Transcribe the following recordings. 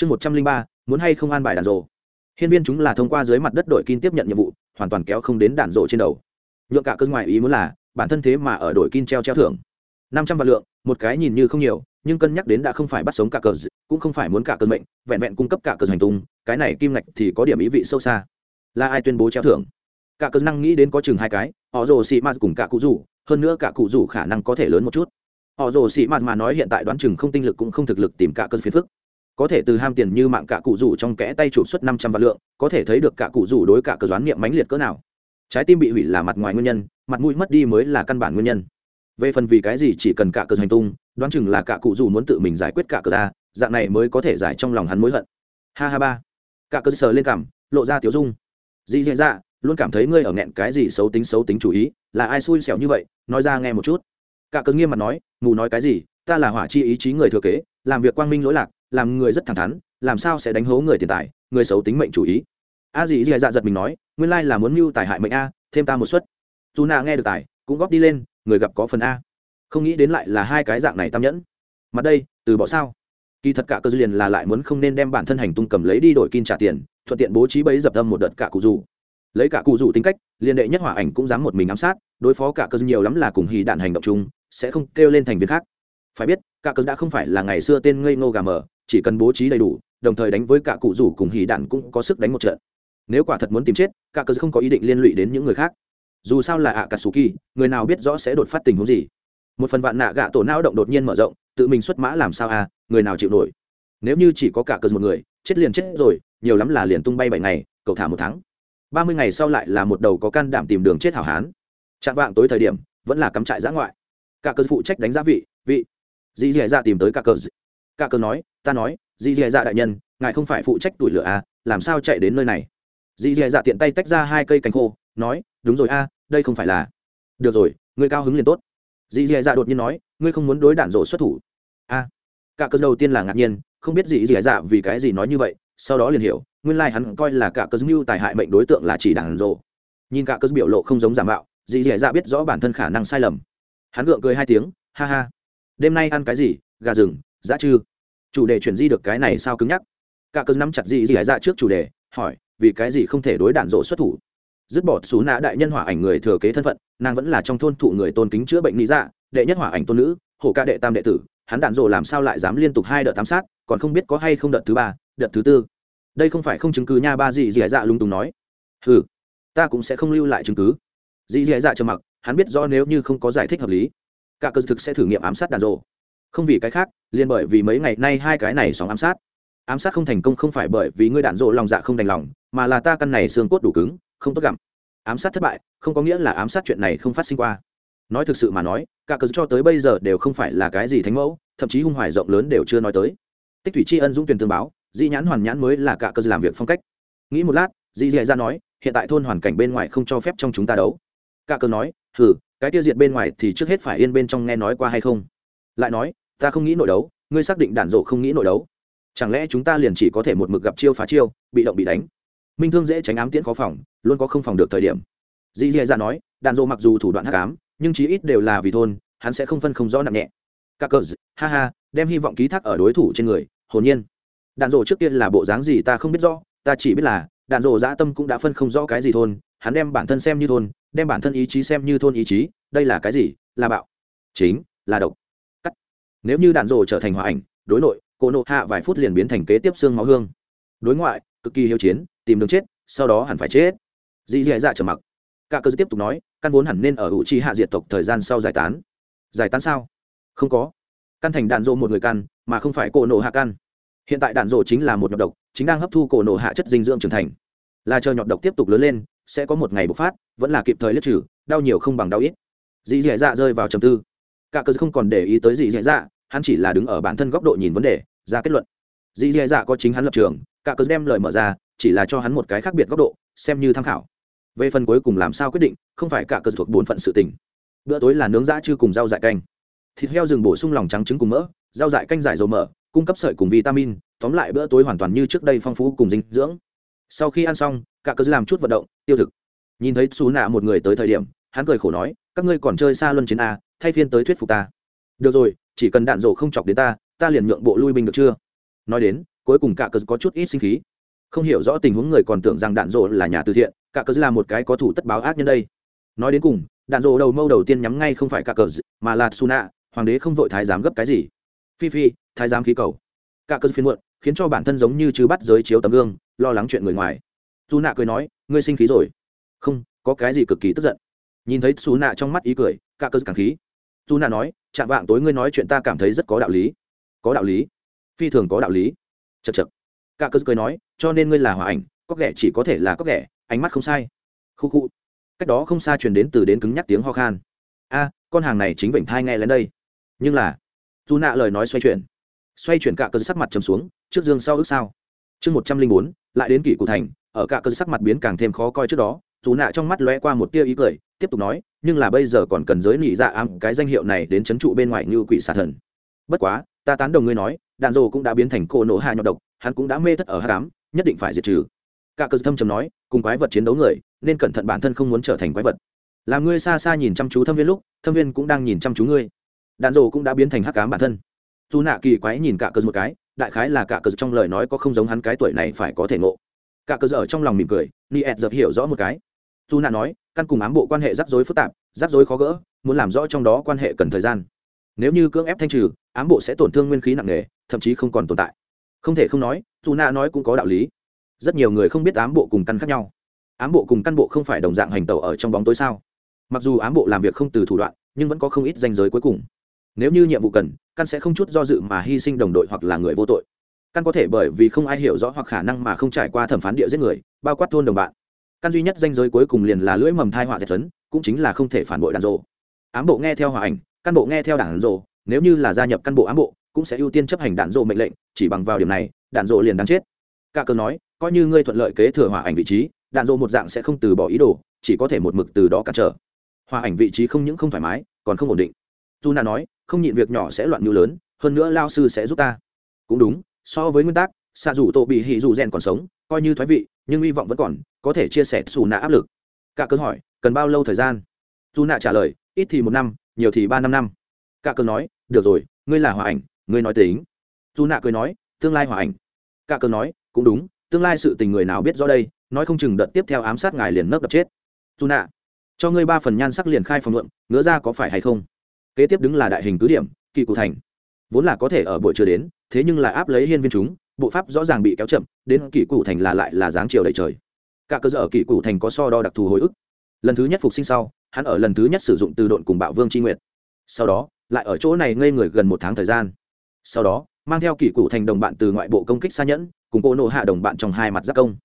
chương một trăm linh ba, muốn hay không an bài đàn rộ. Hiên viên chúng là thông qua dưới mặt đất đội kin tiếp nhận nhiệm vụ, hoàn toàn kéo không đến đạn rộ trên đầu. Nhượng cả cơn ngoài ý muốn là, bản thân thế mà ở đội kin treo treo thưởng. Năm trăm vạn lượng, một cái nhìn như không nhiều, nhưng cân nhắc đến đã không phải bắt sống cả cờ cũng không phải muốn cả cơn mệnh, vẹn vẹn cung cấp cả cờ hành tung, cái này kim ngạch thì có điểm ý vị sâu xa. Là ai tuyên bố treo thưởng? Cả cờ năng nghĩ đến có chừng hai cái, họ rồ xị m cùng cả cụ rủ, hơn nữa cả cụ rủ khả năng có thể lớn một chút. Họ rồ xị m mà nói hiện tại đoán chừng không tinh lực cũng không thực lực tìm cả cơn phiền phức có thể từ ham tiền như mạng cả cụ rủ trong kẽ tay chụp suất năm trăm vạn lượng, có thể thấy được cả cụ rủ đối cả cờ doán niệm mãnh liệt cỡ nào. Trái tim bị hủy là mặt ngoài nguyên nhân, mặt mũi mất đi mới là căn bản nguyên nhân. Về phần vì cái gì chỉ cần cả cờ hành tung, đoán chừng là cả cụ rủ muốn tự mình giải quyết cả cờ ra, dạng này mới có thể giải trong lòng hắn mối hận. Ha ha ba. Cả cờ sờ lên cảm, lộ ra tiểu dung. Dị dị dạ luôn cảm thấy ngươi ở nghẹn cái gì xấu tính xấu tính chủ ý, là ai xui xẻo như vậy, nói ra nghe một chút. Cả cờ nghiêm mặt nói, mù nói cái gì, ta là hỏa chi ý chí người thừa kế, làm việc quang minh lỗi lạc làm người rất thẳng thắn, làm sao sẽ đánh hố người tiền tài, người xấu tính mệnh chủ ý. A dì dì dạ giật mình nói, nguyên lai là muốn mưu tài hại mệnh a, thêm ta một suất. Dù nạ nghe được tài, cũng góp đi lên, người gặp có phần a. Không nghĩ đến lại là hai cái dạng này tam nhẫn. Mặt đây, từ bỏ sao? Kỳ thật cả cơ dư liền là lại muốn không nên đem bản thân hành tung cầm lấy đi đổi kim trả tiền, thuận tiện bố trí bấy dập tâm một đợt cả cụ dù lấy cả cụ dù tính cách, liên đệ nhất hỏa ảnh cũng dám một mình ám sát, đối phó cả cơ dư nhiều lắm là cùng hì đạn hành động chung, sẽ không kêu lên thành viên khác. Phải biết, cả cơ đã không phải là ngày xưa tên ngây ngô gà mờ chỉ cần bố trí đầy đủ, đồng thời đánh với cả cụ rủ cùng hì đạn cũng có sức đánh một trận. Nếu quả thật muốn tìm chết, cả cơ không có ý định liên lụy đến những người khác. Dù sao là ạ cả sù kỳ người nào biết rõ sẽ đột phát tình huống gì. Một phần vạn nạ gạ tổ não động đột nhiên mở rộng, tự mình xuất mã làm sao à người nào chịu nổi. Nếu như chỉ có cả cơ một người, chết liền chết rồi, nhiều lắm là liền tung bay bảy ngày, cầu thả một tháng. Ba mươi ngày sau lại là một đầu có can đảm tìm đường chết hảo hán. Chạm vạng tối thời điểm, vẫn là cắm trại giã ngoại. Cả cơ phụ trách đánh giá vị vị. Dì dì dạ tìm tới cả cơ cả cờ nói, ta nói, dì dì dạ đại nhân, ngài không phải phụ trách tuổi lửa à làm sao chạy đến nơi này? Dì dì dạ tiện tay tách ra hai cây cành khô, nói, đúng rồi a, đây không phải là được rồi, ngươi cao hứng liền tốt. Dì dì dạ đột nhiên nói, ngươi không muốn đối đạn rổ xuất thủ? A. Cả cờ đầu tiên là ngạc nhiên, không biết dì dì dạ vì cái gì nói như vậy, sau đó liền hiểu, nguyên lai、like、hắn coi là cả cơ mưu tài hại mệnh đối tượng là chỉ đạn rộ nhìn cả cơ biểu lộ không giống giả mạo, dì dì dạ biết rõ bản thân khả năng sai lầm. Hắn gượng cười hai tiếng, ha ha, đêm nay ăn cái gì, gà rừng giá chư. Chủ đề chuyển di được cái này sao cứng nhắc. Cả cơn nắm chặt gì gì hải dạ trước chủ đề, hỏi, vì cái gì không thể đối đạn rộ xuất thủ? Dứt bỏ xú nã đại nhân hỏa ảnh người thừa kế thân phận, nàng vẫn là trong thôn thụ người tôn kính chữa bệnh lý dạ đệ nhất hỏa ảnh tôn nữ, hổ ca đệ tam đệ tử, hắn đạn rộ làm sao lại dám liên tục hai đợt tám sát, còn không biết có hay không đợt thứ ba, đợt thứ tư. Đây không phải không chứng cứ nha, ba gì gì dạ lung tùng nói. Ừ ta cũng sẽ không lưu lại chứng cứ. Dì dì dạ trầm mặc, hắn biết do nếu như không có giải thích hợp lý, cả cơ thực sẽ thử nghiệm ám sát đàn rộ không vì cái khác, liền bởi vì mấy ngày nay hai cái này sóng ám sát. Ám sát không thành công không phải bởi vì ngươi đạn rộ lòng dạ không đành lòng, mà là ta căn này xương cốt đủ cứng, không tốt gặm ám sát thất bại, không có nghĩa là ám sát chuyện này không phát sinh qua. Nói thực sự mà nói, cả cớ cho tới bây giờ đều không phải là cái gì thánh mẫu, thậm chí hung hoài rộng lớn đều chưa nói tới. Tích thủy tri ân dũng tuyển tương báo, di nhãn hoàn nhãn mới là cả cớ làm việc phong cách. Nghĩ một lát, di dạy ra nói, hiện tại thôn hoàn cảnh bên ngoài không cho phép trong chúng ta đấu. Cả cớ nói, hừ, cái tiêu diệt bên ngoài thì trước hết phải yên bên trong nghe nói qua hay không? Lại nói, ta không nghĩ nội đấu, ngươi xác định đản rộ không nghĩ nội đấu. Chẳng lẽ chúng ta liền chỉ có thể một mực gặp chiêu phá chiêu, bị động bị đánh? Minh thương dễ tránh ám tiễn khó phòng, luôn có không phòng được thời điểm. Dì dì ra nói, đạn dộ mặc dù thủ đoạn hắc ám, nhưng chí ít đều là vì thôn, hắn sẽ không phân không rõ nặng nhẹ. Các cờ ha ha, đem hy vọng ký thác ở đối thủ trên người, hồn nhiên. Đạn dộ trước tiên là bộ dáng gì ta không biết rõ, ta chỉ biết là, đạn dộ dã tâm cũng đã phân không rõ cái gì thôn, hắn đem bản thân xem như thôn, đem bản thân ý chí xem như thôn ý chí, đây là cái gì? Là bạo. Chính, là độc nếu như đạn rồ trở thành hòa ảnh, đối nội, cô nộ hạ vài phút liền biến thành kế tiếp xương máu hương. Đối ngoại, cực kỳ hiếu chiến, tìm đường chết, sau đó hẳn phải chết. Dì dì dạ trở mặc. Cả cơ tiếp tục nói, căn vốn hẳn nên ở hữu trí hạ diệt tộc thời gian sau giải tán. Giải tán sao? Không có. Căn thành đạn rộ một người căn, mà không phải cổ nổ hạ căn. Hiện tại đạn rộ chính là một nhọt độc, chính đang hấp thu cổ nổ hạ chất dinh dưỡng trưởng thành. Là chờ nhọt độc tiếp tục lớn lên, sẽ có một ngày bộc phát, vẫn là kịp thời liếc trừ, đau nhiều không bằng đau ít. Dì dì dạ rơi vào trầm tư. Cả cơ không còn để ý tới dì dì dạ hắn chỉ là đứng ở bản thân góc độ nhìn vấn đề, ra kết luận. Dì dì dạ có chính hắn lập trường, cả cớ đem lời mở ra, chỉ là cho hắn một cái khác biệt góc độ, xem như tham khảo. Về phần cuối cùng làm sao quyết định, không phải cả cớ thuộc bổn phận sự tình. Bữa tối là nướng dã chư cùng rau dại canh. Thịt heo rừng bổ sung lòng trắng trứng cùng mỡ, rau dại canh giải dầu mỡ, cung cấp sợi cùng vitamin, tóm lại bữa tối hoàn toàn như trước đây phong phú cùng dinh dưỡng. Sau khi ăn xong, cả cớ làm chút vận động, tiêu thực. Nhìn thấy xú nạ một người tới thời điểm, hắn cười khổ nói, các ngươi còn chơi xa luân chiến a, thay phiên tới thuyết phục ta được rồi, chỉ cần đạn rổ không chọc đến ta ta liền nhượng bộ lui binh được chưa? Nói đến, cuối cùng cả cờ có chút ít sinh khí. Không hiểu rõ tình huống người còn tưởng rằng đạn rổ là nhà từ thiện cả cờ là một cái có thủ tất báo ác nhân đây. Nói đến cùng, đạn rổ đầu mâu đầu tiên nhắm ngay không phải cả cờ mà là suna hoàng đế không vội thái giám gấp cái gì. Phi phi, thái giám khí cầu. Cả cờ phiên muộn, khiến cho bản thân giống như chứ bắt giới chiếu tấm gương, lo lắng chuyện người ngoài. Dù nạ cười nói, ngươi sinh khí rồi. Không, có cái gì cực kỳ tức giận. Nhìn thấy xù nạ trong mắt ý cười cả cơ càng khí. Dù nạ nói chạm vạng tối ngươi nói chuyện ta cảm thấy rất có đạo lý. Có đạo lý. Phi thường có đạo lý. Chật chật cả cơ cười nói, cho nên ngươi là hòa ảnh, có ghẻ chỉ có thể là có ghẻ ánh mắt không sai. Khu khu. Cách đó không xa truyền đến từ đến cứng nhắc tiếng ho khan. A, con hàng này chính vịnh thai nghe lên đây. Nhưng là, dù nạ lời nói xoay chuyển. Xoay chuyển cả cơ sắc mặt trầm xuống, trước dương sau ước sao. Chương một trăm linh bốn, lại đến kỷ cụ thành, ở cả cơ sắc mặt biến càng thêm khó coi trước đó, dù nạ trong mắt lóe qua một tia ý cười tiếp tục nói, nhưng là bây giờ còn cần giới nị dạ ám cái danh hiệu này đến c h ấ n trụ bên ngoài như quỷ xà thần. Bất quá, ta tán đồng ngươi nói, đạn dồ cũng đã biến thành cô nổ hạ nhọc độc, hắn cũng đã mê thất ở hát cám, nhất định phải diệt trừ. Cả cơ thâm trầm nói, cùng quái vật chiến đấu người, nên cẩn thận bản thân không muốn trở thành quái vật. Làm ngươi xa xa nhìn chăm chú thâm viên lúc, thâm viên cũng đang nhìn chăm chú ngươi. Đạn dồ cũng đã biến thành hắc cám bản thân. Dù nạ kỳ quái nhìn cả cơ một cái, đại khái là cả cơ trong lời nói có không giống hắn cái tuổi này phải có thể ngộ. Cả cơ ở trong lòng mỉm cười ni ed giật hiểu rõ một cái. Dù nạ nói căn cùng ám bộ quan hệ rắc rối phức tạp, rắc rối khó gỡ, muốn làm rõ trong đó quan hệ cần thời gian. Nếu như cưỡng ép thanh trừ, ám bộ sẽ tổn thương nguyên khí nặng nề, thậm chí không còn tồn tại. Không thể không nói, dù nạ nói cũng có đạo lý. Rất nhiều người không biết ám bộ cùng căn khác nhau. Ám bộ cùng căn bộ không phải đồng dạng hành tẩu ở trong bóng tối sao? Mặc dù ám bộ làm việc không từ thủ đoạn, nhưng vẫn có không ít danh giới cuối cùng. Nếu như nhiệm vụ cần, căn sẽ không chút do dự mà hy sinh đồng đội hoặc là người vô tội. Căn có thể bởi vì không ai hiểu rõ hoặc khả năng mà không trải qua thẩm phán địa giết người, bao quát thôn đồng bạn căn duy nhất danh giới cuối cùng liền là lưỡi mầm thai họa dẹp chấn, cũng chính là không thể phản bội đàn rộ ám bộ nghe theo hòa ảnh, căn bộ nghe theo đảng rộ nếu như là gia nhập căn bộ ám bộ, cũng sẽ ưu tiên chấp hành đạn rộ mệnh lệnh, chỉ bằng vào điểm này đạn rộ liền đáng chết. Cả cơ nói, coi như ngươi thuận lợi kế thừa hòa ảnh vị trí đạn rộ một dạng sẽ không từ bỏ ý đồ, chỉ có thể một mực từ đó cản trở. Hòa ảnh vị trí không những không thoải mái, còn không ổn định. Dù nà nói, không nhịn việc nhỏ sẽ loạn như lớn, hơn nữa lao sư sẽ giúp ta. Cũng đúng, so với nguyên tắc xạ dù tổ bị hỉ dù rèn còn sống, coi như thoái vị nhưng hy vọng vẫn còn, có thể chia sẻ xù nạ áp lực. Cả cơn hỏi, cần bao lâu thời gian? Dù nạ trả lời, ít thì một năm, nhiều thì ba năm năm. Cả cơn nói, được rồi, ngươi là hòa ảnh, ngươi nói tính. Dù nạ cười nói, tương lai hòa ảnh. Cả cơn nói, cũng đúng, tương lai sự tình người nào biết rõ đây, nói không chừng đợt tiếp theo ám sát ngài liền nấp đập chết. Dù nạ cho ngươi ba phần nhan sắc liền khai phòng luận, ngứa ra có phải hay không? Kế tiếp đứng là đại hình cứ điểm, kỳ cụ thành. Vốn là có thể ở buổi chưa đến, thế nhưng lại áp lấy hiên viên chúng bộ pháp rõ ràng bị kéo chậm, đến kỳ cụ thành là lại là dáng chiều đầy trời. Cả cơ sở ở kỳ cụ thành có so đo đặc thù hồi ức. Lần thứ nhất phục sinh sau, hắn ở lần thứ nhất sử dụng từ độn cùng bạo vương tri nguyệt. Sau đó, lại ở chỗ này ngây người gần một tháng thời gian. Sau đó, mang theo kỳ cụ thành đồng bạn từ ngoại bộ công kích xa nhẫn, cùng cô nộ hạ đồng bạn trong hai mặt giác công.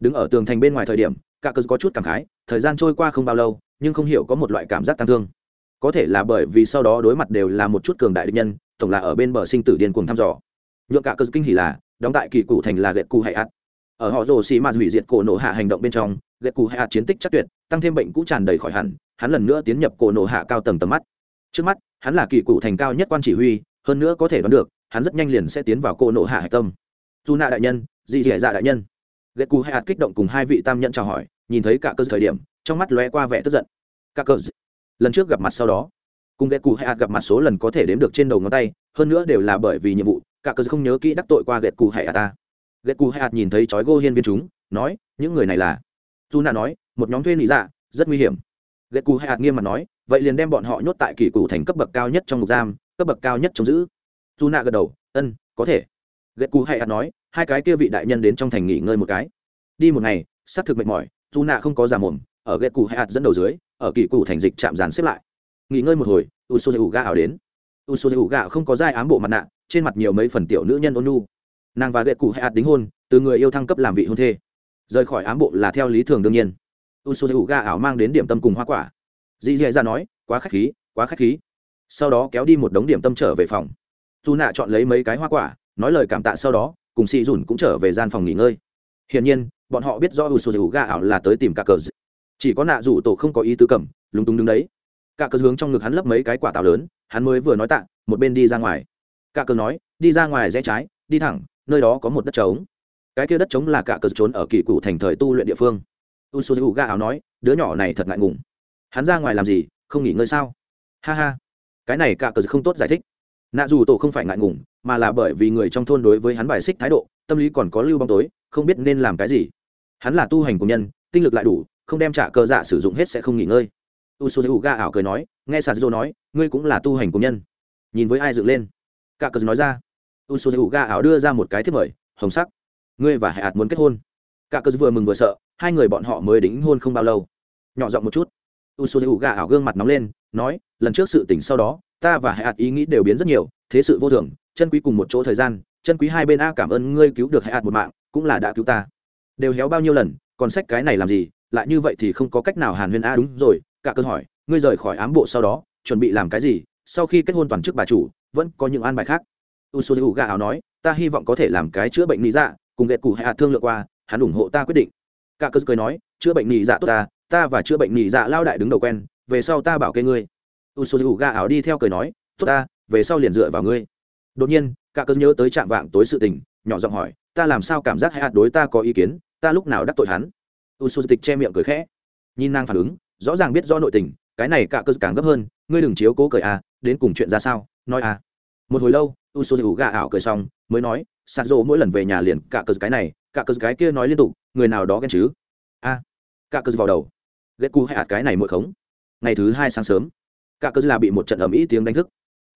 Đứng ở tường thành bên ngoài thời điểm, cả cơ có chút cảm khái, thời gian trôi qua không bao lâu, nhưng không hiểu có một loại cảm giác tăng thương. Có thể là bởi vì sau đó đối mặt đều là một chút cường đại địch nhân, tổng là ở bên bờ sinh tử điên cuồng thăm dò. Nhượng cả cơ kinh hỉ là đóng tại kỳ cụ thành là gậy cụ hải ạt. Ở họ rồ xì mạt hủy diệt cổ nổ hạ hành động bên trong gậy cụ hải ạt chiến tích chắc tuyệt, tăng thêm bệnh cũ tràn đầy khỏi hẳn, hắn lần nữa tiến nhập cổ nổ hạ cao tầng tầm mắt. Trước mắt, hắn là kỳ cụ thành cao nhất quan chỉ huy, hơn nữa có thể đoán được, hắn rất nhanh liền sẽ tiến vào cổ nổ hạ hạch tâm. Dù nạ đại nhân, dị dẻ dạ đại nhân. Gậy cụ hải ạt kích động cùng hai vị tam nhận chào hỏi, nhìn thấy cả cơ thời điểm, trong mắt lóe qua vẻ tức giận. Cả cơ, lần trước gặp mặt sau đó cùng ghẹt cụ hay ạt gặp mặt số lần có thể đếm được trên đầu ngón tay, hơn nữa đều là bởi vì nhiệm vụ, cả cờ không nhớ kỹ đắc tội qua ghẹt cụ hay ạt ta. Ghẹt cụ hay ạt nhìn thấy chói gô hiên viên chúng, nói, những người này là? Dù nạ nói, một nhóm thuê nị dạ rất nguy hiểm. Ghẹt cụ hay ạt nghiêm mặt nói, vậy liền đem bọn họ nhốt tại kỳ cụ thành cấp bậc cao nhất trong ngục giam, cấp bậc cao nhất trong giữ. Dù nạ gật đầu, ân, có thể. Ghẹt cụ hay ạt nói, hai cái kia vị đại nhân đến trong thành nghỉ ngơi một cái. Đi một ngày, xác thực mệt mỏi, dù nạ không có giả mồm, ở ghẹt cụ hay ạt dẫn đầu dưới, ở kỳ cụ thành dịch chạm dàn xếp lại nghỉ ngơi một hồi u sô u gà ảo đến. U sô ủ gà không có dai ám bộ mặt nạ, trên mặt nhiều mấy phần tiểu nữ nhân ôn nu nàng và ghệ cụ hay ạt đính hôn, từ người yêu thăng cấp làm vị hôn thê. Rời khỏi ám bộ là theo lý thường đương nhiên. U s u gà ảo mang đến điểm tâm cùng hoa quả. Dì dì ra nói, quá k h á c h khí, quá k h á c h khí. Sau đó kéo đi một đống điểm tâm trở về phòng. Dù nạ chọn lấy mấy cái hoa quả, nói lời cảm tạ sau đó, cùng xì dùn cũng trở về gian phòng nghỉ ngơi. Hiển nhiên, bọn họ biết do u s u gà ảo là tới tìm cả cờ chỉ có nạ rủ tổ không có ý tứ cầm, lúng túng đứng đấy cả cơ hướng trong ngực hắn lấp mấy cái quả táo lớn, hắn mới vừa nói tạ, một bên đi ra ngoài. Cả cơ nói, đi ra ngoài rẽ trái, đi thẳng, nơi đó có một đất trống. Cái kia đất trống là cả cơ trốn ở kỳ cụ thành thời tu luyện địa phương. U s u ga áo nói, đứa nhỏ này thật ngại ngùng. Hắn ra ngoài làm gì, không nghỉ ngơi sao? Ha ha. Cái này cả cờ không tốt giải thích. Nạ dù tổ không phải ngại ngùng, mà là bởi vì người trong thôn đối với hắn bài xích thái độ, tâm lý còn có lưu bóng tối, không biết nên làm cái gì. Hắn là tu hành của nhân, tinh lực lại đủ, không đem trả cờ dạ sử dụng hết sẽ không nghỉ ngơi u s u ga ảo cười nói, nghe sạt dô nói, ngươi cũng là tu hành của nhân. Nhìn với ai dựng lên? Cả cờ nói ra. U s u ga ảo đưa ra một cái thiết mời, hồng sắc. Ngươi và hạt muốn kết hôn. Cả cờ vừa mừng vừa sợ, hai người bọn họ mới đính hôn không bao lâu. Nhỏ giọng một chút. U s u ga ảo gương mặt nóng lên, nói, lần trước sự tỉnh sau đó, ta và hạt ý nghĩ đều biến rất nhiều, thế sự vô thường, chân quý cùng một chỗ thời gian, chân quý hai bên a cảm ơn ngươi cứu được hạt một mạng, cũng là đã cứu ta. Đều héo bao nhiêu lần, còn sách cái này làm gì, lại như vậy thì không có cách nào hàn huyên a, đúng rồi cả cơn hỏi, ngươi rời khỏi ám bộ sau đó, chuẩn bị làm cái gì? Sau khi kết hôn toàn chức bà chủ, vẫn có những an bài khác. U s u gà áo nói, ta hy vọng có thể làm cái chữa bệnh lý dạ cùng ghẹt cụ hạ thương lượng qua, hắn ủng hộ ta quyết định. Cả cơ cười nói, chữa bệnh lý dạ tốt ta ta và chữa bệnh lý dạ lao đại đứng đầu quen, về sau ta bảo kê ngươi. U s u gà áo đi theo cười nói, tốt ta, về sau liền dựa vào ngươi. Đột nhiên, cả cơ nhớ tới trạm vạng tối sự tình, nhỏ giọng hỏi, ta làm sao cảm giác hạt đối ta có ý kiến? Ta lúc nào đắc tội hắn? U s u tịch che miệng cười khẽ. Nhìn nàng phản ứng rõ ràng biết do nội tình cái này cả cơ càng gấp hơn ngươi đừng chiếu cố cười à đến cùng chuyện ra sao nói à. Một hồi lâu u số dù gà ảo cười xong mới nói sạt rộ mỗi lần về nhà liền cả cơ cái này cả cơ cái kia nói liên tục người nào đó ghen chứ? A à, cả cơ vào đầu. Ghét cu hay ạt cái này mỗi khống. Ngày thứ hai sáng sớm cả cơ là bị một trận ầm ĩ tiếng đánh thức.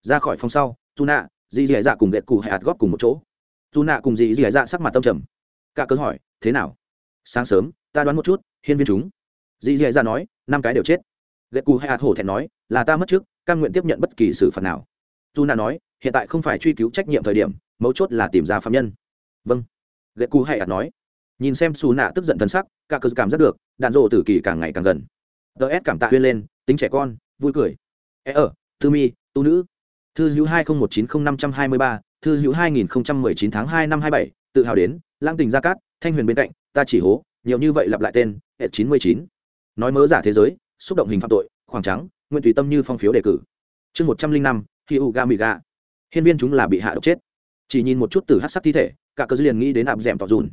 Ra khỏi phòng sau tu nạ dì dì dạ cùng ghét cu hay ạt góp cùng một chỗ. Tu nạ cùng dì dì dạ sắc mặt tâm trầm. Cả cơ hỏi thế nào? Sáng sớm ta đoán một chút hiên viên chúng dì dì ra nói, năm cái đều chết. Ghét cù hay hạt hổ thẹn nói, là ta mất trước căn nguyện tiếp nhận bất kỳ xử phạt nào. Tu nạ nói, hiện tại không phải truy cứu trách nhiệm thời điểm, mấu chốt là tìm ra phạm nhân. Vâng. Ghét cù hay hạt nói. Nhìn xem xù nạ tức giận thân sắc, cả cơ cảm giác được đạn rộ tử kỳ càng ngày càng gần. Ts cảm tạ huyên lên, tính trẻ con, vui cười. E ở, thư mi, tu nữ. Thư hữu hai nghìn một chín không năm trăm hai mươi ba, thư hữu hai nghìn không trăm mười chín tháng hai năm hai bảy, tự hào đến, lang tình gia cát, thanh huyền bên cạnh, ta chỉ hố, nhiều như vậy lặp lại tên hệ chín mươi chín nói mớ giả thế giới, xúc động hình phạm tội, khoảng trắng, nguyện tùy tâm như phong phiếu đề cử. Chương một trăm linh năm khi u ga mì ga hiên viên chúng là bị hạ độc chết. Chỉ nhìn một chút từ hát sắc thi thể, cả cơ liền nghĩ đến ạp d ẻ m tỏ dùn.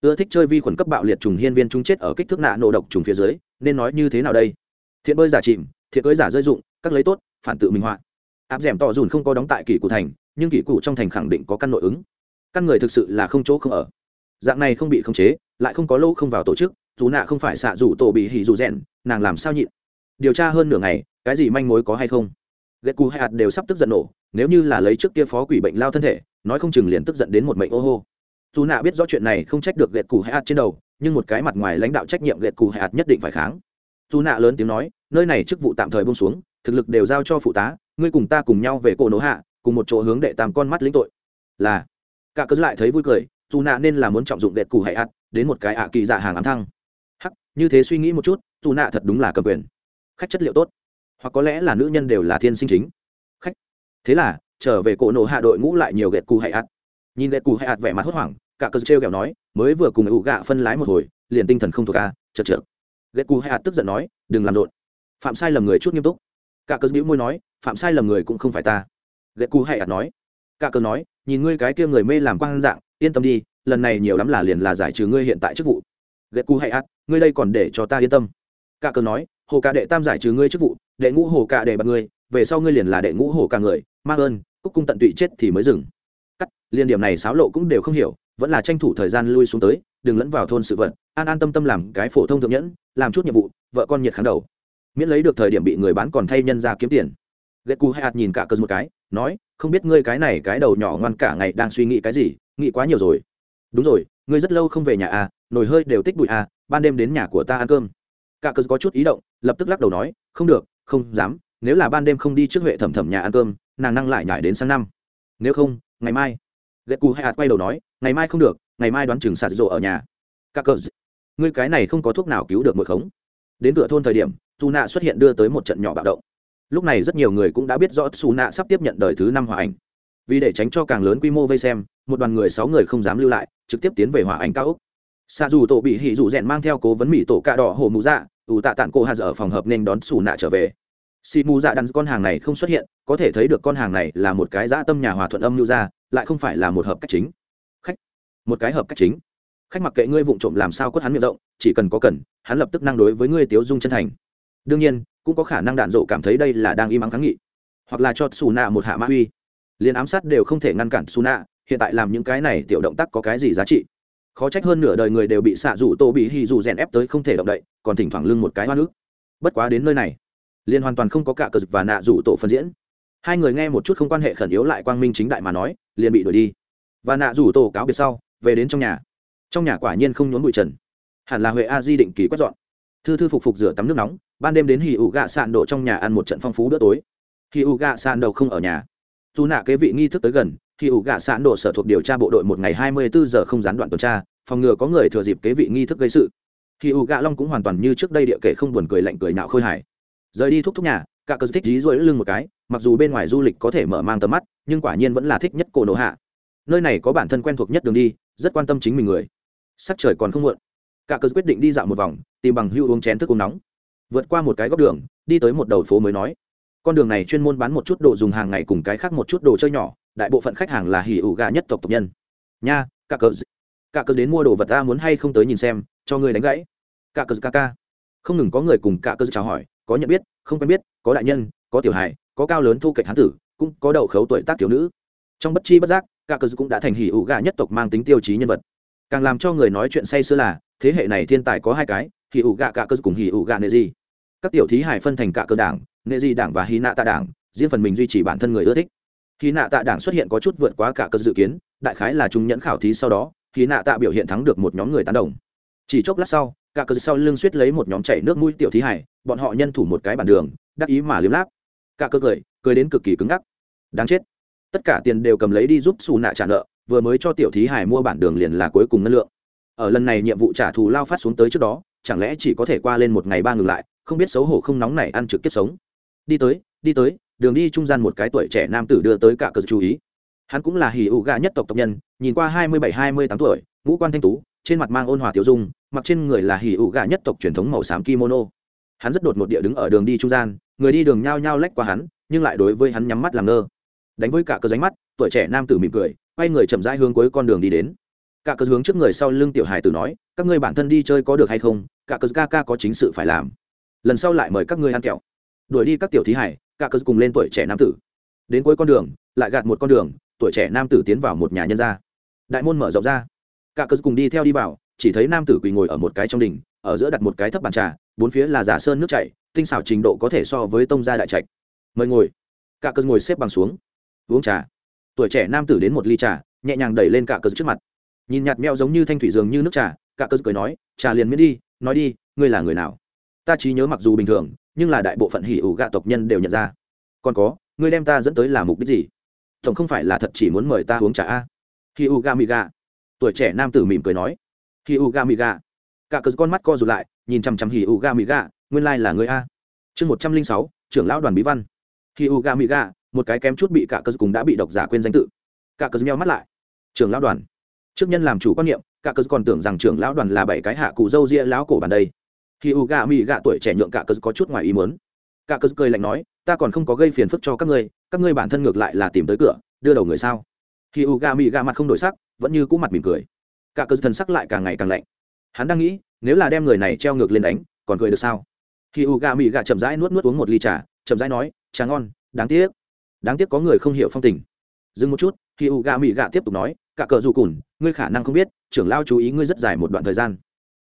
Ưa thích chơi vi khuẩn cấp bạo liệt trùng hiên viên chúng chết ở kích thước nạ nổ độc trùng phía dưới, nên nói như thế nào đây? Thiện bơi giả chìm, thiện cưới giả rơi dụng, các lấy tốt, phản tự minh họa. Áp d ẻ m tỏ dùn không có đóng tại kỷ cụ thành, nhưng kỷ cụ trong thành khẳng định có căn nội ứng. Căn người thực sự là không chỗ không ở. Dạng này không bị khống chế, lại không có lỗ không vào tổ chức dù nạ không phải xạ rủ tổ bị hỉ dù rèn nàng làm sao nhịn? Điều tra hơn nửa ngày cái gì manh mối có hay không? Ghét cù hay hạt đều sắp tức giận nổ nếu như là lấy trước kia phó quỷ bệnh lao thân thể nói không chừng liền tức giận đến một mệnh ô hô. Dù nạ biết rõ chuyện này không trách được ghét cù hay hạt trên đầu nhưng một cái mặt ngoài lãnh đạo trách nhiệm ghét cù hay hạt nhất định phải kháng. Dù nạ lớn tiếng nói nơi này chức vụ tạm thời bông xuống thực lực đều giao cho phụ tá ngươi cùng ta cùng nhau về cổ nổ hạ cùng một chỗ hướng đệ tam con mắt lĩnh tội. Là. Cả cớ lại thấy vui cười dù nạ nên là muốn trọng dụng ghét cù hay hạt, đến một cái ạ kỳ dạ hàng ám thăng như thế suy nghĩ một chút dù nạ thật đúng là cầm quyền. Khách chất liệu tốt. Hoặc có lẽ là nữ nhân đều là thiên sinh chính. Khách. Thế là trở về cổ nổ hạ đội ngũ lại nhiều ghẹt cù hay ạt. Nhìn ghẹt cù hay ạt vẻ mặt hốt hoảng cả cớ trêu kẹo nói mới vừa cùng ủ gạ phân lái một hồi liền tinh thần không thuộc ca, chật chật ghẹt cù hay ạt tức giận nói đừng làm rộn. Phạm sai lầm người chút nghiêm túc. Cả cớ bĩu môi nói phạm sai lầm người cũng không phải ta. Ghẹt cù hay ạt nói cả cớ nói nhìn ngươi cái kia người mê làm quang dạng yên tâm đi lần này nhiều lắm là liền là giải trừ ngươi hiện tại chức vụ ghét cú hay ạt ngươi đây còn để cho ta yên tâm. Cả cờ nói, hồ cả đệ tam giải trừ ngươi chức vụ, đệ ngũ hồ cả đệ bạc ngươi, về sau ngươi liền là đệ ngũ hồ cả người mang ơn, cúc cung tận tụy chết thì mới dừng. Cắt liên điểm này sáo lộ cũng đều không hiểu, vẫn là tranh thủ thời gian lui xuống tới, đừng lẫn vào thôn sự vật, an an tâm tâm làm cái phổ thông thượng nhẫn, làm chút nhiệm vụ, vợ con nhiệt kháng đầu. Miễn lấy được thời điểm bị người bán còn thay nhân ra kiếm tiền. Ghét cù hay hạt nhìn cả cờ một cái, nói, không biết ngươi cái này cái đầu nhỏ ngoan cả ngày đang suy nghĩ cái gì, nghĩ quá nhiều rồi. Đúng rồi, ngươi rất lâu không về nhà à nồi hơi đều tích bụi à ban đêm đến nhà của ta ăn cơm. Cả cớ có chút ý động, lập tức lắc đầu nói, không được, không dám, nếu là ban đêm không đi trước huệ thẩm thẩm nhà ăn cơm, nàng năng lại nhảy đến sang năm. Nếu không, ngày mai. Ghét cù hay hạt quay đầu nói, ngày mai không được, ngày mai đoán chừng sạt rộ ở nhà. Cả cớ. ngươi cái này không có thuốc nào cứu được một khống. Đến cửa thôn thời điểm, tu nạ xuất hiện đưa tới một trận nhỏ bạo động. Lúc này rất nhiều người cũng đã biết rõ su nạ sắp tiếp nhận đời thứ năm hòa ảnh. Vì để tránh cho càng lớn quy mô vây xem, một đoàn người sáu người không dám lưu lại, trực tiếp tiến về hòa ảnh cao úc xa dù tổ bị hỉ dù rèn mang theo cố vấn mỹ tổ cạ đỏ hồ mù dạ ủ tạ tản cô hà dở phòng hợp nên đón xù nạ trở về. Xì mù dạ đắn con hàng này không xuất hiện, có thể thấy được con hàng này là một cái dã tâm nhà hòa thuận âm lưu ra lại không phải là một hợp cách chính. Khách. Một cái hợp cách chính. Khách mặc kệ ngươi vụng trộm làm sao quất hắn miệng rộng, chỉ cần có cần, hắn lập tức năng đối với ngươi tiếu dung chân thành. Đương nhiên, cũng có khả năng đạn dộ cảm thấy đây là đang im ắng kháng nghị, hoặc là cho xù nạ một hạ mã uy. Liền ám sát đều không thể ngăn cản xù nạ, hiện tại làm những cái này tiểu động tác có cái gì giá trị? Khó trách hơn nửa đời người đều bị xạ rủ tô bị hì dù rèn ép tới không thể động đậy, còn thỉnh thoảng lưng một cái hoa nước. Bất quá đến nơi này, liền hoàn toàn không có cả cờ và nạ rủ tổ phân diễn. Hai người nghe một chút không quan hệ khẩn yếu lại quang minh chính đại mà nói, liền bị đuổi đi. Và nạ rủ tổ cáo biệt sau, về đến trong nhà. Trong nhà quả nhiên không nhốn bụi trần. Hẳn là huệ a di định kỳ quét dọn. Thư thư phục phục rửa tắm nước nóng, ban đêm đến hì ủ gạ sạn độ trong nhà ăn một trận phong phú bữa tối. Hì ủ gạ sạn đầu không ở nhà. Dù nạ kế vị nghi thức tới gần khi ủ gạ sạn đổ sở thuộc điều tra bộ đội một ngày hai mươi bốn giờ không gián đoạn tuần tra, phòng ngừa có người thừa dịp kế vị nghi thức gây sự. Khi ủ gạ long cũng hoàn toàn như trước đây địa kể không buồn cười lạnh cười nạo khôi hài. Rời đi thúc thúc nhà, cả cơ thích dí dỗi lưng một cái, mặc dù bên ngoài du lịch có thể mở mang tầm mắt, nhưng quả nhiên vẫn là thích nhất cổ nổ hạ. Nơi này có bản thân quen thuộc nhất đường đi, rất quan tâm chính mình người. Sắc trời còn không muộn, cả cơ quyết định đi dạo một vòng, tìm bằng hưu uống chén thức uống nóng. Vượt qua một cái góc đường, đi tới một đầu phố mới nói. Con đường này chuyên môn bán một chút đồ dùng hàng ngày cùng cái khác một chút đồ chơi nhỏ đại bộ phận khách hàng là hỉ ủ gà nhất tộc tộc nhân. Nha cả cờ cả cờ đến mua đồ vật ta muốn hay không tới nhìn xem, cho người đánh gãy. Cả cờ ca ca. Không ngừng có người cùng cả cờ chào hỏi, có nhận biết, không quen biết, có đại nhân, có tiểu hài, có cao lớn thu kệch hán tử, cũng có đậu khấu tuổi tác thiếu nữ. Trong bất chi bất giác cả cờ cũng đã thành hỉ ủ gà nhất tộc mang tính tiêu chí nhân vật. Càng làm cho người nói chuyện say sưa là, thế hệ này thiên tài có hai cái, hỉ ủ gà cả cơ cùng hỉ ủ gà nệ gì. Các tiểu thí hải phân thành cả cơ đảng, nệ gì đảng và hí nạ tạ đảng, riêng phần mình duy trì bản thân người ưa thích khi nạ tạ đảng xuất hiện có chút vượt quá cả cơ dự kiến, đại khái là chúng nhẫn khảo thí sau đó khi nạ tạ biểu hiện thắng được một nhóm người tán đồng. Chỉ chốc lát sau, cả cơ sau lưng suýt lấy một nhóm chảy nước mũi tiểu thí hải, bọn họ nhân thủ một cái bản đường, đắc ý mà liếm láp. Cả cơ cười cười đến cực kỳ cứng ngắc. Đáng chết. Tất cả tiền đều cầm lấy đi giúp xù nạ trả nợ, vừa mới cho tiểu thí hải mua bản đường liền là cuối cùng ngân lượng. Ở lần này nhiệm vụ trả thù lao phát xuống tới trước đó, chẳng lẽ chỉ có thể qua lên một ngày ba ngừng lại, không biết xấu hổ không nóng này ăn trực tiếp sống. Đi tới đi tới đường đi trung gian một cái tuổi trẻ nam tử đưa tới cả cờ chú ý. Hắn cũng là hỉ ụ gà nhất tộc tộc nhân, nhìn qua hai mươi bảy, hai mươi tám tuổi, ngũ quan thanh tú, trên mặt mang ôn hòa tiểu dung, mặc trên người là hỉ ụ gà nhất tộc truyền thống màu xám kimono. Hắn rất đột ngột địa đứng ở đường đi trung gian, người đi đường nhao nhao lách qua hắn, nhưng lại đối với hắn nhắm mắt làm ngơ. Đánh với cả cờ ránh mắt, tuổi trẻ nam tử mỉm cười, quay người chậm rãi hướng cuối con đường đi đến. Cả cờ hướng trước người sau lưng tiểu hải tử nói, các ngươi bản thân đi chơi có được hay không? Cả cờ ca ca có chính sự phải làm. Lần sau lại mời các ngươi ăn kẹo. Đuổi đi các tiểu thí hải cả cơ cùng lên tuổi trẻ nam tử. Đến cuối con đường, lại gạt một con đường, tuổi trẻ nam tử tiến vào một nhà nhân gia. Đại môn mở rộng ra. Cả cơ cùng đi theo đi vào, chỉ thấy nam tử quỳ ngồi ở một cái trong đình ở giữa đặt một cái thấp bàn trà, bốn phía là giả sơn nước chảy, tinh xảo trình độ có thể so với tông gia đại trạch. Mời ngồi. Cả cơ ngồi xếp bằng xuống. Uống trà. Tuổi trẻ nam tử đến một ly trà, nhẹ nhàng đẩy lên cả cơ trước mặt. Nhìn nhạt meo giống như thanh thủy dường như nước trà, cả cơ cười nói, trà liền miễn đi, nói đi, ngươi là người nào? Ta trí nhớ mặc dù bình thường nhưng là đại bộ phận hỉ ủ gạ tộc nhân đều nhận ra. Còn có, ngươi đem ta dẫn tới là mục đích gì? Tổng không phải là thật chỉ muốn mời ta uống trà a? Hỉ ủ gạ mì gạ. Tuổi trẻ nam tử mỉm cười nói. Hỉ ủ gạ mì gạ. Cả cờ con mắt co rụt lại, nhìn chằm chằm hỉ ủ gạ mì gạ, nguyên lai là người a. Chương một trăm linh sáu, trưởng lão đoàn bí văn. Hỉ ủ gạ mì gạ, một cái kém chút bị cả cờ cùng đã bị độc giả quên danh tự. Cả cờ meo mắt lại. Trưởng lão đoàn. Trước nhân làm chủ quan niệm, cả cờ còn tưởng rằng trưởng lão đoàn là bảy cái hạ cụ dâu ria lão cổ bàn đây khi u gà mỹ gạ tuổi trẻ nhượng cả cớ có chút ngoài ý muốn. Cả cớ cười lạnh nói, ta còn không có gây phiền phức cho các ngươi các ngươi bản thân ngược lại là tìm tới cửa, đưa đầu người sao? Khi u gà mỹ gạ mặt không đổi sắc, vẫn như cũ mặt mỉm cười. Cả cớ thần sắc lại càng ngày càng lạnh. Hắn đang nghĩ, nếu là đem người này treo ngược lên đánh, còn cười được sao? Khi u gà mỹ gạ chậm rãi nuốt nuốt uống một ly trà, chậm rãi nói, trà ngon, đáng tiếc. Đáng tiếc có người không hiểu phong tình. Dừng một chút, khi u gà mỹ gạ tiếp tục nói cả cờ dù cùn, ngươi khả năng không biết, trưởng lao chú ý ngươi rất dài một đoạn thời gian.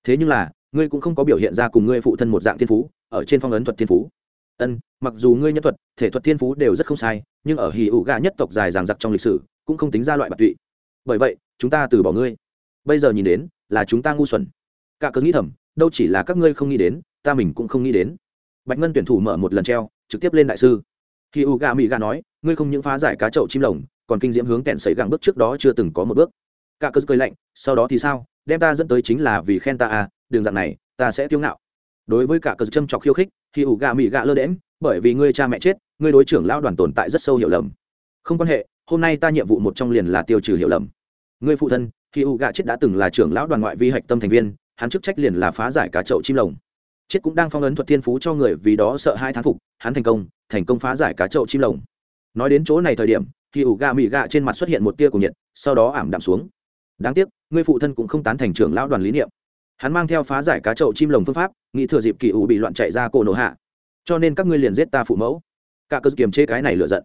Thế nhưng là ngươi cũng không có biểu hiện ra cùng ngươi phụ thân một dạng thiên phú, ở trên phong ấn thuật thiên phú. Ân, mặc dù ngươi nhân thuật, thể thuật thiên phú đều rất không sai, nhưng ở hì ụ gà nhất tộc dài ràng giặc trong lịch sử, cũng không tính ra loại bạc tụy. Bởi vậy, chúng ta từ bỏ ngươi. Bây giờ nhìn đến, là chúng ta ngu xuẩn. Cả cớ nghĩ thầm, đâu chỉ là các ngươi không nghĩ đến, ta mình cũng không nghĩ đến. Bạch ngân tuyển thủ mở một lần treo, trực tiếp lên đại sư. Khi u gà mỹ gà nói, ngươi không những phá giải cá chậu chim lồng, còn kinh diễm hướng kẹn sấy gẳng bước trước đó chưa từng có một bước. Cả cớ cười lạnh, sau đó thì sao? Đem ta dẫn tới chính là vì khen ta à đường dạng này, ta sẽ tiêu ngạo. Đối với cả cờ châm chọc khiêu khích khi ủ gà mị gà lơ đễm bởi vì ngươi cha mẹ chết, ngươi đối trưởng lão đoàn tồn tại rất sâu hiểu lầm. Không quan hệ, hôm nay ta nhiệm vụ một trong liền là tiêu trừ hiểu lầm. Ngươi phụ thân khi ủ gà chết đã từng là trưởng lão đoàn ngoại vi hạch tâm thành viên, hắn chức trách liền là phá giải cá chậu chim lồng. Chết cũng đang phong ấn thuật thiên phú cho người vì đó sợ hai thán phục, hắn thành công thành công phá giải cá chậu chim lồng. Nói đến chỗ này thời điểm khi ủ gà mị gà trên mặt xuất hiện một tia của nhiệt, sau đó ảm đạm xuống. Đáng tiếc, ngươi phụ thân cũng không tán thành trưởng lão đoàn lý niệm hắn mang theo phá giải cá chậu chim lồng phương pháp, nghĩ thừa dịp kỳ ủ bị loạn chạy ra cổ nổ hạ. Cho nên các ngươi liền giết ta phụ mẫu. Cả cơ kiềm chế cái này lựa giận.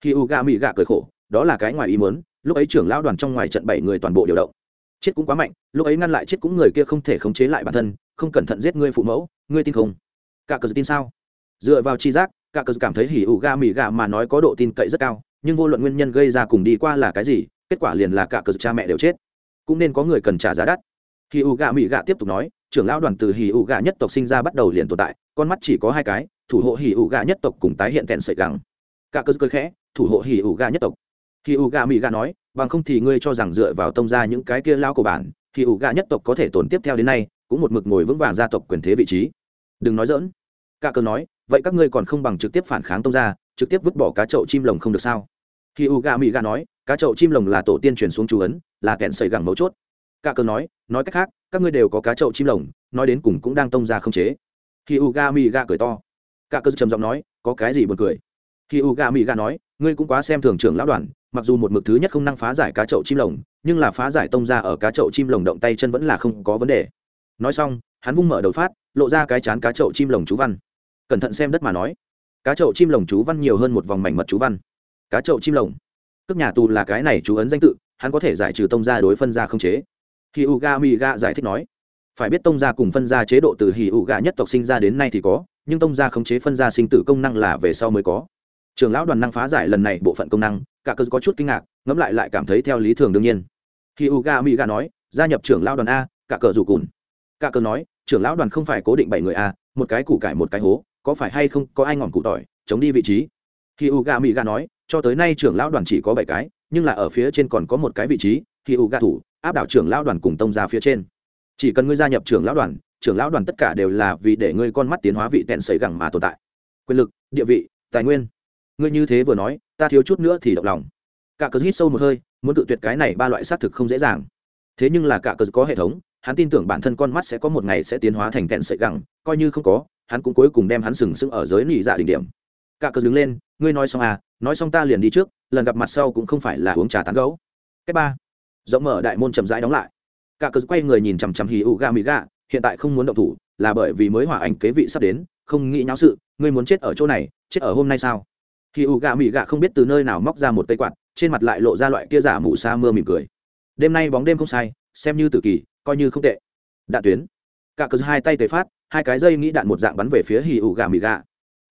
Kỳ u gà mỹ gà cười khổ, đó là cái ngoài ý muốn, lúc ấy trưởng lão đoàn trong ngoài trận bảy người toàn bộ điều động. Chết cũng quá mạnh, lúc ấy ngăn lại chết cũng người kia không thể khống chế lại bản thân, không cẩn thận giết ngươi phụ mẫu, ngươi tin không? Cả cơ tin sao? Dựa vào chi giác, cả cơ cảm thấy hỉ ủ ga mỉ gà mà nói có độ tin cậy rất cao, nhưng vô luận nguyên nhân gây ra cùng đi qua là cái gì, kết quả liền là cả cơ cha mẹ đều chết. Cũng nên có người cần trả giá đắt hỉ ủ gà mỹ gà tiếp tục nói, trưởng lão đoàn từ hỉ ủ gà nhất tộc sinh ra bắt đầu liền tồn tại, con mắt chỉ có hai cái, thủ hộ hỉ ủ gà nhất tộc cùng tái hiện kẹn sợi gắng cả cơ cười khẽ, thủ hộ hỉ ủ gà nhất tộc. Hỉ ủ gà mỹ gà nói, bằng không thì ngươi cho rằng dựa vào tông ra những cái kia lao của bản hỉ ủ gà nhất tộc có thể tồn tiếp theo đến nay, cũng một mực ngồi vững vàng gia tộc quyền thế vị trí. Đừng nói dỡn cả cơ nói, vậy các ngươi còn không bằng trực tiếp phản kháng tông ra trực tiếp vứt bỏ cá chậu chim lồng không được sao? Hì u gà mỹ gà nói, cá chậu chim lồng là tổ tiên truyền xuống chú ấn, là kẹn sợi gẳng mấu chốt cả cờ nói nói cách khác, các ngươi đều có cá chậu chim lồng, nói đến cùng cũng đang tông ra không chế. Khi u ga mi ga cười to. Cả cờ trầm giọng nói, có cái gì buồn cười? Khi u ga mi ga nói, ngươi cũng quá xem thường trưởng lão đoàn, mặc dù một mực thứ nhất không năng phá giải cá chậu chim lồng, nhưng là phá giải tông ra ở cá chậu chim lồng động tay chân vẫn là không có vấn đề. Nói xong, hắn vung mở đầu phát, lộ ra cái chán cá chậu chim lồng chú văn. Cẩn thận xem đất mà nói. Cá chậu chim lồng chú văn nhiều hơn một vòng mảnh mật chú văn. Cá chậu chim lồng. Cước nhà tù là cái này chú ấn danh tự, hắn có thể giải trừ tông gia đối phân gia không chế hì u ga mi ga giải thích nói, phải biết tông gia cùng phân gia chế độ từ hì u ga nhất tộc sinh ra đến nay thì có, nhưng tông gia khống chế phân gia sinh tử công năng là về sau mới có. Trường lão đoàn năng phá giải lần này bộ phận công năng, cả cơ có chút kinh ngạc, ngẫm lại lại cảm thấy theo lý thường đương nhiên. Hì u ga mi ga nói, gia nhập trưởng lão đoàn a, cả cờ rủ cùn. Cả cờ nói, trưởng lão đoàn không phải cố định bảy người a, một cái củ cải một cái hố, có phải hay không, có ai ngọn củ tỏi, chống đi vị trí? Khi u gà mỹ gà nói, cho tới nay trưởng lão đoàn chỉ có bảy cái, nhưng là ở phía trên còn có một cái vị trí khi u gà thủ áp đảo trưởng lão đoàn cùng tông ra phía trên. Chỉ cần ngươi gia nhập trưởng lão đoàn, trưởng lão đoàn tất cả đều là vì để ngươi con mắt tiến hóa vị tẹn sấy gẳng mà tồn tại. Quyền lực, địa vị, tài nguyên. Ngươi như thế vừa nói, ta thiếu chút nữa thì động lòng. Cả cờ hít sâu một hơi, muốn tự tuyệt cái này ba loại xác thực không dễ dàng. Thế nhưng là cả cờ có hệ thống, hắn tin tưởng bản thân con mắt sẽ có một ngày sẽ tiến hóa thành tẹn sợi gẳng, coi như không có, hắn cũng cuối cùng đem hắn sừng sững ở giới nỉ dạ đỉnh điểm. Cả cờ đứng lên, ngươi nói xong à nói xong ta liền đi trước, lần gặp mặt sau cũng không phải là uống trà tán gấu cách ba rộng mở đại môn chậm rãi đóng lại. Cả cớ quay người nhìn chằm chằm hì ụ ga mỹ gà, hiện tại không muốn động thủ, là bởi vì mới hỏa ảnh kế vị sắp đến, không nghĩ nháo sự, ngươi muốn chết ở chỗ này, chết ở hôm nay sao? Hì ụ ga mỹ gà không biết từ nơi nào móc ra một tay quạt, trên mặt lại lộ ra loại kia giả mù sa mưa mỉm cười. Đêm nay bóng đêm không sai, xem như tử kỳ, coi như không tệ. Đạn tuyến. Cả cớ hai tay tề phát, hai cái dây nghĩ đạn một dạng bắn về phía hì ủ gà mỹ gà.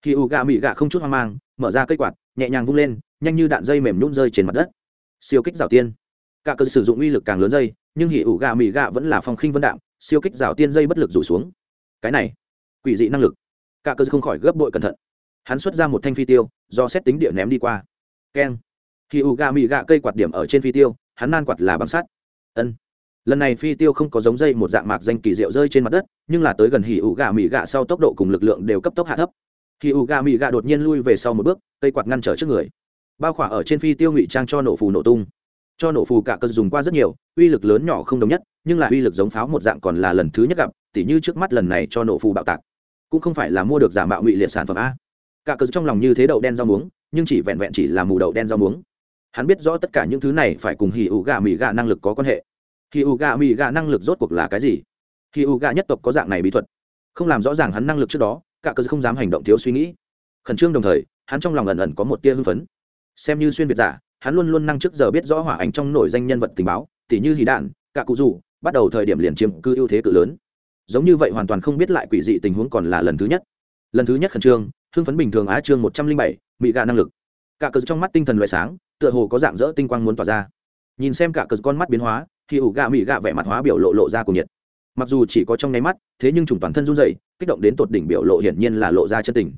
Hì ủ gà mỹ gà không chút hoang mang, mở ra cây quạt, nhẹ nhàng vung lên, nhanh như đạn dây mềm nhún rơi trên mặt đất. Siêu kích rào tiên cả cơ sử dụng uy lực càng lớn dây, nhưng Hỉ ủ gà mì gà vẫn là phong khinh vân đạm, siêu kích rào tiên dây bất lực rủ xuống. Cái này, quỷ dị năng lực. Cả cơ không khỏi gấp bội cẩn thận. Hắn xuất ra một thanh phi tiêu, do xét tính địa ném đi qua. Keng. Hỉ ủ gà mì gà cây quạt điểm ở trên phi tiêu, hắn nan quạt là bằng sắt. Ân. Lần này phi tiêu không có giống dây một dạng mạc danh kỳ diệu rơi trên mặt đất, nhưng là tới gần hỉ ủ gà mì gà sau tốc độ cùng lực lượng đều cấp tốc hạ thấp. Hỉ ủ gà mì gà đột nhiên lui về sau một bước, cây quạt ngăn trở trước người. Bao khỏa ở trên phi tiêu ngụy trang cho nổ phù nổ tung cho nổ phù cả cơ dùng qua rất nhiều, uy lực lớn nhỏ không đồng nhất, nhưng là uy lực giống pháo một dạng còn là lần thứ nhất gặp, tỉ như trước mắt lần này cho nổ phù bạo tạc. Cũng không phải là mua được giả mạo ngụy liệt sản phẩm a. Cả cơ trong lòng như thế đậu đen rau muống, nhưng chỉ vẹn vẹn chỉ là mù đậu đen rau muống. Hắn biết rõ tất cả những thứ này phải cùng hì ủ gà mì gà năng lực có quan hệ. Hì ủ gà mì gà năng lực rốt cuộc là cái gì? Hì ủ gà nhất tộc có dạng này bí thuật. Không làm rõ ràng hắn năng lực trước đó, cả cơ không dám hành động thiếu suy nghĩ. Khẩn trương đồng thời, hắn trong lòng ẩn ẩn có một tia hưng phấn. Xem như xuyên việt giả hắn luôn luôn năng trước giờ biết rõ hỏa ảnh trong nổi danh nhân vật tình báo, tỉ như hí đạn cả cụ dù, bắt đầu thời điểm liền chiếm cư ưu thế cự lớn. Giống như vậy hoàn toàn không biết lại quỷ dị tình huống còn là lần thứ nhất. Lần thứ nhất khẩn trương, hưng phấn bình thường á chương một trăm linh bảy mỹ gạ năng lực. Cả cờ trong mắt tinh thần loại sáng, tựa hồ có dạng dỡ tinh quang muốn tỏa ra. Nhìn xem cả cờ con mắt biến hóa, thì ủ gạ mỹ gạ vẻ mặt hóa biểu lộ lộ ra cùng nhiệt. Mặc dù chỉ có trong nháy mắt, thế nhưng chủng toàn thân run dày kích động đến tột đỉnh biểu lộ hiển nhiên là lộ ra chân tình.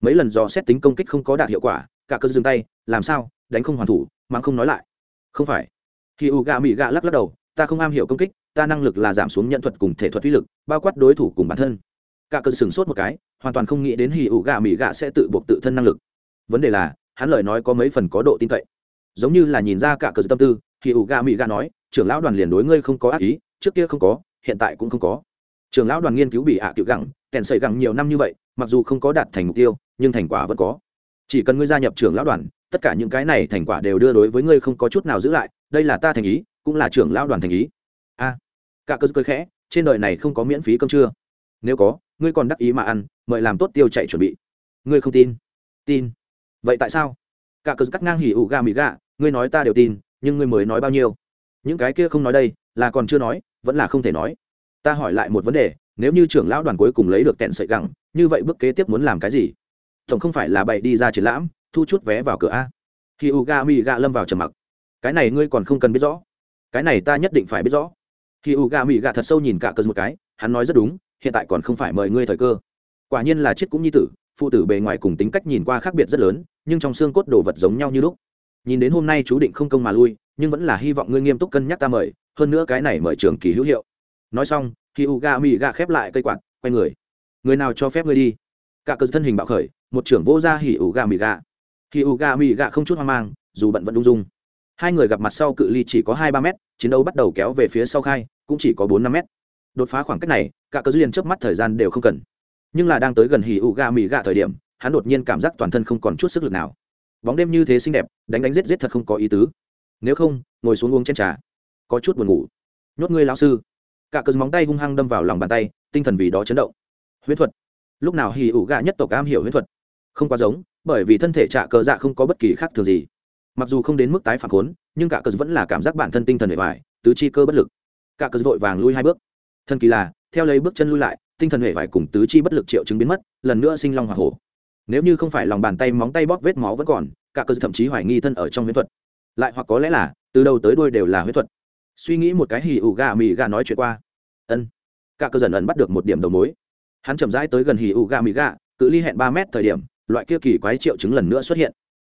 Mấy lần do xét tính công kích không có đạt hiệu quả cả cờ dừng tay, làm sao? Đánh không hoàn thủ, mà không nói lại. Không phải. Khi U Gà mỹ Gà lắc lắc đầu, ta không am hiểu công kích, ta năng lực là giảm xuống nhận thuật cùng thể thuật uy lực, bao quát đối thủ cùng bản thân. Cả cơn sừng sốt một cái, hoàn toàn không nghĩ đến hì ủ Gà mỹ Gà sẽ tự buộc tự thân năng lực. Vấn đề là, hắn lời nói có mấy phần có độ tin cậy. Giống như là nhìn ra cả cơn tâm tư hì ủ Gà mỹ Gà nói, trưởng lão đoàn liền đối ngươi không có ác ý, trước kia không có, hiện tại cũng không có. Trưởng lão đoàn nghiên cứu bị ạ à cựu gẳng kèn sợi gẳng nhiều năm như vậy, mặc dù không có đạt thành mục tiêu, nhưng thành quả vẫn có. Chỉ cần ngươi gia nhập trưởng lão đoàn tất cả những cái này thành quả đều đưa đối với ngươi không có chút nào giữ lại, đây là ta thành ý, cũng là trưởng lão đoàn thành ý. A. Cả cơ cơ khẽ, trên đời này không có miễn phí cơm trưa. Nếu có, ngươi còn đắc ý mà ăn, mời làm tốt tiêu chạy chuẩn bị. Ngươi không tin? Tin. Vậy tại sao? Cả cơ cắt ngang hỉ ủ gà mì gà, ngươi nói ta đều tin, nhưng ngươi mới nói bao nhiêu? Những cái kia không nói đây, là còn chưa nói, vẫn là không thể nói. Ta hỏi lại một vấn đề, nếu như trưởng lão đoàn cuối cùng lấy được kẹn sợi gẳng, như vậy bước kế tiếp muốn làm cái gì? Tổng không phải là bậy đi ra triển lãm thu chút vé vào cửa a. Khi u ga mi ga lâm vào trầm mặc. Cái này ngươi còn không cần biết rõ. Cái này ta nhất định phải biết rõ. Khi u ga mi ga thật sâu nhìn cả cơn một cái, hắn nói rất đúng, hiện tại còn không phải mời ngươi thời cơ. Quả nhiên là chết cũng như tử, phụ tử bề ngoài cùng tính cách nhìn qua khác biệt rất lớn, nhưng trong xương cốt đồ vật giống nhau như lúc. Nhìn đến hôm nay chú định không công mà lui, nhưng vẫn là hy vọng ngươi nghiêm túc cân nhắc ta mời, hơn nữa cái này mời trường kỳ hữu hiệu. Nói xong khi u ga mi ga khép lại cây quạt, quay người. Người nào cho phép ngươi đi? Cả cơ thân hình bạo khởi, một trưởng vô gia hỉ u ga mi ga hỉ u gà mì gà không chút hoang mang, dù bận vẫn ung dung. Hai người gặp mặt sau cự ly chỉ có hai ba mét, chiến đấu bắt đầu kéo về phía sau khai, cũng chỉ có bốn năm mét. Đột phá khoảng cách này, cả cơ liền trước mắt thời gian đều không cần. Nhưng là đang tới gần hỉ u gà mì gà thời điểm, hắn đột nhiên cảm giác toàn thân không còn chút sức lực nào. Bóng đêm như thế xinh đẹp, đánh đánh giết giết thật không có ý tứ. Nếu không, ngồi xuống uống chén trà, có chút buồn ngủ. Nhốt ngươi lão sư. Cả cơn móng tay hung hăng đâm vào lòng bàn tay, tinh thần vì đó chấn động. Huyễn thuật. Lúc nào hì ủ gà nhất tộc am hiểu huyễn thuật? Không quá giống bởi vì thân thể trạ cờ dạ không có bất kỳ khác thường gì. Mặc dù không đến mức tái phản khốn, nhưng cả cờ vẫn là cảm giác bản thân tinh thần bề ngoài tứ chi cơ bất lực. Cả cờ vội vàng lui hai bước. Thân kỳ là, theo lấy bước chân lui lại, tinh thần hệ vải cùng tứ chi bất lực triệu chứng biến mất, lần nữa sinh long hoa hổ. Nếu như không phải lòng bàn tay móng tay bóp vết máu vẫn còn, cả cơ thậm chí hoài nghi thân ở trong huyết thuật. Lại hoặc có lẽ là, từ đầu tới đuôi đều là huyết thuật. Suy nghĩ một cái hì ủ gà mì gà nói chuyện qua. Ân. Cả cơ dần ẩn bắt được một điểm đầu mối. Hắn chậm rãi tới gần hì ủ gà mì gà, cự ly hẹn ba mét thời điểm loại kia kỳ quái triệu chứng lần nữa xuất hiện.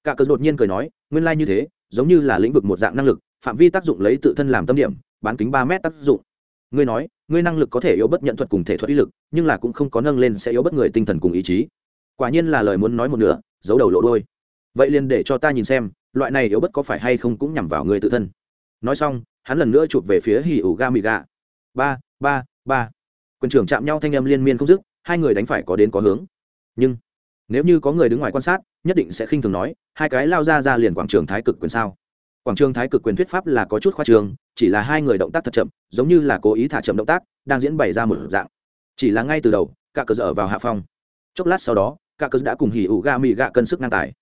Cả cơ đột nhiên cười nói, nguyên lai như thế, giống như là lĩnh vực một dạng năng lực, phạm vi tác dụng lấy tự thân làm tâm điểm, bán kính ba mét tác dụng. Ngươi nói, ngươi năng lực có thể yếu bất nhận thuật cùng thể thuật ý lực, nhưng là cũng không có nâng lên sẽ yếu bất người tinh thần cùng ý chí. Quả nhiên là lời muốn nói một nửa, giấu đầu lộ đôi. Vậy liền để cho ta nhìn xem, loại này yếu bất có phải hay không cũng nhằm vào người tự thân. Nói xong, hắn lần nữa chụp về phía hì ủ ga mì gà ba ba ba. Quân trưởng chạm nhau thanh âm liên miên không dứt, hai người đánh phải có đến có hướng. Nhưng nếu như có người đứng ngoài quan sát, nhất định sẽ khinh thường nói, hai cái lao ra ra liền quảng trường thái cực quyền sao? Quảng trường thái cực quyền thuyết pháp là có chút khoa trường chỉ là hai người động tác thật chậm, giống như là cố ý thả chậm động tác, đang diễn bày ra một dạng. Chỉ là ngay từ đầu cả cờ dở vào hạ phong. Chốc lát sau đó cả cờ đã cùng hì ủ ga mì gạ cân sức ngang tài.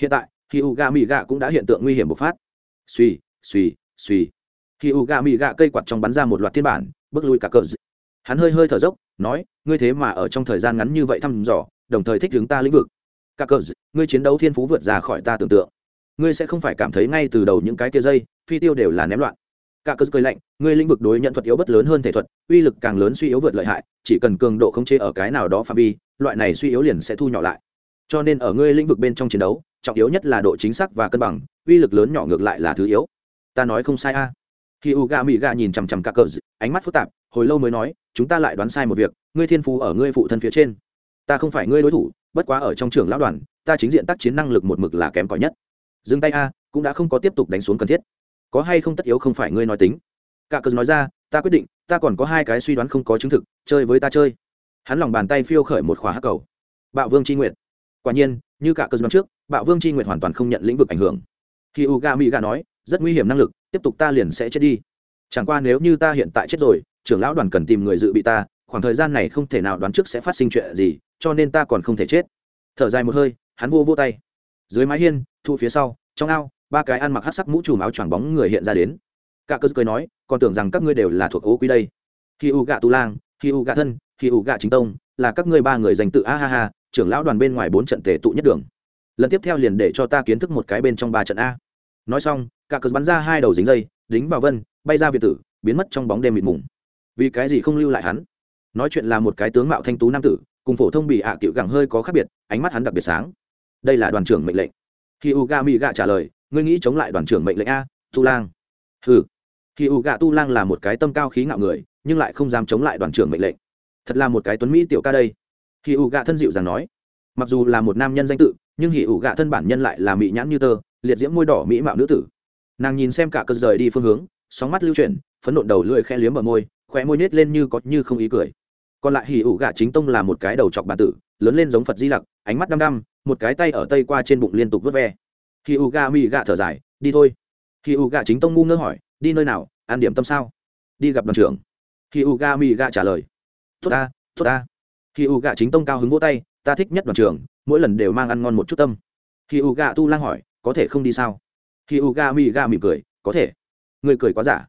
Hiện tại hì ủ ga mì gạ cũng đã hiện tượng nguy hiểm bộc phát. Suy suy suy hì ủ ga mì gạ cây quạt trong bắn ra một loạt thiên bản, bước lui cả cờ. Hắn hơi hơi thở dốc, nói, ngươi thế mà ở trong thời gian ngắn như vậy thăm dò đồng thời thích hướng ta lĩnh vực. Các cờ, ngươi chiến đấu thiên phú vượt ra khỏi ta tưởng tượng. Ngươi sẽ không phải cảm thấy ngay từ đầu những cái kia dây, phi tiêu đều là ném loạn. Cả cờ cười lạnh, ngươi lĩnh vực đối nhận thuật yếu bất lớn hơn thể thuật, uy lực càng lớn suy yếu vượt lợi hại, chỉ cần cường độ khống chế ở cái nào đó phạm vi, loại này suy yếu liền sẽ thu nhỏ lại. Cho nên ở ngươi lĩnh vực bên trong chiến đấu, trọng yếu nhất là độ chính xác và cân bằng, uy lực lớn nhỏ ngược lại là thứ yếu. Ta nói không sai a. Khi u ga mỹ ga nhìn chằm chằm cả cờ, ánh mắt phức tạp, hồi lâu mới nói, chúng ta lại đoán sai một việc, ngươi thiên phú ở ngươi phụ thân phía trên ta không phải ngươi đối thủ, bất quá ở trong trường lão đoàn, ta chính diện tác chiến năng lực một mực là kém cỏi nhất. Dừng tay a, cũng đã không có tiếp tục đánh xuống cần thiết. Có hay không tất yếu không phải ngươi nói tính. Cả cờ nói ra, ta quyết định, ta còn có hai cái suy đoán không có chứng thực, chơi với ta chơi. Hắn lòng bàn tay phiêu khởi một khóa hắc cầu. Bạo vương c h i nguyệt. Quả nhiên, như cả cơn đoán trước, bạo vương c h i nguyệt hoàn toàn không nhận lĩnh vực ảnh hưởng. Khi u ga mỹ ga nói, rất nguy hiểm năng lực, tiếp tục ta liền sẽ chết đi. Chẳng qua nếu như ta hiện tại chết rồi, trưởng lão đoàn cần tìm người dự bị ta, khoảng thời gian này không thể nào đoán trước sẽ phát sinh chuyện gì cho nên ta còn không thể chết. Thở dài một hơi, hắn vô vô tay. Dưới mái hiên, thu phía sau, trong ao, ba cái ăn mặc hát sắc mũ trùm áo choàng bóng người hiện ra đến. Cả cơ cười nói, còn tưởng rằng các ngươi đều là thuộc ô quý đây. Khi u gạ tu lang, khi u gạ thân, khi u gạ chính tông, là các ngươi ba người dành tự a ha ha, trưởng lão đoàn bên ngoài bốn trận tề tụ nhất đường. Lần tiếp theo liền để cho ta kiến thức một cái bên trong ba trận a. Nói xong, cả cơ bắn ra hai đầu dính dây, đính vào vân, bay ra việt tử, biến mất trong bóng đêm mịt mùng. Vì cái gì không lưu lại hắn? Nói chuyện là một cái tướng mạo thanh tú nam tử cùng phổ thông bị ạ à cựu gẳng hơi có khác biệt, ánh mắt hắn đặc biệt sáng. Đây là đoàn trưởng mệnh lệnh. Khi u ga mỹ gạ trả lời, ngươi nghĩ chống lại đoàn trưởng mệnh lệnh a, tu lang? Hừ. Khi u gạ tu lang là một cái tâm cao khí ngạo người, nhưng lại không dám chống lại đoàn trưởng mệnh lệnh. Thật là một cái tuấn mỹ tiểu ca đây. Khi u gạ thân dịu rằng nói. Mặc dù là một nam nhân danh tự, nhưng Hỉ ủ gạ thân bản nhân lại là mỹ nhãn như tơ, liệt diễm môi đỏ mỹ mạo nữ tử. Nàng nhìn xem cả cơn rời đi phương hướng, sóng mắt lưu chuyển, phấn nộn đầu lưỡi khe liếm ở môi, khóe môi nết lên như có như không ý cười còn lại hỉ ủ gạ chính tông là một cái đầu chọc bản tử, lớn lên giống phật di lặc, ánh mắt đăm đăm, một cái tay ở tây qua trên bụng liên tục vớt ve. Hỉ ủ gạ mỹ gạ thở dài, đi thôi. Hỉ ủ gạ chính tông ngu ngơ hỏi, đi nơi nào, ăn điểm tâm sao? Đi gặp đoàn trưởng. Hỉ ủ gạ mỹ gạ trả lời, tốt ta tốt ta. Hỉ ủ gạ chính tông cao hứng vỗ tay, ta thích nhất đoàn trưởng, mỗi lần đều mang ăn ngon một chút tâm. Hỉ ủ gạ tu lang hỏi, có thể không đi sao? Hỉ ủ gạ mì gạ mỉm cười, có thể. Người cười quá giả.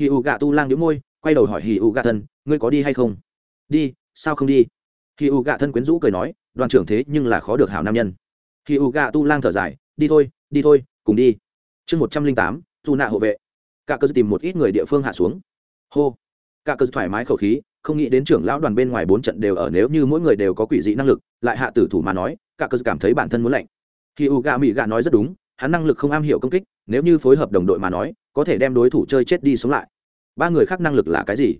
Hỉ ủ gạ tu lang nhíu môi, quay đầu hỏi hỉ ủ gạ thân, ngươi có đi hay không? Đi, sao không đi? Khi u gạ thân quyến rũ cười nói, đoàn trưởng thế nhưng là khó được hảo nam nhân. Khi u gạ tu lang thở dài, đi thôi đi thôi, cùng đi. Chương một trăm linh tám dù nạ hộ vệ. Cả cơ tìm một ít người địa phương hạ xuống. Hô. Cả cơ thoải mái khẩu khí, không nghĩ đến trưởng lão đoàn bên ngoài bốn trận đều ở nếu như mỗi người đều có quỷ dị năng lực, lại hạ tử thủ mà nói, cả cơ cảm thấy bản thân muốn lạnh. Khi u gạ mỹ gạ nói rất đúng, hắn năng lực không am hiểu công kích, nếu như phối hợp đồng đội mà nói, có thể đem đối thủ chơi chết đi sống lại. Ba người khác năng lực là cái gì?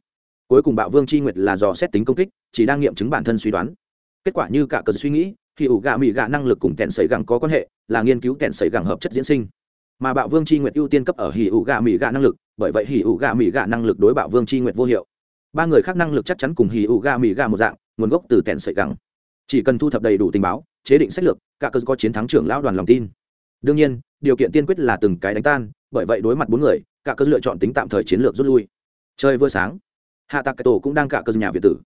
Cuối cùng bạo vương c h i nguyệt là dò xét tính công kích, chỉ đang nghiệm chứng bản thân suy đoán. Kết quả như cả cờ suy nghĩ, thì ủ gà mỹ gà năng lực cùng kẹn y gẳng có quan hệ, là nghiên cứu kẹn y gẳng hợp chất diễn sinh. Mà bạo vương c h i nguyệt ưu tiên cấp ở hỉ ủ gà mỹ gà năng lực, bởi vậy hỉ ủ gà mỹ gà năng lực đối bạo vương c h i nguyệt vô hiệu. Ba người khác năng lực chắc chắn cùng hỉ ủ gà mỹ gà một dạng, nguồn gốc từ kẹn y gẳng. Chỉ cần thu thập đầy đủ tình báo, chế định sách lược, cả cờ có chiến thắng trưởng lão đoàn lòng tin. Đương nhiên, điều kiện tiên quyết là từng cái đánh tan, bởi vậy đối mặt bốn người, cả cờ lựa chọn tính tạm thời chiến lược rút lui. Chơi vừa sáng hạ tạc cái tổ cũng đang cả cơ nhà việt tử.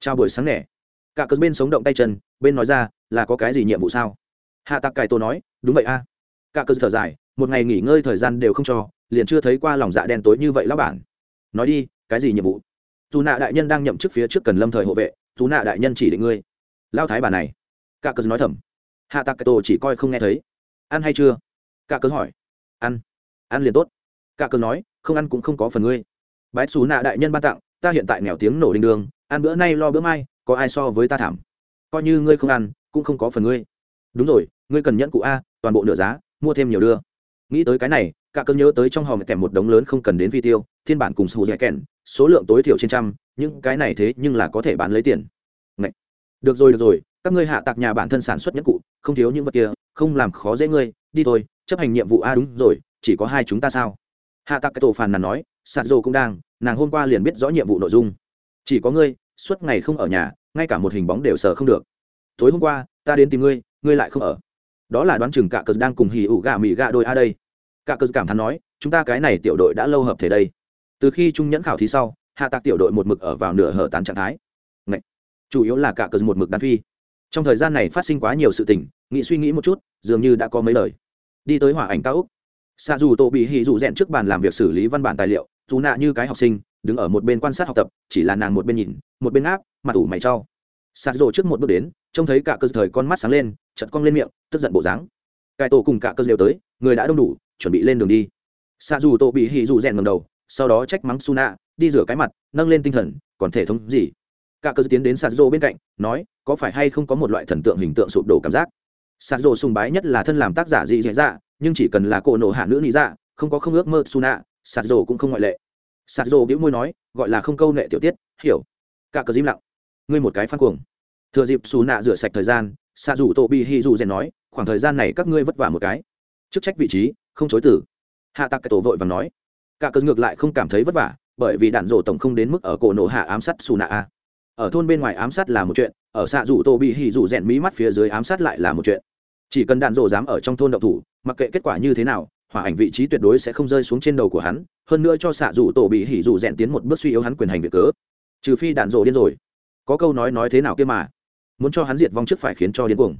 Chào buổi sáng nẻ cả cơ bên sống động tay chân, bên nói ra, là có cái gì nhiệm vụ sao? Hạ tạc cải tổ nói, đúng vậy a. Cả cơ thở dài, một ngày nghỉ ngơi thời gian đều không cho, liền chưa thấy qua lòng dạ đen tối như vậy lão bản. Nói đi, cái gì nhiệm vụ? Dù nạ đại nhân đang nhậm chức phía trước cần lâm thời hộ vệ, dù nạ đại nhân chỉ định ngươi. Lao thái bà này. Cả cơ nói thầm. Hạ tạc cái tổ chỉ coi không nghe thấy. Ăn hay chưa? Cả cơ hỏi. Ăn. Ăn liền tốt. Cả cơ nói, không ăn cũng không có phần ngươi. Bái xù nạ đại nhân ban tặng ta hiện tại nghèo tiếng nổ đình đường ăn bữa nay lo bữa mai, có ai so với ta thảm? Coi như ngươi không ăn, cũng không có phần ngươi. Đúng rồi, ngươi cần nhẫn cụ a, toàn bộ nửa giá, mua thêm nhiều đưa. Nghĩ tới cái này, cả cơn nhớ tới trong hòm kèm một đống lớn không cần đến vi tiêu, thiên bản cùng sù dẻ kèn số lượng tối thiểu trên trăm, những cái này thế nhưng là có thể bán lấy tiền. Ngậy. được rồi được rồi, các ngươi hạ tạc nhà bản thân sản xuất nhẫn cụ, không thiếu những vật kia, không làm khó dễ ngươi, đi thôi, chấp hành nhiệm vụ a, đúng rồi, chỉ có hai chúng ta sao? Hạ tạc cái tổ phàn nàn nói, sạt dô cũng đang, nàng hôm qua liền biết rõ nhiệm vụ nội dung. Chỉ có ngươi, suốt ngày không ở nhà, ngay cả một hình bóng đều sờ không được. Tối hôm qua, ta đến tìm ngươi ngươi lại không ở. Đó là đoán chừng cả cờ đang cùng hì ủ gà mì gà đôi a đây. Cả cờ cảm thán nói, chúng ta cái này tiểu đội đã lâu hợp thể đây. Từ khi trung nhẫn khảo thí sau, hạ tạc tiểu đội một mực ở vào nửa hở tán trạng thái. Ngậy. chủ yếu là cả cờ một mực đan phi. Trong thời gian này phát sinh quá nhiều sự tình, nghĩ suy nghĩ một chút, dường như đã có mấy lời. Đi tới hỏa ảnh cao úc xa dù tổ bị hì dù rèn trước bàn làm việc xử lý văn bản tài liệu, dù nạ như cái học sinh, đứng ở một bên quan sát học tập, chỉ là nàng một bên nhìn, một bên áp, mặt ủ mày cho. sạt rồ trước một bước đến, trông thấy cả cơ thời con mắt sáng lên chật cong lên miệng, tức giận bộ dáng. Cải tổ cùng cả cơ đều tới, người đã đông đủ, chuẩn bị lên đường đi. Xạ dù tổ bị hì dù rèn ngầm đầu, sau đó trách mắng su nạ đi rửa cái mặt, nâng lên tinh thần, còn thể thống gì? Cả cơ tiến đến sạt Dù bên cạnh, nói, có phải hay không có một loại thần tượng hình tượng sụp đổ cảm giác? Sạt rồ sùng bái nhất là thân làm tác giả dị dạy dạ nhưng chỉ cần là cổ nổ hạ nữ lý dạ không có không ước mơ su nạ sạt rồ cũng không ngoại lệ. Sạt rồ biễu môi nói, gọi là không câu nệ tiểu tiết, hiểu. Cả cờ im lặng. Ngươi một cái phát cuồng. Thừa dịp su nạ rửa sạch thời gian xạ dù tổ bị hy dù rèn nói, khoảng thời gian này các ngươi vất vả một cái. Chức trách vị trí, không chối tử hạ tạc cái tổ vội và nói, cả cờ ngược lại không cảm thấy vất vả, bởi vì đạn rổ tổng không đến mức ở cổ nổ hạ ám sát su nạ ở thôn bên ngoài ám sát là một chuyện, ở xạ dù tổ bị hỉ dù rèn mỹ mắt phía dưới ám sát lại là một chuyện. Chỉ cần đạn rổ dám ở trong thôn đậu thủ mặc kệ kết quả như thế nào, hỏa ảnh vị trí tuyệt đối sẽ không rơi xuống trên đầu của hắn, hơn nữa cho xạ dù tổ bị hỉ dù rèn tiến một bước suy yếu hắn quyền hành việc cớ. Trừ phi đạn rổ điên rồi. Có câu nói nói thế nào kia mà. Muốn cho hắn diệt vong trước phải khiến cho điên cuồng.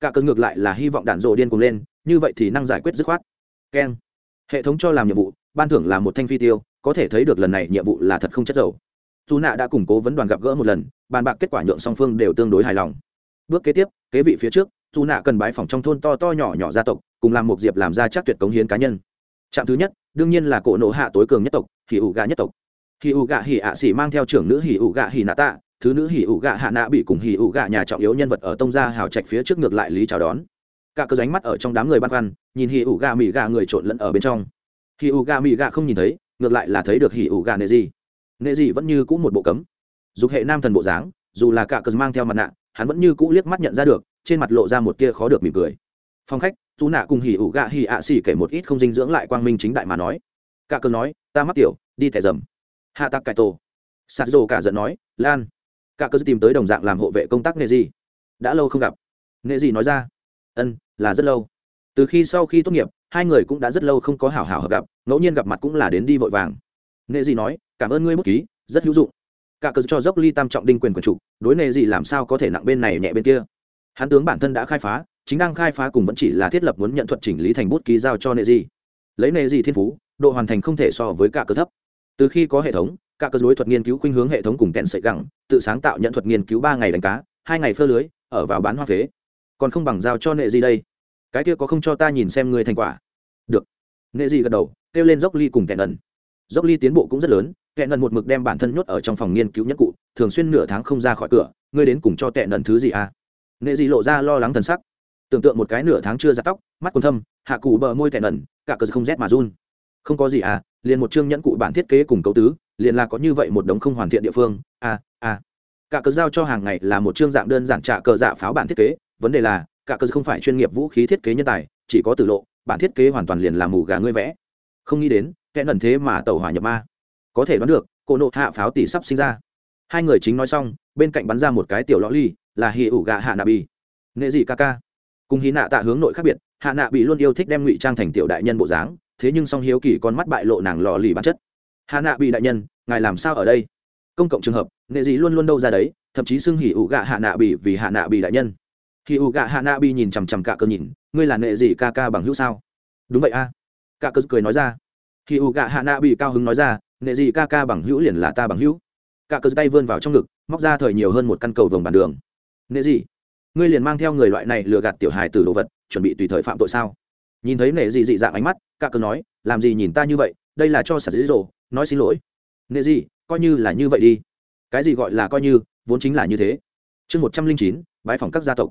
Cả cơn ngược lại là hy vọng đạn rổ điên cuồng lên, như vậy thì năng giải quyết dứt khoát. Keng. Hệ thống cho làm nhiệm vụ, ban thưởng là một thanh phi tiêu, có thể thấy được lần này nhiệm vụ là thật không chất dầu. Dù nạ đã củng cố vấn đoàn gặp gỡ một lần, bàn bạc kết quả nhượng song phương đều tương đối hài lòng. Bước kế tiếp, kế vị phía trước dù nạ cần bái phòng trong thôn to to nhỏ nhỏ gia tộc, cùng làm một diệp làm ra chắc tuyệt cống hiến cá nhân. Trạm thứ nhất, đương nhiên là cổ nộ hạ tối cường nhất tộc, hỉ ủ gà nhất tộc. Hỉ ủ gà hỉ ạ xỉ mang theo trưởng nữ hỉ ủ gà hỉ nạ tạ, thứ nữ hỉ ủ gà hạ nạ bị cùng hỉ ủ gà nhà trọng yếu nhân vật ở tông gia hào trạch phía trước ngược lại lý chào đón. Cả cơ ránh mắt ở trong đám người băn khoăn, nhìn hỉ ủ gà mỉ gà người trộn lẫn ở bên trong. Hỉ ủ gà mỉ gà không nhìn thấy, ngược lại là thấy được hỉ ủ gà nệ gì nệ gì vẫn như cũ một bộ cấm. Dục hệ nam thần bộ dáng, dù là cả cơ mang theo mặt nạ, hắn vẫn như cũ liếc mắt nhận ra được trên mặt lộ ra một tia khó được mỉm cười. Phong khách, tú nạ cùng hỉ ủ gạ hỉ ạ xỉ kể một ít không dinh dưỡng lại quang minh chính đại mà nói. Cả cơ nói, ta mắc tiểu, đi thẻ dầm. Hạ tạc cải tổ. Sạt rồ cả giận nói, lan. Cả cơ tìm tới đồng dạng làm hộ vệ công tác nghệ gì đã lâu không gặp. Nghệ gì nói ra, ân, là rất lâu. Từ khi sau khi tốt nghiệp, hai người cũng đã rất lâu không có hảo hảo hợp gặp, ngẫu nhiên gặp mặt cũng là đến đi vội vàng. Nghệ gì nói, cảm ơn ngươi bút ký, rất hữu dụng. Cả cơ cho dốc ly tam trọng đinh quyền quyền chủ, đối nghệ gì làm sao có thể nặng bên này nhẹ bên kia? Hắn tướng bản thân đã khai phá, chính đang khai phá cùng vẫn chỉ là thiết lập muốn nhận thuật chỉnh lý thành bút ký giao cho nệ gì lấy nệ gì thiên phú, độ hoàn thành không thể so với cả cơ thấp. Từ khi có hệ thống, cả cơ đối thuật nghiên cứu khuynh hướng hệ thống cùng kẹn sợi gẳng, tự sáng tạo nhận thuật nghiên cứu ba ngày đánh cá, hai ngày phơ lưới, ở vào bán hoa phế. Còn không bằng giao cho nệ gì đây. Cái kia có không cho ta nhìn xem người thành quả? Được. Nệ gì gật đầu, kêu lên dốc ly cùng kẹn ẩn. Dốc ly tiến bộ cũng rất lớn, kẹn ẩn một mực đem bản thân nhốt ở trong phòng nghiên cứu nhất cụ, thường xuyên nửa tháng không ra khỏi cửa, ngươi đến cùng cho kẹn ẩn thứ gì à? Nệ gì lộ ra lo lắng thần sắc. Tưởng tượng một cái nửa tháng chưa ra tóc, mắt còn thâm, hạ cụ bờ môi thẹn ẩn, cả cờ không rét mà run. Không có gì à liền một chương nhẫn cụ bản thiết kế cùng cấu tứ, liền là có như vậy một đống không hoàn thiện địa phương. À à. Cả cờ giao cho hàng ngày là một chương dạng đơn giản trả cờ dạ pháo bản thiết kế, vấn đề là, cả cờ không phải chuyên nghiệp vũ khí thiết kế nhân tài, chỉ có tử lộ, bản thiết kế hoàn toàn liền là mù gà ngươi vẽ. Không nghĩ đến, thẹn ẩn thế mà tàu hỏa nhập ma. Có thể đoán được, cô nộ hạ pháo tỷ sắp sinh ra. Hai người chính nói xong, bên cạnh bắn ra một cái tiểu lõ ly là hì ủ gà hạ nạ bì. Nghệ dị ca ca? Cùng hì nạ tạ hướng nội khác biệt, hạ nạ bị luôn yêu thích đem ngụy trang thành tiểu đại nhân bộ dáng, thế nhưng song hiếu kỳ con mắt bại lộ nàng lò lì bản chất. Hạ nạ bị đại nhân, ngài làm sao ở đây? Công cộng trường hợp, nghệ dị luôn luôn đâu ra đấy, thậm chí xưng hỉ ủ gạ hạ nạ bị vì hạ nạ bị đại nhân. Hỉ ủ gạ hạ nạ bị nhìn chằm chằm cả cơ nhìn, ngươi là nghệ dị ca ca bằng hữu sao? Đúng vậy a. Cả cơ cười nói ra. Hỉ ủ gạ hạ nạ bị cao hứng nói ra, nghệ dị ca ca bằng hữu liền là ta bằng hữu. Cả cơ tay vươn vào trong ngực, móc ra thời nhiều hơn một căn cầu vồng bàn đường nệ dị ngươi liền mang theo người loại này lừa gạt tiểu hài từ đồ vật, chuẩn bị tùy thời phạm tội sao? Nhìn thấy nệ dị dị dạng ánh mắt cả cơ nói, làm gì nhìn ta như vậy, đây là cho sạt dĩ dỗ nói xin lỗi. Nệ dị coi như là như vậy đi. Cái gì gọi là coi như, vốn chính là như thế. Chương một trăm linh chín bãi phòng các gia tộc.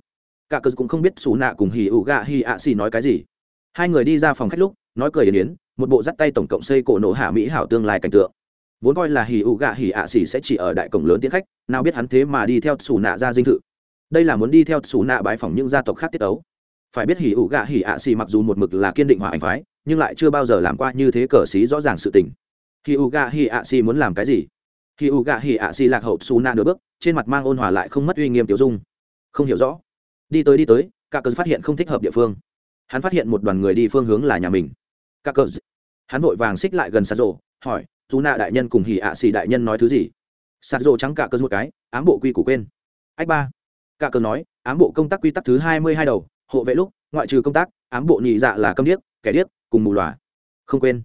Cả cơ cũng không biết xù nạ cùng hì ủ gạ hì ạ xì nói cái gì. Hai người đi ra phòng khách lúc, nói cười yến yến, một bộ dắt tay tổng cộng xây cổ nổ hạ mỹ hảo tương lai cảnh tượng. Vốn coi là hì ủ gạ hì ạ xì sẽ chỉ ở đại cổng lớn tiến khách, nào biết hắn thế mà đi theo xù nạ ra dinh thự đây là muốn đi theo xù nạ bãi phỏng những gia tộc khác tiết ấu phải biết hỉ ủ gạ hỉ ạ xì mặc dù một mực là kiên định hòa ảnh phái, nhưng lại chưa bao giờ làm qua như thế cờ xí rõ ràng sự tình. Hỉ ủ gạ hỉ ạ xì muốn làm cái gì? Hỉ ủ gạ hỉ ạ xì lạc hậu xù nạ nửa bước, trên mặt mang ôn hòa lại không mất uy nghiêm tiểu dung. Không hiểu rõ. Đi tới đi tới cả Cờ phát hiện không thích hợp địa phương. Hắn phát hiện một đoàn người đi phương hướng là nhà mình. Cả Cờ hắn vội vàng xích lại gần sạt rộ hỏi dù nạ đại nhân cùng hỉ ạ xì đại nhân nói thứ gì? Sạt rộ trắng cả cơn một cái, ám bộ quy củ quên. Ách ba cả cờ nói, ám bộ công tác quy tắc thứ hai mươi hai đầu, hộ vệ lúc, ngoại trừ công tác, ám bộ nhị dạ là câm điếc, kẻ điếc, cùng mù lòa. Không quên.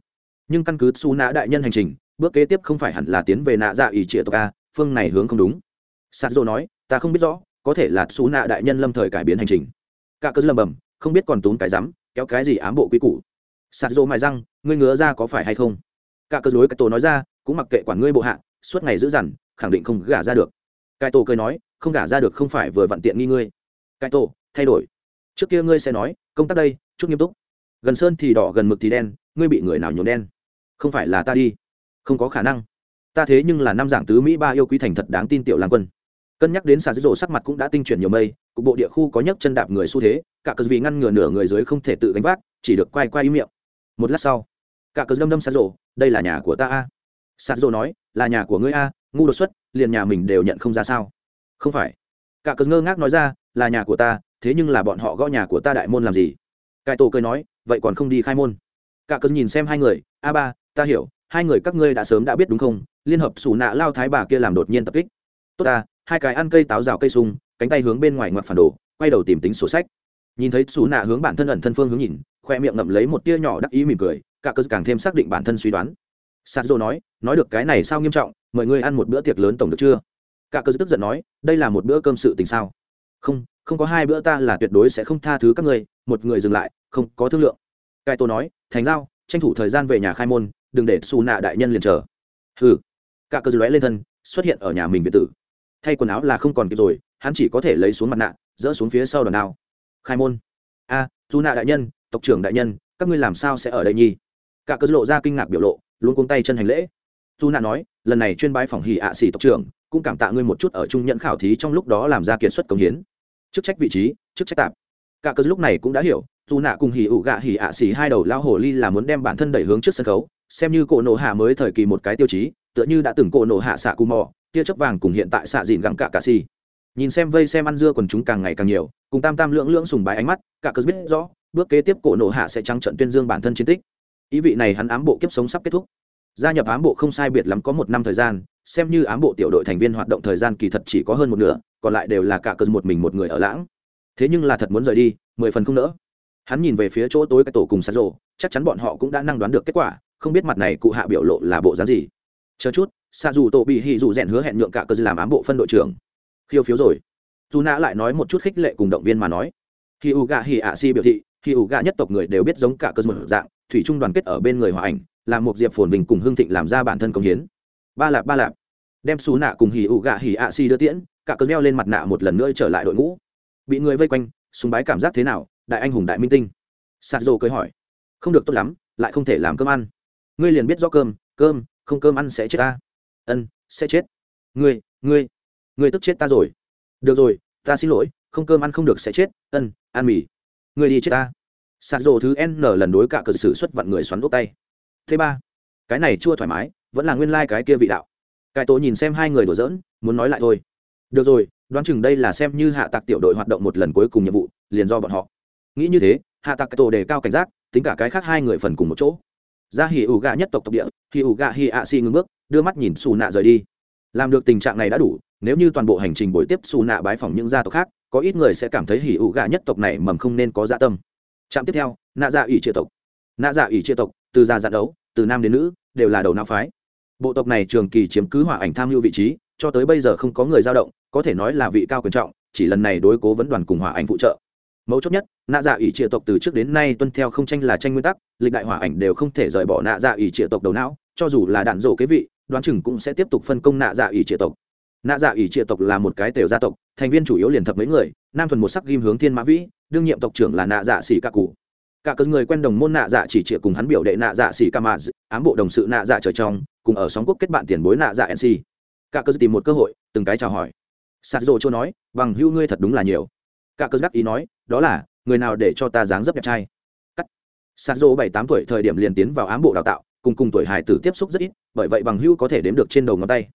Nhưng căn cứ su nã đại nhân hành trình, bước kế tiếp không phải hẳn là tiến về nạ dạ ỷ trịa tộc a, phương này hướng không đúng. Sạt dô nói, ta không biết rõ, có thể là su nã đại nhân lâm thời cải biến hành trình. Cả cớ lầm bầm không biết còn tốn cái rắm, kéo cái gì ám bộ quy củ. Sạt dô mài răng, ngươi ngứa ra có phải hay không? Cả cớ dối cái tổ nói ra, cũng mặc kệ quản ngươi bộ hạ, suốt ngày giữ dằn, khẳng định không gả ra được. Cái tổ cười nói không gả ra được không phải vừa vặn tiện nghi ngươi. Cái tổ, thay đổi. Trước kia ngươi sẽ nói, công tác đây, chút nghiêm túc. Gần sơn thì đỏ, gần mực thì đen, ngươi bị người nào nhuộm đen? Không phải là ta đi. Không có khả năng. Ta thế nhưng là năm giảng tứ mỹ ba yêu quý thành thật đáng tin tiểu lang quân. Cân nhắc đến xà dữ dỗ sắc mặt cũng đã tinh chuyển nhiều mây, cục bộ địa khu có nhấc chân đạp người xu thế, cả cờ vì ngăn ngừa nửa người dưới không thể tự gánh vác, chỉ được quay quay ý miệng. Một lát sau, cả cờ đâm đâm xà dỗ, đây là nhà của ta a. Xà dỗ nói, là nhà của ngươi a, ngu đột xuất, liền nhà mình đều nhận không ra sao không phải. Cả cờ ngơ ngác nói ra, là nhà của ta, thế nhưng là bọn họ gõ nhà của ta đại môn làm gì? Cải tổ cười nói, vậy còn không đi khai môn? Cả cờ nhìn xem hai người, a ba, ta hiểu, hai người các ngươi đã sớm đã biết đúng không? Liên hợp xù nạ lao thái bà kia làm đột nhiên tập kích. Tốt ta, hai cái ăn cây táo rào cây sung, cánh tay hướng bên ngoài ngoặt phản đồ, quay đầu tìm tính sổ sách. Nhìn thấy xù nạ hướng bản thân ẩn thân phương hướng nhìn, khoe miệng ngậm lấy một tia nhỏ đắc ý mỉm cười, cả cơ càng thêm xác định bản thân suy đoán. Sạt dô nói nói được cái này sao nghiêm trọng, mời ngươi ăn một bữa tiệc lớn tổng được chưa? Cả cơ tức giận nói đây là một bữa cơm sự tình sao? Không không có hai bữa ta là tuyệt đối sẽ không tha thứ các ngươi một người dừng lại không có thương lượng. Cai tô nói thành giao tranh thủ thời gian về nhà khai môn đừng để xù nạ đại nhân liền chờ. Hừ. Cả cơ lóe lên thân xuất hiện ở nhà mình việt tử. Thay quần áo là không còn kịp rồi hắn chỉ có thể lấy xuống mặt nạ dỡ xuống phía sau đòn đao. Khai môn. A à, dù nạ đại nhân tộc trưởng đại nhân các ngươi làm sao sẽ ở đây nhi cả cơ lộ ra kinh ngạc biểu lộ luôn cuống tay chân hành lễ. Dù nạ nói lần này chuyên bái phòng hỉ ạ xỉ tộc trưởng cũng cảm tạ ngươi một chút ở trung nhận khảo thí trong lúc đó làm ra kiệt xuất công hiến. Chức trách vị trí, chức trách tạp. Cả cơ lúc này cũng đã hiểu, dù nạ cùng hỉ ủ gạ hỉ ạ xỉ hai đầu lao hồ ly là muốn đem bản thân đẩy hướng trước sân khấu, xem như cổ nổ hạ mới thời kỳ một cái tiêu chí, tựa như đã từng cổ nổ hạ xạ cù mò, tia chấp vàng cùng hiện tại xạ dìn gặng cả cà xì. Nhìn xem vây xem ăn dưa quần chúng càng ngày càng nhiều, cùng tam tam lưỡng lưỡng sùng bái ánh mắt, cả cơ biết rõ, bước kế tiếp cổ nổ hạ sẽ trắng trận tuyên dương bản thân chiến tích. Ý vị này hắn ám bộ kiếp sống sắp kết thúc gia nhập ám bộ không sai biệt lắm có một năm thời gian, xem như ám bộ tiểu đội thành viên hoạt động thời gian kỳ thật chỉ có hơn một nửa, còn lại đều là cả cơn một mình một người ở lãng. Thế nhưng là thật muốn rời đi, mười phần không nỡ. Hắn nhìn về phía chỗ tối cái tổ cùng sát rộ chắc chắn bọn họ cũng đã năng đoán được kết quả, không biết mặt này cụ hạ biểu lộ là bộ dáng gì. Chờ chút xa dù tổ bị hì dù rèn hứa hẹn nhượng cả cơ dư làm ám bộ phân đội trưởng. Khiêu phiếu rồi. Dù nã lại nói một chút khích lệ cùng động viên mà nói. Khi u gà hì ạ si biểu thị khi u gà nhất tộc người đều biết giống cả cơ một dạng, thủy trung đoàn kết ở bên người hòa ảnh làm một diệp phồn bình cùng hương thịnh làm ra bản thân công hiến. Ba lạp ba lạp. Đem xú nạ cùng hì ụ gạ hì ạ si đưa tiễn, cả cơn đeo lên mặt nạ một lần nữa trở lại đội ngũ. Bị người vây quanh, súng bái cảm giác thế nào? Đại anh hùng đại minh tinh. Sạt dồ cười hỏi. Không được tốt lắm, lại không thể làm cơm ăn. Ngươi liền biết rõ cơm cơm, không cơm ăn sẽ chết ta. Ân, sẽ chết. Ngươi ngươi ngươi tức chết ta rồi. Được rồi, ta xin lỗi, không cơm ăn không được sẽ chết. Ân, ăn mì. Ngươi đi chết ta. Sạt dồ thứ n lần đối cả cờ sử xuất vặn người xoắn đốt tay. Thế ba, cái này chưa thoải mái, vẫn là nguyên lai、like、cái kia vị đạo. Cải tổ nhìn xem hai người đùa giỡn, muốn nói lại thôi. Được rồi, đoán chừng đây là xem như hạ tạc tiểu đội hoạt động một lần cuối cùng nhiệm vụ, liền do bọn họ. Nghĩ như thế, hạ tạc cái tổ đề cao cảnh giác, tính cả cái khác hai người phần cùng một chỗ. Ra hì ủ gà nhất tộc tộc địa hì ủ gà hì ạ xì ngưng bước, đưa mắt nhìn xù nạ rời đi. Làm được tình trạng này đã đủ, nếu như toàn bộ hành trình buổi tiếp xù nạ bái phỏng những gia tộc khác, có ít người sẽ cảm thấy hì ủ gà nhất tộc này mầm không nên có dạ tâm. Trạm tiếp theo, nạ dạ ủy chia tộc. Nạ dạ ủy chia tộc từ già dạn đấu, từ nam đến nữ, đều là đầu não phái. Bộ tộc này trường kỳ chiếm cứ hỏa ảnh tham mưu vị trí, cho tới bây giờ không có người dao động, có thể nói là vị cao quyền trọng, chỉ lần này đối cố vấn đoàn cùng hỏa ảnh phụ trợ. Mấu chốt nhất, nạ dạ ỷ triệt tộc từ trước đến nay tuân theo không tranh là tranh nguyên tắc, lịch đại hỏa ảnh đều không thể rời bỏ nạ dạ ỷ triệt tộc đầu não, cho dù là đạn rổ kế vị, đoán chừng cũng sẽ tiếp tục phân công nạ dạ ỷ triệt tộc. Nạ dạ ỷ triệt tộc là một cái tiểu gia tộc, thành viên chủ yếu liền thập mấy người, nam thuần một sắc ghim hướng thiên mã vĩ, đương nhiệm tộc trưởng là nạ dạ xỉ ca cụ cả cơn người quen đồng môn nạ dạ chỉ trịa cùng hắn biểu đệ nạ dạ xỉ ca mạ ám bộ đồng sự nạ dạ trời trong, cùng ở sóng quốc kết bạn tiền bối nạ dạ nc cả cơn tìm một cơ hội, từng cái chào hỏi. Sạt rồ cho nói, bằng hưu ngươi thật đúng là nhiều. Cả cơn đắc ý nói, đó là, người nào để cho ta dáng dấp đẹp trai? Cắt. Sạt rồ bảy tám tuổi thời điểm liền tiến vào ám bộ đào tạo, cùng cùng tuổi hải tử tiếp xúc rất ít, bởi vậy bằng hưu có thể đếm được trên đầu ngón tay.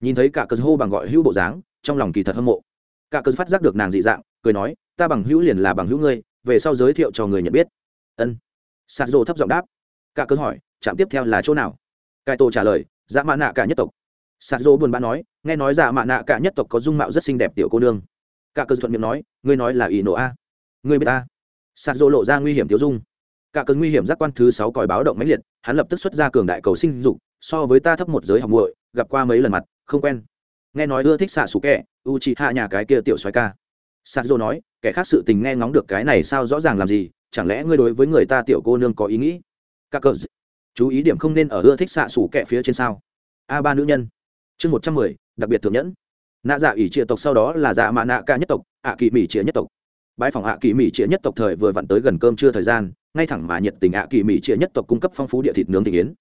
Nhìn thấy cả cơn hô bằng gọi hưu bộ dáng, trong lòng kỳ thật hâm mộ. Cả cơn phát giác được nàng dị dạng, cười nói, ta bằng hữu liền là bằng hữu ngươi, về sau giới thiệu cho người nhận biết ân sạt rộ thấp giọng đáp cả cơ hỏi trạm tiếp theo là chỗ nào Cải tô trả lời dạ mạ nạ cả nhất tộc sạt rộ buồn bã nói nghe nói dạ mạ nạ cả nhất tộc có dung mạo rất xinh đẹp tiểu cô nương cả cơ thuận miệng nói ngươi nói là ỷ nổ a ngươi biết ta sạt rộ lộ ra nguy hiểm tiêu dung cả cơn nguy hiểm giác quan thứ sáu còi báo động mãnh liệt hắn lập tức xuất ra cường đại cầu sinh dục so với ta thấp một giới học muội gặp qua mấy lần mặt không quen nghe nói ưa thích xạ xù kẹ u chị hạ nhà cái kia tiểu xoái ca sạt rồ nói kẻ khác sự tình nghe ngóng được cái này sao rõ ràng làm gì chẳng lẽ ngươi đối với người ta tiểu cô nương có ý nghĩ? Các cờ chú ý điểm không nên ở ưa thích xạ xủ kẹ phía trên sao? A ba nữ nhân. Chương một trăm mười, đặc biệt thượng nhẫn. Nạ dạ ỷ triệt tộc sau đó là dạ mạ nạ ca nhất tộc, ạ kỳ mỹ triệt nhất tộc. Bãi phòng ạ kỳ mỹ triệt nhất tộc thời vừa vặn tới gần cơm trưa thời gian, ngay thẳng mà nhiệt tình ạ kỳ mỹ triệt nhất tộc cung cấp phong phú địa thịt nướng thị yến.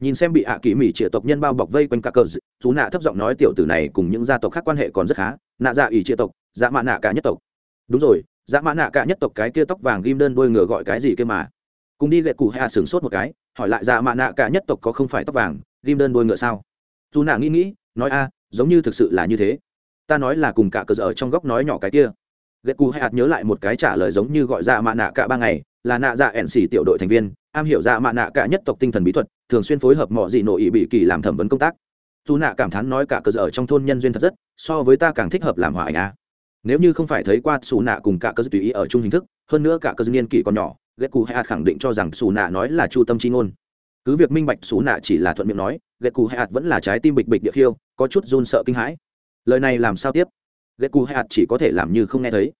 Nhìn xem bị ạ kỳ mỹ triệt tộc nhân bao bọc vây quanh cả cờ chú nạ thấp giọng nói tiểu tử này cùng những gia tộc khác quan hệ còn rất khá. Nạ dạ ỷ triệt tộc dạ mạ nạ cả nhất tộc. Đúng rồi dã mã nạ cả nhất tộc cái kia tóc vàng ghim đơn đôi ngựa gọi cái gì kia mà. Cùng đi lệ cụ hạ sửng sốt một cái, hỏi lại dã mã nạ cả nhất tộc có không phải tóc vàng, ghim đơn đôi ngựa sao? Dù nạ nghĩ nghĩ, nói a, giống như thực sự là như thế. Ta nói là cùng cả cờ ở trong góc nói nhỏ cái kia. Lệ cụ hạ nhớ lại một cái trả lời giống như gọi dã mã nạ cả ba ngày, là nạ dạ ẻn xỉ tiểu đội thành viên, am hiểu dã mã nạ cả nhất tộc tinh thần bí thuật, thường xuyên phối hợp mọi gì nội ý bị kỳ làm thẩm vấn công tác. Dù nạ cảm thán nói cả cờ sở trong thôn nhân duyên thật rất, so với ta càng thích hợp làm hòa ảnh a nếu như không phải thấy qua xù nạ cùng cả cơ tùy ý ở chung hình thức, hơn nữa cả cơ niên kỷ còn nhỏ ghét cù hay hạt khẳng định cho rằng xù nạ nói là chu tâm chi ngôn. Cứ việc minh bạch xù nạ chỉ là thuận miệng nói ghét cù hay hạt vẫn là trái tim bịch bịch địa khiêu, có chút run sợ kinh hãi. Lời này làm sao tiếp? Ghét cù hay hạt chỉ có thể làm như không nghe thấy.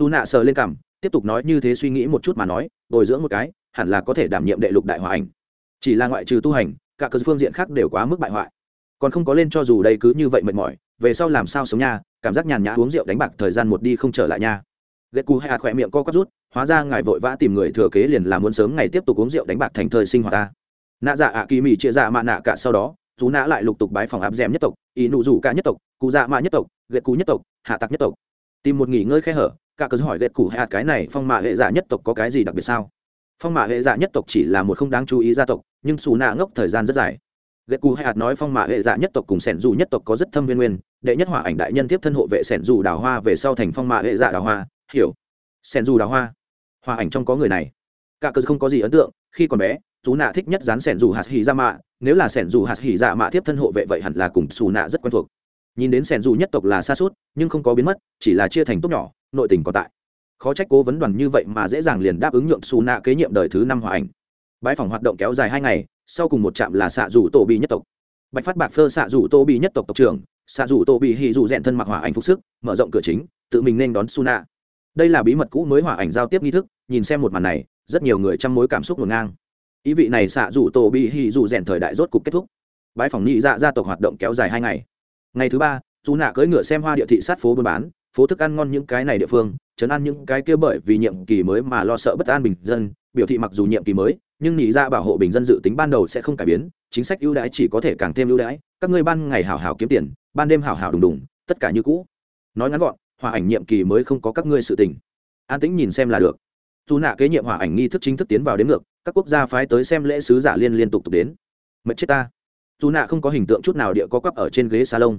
Dù nạ sờ lên cằm, tiếp tục nói như thế suy nghĩ một chút mà nói, bồi dưỡng một cái, hẳn là có thể đảm nhiệm đệ lục đại hòa ảnh. Chỉ là ngoại trừ tu hành, cả cơ phương diện khác đều quá mức bại hoại. Còn không có lên cho dù đây cứ như vậy mệt mỏi về sau làm sao sống nha, cảm giác nhàn nhã uống rượu đánh bạc thời gian một đi không trở lại nha. Ghét cù hay hạt khỏe miệng co quắp rút, hóa ra ngài vội vã tìm người thừa kế liền là muốn sớm ngày tiếp tục uống rượu đánh bạc thành thời sinh hoạt ta. Nạ dạ ạ kỳ mỹ chia dạ mạ nạ cả sau đó chú nã lại lục tục bái phòng áp d nhất tộc, ý nụ rủ cả nhất tộc, cụ dạ mạ nhất tộc ghét cù nhất tộc, hạ tặc nhất tộc. Tìm một nghỉ ngơi khe hở, cả cớ hỏi ghét cù hay hạt cái này phong mạ hệ dạ nhất tộc có cái gì đặc biệt sao? Phong mạ hệ dạ nhất tộc chỉ là một không đáng chú ý gia tộc, nhưng xù nạ ngốc thời gian rất dài ghét cù hay hạt nói phong mạ hệ dạ nhất tộc cùng sẻn dù nhất tộc có rất thâm nguyên nguyên, đệ nhất hỏa ảnh đại nhân tiếp thân hộ vệ sẻn dù đào hoa về sau thành phong mạ hệ dạ đào hoa, hiểu. Sẻn dù đào hoa. Hỏa ảnh trong có người này. Cả cơ không có gì ấn tượng, khi còn bé, chú nạ thích nhất dán sẻn dù hạt hỉ ra mạ, nếu là sẻn dù hạt hỉ dạ mạ tiếp thân hộ vệ vậy hẳn là cùng xù nạ rất quen thuộc. Nhìn đến sẻn dù nhất tộc là xa suốt, nhưng không có biến mất, chỉ là chia thành tốt nhỏ, nội tình còn tại. Khó trách cố vấn đoàn như vậy mà dễ dàng liền đáp ứng nhượng xù nạ kế nhiệm đời thứ năm hỏa ảnh. Bãi phòng hoạt động kéo dài hai ngày sau cùng một trạm là xạ rủ tổ bị nhất tộc. Bạch phát bạc phơ xạ rủ tô bị nhất tộc tộc trưởng, xạ rủ tô bị hì rủ rèn thân mặc hỏa ảnh phục sức, mở rộng cửa chính, tự mình nên đón suna. Đây là bí mật cũ mới hỏa ảnh giao tiếp nghi thức, nhìn xem một màn này, rất nhiều người trong mối cảm xúc ngổn ngang. Ý vị này xạ rủ tô bị hì rủ rèn thời đại rốt cục kết thúc. Bãi phòng nhị dạ gia tộc hoạt động kéo dài hai ngày. Ngày thứ ba dù nạ cưỡi ngựa xem hoa địa thị sát phố buôn bán, phố thức ăn ngon những cái này địa phương chấn ăn những cái kia bởi vì nhiệm kỳ mới mà lo sợ bất an bình dân, biểu thị mặc dù nhiệm kỳ mới, nhưng nghĩ ra dạ bảo hộ bình dân dự tính ban đầu sẽ không cải biến, chính sách ưu đãi chỉ có thể càng thêm ưu đãi, các ngươi ban ngày hảo hảo kiếm tiền, ban đêm hảo hảo đùng đùng, tất cả như cũ. Nói ngắn gọn, hòa ảnh nhiệm kỳ mới không có các ngươi sự tình. An tĩnh nhìn xem là được. Dù nạ kế nhiệm hòa ảnh nghi thức chính thức tiến vào đến ngược, các quốc gia phái tới xem lễ sứ giả liên liên tục tục đến. Mệt chết ta. Dù nạ không có hình tượng chút nào địa có quắp ở trên ghế salon.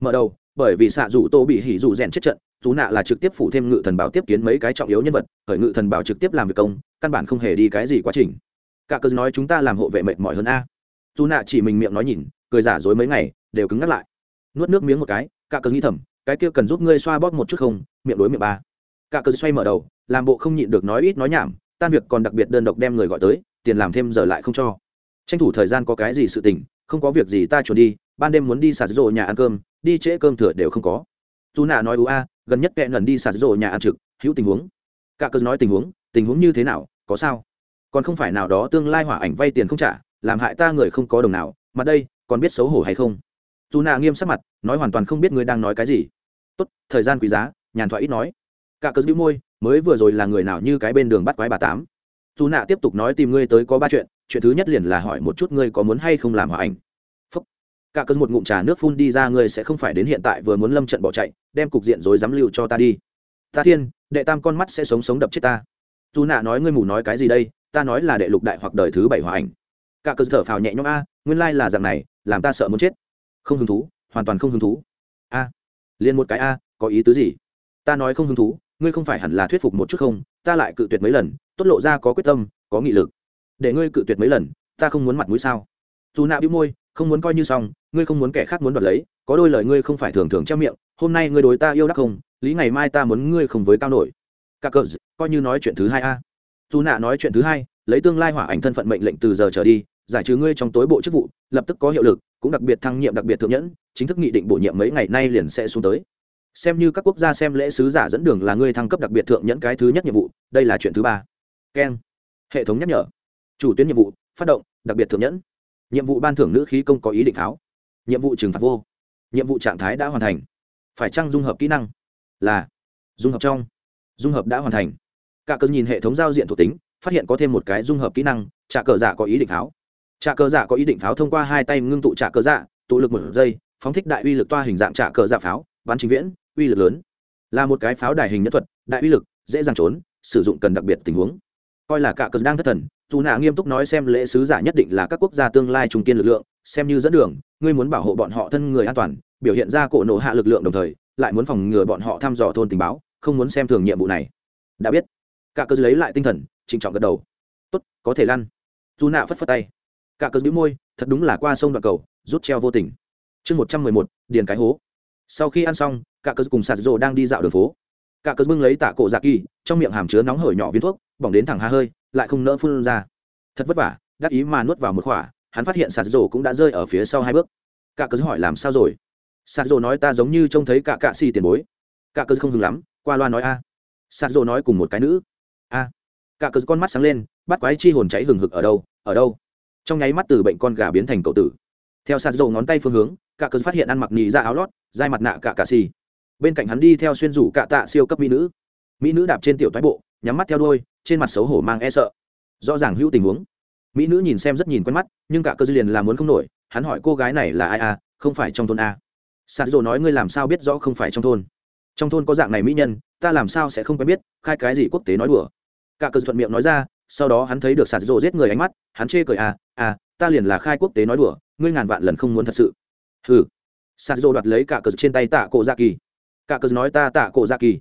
Mở đầu bởi vì xạ dù tô bị hỉ dù rèn chết trận, dù nạ là trực tiếp phủ thêm ngự thần bảo tiếp kiến mấy cái trọng yếu nhân vật, khởi ngự thần bảo trực tiếp làm việc công, căn bản không hề đi cái gì quá trình. Cả cớ nói chúng ta làm hộ vệ mệt mỏi hơn a. Dù nạ chỉ mình miệng nói nhìn, cười giả dối mấy ngày, đều cứng ngắt lại. Nuốt nước miếng một cái, cả cớ nghĩ thầm, cái kia cần giúp ngươi xoa bóp một chút không, miệng đối miệng ba. Cả cớ xoay mở đầu, làm bộ không nhịn được nói ít nói nhảm, tan việc còn đặc biệt đơn độc đem người gọi tới, tiền làm thêm giờ lại không cho. Tranh thủ thời gian có cái gì sự tình, không có việc gì ta chuẩn đi, ban đêm muốn đi xả rộ nhà ăn cơm đi trễ cơm thừa đều không có. Dù nạ nói ú a gần nhất kẹn lần đi xả rộ nhà ăn trực, hữu tình huống. Cả cớ nói tình huống tình huống như thế nào, có sao? Còn không phải nào đó tương lai hỏa ảnh vay tiền không trả, làm hại ta người không có đồng nào, mà đây, còn biết xấu hổ hay không? Dù nạ nghiêm sắc mặt, nói hoàn toàn không biết ngươi đang nói cái gì. Tốt, thời gian quý giá, nhàn thoại ít nói. Cả cớ giữ môi, mới vừa rồi là người nào như cái bên đường bắt quái bà tám? Dù nạ tiếp tục nói tìm ngươi tới có ba chuyện chuyện thứ nhất liền là hỏi một chút ngươi có muốn hay không làm hỏa ảnh cả cơn một ngụm trà nước phun đi ra ngươi sẽ không phải đến hiện tại vừa muốn lâm trận bỏ chạy đem cục diện rồi dám lưu cho ta đi. Ta thiên đệ tam con mắt sẽ sống sống đập chết ta. Dù nạ nói ngươi mù nói cái gì đây? Ta nói là đệ lục đại hoặc đời thứ bảy hòa ảnh. Cả cơn thở phào nhẹ nhõm a nguyên lai là dạng này làm ta sợ muốn chết. Không hứng thú hoàn toàn không hứng thú. A à, liền một cái a có ý tứ gì? Ta nói không hứng thú ngươi không phải hẳn là thuyết phục một chút không? Ta lại cự tuyệt mấy lần tốt lộ ra có quyết tâm có nghị lực. Để ngươi cự tuyệt mấy lần ta không muốn mặt mũi sao? Dù nạ bĩu môi không muốn coi như xong, ngươi không muốn kẻ khác muốn đoạt lấy, có đôi lời ngươi không phải thường thường treo miệng, hôm nay ngươi đối ta yêu đắc không, lý ngày mai ta muốn ngươi không với cao nổi. Cả cờ coi như nói chuyện thứ hai a. Dù nạ nói chuyện thứ hai, lấy tương lai hỏa ảnh thân phận mệnh lệnh từ giờ trở đi, giải trừ ngươi trong tối bộ chức vụ, lập tức có hiệu lực, cũng đặc biệt thăng nhiệm đặc biệt thượng nhẫn, chính thức nghị định bổ nhiệm mấy ngày nay liền sẽ xuống tới. Xem như các quốc gia xem lễ sứ giả dẫn đường là ngươi thăng cấp đặc biệt thượng nhẫn cái thứ nhất nhiệm vụ, đây là chuyện thứ ba. Keng. Hệ thống nhắc nhở. Chủ tuyến nhiệm vụ, phát động, đặc biệt thượng nhẫn nhiệm vụ ban thưởng nữ khí công có ý định pháo. Nhiệm vụ trừng phạt vô. Nhiệm vụ trạng thái đã hoàn thành. Phải chăng dung hợp kỹ năng? Là. Dung hợp trong. Dung hợp đã hoàn thành. Cả cơn nhìn hệ thống giao diện thuộc tính phát hiện có thêm một cái dung hợp kỹ năng trả cờ giả có ý định pháo. Trả cờ giả có ý định pháo thông qua hai tay ngưng tụ trả cờ giả, tụ lực một giây phóng thích đại uy lực toa hình dạng trả cờ giả pháo bắn chính viễn uy lực lớn. Là một cái pháo đài hình nhất thuật đại uy lực dễ dàng trốn sử dụng cần đặc biệt tình huống coi là cả cờ đang thất thần, dù nạ nghiêm túc nói xem lễ sứ giả nhất định là các quốc gia tương lai trung kiên lực lượng, xem như dẫn đường, ngươi muốn bảo hộ bọn họ thân người an toàn, biểu hiện ra cổ nổ hạ lực lượng đồng thời, lại muốn phòng ngừa bọn họ thăm dò thôn tình báo, không muốn xem thường nhiệm vụ này. Đã biết. Cả cờ lấy lại tinh thần, trịnh trọng gật đầu. Tốt, có thể lăn. Dù nạ phất phất tay. Cả cờ giữ môi, thật đúng là qua sông đoạn cầu, rút treo vô tình. Chương một trăm mười một, điền cái hố. Sau khi ăn xong, cả cờ cùng sạt rồ đang đi dạo đường phố. Cả cờ bưng lấy tạ cổ dạ kỳ, trong miệng hàm chứa nóng hởi nhỏ viên thuốc bỏng đến thẳng hà hơi, lại không nỡ phun ra. Thật vất vả, đắc ý mà nuốt vào một khỏa, hắn phát hiện sạt rổ cũng đã rơi ở phía sau hai bước. Cả cớ hỏi làm sao rồi? Sạt rổ nói ta giống như trông thấy cả cạ xì tiền bối. Cả cớ không hứng lắm, qua loa nói a. Sạt rổ nói cùng một cái nữ. A. Cả cớ con mắt sáng lên, bắt quái chi hồn cháy hừng hực ở đâu ở đâu? Trong nháy mắt từ bệnh con gà biến thành cậu tử. Theo sạt rổ ngón tay phương hướng, cả cớ phát hiện ăn mặc nhì ra áo lót, dai mặt nạ cả cạ xì bên cạnh hắn đi theo xuyên rủ cả tạ siêu cấp mỹ nữ mỹ nữ đạp trên tiểu thoái bộ nhắm mắt theo đôi trên mặt xấu hổ mang e sợ. Rõ ràng hữu tình huống. Mỹ nữ nhìn xem rất nhìn quen mắt nhưng cả cơ dư liền là muốn không nổi hắn hỏi cô gái này là ai à, không phải trong thôn a sạt rồ nói ngươi làm sao biết rõ không phải trong thôn. Trong thôn có dạng này mỹ nhân ta làm sao sẽ không quen biết khai cái gì quốc tế nói đùa. Cả cơ thuận miệng nói ra sau đó hắn thấy được sạt rồ giết người ánh mắt hắn chê cười à à ta liền là khai quốc tế nói đùa ngươi ngàn vạn lần không muốn thật sự. Hừ. Sạt rồ đoạt lấy cả cờ trên tay tạ cổ dạ kỳ cả cờ nói ta tạ cổ dạ kỳ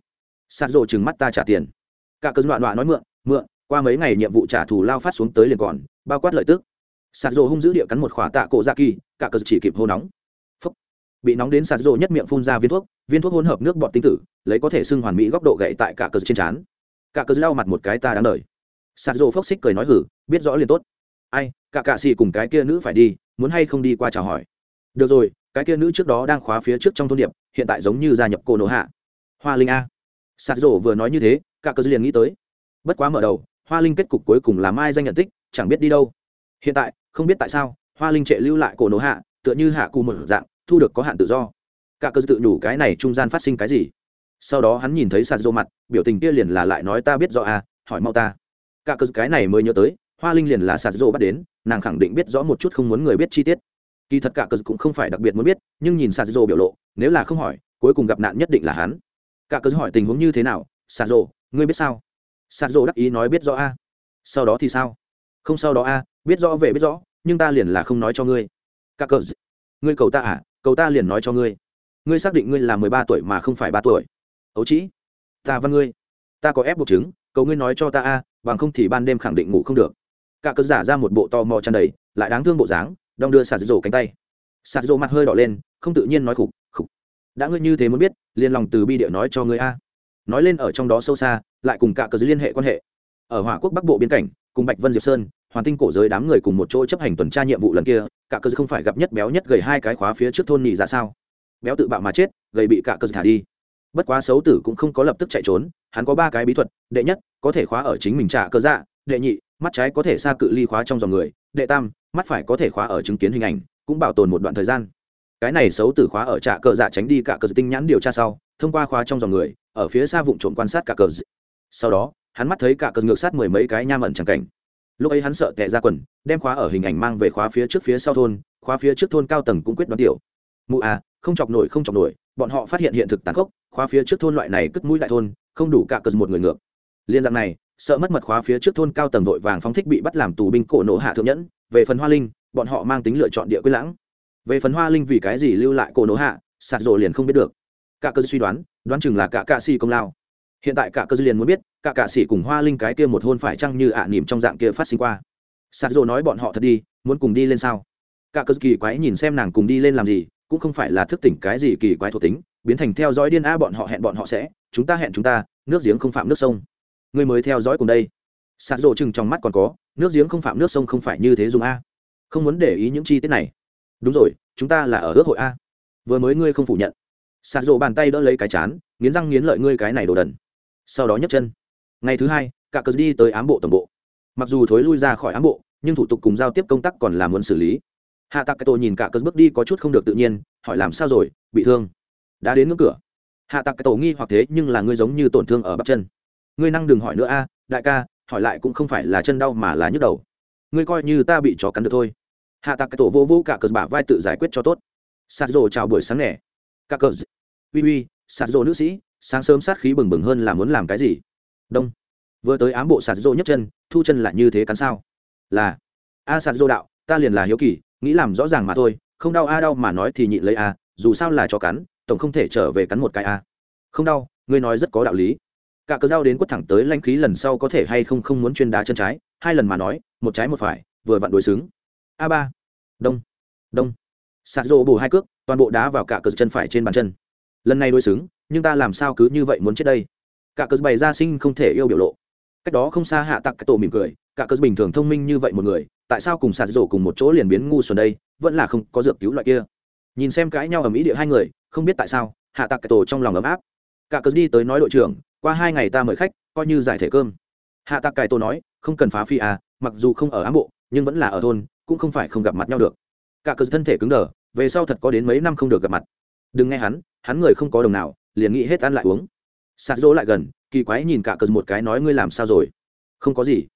sạt rộ trừng mắt ta trả tiền. Cả cơn đoạn đoạn nói mượn mượn, qua mấy ngày nhiệm vụ trả thù lao phát xuống tới liền còn, bao quát lợi tức. Sạt rộ hung dữ địa cắn một khỏa tạ cổ ra kỳ, cả cơn chỉ kịp hô nóng. Phúc. bị nóng đến sạt rộ nhất miệng phun ra viên thuốc viên thuốc hỗn hợp nước bọt tinh tử, lấy có thể xưng hoàn mỹ góc độ gậy tại cả cơn trên trán. Cả cơn lau mặt một cái ta đáng đời. Sạt rộ phốc xích cười nói hử, biết rõ liền tốt. Ai, cả cạ xì cùng cái kia nữ phải đi, muốn hay không đi qua chào hỏi. Được rồi, cái kia nữ trước đó đang khóa phía trước trong thôn điệp, hiện tại giống như gia nhập cô nổ hạ. Hoa linh a sạt rổ vừa nói như thế cả cơ liền nghĩ tới. Bất quá mở đầu hoa linh kết cục cuối cùng là mai danh nhận tích chẳng biết đi đâu. Hiện tại không biết tại sao hoa linh trệ lưu lại cổ nổ hạ tựa như hạ cù một dạng thu được có hạn tự do. Cả cơ tự nhủ cái này trung gian phát sinh cái gì? Sau đó hắn nhìn thấy sạt rổ mặt biểu tình kia liền là lại nói ta biết rõ à, hỏi mau ta. Cả cơ cái này mới nhớ tới hoa linh liền là sạt rổ bắt đến nàng khẳng định biết rõ một chút không muốn người biết chi tiết. Kỳ thật cả cơ cũng không phải đặc biệt muốn biết nhưng nhìn sạt rổ biểu lộ nếu là không hỏi cuối cùng gặp nạn nhất định là hắn cả cơ hỏi tình huống như thế nào sạt rộ ngươi biết sao? Sạt rộ đắc ý nói biết rõ a. Sau đó thì sao? Không sau đó a, biết rõ về biết rõ, nhưng ta liền là không nói cho ngươi. Cả cớ ngươi cầu ta à cầu ta liền nói cho ngươi. Ngươi xác định ngươi là mười ba tuổi mà không phải ba tuổi. Ấu trĩ, ta văn ngươi. Ta có ép buộc chứng, cầu ngươi nói cho ta a, bằng không thì ban đêm khẳng định ngủ không được. Cả cớ giả ra một bộ to mò tràn đầy, lại đáng thương bộ dáng, đong đưa sạt rổ cánh tay. Sạt rổ mặt hơi đỏ lên, không tự nhiên nói khục khục đã ngươi như thế muốn biết, liền lòng từ bi địa nói cho ngươi a. Nói lên ở trong đó sâu xa, lại cùng cả cờ liên hệ quan hệ. Ở hỏa quốc bắc bộ biên cảnh, cùng bạch vân diệp sơn hoàn tinh cổ giới đám người cùng một chỗ chấp hành tuần tra nhiệm vụ lần kia, cả cơ không phải gặp nhất béo nhất gầy hai cái khóa phía trước thôn nhị ra sao? Béo tự bạo mà chết, gầy bị cả cơ thả đi. Bất quá xấu tử cũng không có lập tức chạy trốn, hắn có ba cái bí thuật, đệ nhất, có thể khóa ở chính mình trả cơ dạ đệ nhị, mắt trái có thể xa cự ly khóa trong dòng người, đệ tam, mắt phải có thể khóa ở chứng kiến hình ảnh, cũng bảo tồn một đoạn thời gian cái này xấu tử khóa ở trạ cờ dạ tránh đi cả cờ tinh nhãn điều tra sau, thông qua khóa trong dòng người, ở phía xa vụ trộm quan sát cả cờ sau đó, hắn mắt thấy cả cờ ngược sát mười mấy cái nham ẩn chẳng cảnh. Lúc ấy hắn sợ tệ ra quần, đem khóa ở hình ảnh mang về khóa phía trước phía sau thôn, khóa phía trước thôn cao tầng cũng quyết đoán tiểu. Mụ à không chọc nổi, không chọc nổi, bọn họ phát hiện hiện thực tàn khốc, khóa phía trước thôn loại này cất mũi đại thôn, không đủ cả cờ một người ngược. Liên dạng này, sợ mất mật khóa phía trước thôn cao tầng vội vàng phóng thích bị bắt làm tù binh cổ nổ hạ thượng nhẫn. Về phần hoa linh, bọn họ mang tính lựa chọn địa quyết lãng về phần hoa linh vì cái gì lưu lại cô nỗ hạ, sạt rộ liền không biết được. Cả cơ suy đoán đoán chừng là cả cạ xì công lao. Hiện tại cả cơ liền muốn biết, cả cạ xì cùng hoa linh cái kia một hôn phải chăng như ạ à nỉm trong dạng kia phát sinh qua. Sạt rộ nói bọn họ thật đi, muốn cùng đi lên sao? Cả cơ kỳ quái nhìn xem nàng cùng đi lên làm gì, cũng không phải là thức tỉnh cái gì kỳ quái thuộc tính, biến thành theo dõi điên a bọn họ hẹn bọn họ sẽ, chúng ta hẹn chúng ta, nước giếng không phạm nước sông. Người mới theo dõi cùng đây. Sạt rộ chừng trong mắt còn có, nước giếng không phạm nước sông không phải như thế dùng a. Không muốn để ý những chi tiết này đúng rồi, chúng ta là ở ước hội a. Vừa mới ngươi không phủ nhận. Sạt rộ bàn tay đỡ lấy cái chán, nghiến răng nghiến lợi ngươi cái này đồ đần. Sau đó nhấc chân. Ngày thứ hai, cả cờ đi tới ám bộ tổng bộ. Mặc dù thối lui ra khỏi ám bộ, nhưng thủ tục cùng giao tiếp công tác còn là muốn xử lý. Hạ tạc cái tổ nhìn cả cờ bước đi có chút không được tự nhiên, hỏi làm sao rồi, bị thương. Đã đến ngưỡng cửa. Hạ tạc cái tổ nghi hoặc thế, nhưng là ngươi giống như tổn thương ở bắp chân. Ngươi năng đừng hỏi nữa a, đại ca, hỏi lại cũng không phải là chân đau mà là nhức đầu. Ngươi coi như ta bị chó cắn được thôi hạ tạc cái tổ vô vô cả cờ bả vai tự giải quyết cho tốt. Sạt rồ chào buổi sáng nẻ cả cờ uy uy, sạt rồ nữ sĩ, sáng sớm sát khí bừng bừng hơn là muốn làm cái gì? Đông. Vừa tới ám bộ sạt rồ nhấc chân, thu chân lại như thế cắn sao? Là, a sạt rồ đạo, ta liền là hiếu kỳ, nghĩ làm rõ ràng mà thôi, không đau a đau mà nói thì nhịn lấy a, dù sao là cho cắn, tổng không thể trở về cắn một cái a. Không đau, ngươi nói rất có đạo lý. Cả cớ đau đến quất thẳng tới lanh khí lần sau có thể hay không không muốn chuyên đá chân trái, hai lần mà nói, một trái một phải, vừa vặn đối xứng a ba. Đông. Đông. Sạt rộ bù hai cước, toàn bộ đá vào cả cờ chân phải trên bàn chân. Lần này đối xứng, nhưng ta làm sao cứ như vậy muốn chết đây? Cả cờ bày ra sinh không thể yêu biểu lộ. Cách đó không xa hạ tặc cái tổ mỉm cười, cả cờ bình thường thông minh như vậy một người, tại sao cùng sạt rổ cùng một chỗ liền biến ngu xuẩn đây, vẫn là không có dược cứu loại kia. Nhìn xem cãi nhau ở mỹ địa hai người, không biết tại sao, hạ tặc cái tổ trong lòng ấm áp. Cả cờ đi tới nói đội trưởng, qua hai ngày ta mời khách, coi như giải thể cơm. Hạ tặc cái tổ nói, không cần phá phi à mặc dù không ở ám bộ, nhưng vẫn là ở thôn cũng không phải không gặp mặt nhau được. Cả cờ thân thể cứng đờ, về sau thật có đến mấy năm không được gặp mặt. Đừng nghe hắn hắn người không có đồng nào, liền nghĩ hết ăn lại uống. Sạt dỗ lại gần, kỳ quái nhìn cả cờ một cái nói ngươi làm sao rồi? Không có gì.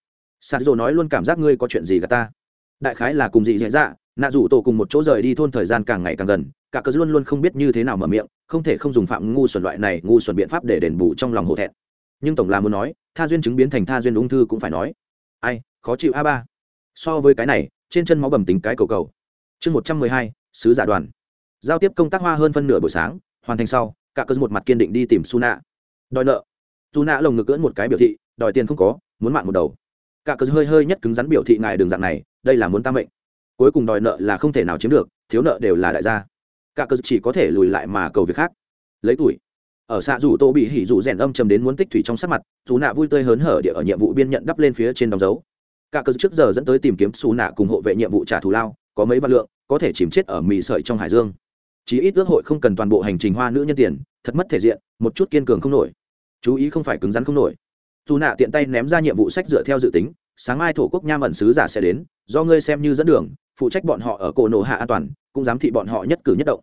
Sạt dỗ nói luôn cảm giác ngươi có chuyện gì gà ta. Đại khái là cùng dị dạy dạ nạ rủ tổ cùng một chỗ rời đi thôn thời gian càng ngày càng gần, cả cờ luôn luôn không biết như thế nào mở miệng, không thể không dùng phạm ngu xuẩn loại này, ngu xuẩn biện pháp để đền bù trong lòng hổ thẹn. Nhưng tổng là muốn nói, tha duyên chứng biến thành tha duyên ung thư cũng phải nói. Ai, khó chịu a ba. So với cái này trên chân máu bầm tính cái cầu cầu. Chương một trăm mười hai, sứ giả đoàn. Giao tiếp công tác hoa hơn phân nửa buổi sáng, hoàn thành sau, cả cơ một mặt kiên định đi tìm su nạ đòi nợ. Su nạ lồng ngực cưỡn một cái biểu thị, đòi tiền không có, muốn mạng một đầu. Cả cơ hơi hơi nhất cứng rắn biểu thị ngài đường dạng này, đây là muốn tam mệnh. Cuối cùng đòi nợ là không thể nào chiếm được, thiếu nợ đều là đại gia. Cả cơ chỉ có thể lùi lại mà cầu việc khác. Lấy tuổi. Ở xạ rủ tô bị hỉ rủ rèn âm chầm đến muốn tích thủy trong sắc mặt dù nạ vui tươi hớn hở địa ở nhiệm vụ biên nhận đắp lên phía trên đóng dấu cả cơ trước giờ dẫn tới tìm kiếm xù nạ cùng hộ vệ nhiệm vụ trả thù lao, có mấy vạn lượng, có thể chìm chết ở mì sợi trong hải dương. Chí ít ước hội không cần toàn bộ hành trình hoa nữ nhân tiền, thật mất thể diện, một chút kiên cường không nổi. Chú ý không phải cứng rắn không nổi. Dù nạ tiện tay ném ra nhiệm vụ sách dựa theo dự tính, sáng mai thổ quốc nham ẩn sứ giả sẽ đến, do ngươi xem như dẫn đường, phụ trách bọn họ ở cổ nổ hạ an toàn, cũng giám thị bọn họ nhất cử nhất động.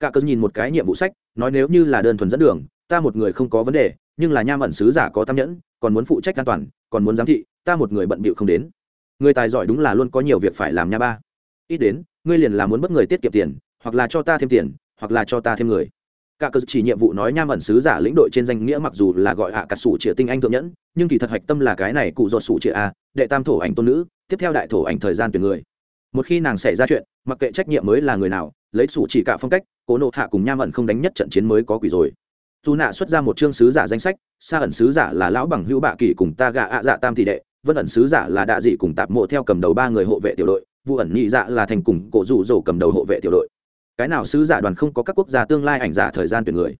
Cả cơn nhìn một cái nhiệm vụ sách, nói nếu như là đơn thuần dẫn đường, ta một người không có vấn đề, nhưng là nham ẩn sứ giả có tam nhẫn, còn muốn phụ trách an toàn, còn muốn giám thị ta một người bận bịu không đến. Người tài giỏi đúng là luôn có nhiều việc phải làm nha ba. Ít đến, ngươi liền là muốn bất người tiết kiệm tiền, hoặc là cho ta thêm tiền, hoặc là cho ta thêm người. Cả cơ chỉ nhiệm vụ nói nham ẩn sứ giả lĩnh đội trên danh nghĩa mặc dù là gọi hạ cả sủ trịa tinh anh thượng nhẫn, nhưng kỳ thật hạch tâm là cái này cụ dột sủ trịa a, đệ tam thổ ảnh tôn nữ, tiếp theo đại thổ ảnh thời gian tuyển người. Một khi nàng xảy ra chuyện, mặc kệ trách nhiệm mới là người nào, lấy sủ chỉ cả phong cách, cố nộ hạ cùng nham ẩn không đánh nhất trận chiến mới có quỷ rồi. Dù nạ xuất ra một chương sứ giả danh sách xa ẩn sứ giả là lão bằng hữu bạ kỳ cùng ta gạ ạ dạ tam tỷ đệ vân ẩn sứ giả là đạ dị cùng tạp mộ theo cầm đầu ba người hộ vệ tiểu đội vụ ẩn nhị dạ là thành cùng cổ rủ rổ cầm đầu hộ vệ tiểu đội. Cái nào sứ giả đoàn không có các quốc gia tương lai ảnh giả thời gian tuyển người.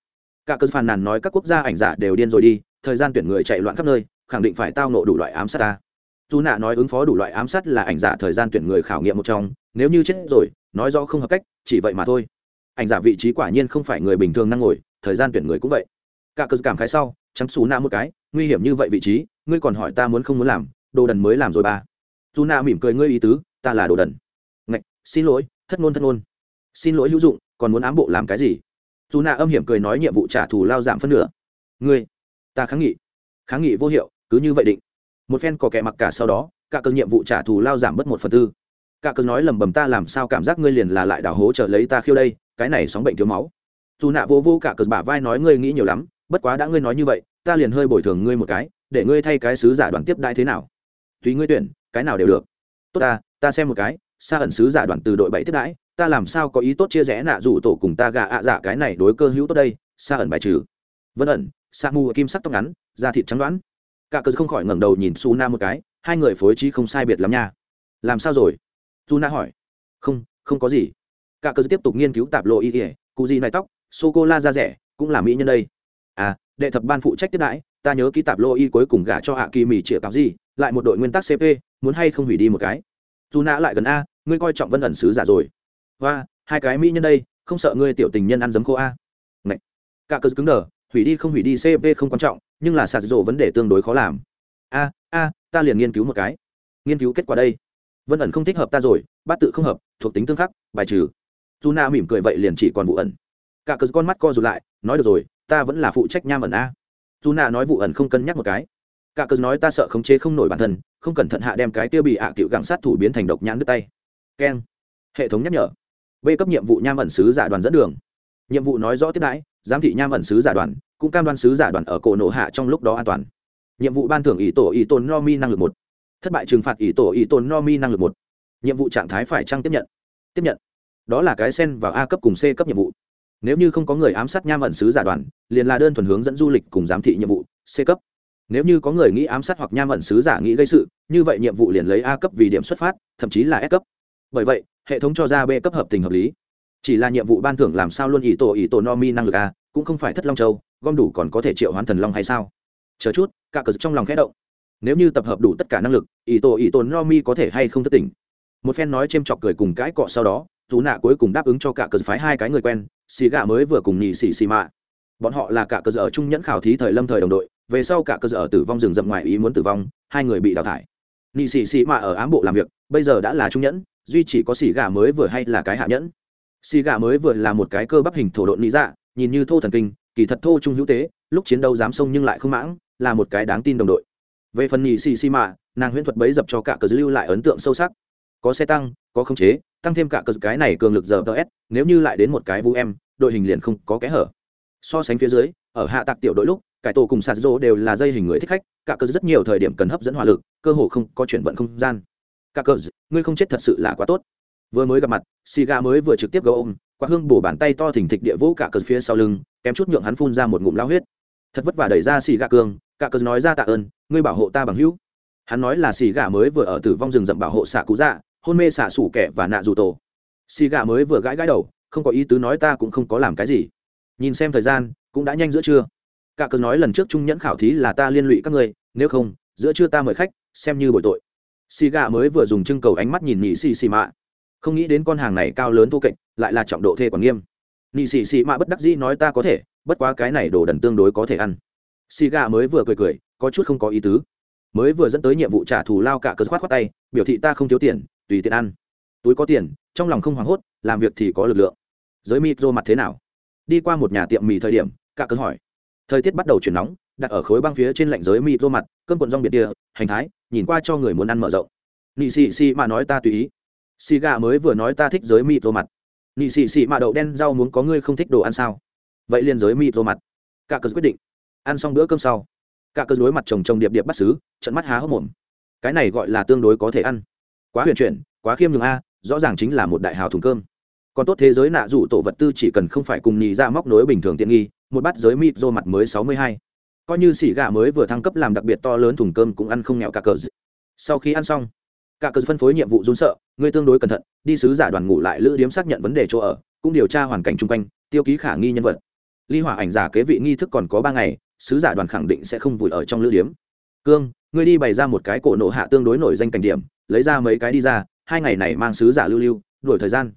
Cả cơn phàn nàn nói các quốc gia ảnh giả đều điên rồi đi, thời gian tuyển người chạy loạn khắp nơi, khẳng định phải tao nộ đủ loại ám sát ta. Dù nạ nói ứng phó đủ loại ám sát là ảnh giả thời gian tuyển người khảo nghiệm một trong, nếu như chết rồi, nói rõ không hợp cách, chỉ vậy mà thôi. Ảnh giả vị trí quả nhiên không phải người bình thường năng ngồi, thời gian tuyển người cũng vậy. Cả cơn cảm khái sau, trắng xù nạ một cái, nguy hiểm như vậy vị trí ngươi còn hỏi ta muốn không muốn làm, đồ đần mới làm rồi ba dù nạ mỉm cười ngươi ý tứ, ta là đồ đần. Ngạch, xin lỗi, thất ngôn thất ngôn. Xin lỗi hữu dụng, còn muốn ám bộ làm cái gì? Dù nạ âm hiểm cười nói nhiệm vụ trả thù lao giảm phân nửa. Ngươi, ta kháng nghị. Kháng nghị vô hiệu, cứ như vậy định. Một phen có kẻ mặc cả sau đó, cả cơn nhiệm vụ trả thù lao giảm mất một phần tư. Cả cơn nói lầm bầm ta làm sao cảm giác ngươi liền là lại đảo hố trở lấy ta khiêu đây, cái này sóng bệnh thiếu máu. Dù nạ vô vô cả cờ bả vai nói ngươi nghĩ nhiều lắm, bất quá đã ngươi nói như vậy, ta liền hơi bồi thường ngươi một cái để ngươi thay cái sứ giả đoàn tiếp đại thế nào? Tùy ngươi tuyển, cái nào đều được. Tốt ta ta xem một cái xa ẩn sứ giả đoàn từ đội bảy tiếp đãi, ta làm sao có ý tốt chia rẽ nạ rủ tổ cùng ta gà ạ giả cái này đối cơ hữu tốt đây xa ẩn bài trừ. Vân ẩn, sa mu kim sắc tóc ngắn, da thịt trắng đoán. Cả cờ không khỏi ngẩng đầu nhìn su na một cái, hai người phối trí không sai biệt lắm nha. Làm sao rồi? Su na hỏi. Không không có gì. Cả cờ tiếp tục nghiên cứu tạp lộ y ỉa cụ gì này tóc, sô cô la da rẻ, cũng là mỹ nhân đây. À đệ thập ban phụ trách tiếp đãi ta nhớ ký tạp lô y cuối cùng gả cho hạ kỳ mì chĩa cáo gì, lại một đội nguyên tắc cp muốn hay không hủy đi một cái? Dù nã lại gần a, ngươi coi trọng vân ẩn sứ giả rồi. Và hai cái mỹ nhân đây, không sợ ngươi tiểu tình nhân ăn giấm khô a. Ngậy. cả cơ cứng đờ, hủy đi không hủy đi cp không quan trọng, nhưng là sạt rộ vấn đề tương đối khó làm. A a, ta liền nghiên cứu một cái. Nghiên cứu kết quả đây. Vân ẩn không thích hợp ta rồi, bát tự không hợp, thuộc tính tương khắc, bài trừ. Dù na mỉm cười vậy liền chỉ còn vụ ẩn. Cả cớ con mắt co rụt lại, nói được rồi, ta vẫn là phụ trách nham ẩn a dù nạ nói vụ ẩn không cân nhắc một cái. Cả cớ nói ta sợ khống chế không nổi bản thân, không cẩn thận hạ đem cái tiêu bị hạ à cựu gặng sát thủ biến thành độc nhãn đứt tay. Keng. Hệ thống nhắc nhở. B cấp nhiệm vụ nham ẩn sứ giả đoàn dẫn đường. Nhiệm vụ nói rõ tiếp đãi, giám thị nham ẩn sứ giả đoàn, cũng cam đoan sứ giả đoàn ở cổ nổ hạ trong lúc đó an toàn. Nhiệm vụ ban thưởng ý tổ ý tồn no mi năng lực một. Thất bại trừng phạt ý tổ ý tồn no mi năng lực một. Nhiệm vụ trạng thái phải trăng tiếp nhận? Tiếp nhận. Đó là cái sen vào a cấp cùng c cấp nhiệm vụ nếu như không có người ám sát nham ẩn sứ giả đoàn, liền là đơn thuần hướng dẫn du lịch cùng giám thị nhiệm vụ, c cấp. Nếu như có người nghĩ ám sát hoặc nham ẩn sứ giả nghĩ gây sự, như vậy nhiệm vụ liền lấy a cấp vì điểm xuất phát, thậm chí là s cấp. Bởi vậy, hệ thống cho ra b cấp hợp tình hợp lý. Chỉ là nhiệm vụ ban thưởng làm sao luôn ý tổ ý tổ no mi năng lực a, cũng không phải thất long châu, gom đủ còn có thể triệu hoán thần long hay sao? Chờ chút, cả cờ trong lòng khẽ động. Nếu như tập hợp đủ tất cả năng lực, ý tổ ý tổ no mi có thể hay không thất tỉnh? Một phen nói c h ê m chọc cười cùng cãi cọ sau đó chú nạ cuối cùng đáp ứng cho cả cờ phái hai cái người quen xì gà mới vừa cùng nhì xì xì mạ. Bọn họ là cả cơ sở trung nhẫn khảo thí thời lâm thời đồng đội về sau cả cơ sở tử vong rừng rậm ngoài ý muốn tử vong hai người bị đào thải. Nhị sĩ xì mạ ở ám bộ làm việc bây giờ đã là trung nhẫn duy chỉ có xì gà mới vừa hay là cái hạ nhẫn. Xì gà mới vừa là một cái cơ bắp hình thổ độn lý dạ nhìn như thô thần kinh kỳ thật thô trung hữu tế lúc chiến đấu dám sông nhưng lại không mãng là một cái đáng tin đồng đội. Về phần nhị xì xì Mạ, nàng huyễn thuật bấy dập cho cả cờ lưu lại ấn tượng sâu sắc có xe tăng, có khống chế, tăng thêm cả cờ cái này cường lực giờ ts nếu như lại đến một cái vũ em, đội hình liền không có kẽ hở. So sánh phía dưới, ở hạ tạc tiểu đội lúc, cải tổ cùng sạt rô đều là dây hình người thích khách, cả cờ rất nhiều thời điểm cần hấp dẫn hỏa lực, cơ hồ không có chuyển vận không gian. Cả cờ ngươi không chết thật sự là quá tốt. Vừa mới gặp mặt xì gà mới vừa trực tiếp gấu ôm, quạt hương bổ bàn tay to thình thịch địa vũ cả cờ phía sau lưng, kém chút nhượng hắn phun ra một ngụm lao huyết. Thật vất vả đẩy ra xì gà cương, cả cờ nói ra tạ ơn, ngươi bảo hộ ta bằng hữu. Hắn nói là xì gà mới vừa ở tử vong rừng rậm bảo hộ xạ cú dạ hôn mê xạ xủ kẻ và nạ dù tổ. Xì gà mới vừa gãi gãi đầu, không có ý tứ nói ta cũng không có làm cái gì. Nhìn xem thời gian, cũng đã nhanh giữa trưa. Cả cớ nói lần trước trung nhẫn khảo thí là ta liên lụy các ngươi nếu không, giữa trưa ta mời khách, xem như bồi tội. Xì gà mới vừa dùng trưng cầu ánh mắt nhìn nhị xì xì mạ. Không nghĩ đến con hàng này cao lớn thô kệch, lại là trọng độ thê quản nghiêm. Nhị xì xì mạ bất đắc dĩ nói ta có thể, bất quá cái này đồ đần tương đối có thể ăn. Xì gà mới vừa cười cười, có chút không có ý tứ. Mới vừa dẫn tới nhiệm vụ trả thù lao cả cớ khoát khoát tay, biểu thị ta không thiếu tiền tùy tiện ăn. Túi có tiền, trong lòng không hoảng hốt, làm việc thì có lực lượng. Giới micro mặt thế nào? Đi qua một nhà tiệm mì thời điểm cả cớ hỏi. Thời tiết bắt đầu chuyển nóng, đặt ở khối băng phía trên lạnh giới micro mặt, cơn cuộn rong biệt kia, hành thái, nhìn qua cho người muốn ăn mở rộng. Nị xì xì mà nói ta tùy ý. Xì gà mới vừa nói ta thích giới micro mặt. Nị xì xì mà đậu đen rau muốn có ngươi không thích đồ ăn sao? Vậy liền giới micro mặt. Cả cớ quyết định. Ăn xong bữa cơm sau cả cớ đối mặt chồng chồng điệp điệp bắt xứ trận mắt há hốc mồm. Cái này gọi là tương đối có thể ăn quá huyền chuyển, quá khiêm nhường a, rõ ràng chính là một đại hào thùng cơm. Còn tốt thế giới nạ rủ tổ vật tư chỉ cần không phải cùng nhì ra dạ móc nối bình thường tiện nghi, một bát giới mịt rô mặt mới sáu mươi hai. Coi như xỉ gà mới vừa thăng cấp làm đặc biệt to lớn thùng cơm cũng ăn không nghèo cả cờ sau khi ăn xong, cả cờ phân phối nhiệm vụ run sợ, ngươi tương đối cẩn thận, đi sứ giả đoàn ngủ lại lữ điếm xác nhận vấn đề chỗ ở, cũng điều tra hoàn cảnh chung quanh, tiêu ký khả nghi nhân vật. Ly hỏa ảnh giả kế vị nghi thức còn có ba ngày, sứ giả đoàn khẳng định sẽ không vùi ở trong lữ điếm. Cương, ngươi đi bày ra một cái cổ nộ hạ tương đối nổi danh cảnh điểm lấy ra mấy cái đi ra, hai ngày này mang sứ giả lưu lưu đổi thời gian.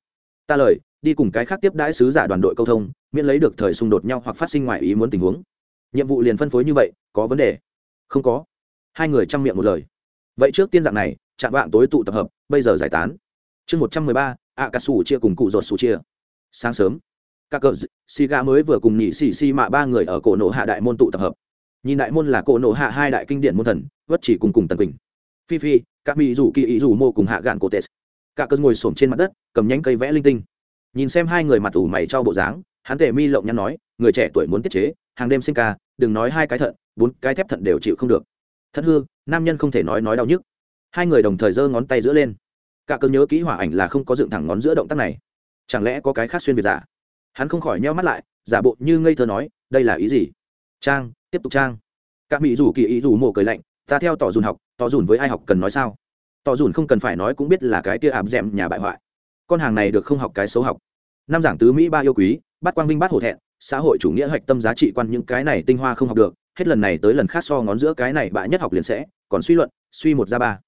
Ta lời, đi cùng cái khác tiếp đãi sứ giả đoàn đội câu thông, miễn lấy được thời xung đột nhau hoặc phát sinh ngoài ý muốn tình huống. Nhiệm vụ liền phân phối như vậy, có vấn đề? Không có. Hai người chăm miệng một lời. Vậy trước tiên dạng này, chạm vạn tối tụ tập hợp, bây giờ giải tán. Chương một trăm mười ba ạ cà sủ chia cùng cụ ruột sủ chia. Sáng sớm các cờ xì gà mới vừa cùng nhị xì xì mạ ba người ở cổ nộ hạ đại môn tụ tập hợp. Nhìn đại môn là cổ nộ hạ hai đại kinh điển môn thần, vất chỉ cùng cùng tần quỳnh phi phi các mỹ rủ kỳ ý rủ mô cùng hạ gạn cổ tes cả cơn ngồi xổm trên mặt đất, cầm nhánh cây vẽ linh tinh. Nhìn xem hai người mặt ủ mày cho bộ dáng, hắn tề mi lộng nhắn nói, người trẻ tuổi muốn tiết chế, hàng đêm sinh ca, đừng nói hai cái thận, bốn cái thép thận đều chịu không được. Thất hư, nam nhân không thể nói nói đau nhức. Hai người đồng thời giơ ngón tay giữa lên. Cả cơn nhớ kỹ hỏa ảnh là không có dựng thẳng ngón giữa động tác này. Chẳng lẽ có cái khác xuyên việt giả? Hắn không khỏi nheo mắt lại, giả bộ như ngây thơ nói, đây là ý gì? Trang, tiếp tục trang. Các mỹ rủ kỳ ý rủ mộ cười lạnh ta theo tỏ dùn học, tỏ dùn với ai học cần nói sao? Tỏ dùn không cần phải nói cũng biết là cái kia ảm d nhà bại hoại. Con hàng này được không học cái xấu học. Năm giảng tứ mỹ ba yêu quý bắt quang vinh bắt hổ thẹn, xã hội chủ nghĩa hạch tâm giá trị quan những cái này tinh hoa không học được, hết lần này tới lần khác so ngón giữa cái này bại nhất học liền sẽ, còn suy luận, suy một ra ba.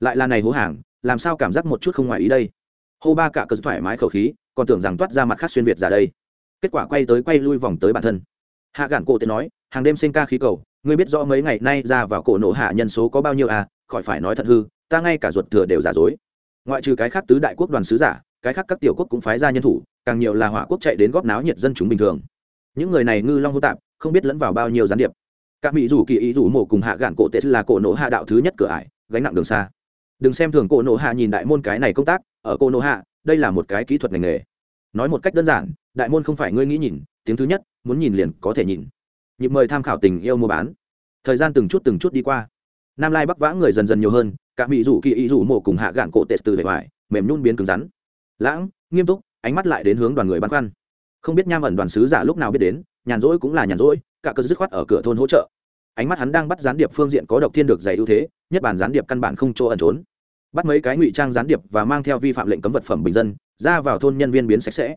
Lại là này hố hàng, làm sao cảm giác một chút không ngoài ý đây? Hô ba cả cờ thoải mái khẩu khí, còn tưởng rằng toát ra mặt khác xuyên việt ra đây. Kết quả quay tới quay lui vòng tới bản thân. Hạ gạn cổ tên nói, hàng đêm sinh ca khí cầu ngươi biết rõ mấy ngày nay ra vào cổ nổ hạ nhân số có bao nhiêu à khỏi phải nói thật hư, ta ngay cả ruột thừa đều giả dối. Ngoại trừ cái khác tứ đại quốc đoàn sứ giả, cái khác các tiểu quốc cũng phái ra nhân thủ, càng nhiều là hỏa quốc chạy đến góp náo nhiệt dân chúng bình thường. Những người này ngư long hô tạp, không biết lẫn vào bao nhiêu gián điệp. Các mỹ rủ kỳ ý rủ mổ cùng hạ gạn cổ tệ là cổ nổ hạ đạo thứ nhất cửa ải, gánh nặng đường xa. Đừng xem thường cổ nổ hạ nhìn đại môn cái này công tác, ở cổ nổ hạ, đây là một cái kỹ thuật ngành nghề. Nói một cách đơn giản, đại môn không phải ngươi nghĩ nhìn, tiếng thứ nhất, muốn nhìn liền có thể nhìn nhịp mời tham khảo tình yêu mua bán. Thời gian từng chút từng chút đi qua. Nam lai bắc vã người dần dần nhiều hơn, cả mỹ rủ kỳ ý rủ mộ cùng hạ gạn cổ tệ từ vẻ ngoài mềm nhún biến cứng rắn. Lãng, nghiêm túc, ánh mắt lại đến hướng đoàn người băn khoăn. Không biết nham ẩn đoàn sứ giả lúc nào biết đến, nhàn rỗi cũng là nhàn rỗi, cả cơ dứt khoát ở cửa thôn hỗ trợ. Ánh mắt hắn đang bắt gián điệp phương diện có độc thiên được dày ưu thế, nhất bản gián điệp căn bản không chỗ ẩn trốn. Bắt mấy cái ngụy trang gián điệp và mang theo vi phạm lệnh cấm vật phẩm bình dân, ra vào thôn nhân viên biến sạch sẽ.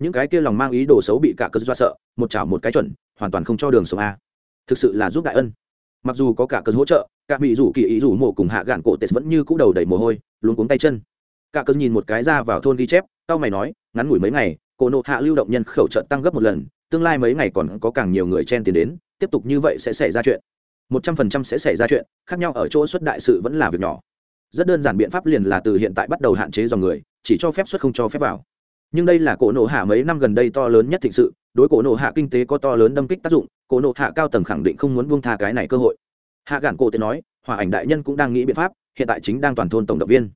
Những cái kia lòng mang ý đồ xấu bị cả cơ do sợ, một chảo một cái chuẩn hoàn toàn không cho đường sống a. Thực sự là giúp đại ân. Mặc dù có cả cơn hỗ trợ, cả bị rủ kỳ ý rủ mộ cùng hạ gạn cổ tết vẫn như cũ đầu đầy mồ hôi luôn cuống tay chân. Cả cơn nhìn một cái ra vào thôn ghi chép tao mày nói, ngắn ngủi mấy ngày, cổ nộ hạ lưu động nhân khẩu trận tăng gấp một lần, tương lai mấy ngày còn có càng nhiều người chen tiền đến, tiếp tục như vậy sẽ xảy ra chuyện. Một trăm phần trăm sẽ xảy ra chuyện, khác nhau ở chỗ xuất đại sự vẫn là việc nhỏ. Rất đơn giản biện pháp liền là từ hiện tại bắt đầu hạn chế dòng người, chỉ cho phép xuất không cho phép vào. Nhưng đây là cổ nộ hạ mấy năm gần đây to lớn nhất thịnh sự đối cổ nộ hạ kinh tế có to lớn đâm kích tác dụng, cổ nộ hạ cao tầng khẳng định không muốn buông tha cái này cơ hội. Hạ gản cổ tiện nói hòa ảnh đại nhân cũng đang nghĩ biện pháp, hiện tại chính đang toàn thôn tổng động viên.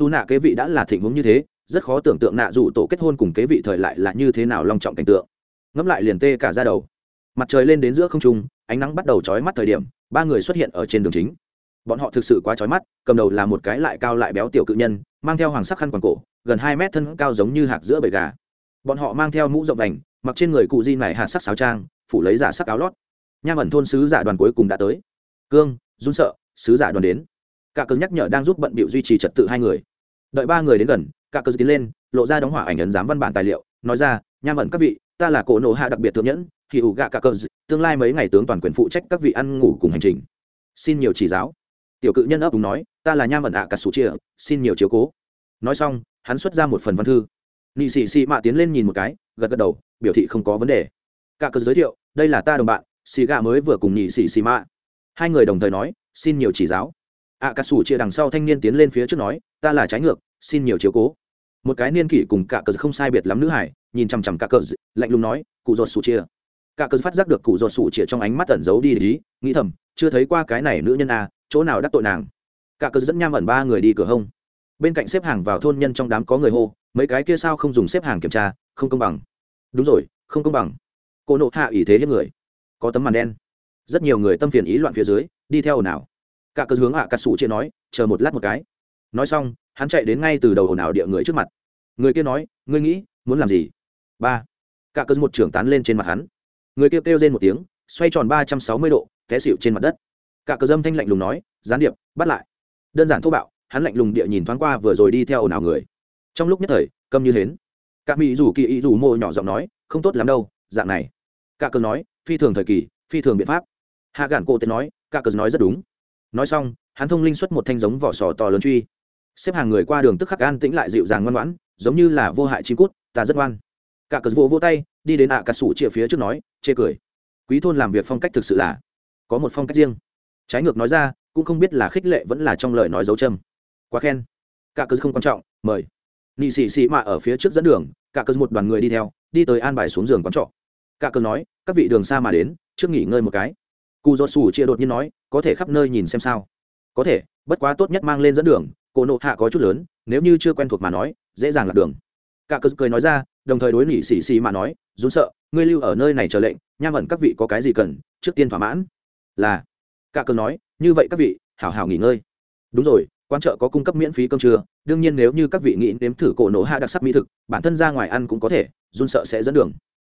Dù nạ kế vị đã là thịnh vốn như thế, rất khó tưởng tượng nạ dù tổ kết hôn cùng kế vị thời lại là như thế nào long trọng cảnh tượng. Ngẫm lại liền tê cả ra đầu. Mặt trời lên đến giữa không trung, ánh nắng bắt đầu trói mắt thời điểm, ba người xuất hiện ở trên đường chính. Bọn họ thực sự quá trói mắt, cầm đầu là một cái lại cao lại béo tiểu cự nhân, mang theo hoàng sắc khăn quàng cổ, gần hai mét thân cao giống như hạt giữa bầy gà. Bọn họ mang theo mũ rộng vành mặc trên người cụ di này hạt sắc sáo trang, phủ lấy giả sắc áo lót. Nham ẩn thôn sứ giả đoàn cuối cùng đã tới. Cương, run sợ, sứ giả đoàn đến. Cả cớ nhắc nhở đang giúp bận bịu duy trì trật tự hai người. Đợi ba người đến gần, cả cớ tiến lên, lộ ra đóng hỏa ảnh ấn giám văn bản tài liệu, nói ra, nham ẩn các vị, ta là cổ nộ hạ đặc biệt thượng nhẫn, thì ủ gạ cả cớ tương lai mấy ngày tướng toàn quyền phụ trách các vị ăn ngủ cùng hành trình. Xin nhiều chỉ giáo. Tiểu cự nhân ấp đúng nói, ta là nham ẩn ạ à sủ chia xin nhiều chiếu cố. Nói xong, hắn xuất ra một phần văn thư. Nị sĩ sĩ mạ tiến lên nhìn một cái gật gật đầu biểu thị không có vấn đề. Cả cờ giới thiệu đây là ta đồng bạn xì gà mới vừa cùng nhị xì xì mạ. Hai người đồng thời nói xin nhiều chỉ giáo. Ạ à, cà sủ chia đằng sau thanh niên tiến lên phía trước nói ta là trái ngược xin nhiều chiếu cố. Một cái niên kỷ cùng cả cờ không sai biệt lắm nữ hải nhìn chằm chằm cả cờ lạnh lùng nói cụ ruột sủ chia. Cả cờ phát giác được cụ ruột sủ chia trong ánh mắt ẩn giấu đi để ý nghĩ thầm chưa thấy qua cái này nữ nhân à chỗ nào đắc tội nàng? Cả cờ dẫn nham ẩn ba người đi cửa hông bên cạnh xếp hàng vào thôn nhân trong đám có người hô, mấy cái kia sao không dùng xếp hàng kiểm tra, không công bằng. Đúng rồi, không công bằng. Cô nộ hạ ủy thế hiếp người. Có tấm màn đen. Rất nhiều người tâm phiền ý loạn phía dưới, đi theo ồn ào. Cả cơ hướng ạ à cà sủ chia nói, chờ một lát một cái. Nói xong, hắn chạy đến ngay từ đầu ồn ào địa người trước mặt. Người kia nói, ngươi nghĩ, muốn làm gì? Ba. Cả cơ một trưởng tán lên trên mặt hắn. Người kia kêu lên một tiếng, xoay tròn ba trăm sáu mươi độ, té xịu trên mặt đất. Cả cơ dâm thanh lạnh lùng nói, gián điệp, bắt lại. Đơn giản thô bạo hắn lạnh lùng địa nhìn thoáng qua vừa rồi đi theo ồn ào người. Trong lúc nhất thời, câm như hến. Cả mỹ rủ kỳ ý rủ mô nhỏ giọng nói, không tốt lắm đâu, dạng này. Cả cờ nói, phi thường thời kỳ, phi thường biện pháp. Hạ gạn cô tên nói, cả cờ nói rất đúng. Nói xong, hắn thông linh xuất một thanh giống vỏ sò to lớn truy. Xếp hàng người qua đường tức khắc an tĩnh lại dịu dàng ngoan ngoãn, giống như là vô hại chim cút, ta rất ngoan. Cả cờ vô vô tay, đi đến ạ à cà sủ chia phía trước nói, chê cười. Quý thôn làm việc phong cách thực sự là có một phong cách riêng. Trái ngược nói ra, cũng không biết là khích lệ vẫn là trong lời nói dấu châm quá khen. Cả cơ không quan trọng, mời. Nị sĩ sĩ mạ ở phía trước dẫn đường, cả cơ một đoàn người đi theo, đi tới an bài xuống giường quán trọ. Cả cơ nói, các vị đường xa mà đến, trước nghỉ ngơi một cái. Cụ do sủ chia đột nhiên nói, có thể khắp nơi nhìn xem sao? Có thể, bất quá tốt nhất mang lên dẫn đường cổ nộ hạ có chút lớn, nếu như chưa quen thuộc mà nói, dễ dàng lạc đường. Cả cơ cười nói ra, đồng thời đối nị xì xì mạ nói, run sợ, ngươi lưu ở nơi này chờ lệnh, nham ẩn các vị có cái gì cần, trước tiên thỏa mãn. Là, cả cơ nói, như vậy các vị, hảo hảo nghỉ ngơi. Đúng rồi Quán chợ có cung cấp miễn phí cơm trưa, đương nhiên nếu như các vị nghĩ nếm thử cổ nổ hạ đặc sắc mỹ thực, bản thân ra ngoài ăn cũng có thể, run sợ sẽ dẫn đường.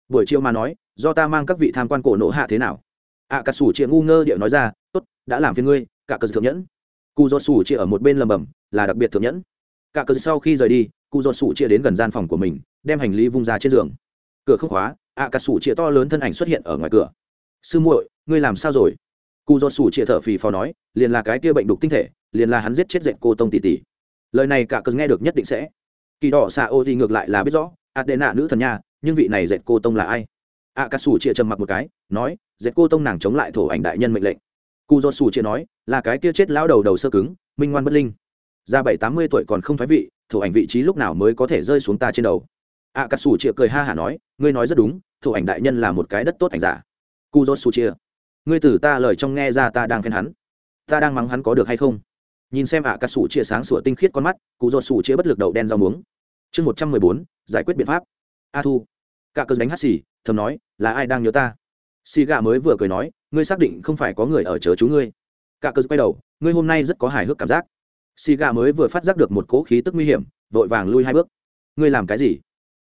Buổi chiều mà nói, do ta mang các vị tham quan cổ nổ hạ thế nào? À, ạ cà sủ chia ngu ngơ điệu nói ra, tốt, đã làm phiền ngươi, cả cờ thượng nhẫn. Cụ do sủ chia ở một bên lầm bầm, là đặc biệt thượng nhẫn. Cả cờ sau khi rời đi cụ do sủ chia đến gần gian phòng của mình, đem hành lý vung ra trên giường. Cửa không khóa à, ạ cà sủ chia to lớn thân ảnh xuất hiện ở ngoài cửa. Sư muội, ngươi làm sao rồi? Cụ do sủ chia thở phì phò nói, liền là cái kia bệnh đục tinh thể liền là hắn giết chết dệt cô tông tỷ tỷ. Lời này cả cơn nghe được nhất định sẽ. Kỳ đỏ xạ ô thì ngược lại là biết rõ adena nữ thần nha, nhưng vị này dệt cô tông là ai? Ạ cà sủ chia trầm mặc một cái, nói, dệt cô tông nàng chống lại thổ ảnh đại nhân mệnh lệnh. Cụ do sủ chia nói, là cái kia chết lão đầu đầu sơ cứng, minh ngoan bất linh. Ra bảy tám mươi tuổi còn không thoái vị, thổ ảnh vị trí lúc nào mới có thể rơi xuống ta trên đầu? Ạ cà sủ chia cười ha hả nói, ngươi nói rất đúng, thổ ảnh đại nhân là một cái đất tốt ảnh giả. Cụ do sủ chia ngươi từ ta lời trong nghe ra ta đang khen hắn. Ta đang mắng hắn có được hay không? Nhìn xem ạ cà sủ chia sáng sủa tinh khiết con mắt, cụ dột sủ chia bất lực đầu đen rau muống. Chương một trăm mười bốn, giải quyết biện pháp. A thu. Cả cơn đánh hắt xì, thầm nói, là ai đang nhớ ta? Xì gà mới vừa cười nói, ngươi xác định không phải có người ở chớ chú ngươi. Cả cơn quay đầu, ngươi hôm nay rất có hài hước cảm giác. Xì gà mới vừa phát giác được một cỗ khí tức nguy hiểm, vội vàng lui hai bước. Ngươi làm cái gì?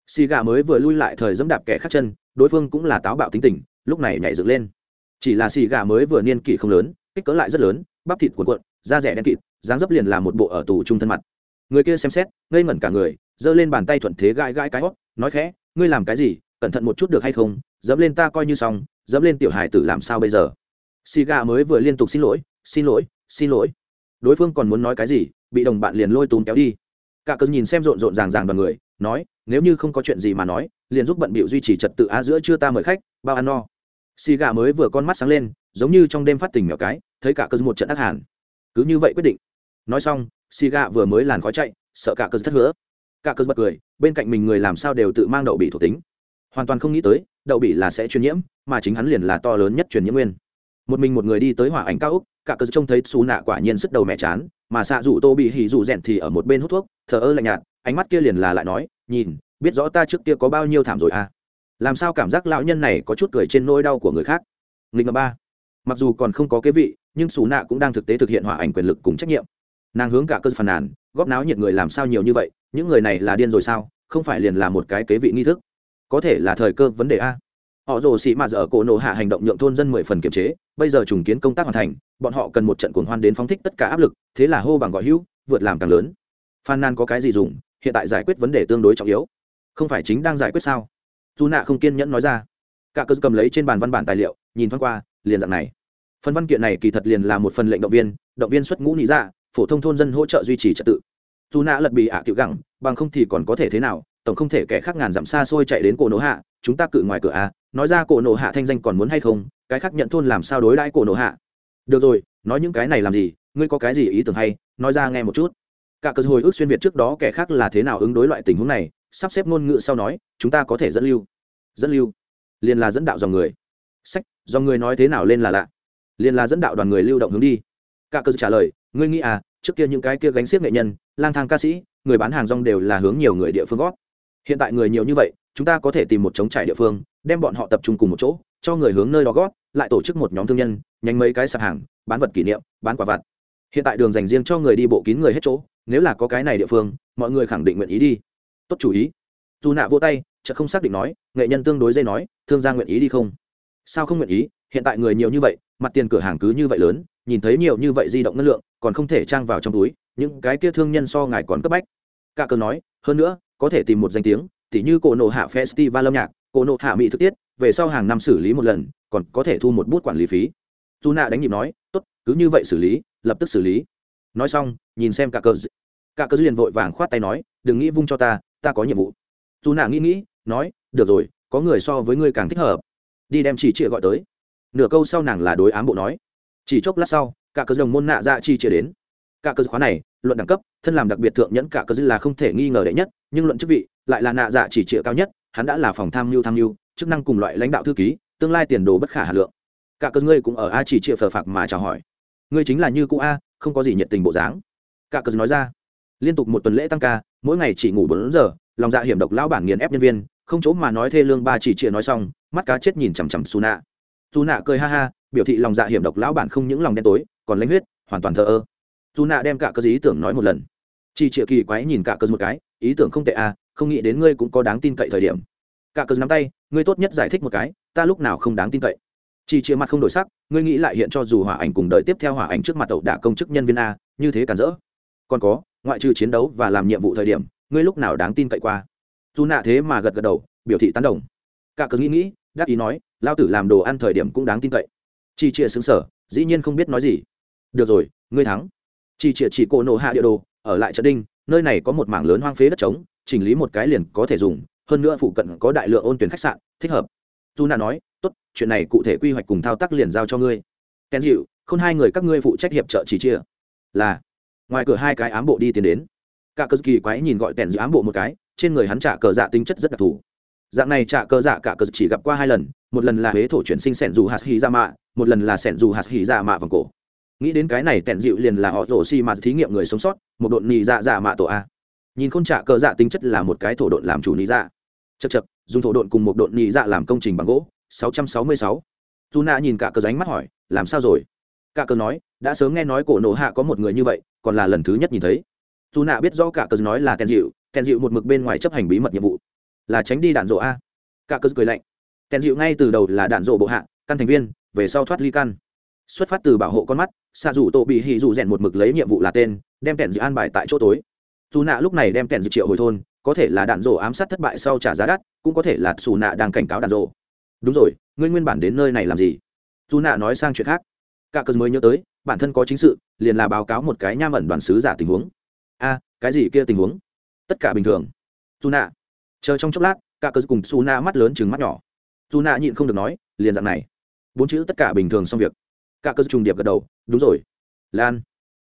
Xì gà mới vừa lui lại thời dẫm đạp kẻ khắc chân, đối phương cũng là táo bạo tính tình, lúc này nhảy dựng lên. Chỉ là xì gà mới vừa niên kỷ không lớn, kích cỡ lại rất lớn, bắp thịt cuộn cuộn, da rẻ đen kịt dáng dấp liền là một bộ ở tù trung thân mặt. Người kia xem xét, ngây ngẩn cả người, giơ lên bàn tay thuận thế gãi gãi cái hót, nói khẽ, ngươi làm cái gì, cẩn thận một chút được hay không? Dẫm lên ta coi như xong, dẫm lên tiểu hải tử làm sao bây giờ? Xì gà mới vừa liên tục xin lỗi xin lỗi xin lỗi. Đối phương còn muốn nói cái gì, bị đồng bạn liền lôi túm kéo đi. Cả cơn nhìn xem rộn rộn ràng ràng đoàn người, nói, nếu như không có chuyện gì mà nói, liền giúp bận bịu duy trì trật tự á giữa chưa ta mời khách, bao ăn no. Xì gà mới vừa con mắt sáng lên, giống như trong đêm phát tình mèo cái, thấy cả cơn một trận ác hàn cứ như vậy quyết định. Nói xong xì gà vừa mới làn khói chạy, sợ cả cơn thất hứa. Cả cơn bật cười, bên cạnh mình người làm sao đều tự mang đậu bị thuộc tính. Hoàn toàn không nghĩ tới, đậu bị là sẽ truyền nhiễm, mà chính hắn liền là to lớn nhất truyền nhiễm nguyên. Một mình một người đi tới hỏa ảnh cao úc cả cơn trông thấy xù nạ quả nhiên sức đầu mẹ chán, mà xạ rủ tô bị hỉ rủ rèn thì ở một bên hút thuốc, thờ ơ lạnh nhạt, ánh mắt kia liền là lại nói, nhìn, biết rõ ta trước kia có bao nhiêu thảm rồi à? Làm sao cảm giác lão nhân này có chút cười trên nỗi đau của người khác? Nghịch ba. Mặc dù còn không có kế vị nhưng xù nạ cũng đang thực tế thực hiện hỏa ảnh quyền lực cùng trách nhiệm. Nàng hướng cả cơ phàn nàn, góp náo nhiệt người làm sao nhiều như vậy, những người này là điên rồi sao, không phải liền là một cái kế vị nghi thức. Có thể là thời cơ vấn đề a. Họ rồ xị mạt ở cổ nổ hạ hành động nhượng thôn dân mười phần kiểm chế, bây giờ trùng kiến công tác hoàn thành, bọn họ cần một trận cuồng hoan đến phóng thích tất cả áp lực, thế là hô bằng gọi hữu, vượt làm càng lớn. Phan nan có cái gì dùng, hiện tại giải quyết vấn đề tương đối trọng yếu. Không phải chính đang giải quyết sao? Dù nạ không kiên nhẫn nói ra. Cả cơ cầm lấy trên bàn văn bản tài liệu, nhìn thoáng qua, liền dạng này phần văn kiện này kỳ thật liền là một phần lệnh động viên động viên xuất ngũ nhị dạ phổ thông thôn dân hỗ trợ duy trì trật tự. Dù nạ lật bị ạ à tiểu gẳng, bằng không thì còn có thể thế nào, tổng không thể kẻ khác ngàn dặm xa xôi chạy đến cổ nổ hạ, chúng ta cự ngoài cửa à? nói ra cổ nổ hạ thanh danh còn muốn hay không, cái khác nhận thôn làm sao đối đãi cổ nổ hạ. Được rồi, nói những cái này làm gì, ngươi có cái gì ý tưởng hay, nói ra nghe một chút. Cả cơ hồi ước xuyên việt trước đó kẻ khác là thế nào ứng đối loại tình huống này, sắp xếp ngôn ngữ sau nói, chúng ta có thể dẫn lưu. Dẫn lưu? Liền là dẫn đạo dòng người. Sách, dòng người nói thế nào lên là lạ liền là dẫn đạo đoàn người lưu động hướng đi. Cả cơ trả lời, ngươi nghĩ à trước kia những cái kia gánh xiếc nghệ nhân, lang thang ca sĩ, người bán hàng rong đều là hướng nhiều người địa phương gót hiện tại người nhiều như vậy, chúng ta có thể tìm một chống trải địa phương, đem bọn họ tập trung cùng một chỗ, cho người hướng nơi đó gót lại tổ chức một nhóm thương nhân nhanh mấy cái sạp hàng, bán vật kỷ niệm, bán quả vặt. Hiện tại đường dành riêng cho người đi bộ kín người hết chỗ, nếu là có cái này địa phương, mọi người khẳng định nguyện ý đi. Tốt chủ ý. Dù nạ vô tay chợ không xác định nói, nghệ nhân tương đối dây nói, thương gia nguyện ý đi không? Sao không nguyện ý? Hiện tại người nhiều như vậy mặt tiền cửa hàng cứ như vậy lớn, nhìn thấy nhiều như vậy di động năng lượng, còn không thể trang vào trong túi, những cái kia thương nhân so ngài còn cấp bách. Cả cờ nói, hơn nữa, có thể tìm một danh tiếng, tỉ như cổ nộ hạ festival âm nhạc, cổ nộ hạ mỹ thực tiết, về sau hàng năm xử lý một lần, còn có thể thu một bút quản lý phí. Dù nạ đánh nhịp nói, tốt, cứ như vậy xử lý, lập tức xử lý. Nói xong, nhìn xem cả cờ cả cờ liền vội vàng khoát tay nói, đừng nghĩ vung cho ta ta có nhiệm vụ. Dù nạ nghĩ nghĩ, nói, được rồi, có người so với ngươi càng thích hợp. Đi đem chỉ trịa gọi tới nửa câu sau nàng là đối ám bộ nói. Chỉ chốc lát sau, cả cơ đồng môn nạ ra dạ chi chia đến. Cả cơ khóa này, luận đẳng cấp, thân làm đặc biệt thượng nhẫn cả cơ dư là không thể nghi ngờ đệ nhất, nhưng luận chức vị, lại là nạ dạ chỉ trịa cao nhất, hắn đã là phòng tham mưu tham mưu, chức năng cùng loại lãnh đạo thư ký, tương lai tiền đồ bất khả hà lượng. Cả cơ ngươi cũng ở a chỉ trịa phờ phạc mà chào hỏi. Ngươi chính là như cũ a, không có gì nhiệt tình bộ dáng. Cả cơ nói ra. Liên tục một tuần lễ tăng ca, mỗi ngày chỉ ngủ bốn giờ, lòng dạ hiểm độc lão bản nghiền ép nhân viên, không chỗ mà nói thê lương ba chỉ trịa nói xong, mắt cá chết nhìn chằm chằm su nạ dù nạ cười ha ha, biểu thị lòng dạ hiểm độc lão bản không những lòng đen tối, còn lãnh huyết, hoàn toàn thờ ơ. Dù nạ đem cả cơ ý tưởng nói một lần. Chỉ chịa kỳ quái nhìn cả cơ một cái, ý tưởng không tệ à không nghĩ đến ngươi cũng có đáng tin cậy thời điểm. Cả cơ nắm tay, ngươi tốt nhất giải thích một cái, ta lúc nào không đáng tin cậy? Chỉ chịa mặt không đổi sắc, ngươi nghĩ lại hiện cho dù hỏa ảnh cùng đợi tiếp theo hỏa ảnh trước mặt ẩu đả công chức nhân viên a, như thế cản rỡ. Còn có, ngoại trừ chiến đấu và làm nhiệm vụ thời điểm, ngươi lúc nào đáng tin cậy qua? Dù nạ thế mà gật gật đầu, biểu thị tán đồng. Cả cơ nghĩ nghĩ đáp ý nói lao tử làm đồ ăn thời điểm cũng đáng tin cậy. Chi chia xứng sở dĩ nhiên không biết nói gì. Được rồi, ngươi thắng. Chỉ chia chỉ cổ nổ hạ địa đồ, ở lại trận đinh, nơi này có một mảng lớn hoang phế đất trống, chỉnh lý một cái liền có thể dùng, hơn nữa phụ cận có đại lượng ôn tuyển khách sạn, thích hợp. Dù nạ nói, tốt, chuyện này cụ thể quy hoạch cùng thao tác liền giao cho ngươi. Kèn dịu không hai người các ngươi phụ trách hiệp trợ chỉ chia là. Ngoài cửa hai cái ám bộ đi tiến đến. Cả cơ kỳ quái nhìn gọi kèn dịu ám bộ một cái, trên người hắn trả cờ dạ tính chất rất đặc thù dạng này trả cờ dạ cả cờ chỉ gặp qua hai lần, một lần là huế thổ chuyển sinh sẻn dù hạt hì ra dạ mạ, một lần là sẻn dù hạt hì ra dạ mạ vòng cổ. Nghĩ đến cái này tẹn dịu liền là họ rổ xi mà thí nghiệm người sống sót, một độn nhị dạ dạ mạ tổ a. Nhìn khôn trả cờ dạ tính chất là một cái thổ độn làm chủ nhị dạ. Chật chật dùng thổ độn cùng một độn nhị dạ làm công trình bằng gỗ 666. dù nạ nhìn cả cờ ránh mắt hỏi, làm sao rồi? Cả cờ nói, đã sớm nghe nói cổ nổ hạ có một người như vậy, còn là lần thứ nhất nhìn thấy. Dù nạ biết rõ cả cờ nói là tẹn dịu tẹn dịu một mực bên ngoài chấp hành bí mật nhiệm vụ là tránh đi đạn rộ a. Cả cớ cười lạnh. Tẹn dịu ngay từ đầu là đạn rộ bộ hạ, căn thành viên, về sau thoát ly căn. Xuất phát từ bảo hộ con mắt xạ dù tổ bị hì dù rèn một mực lấy nhiệm vụ là tên, đem kẹn dịu an bài tại chỗ tối. Dù nạ lúc này đem kẹn dịu triệu hồi thôn, có thể là đạn rộ ám sát thất bại sau trả giá đắt, cũng có thể là xù nạ đang cảnh cáo đạn rộ. đúng rồi, ngươi nguyên bản đến nơi này làm gì? Dù nạ nói sang chuyện khác. Cả cớ mới nhớ tới, bản thân có chính sự, liền là báo cáo một cái nham ẩn đoàn sứ giả tình huống. A, cái gì kia tình huống? Tất cả bình thường. Dù nạ chờ trong chốc lát, cả cơn cùng su na mắt lớn chừng mắt nhỏ. Su na nhịn không được nói, liền dạng này. Bốn chữ tất cả bình thường xong việc. Cả cơ trùng điệp gật đầu, đúng rồi. Lan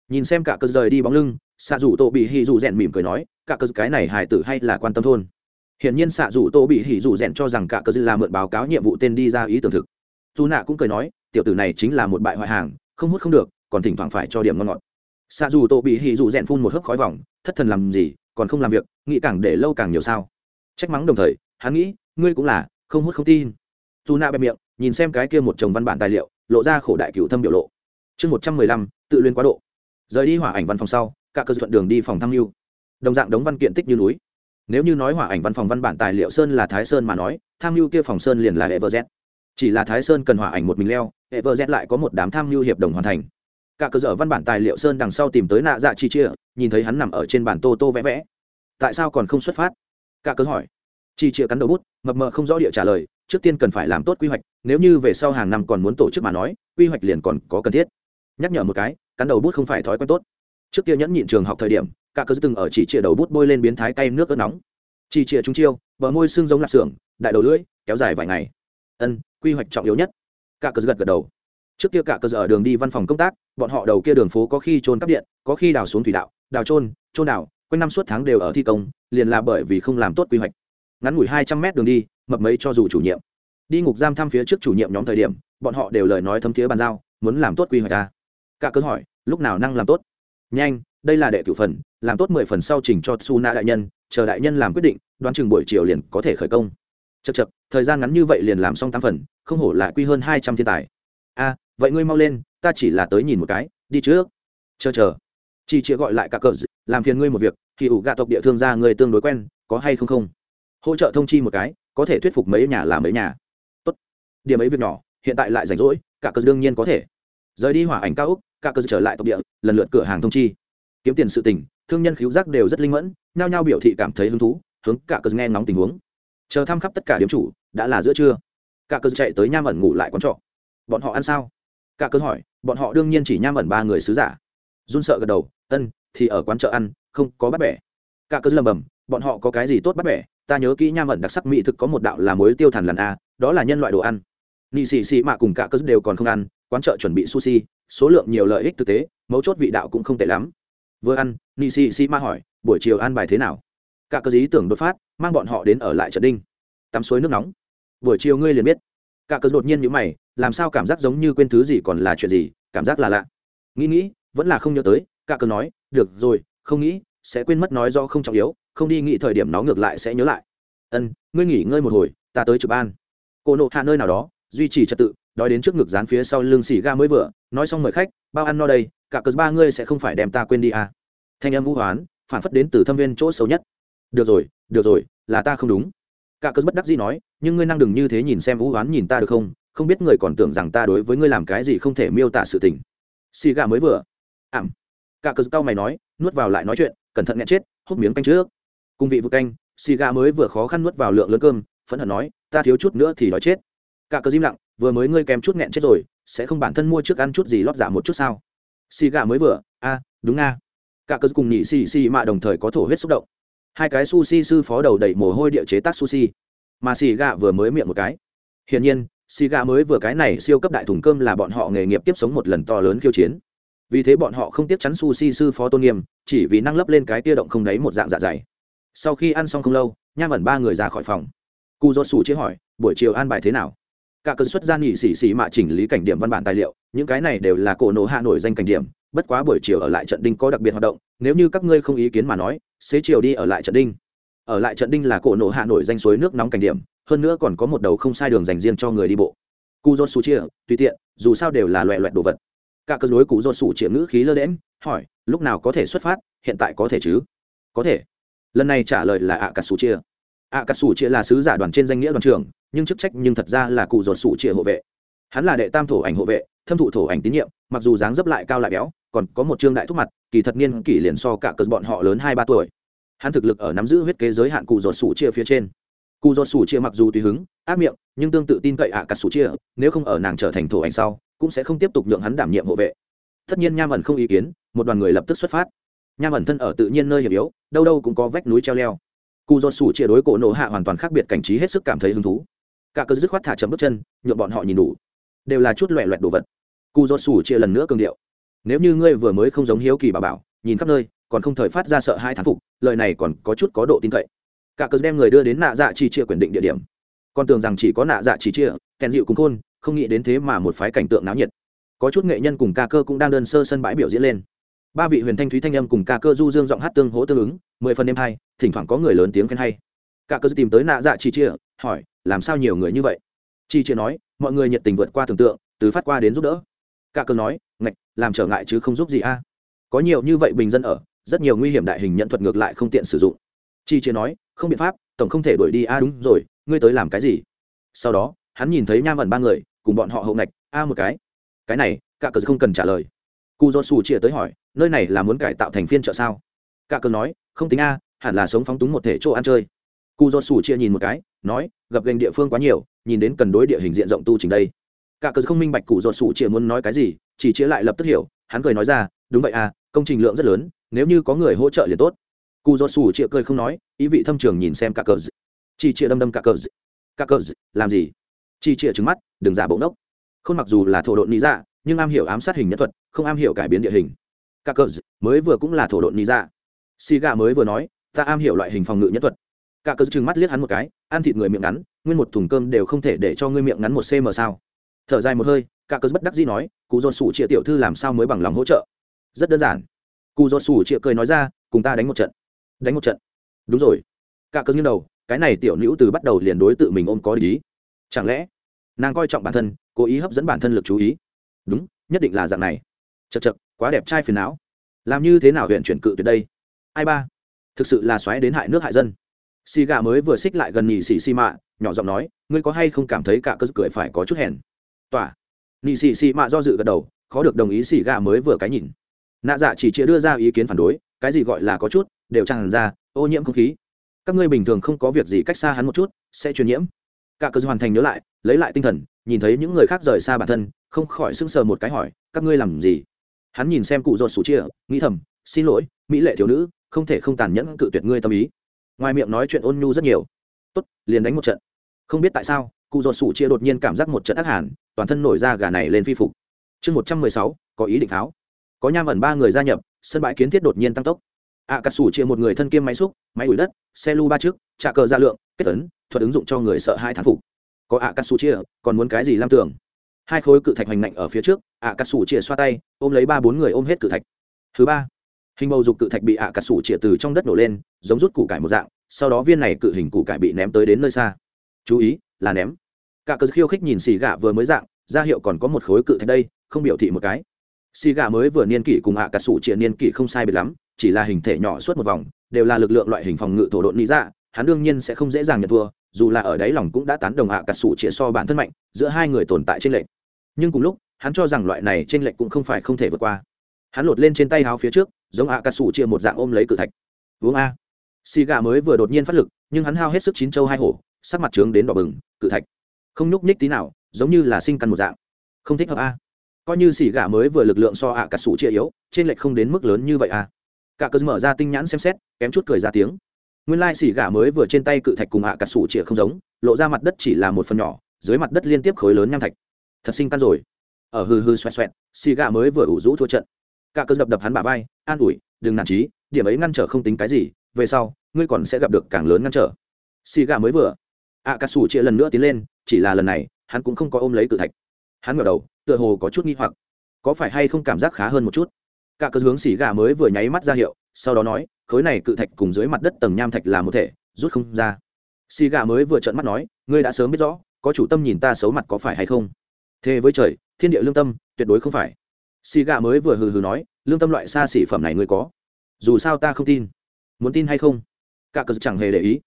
nhìn xem cả cơ rời đi bóng lưng xạ rủ tô bị hì rủ rèn mỉm cười nói, cả cơ cái này hài tử hay là quan tâm thôn. Hiển nhiên xạ rủ tô bị hì rủ rèn cho rằng cả cơ là mượn báo cáo nhiệm vụ tên đi ra ý tưởng thực. Dù nạ cũng cười nói, tiểu tử này chính là một bại hoại hàng, không hút không được, còn thỉnh thoảng phải cho điểm ngon ngọt. Xạ dù tô bị hì dù rèn phun một hớp khói vòng, thất thần làm gì, còn không làm việc, nghĩ càng để lâu càng nhiều sao trách mắng đồng thời, hắn nghĩ, ngươi cũng là, không hút không tin. Dù nạ bẹp miệng, nhìn xem cái kia một chồng văn bản tài liệu, lộ ra khổ đại cựu thâm biểu lộ. Chương một trăm mười lăm, tự luyên quá độ. Rời đi hỏa ảnh văn phòng sau, cả cơ thuận đường đi phòng tham mưu. Đồng dạng đống văn kiện tích như núi. Nếu như nói hỏa ảnh văn phòng văn bản tài liệu sơn là thái sơn mà nói, tham mưu kia phòng sơn liền là everz chỉ là thái sơn cần hỏa ảnh một mình leo everz lại có một đám tham mưu hiệp đồng hoàn thành. Cả cơ sở văn bản tài liệu sơn đằng sau tìm tới nạ dạ chi chia, nhìn thấy hắn nằm ở trên bản tô tô vẽ vẽ. Tại sao còn không xuất phát? Cả cơ hỏi. Chỉ chịa cắn đầu bút, mập mờ không rõ địa trả lời, trước tiên cần phải làm tốt quy hoạch, nếu như về sau hàng năm còn muốn tổ chức mà nói, quy hoạch liền còn có cần thiết. Nhắc nhở một cái, cắn đầu bút không phải thói quen tốt. Trước kia nhẫn nhịn trường học thời điểm, cả cơ từng ở chỉ chịa đầu bút bôi lên biến thái cay nước ớt nóng. Chỉ chịa chúng chiêu, bờ môi xương giống lạp xưởng, đại đầu lưỡi, kéo dài vài ngày. Ân, quy hoạch trọng yếu nhất. Cả cơ gật gật đầu. Trước kia cả cơ ở đường đi văn phòng công tác, bọn họ đầu kia đường phố có khi trôn cắp điện, có khi đào xuống thủy đạo, đào trôn trôn đào quanh năm suốt tháng đều ở thi công, liền là bởi vì không làm tốt quy hoạch. Ngắn ngủi hai trăm mét đường đi, mập mấy cho dù chủ nhiệm. Đi ngục giam thăm phía trước chủ nhiệm nhóm thời điểm, bọn họ đều lời nói thấm thiế bàn giao, muốn làm tốt quy hoạch ta cả cơ hỏi, lúc nào năng làm tốt? Nhanh, đây là đệ cửu phần, làm tốt mười phần sau trình cho su na đại nhân, chờ đại nhân làm quyết định, đoán chừng buổi chiều liền có thể khởi công. Chật chật thời gian ngắn như vậy liền làm xong tám phần, không hổ lại quy hơn hai trăm thiên tài. A vậy ngươi mau lên, ta chỉ là tới nhìn một cái, đi trước. Chờ chờ. Chị chịa gọi lại cả cờ, làm phiền ngươi một việc thì ủ gạ tộc địa thương gia người tương đối quen, có hay không không? Hỗ trợ thông chi một cái, có thể thuyết phục mấy nhà là mấy nhà. Tốt. Điểm ấy việc nhỏ, hiện tại lại rảnh rỗi, cả cơ đương nhiên có thể. Rời đi hỏa ảnh cao úc cả cơ trở lại tộc địa, lần lượt cửa hàng thông chi. Kiếm tiền sự tình, thương nhân khiếu giác đều rất linh mẫn, nhao nhao biểu thị cảm thấy hứng thú, hướng cả cơ nghe ngóng tình huống. Chờ thăm khắp tất cả điểm chủ, đã là giữa trưa. Cả cơ chạy tới nham ẩn ngủ lại quán trọ. Bọn họ ăn sao? Cả cơ hỏi, bọn họ đương nhiên chỉ nham ẩn ba người sứ giả. Run sợ gật đầu, ân, thì ở quán chợ ăn không có bắt bẻ. Cả cơ lầm bầm, bọn họ có cái gì tốt bắt bẻ? Ta nhớ kỹ nham ẩn đặc sắc mỹ thực có một đạo là muối tiêu thần lần a, đó là nhân loại đồ ăn. Nị xì xì mạ cùng cả cơ đều còn không ăn, quán chợ chuẩn bị sushi, số lượng nhiều lợi ích thực tế, mấu chốt vị đạo cũng không tệ lắm. Vừa ăn, nị xì xì mạ hỏi, buổi chiều ăn bài thế nào? Cả cơ ý tưởng đột phát, mang bọn họ đến ở lại trận đinh. Tắm suối nước nóng. Buổi chiều ngươi liền biết. Cả cơ đột nhiên nhíu mày, làm sao cảm giác giống như quên thứ gì còn là chuyện gì, cảm giác là lạ. Nghĩ nghĩ, vẫn là không nhớ tới, cả cơ nói, được rồi không nghĩ, sẽ quên mất nói do không trọng yếu, không đi nghĩ thời điểm nó ngược lại sẽ nhớ lại. Ân, ngươi nghỉ ngơi một hồi, ta tới trực ban. Cô nộ hạ nơi nào đó, duy trì trật tự, đói đến trước ngực dán phía sau lưng xì ga mới vừa, nói xong mời khách, bao ăn no đây, cả cớ ba ngươi sẽ không phải đem ta quên đi à. thanh âm vũ hoán, phản phất đến từ thâm viên chỗ xấu nhất. Được rồi được rồi, là ta không đúng. Cả cớ bất đắc dĩ nói, nhưng ngươi năng đừng như thế nhìn xem vũ hoán nhìn ta được không? Không biết người còn tưởng rằng ta đối với ngươi làm cái gì không thể miêu tả sự tình. Xì gà mới vừa. Ảm cả cớ cao mày nói, nuốt vào lại nói chuyện, cẩn thận nghẹn chết, hút miếng canh trước. Cùng vị vực canh, xì gà mới vừa khó khăn nuốt vào lượng lớn cơm, phẫn hận nói, ta thiếu chút nữa thì đói chết. Cả cờ im lặng, vừa mới ngươi kèm chút nghẹn chết rồi, sẽ không bản thân mua trước ăn chút gì lót giả một chút sao? Xì gà mới vừa, a, đúng nga. Cả cờ cùng nhị xì xì mạ đồng thời có thổ huyết xúc động. Hai cái sushi sư phó đầu đẩy mồ hôi địa chế tác sushi. Mà xì gà vừa mới miệng một cái. Hiển nhiên, xì gà mới vừa cái này siêu cấp đại thùng cơm là bọn họ nghề nghiệp tiếp sống một lần to lớn khiêu chiến vì thế bọn họ không tiếp chắn sushi sư phó tôn nghiêm, chỉ vì năng lấp lên cái tia động không đấy một dạng dạ dày. Sau khi ăn xong không lâu, nham ẩn ba người ra khỏi phòng. Cụ do sủ chế hỏi, buổi chiều an bài thế nào? Cả cơn xuất gian nghỉ xỉ xỉ mạ chỉnh lý cảnh điểm văn bản tài liệu, những cái này đều là cổ nổ hạ nổi danh cảnh điểm, bất quá buổi chiều ở lại trận đinh có đặc biệt hoạt động, nếu như các ngươi không ý kiến mà nói, xế chiều đi ở lại trận đinh. Ở lại trận đinh là cổ nổ hạ nổi danh suối nước nóng cảnh điểm, hơn nữa còn có một đầu không sai đường dành riêng cho người đi bộ. Cu dô su chia, tùy tiện, dù sao đều là loẹ loẹt đồ vật cả cơ đối cụ dột sủ chia ngữ khí lơ đễm hỏi, lúc nào có thể xuất phát? Hiện tại có thể chứ? Có thể. Lần này trả lời là ạ cà sủ chia ạ cà sủ chia là sứ giả đoàn trên danh nghĩa đoàn trưởng, nhưng chức trách nhưng thật ra là cụ dột sủ chia hộ vệ. Hắn là đệ tam thổ ảnh hộ vệ, thâm thụ thổ ảnh tín nhiệm, mặc dù dáng dấp lại cao lại béo, còn có một trương đại thúc mặt, kỳ thật niên kỷ liền so cả cờ bọn họ lớn hai ba tuổi. Hắn thực lực ở nắm giữ huyết kế giới hạn cụ dột sủ chia phía trên. Cụ dột sủ chia mặc dù tùy hứng, ác miệng, nhưng tương tự tin cậy ạ cà sủ chia nếu không ở nàng trở thành thổ ảnh sau cũng sẽ không tiếp tục nhượng hắn đảm nhiệm hộ vệ. Tất nhiên nham ẩn không ý kiến, một đoàn người lập tức xuất phát. Nham ẩn thân ở tự nhiên nơi hiểm yếu, đâu đâu cũng có vách núi treo leo. Cụ do sủ chia đối cổ nổ hạ hoàn toàn khác biệt cảnh trí hết sức cảm thấy hứng thú. Cả cơ dứt khoát thả chấm bước chân nhuộm bọn họ nhìn đủ. Đều là chút loẹ loẹt đồ vật. Cụ do sủ chia lần nữa cường điệu. Nếu như ngươi vừa mới không giống hiếu kỳ bà bảo, nhìn khắp nơi, còn không thời phát ra sợ hai thán phục, lời này còn có chút có độ tin cậy. Cả cơ đem người đưa đến nạ dạ chi chia quyền định địa điểm. Còn tưởng rằng chỉ có nạ dạ chi chia kèn dịu cùng khôn không nghĩ đến thế mà một phái cảnh tượng náo nhiệt. Có chút nghệ nhân cùng ca cơ cũng đang đơn sơ sân bãi biểu diễn lên. Ba vị huyền thanh thúy thanh âm cùng ca cơ du dương giọng hát tương hỗ tương ứng, mười phần đêm hai thỉnh thoảng có người lớn tiếng khen hay. Ca cơ tìm tới nạ dạ chi chia hỏi, làm sao nhiều người như vậy? Chi chia nói, mọi người nhiệt tình vượt qua tưởng tượng, từ phát qua đến giúp đỡ. Ca cơ nói, ngạch, làm trở ngại chứ không giúp gì a. Có nhiều như vậy bình dân ở, rất nhiều nguy hiểm đại hình nhận thuật ngược lại không tiện sử dụng. Chi chia nói, không biện pháp, tổng không thể đuổi đi a, đúng rồi, ngươi tới làm cái gì? Sau đó, hắn nhìn thấy nham ẩn ba người cùng bọn họ hậu ngạch, a một cái. Cái này cả cờ không cần trả lời. Cụ do xù chia tới hỏi, nơi này là muốn cải tạo thành phiên chợ sao? Cả cờ nói, không tính a, hẳn là sống phóng túng một thể chỗ ăn chơi. Cụ do sủ chia nhìn một cái, nói, gặp gành địa phương quá nhiều, nhìn đến cần đối địa hình diện rộng tu trình đây. Cả cờ không minh bạch cụ do sủ chia muốn nói cái gì, chỉ chia lại lập tức hiểu, hắn cười nói ra, đúng vậy à công trình lượng rất lớn, nếu như có người hỗ trợ liền tốt. Cụ do sủ chia cười không nói, ý vị thâm trường nhìn xem cả cờ. Chỉ chia đâm đâm cả cờ. Cả cờ, làm gì? Chỉ chia trứng mắt, đừng giả bộ đốc không mặc dù là thổ độn lý dạ nhưng am hiểu ám sát hình nhân thuật, không am hiểu cải biến địa hình. Cả cờ mới vừa cũng là thổ độn lý dạ xì gà mới vừa nói, ta am hiểu loại hình phòng ngự nhân thuật. Cả cờ trừng mắt liếc hắn một cái, ăn thịt người miệng ngắn, nguyên một thùng cơm đều không thể để cho ngươi miệng ngắn một cm sao? Thở dài một hơi cả cờ bất đắc dĩ nói cụ dồn sủ triệu tiểu thư làm sao mới bằng lòng hỗ trợ? Rất đơn giản. Cụ dồn sủ triệu cười nói ra, cùng ta đánh một trận. Đánh một trận? Đúng rồi. Cả cờ nghiêng đầu, cái này tiểu nữ từ bắt đầu liền đối tự mình ôm có lý chẳng lẽ nàng coi trọng bản thân, cố ý hấp dẫn bản thân lực chú ý? Đúng, nhất định là dạng này. Chật chật quá đẹp trai phiền não. Làm như thế nào huyện chuyển cự tuyệt đây? Ai ba? Thực sự là xoáy đến hại nước hại dân. Xì gà mới vừa xích lại gần nhị xì xì mạ, nhỏ giọng nói, ngươi có hay không cảm thấy cả cơ cười phải có chút hèn? Tỏa. Nhị xì xì mạ do dự gật đầu, khó được đồng ý xì gà mới vừa cái nhìn. Nạ dạ chỉ chịa đưa ra ý kiến phản đối, cái gì gọi là có chút, đều tràn ra, ô nhiễm không khí. Các ngươi bình thường không có việc gì cách xa hắn một chút, sẽ truyền nhiễm cả cơ hoàn thành nhớ lại lấy lại tinh thần nhìn thấy những người khác rời xa bản thân không khỏi sững sờ một cái hỏi các ngươi làm gì? Hắn nhìn xem cụ ruột sủ chia nghĩ thầm xin lỗi mỹ lệ thiếu nữ không thể không tàn nhẫn cự tuyệt ngươi tâm ý. Ngoài miệng nói chuyện ôn nhu rất nhiều. Tốt liền đánh một trận. Không biết tại sao cụ ruột sủ chia đột nhiên cảm giác một trận ác hàn toàn thân nổi ra gà này lên phi phục. Chương một trăm mười sáu có ý định tháo. Có nham ẩn ba người gia nhập sân bãi kiến thiết đột nhiên tăng tốc. Ạ à, cà sủ chia một người thân kiêm máy xúc máy ủi đất xe lu ba trước trả cờ gia lượng kết tấn thuật ứng dụng cho người sợ hai thán phục. Có ạ cắt xù chia còn muốn cái gì lam tưởng hai khối cự thạch hoành nạnh ở phía trước ạ cắt xù chia xoa tay, ôm lấy ba bốn người ôm hết cự thạch. Thứ ba, hình bầu dục cự thạch bị ạ cắt xù chia từ trong đất nổ lên, giống rút củ cải một dạng, sau đó viên này cự hình củ cải bị ném tới đến nơi xa. Chú ý, là ném. Cả cờ khiêu khích nhìn xì gà vừa mới dạng, ra hiệu còn có một khối cự thạch đây, không biểu thị một cái. Xì gà mới vừa niên kỷ cùng ạ cắt xù chia niên kỷ không sai biệt lắm, chỉ là hình thể nhỏ suốt một vòng, đều là lực lượng loại hình phòng ngự thổ độn lý dạ hắn đương nhiên sẽ không dễ dàng nhận thua dù là ở đáy lòng cũng đã tán đồng ạ cà sủ chĩa so bản thân mạnh, giữa hai người tồn tại trên lệnh nhưng cùng lúc, hắn cho rằng loại này trên lệnh cũng không phải không thể vượt qua. Hắn lột lên trên tay háo phía trước, giống ạ cà sủ chia một dạng ôm lấy cự thạch. Uống a. Xì gà mới vừa đột nhiên phát lực, nhưng hắn hao hết sức chín châu hai hổ, sắc mặt trướng đến đỏ bừng, cự thạch. Không nhúc nhích tí nào, giống như là sinh căn một dạng. Không thích hợp a. Coi như xì gà mới vừa lực lượng so ạ cà sủ chia yếu trên lệnh không đến mức lớn như vậy a. Cả cơ mở ra tinh nhãn xem xét, kém chút cười ra tiếng nguyên lai xỉ gà mới vừa trên tay cự thạch cùng ạ cà sủ chĩa không giống, lộ ra mặt đất chỉ là một phần nhỏ, dưới mặt đất liên tiếp khối lớn nham thạch. Thật sinh căn rồi. Ở hư hư xoẹt xoẹt xì gà mới vừa ủ rũ thua trận. Cả cơn đập đập hắn bả vai, an ủi, đừng nản trí, điểm ấy ngăn trở không tính cái gì, về sau, ngươi còn sẽ gặp được càng lớn ngăn trở. Xì gà mới vừa, ạ cà sủ chia lần nữa tiến lên, chỉ là lần này, hắn cũng không có ôm lấy cự thạch. Hắn ngờ đầu, tựa hồ có chút nghi hoặc. Có phải hay không cảm giác khá hơn một chút? Cả cơn hướng xì gà mới vừa nháy mắt ra hiệu sau đó nói, khối này cự thạch cùng dưới mặt đất tầng nham thạch là một thể, rút không ra. Xì gà mới vừa trợn mắt nói, ngươi đã sớm biết rõ, có chủ tâm nhìn ta xấu mặt có phải hay không? Thế với trời, thiên địa lương tâm, tuyệt đối không phải. Xì gà mới vừa hừ hừ nói, lương tâm loại xa xỉ phẩm này ngươi có. Dù sao ta không tin. Muốn tin hay không? Cả cờ chẳng hề để ý.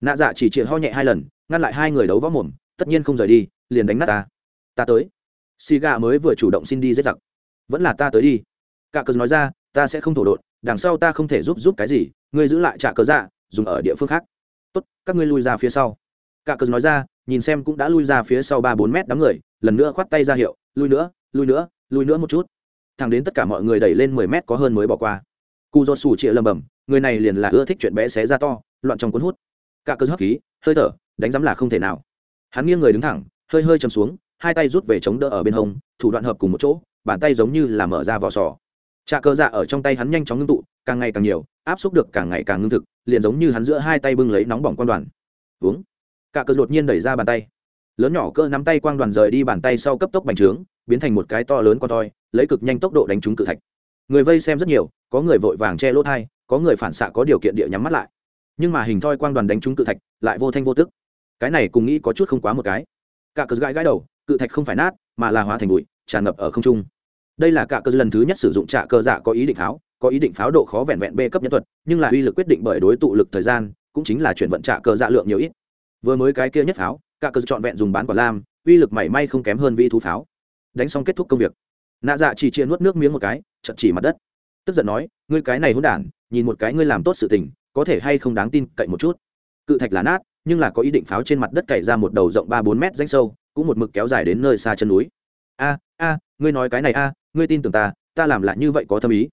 Nạ dạ chỉ chịu ho nhẹ hai lần, ngăn lại hai người đấu võ mồm, tất nhiên không rời đi, liền đánh nát ta. Ta tới. Xì gà mới vừa chủ động xin đi giết giặc. Vẫn là ta tới đi. Cả cờ nói ra, ta sẽ không thổ đột đằng sau ta không thể giúp giúp cái gì, ngươi giữ lại trả cờ dạ dùng ở địa phương khác. Tốt, các ngươi lui ra phía sau. Cả cờ nói ra, nhìn xem cũng đã lui ra phía sau ba bốn mét đám người, lần nữa khoát tay ra hiệu, lui nữa lui nữa lui nữa một chút. Thẳng đến tất cả mọi người đẩy lên mười mét có hơn mới bỏ qua. Cụ do sủ chịa lầm bầm người này liền là ưa thích chuyện bé xé ra to, loạn trong cuốn hút. Cả cơn hấp khí, hơi thở, đánh giám là không thể nào. Hắn nghiêng người đứng thẳng, hơi hơi chầm xuống, hai tay rút về chống đỡ ở bên hông, thủ đoạn hợp cùng một chỗ, bàn tay giống như là mở ra vỏ sò trà cơ dạ ở trong tay hắn nhanh chóng ngưng tụ, càng ngày càng nhiều, áp xúc được càng ngày càng ngưng thực, liền giống như hắn giữa hai tay bưng lấy nóng bỏng quan đoàn. Uống. Cả cơ đột nhiên đẩy ra bàn tay. Lớn nhỏ cơ nắm tay quang đoàn rời đi bàn tay sau cấp tốc bành trướng, biến thành một cái to lớn con toi, lấy cực nhanh tốc độ đánh trúng cự thạch. Người vây xem rất nhiều, có người vội vàng che lỗ thai có người phản xạ có điều kiện địa nhắm mắt lại. Nhưng mà hình thoi quang đoàn đánh trúng cự thạch, lại vô thanh vô tức. Cái này cùng nghĩ có chút không quá một cái. Cả cờ gãi gãi đầu, cự thạch không phải nát, mà là hóa thành bụi, tràn ngập ở không trung đây là cả cơ lần thứ nhất sử dụng trạ cơ dạ có ý định pháo, có ý định pháo độ khó vẹn vẹn b cấp nhân thuật, nhưng là uy lực quyết định bởi đối tụ lực thời gian, cũng chính là chuyển vận trạ cơ dạ lượng nhiều ít. Vừa mới cái kia nhất pháo, cả cơ chọn vẹn dùng bán quả lam, uy lực mảy may không kém hơn vi thú pháo. Đánh xong kết thúc công việc. Nạ dạ chỉ chia nuốt nước miếng một cái chật chỉ mặt đất. Tức giận nói, ngươi cái này hôn đản, nhìn một cái ngươi làm tốt sự tình, có thể hay không đáng tin cậy một chút? Cự thạch là nát, nhưng là có ý định pháo trên mặt đất cày ra một đầu rộng ba bốn mét danh sâu, cũng một mực kéo dài đến nơi xa chân núi. A a, ngươi nói cái này a ngươi tin tưởng ta ta làm lại như vậy có thâm ý.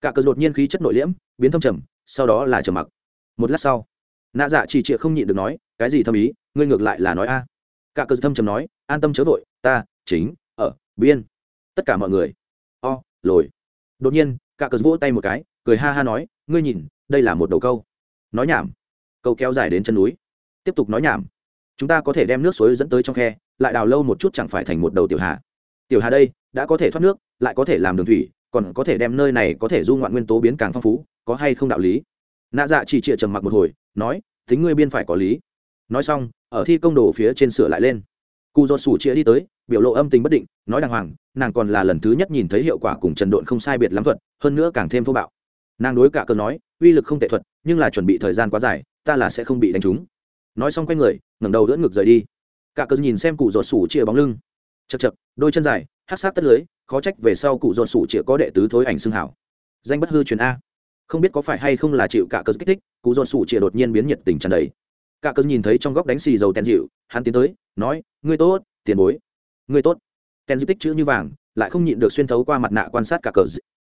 Cả cờ đột nhiên khí chất nội liễm, biến thâm trầm, sau đó là trầm mặc. Một lát sau, nạ dạ chỉ trịa không nhịn được nói, cái gì thâm ý, ngươi ngược lại là nói a. Cả cờ thâm trầm nói, an tâm chớ vội, ta, chính, ở, biên. Tất cả mọi người, o, lồi. Đột nhiên, cả cờ vỗ tay một cái, cười ha ha nói, ngươi nhìn, đây là một đầu câu. Nói nhảm. Câu kéo dài đến chân núi. Tiếp tục nói nhảm. Chúng ta có thể đem nước suối dẫn tới trong khe, lại đào lâu một chút chẳng phải thành một đầu tiểu hạ? Tiểu hà đây, đã có thể thoát nước, lại có thể làm đường thủy, còn có thể đem nơi này có thể du ngoạn nguyên tố biến càng phong phú, có hay không đạo lý? Nạ dạ chỉ trịa trầm mặc một hồi, nói, tính ngươi biên phải có lý. Nói xong, ở thi công đồ phía trên sửa lại lên. Cụ do sủ chĩa đi tới, biểu lộ âm tình bất định, nói đàng hoàng, nàng còn là lần thứ nhất nhìn thấy hiệu quả cùng trần độn không sai biệt lắm thuật, hơn nữa càng thêm thô bạo. Nàng đối cả cơn nói, uy lực không tệ thuật, nhưng là chuẩn bị thời gian quá dài, ta là sẽ không bị đánh trúng. Nói xong quay người, ngẩng đầu đỡ ngực rời đi. Cả cơn nhìn xem cụ Do sủ chia bóng lưng chật chật đôi chân dài, hát sát tất lưới, khó trách về sau cụ ruột sủ chĩa có đệ tứ thối ảnh xương hảo. Danh bất hư truyền a. Không biết có phải hay không là chịu cả cờ kích thích, cụ ruột sủ chĩa đột nhiên biến nhiệt tình tràn đầy. Cả cờ nhìn thấy trong góc đánh xì dầu tèn dịu, hắn tiến tới, nói, ngươi tốt, tiền bối. Ngươi tốt. Tèn dịu tích chữ như vàng, lại không nhịn được xuyên thấu qua mặt nạ quan sát cả cờ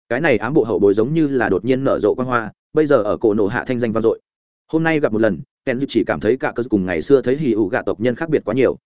cái này ám bộ hậu bối giống như là đột nhiên nở rộ quan hoa, bây giờ ở cổ nổ hạ thanh danh vang dội. Hôm nay gặp một lần tèn dịu chỉ cảm thấy cả cơ cùng ngày xưa thấy hì ủ gạ tộc nhân khác biệt quá nhiều.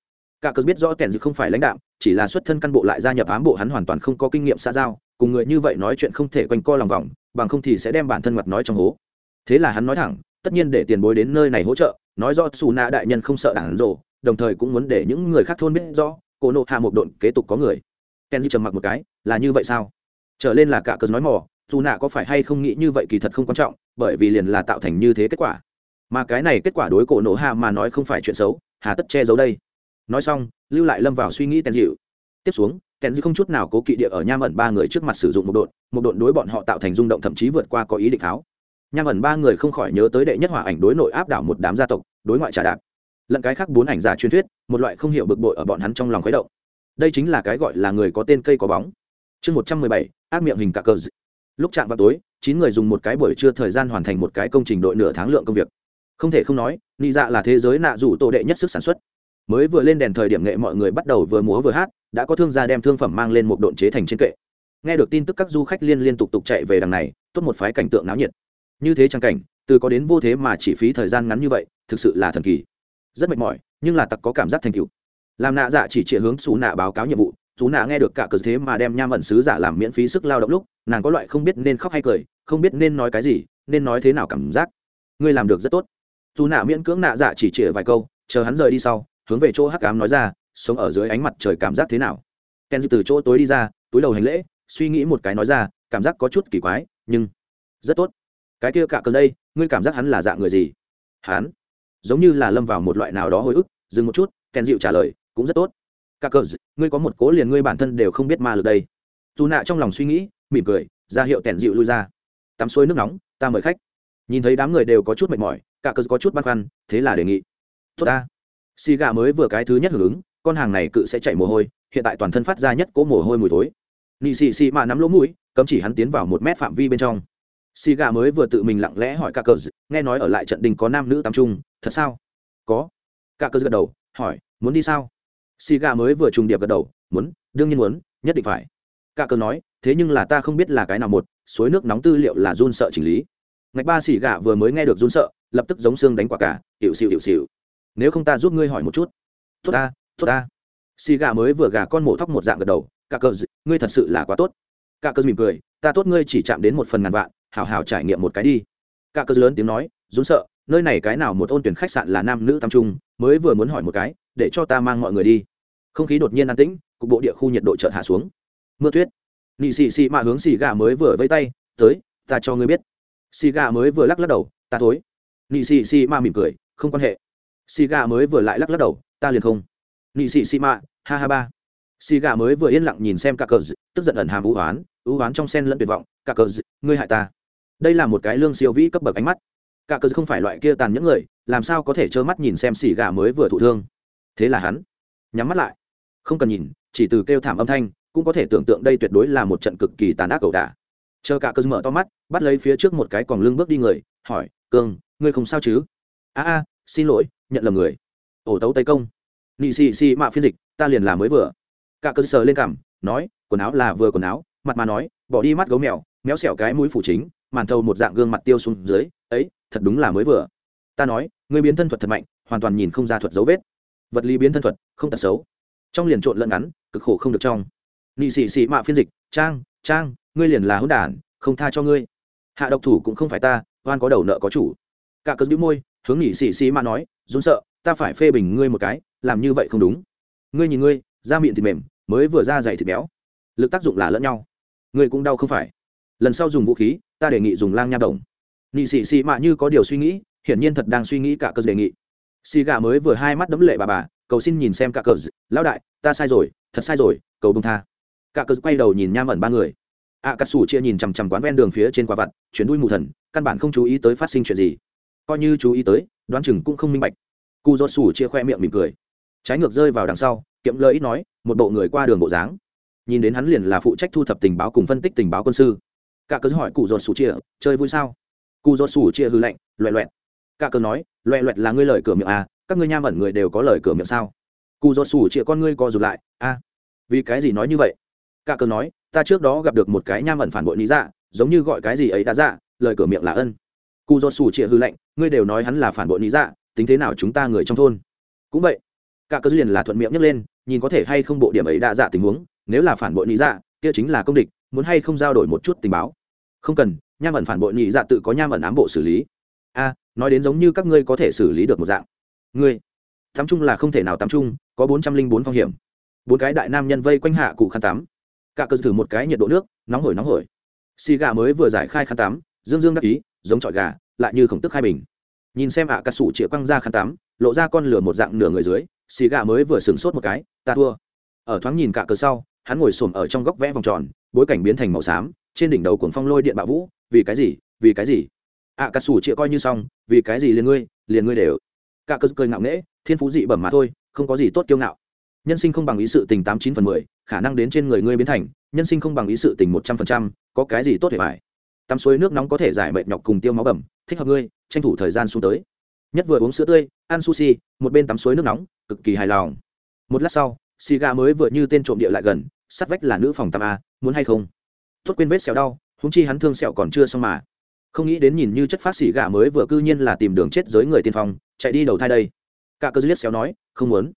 Cả cơ biết rõ tèn dịu không phải lãnh đạo chỉ là xuất thân căn bộ lại gia nhập ám bộ hắn hoàn toàn không có kinh nghiệm xã giao, cùng người như vậy nói chuyện không thể quanh co lòng vòng, bằng không thì sẽ đem bản thân mặt nói trong hố. Thế là hắn nói thẳng, tất nhiên để tiền bối đến nơi này hỗ trợ, nói do xù nạ đại nhân không sợ đảng rộ đồng thời cũng muốn để những người khác thôn biết rõ cổ nộ hạ một độn kế tục có người. Ken trầm mặc một cái, là như vậy sao? Trở lên là cả cớ nói mỏ dù nạ có phải hay không nghĩ như vậy kỳ thật không quan trọng, bởi vì liền là tạo thành như thế kết quả. Mà cái này kết quả đối cổ nổ hạ mà nói không phải chuyện xấu, hà tất che giấu đây. Nói xong lưu lại lâm vào suy nghĩ tèn dịu. Tiếp xuống tèn dịu không chút nào cố kỵ địa ở nham ẩn ba người trước mặt sử dụng một đội một đội đối bọn họ tạo thành rung động thậm chí vượt qua có ý định tháo. Nham ẩn ba người không khỏi nhớ tới đệ nhất hỏa ảnh đối nội áp đảo một đám gia tộc, đối ngoại trả đạp. Lẫn cái khác bốn ảnh giả truyền thuyết, một loại không hiểu bực bội ở bọn hắn trong lòng khuấy động. Đây chính là cái gọi là người có tên cây có bóng. Chương một trăm mười bảy, ác miệng hình cả cờ lúc chạm vào tối, chín người dùng một cái buổi trưa thời gian hoàn thành một cái công trình đội nửa tháng lượng công việc. Không thể không nói, nị dạ là thế giới nạ rủ tổ đệ nhất sức sản xuất mới vừa lên đèn thời điểm nghệ mọi người bắt đầu vừa múa vừa hát, đã có thương gia đem thương phẩm mang lên một độn chế thành trên kệ. Nghe được tin tức các du khách liên liên tục tục chạy về đằng này, tốt một phái cảnh tượng náo nhiệt. Như thế trang cảnh, từ có đến vô thế mà chỉ phí thời gian ngắn như vậy, thực sự là thần kỳ. Rất mệt mỏi, nhưng là tặc có cảm giác thành cựu làm nạ dạ chỉ chĩa hướng xú nạ báo cáo nhiệm vụ chú nạ nghe được cả cờ thế mà đem nham ẩn sứ giả làm miễn phí sức lao động lúc, nàng có loại không biết nên khóc hay cười, không biết nên nói cái gì, nên nói thế nào cảm giác. Ngươi làm được rất tốt. Chú nạ miễn cưỡng nạ dạ chỉ chĩa vài câu, chờ hắn rời đi sau hướng về chỗ hắc ám nói ra, sống ở dưới ánh mặt trời cảm giác thế nào? Ken từ chỗ tối đi ra, túi đầu hành lễ, suy nghĩ một cái nói ra, cảm giác có chút kỳ quái, nhưng rất tốt. Cái kia cả cờ đây, ngươi cảm giác hắn là dạng người gì? Hắn? Giống như là lâm vào một loại nào đó hồi ức. Dừng một chút, ken dịu trả lời, cũng rất tốt. Cả cờ, ngươi có một cố liền ngươi bản thân đều không biết ma lực đây. Dù nạ trong lòng suy nghĩ, mỉm cười, ra hiệu kèn dịu lui ra. Tắm suối nước nóng, ta mời khách. Nhìn thấy đám người đều có chút mệt mỏi cả cờ có chút băn khoăn, thế là đề nghị. Tốt ta xì gà mới vừa cái thứ nhất hưởng ứng, con hàng này cự sẽ chạy mồ hôi, hiện tại toàn thân phát ra nhất cố mồ hôi mùi tối nị xì xì mà nắm lỗ mũi, cấm chỉ hắn tiến vào một mét phạm vi bên trong. Xì gà mới vừa tự mình lặng lẽ hỏi cả cờ nghe nói ở lại trận đình có nam nữ tắm trung, thật sao? Có. Cả cờ gật đầu, hỏi, muốn đi sao? Xì gà mới vừa trùng điệp gật đầu, muốn, đương nhiên muốn, nhất định phải. Cả cờ nói, thế nhưng là ta không biết là cái nào một, suối nước nóng tư liệu là run sợ chỉnh lý. Ngạch ba xì gà vừa mới nghe được run sợ, lập tức giống xương đánh quả cả hiệu xịu hiệu xịu nếu không ta giúp ngươi hỏi một chút. Tốt ta tốt ta. Xì gà mới vừa gà con mổ thóc một dạng gật đầu cả cờ ngươi thật sự là quá tốt. Cả cờ mỉm cười, ta tốt ngươi chỉ chạm đến một phần ngàn vạn hào hào trải nghiệm một cái đi. Cả cờ lớn tiếng nói run sợ, nơi này cái nào một ôn tuyển khách sạn là nam nữ tam trung, mới vừa muốn hỏi một cái, để cho ta mang mọi người đi. Không khí đột nhiên an tĩnh, cục bộ địa khu nhiệt độ chợt hạ xuống. Mưa tuyết. Nị xì xì mạ hướng xì gà mới vừa vây tay, tới, ta cho ngươi biết. Xì gà mới vừa lắc lắc đầu, ta thối. Nị xì xì mạ mỉm cười, không quan hệ xì gà mới vừa lại lắc lắc đầu ta liền không. Nị xì xì mạ ha ha ba. Xì gà mới vừa yên lặng nhìn xem cả cờ tức giận ẩn hàm ưu oán ưu oán trong sen lẫn tuyệt vọng cả cờ ngươi hại ta. Đây là một cái lương siêu vĩ cấp bậc ánh mắt. Cả cờ không phải loại kia tàn nhẫn người làm sao có thể trơ mắt nhìn xem xì gà mới vừa thụ thương? Thế là hắn nhắm mắt lại. Không cần nhìn chỉ từ kêu thảm âm thanh cũng có thể tưởng tượng đây tuyệt đối là một trận cực kỳ tàn ác ẩu đả. Chờ cả cơn mở to mắt bắt lấy phía trước một cái còn lưng bước đi người hỏi cường, ngươi không sao chứ? A a xin lỗi nhận lầm người. Ổ tấu tây công. Nị xì xì mạ phiên dịch, ta liền làm mới vừa. Cả cơ sở lên cảm nói, quần áo là vừa quần áo, mặt mà nói, bỏ đi mắt gấu mèo, méo xẻo cái mũi phủ chính, màn thầu một dạng gương mặt tiêu xuống dưới, ấy, thật đúng là mới vừa. Ta nói người biến thân thuật thật mạnh, hoàn toàn nhìn không ra thuật dấu vết. Vật lý biến thân thuật, không tật xấu. Trong liền trộn lẫn ngắn, cực khổ không được trong. Nị xì xì mạ phiên dịch, trang trang, ngươi liền là hỗn đản, không tha cho ngươi. Hạ độc thủ cũng không phải ta, oan có đầu nợ có chủ. Cả cớ giữ môi hướng nghị sĩ sĩ mạ nói run sợ, ta phải phê bình ngươi một cái, làm như vậy không đúng. Ngươi nhìn ngươi, da miệng thịt mềm, mới vừa ra dày thịt béo. Lực tác dụng là lẫn nhau. Ngươi cũng đau không phải. Lần sau dùng vũ khí, ta đề nghị dùng lang nha đồng. Nị sĩ sĩ mạ như có điều suy nghĩ, hiển nhiên thật đang suy nghĩ cả cơ đề nghị. Xì gà mới vừa hai mắt đấm lệ bà bà, cầu xin nhìn xem cả cờ lão đại, ta sai rồi, thật sai rồi, cầu bông tha. Cả cờ quay đầu nhìn nham ẩn ba người. Ạ cà sủ chia nhìn chằm chằm quán ven đường phía trên quả vặt, chuyển đuôi mù thần, căn bản không chú ý tới phát sinh chuyện gì coi như chú ý tới, đoán chừng cũng không minh bạch. Cụ Do sủ chia khoe miệng mỉm cười. Trái ngược rơi vào đằng sau, kiệm lời ít nói, một bộ người qua đường bộ dáng. Nhìn đến hắn liền là phụ trách thu thập tình báo cùng phân tích tình báo quân sư. Cả cớ hỏi cụ Do sủ chia, chơi vui sao? Cụ Do sủ chia hư lạnh, loẹ loẹt. Cả cớ nói, loẹ loẹt là ngươi lời cửa miệng à các ngươi nham ẩn người đều có lời cửa miệng sao? Cụ Do sủ chia con ngươi co rụt lại a vì cái gì nói như vậy? Cả cớ nói, ta trước đó gặp được một cái nham ẩn phản bội lý dạ giống như gọi cái gì ấy đã dạ lời cửa miệng là ân cụ do sủ trịa hư lệnh, ngươi đều nói hắn là phản bội lý dạ tính thế nào chúng ta người trong thôn? Cũng vậy. Cả cơ liền là thuận miệng nhấc lên nhìn có thể hay không bộ điểm ấy đa dạ tình huống nếu là phản bội lý dạ kia chính là công địch muốn hay không giao đổi một chút tình báo? Không cần nham ẩn phản bội nhị dạ tự có nham ẩn ám bộ xử lý. A nói đến giống như các ngươi có thể xử lý được một dạng. Ngươi tắm chung là không thể nào tắm chung có bốn trăm linh bốn phong hiểm. Bốn cái đại nam nhân vây quanh hạ cụ khăn tắm. Cả cơ thử một cái nhiệt độ nước nóng hổi nóng hổi. Xì gà mới vừa giải khai khăn tắm dương dương đắc ý giống trọi gà lại như khổng tức hai bình. Nhìn xem ạ à cà sủ chĩa quăng ra khăn tắm lộ ra con lửa một dạng nửa người dưới xì gà mới vừa sửng sốt một cái ta thua. Ở thoáng nhìn cả cờ sau hắn ngồi xổm ở trong góc vẽ vòng tròn bối cảnh biến thành màu xám trên đỉnh đầu cuồng phong lôi điện bạo vũ vì cái gì vì cái gì? Ạ à, cà sủ chĩa coi như xong vì cái gì liền ngươi liền ngươi đều. Cả cờ cười ngạo nghễ thiên phú dị bẩm mà thôi không có gì tốt kiêu ngạo. Nhân sinh không bằng ý sự tình tám chín phần mười khả năng đến trên người ngươi biến thành nhân sinh không bằng ý sự tình một trăm phần trăm có cái gì tốt để phải tắm suối nước nóng có thể giải mệt nhọc cùng tiêu máu bầm, thích hợp ngươi tranh thủ thời gian xuống tới. Nhất vừa uống sữa tươi ăn sushi một bên tắm suối nước nóng cực kỳ hài lòng. Một lát sau xì gà mới vừa như tên trộm địa lại gần sát vách là nữ phòng tắm a muốn hay không? Tốt quên vết sẹo đau húng chi hắn thương sẹo còn chưa xong mà. Không nghĩ đến nhìn như chất phát xì gà mới vừa cư nhiên là tìm đường chết giới người tiên phong chạy đi đầu thai đây. Cả cơ liếc xéo nói không muốn.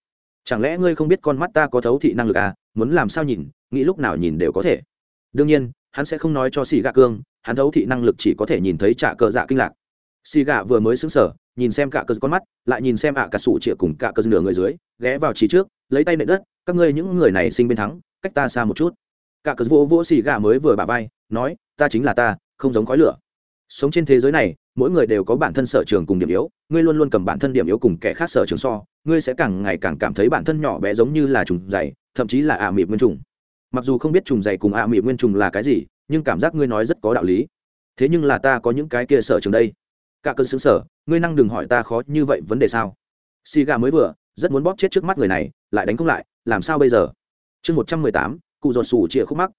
Chẳng lẽ ngươi không biết con mắt ta có thấu thị năng lực à? Muốn làm sao nhìn nghĩ lúc nào nhìn đều có thể. Đương nhiên hắn sẽ không nói cho xì gà cương hắn thấu thị năng lực chỉ có thể nhìn thấy trả cờ dạ kinh lạc. Xì gà vừa mới xứng sở nhìn xem cả cờ con mắt, lại nhìn xem ạ cả sủ chĩa cùng cả cờ nửa người dưới, ghé vào trí trước, lấy tay nệ đất, các ngươi những người này sinh bên thắng, cách ta xa một chút. Cả cờ vỗ vỗ xì gà mới vừa bà vai, nói, ta chính là ta, không giống khói lửa. Sống trên thế giới này, mỗi người đều có bản thân sở trường cùng điểm yếu, ngươi luôn luôn cầm bản thân điểm yếu cùng kẻ khác sở trường so, ngươi sẽ càng ngày càng cảm thấy bản thân nhỏ bé giống như là trùng dày, thậm chí là ạ à nguyên trùng. Mặc dù không biết trùng dày cùng ạ à nguyên trùng là cái gì nhưng cảm giác ngươi nói rất có đạo lý. Thế nhưng là ta có những cái kia sở trường đây. Cả cơn xứng sở ngươi năng đừng hỏi ta khó như vậy vấn đề sao? Xì gà mới vừa, rất muốn bóp chết trước mắt người này, lại đánh không lại, làm sao bây giờ? Chương một trăm mười tám, cụ giọt sủ chĩa khúc mắc.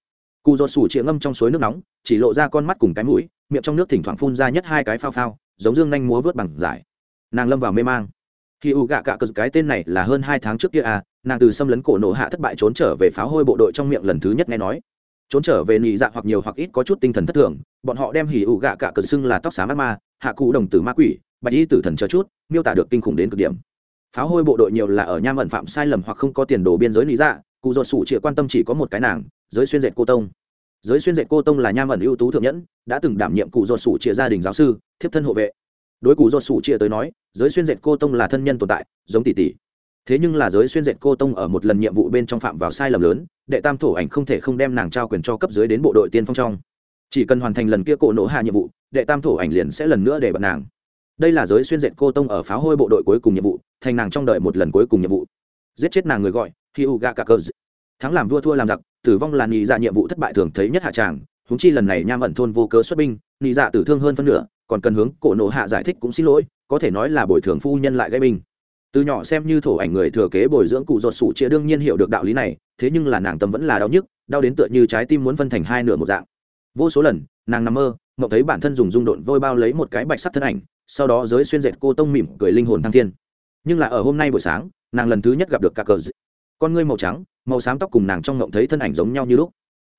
Cụ giọt sủ chĩa ngâm trong suối nước nóng, chỉ lộ ra con mắt cùng cái mũi, miệng trong nước thỉnh thoảng phun ra nhất hai cái phao phao, giống dương nhanh múa vớt bằng giải. Nàng lâm vào mê mang. Khi u gạ cạ cờ cái tên này là hơn hai tháng trước kia à nàng từ xâm lấn cổ nổ hạ thất bại trốn trở về pháo hôi bộ đội trong miệng lần thứ nhất nghe nói trốn trở về nhị dạ hoặc nhiều hoặc ít có chút tinh thần thất thường, bọn họ đem hỉ ủ gạ cả cờ xưng là tóc xá mắt ma, hạ cụ đồng tử ma quỷ, bạch y tử thần chờ chút, miêu tả được kinh khủng đến cực điểm. Pháo hôi bộ đội nhiều là ở nham ẩn phạm sai lầm hoặc không có tiền đồ biên giới lý dạ cụ dột sủ chịa quan tâm chỉ có một cái nàng, giới xuyên dệt cô tông. Giới xuyên dệt cô tông là nham ẩn ưu tú thượng nhẫn, đã từng đảm nhiệm cụ dột sủ chịa gia đình giáo sư, thiếp thân hộ vệ. Đối cụ dột sủ chịa tới nói, giới xuyên dệt cô tông là thân nhân tồn tại, giống tỷ tỷ thế nhưng là giới xuyên dệt cô tông ở một lần nhiệm vụ bên trong phạm vào sai lầm lớn, đệ tam thổ ảnh không thể không đem nàng trao quyền cho cấp dưới đến bộ đội tiên phong trong. Chỉ cần hoàn thành lần kia cổ nổ hạ nhiệm vụ, đệ tam thổ ảnh liền sẽ lần nữa để bật nàng. Đây là giới xuyên dệt cô tông ở pháo hôi bộ đội cuối cùng nhiệm vụ, thành nàng trong đợi một lần cuối cùng nhiệm vụ. Giết chết nàng người gọi hi u ga cờ thắng làm vua thua làm giặc, tử vong là nị dạ nhiệm vụ thất bại thường thấy nhất hạ tràng húng chi lần này nham ẩn thôn vô cớ xuất binh, nị dạ tử thương hơn phân nửa, còn cần hướng cổ nổ hạ giải thích cũng xin lỗi, có thể nói là bồi thường phu nhân lại gây binh từ nhỏ xem như thổ ảnh người thừa kế bồi dưỡng cụ ruột sủ chia đương nhiên hiểu được đạo lý này, thế nhưng là nàng tâm vẫn là đau nhức, đau đến tựa như trái tim muốn phân thành hai nửa một dạng. Vô số lần, nàng nằm mơ, mộng thấy bản thân dùng dung độn vôi bao lấy một cái bạch sắt thân ảnh, sau đó giới xuyên dệt cô tông mỉm cười linh hồn thăng thiên. Nhưng là ở hôm nay buổi sáng, nàng lần thứ nhất gặp được cả cờ con ngươi màu trắng, màu xám tóc cùng nàng trong mộng thấy thân ảnh giống nhau như lúc.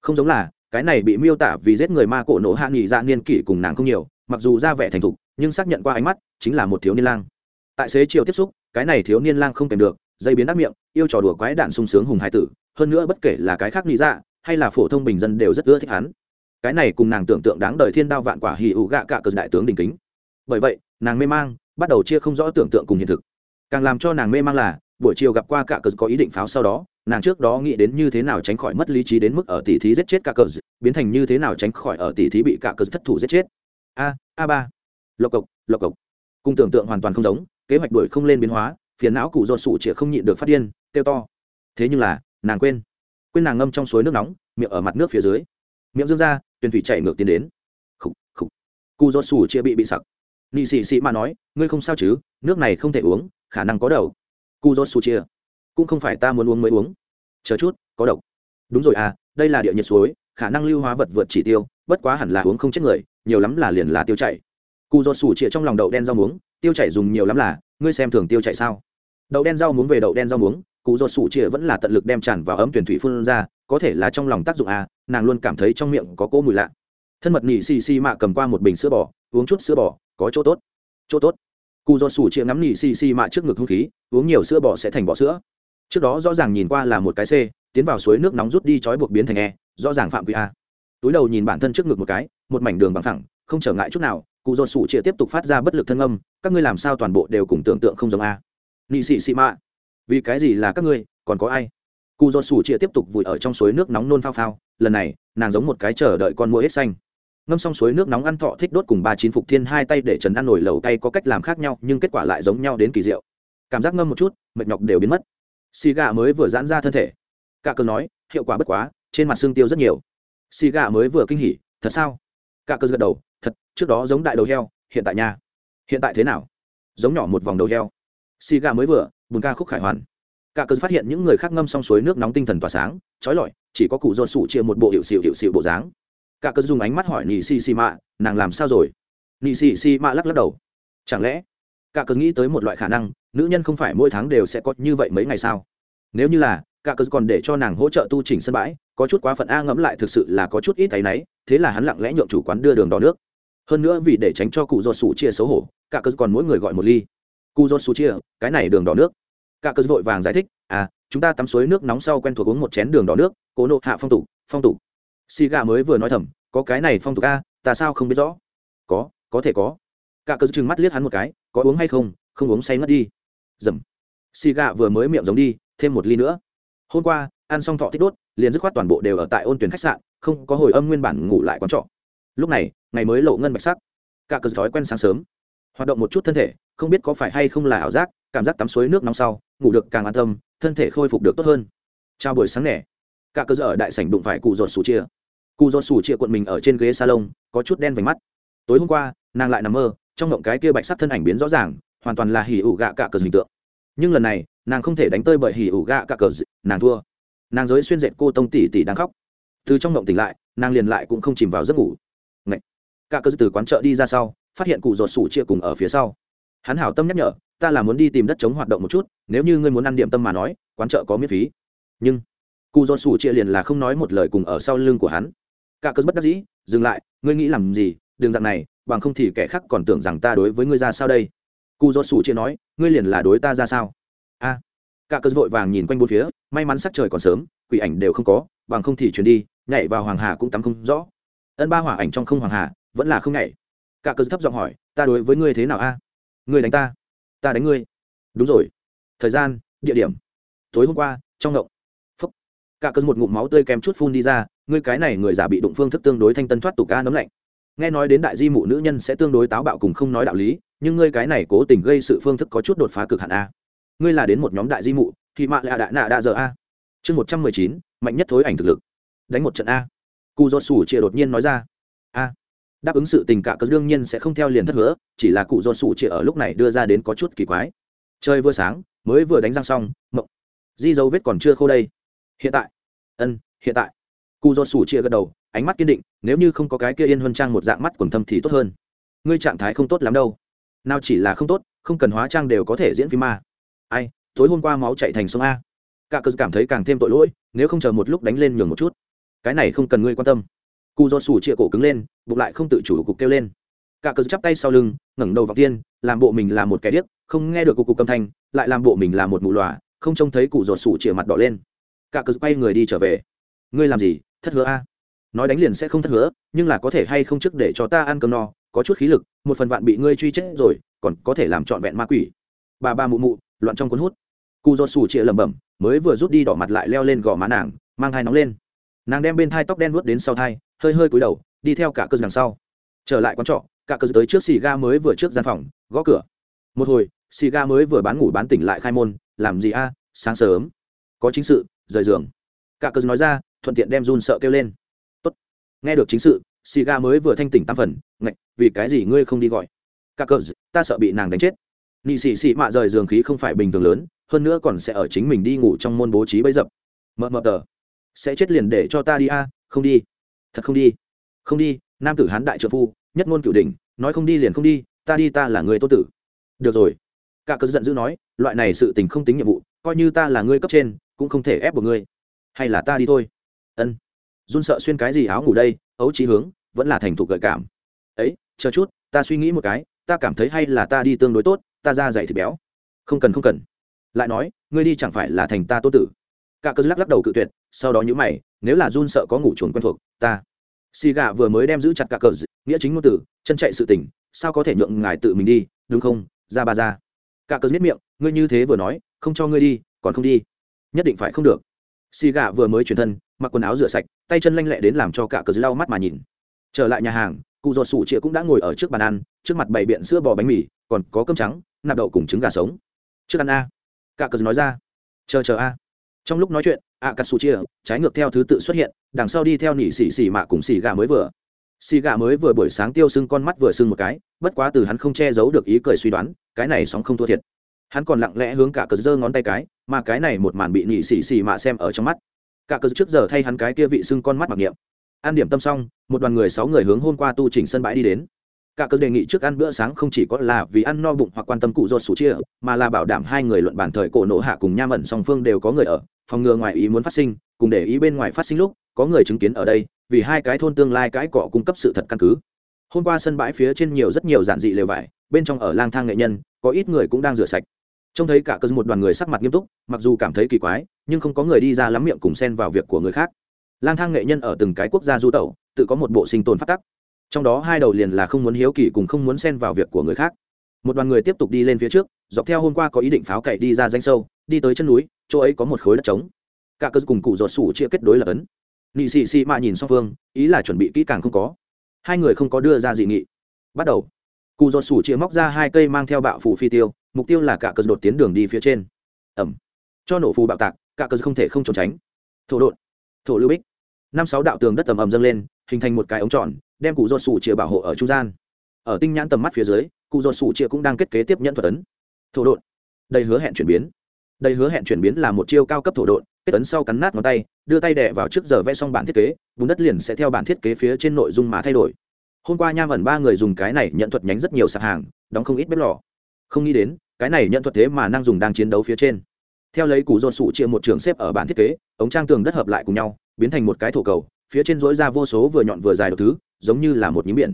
Không giống là, cái này bị miêu tả vì giết người ma cổ nổ hạ nghị dạ niên kỷ cùng nàng không nhiều, mặc dù ra vẻ thành thục, nhưng xác nhận qua ánh mắt, chính là một thiếu niên lang. Tại xế chiều tiếp xúc cái này thiếu niên lang không kèm được, dây biến ác miệng, yêu trò đùa quái đạn sung sướng hùng hai tử, hơn nữa bất kể là cái khác nghĩ ra hay là phổ thông bình dân đều rất ưa thích hắn. Cái này cùng nàng tưởng tượng đáng đời thiên đao vạn quả hì ụ gạ cả cờ đại tướng đình kính. Bởi vậy, nàng mê mang, bắt đầu chia không rõ tưởng tượng cùng hiện thực. Càng làm cho nàng mê mang là, buổi chiều gặp qua cả cờ có ý định pháo sau đó, nàng trước đó nghĩ đến như thế nào tránh khỏi mất lý trí đến mức ở tỷ thí giết chết cả cờ, biến thành như thế nào tránh khỏi ở tỷ thí bị cả cờ thất thủ giết chết. A a ba. Lộc cộc lộc cộc. Cùng tưởng tượng hoàn toàn không giống kế hoạch đuổi không lên biến hóa, phiền não cụ do sủ chĩa không nhịn được phát điên, kêu to. Thế nhưng là, nàng quên. Quên nàng ngâm trong suối nước nóng, miệng ở mặt nước phía dưới. Miệng dương ra, tuyền thủy chạy ngược tiến đến. Khúc khúc cụ do sủ chia bị bị sặc. Nị xị xị mà nói, ngươi không sao chứ? Nước này không thể uống, khả năng có đầu cụ do sủ chia cũng không phải ta muốn uống mới uống. Chờ chút, có độc. Đúng rồi à đây là địa nhiệt suối, khả năng lưu hóa vật vượt chỉ tiêu, bất quá hẳn là uống không chết người, nhiều lắm là liền là tiêu chảy. Cụ do sủ chia trong lòng đậu đen rau muống tiêu chảy dùng nhiều lắm là, ngươi xem thường tiêu chảy sao? Đậu đen rau muống về đậu đen rau muống cụ ruột sủ chia vẫn là tận lực đem tràn vào ấm tuyển thủy phun ra, có thể là trong lòng tác dụng à nàng luôn cảm thấy trong miệng có cỗ mùi lạ. Thân mật nhị xì xì mạ cầm qua một bình sữa bò, uống chút sữa bò, có chỗ tốt. Chỗ tốt. Cụ ruột sủ chia ngắm nhị xì xì mạ trước ngực hung khí, uống nhiều sữa bò sẽ thành bọ sữa. Trước đó rõ ràng nhìn qua là một cái c tiến vào suối nước nóng rút đi trói buộc biến thành e rõ ràng phạm quy a. Túi đầu nhìn bản thân trước ngực một cái, một mảnh đường bằng thẳng không trở ngại chút nào cụ dột sủ chia tiếp tục phát ra bất lực thân âm, các ngươi làm sao toàn bộ đều cùng tưởng tượng không giống a? Nị xị xị mạ, vì cái gì là các ngươi, còn có ai? Cụ dột sủ chia tiếp tục vùi ở trong suối nước nóng nôn phao phao, lần này, nàng giống một cái chờ đợi con mũi hết xanh. Ngâm xong suối nước nóng ăn thọ thích đốt cùng ba chín phục thiên hai tay để trần ăn nổi lẩu cay có cách làm khác nhau, nhưng kết quả lại giống nhau đến kỳ diệu. Cảm giác ngâm một chút, mệt nhọc đều biến mất. Xì gà mới vừa giãn ra thân thể. Cả cơ nói, hiệu quả bất quá, trên mặt xương tiêu rất nhiều. Xì gà mới vừa kinh hỉ, thật sao? Cả cơ gật đầu, thật, trước đó giống đại đầu heo, hiện tại nha. Hiện tại thế nào? Giống nhỏ một vòng đầu heo. Xì gà mới vừa, bùn ca khúc khải hoàn. Cả cơ phát hiện những người khác ngâm xong suối nước nóng tinh thần tỏa sáng, trói lọi, chỉ có cụ do sụ chia một bộ hiệu xịu hiệu xịu bộ dáng. Cả cơ dùng ánh mắt hỏi nị xì xì mạ, nàng làm sao rồi? Nị xì xì mạ lắc lắc đầu. Chẳng lẽ? Cả cơ nghĩ tới một loại khả năng, nữ nhân không phải mỗi tháng đều sẽ có như vậy mấy ngày sao? Nếu như là, cả cớ còn để cho nàng hỗ trợ tu chỉnh sân bãi, có chút quá phận a ngẫm lại thực sự là có chút ít thấy náy, thế là hắn lặng lẽ nhượng chủ quán đưa đường đỏ nước. Hơn nữa vì để tránh cho cụ do sụ chia xấu hổ, cả cớ còn mỗi người gọi một ly. Cụ do sụ chia, cái này đường đỏ nước. Cả cớ vội vàng giải thích à chúng ta tắm suối nước nóng sau quen thuộc uống một chén đường đỏ nước, cố nộ hạ phong tục phong tục. Xì gà mới vừa nói thầm, có cái này phong tục a, ta sao không biết rõ? Có có thể có. Cả cớ chừng mắt liếc hắn một cái, có uống hay không? Không uống say mất đi. Dầm. Xì gà vừa mới miệng giống đi thêm một ly nữa. Hôm qua, ăn xong thọ thích đốt, liền dứt khoát toàn bộ đều ở tại ôn tuyển khách sạn, không có hồi âm nguyên bản ngủ lại quán trọ. Lúc này, ngày mới lộ ngân bạch sắc. Cả cờ thói quen sáng sớm. Hoạt động một chút thân thể, không biết có phải hay không là ảo giác, cảm giác tắm suối nước nóng sau, ngủ được càng an tâm, thân thể khôi phục được tốt hơn. Chào buổi sáng nẻ cả cơ ở đại sảnh đụng phải cụ ruột sủ chia. Cụ ruột sủ chia cuộn mình ở trên ghế salon, có chút đen vành mắt. Tối hôm qua, nàng lại nằm mơ, trong động cái kia bạch sắc thân ảnh biến rõ ràng, hoàn toàn là hỉ ủ gạ cả cờ hình tượng nhưng lần này, nàng không thể đánh tơi bởi hỉ ủ gạ cả cờ nàng thua. Nàng giới xuyên dệt cô tông tỷ tỷ đang khóc. Từ trong động tỉnh lại, nàng liền lại cũng không chìm vào giấc ngủ. Ngậy. cả cờ từ quán chợ đi ra sau, phát hiện cụ ruột sủ chia cùng ở phía sau. Hắn hảo tâm nhắc nhở, ta là muốn đi tìm đất chống hoạt động một chút, nếu như ngươi muốn ăn điểm tâm mà nói, quán chợ có miễn phí. Nhưng, cụ do sủ chia liền là không nói một lời cùng ở sau lưng của hắn. Cả cơn bất đắc dĩ, dừng lại, ngươi nghĩ làm gì? Đường dạng này, bằng không thì kẻ khác còn tưởng rằng ta đối với ngươi ra sao đây? Cụ do sủ chia nói ngươi liền là đối ta ra sao? A. À, cả cơn vội vàng nhìn quanh bốn phía may mắn sắc trời còn sớm quỷ ảnh đều không có bằng không thì chuyển đi nhảy vào hoàng hà cũng tắm không rõ. Ân ba hỏa ảnh trong không hoàng hà vẫn là không nhảy. Cả cơn thấp giọng hỏi ta đối với ngươi thế nào a? Ngươi đánh ta. Ta đánh ngươi. Đúng rồi. Thời gian địa điểm. Tối hôm qua trong động. Phúc. Cả cơn một ngụm máu tươi kèm chút phun đi ra ngươi cái này người giả bị đụng phương thức tương đối thanh tân thoát tục ca nấm lạnh. Nghe nói đến đại di mụ nữ nhân sẽ tương đối táo bạo cùng không nói đạo lý nhưng ngươi cái này cố tình gây sự phương thức có chút đột phá cực hạn a. Ngươi là đến một nhóm đại di mụ, thì mạ lạ đại nạ đa giờ a. Chương một trăm mười chín, mạnh nhất thối ảnh thực lực. Đánh một trận a. Cụ do sủ chia đột nhiên nói ra. A. Đáp ứng sự tình cả cớ đương nhiên sẽ không theo liền thất hứa, chỉ là cụ do sủ chỉ ở lúc này đưa ra đến có chút kỳ quái. Chơi vừa sáng, mới vừa đánh răng xong, mộng. Di dấu vết còn chưa khô đây. Hiện tại. Ân, hiện tại. Cụ do sủ chia gật đầu, ánh mắt kiên định, nếu như không có cái kia yên huân trang một dạng mắt quần thâm thì tốt hơn. Ngươi trạng thái không tốt lắm đâu nào chỉ là không tốt, không cần hóa trang đều có thể diễn phim ma. Ai, tối hôm qua máu chạy thành sông a. Cả cờ cảm thấy càng thêm tội lỗi, nếu không chờ một lúc đánh lên nhường một chút. Cái này không cần ngươi quan tâm. Cụ do sủ chia cổ cứng lên, bụng lại không tự chủ cục kêu lên. Cả cờ chắp tay sau lưng, ngẩng đầu vào tiên, làm bộ mình là một kẻ điếc, không nghe được cục cục âm thanh, lại làm bộ mình là một mụ lòa, không trông thấy cụ giọt sủ chĩa mặt đỏ lên. Cả cờ quay người đi trở về. Ngươi làm gì? Thất hứa a. Nói đánh liền sẽ không thất hứa, nhưng là có thể hay không trước để cho ta ăn cơm no có chút khí lực, một phần vạn bị ngươi truy chết rồi, còn có thể làm trọn vẹn ma quỷ. Bà ba mụ mụ, loạn trong cuốn hút. Cụ do sủ chịa lẩm bẩm, mới vừa rút đi đỏ mặt lại leo lên gò má nàng, mang thai nóng lên. Nàng đem bên thai tóc đen vuốt đến sau thai, hơi hơi cúi đầu, đi theo cả cơ đằng sau. Trở lại quán trọ, cả cơ tới trước xì ga mới vừa trước gian phòng, gõ cửa. Một hồi, xì ga mới vừa bán ngủ bán tỉnh lại khai môn, làm gì a, sáng sớm. Có chính sự, rời giường. Cả cơ nói ra, thuận tiện đem run sợ kêu lên. Tốt. Nghe được chính sự xì ga mới vừa thanh tỉnh tam phần, ngạch, vì cái gì ngươi không đi gọi? Cả cơ ta sợ bị nàng đánh chết. Nị xì xì mạ rời giường khí không phải bình thường lớn, hơn nữa còn sẽ ở chính mình đi ngủ trong môn bố trí bấy dập. Mờ mờ tờ. Sẽ chết liền để cho ta đi a, không đi. Thật không đi. Không đi, nam tử hán đại trợ phu, nhất ngôn cửu đình nói không đi liền không đi, ta đi ta là người tốt tử. Được rồi. Cả cớ giận dữ nói, loại này sự tình không tính nhiệm vụ, coi như ta là người cấp trên, cũng không thể ép buộc ngươi. Hay là ta đi thôi. Ân. Run sợ xuyên cái gì áo ngủ đây, ấu trí hướng vẫn là thành thục gợi cảm. Ấy, chờ chút, ta suy nghĩ một cái, ta cảm thấy hay là ta đi tương đối tốt, ta ra dày thịt béo. Không cần không cần. Lại nói, ngươi đi chẳng phải là thành ta tô tử? Cả cơ lắc lắc đầu cự tuyệt, sau đó nhữ mày, nếu là run sợ có ngủ chuồn quen thuộc, ta. Xì gà vừa mới đem giữ chặt cả cờ nghĩa chính ngôn tử, chân chạy sự tình, sao có thể nhượng ngài tự mình đi, đúng không? Ra ba ra. Cả cờ biết miệng, ngươi như thế vừa nói, không cho ngươi đi, còn không đi. Nhất định phải không được. Xì gà vừa mới chuyển thân, mặc quần áo rửa sạch, tay chân lanh lẹ đến làm cho cả cờ lau mắt mà nhìn trở lại nhà hàng, cụ ruột sủ chĩa cũng đã ngồi ở trước bàn ăn, trước mặt bày biện sữa bò bánh mì, còn có cơm trắng, nạp đậu cùng trứng gà sống. Trước ăn a. Cả cờ nói ra. Chờ chờ a. Trong lúc nói chuyện, a cà Sủ chia trái ngược theo thứ tự xuất hiện, đằng sau đi theo nỉ xì xì mạ cùng xì gà mới vừa. Xì gà mới vừa buổi sáng tiêu sưng con mắt vừa sưng một cái, bất quá từ hắn không che giấu được ý cười suy đoán, cái này sóng không thua thiệt. Hắn còn lặng lẽ hướng cả cờ giơ ngón tay cái, mà cái này một màn bị nỉ xì xì mạ xem ở trong mắt. Cả cờ trước giờ thay hắn cái kia vị sưng con mắt mặc niệm ăn điểm tâm xong, một đoàn người sáu người hướng hôm qua tu chỉnh sân bãi đi đến. Cả cơ đề nghị trước ăn bữa sáng không chỉ có là vì ăn no bụng hoặc quan tâm cụ ruột sủ chia, mà là bảo đảm hai người luận bản thời cổ nổ hạ cùng nha ẩn song phương đều có người ở, phòng ngừa ngoài ý muốn phát sinh, cùng để ý bên ngoài phát sinh lúc, có người chứng kiến ở đây, vì hai cái thôn tương lai cái cọ cung cấp sự thật căn cứ. Hôm qua sân bãi phía trên nhiều rất nhiều giản dị lều vải, bên trong ở lang thang nghệ nhân, có ít người cũng đang rửa sạch. Trông thấy cả cơ một đoàn người sắc mặt nghiêm túc, mặc dù cảm thấy kỳ quái, nhưng không có người đi ra lắm miệng cùng xen vào việc của người khác lang thang nghệ nhân ở từng cái quốc gia du tẩu, tự có một bộ sinh tồn phát tắc. Trong đó hai đầu liền là không muốn hiếu kỳ cùng không muốn xen vào việc của người khác. Một đoàn người tiếp tục đi lên phía trước, dọc theo hôm qua có ý định pháo cậy đi ra danh sâu, đi tới chân núi, chỗ ấy có một khối đất trống. Cả cơ cùng cụ ruột sủ chia kết đối là ấn. Nị xì xì mạ nhìn song phương, ý là chuẩn bị kỹ càng không có. Hai người không có đưa ra dị nghị. Bắt đầu. Cụ ruột sủ chia móc ra hai cây mang theo bạo phủ phi tiêu, mục tiêu là cả cơ đột tiến đường đi phía trên. Ẩm. Cho nổ phù bạo tạc, cả cơ không thể không trốn tránh. Thổ đột. Thổ lưu bích năm sáu đạo tường đất tầm ầm dâng lên, hình thành một cái ống tròn, đem cụ do sủ chia bảo hộ ở trung gian. Ở tinh nhãn tầm mắt phía dưới, cụ do sủ chia cũng đang kết kế tiếp nhận thuật tấn thổ đột đây hứa hẹn chuyển biến. Đây hứa hẹn chuyển biến là một chiêu cao cấp thổ đột kết tấn sau cắn nát ngón tay, đưa tay đẻ vào trước giờ vẽ xong bản thiết kế, vùng đất liền sẽ theo bản thiết kế phía trên nội dung mà thay đổi. Hôm qua nham ẩn ba người dùng cái này nhận thuật nhánh rất nhiều sạp hàng, đóng không ít bếp lò. Không nghĩ đến, cái này nhận thuật thế mà năng dùng đang chiến đấu phía trên. Theo lấy củ do sủ chia một trường xếp ở bản thiết kế, ống trang tường đất hợp lại cùng nhau biến thành một cái thổ cầu, phía trên dối ra vô số vừa nhọn vừa dài độc thứ, giống như là một nhím biển.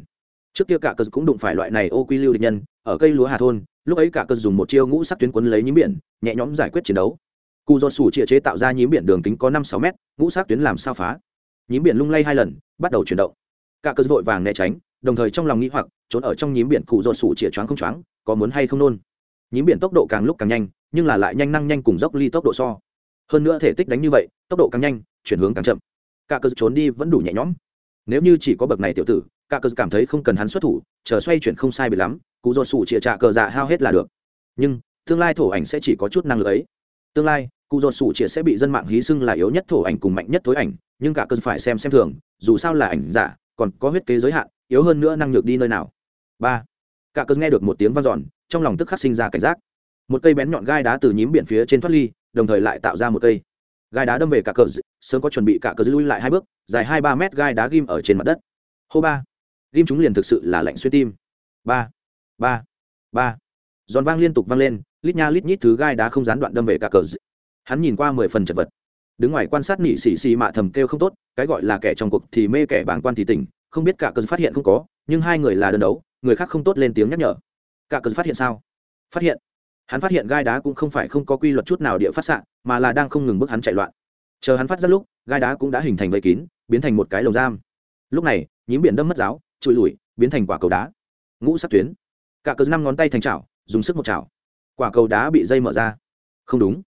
Trước kia cả cờ cũng đụng phải loại này ô quy lưu địch nhân, ở cây lúa hà thôn, lúc ấy cả cờ dùng một chiêu ngũ sắc tuyến quấn lấy nhím biển, nhẹ nhõm giải quyết chiến đấu. Cụ do sủ chia chế tạo ra nhím biển đường kính có năm sáu mét, ngũ sắc tuyến làm sao phá? Nhím biển lung lay hai lần, bắt đầu chuyển động. Cả cờ vội vàng né tránh, đồng thời trong lòng nghĩ hoặc, trốn ở trong nhím biển cụ do sủ chia choáng không choáng, có muốn hay không nôn. Nhím biển tốc độ càng lúc càng nhanh, nhưng là lại nhanh năng nhanh cùng dốc ly tốc độ so hơn nữa thể tích đánh như vậy, tốc độ càng nhanh, chuyển hướng càng chậm. Cả cơ trốn đi vẫn đủ nhẹ nhõm. Nếu như chỉ có bậc này tiểu tử, cả cơ cảm thấy không cần hắn xuất thủ, chờ xoay chuyển không sai bị lắm, cú do sủ chĩa trạ cờ dạ hao hết là được. Nhưng, tương lai thổ ảnh sẽ chỉ có chút năng lực ấy. Tương lai cụ do sủ chĩa sẽ bị dân mạng hí xưng là yếu nhất thổ ảnh cùng mạnh nhất thối ảnh, nhưng cả cơ phải xem xem thường, dù sao là ảnh giả, còn có huyết kế giới hạn, yếu hơn nữa năng lực đi nơi nào. Ba. Cả cơ nghe được một tiếng vang dọn, trong lòng tức khắc sinh ra cảnh giác. Một cây bén nhọn gai đá từ nhím biển phía trên thoát ly đồng thời lại tạo ra một cây. Gai đá đâm về cả cờ sớm có chuẩn bị cả cờ lui lại hai bước, dài hai ba mét gai đá ghim ở trên mặt đất. Hô ba. Ghim chúng liền thực sự là lạnh xuyên tim. Ba. Ba. Ba. Giòn vang liên tục vang lên, lít nha lít nhít thứ gai đá không gián đoạn đâm về cả cờ hắn nhìn qua mười phần chật vật. Đứng ngoài quan sát nỉ xì xì mạ thầm kêu không tốt, cái gọi là kẻ trong cuộc thì mê kẻ bảng quan thì tỉnh, không biết cả cờ phát hiện không có, nhưng hai người là đơn đấu, người khác không tốt lên tiếng nhắc nhở. Cả cờ phát hiện sao? Phát hiện hắn phát hiện gai đá cũng không phải không có quy luật chút nào địa phát xạ, mà là đang không ngừng bước hắn chạy loạn. Chờ hắn phát ra lúc, gai đá cũng đã hình thành vây kín, biến thành một cái lồng giam. Lúc này, nhím biển đâm mất giáo, trụi lùi, biến thành quả cầu đá. Ngũ sắc tuyến. Cả cờ năm ngón tay thành chảo, dùng sức một chảo. Quả cầu đá bị dây mở ra. Không đúng.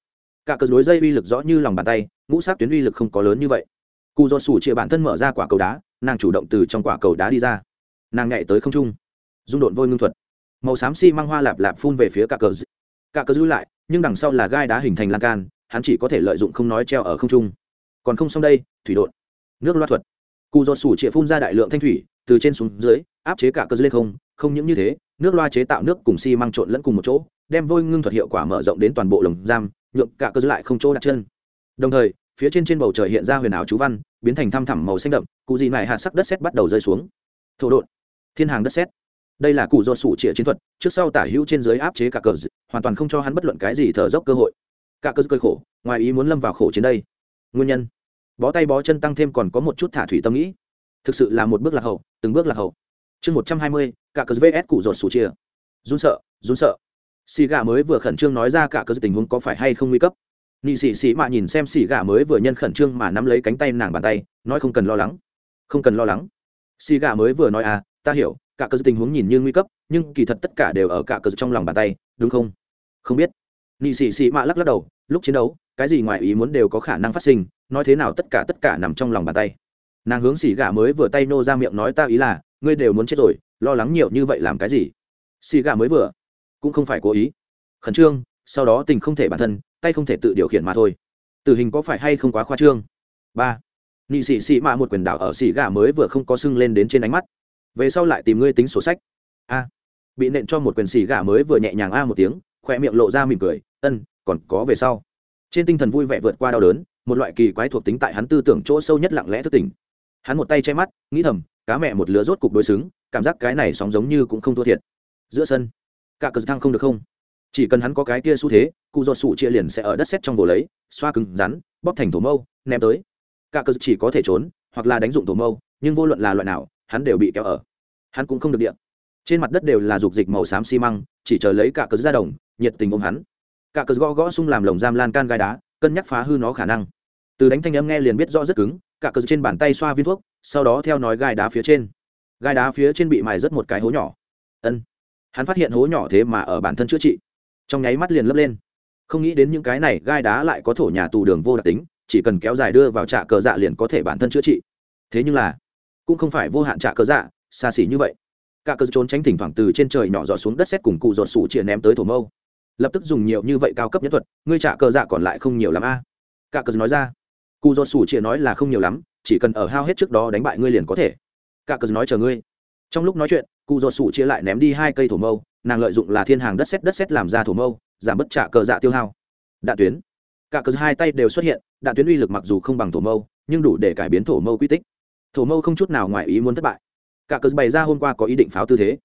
Cả cờ đối dây uy lực rõ như lòng bàn tay, ngũ sắc tuyến uy lực không có lớn như vậy. Cụ do sủ chịa bản thân mở ra quả cầu đá, nàng chủ động từ trong quả cầu đá đi ra. Nàng nhảy tới không trung. Dung độn vôi ngưng thuật. Màu xám xi、si、măng hoa lạp lạp phun về phía cả cờ cả cơ giữ lại, nhưng đằng sau là gai đá hình thành lan can, hắn chỉ có thể lợi dụng không nói treo ở không trung. Còn không xong đây, thủy đột nước loa thuật. Cụ do sủ chịa phun ra đại lượng thanh thủy, từ trên xuống dưới, áp chế cả cơ lên không. Không những như thế, nước loa chế tạo nước cùng si mang trộn lẫn cùng một chỗ, đem vôi ngưng thuật hiệu quả mở rộng đến toàn bộ lồng giam, nhượng cả cơ lại không chỗ đặt chân. Đồng thời, phía trên trên bầu trời hiện ra huyền ảo chú văn, biến thành thăm thẳm màu xanh đậm, cụ gì này hạt sắc đất sét bắt đầu rơi xuống. Thổ đột thiên hàng đất sét đây là cụ do sủ trịa chiến thuật, trước sau tả hữu trên dưới áp chế cả cờ hoàn toàn không cho hắn bất luận cái gì thở dốc cơ hội. Cả cờ cơ khổ, ngoài ý muốn lâm vào khổ chiến đây. Nguyên nhân, bó tay bó chân tăng thêm còn có một chút thả thủy tâm nghĩ. Thực sự là một bước lạc hậu, từng bước lạc hậu. Chương một trăm hai mươi, cả cờ vs cụ ruột sủ chia run sợ run sợ. Xì gà mới vừa khẩn trương nói ra cả cờ tình huống có phải hay không nguy cấp. Nị sĩ sĩ mạ nhìn xem xì gà mới vừa nhân khẩn trương mà nắm lấy cánh tay nàng bàn tay, nói không cần lo lắng. Không cần lo lắng. Xì gà mới vừa nói à ta hiểu cả cơ tình huống nhìn như nguy cấp, nhưng kỳ thật tất cả đều ở cả cơ trong lòng bàn tay, đúng không? Không biết. Nị xì xì mạ lắc lắc đầu, lúc chiến đấu, cái gì ngoài ý muốn đều có khả năng phát sinh, nói thế nào tất cả tất cả nằm trong lòng bàn tay. Nàng hướng xì gà mới vừa tay nô ra miệng nói ta ý là, ngươi đều muốn chết rồi, lo lắng nhiều như vậy làm cái gì? Xì gà mới vừa, cũng không phải cố ý. Khẩn trương, sau đó tình không thể bản thân, tay không thể tự điều khiển mà thôi. Tử hình có phải hay không quá khoa trương? Ba. Nị xì xì mạ một quyền đảo ở xì gà mới vừa không có sưng lên đến trên ánh mắt về sau lại tìm ngươi tính sổ sách. A. Bị nện cho một quyền xì gà mới vừa nhẹ nhàng a một tiếng khoe miệng lộ ra mỉm cười, ân, còn có về sau. Trên tinh thần vui vẻ vượt qua đau đớn, một loại kỳ quái thuộc tính tại hắn tư tưởng chỗ sâu nhất lặng lẽ thức tỉnh. Hắn một tay che mắt, nghĩ thầm, cá mẹ một lứa rốt cục đối xứng, cảm giác cái này sóng giống như cũng không thua thiệt. Giữa sân, cả cờ thăng không được không? Chỉ cần hắn có cái kia xu thế, cụ do sụ chia liền sẽ ở đất xét trong vồ lấy, xoa cứng, rắn, bóp thành thổ mâu, ném tới. Cả cờ chỉ có thể trốn, hoặc là đánh dụng thổ mâu, nhưng vô luận là loại nào, hắn đều bị kéo ở hắn cũng không được điện trên mặt đất đều là dục dịch màu xám xi măng, chỉ chờ lấy cả cờ ra đồng, nhiệt tình ôm hắn. Cả cờ gõ gõ xung làm lồng giam lan can gai đá, cân nhắc phá hư nó khả năng. Từ đánh thanh âm nghe liền biết rõ rất cứng, cả cờ trên bàn tay xoa viên thuốc, sau đó theo nói gai đá phía trên. Gai đá phía trên bị mài rất một cái hố nhỏ. Ân. Hắn phát hiện hố nhỏ thế mà ở bản thân chữa trị. Trong nháy mắt liền lấp lên. Không nghĩ đến những cái này gai đá lại có thổ nhà tù đường vô đặc tính, chỉ cần kéo dài đưa vào trạ cờ dạ liền có thể bản thân chữa trị. Thế nhưng là, cũng không phải vô hạn trạ cờ dạ xa xỉ như vậy. Cả cơ trốn tránh thỉnh thoảng từ trên trời nhỏ giọt xuống đất xét cùng cụ giọt sủ chĩa ném tới thổ mâu. Lập tức dùng nhiều như vậy cao cấp nhất thuật, ngươi trả cờ dạ còn lại không nhiều lắm a. Cả cờ nói ra. Cụ giọt sủ chĩa nói là không nhiều lắm, chỉ cần ở hao hết trước đó đánh bại ngươi liền có thể. Cả cờ nói chờ ngươi. Trong lúc nói chuyện, cụ giọt sủ chia lại ném đi hai cây thổ mâu, nàng lợi dụng là thiên hàng đất xét đất xét làm ra thổ mâu, giảm bất trả cờ dạ tiêu hao. Đạn tuyến. Cả cờ hai tay đều xuất hiện, đạn tuyến uy lực mặc dù không bằng thổ mâu, nhưng đủ để cải biến thổ mâu quy tích. Thổ mâu không chút nào ngoài ý muốn thất bại cả cớ bày ra hôm qua có ý định pháo tư thế.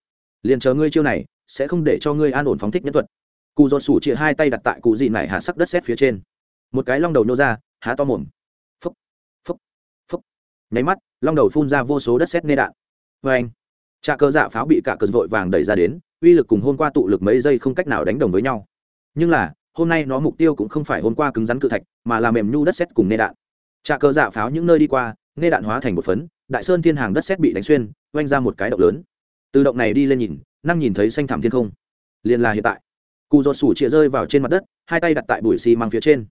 Liền chờ ngươi chiêu này, sẽ không để cho ngươi an ổn phóng thích nhân thuật. Cụ ruột sủ chia hai tay đặt tại cụ dị nải hạ sắc đất xét phía trên. Một cái long đầu nhô ra, há to mồm. Phúc phúc phúc. Nháy mắt, long đầu phun ra vô số đất xét nê đạn. Vâng. Vê anh trà cơ dạ pháo bị cả cờ vội vàng đẩy ra đến, uy lực cùng hôm qua tụ lực mấy giây không cách nào đánh đồng với nhau. Nhưng là, hôm nay nó mục tiêu cũng không phải hôm qua cứng rắn cự thạch, mà là mềm nhu đất xét cùng nê đạn. Trà cơ dạ pháo những nơi đi qua Nghe đạn hóa thành một phấn, đại sơn thiên hàng đất xét bị đánh xuyên, oanh ra một cái động lớn. Từ động này đi lên nhìn, năng nhìn thấy xanh thảm thiên không. Liền là hiện tại. Cụ giọt sủ chĩa rơi vào trên mặt đất, hai tay đặt tại bụi xi măng phía trên.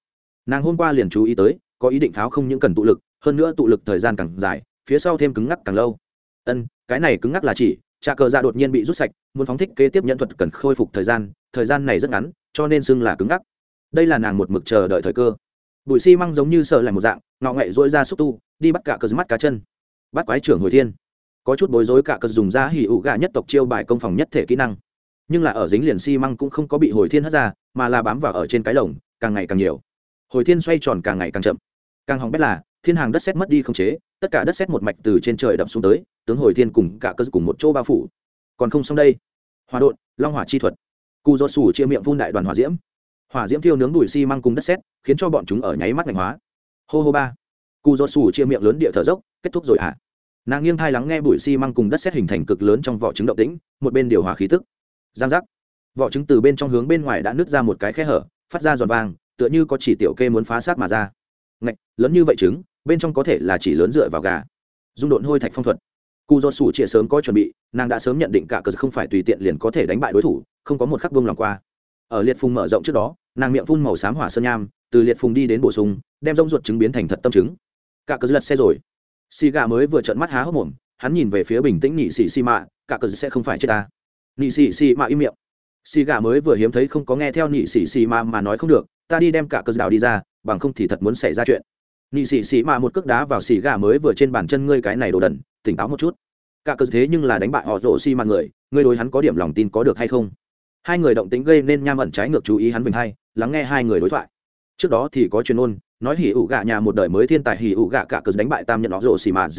Nàng hôm qua liền chú ý tới, có ý định pháo không những cần tụ lực, hơn nữa tụ lực thời gian càng dài, phía sau thêm cứng ngắc càng lâu. Ân, cái này cứng ngắc là chỉ, trà cờ dạ đột nhiên bị rút sạch, muốn phóng thích kế tiếp nhận thuật cần khôi phục thời gian thời gian này rất ngắn, cho nên xưng là cứng ngắc. Đây là nàng một mực chờ đợi thời cơ. Bụi xi măng giống như sợ lại một dạng, ngọ ngậy dỗi ra xúc tu đi bắt cả cờ mắt cá chân. Bắt quái trưởng hồi thiên. Có chút bối rối cả cờ dùng ra hỉ ụ gà nhất tộc chiêu bài công phòng nhất thể kỹ năng. Nhưng là ở dính liền xi măng cũng không có bị hồi thiên hất ra, mà là bám vào ở trên cái lồng, càng ngày càng nhiều. Hồi thiên xoay tròn càng ngày càng chậm. Càng hỏng bét là, thiên hàng đất xét mất đi không chế, tất cả đất xét một mạch từ trên trời đập xuống tới, tướng hồi thiên cùng cả cơ cùng một chỗ bao phủ. Còn không xong đây. Hòa đột long hỏa chi thuật. Cù do sủ chia miệng vun đại đoàn hỏa diễm. Hỏa diễm thiêu nướng đùi xi、si、măng cùng đất sét, khiến cho bọn chúng ở nháy mắt ngành hóa. Hô hô ba cụ do sủ chia miệng lớn địa thở dốc, kết thúc rồi ạ à. nàng nghiêng thai lắng nghe bụi xi、si、măng cùng đất sét hình thành cực lớn trong vỏ trứng động tĩnh, một bên điều hòa khí tức. Giang giác. Vỏ trứng từ bên trong hướng bên ngoài đã nứt ra một cái khe hở, phát ra giòn vàng, tựa như có chỉ tiểu kê muốn phá sát mà ra. Ngạch, lớn như vậy trứng, bên trong có thể là chỉ lớn dựa vào gà. Dung độn hôi thạch phong thuật. Cụ do sủ chia sớm có chuẩn bị, nàng đã sớm nhận định cả cờ không phải tùy tiện liền có thể đánh bại đối thủ, không có một khắc vông lòng qua. Ở liệt phùng mở rộng trước đó, nàng miệng phun màu xám hỏa sơn nham, từ liệt phùng đi đến bổ sung, đem rông ruột trứng biến thành thật tâm trứng cả cờ lật xe rồi. Xì gà mới vừa trợn mắt há hốc mồm, hắn nhìn về phía bình tĩnh nhị xì xì mạ, cả cờ sẽ không phải chết ta. Nhị xì xì mạ im miệng. Xì gà mới vừa hiếm thấy không có nghe theo nhị xì xì mạ mà nói không được, ta đi đem cả cờ đào đi ra, bằng không thì thật muốn xảy ra chuyện. Nhị xì xì mạ một cước đá vào xì gà mới vừa trên bàn chân ngươi cái này đồ đần, tỉnh táo một chút. Cả cờ thế nhưng là đánh bại họ rổ xì mạ người, ngươi đối hắn có điểm lòng tin có được hay không? Hai người động tính gây nên nham ẩn trái ngược chú ý hắn vinh hay lắng nghe hai người đối thoại. Trước đó thì có chuyên ôn nói hỉ ủ gạ nhà một đời mới thiên tài hỉ ủ gạ cả cờ đánh bại tam nhẫn họ rồ xì mạt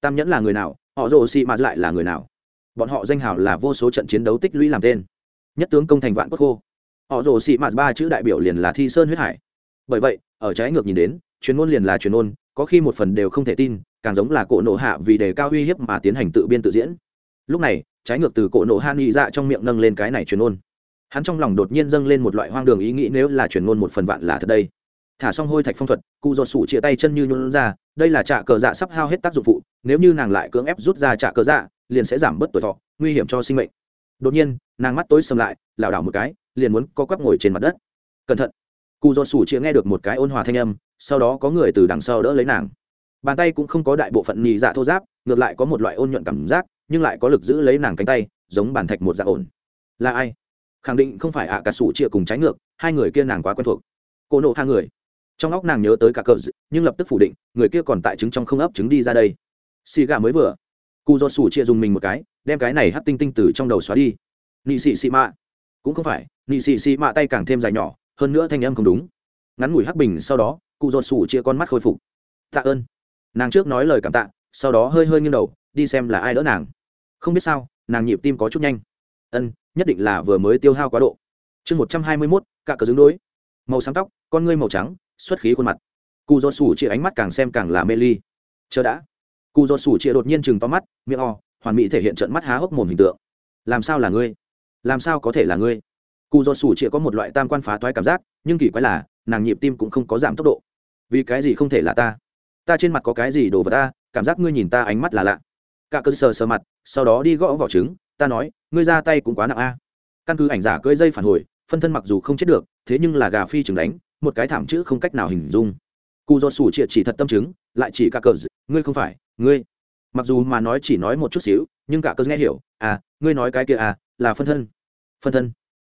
tam nhẫn là người nào, họ rồ xì mạt lại là người nào? Bọn họ danh hào là vô số trận chiến đấu tích lũy làm tên. Nhất tướng công thành vạn quốc khô. Họ rồ xì mạt ba chữ đại biểu liền là thi sơn huyết hải. Bởi vậy, ở trái ngược nhìn đến, chuyên môn liền là chuyên môn, có khi một phần đều không thể tin, càng giống là cổ nộ hạ vì đề cao uy hiếp mà tiến hành tự biên tự diễn. Lúc này, trái ngược từ cổ nộ hạ nghị dạ trong miệng nâng lên cái này chuyên môn. Hắn trong lòng đột nhiên dâng lên một loại hoang đường ý nghĩ nếu là truyền ngôn một phần vạn là thật đây thả xong hôi thạch phong thuật, cụ dột sủ chia tay chân như nhuôn ra, đây là trạ cờ dạ sắp hao hết tác dụng phụ, nếu như nàng lại cưỡng ép rút ra trạ cờ dạ liền sẽ giảm bớt tuổi thọ, nguy hiểm cho sinh mệnh. Đột nhiên, nàng mắt tối sầm lại, lảo đảo một cái, liền muốn co quắp ngồi trên mặt đất. Cẩn thận! Cụ dột sủ chia nghe được một cái ôn hòa thanh âm, sau đó có người từ đằng sau đỡ lấy nàng. Bàn tay cũng không có đại bộ phận nhì dạ thô giáp, ngược lại có một loại ôn nhuận cảm giác, nhưng lại có lực giữ lấy nàng cánh tay, giống bàn thạch một dạng ổn. Là ai? Khẳng định không phải ạ à cả sủ chia cùng trái ngược, hai người kia nàng quá quen thuộc. Cô nộ hai người trong óc nàng nhớ tới cả cờ nhưng lập tức phủ định, người kia còn tại trứng trong không ấp trứng đi ra đây. Xì gà mới vừa. Cụ do sủ chia dùng mình một cái, đem cái này hắt tinh tinh từ trong đầu xóa đi. Nị xị xị mạ. Cũng không phải, nị xị xị mạ tay càng thêm dài nhỏ, hơn nữa thanh âm không đúng. Ngắn ngủi hắc bình sau đó cụ do sủ chia con mắt khôi phục. Tạ ơn. Nàng trước nói lời cảm tạ, sau đó hơi hơi nghiêng đầu, đi xem là ai đỡ nàng. Không biết sao, nàng nhịp tim có chút nhanh. Ân, nhất định là vừa mới tiêu hao quá độ. Chương một trăm hai mươi mốt cạ cờ dứng đối. Màu sáng tóc, con ngươi màu trắng xuất khí khuôn mặt. Cụ do sủ chia ánh mắt càng xem càng là mê ly. Chờ đã. Cụ do sủ chia đột nhiên chừng to mắt, miệng o, hoàn mỹ thể hiện trận mắt há hốc mồm hình tượng. Làm sao là ngươi? Làm sao có thể là ngươi? Cụ do sủ chia có một loại tam quan phá toái cảm giác, nhưng kỳ quái là, nàng nhịp tim cũng không có giảm tốc độ. Vì cái gì không thể là ta? Ta trên mặt có cái gì đồ vật ta? Cảm giác ngươi nhìn ta ánh mắt là lạ. Cả cơ sờ sờ mặt, sau đó đi gõ vỏ trứng, ta nói, ngươi ra tay cũng quá nặng a. Căn cứ ảnh giả cưỡi dây phản hồi, phân thân mặc dù không chết được, thế nhưng là gà phi trứng đánh một cái thảm chữ không cách nào hình dung. Cụ do sủ triệt chỉ thật tâm chứng, lại chỉ cả cờ ngươi không phải, ngươi. Mặc dù mà nói chỉ nói một chút xíu, nhưng cả cờ nghe hiểu à ngươi nói cái kia à là phân thân. Phân thân?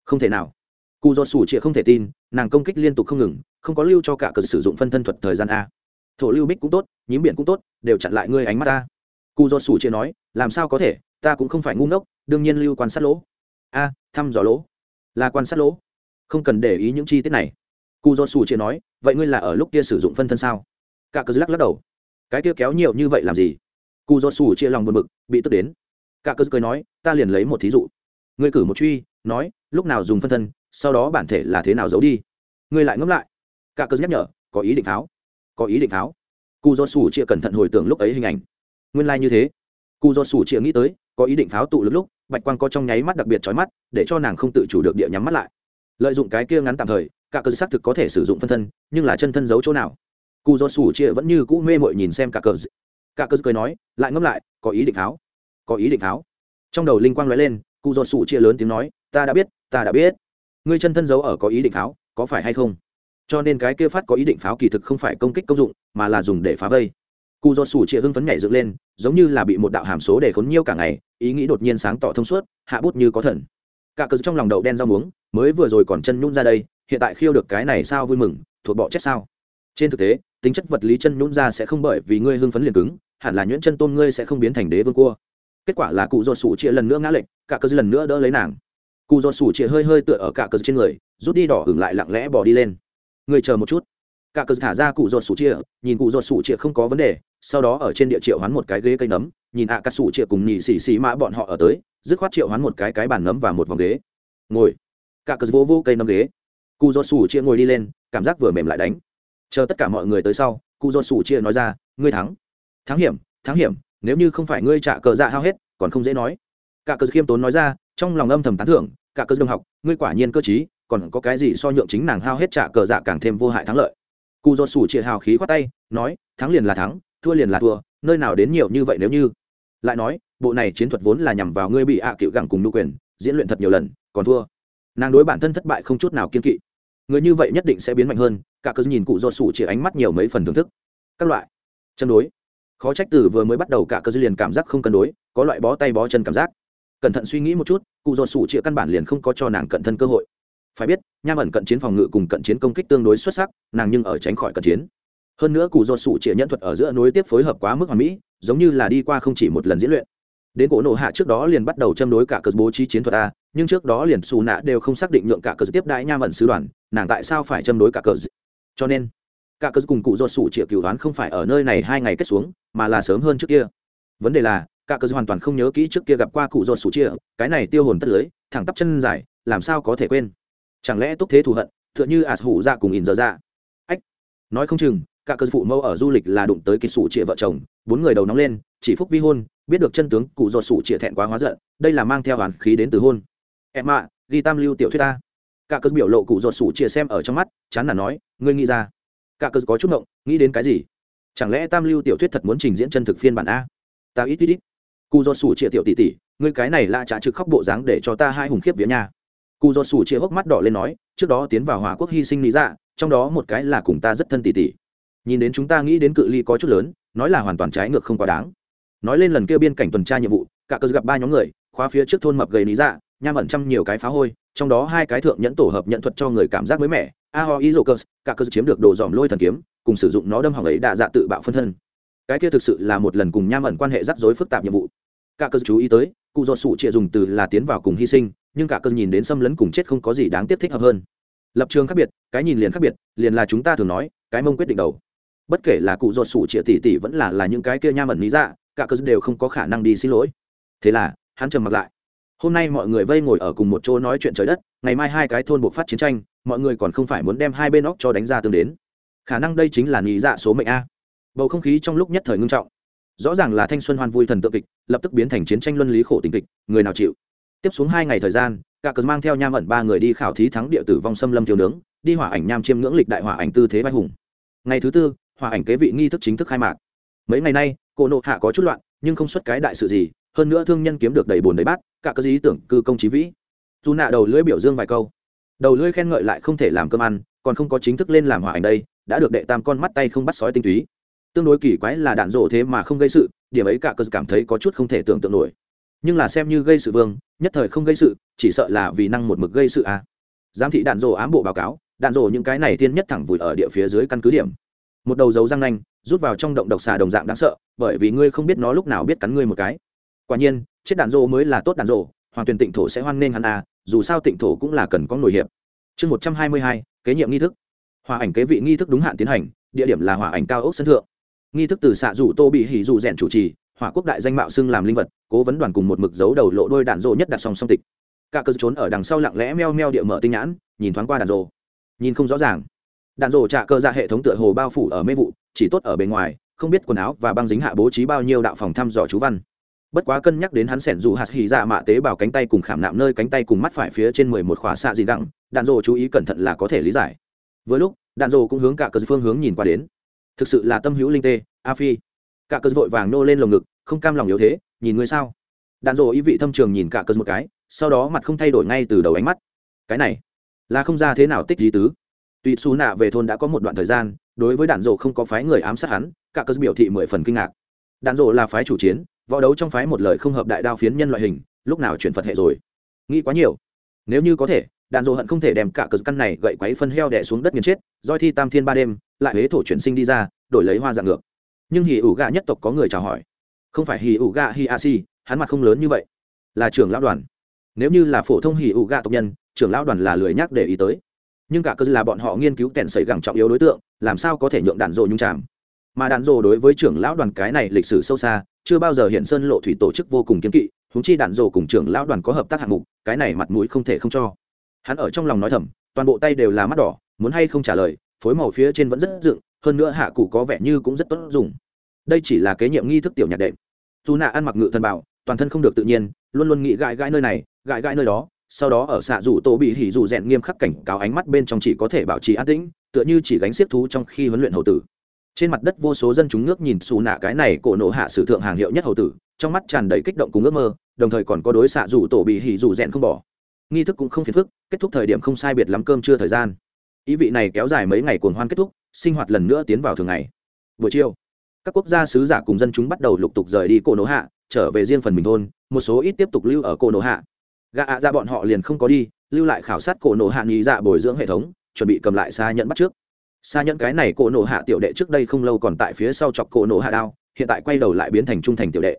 Không thể nào. Cụ do sủ triệt không thể tin, nàng công kích liên tục không ngừng, không có lưu cho cả cờ sử dụng phân thân thuật thời gian a. Thổ lưu bích cũng tốt, nhím biển cũng tốt, đều chặn lại ngươi ánh mắt ta. Cụ do sủ Triệt nói, làm sao có thể, ta cũng không phải ngu ngốc, đương nhiên lưu quan sát lỗ. A, thăm dò lỗ. Là quan sát lỗ. Không cần để ý những chi tiết này cụ do sủ chia nói, vậy ngươi là ở lúc kia sử dụng phân thân sao? Cả cớ lắc lắc đầu. Cái kia kéo nhiều như vậy làm gì? Cụ do sủ chia lòng buồn bực, bị tức đến. Cả cớ cười nói, ta liền lấy một thí dụ. Ngươi cử một truy, nói, lúc nào dùng phân thân, sau đó bản thể là thế nào giấu đi. Ngươi lại ngẫm lại. Cả cớ nhắc nhở, có ý định pháo. Có ý định pháo. Cụ do sủ chia cẩn thận hồi tưởng lúc ấy hình ảnh. Nguyên lai như thế. Cụ do sủ chia nghĩ tới, có ý định pháo tụ lực lúc, bạch quang có trong nháy mắt đặc biệt chói mắt, để cho nàng không tự chủ được địa nhắm mắt lại. Lợi dụng cái kia ngắn tạm thời cả cơ xác thực có thể sử dụng phân thân, nhưng là chân thân giấu chỗ nào? Cụ do sủ chia vẫn như cũ mê mội nhìn xem cả cờ cả cờ cười nói, lại ngẫm lại, có ý định pháo có ý định pháo trong đầu linh quang nói lên cụ do sủ chia lớn tiếng nói, ta đã biết, ta đã biết. Ngươi chân thân giấu ở có ý định pháo có phải hay không? Cho nên cái kia phát có ý định pháo kỳ thực không phải công kích công dụng, mà là dùng để phá vây. Cụ do sủ Chia hưng phấn nhảy dựng lên, giống như là bị một đạo hàm số để khốn nhiêu cả ngày, ý nghĩ đột nhiên sáng tỏ thông suốt, hạ bút như có thần. Cả cờ trong lòng đậu đen rau muống, mới vừa rồi còn chân nhún ra đây hiện tại khiêu được cái này sao vui mừng, thuộc bọ chết sao? Trên thực tế, tính chất vật lý chân nhún ra sẽ không bởi vì ngươi hưng phấn liền cứng, hẳn là nhuyễn chân tôn ngươi sẽ không biến thành đế vương cua. Kết quả là cụ do sủ chia lần nữa ngã lệch, cả dư lần nữa đỡ lấy nàng. Cụ do sủ chia hơi hơi tựa ở cả dư trên người, rút đi đỏ hưởng lại lặng lẽ bỏ đi lên. Người chờ một chút. Cả cờ thả ra cụ ruột sủ chia nhìn cụ ruột sủ chia không có vấn đề, sau đó ở trên địa triệu hoán một cái ghế cây nấm, nhìn ạ cà sủ chia cùng nhì xì xì mã bọn họ ở tới, dứt khoát triệu hoán một cái cái bàn nấm và một vòng ghế. Ngồi. Cả cờ vô vô cây nấm ghế cụ do sủ chia ngồi đi lên, cảm giác vừa mềm lại đánh. Chờ tất cả mọi người tới sau cụ do sủ chia nói ra, ngươi thắng. Thắng hiểm thắng hiểm, nếu như không phải ngươi trả cờ dạ hao hết, còn không dễ nói. Cả cờ khiêm tốn nói ra, trong lòng âm thầm tán thưởng, cả cờ đồng học, ngươi quả nhiên cơ chí còn có cái gì so nhượng chính nàng hao hết trả cờ dạ càng thêm vô hại thắng lợi. Cụ do sủ chia hào khí khoát tay, nói, thắng liền là thắng, thua liền là thua, nơi nào đến nhiều như vậy nếu như. Lại nói, bộ này chiến thuật vốn là nhằm vào ngươi bị ạ à cựu gẳng cùng nô quyền, diễn luyện thật nhiều lần, còn thua. Nàng đối bản thân thất bại không chút nào kiên kỵ người như vậy nhất định sẽ biến mạnh hơn, cả cớ nhìn cụ do sủ chỉ ánh mắt nhiều mấy phần thưởng thức. Các loại. Chân đối. Khó trách từ vừa mới bắt đầu cả cơ dư liền cảm giác không cân đối, có loại bó tay bó chân cảm giác. Cẩn thận suy nghĩ một chút, cụ do sủ chĩa căn bản liền không có cho nàng cận thân cơ hội. Phải biết, nham ẩn cận chiến phòng ngự cùng cận chiến công kích tương đối xuất sắc, nàng nhưng ở tránh khỏi cận chiến. Hơn nữa cụ do sủ chĩa nhận thuật ở giữa nối tiếp phối hợp quá mức hoàn mỹ, giống như là đi qua không chỉ một lần diễn luyện. Đến cổ nổ hạ trước đó liền bắt đầu châm đối cả cờ bố trí chiến thuật a, nhưng trước đó liền xù nạ đều không xác định nhượng cả cờ tiếp đại nha ẩn sứ đoàn nàng tại sao phải châm đối cả cờ cho nên, cả cờ cùng cụ do sủ triệu cửu đoán không phải ở nơi này hai ngày kết xuống, mà là sớm hơn trước kia. Vấn đề là, cả cờ hoàn toàn không nhớ kỹ trước kia gặp qua cụ do sủ triệu cái này tiêu hồn tất lưới, thẳng tắp chân dài, làm sao có thể quên? Chẳng lẽ túc thế thù hận, tựa như ạt hủ ra cùng in giờ ra ách, nói không chừng, cả cơ phụ mẫu ở du lịch là đụng tới kỳ sủ trịa vợ chồng, bốn người đầu nóng lên, chỉ phúc vi hôn, biết được chân tướng cụ do sủ trịa thẹn quá hóa giận, đây là mang theo hoàn khí đến từ hôn. Em ạ, ghi tam lưu tiểu thuyết ta cả cớ biểu lộ cụ ruột sủ chia xem ở trong mắt, chán là nói, ngươi nghĩ ra. Cả cớ có chút ngộng, nghĩ đến cái gì? Chẳng lẽ tam lưu tiểu thuyết thật muốn trình diễn chân thực phiên bản a? Ta ít ít ít. Cụ ruột sủ chia, tiểu tỷ tỷ, ngươi cái này lạ trả trực khóc bộ dáng để cho ta hai hùng khiếp vía nha. Cụ ruột sủ chia hốc mắt đỏ lên nói, trước đó tiến vào hỏa quốc hy sinh lý dạ trong đó một cái là cùng ta rất thân tỷ tỷ. Nhìn đến chúng ta nghĩ đến cự ly có chút lớn, nói là hoàn toàn trái ngược không quá đáng. Nói lên lần kia biên cảnh tuần tra nhiệm vụ, cả cớ gặp ba nhóm người, khóa phía trước thôn mập gầy lý dạ nham ẩn trăm nhiều cái phá hôi trong đó hai cái thượng nhẫn tổ hợp nhận thuật cho người cảm giác mới mẻ a ho ý dô cơ cả cơ chiếm được đồ dòm lôi thần kiếm, cùng sử dụng nó đâm hỏng ấy đa dạ tự bạo phân thân. Cái kia thực sự là một lần cùng nham ẩn quan hệ rắc rối phức tạp nhiệm vụ. Cả cơ chú ý tới, cụ do sụ trịa dùng từ là tiến vào cùng hy sinh, nhưng cả cơ nhìn đến xâm lấn cùng chết không có gì đáng tiếp thích hợp hơn. Lập trường khác biệt, cái nhìn liền khác biệt, liền là chúng ta thường nói, cái mông quyết định đầu. Bất kể là cụ ruột sủ trịa tỷ tỷ vẫn là là những cái kia nham ẩn lý dạ cả cơ đều không có khả năng đi xin lỗi. Thế là, hắn trầm mặc lại hôm nay mọi người vây ngồi ở cùng một chỗ nói chuyện trời đất, ngày mai hai cái thôn buộc phát chiến tranh, mọi người còn không phải muốn đem hai bên óc cho đánh ra tương đến. Khả năng đây chính là nghĩ dạ số mệnh a. Bầu không khí trong lúc nhất thời ngưng trọng. Rõ ràng là thanh xuân hoan vui thần tượng kịch, lập tức biến thành chiến tranh luân lý khổ tình kịch, người nào chịu? Tiếp xuống hai ngày thời gian, cả cờ mang theo nham ẩn ba người đi khảo thí thắng địa tử vong xâm lâm thiếu nướng, đi hỏa ảnh nham chiêm ngưỡng lịch đại hỏa ảnh tư thế vai hùng. Ngày thứ tư, hỏa ảnh kế vị nghi thức chính thức khai mạc. Mấy ngày nay cô nộ hạ có chút loạn, nhưng không xuất cái đại sự gì hơn nữa thương nhân kiếm được đầy bồn đầy bát, cả cơ dí tưởng cư công trí vĩ. Dù nạ đầu lưỡi biểu dương vài câu. Đầu lưỡi khen ngợi lại không thể làm cơm ăn, còn không có chính thức lên làm hòa ảnh đây, đã được đệ tam con mắt tay không bắt sói tinh túy. Tương đối kỳ quái là đạn rổ thế mà không gây sự, điểm ấy cả cơ cảm thấy có chút không thể tưởng tượng nổi. Nhưng là xem như gây sự vương, nhất thời không gây sự, chỉ sợ là vì năng một mực gây sự à. giám thị đạn rổ ám bộ báo cáo, đạn rổ những cái này tiên nhất thẳng vùi ở địa phía dưới căn cứ điểm. Một đầu dấu răng nanh, rút vào trong động độc xà đồng dạng đáng sợ, bởi vì ngươi không biết nó lúc nào biết cắn ngươi một cái quả nhiên, chết đạn rộ mới là tốt đạn rộ hoàng tuyền tịnh thổ sẽ hoan nghênh hắn à dù sao tịnh thổ cũng là cần có nổi hiệp. Chương một trăm hai mươi hai, kế nhiệm nghi thức. Hòa ảnh kế vị nghi thức đúng hạn tiến hành, địa điểm là hòa ảnh cao ốc sân thượng. Nghi thức từ xạ rủ tô bị hỉ dù rèn chủ trì, hỏa quốc đại danh mạo xưng làm linh vật, cố vấn đoàn cùng một mực dấu đầu lộ đôi đạn rộ nhất đặt song song tịch. Cả cơ trốn ở đằng sau lặng lẽ meo meo địa mở tinh nhãn, nhìn thoáng qua đạn rộ nhìn không rõ ràng. Đạn rô trả cơ ra hệ thống tựa hồ bao phủ ở mê vụ, chỉ tốt ở bên ngoài, không biết quần áo và băng dính hạ bố trí bao nhiêu đạo phòng thăm dò chú văn bất quá cân nhắc đến hắn sẻn dù hạt hỉ dạ mạ tế bào cánh tay cùng khảm nạm nơi cánh tay cùng mắt phải phía trên mười một khóa xạ dị đặng đạn rổ chú ý cẩn thận là có thể lý giải. Với lúc, đạn rổ cũng hướng cả cờ phương hướng nhìn qua đến. Thực sự là tâm hữu linh tê, a phi. Cả cờ vội vàng nô lên lồng ngực, không cam lòng yếu thế, nhìn ngươi sao? Đạn rổ ý vị thâm trường nhìn cả cờ một cái, sau đó mặt không thay đổi ngay từ đầu ánh mắt. Cái này, là không ra thế nào tích gì tứ. Tuy xù nạ về thôn đã có một đoạn thời gian, đối với đạn dộ không có phái người ám sát hắn, cả cờ biểu thị mười phần kinh ngạc đạn rộ là phái chủ chiến, võ đấu trong phái một lời không hợp đại đao phiến nhân loại hình, lúc nào chuyển phật hệ rồi? Nghĩ quá nhiều. Nếu như có thể, đạn rộ hận không thể đem cả cờ căn này gậy quấy phân heo đẻ xuống đất nghiền chết doi thi tam thiên ba đêm, lại huế thổ chuyển sinh đi ra, đổi lấy hoa dạng ngược. Nhưng hì ủ gạ nhất tộc có người chào hỏi. Không phải hì ủ gạ hi a si, hắn mặt không lớn như vậy. Là trưởng lão đoàn. Nếu như là phổ thông hì ủ gạ tộc nhân, trưởng lão đoàn là lười nhắc để ý tới. Nhưng cả cơ là bọn họ nghiên cứu kèn sấy gẳng trọng yếu đối tượng, làm sao có thể nhượng đạn rộ nhung chạm mà đạn dồ đối với trưởng lão đoàn cái này lịch sử sâu xa, chưa bao giờ hiện sơn lộ thủy tổ chức vô cùng kiếm kỵ húng chi đạn dồ cùng trưởng lão đoàn có hợp tác hạng mục, cái này mặt mũi không thể không cho. Hắn ở trong lòng nói thầm, toàn bộ tay đều là mắt đỏ, muốn hay không trả lời, phối màu phía trên vẫn rất dựng, hơn nữa hạ cụ có vẻ như cũng rất tốt dùng. Đây chỉ là kế nhiệm nghi thức tiểu nhạc đệm. Dù nạ ăn mặc ngự thần bảo, toàn thân không được tự nhiên, luôn luôn nghĩ gãi gãi nơi này, gãi gãi nơi đó, sau đó ở xạ rủ tổ bị hỉ rủ rèn nghiêm khắc cảnh cáo ánh mắt bên trong chỉ có thể bảo trì an tĩnh, tựa như chỉ gánh xiết thú trong khi huấn luyện hậu tử trên mặt đất vô số dân chúng nước nhìn xù nạ cái này cổ nộ hạ sử thượng hàng hiệu nhất hầu tử, trong mắt tràn đầy kích động cùng ước mơ, đồng thời còn có đối xạ rủ tổ bị hỉ rủ rèn không bỏ. Nghi thức cũng không phiền phức, kết thúc thời điểm không sai biệt lắm cơm chưa thời gian. Ý vị này kéo dài mấy ngày cuồng hoan kết thúc, sinh hoạt lần nữa tiến vào thường ngày. Buổi chiều, các quốc gia sứ giả cùng dân chúng bắt đầu lục tục rời đi cổ nổ hạ, trở về riêng phần mình thôn, một số ít tiếp tục lưu ở cổ nổ hạ. Gạ ạ ra bọn họ liền không có đi, lưu lại khảo sát cổ nổ hạ nghĩ dạ bồi dưỡng hệ thống, chuẩn bị cầm lại xa nhận bắt trước xa nhận cái này cổ nổ hạ tiểu đệ trước đây không lâu còn tại phía sau chọc cổ nổ hạ đao, hiện tại quay đầu lại biến thành trung thành tiểu đệ.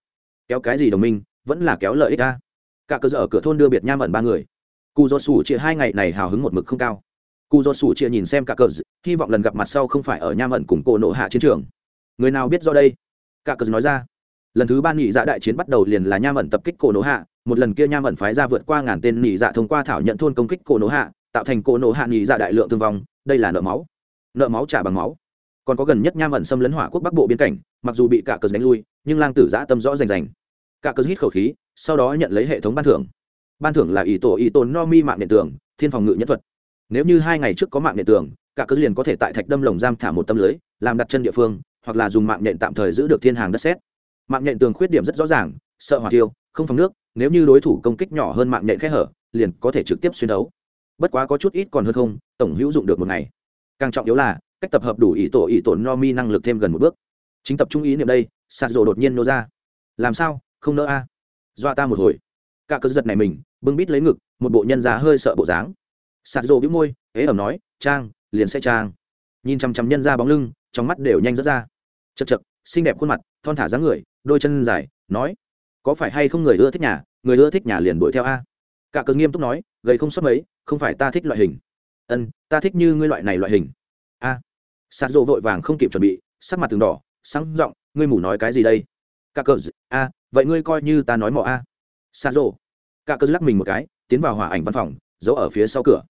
Kéo cái gì đồng minh, vẫn là kéo lợi ích ca cả cơ sở ở cửa thôn đưa biệt nham ẩn ba người. Cụ do sủ chia hai ngày này hào hứng một mực không cao. Cụ do sủ chia nhìn xem cả cờ hy vọng lần gặp mặt sau không phải ở nham ẩn cùng cổ nổ hạ chiến trường. Người nào biết do đây? Cả cờ nói ra. Lần thứ ba nhị dạ đại chiến bắt đầu liền là nham ẩn tập kích cổ nổ hạ, một lần kia nham ẩn phái ra vượt qua ngàn tên nhị dạ thông qua thảo nhận thôn công kích cổ nổ hạ, tạo thành cổ nổ hạ nhị dạ đại lượng thương vong, đây là nợ máu nợ máu trả bằng máu. Còn có gần nhất nham ẩn xâm lấn hỏa quốc bắc bộ biên cảnh, mặc dù bị cả cờ đánh lui, nhưng lang tử giã tâm rõ rành rành. Cả cờ hít khẩu khí, sau đó nhận lấy hệ thống ban thưởng. Ban thưởng là ý tổ ý tổ no mi mạng điện tường, thiên phòng ngự nhất thuật. Nếu như hai ngày trước có mạng điện tường, cả cờ liền có thể tại thạch đâm lồng giam thả một tâm lưới, làm đặt chân địa phương, hoặc là dùng mạng nhện tạm thời giữ được thiên hàng đất xét mạng nhện tường khuyết điểm rất rõ ràng, sợ hỏa tiêu không phòng nước, nếu như đối thủ công kích nhỏ hơn mạng nhện khẽ hở, liền có thể trực tiếp xuyên đấu. Bất quá có chút ít còn hơn không, tổng hữu dụng được một ngày càng trọng yếu là, cách tập hợp đủ ý tổ ý tổ no mi năng lực thêm gần một bước. Chính tập trung ý niệm đây sạt rồ đột nhiên nô ra. Làm sao? Không nỡ a. À? dọa ta một hồi. Cả cơn giật này mình, bưng bít lấy ngực, một bộ nhân giá hơi sợ bộ dáng. Sạt rồ bĩu môi, ế ẩm nói, trang, liền sẽ trang. Nhìn chằm chằm nhân ra bóng lưng, trong mắt đều nhanh rớt ra. Chật chật xinh đẹp khuôn mặt, thon thả dáng người, đôi chân dài, nói, có phải hay không người ưa thích nhà, người ưa thích nhà liền đuổi theo a? Cả cớ nghiêm túc nói, gầy không xuất mấy, không phải ta thích loại hình ân, ta thích như ngươi loại này loại hình. A. À. sạt rộ vội vàng không kịp chuẩn bị, sắc mặt từng đỏ, sáng r ộ n g ngươi mủ nói cái gì đây? Cả cờ a, vậy ngươi coi như ta nói mọ a. Sạt rộ cả cờ lắc mình một cái, tiến vào hỏa ảnh văn phòng, giấu ở phía sau cửa.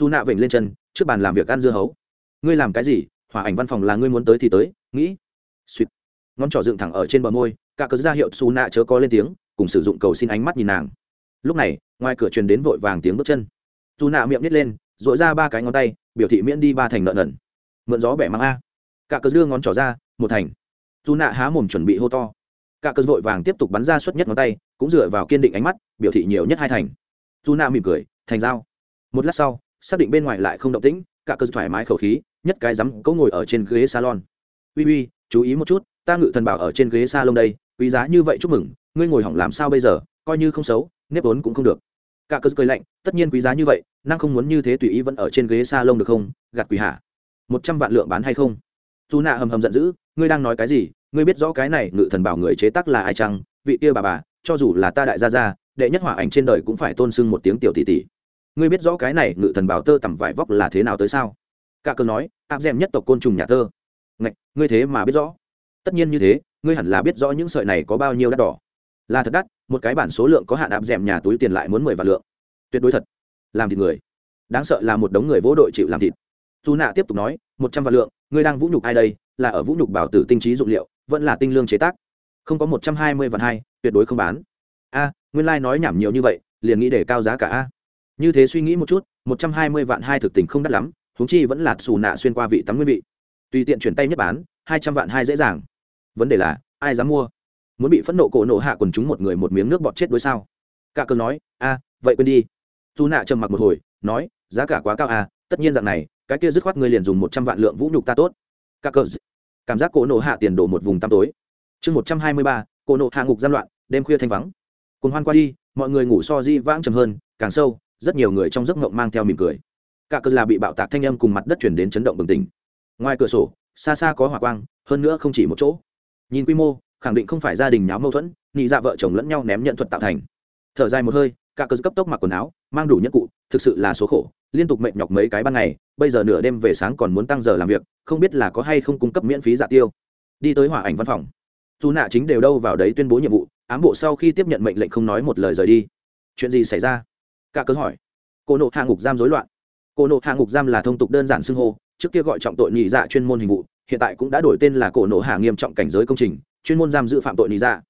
Dù nạ vểnh lên chân, trước bàn làm việc ăn dưa hấu. Ngươi làm cái gì? Hỏa ảnh văn phòng là ngươi muốn tới thì tới, nghĩ. Suýt. Ngón trỏ dựng thẳng ở trên bờ môi cả cớ ra hiệu xù nạ chớ có lên tiếng, cùng sử dụng cầu xin ánh mắt nhìn nàng. Lúc này, ngoài cửa truyền đến vội vàng tiếng bước chân. Dù nạ miệng nít lên dội ra ba cái ngón tay, biểu thị miễn đi ba thành nợ nần. Mượn gió bẻ mang a. Cả cớ đưa ngón trỏ ra, một thành. Dù nạ há mồm chuẩn bị hô to. Cả cớ vội vàng tiếp tục bắn ra suất nhất ngón tay, cũng dựa vào kiên định ánh mắt, biểu thị nhiều nhất hai thành. Dù nạ mỉm cười, thành dao một lát sau, xác định bên ngoài lại không động tĩnh, cả cơ thoải mái khẩu khí, nhất cái dám cấu ngồi ở trên ghế salon. Uy uy, chú ý một chút, ta ngự thần bảo ở trên ghế salon đây, quý giá như vậy chúc mừng, ngươi ngồi hỏng làm sao bây giờ, coi như không xấu, nếp vốn cũng không được cả cơ cười lạnh, tất nhiên quý giá như vậy, năng không muốn như thế tùy ý vẫn ở trên ghế salon được không? Gạt quỷ hạ một trăm vạn lượng bán hay không? Dù nạ hầm hầm giận dữ, ngươi đang nói cái gì? Ngươi biết rõ cái này ngự thần bảo người chế tác là ai chăng? Vị kia bà bà, cho dù là ta đại gia gia, đệ nhất hỏa ảnh trên đời cũng phải tôn sưng một tiếng tiểu tỷ tỷ. Ngươi biết rõ cái này ngự thần bảo tơ tằm vải vóc là thế nào tới sao? Cả cơ nói, áp d nhất tộc côn trùng nhà tơ. Ngạch, ngươi thế mà biết rõ. Tất nhiên như thế, ngươi hẳn là biết rõ những sợi này có bao nhiêu đắt đỏ. Là thật đắt một cái bản số lượng có hạn áp d nhà túi tiền lại muốn mười vạn lượng. Tuyệt đối thật. Làm thịt người. Đáng sợ là một đống người vỗ đội chịu làm thịt. Dù nạ tiếp tục nói, một trăm vạn lượng, ngươi đang vũ nhục ai đây? Là ở vũ nhục bảo tử tinh trí dụng liệu, vẫn là tinh lương chế tác. Không có một trăm hai mươi vạn hai, tuyệt đối không bán. A, nguyên lai、like、nói nhảm nhiều như vậy, liền nghĩ để cao giá cả a. Như thế suy nghĩ một chút, một trăm hai mươi vạn hai thực tình không đắt lắm húng chi vẫn là xù nạ xuyên qua vị tắm nguyên vị. Tùy tiện chuyển tay nhất bán, hai trăm vạn hai dễ dàng. Vấn đề là, ai dám mua? Muốn bị phẫn nộ cổ nộ hạ quần chúng một người một miếng nước bọt chết đối sao? Cả cơn nói, a, vậy quên đi. Dù nạ trầm mặc một hồi, nói, giá cả quá cao à tất nhiên dạng này, cái kia dứt khoát ngươi liền dùng một trăm vạn lượng vũ nhục ta tốt. Cả cơn cảm giác cổ nộ hạ tiền đổ một vùng tăm tối. Chương một trăm hai mươi ba, cổ nộ hạ ngục gian loạn, đêm khuya thanh vắng. Cùng hoan qua đi, mọi người ngủ so di vãng trầm hơn, càng sâu, rất nhiều người trong giấc ngộng mang theo mỉm cười. Cả cơn là bị bạo tạc thanh âm cùng mặt đất chuyển đến chấn động bừng tỉnh. Ngoài cửa sổ, xa xa có hỏa quang, hơn nữa không chỉ một chỗ. Nhìn quy mô khẳng định không phải gia đình nháo mâu thuẫn, nhị dạ vợ chồng lẫn nhau ném nhận thuật tạo thành. Thở dài một hơi, cả cơn cấp tốc mặc quần áo, mang đủ nhất cụ, thực sự là số khổ, liên tục mệt nhọc mấy cái ban ngày, bây giờ nửa đêm về sáng còn muốn tăng giờ làm việc, không biết là có hay không cung cấp miễn phí dạ tiêu. Đi tới hỏa ảnh văn phòng. Dù nạ chính đều đâu vào đấy tuyên bố nhiệm vụ, ám bộ sau khi tiếp nhận mệnh lệnh không nói một lời rời đi. Chuyện gì xảy ra? Cả cớ hỏi. Cô nộ hạ ngục giam rối loạn. Cô nộ hạ ngục giam là thông tục đơn giản xưng hô, trước kia gọi trọng tội nhị dạ chuyên môn hình vụ, hiện tại cũng đã đổi tên là cổ nộ hạ nghiêm trọng cảnh giới công trình chuyên môn giam giữ phạm tội lý dạ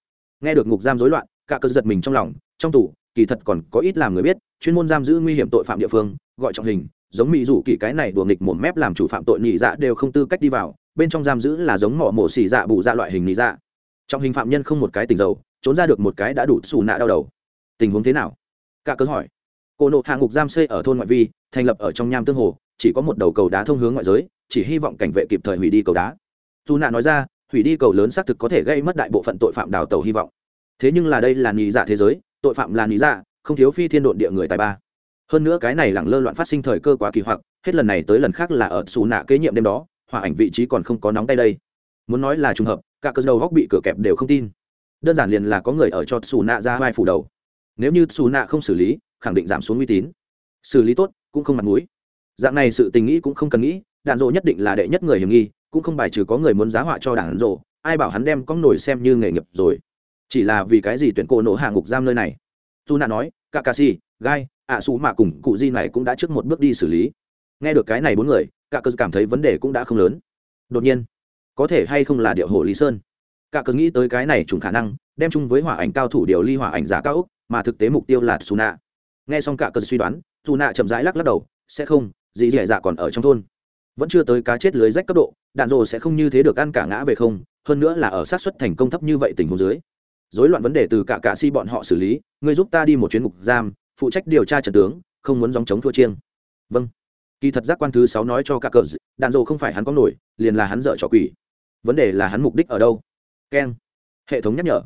nghe được ngục giam rối loạn, cả cớ giật mình trong lòng, trong tủ kỳ thật còn có ít làm người biết, chuyên môn giam giữ nguy hiểm tội phạm địa phương, gọi trọng hình, giống mỹ rủ kỳ cái này đùa nghịch một mép làm chủ phạm tội nhị dạ đều không tư cách đi vào, bên trong giam giữ là giống mỏ mổ xì dạ bù dạ loại hình nhị dạ trong hình phạm nhân không một cái tình dầu, trốn ra được một cái đã đủ xù nạ đau đầu. Tình huống thế nào? Cả cớ hỏi. Cô nộ hạ ngục giam xây ở thôn ngoại vi, thành lập ở trong nham tương hồ, chỉ có một đầu cầu đá thông hướng ngoại giới, chỉ hy vọng cảnh vệ kịp thời hủy đi cầu đá. Dù nạ nói ra hủy đi cầu lớn xác thực có thể gây mất đại bộ phận tội phạm đào tàu hy vọng. Thế nhưng là đây là nghĩ dạ thế giới, tội phạm là nghĩ dạ không thiếu phi thiên độn địa người tài ba. Hơn nữa cái này lẳng lơ loạn phát sinh thời cơ quá kỳ hoặc, hết lần này tới lần khác là ở xù nạ kế nhiệm đêm đó hòa ảnh vị trí còn không có nóng tay đây. Muốn nói là trùng hợp, cả cơ đầu góc bị cửa kẹp đều không tin. Đơn giản liền là có người ở cho xù nạ ra vai phủ đầu. Nếu như xù nạ không xử lý, khẳng định giảm xuống uy tín. Xử lý tốt, cũng không mặt mũi. Dạng này sự tình nghĩ cũng không cần nghĩ, đạn dộ nhất định là đệ nhất người hiểm nghi cũng không bài trừ có người muốn giá họa cho đảng rộ, ai bảo hắn đem con nổi xem như nghề nghiệp rồi. Chỉ là vì cái gì tuyển cổ nổ hạ ngục giam nơi này? Dù nạ nói cả cà si gai ạ xù mạ cùng cụ di này cũng đã trước một bước đi xử lý. Nghe được cái này bốn người cả cơ cảm thấy vấn đề cũng đã không lớn. Đột nhiên, có thể hay không là điệu hồ lý sơn? Cả cơ nghĩ tới cái này trùng khả năng, đem chung với hỏa ảnh cao thủ điều ly hỏa ảnh giả cao úc mà thực tế mục tiêu là su nạ nghe xong cả cơ suy đoán su nạ chậm rãi lắc lắc đầu, sẽ không, dì dẻ dạ còn ở trong thôn. Vẫn chưa tới cá chết lưới rách cấp độ đạn rồ sẽ không như thế được ăn cả ngã về không, hơn nữa là ở sát xuất thành công thấp như vậy tình huống dưới. Dối loạn vấn đề từ cả cả si bọn họ xử lý người giúp ta đi một chuyến ngục giam, phụ trách điều tra trần tướng, không muốn dòng chống thua chiêng. Vâng. Kỳ thật giác quan thứ sáu nói cho cả cờ đạn rồ không phải hắn có nổi, liền là hắn dở trò quỷ. Vấn đề là hắn mục đích ở đâu? Keng. Hệ thống nhắc nhở.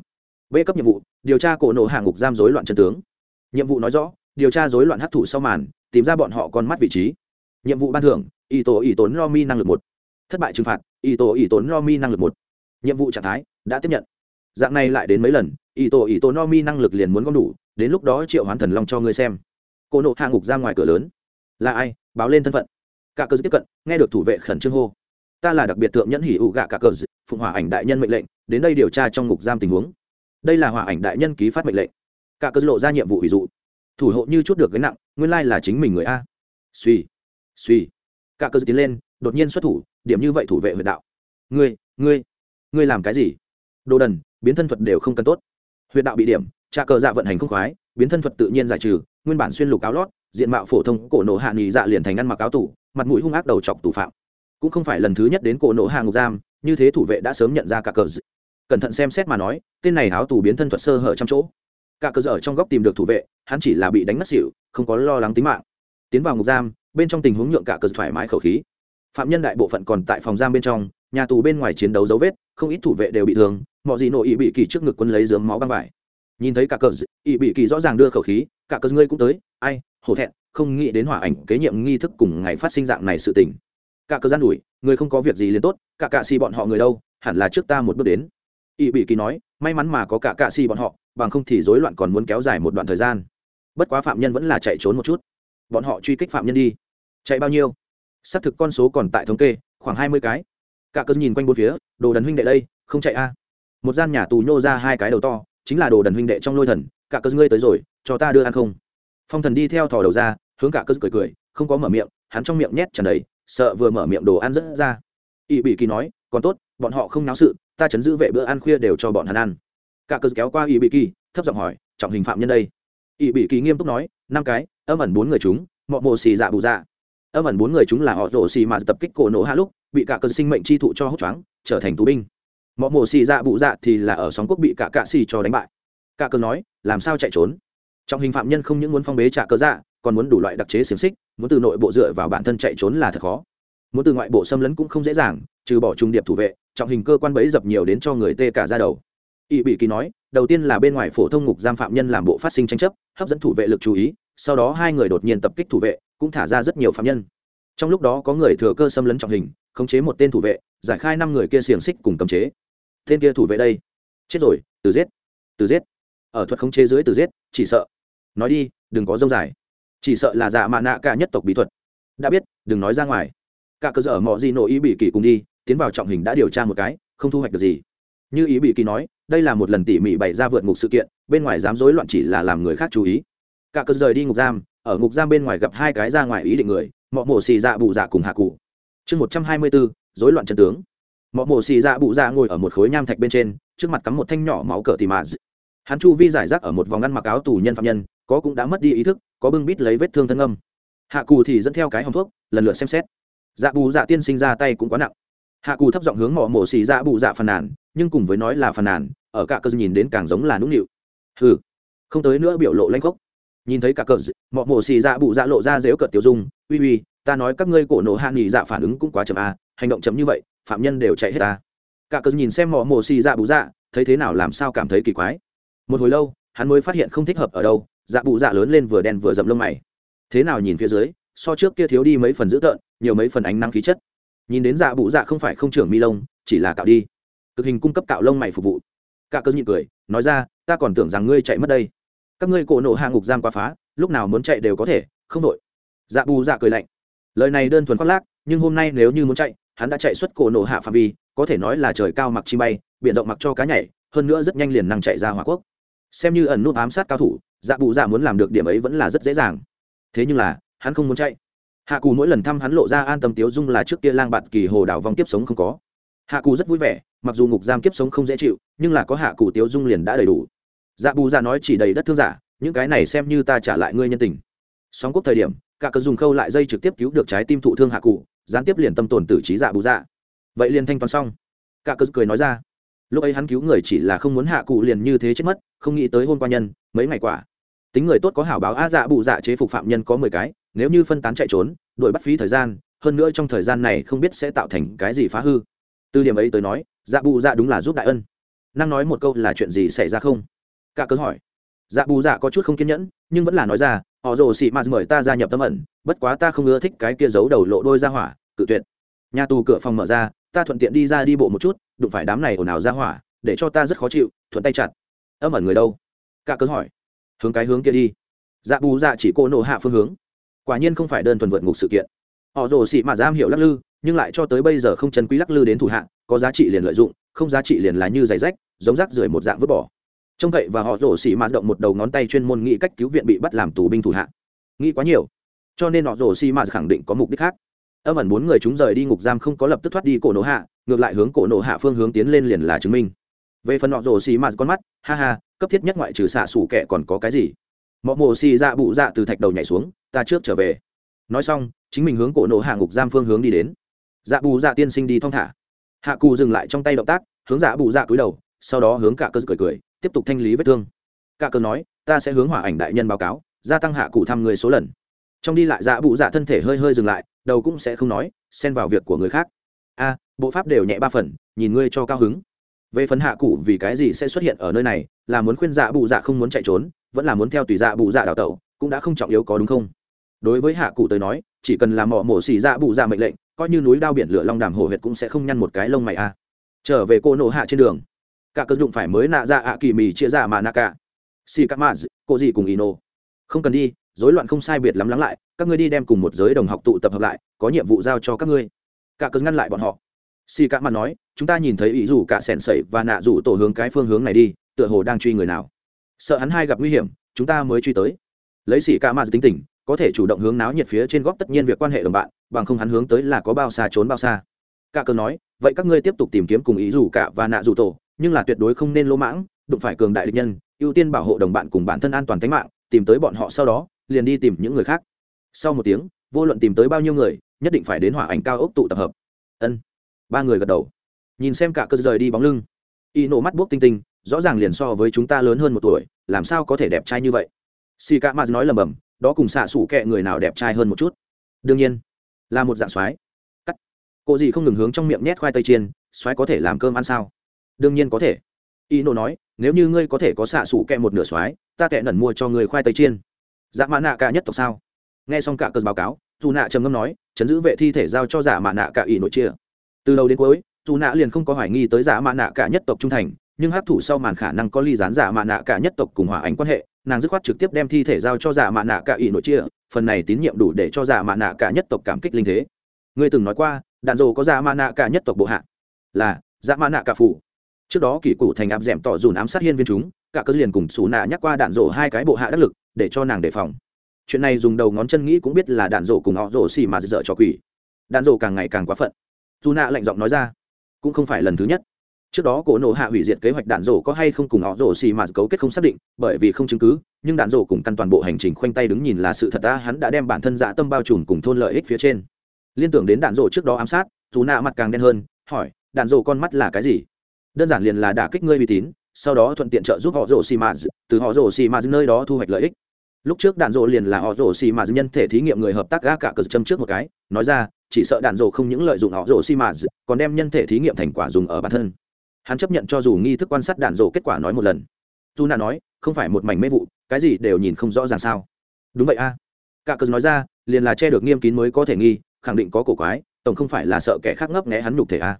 B cấp nhiệm vụ, điều tra cổ nổ hàng ngục giam rối loạn trận tướng. Nhiệm vụ nói rõ, điều tra rối loạn hấp thụ sau màn, tìm ra bọn họ con mắt vị trí. Nhiệm vụ ban thưởng y tổ y tốn lo mi năng lực một thất bại trừng phạt y tổ y tổ no mi năng lực một. Nhiệm vụ trạng thái, đã tiếp nhận. Dạng này lại đến mấy lần y tổ y tổ no mi năng lực liền muốn gom đủ, đến lúc đó triệu hoán thần long cho ngươi xem. Cô nộ hạ ngục ra ngoài cửa lớn. Là ai? Báo lên thân phận. Cả cơ tiếp cận, nghe được thủ vệ khẩn trương hô. Ta là đặc biệt thượng nhẫn hỉ ụ gạ cả cờ phụng hỏa ảnh đại nhân mệnh lệnh, đến đây điều tra trong ngục giam tình huống. Đây là hỏa ảnh đại nhân ký phát mệnh lệnh. Cả cờ lộ ra nhiệm vụ ví dụ. Thủ hộ như chút được gánh nặng, nguyên lai là chính mình người a. Suy suy cả cờ tiến lên, đột nhiên xuất thủ điểm như vậy thủ vệ huyệt đạo. Ngươi ngươi ngươi làm cái gì? Đồ đần, biến thân thuật đều không cần tốt. Huyệt đạo bị điểm trà cờ dạ vận hành không khoái, biến thân thuật tự nhiên giải trừ, nguyên bản xuyên lục áo lót, diện mạo phổ thông, cổ nổ hạ nghỉ dạ liền thành ăn mặc áo tủ, mặt mũi hung ác đầu chọc tù phạm. Cũng không phải lần thứ nhất đến cổ nổ hạ ngục giam, như thế thủ vệ đã sớm nhận ra cả cờ cẩn thận xem xét mà nói, tên này áo tù biến thân thuật sơ hở trăm chỗ. Cả cờ ở trong góc tìm được thủ vệ, hắn chỉ là bị đánh mất xỉu, không có lo lắng tính mạng. Tiến vào ngục giam, bên trong tình huống nhượng cả cờ thoải mái khẩu khí phạm nhân đại bộ phận còn tại phòng giam bên trong, nhà tù bên ngoài chiến đấu dấu vết, không ít thủ vệ đều bị thương, mọi gì nội ý bị kỳ trước ngực quân lấy dướng máu băng vải. Nhìn thấy cả cờ ý bị kỳ rõ ràng đưa khẩu khí, cả cờ ngươi cũng tới, ai, hổ thẹn, không nghĩ đến hỏa ảnh kế nhiệm nghi thức cùng ngày phát sinh dạng này sự tình. Cả cờ gian đuổi người không có việc gì liền tốt, cả cạ xì bọn họ người đâu, hẳn là trước ta một bước đến. Ý bị kỳ nói, may mắn mà có cả cạ xì bọn họ, bằng không thì rối loạn còn muốn kéo dài một đoạn thời gian. Bất quá phạm nhân vẫn là chạy trốn một chút. Bọn họ truy kích phạm nhân đi. Chạy bao nhiêu? Xác thực con số còn tại thống kê, khoảng hai mươi cái. Cả cơn nhìn quanh bốn phía, đồ đần huynh đệ đây, không chạy a. Một gian nhà tù nhô ra hai cái đầu to, chính là đồ đần huynh đệ trong lôi thần, cả cơn ngươi tới rồi, cho ta đưa ăn không? Phong thần đi theo thò đầu ra, hướng cả cơn cười cười, không có mở miệng, hắn trong miệng nhét tràn đầy, sợ vừa mở miệng đồ ăn rất ra. Ỵ bị kỳ nói, còn tốt, bọn họ không náo sự, ta chấn giữ vệ bữa ăn khuya đều cho bọn hắn ăn. Cả cơn kéo qua ỵ bị kỳ, thấp giọng hỏi, trọng hình phạm nhân đây? Ỵ bị kỳ nghiêm túc nói, năm cái, âm ẩn bốn người chúng, mọ mồ xì dạ bù dạ âm ẩn bốn người chúng là họ rổ xì mà tập kích cổ nổ hạ lúc, bị cả cơn sinh mệnh chi thụ cho hốt choáng, trở thành tù binh. Mọi mổ xì dạ bụ dạ thì là ở sóng quốc bị cả cạ xì cho đánh bại. Cả cơ nói, làm sao chạy trốn? Trong hình phạm nhân không những muốn phong bế trả cơ dạ còn muốn đủ loại đặc chế xiềng xích, muốn từ nội bộ dựa vào bản thân chạy trốn là thật khó. Muốn từ ngoại bộ xâm lấn cũng không dễ dàng, trừ bỏ trung điệp thủ vệ, trọng hình cơ quan bẫy dập nhiều đến cho người tê cả ra đầu. Y bị kỳ nói, đầu tiên là bên ngoài phổ thông ngục giam phạm nhân làm bộ phát sinh tranh chấp, hấp dẫn thủ vệ lực chú ý, sau đó hai người đột nhiên tập kích thủ vệ cũng thả ra rất nhiều phạm nhân. Trong lúc đó có người thừa cơ xâm lấn trọng hình, khống chế một tên thủ vệ, giải khai năm người kia xiềng xích cùng cấm chế. Tên kia thủ vệ đây. Chết rồi, từ giết từ giết. Ở thuật khống chế dưới từ giết, chỉ sợ. Nói đi, đừng có dông dài. Chỉ sợ là dạ mạ nạ cả nhất tộc bí thuật. Đã biết, đừng nói ra ngoài. Cả cơ sở mọi gì nội ý bị kỳ cùng đi, tiến vào trọng hình đã điều tra một cái, không thu hoạch được gì. Như ý bị kỳ nói, đây là một lần tỉ mỉ bày ra vượt ngục sự kiện, bên ngoài dám rối loạn chỉ là làm người khác chú ý. Cả cơ rời đi ngục giam ở ngục giam bên ngoài gặp hai cái ra ngoài ý định người, mọ mổ xì dạ bụ dạ cùng hạ cụ. Chương một trăm hai mươi bốn, rối loạn trận tướng. Mọ mổ xì dạ bụ dạ ngồi ở một khối nham thạch bên trên, trước mặt cắm một thanh nhỏ máu cờ tì mà hắn chu vi giải rác ở một vòng ngăn mặc áo tù nhân phạm nhân, có cũng đã mất đi ý thức, có bưng bít lấy vết thương thân âm. Hạ cù thì dẫn theo cái hòng thuốc, lần lượt xem xét. Dạ bù dạ tiên sinh ra tay cũng quá nặng. Hạ cù thấp giọng hướng mỏ mổ xì dạ bù dạ phàn nàn, nhưng cùng với nói là phàn nàn, ở cả cơ nhìn đến càng giống là nũng nịu. Hừ, không tới nữa biểu lộ lanh khốc nhìn thấy cả cờ mọ mổ xì dạ bụ dạ lộ ra dếu cợt tiêu dung uy uy ta nói các ngươi cổ nổ hạ nghỉ dạ phản ứng cũng quá chậm à, hành động chậm như vậy phạm nhân đều chạy hết ta. Cả cờ nhìn xem mọ mổ xì dạ bụ dạ thấy thế nào làm sao cảm thấy kỳ quái. Một hồi lâu hắn mới phát hiện không thích hợp ở đâu dạ bụ dạ lớn lên vừa đen vừa rậm lông mày. Thế nào nhìn phía dưới so trước kia thiếu đi mấy phần dữ tợn nhiều mấy phần ánh năng khí chất. Nhìn đến dạ bụ dạ không phải không trưởng mi lông chỉ là cạo đi. Cực hình cung cấp cạo lông mày phục vụ. Cả cơn nhịn cười nói ra ta còn tưởng rằng ngươi chạy mất đây các ngươi cổ nộ hạ ngục giam quá phá, lúc nào muốn chạy đều có thể, không đội. Dạ bù dạ cười lạnh. Lời này đơn thuần khoác lác, nhưng hôm nay nếu như muốn chạy, hắn đã chạy xuất cổ nộ hạ phạm vi, có thể nói là trời cao mặc chi bay, biển rộng mặc cho cá nhảy, hơn nữa rất nhanh liền năng chạy ra hỏa quốc. Xem như ẩn nút ám sát cao thủ dạ bù dạ muốn làm được điểm ấy vẫn là rất dễ dàng. Thế nhưng là, hắn không muốn chạy. Hạ cù mỗi lần thăm hắn lộ ra an tâm tiếu dung là trước kia lang bạn kỳ hồ đảo vong tiếp sống không có. Hạ cù rất vui vẻ, mặc dù ngục giam kiếp sống không dễ chịu, nhưng là có hạ cù tiếu dung liền đã đầy đủ dạ bù dạ nói chỉ đầy đất thương giả, những cái này xem như ta trả lại ngươi nhân tình. Sóng quốc thời điểm, cả cờ dùng khâu lại dây trực tiếp cứu được trái tim thụ thương hạ cụ, gián tiếp liền tâm tồn tử trí dạ bù dạ. Vậy liền thanh toán xong. Cả cờ cười nói ra. Lúc ấy hắn cứu người chỉ là không muốn hạ cụ liền như thế chết mất, không nghĩ tới hôn qua nhân, mấy ngày quả. Tính người tốt có hảo báo a dạ bù dạ chế phục phạm nhân có mười cái, nếu như phân tán chạy trốn đội bắt phí thời gian, hơn nữa trong thời gian này không biết sẽ tạo thành cái gì phá hư. Từ điểm ấy tới nói dạ bù dạ đúng là giúp đại ân. Năng nói một câu là chuyện gì xảy ra không? Cả cớ hỏi. Dạ bù dạ có chút không kiên nhẫn, nhưng vẫn là nói ra, họ rồ xị mạt mời ta gia nhập tâm ẩn, bất quá ta không ưa thích cái kia giấu đầu lộ đôi ra hỏa, cự tuyệt. Nhà tù cửa phòng mở ra, ta thuận tiện đi ra đi bộ một chút, đụng phải đám này ồn ào ra hỏa, để cho ta rất khó chịu, thuận tay chặt. Âm ẩn người đâu? Cả cớ hỏi. Hướng cái hướng kia đi. Dạ bù dạ chỉ cô nộ hạ phương hướng. Quả nhiên không phải đơn thuần vượt ngục sự kiện. Họ rồ xị mạt giam hiểu lắc lư, nhưng lại cho tới bây giờ không chân quý lắc lư đến thủ hạ, có giá trị liền lợi dụng, không giá trị liền là như giày rách, giống rác rưởi một dạng vứt bỏ trông cậy và họ rổ xì mạt động một đầu ngón tay chuyên môn nghĩ cách cứu viện bị bắt làm tù binh thủ hạ. Nghĩ quá nhiều. Cho nên họ rổ xì mạt khẳng định có mục đích khác. Âm ẩn bốn người chúng rời đi ngục giam không có lập tức thoát đi cổ nổ hạ, ngược lại hướng cổ nổ hạ phương hướng tiến lên liền là chứng minh. Về phần họ rổ xì mạt con mắt, ha ha, cấp thiết nhất ngoại trừ xạ xủ kẻ còn có cái gì? Mọ mồ xì dạ bụ dạ từ thạch đầu nhảy xuống, ta trước trở về. Nói xong, chính mình hướng cổ nổ hạ ngục giam phương hướng đi đến. Dạ bù dạ tiên sinh đi thong thả. Hạ cù dừng lại trong tay động tác, hướng dạ bù dạ cúi đầu, sau đó hướng cả cơ cười cười tiếp tục thanh lý vết thương. Cả cơ nói, ta sẽ hướng hỏa ảnh đại nhân báo cáo, gia tăng hạ cụ thăm người số lần. Trong đi lại dạ bụ dạ thân thể hơi hơi dừng lại, đầu cũng sẽ không nói, xen vào việc của người khác. A, bộ pháp đều nhẹ ba phần, nhìn ngươi cho cao hứng. Về phần hạ cụ vì cái gì sẽ xuất hiện ở nơi này, là muốn khuyên dạ bụ dạ không muốn chạy trốn, vẫn là muốn theo tùy dạ bụ dạ đào tẩu, cũng đã không trọng yếu có đúng không? Đối với hạ cụ tới nói, chỉ cần làm mỏ mổ xỉ dạ bụ dạ mệnh lệnh, coi như núi đao biển lửa long đàm hổ huyệt cũng sẽ không nhăn một cái lông mày a. Trở về cô nộ hạ trên đường cả cơ dụng phải mới nạ ra ạ kỳ mì chia ra mà nạ cả. Xì cắt maz cô gì cùng ino. Không cần đi, rối loạn không sai biệt lắm lắng lại, các ngươi đi đem cùng một giới đồng học tụ tập hợp lại, có nhiệm vụ giao cho các ngươi. Cả cơ ngăn lại bọn họ. Xì cắt maz nói, chúng ta nhìn thấy ý rủ cả sẻn sẩy và nạ rủ tổ hướng cái phương hướng này đi, tựa hồ đang truy người nào. Sợ hắn hai gặp nguy hiểm, chúng ta mới truy tới. Lấy xì cắt maz tính tình, có thể chủ động hướng náo nhiệt phía trên góc tất nhiên việc quan hệ đồng bạn, bằng không hắn hướng tới là có bao xa trốn bao xa. Cả cơ nói, vậy các ngươi tiếp tục tìm kiếm cùng ý rủ cả và nạ rủ tổ nhưng là tuyệt đối không nên lỗ mãng, đụng phải cường đại địch nhân, ưu tiên bảo hộ đồng bạn cùng bản thân an toàn tính mạng, tìm tới bọn họ sau đó, liền đi tìm những người khác. Sau một tiếng, vô luận tìm tới bao nhiêu người, nhất định phải đến hỏa ảnh cao ốc tụ tập hợp. Ân. Ba người gật đầu. Nhìn xem cả cơ rời đi bóng lưng. Y nổ mắt buốc tinh tinh, rõ ràng liền so với chúng ta lớn hơn một tuổi, làm sao có thể đẹp trai như vậy? Si ca maz nói lầm bầm đó cùng xạ xủ kệ người nào đẹp trai hơn một chút? Đương nhiên, là một dạng soái cắt. Cô gì không ngừng hướng trong miệng nhét khoai tây chiên soái có thể làm cơm ăn sao? Đương nhiên có thể. Y nô nói, nếu như ngươi có thể có xạ xủ kẹ một nửa xoái ta kẹ nẩn mua cho người khoai tây chiên. Dạ mã nạ cả nhất tộc sao? Nghe xong cả cơn báo cáo dù nạ trầm ngâm nói, chấn giữ vệ thi thể giao cho dạ giả mã nạ cả y nội chia. Từ đầu đến cuối dù nạ liền không có hoài nghi tới dạ giả mã nạ cả nhất tộc trung thành, nhưng hấp thủ sau màn khả năng có ly gián dạ giả mã nạ cả nhất tộc cùng hòa ánh quan hệ, nàng dứt khoát trực tiếp đem thi thể giao cho giả mã nạ cả y nội chia, phần này tín nhiệm đủ để cho giả mã nạ cả nhất tộc cảm kích linh thế. Ngươi từng nói qua, đạn dồ có giả mã nạ cả nhất tộc bộ hạ. Là giả mã nạ cả phủ trước đó kỷ cụ thành áp d ẻ m tỏ dùn ám sát hiên viên chúng, cả cơ liền cùng xù nạ nhắc qua đạn rổ hai cái bộ hạ đắc lực, để cho nàng đề phòng. Chuyện này dùng đầu ngón chân nghĩ cũng biết là đạn rổ cùng họ rổ xì mà dở cho quỷ. Đạn rổ càng ngày càng quá phận. Dù nạ lạnh giọng nói ra, cũng không phải lần thứ nhất. Trước đó cổ nổ hạ hủy diệt kế hoạch đạn rổ có hay không cùng họ rổ xì mà cấu kết không xác định, bởi vì không chứng cứ, nhưng đạn rổ cùng căn toàn bộ hành trình khoanh tay đứng nhìn là sự thật ta hắn đã đem bản thân dã tâm bao trùm cùng thôn lợi ích phía trên. Liên tưởng đến đạn rổ trước đó ám sát, dù nạ mặt càng đen hơn, hỏi, đạn rổ con mắt là cái gì? Đơn giản liền là đả kích ngươi uy tín, sau đó thuận tiện trợ giúp họ rổ xì mà từ họ rổ xì mà nơi đó thu hoạch lợi ích. Lúc trước đạn rổ liền là họ rổ xì mà nhân thể thí nghiệm người hợp tác gã cả cờ châm trước một cái, nói ra, chỉ sợ đạn rổ không những lợi dụng họ rổ xì mà còn đem nhân thể thí nghiệm thành quả dùng ở bản thân. Hắn chấp nhận cho dù nghi thức quan sát đạn rổ kết quả nói một lần. Dù nà nói, không phải một mảnh mê vụ, cái gì đều nhìn không rõ ràng sao. Đúng vậy a. Cả cờ nói ra, liền là che được nghiêm kín mới có thể nghi, khẳng định có cổ quái, tổng không phải là sợ kẻ khác ngấp nghé hắn nhục thể a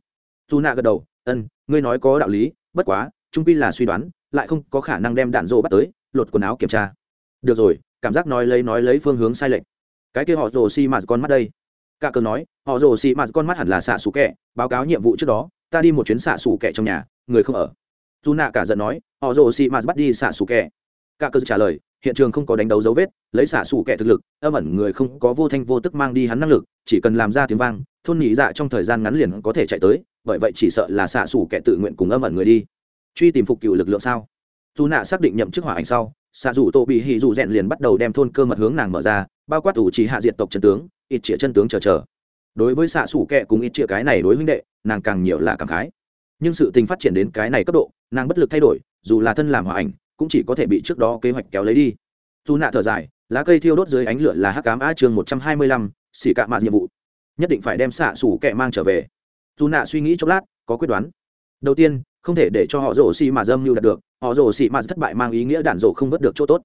dù nạ gật đầu ân ngươi nói có đạo lý, bất quá, trung pi là suy đoán, lại không có khả năng đem đạn rổ bắt tới, lột quần áo kiểm tra. Được rồi, cảm giác nói lấy nói lấy phương hướng sai lệch. Cái kia họ rồ xi mạt con mắt đây. Cả cờ nói, họ rồ xi mạt con mắt hẳn là xạ xù kẹ, báo cáo nhiệm vụ trước đó, ta đi một chuyến xạ xù kẹ trong nhà, người không ở. Dù nạ cả giận nói, họ rồ xi mạt bắt đi xạ xù kẹ. Cả cờ trả lời, hiện trường không có đánh đấu dấu vết, lấy xạ xù kẹ thực lực, âm ẩn người không có vô thanh vô tức mang đi hắn năng lực, chỉ cần làm ra tiếng vang thôn nhị dạ trong thời gian ngắn liền có thể chạy tới, bởi vậy chỉ sợ là xạ xủ kẹ tự nguyện cùng âm ẩn người đi. Truy tìm phục cựu lực lượng sao? Dù nạ xác định nhậm chức hỏa ảnh sau, xạ dù tô bị hì dù rèn liền bắt đầu đem thôn cơ mật hướng nàng mở ra, bao quát ủ chỉ hạ diện tộc chân tướng, ít chĩa chân tướng chờ chờ. Đối với xạ xủ kẻ cùng ít chĩa cái này đối huynh đệ, nàng càng nhiều là cảm khái. Nhưng sự tình phát triển đến cái này cấp độ, nàng bất lực thay đổi, dù là thân làm hỏa ảnh, cũng chỉ có thể bị trước đó kế hoạch kéo lấy đi. Dù nạ thở dài, lá cây thiêu đốt dưới ánh lửa là hắc cám a chương một trăm hai mươi lăm, xỉ cạ mạ nhiệm vụ nhất định phải đem xạ xủ kệ mang trở về. Dù nạ suy nghĩ chốc lát, có quyết đoán. Đầu tiên, không thể để cho họ rổ xì mà dâm như đạt được, họ rổ xì mà thất bại mang ý nghĩa đạn rổ không vớt được chỗ tốt.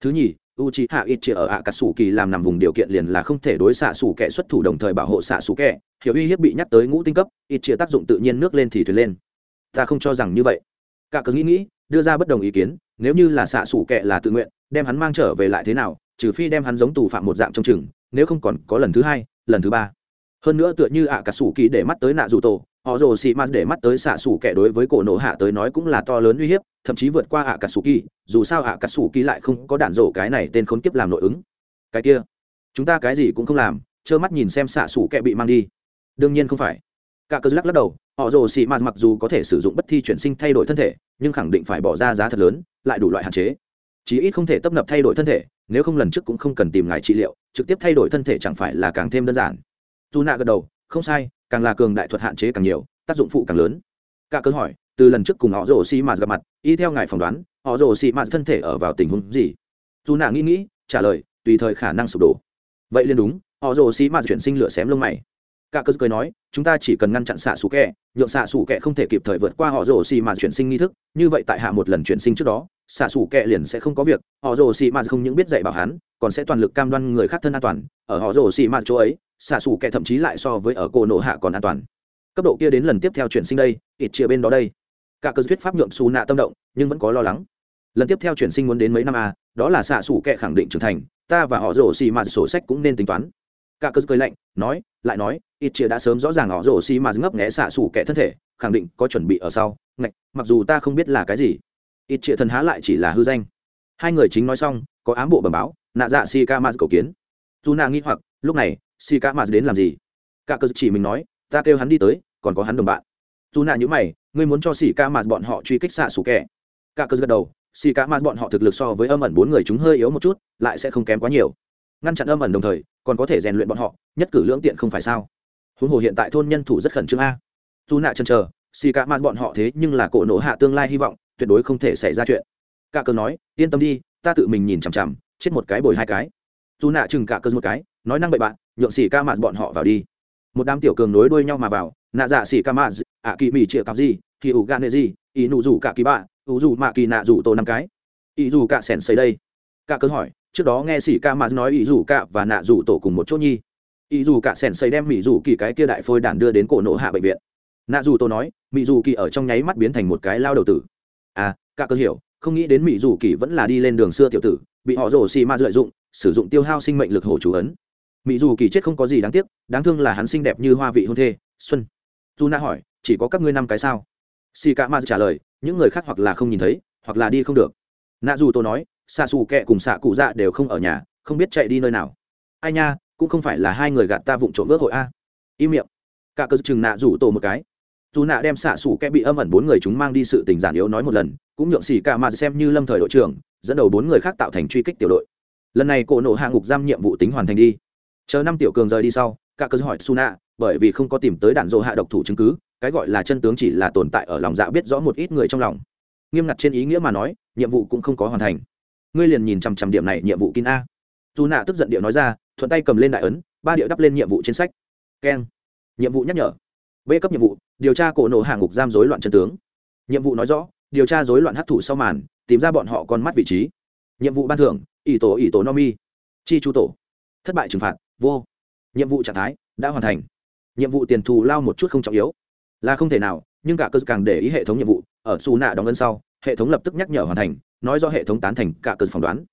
Thứ nhì u c h i hạ ít chỉ ở ạ cà sủ kỳ làm nằm vùng điều kiện liền là không thể đối xạ sủ kẻ xuất thủ đồng thời bảo hộ xạ sủ kẻ. Hiểu uy hiếp bị nhắc tới ngũ tinh cấp ít chỉ tác dụng tự nhiên nước lên thì thuyền lên. Ta không cho rằng như vậy. Cả cứ nghĩ nghĩ, đưa ra bất đồng ý kiến, nếu như là xạ sủ kẻ là tự nguyện, đem hắn mang trở về lại thế nào, trừ phi đem hắn giống tù phạm một dạng trong chừng, nếu không còn có lần thứ hai, lần thứ ba hơn nữa tựa như ạ cà sủ kỳ để mắt tới nạ dù tổ, họ rồ xì m để mắt tới xạ sủ kẻ đối với cổ nổ hạ tới nói cũng là to lớn uy hiếp, thậm chí vượt qua ạ cà sủ kỳ, dù sao ạ cà sủ kỳ lại không có đạn rổ cái này tên khốn kiếp làm nội ứng. Cái kia, chúng ta cái gì cũng không làm, trơ mắt nhìn xem xạ sủ kẻ bị mang đi. Đương nhiên không phải. Cả cơ lắc lắc đầu, họ rồ xì m mặc dù có thể sử dụng bất thi chuyển sinh thay đổi thân thể, nhưng khẳng định phải bỏ ra giá thật lớn, lại đủ loại hạn chế. Chí ít không thể tấp nập thay đổi thân thể, nếu không lần trước cũng không cần tìm ngài trị liệu, trực tiếp thay đổi thân thể chẳng phải là càng thêm đơn giản dù nạ gật đầu, không sai, càng là cường đại thuật hạn chế càng nhiều, tác dụng phụ càng lớn. Cả cơ hỏi, từ lần trước cùng họ rồ xì mạt gặp mặt, y theo ngài phỏng đoán, họ rồ xì mạt thân thể ở vào tình huống gì? Dù nạ nghĩ nghĩ, trả lời, tùy thời khả năng sụp đổ. Vậy liền đúng, họ rồ xì mạt chuyển sinh lửa xém lông mày. Cả cơ cười nói, chúng ta chỉ cần ngăn chặn xạ xù kẹ, nhượng xạ xù kẹ không thể kịp thời vượt qua họ rồ xì mạt chuyển sinh nghi thức, như vậy tại hạ một lần chuyển sinh trước đó, xạ xù kẹ liền sẽ không có việc, họ rồ xì mạt không những biết dạy bảo hắn, còn sẽ toàn lực cam đoan người khác thân an toàn, ở họ rồ xì mạt chỗ ấy xạ xù kẻ thậm chí lại so với ở cổ nộ hạ còn an toàn. Cấp độ kia đến lần tiếp theo chuyển sinh đây, ít chia bên đó đây. Cả cơ thuyết pháp nhượng xù nạ tâm động, nhưng vẫn có lo lắng. Lần tiếp theo chuyển sinh muốn đến mấy năm à đó là xạ xù kẻ khẳng định trưởng thành, ta và họ rổ xì mà sổ sách cũng nên tính toán. Cả cơ cười lạnh, nói, lại nói, ít chia đã sớm rõ ràng họ rổ xì mà ngấp nghẽ xạ xù kẻ thân thể, khẳng định có chuẩn bị ở sau. Ngạch, mặc dù ta không biết là cái gì, ít chia thần há lại chỉ là hư danh. Hai người chính nói xong, có ám bộ bẩm báo, nạ dạ si ca ma cầu kiến. Dù nạ nghi hoặc, lúc này si ca mạt đến làm gì? Cả cơ chỉ mình nói, ta kêu hắn đi tới, còn có hắn đồng bạn. Dù nạ như mày, ngươi muốn cho xì ca mạt bọn họ truy kích xạ sủ kẻ? Cả cơ gật đầu, xì ca mạt bọn họ thực lực so với âm ẩn bốn người chúng hơi yếu một chút, lại sẽ không kém quá nhiều. Ngăn chặn âm ẩn đồng thời, còn có thể rèn luyện bọn họ, nhất cử lưỡng tiện không phải sao? Huống hồ hiện tại thôn nhân thủ rất khẩn trương a. Dù nạ chân chờ, xì ca mạt bọn họ thế nhưng là cổ nổ hạ tương lai hy vọng, tuyệt đối không thể xảy ra chuyện. Cả cơ nói, yên tâm đi, ta tự mình nhìn chằm chằm, chết một cái bồi hai cái. Dù nạ chừng cả cơ một cái, nói, năng bậy bạn nhượng xỉ ca mạt bọn họ vào đi. Một đám tiểu cường nối đuôi nhau mà vào nạ dạ xỉ ca mạt, ạ kỳ mỹ chĩa cặp gì kỳ ủ gan nệ gì ý nụ rủ cả kỳ bạ ủ rủ mạ kỳ nạ rủ tổ năm cái. Ý rủ cả sẻn xây đây. Cả cơ hỏi trước đó nghe xỉ ca mạt nói ý rủ cả và nạ rủ tổ cùng một chỗ nhi. Ý rủ cả sẻn xây đem mỹ rủ kỳ cái kia đại phôi đản đưa đến cổ nộ hạ bệnh viện. Nạ rủ tổ nói mỹ rủ kỳ ở trong nháy mắt biến thành một cái lao đầu tử. À cả cơ hiểu không nghĩ đến mỹ rủ kỳ vẫn là đi lên đường xưa tiểu tử bị họ rổ xì ma lợi dụng sử dụng tiêu hao sinh mệnh lực hổ chủ ấn mỹ dù kỳ chết không có gì đáng tiếc, đáng thương là hắn xinh đẹp như hoa vị hôn thê, xuân. Dù na hỏi, chỉ có các ngươi năm cái sao? Xì cả ma trả lời, những người khác hoặc là không nhìn thấy, hoặc là đi không được. Nạ dù tôi nói xạ xù kẹ cùng xạ cụ dạ đều không ở nhà, không biết chạy đi nơi nào. Ai nha, cũng không phải là hai người gạt ta vụng trộm ước hội a. Im miệng. Cả cơ chừng nạ rủ tổ một cái. Dù nạ đem xạ xù kẹ bị âm ẩn bốn người chúng mang đi sự tình giản yếu nói một lần, cũng nhượng xì cả ma xem như lâm thời đội trưởng, dẫn đầu bốn người khác tạo thành truy kích tiểu đội. Lần này cổ nộ hạ ngục giam nhiệm vụ tính hoàn thành đi chờ năm tiểu cường rời đi sau cả cơ hỏi Suna, bởi vì không có tìm tới đạn dỗ hạ độc thủ chứng cứ cái gọi là chân tướng chỉ là tồn tại ở lòng dạ biết rõ một ít người trong lòng. Nghiêm ngặt trên ý nghĩa mà nói nhiệm vụ cũng không có hoàn thành. Ngươi liền nhìn chằm chằm điểm này nhiệm vụ kín a. Dù nạ tức giận điệu nói ra thuận tay cầm lên đại ấn ba điệu đắp lên nhiệm vụ trên sách. Keng. Nhiệm vụ nhắc nhở. B cấp nhiệm vụ điều tra cổ nổ hàng ngục giam rối loạn chân tướng. Nhiệm vụ nói rõ điều tra rối loạn hấp thụ sau màn tìm ra bọn họ còn mắt vị trí. Nhiệm vụ ban thưởng ỷ tổ ỷ tổ no mi. Chi chu tổ. Thất bại trừng phạt vô. Nhiệm vụ trạng thái đã hoàn thành. Nhiệm vụ tiền thù lao một chút không trọng yếu. Là không thể nào, nhưng cả cơ càng để ý hệ thống nhiệm vụ, ở xù nạ đóng ngân sau, hệ thống lập tức nhắc nhở hoàn thành, nói do hệ thống tán thành cả cơ phỏng đoán.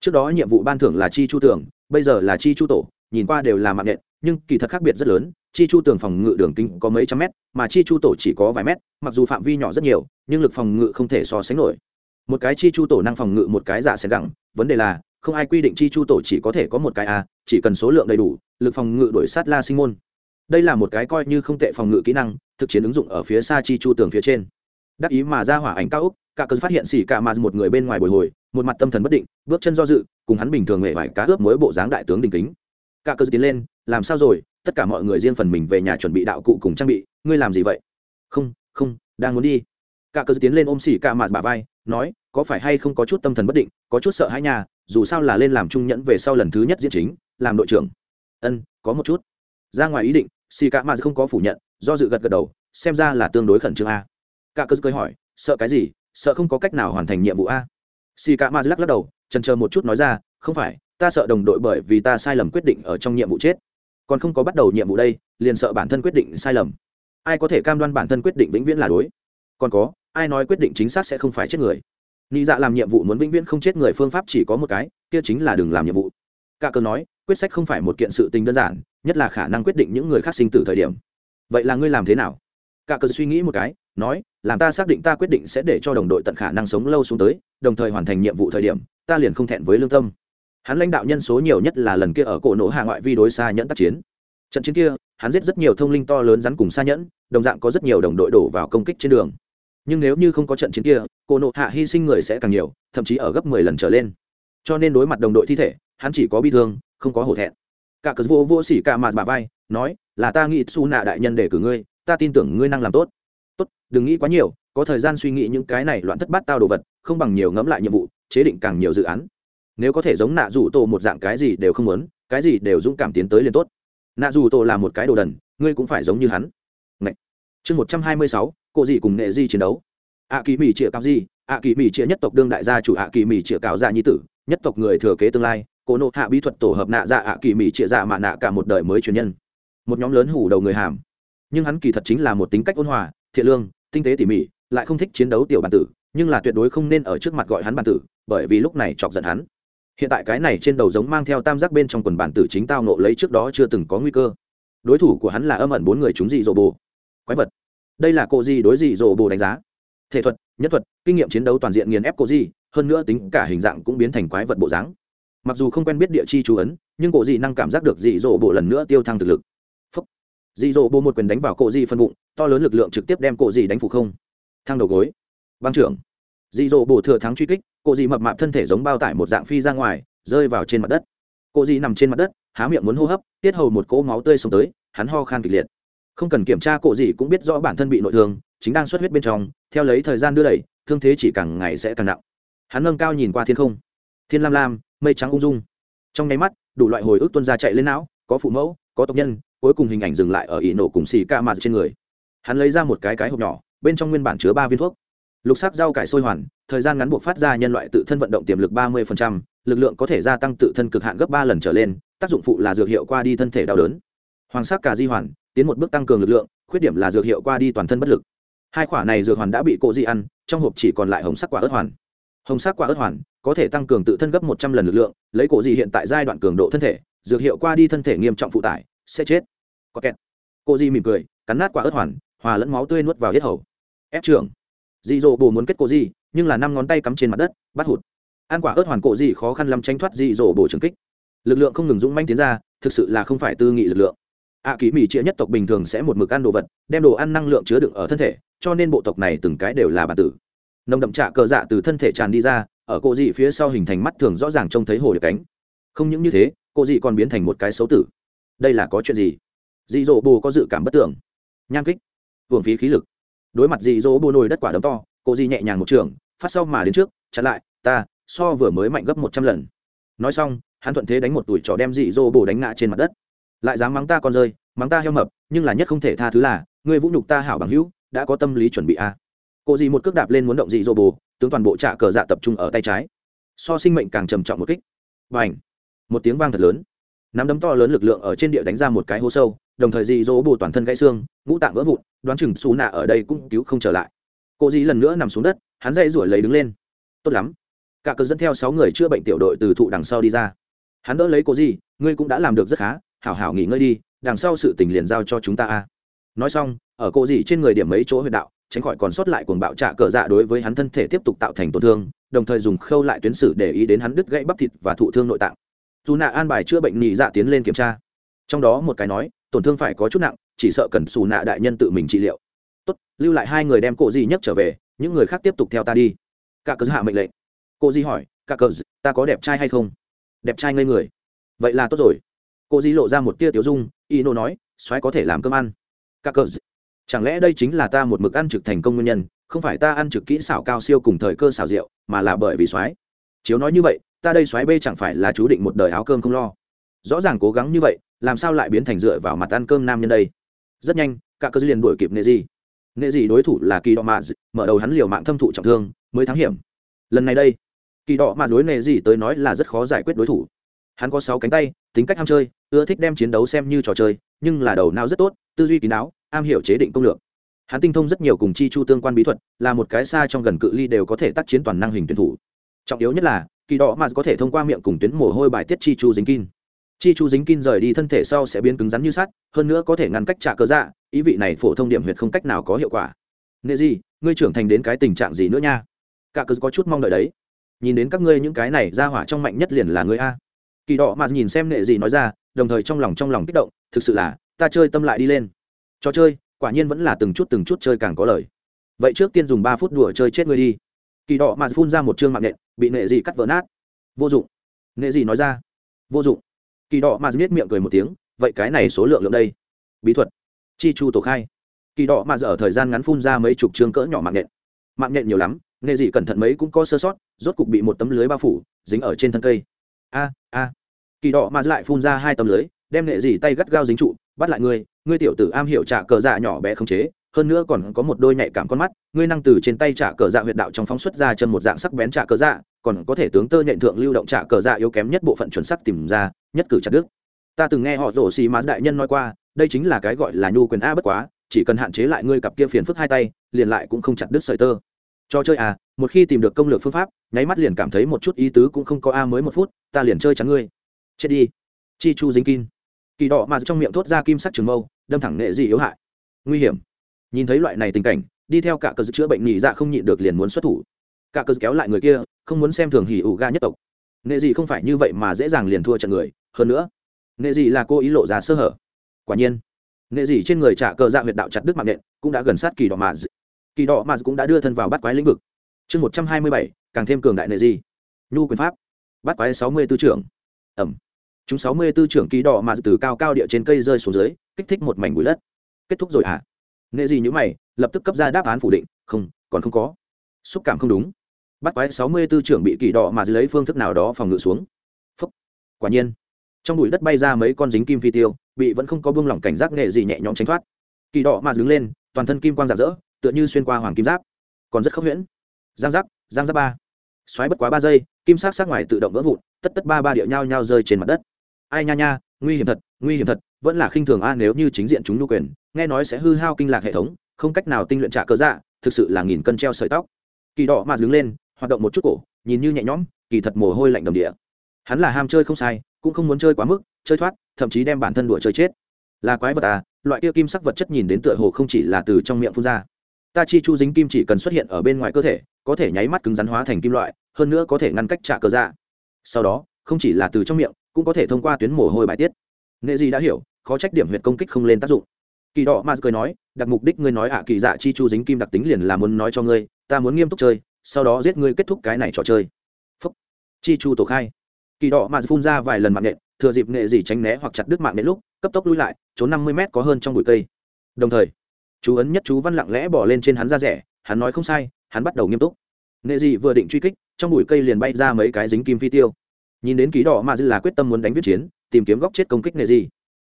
Trước đó nhiệm vụ ban thưởng là chi chu tưởng bây giờ là chi chu tổ, nhìn qua đều là mạng nện nhưng kỳ thật khác biệt rất lớn, chi chu tường phòng ngự đường kính có mấy trăm mét, mà chi chu tổ chỉ có vài mét, mặc dù phạm vi nhỏ rất nhiều, nhưng lực phòng ngự không thể so sánh nổi. Một cái chi chu tổ năng phòng ngự một cái giả sẽ gẳng vấn đề là không ai quy định chi chu tổ chỉ có thể có một cái a, chỉ cần số lượng đầy đủ, lực phòng ngự đổi sát la sinh môn. Đây là một cái coi như không tệ phòng ngự kỹ năng, thực chiến ứng dụng ở phía xa chi chu tường phía trên. Đắc ý mà ra hỏa ảnh cao úc cả cơn phát hiện xỉ cả mà một người bên ngoài bồi hồi, một mặt tâm thần bất định, bước chân do dự, cùng hắn bình thường mệt vải cá ướp mỗi bộ dáng đại tướng đình kính. Cả cơn tiến lên, làm sao rồi? Tất cả mọi người riêng phần mình về nhà chuẩn bị đạo cụ cùng trang bị, ngươi làm gì vậy? Không không, đang muốn đi. Cả cơn tiến lên ôm xỉ cả mà bả vai, nói, có phải hay không có chút tâm thần bất định, có chút sợ hãi nhà dù sao là lên làm trung nhẫn về sau lần thứ nhất diễn chính, làm đội trưởng. Ân, có một chút. Ra ngoài ý định xì cả mà không có phủ nhận, do dự gật gật đầu, xem ra là tương đối khẩn trương a. Cả cơ cười hỏi, sợ cái gì, sợ không có cách nào hoàn thành nhiệm vụ a? Xì cả mà lắc lắc đầu trần chờ một chút nói ra, không phải, ta sợ đồng đội bởi vì ta sai lầm quyết định ở trong nhiệm vụ chết. Còn không có bắt đầu nhiệm vụ đây, liền sợ bản thân quyết định sai lầm. Ai có thể cam đoan bản thân quyết định vĩnh viễn là đối? Còn có, ai nói quyết định chính xác sẽ không phải chết người? Nghĩ dạ làm nhiệm vụ muốn vĩnh viễn không chết người phương pháp chỉ có một cái, kia chính là đừng làm nhiệm vụ. Cả cơ nói, quyết sách không phải một kiện sự tình đơn giản, nhất là khả năng quyết định những người khác sinh tử thời điểm. Vậy là ngươi làm thế nào? Cả cơ suy nghĩ một cái, nói, làm ta xác định ta quyết định sẽ để cho đồng đội tận khả năng sống lâu xuống tới, đồng thời hoàn thành nhiệm vụ thời điểm, ta liền không thẹn với lương tâm. Hắn lãnh đạo nhân số nhiều nhất là lần kia ở cổ nổ hạ ngoại vi đối xa nhẫn tác chiến. Trận chiến kia, hắn giết rất nhiều thông linh to lớn rắn cùng xa nhẫn, đồng dạng có rất nhiều đồng đội đổ vào công kích trên đường. Nhưng nếu như không có trận chiến kia cô nộ hạ hy sinh người sẽ càng nhiều, thậm chí ở gấp mười lần trở lên. Cho nên đối mặt đồng đội thi thể, hắn chỉ có bi thương, không có hổ thẹn. Cả cớ vô vô xỉ cả mạt bà vai, nói, là ta nghĩ su nạ đại nhân để cử ngươi, ta tin tưởng ngươi năng làm tốt. Tốt, đừng nghĩ quá nhiều, có thời gian suy nghĩ những cái này loạn thất bát tao đồ vật, không bằng nhiều ngẫm lại nhiệm vụ, chế định càng nhiều dự án. Nếu có thể giống nạ dù tổ một dạng cái gì đều không muốn, cái gì đều dũng cảm tiến tới liền tốt. Nạ dù tổ là một cái đồ đần, ngươi cũng phải giống như hắn. Ngậy. chương một trăm hai mươi sáu, cô gì cùng nghệ di chiến đấu ạ kỳ mỹ chĩa cao di ạ kỳ mỹ chĩa nhất tộc đương đại gia, chủ ạ kỳ mỹ chĩa cao gia nhi tử, nhất tộc người thừa kế tương lai cô nộ hạ bí thuật tổ hợp nạ dạ ạ kỳ mỹ chĩa dạ mạ nạ cả một đời mới truyền nhân. Một nhóm lớn hủ đầu người hàm. Nhưng hắn kỳ thật chính là một tính cách ôn hòa, thiện lương, tinh tế tỉ mỉ, lại không thích chiến đấu tiểu bản tử, nhưng là tuyệt đối không nên ở trước mặt gọi hắn bản tử, bởi vì lúc này chọc giận hắn. Hiện tại cái này trên đầu giống mang theo tam giác bên trong quần bản tử chính tao nộ lấy trước đó chưa từng có nguy cơ. Đối thủ của hắn là âm ẩn bốn người chúng dị dỗ bồ. Quái vật. Đây là cô gì đối dị dỗ bồ đánh giá thể thuật nhất thuật, kinh nghiệm chiến đấu toàn diện nghiền ép cô di hơn nữa tính cả hình dạng cũng biến thành quái vật bộ dáng. Mặc dù không quen biết địa chi chú ấn, nhưng cổ dị năng cảm giác được dị dỗ bộ lần nữa tiêu thăng thực lực. Phúc. dị dỗ bộ một quyền đánh vào cổ dị phân bụng, to lớn lực lượng trực tiếp đem cổ dị đánh phủ không. Thang đầu gối. Băng trưởng. Dị dỗ bộ thừa thắng truy kích, cổ dị mập mạp thân thể giống bao tải một dạng phi ra ngoài, rơi vào trên mặt đất. Cổ dị nằm trên mặt đất, há miệng muốn hô hấp, tiết hầu một cỗ máu tươi xông tới, hắn ho khan kịch liệt. Không cần kiểm tra cổ dị cũng biết rõ bản thân bị nội thương chính đang xuất huyết bên trong, theo lấy thời gian đưa đẩy, thương thế chỉ càng ngày sẽ càng nặng. Hắn nâng cao nhìn qua thiên không. Thiên lam lam, mây trắng ung dung. Trong nháy mắt, đủ loại hồi ức tuân ra chạy lên não, có phụ mẫu, có tộc nhân, cuối cùng hình ảnh dừng lại ở ỷ nổ cùng xì ca mạt trên người. Hắn lấy ra một cái cái hộp nhỏ, bên trong nguyên bản chứa ba viên thuốc. Lục sắc rau cải sôi hoàn, thời gian ngắn buộc phát ra nhân loại tự thân vận động tiềm lực ba mươi lực lượng có thể gia tăng tự thân cực hạn gấp ba lần trở lên, tác dụng phụ là dược hiệu qua đi thân thể đau đớn. Hoàng sắc cà di hoàn, tiến một bước tăng cường lực lượng, khuyết điểm là dược hiệu qua đi toàn thân bất lực hai quả này dược hoàn đã bị cộ di ăn trong hộp chỉ còn lại hồng sắc quả ớt hoàn. Hồng sắc quả ớt hoàn có thể tăng cường tự thân gấp một trăm lần lực lượng lấy cổ di hiện tại giai đoạn cường độ thân thể dược hiệu qua đi thân thể nghiêm trọng phụ tải sẽ chết. Có kẹt. Cô di mỉm cười cắn nát quả ớt hoàn hòa lẫn máu tươi nuốt vào hết hầu. Ép trưởng. Dị dỗ bồ muốn kết cổ di nhưng là năm ngón tay cắm trên mặt đất bắt hụt. Ăn quả ớt hoàn cổ di khó khăn lắm tránh thoát dị dỗ bồ trừng kích. Lực lượng không ngừng dũng manh tiến ra thực sự là không phải tư nghị lực lượng. Ạ à, kỹ mỹ trịa nhất tộc bình thường sẽ một mực ăn đồ vật đem đồ ăn năng lượng chứa đựng ở thân thể cho nên bộ tộc này từng cái đều là bản tử. Nồng đậm trạ cờ dạ từ thân thể tràn đi ra, ở cô dị phía sau hình thành mắt thường rõ ràng trông thấy hồ được cánh. Không những như thế, cô dị còn biến thành một cái xấu tử. Đây là có chuyện gì? Dị dỗ bù có dự cảm bất tưởng. Nham kích. Hưởng phí khí lực. Đối mặt dị dỗ bù nồi đất quả đấm to, cô dị nhẹ nhàng một trường, phát sau mà đến trước, chặn lại, ta, so vừa mới mạnh gấp một trăm lần. Nói xong, hắn thuận thế đánh một tuổi trò đem dị dỗ bù đánh ngã trên mặt đất. Lại dám mắng ta con rơi, mắng ta heo mập, nhưng là nhất không thể tha thứ là, ngươi vũ nhục ta hảo bằng hữu đã có tâm lý chuẩn bị a. À. cô dị một cước đạp lên muốn động dị dô bồ, tướng toàn bộ trạ cờ dạ tập trung ở tay trái. So sinh mệnh càng trầm trọng một kích. Và ảnh một tiếng vang thật lớn. Nắm đấm to lớn lực lượng ở trên địa đánh ra một cái hố sâu, đồng thời dị dỗ bù toàn thân gãy xương, ngũ tạng vỡ vụn, đoán chừng xù nạ ở đây cũng cứu không trở lại. Cô dì lần nữa nằm xuống đất, hắn dậy rủi lấy đứng lên. Tốt lắm. Cả cờ dẫn theo sáu người chữa bệnh tiểu đội từ thụ đằng sau đi ra. Hắn đỡ lấy cô dì, ngươi cũng đã làm được rất khá, hảo hảo nghỉ ngơi đi, đằng sau sự tình liền giao cho chúng ta a nói xong, ở cô dị trên người điểm mấy chỗ huyệt đạo, tránh khỏi còn sót lại cuồng bạo trạ cờ dạ đối với hắn thân thể tiếp tục tạo thành tổn thương, đồng thời dùng khâu lại tuyến sử để ý đến hắn đứt gãy bắp thịt và thụ thương nội tạng. Dù nạ an bài chữa bệnh nhị dạ tiến lên kiểm tra. Trong đó một cái nói, tổn thương phải có chút nặng, chỉ sợ cần xù nạ đại nhân tự mình trị liệu. Tốt, lưu lại hai người đem cổ di nhấc trở về, những người khác tiếp tục theo ta đi. Cả cờ dạ hạ mệnh lệnh. Cô di hỏi, cả cờ dạ, ta có đẹp trai hay không? Đẹp trai ngây người. Vậy là tốt rồi. Cô di lộ ra một tia tiểu dung, y nô nói, soái có thể làm cơm ăn các cờ chẳng lẽ đây chính là ta một mực ăn trực thành công nguyên nhân không phải ta ăn trực kỹ xảo cao siêu cùng thời cơ xảo rượu, mà là bởi vì soái? Chiếu nói như vậy ta đây xoáy bê chẳng phải là chú định một đời áo cơm không lo. Rõ ràng cố gắng như vậy làm sao lại biến thành dựa vào mặt ăn cơm nam nhân đây? Rất nhanh cả cơ liền đuổi kịp nệ gì nệ gì đối thủ là kỳ đỏ mạ mở đầu hắn liều mạng thâm thụ trọng thương mới thắng hiểm. Lần này đây kỳ đỏ mạ đối nệ gì tới nói là rất khó giải quyết đối thủ hắn có sáu cánh tay, tính cách ham chơi, ưa thích đem chiến đấu xem như trò chơi, nhưng là đầu não rất tốt, tư duy kín đáo, am hiểu chế định công lược. Hắn tinh thông rất nhiều cùng chi chu tương quan bí thuật, là một cái xa trong gần cự ly đều có thể tác chiến toàn năng hình tuyển thủ. Trọng yếu nhất là, kỳ đỏ mà có thể thông qua miệng cùng tuyến mồ hôi bài tiết chi chu dính kin chi chu dính kin rời đi thân thể sau sẽ biến cứng rắn như sắt, hơn nữa có thể ngăn cách trả cơ dạ ý vị này phổ thông điểm huyệt không cách nào có hiệu quả. Nệ gì ngươi trưởng thành đến cái tình trạng gì nữa nha? Cả cơ có chút mong đợi đấy. Nhìn đến các ngươi những cái này ra hỏa trong mạnh nhất liền là ngươi a kỳ đỏ mà nhìn xem nệ gì nói ra, đồng thời trong lòng trong lòng kích động, thực sự là, ta chơi tâm lại đi lên. Trò chơi, quả nhiên vẫn là từng chút từng chút chơi càng có lời. Vậy trước tiên dùng ba phút đùa chơi chết người đi. Kỳ đỏ mà phun ra một chương mạng nện bị nệ gì cắt vỡ nát. Vô dụng. Nệ gì nói ra. Vô dụng. Kỳ đỏ mà biết miệng cười một tiếng, vậy cái này số lượng lượng đây? Bí thuật. Chi chu tổ khai. Kỳ đỏ mà giờ ở thời gian ngắn phun ra mấy chục chương cỡ nhỏ mạng nện mạng nện nhiều lắm nệ gì cẩn thận mấy cũng có sơ sót, rốt cục bị một tấm lưới bao phủ, dính ở trên thân cây. A a kỳ đỏ mà lại phun ra hai tấm lưới, đem nghệ dì tay gắt gao dính trụ, bắt lại ngươi ngươi tiểu tử am hiểu trả cờ dạ nhỏ bé không chế, hơn nữa còn có một đôi nhạy cảm con mắt, ngươi năng từ trên tay trả cờ dạ huyệt đạo trong phóng xuất ra chân một dạng sắc bén trả cờ dạ còn có thể tướng tơ nhện thượng lưu động trả cờ dạ yếu kém nhất bộ phận chuẩn sắc tìm ra, nhất cử chặt đức ta từng nghe họ rổ xì mã đại nhân nói qua, đây chính là cái gọi là nhu quyền a bất quá, chỉ cần hạn chế lại ngươi cặp kia phiền phức hai tay, liền lại cũng không chặt đứt sợi tơ. Cho chơi à một khi tìm được công lược phương pháp, nháy mắt liền cảm thấy một chút ý tứ cũng không có a mới một phút, ta liền chơi chắn ngươi chết đi. Chi chu dính kim kỳ đỏ mà trong miệng thốt ra kim sắc trường mâu, đâm thẳng nghệ dị yếu hại. Nguy hiểm. Nhìn thấy loại này tình cảnh, đi theo cả cờ chữa bệnh nhị dạ không nhịn được liền muốn xuất thủ. Cả cờ kéo lại người kia, không muốn xem thường hỉ ủ ga nhất tộc. Nghệ dị không phải như vậy mà dễ dàng liền thua trận người, hơn nữa nghệ dị là cô ý lộ ra sơ hở. Quả nhiên nghệ dị trên người trả cờ dạ huyệt đạo chặt đứt mạng nện, cũng đã gần sát kỳ đỏ mà kỳ đỏ mà cũng đã đưa thân vào bắt quái lĩnh vực. Chương một trăm hai mươi bảy, càng thêm cường đại nghệ dị. Nhu quyền pháp. Bắt quái sáu mươi tư trưởng. Ẩm chúng sáu mươi tư trưởng kỳ đỏ mà từ cao cao địa trên cây rơi xuống dưới kích thích một mảnh bụi đất. Kết thúc rồi à nghệ gì như mày lập tức cấp ra đáp án phủ định không còn không có. Xúc cảm không đúng. Bắt quái sáu mươi b ố trưởng bị kỳ đỏ mà lấy phương thức nào đó phòng ngự xuống. Phúc. Quả nhiên. Trong bụi đất bay ra mấy con dính kim phi tiêu bị vẫn không có buông lỏng cảnh giác nghệ gì nhẹ nhõm tránh thoát. Kỳ đỏ mà đứng lên toàn thân kim quang rạng rỡ tựa như xuyên qua hoàng kim giáp. Còn rất khốc huyễn. Giang giáp, giang giáp ba. Xoáy bất quá ba giây kim sắc sắc ngoài tự động vỡ vụn tất tất ba ba điệu nhau nhau rơi trên mặt đất ai nha nha, nguy hiểm thật, nguy hiểm thật, vẫn là khinh thường a, nếu như chính diện chúng nhu quyền, nghe nói sẽ hư hao kinh lạc hệ thống, không cách nào tinh luyện trả cơ dạ thực sự là nghìn cân treo sợi tóc. Kỳ đỏ mà đứng lên, hoạt động một chút cổ, nhìn như nhẹ nhõm, kỳ thật mồ hôi lạnh đầm địa. Hắn là ham chơi không sai, cũng không muốn chơi quá mức, chơi thoát, thậm chí đem bản thân đùa chơi chết. Là quái vật à loại kia kim sắc vật chất nhìn đến tựa hồ không chỉ là từ trong miệng phun ra. Ta chi chu dính kim chỉ cần xuất hiện ở bên ngoài cơ thể, có thể nháy mắt cứng rắn hóa thành kim loại, hơn nữa có thể ngăn cách trả cơ dạ. Sau đó, không chỉ là từ trong miệng cũng có thể thông qua tuyến mồ hôi bài tiết. Nghệ gì đã hiểu, khó trách điểm huyệt công kích không lên tác dụng. Kỳ đỏ mà cười nói đặc mục đích ngươi nói ạ à, kỳ dạ chi chu dính kim đặc tính liền là muốn nói cho ngươi, ta muốn nghiêm túc chơi, sau đó giết ngươi kết thúc cái này trò chơi. Phúc. Chi chu tổ khai. Kỳ đỏ mà phun ra vài lần mạng nện, thừa dịp nghệ gì tránh né hoặc chặt đứt mạng nện lúc, cấp tốc lui lại, trốn năm mươi mét có hơn trong bụi cây. Đồng thời, chú ấn nhất chú văn lặng lẽ bỏ lên trên hắn ra rẻ, hắn nói không sai, hắn bắt đầu nghiêm túc. Nghệ gì vừa định truy kích, trong bụi cây liền bay ra mấy cái dính kim phi tiêu nhìn đến ký đỏ mà dư là quyết tâm muốn đánh viết chiến, tìm kiếm góc chết công kích nghệ gì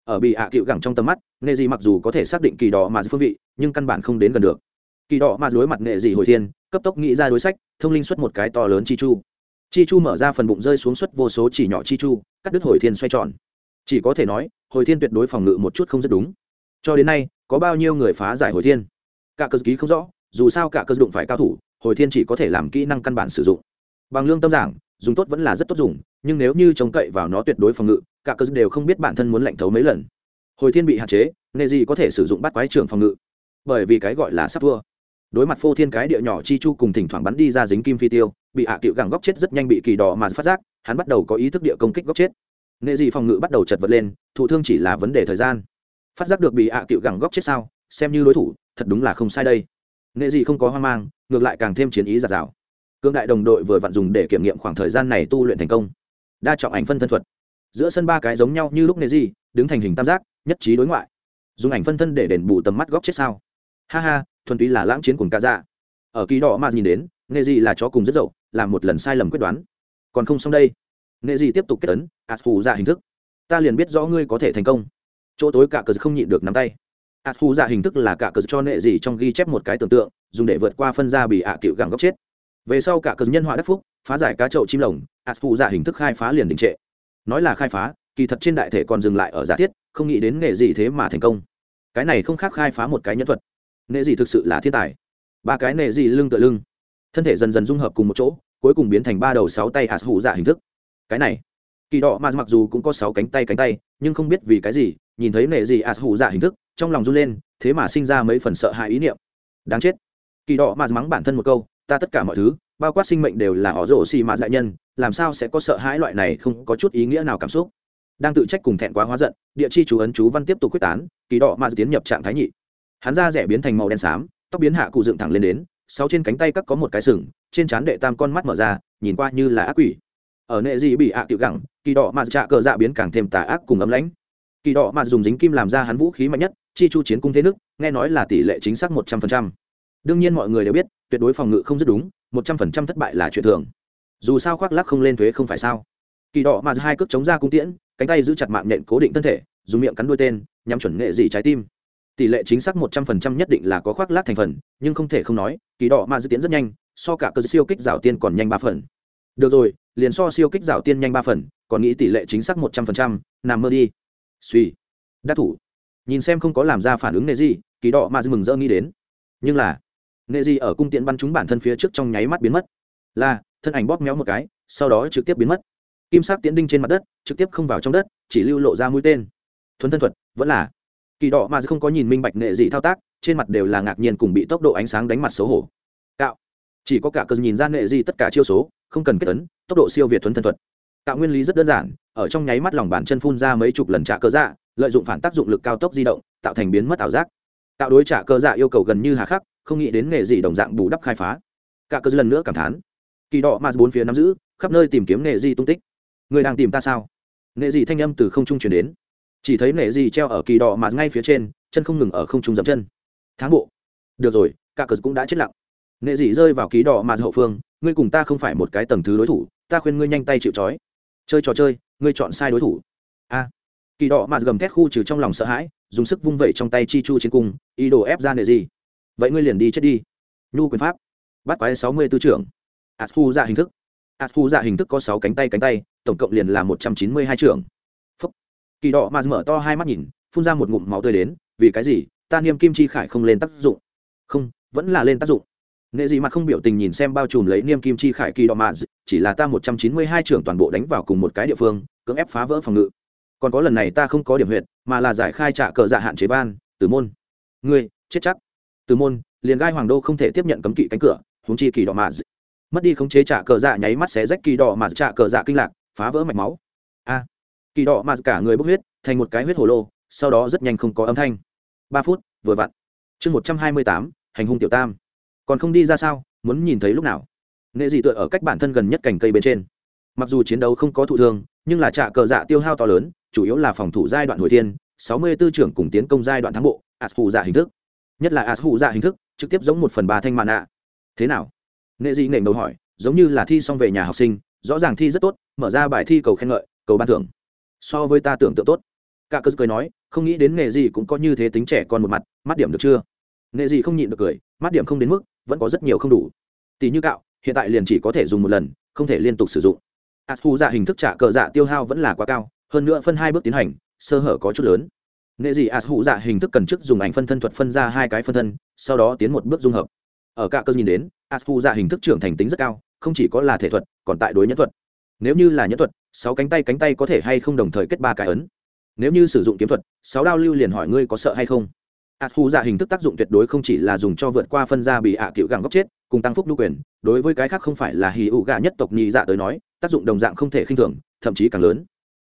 ở bị hạ cựu gẳng trong tầm mắt nghệ gì mặc dù có thể xác định kỳ đỏ mà phương vị, nhưng căn bản không đến gần được. Kỳ đỏ mà đối mặt nghệ gì hồi thiên, cấp tốc nghĩ ra đối sách, thông linh xuất một cái to lớn chi chu. Chi chu mở ra phần bụng rơi xuống suất vô số chỉ nhỏ chi chu, cắt đứt hồi thiên xoay tròn. Chỉ có thể nói, hồi thiên tuyệt đối phòng ngự một chút không rất đúng. Cho đến nay, có bao nhiêu người phá giải hồi thiên? Cả cơ ký không rõ, dù sao cả cơ đụng phải cao thủ, hồi thiên chỉ có thể làm kỹ năng căn bản sử dụng. Bằng lương tâm giảng, dùng tốt vẫn là rất tốt dùng nhưng nếu như trông cậy vào nó tuyệt đối phòng ngự, cả cơ đều không biết bản thân muốn lạnh thấu mấy lần. Hồi thiên bị hạn chế nghề gì có thể sử dụng bắt quái trưởng phòng ngự? Bởi vì cái gọi là sắp thua. Đối mặt phô thiên cái địa nhỏ chi chu cùng thỉnh thoảng bắn đi ra dính kim phi tiêu, bị hạ à cựu gẳng góc chết rất nhanh bị kỳ đỏ mà phát giác, hắn bắt đầu có ý thức địa công kích góc chết. Nghệ gì phòng ngự bắt đầu chật vật lên, thụ thương chỉ là vấn đề thời gian. Phát giác được bị hạ à cựu gẳng góc chết sao, xem như đối thủ, thật đúng là không sai đây. Nghệ gì không có hoang mang, ngược lại càng thêm chiến ý giạt rào. Cương đại đồng đội vừa vặn dùng để kiểm nghiệm khoảng thời gian này tu luyện thành công đa trọng ảnh phân thân thuật. Giữa sân ba cái giống nhau như lúc nề gì, đứng thành hình tam giác, nhất trí đối ngoại. Dùng ảnh phân thân để đền bù tầm mắt góc chết sao? Ha ha, thuần túy là lãng chiến cùng ca dạ. Ở kỳ đỏ mà nhìn đến, nề gì là chó cùng rất dậu làm một lần sai lầm quyết đoán. Còn không xong đây. Nề gì tiếp tục kết tấn ạt hù ra hình thức. Ta liền biết rõ ngươi có thể thành công. Chỗ tối cả cờ không nhịn được nắm tay. Ạt hù ra hình thức là cả cờ cho nệ gì trong ghi chép một cái tưởng tượng, dùng để vượt qua phân ra bị ạ à cựu gẳng góc chết về sau cả cờ nhân họa đắc phúc, phá giải cá chậu chim lồng, ạt phụ giả hình thức khai phá liền đình trệ. Nói là khai phá, kỳ thật trên đại thể còn dừng lại ở giả thiết, không nghĩ đến nghệ gì thế mà thành công. Cái này không khác khai phá một cái nhân thuật. Nghệ gì thực sự là thiên tài. Ba cái nệ gì lưng tựa lưng. Thân thể dần dần dung hợp cùng một chỗ, cuối cùng biến thành ba đầu sáu tay ạt hủ giả hình thức. Cái này, kỳ đỏ mà mặc dù cũng có sáu cánh tay cánh tay, nhưng không biết vì cái gì, nhìn thấy nệ gì ạt hủ giả hình thức, trong lòng run lên, thế mà sinh ra mấy phần sợ hãi ý niệm. Đáng chết. Kỳ đỏ mà mắng bản thân một câu ta tất cả mọi thứ, bao quát sinh mệnh đều là họ rổ xì mạ đại nhân, làm sao sẽ có sợ hãi loại này không có chút ý nghĩa nào cảm xúc? Đang tự trách cùng thẹn quá hóa giận, địa chi chú ấn chú văn tiếp tục quyết tán, kỳ đỏ mà tiến nhập trạng thái nhị. Hắn da rẻ biến thành màu đen xám, tóc biến hạ cụ dựng thẳng lên đến, sáu trên cánh tay các có một cái sừng, trên trán đệ tam con mắt mở ra, nhìn qua như là ác quỷ. Ở nệ dị bị ạ à tiểu gẳng, kỳ đỏ mà trạ cờ dạ biến càng thêm tà ác cùng ấm lãnh. Kỳ đỏ mà dùng dính kim làm ra hắn vũ khí mạnh nhất, chi chu chiến cung thế nước, nghe nói là tỷ lệ chính xác một trăm phần trăm đương nhiên mọi người đều biết, tuyệt đối phòng ngự không rất đúng, một trăm phần trăm thất bại là chuyện thường. Dù sao khoác lắc không lên thuế không phải sao. Kỳ đỏ mà hai cước chống ra cung tiễn, cánh tay giữ chặt mạng nện cố định thân thể, dùng miệng cắn đuôi tên, nhắm chuẩn nghệ dị trái tim. Tỷ lệ chính xác một trăm phần trăm nhất định là có khoác lác thành phần, nhưng không thể không nói, kỳ đỏ mà dự tiến rất nhanh, so cả cơ siêu kích rào tiên còn nhanh ba phần. Được rồi, liền so siêu kích rào tiên nhanh ba phần, còn nghĩ tỷ lệ chính xác một trăm phần trăm, nằm mơ đi. Suy. Đắc thủ. Nhìn xem không có làm ra phản ứng nệ gì kỳ đỏ mà dư mừng rỡ nghĩ đến. Nhưng là Nghệ gì ở cung tiện bắn chúng bản thân phía trước trong nháy mắt biến mất. Là, thân ảnh bóp méo một cái, sau đó trực tiếp biến mất. Kim sắc tiễn đinh trên mặt đất, trực tiếp không vào trong đất, chỉ lưu lộ ra mũi tên. Thuấn thân thuật, vẫn là. Kỳ đỏ mà không có nhìn minh bạch nghệ gì thao tác, trên mặt đều là ngạc nhiên cùng bị tốc độ ánh sáng đánh mặt xấu hổ. Cạo. Chỉ có cả cơn nhìn ra nghệ gì tất cả chiêu số, không cần kết tấn tốc độ siêu việt thuấn thân thuật. Cạo nguyên lý rất đơn giản, ở trong nháy mắt lòng bàn chân phun ra mấy chục lần trả cơ dạ lợi dụng phản tác dụng lực cao tốc di động, tạo thành biến mất ảo giác. Tạo đối trả cơ dạ yêu cầu gần như hà khắc không nghĩ đến nghề gì đồng dạng bù đắp khai phá. Cả cơ lần nữa cảm thán. Kỳ đỏ mà bốn phía nắm giữ, khắp nơi tìm kiếm nghề gì tung tích. Người đang tìm ta sao? Nghề gì thanh âm từ không trung chuyển đến? Chỉ thấy nghề gì treo ở kỳ đỏ mà ngay phía trên, chân không ngừng ở không trung dậm chân. Tháng bộ. Được rồi, cả cờ cũng đã chết lặng. Nghề gì rơi vào kỳ đỏ mà hậu phương, ngươi cùng ta không phải một cái tầng thứ đối thủ, ta khuyên ngươi nhanh tay chịu trói. Chơi trò chơi, ngươi chọn sai đối thủ. A. Kỳ đỏ mà gầm thét khu trừ trong lòng sợ hãi, dùng sức vung vẩy trong tay chi chu trên cung, ý đồ ép ra nghề gì? Vậy ngươi liền đi chết đi. Nhu quyền pháp. Bắt quái sáu mươi tư trưởng. Ạt thu dạ hình thức. Ạt thu dạ hình thức có sáu cánh tay cánh tay, tổng cộng liền là một trăm chín mươi hai trưởng. Phúc. Kỳ đỏ mà mở to hai mắt nhìn, phun ra một ngụm máu tươi đến, vì cái gì? Ta niêm kim chi khải không lên tác dụng. Không, vẫn là lên tác dụng. Nghệ gì mặt không biểu tình nhìn xem bao trùm lấy niêm kim chi khải kỳ đỏ mà chỉ là ta một trăm chín mươi hai trưởng toàn bộ đánh vào cùng một cái địa phương, cưỡng ép phá vỡ phòng ngự. Còn có lần này ta không có điểm huyệt, mà là giải khai trả cờ dạ hạn chế ban tử môn. Ngươi, chết chắc từ môn, liền gai hoàng đô không thể tiếp nhận cấm kỵ cánh cửa, huống chi kỳ đỏ mà mất đi khống chế trả cờ dạ nháy mắt xé rách kỳ đỏ mà trả cờ dạ kinh lạc, phá vỡ mạch máu. A. Kỳ đỏ mà cả người bốc huyết, thành một cái huyết hồ lô, sau đó rất nhanh không có âm thanh. Ba phút, vừa vặn. Chương một trăm hai mươi tám, hành hung tiểu tam. Còn không đi ra sao, muốn nhìn thấy lúc nào? Nghệ dị tựa ở cách bản thân gần nhất cành cây bên trên. Mặc dù chiến đấu không có thụ thương, nhưng là trạ cờ dạ tiêu hao to lớn, chủ yếu là phòng thủ giai đoạn hồi thiên, sáu mươi tư trưởng cùng tiến công giai đoạn thắng bộ, ạt hù dạ hình thức nhất là as hụ dạ hình thức, trực tiếp giống một phần ba thanh mạn ạ thế nào? Nghệ dị nệ đầu hỏi, giống như là thi xong về nhà học sinh, rõ ràng thi rất tốt, mở ra bài thi cầu khen ngợi, cầu ban thưởng. So với ta tưởng tượng tốt. Cả cơ cười nói, không nghĩ đến nghề gì cũng có như thế tính trẻ con một mặt, mắt điểm được chưa? Nghệ gì không nhịn được cười, mắt điểm không đến mức, vẫn có rất nhiều không đủ. Tỷ như cạo, hiện tại liền chỉ có thể dùng một lần, không thể liên tục sử dụng. Ạt thu dạ hình thức trả cờ dạ tiêu hao vẫn là quá cao, hơn nữa phân hai bước tiến hành, sơ hở có chút lớn nghệ gì as hụ dạ hình thức cần trước dùng ảnh phân thân thuật phân ra hai cái phân thân, sau đó tiến một bước dung hợp. Ở cả cơ nhìn đến as hụ dạ hình thức trưởng thành tính rất cao, không chỉ có là thể thuật, còn tại đối nhân thuật. Nếu như là nhân thuật, sáu cánh tay cánh tay có thể hay không đồng thời kết ba cái ấn? Nếu như sử dụng kiếm thuật, sáu đao lưu liền hỏi ngươi có sợ hay không? Ạt hù dạ hình thức tác dụng tuyệt đối không chỉ là dùng cho vượt qua phân ra bị ạ à cựu gàng góc chết, cùng tăng phúc đu quyền, đối với cái khác không phải là hì ụ gà nhất tộc nhị dạ tới nói, tác dụng đồng dạng không thể khinh thường, thậm chí càng lớn.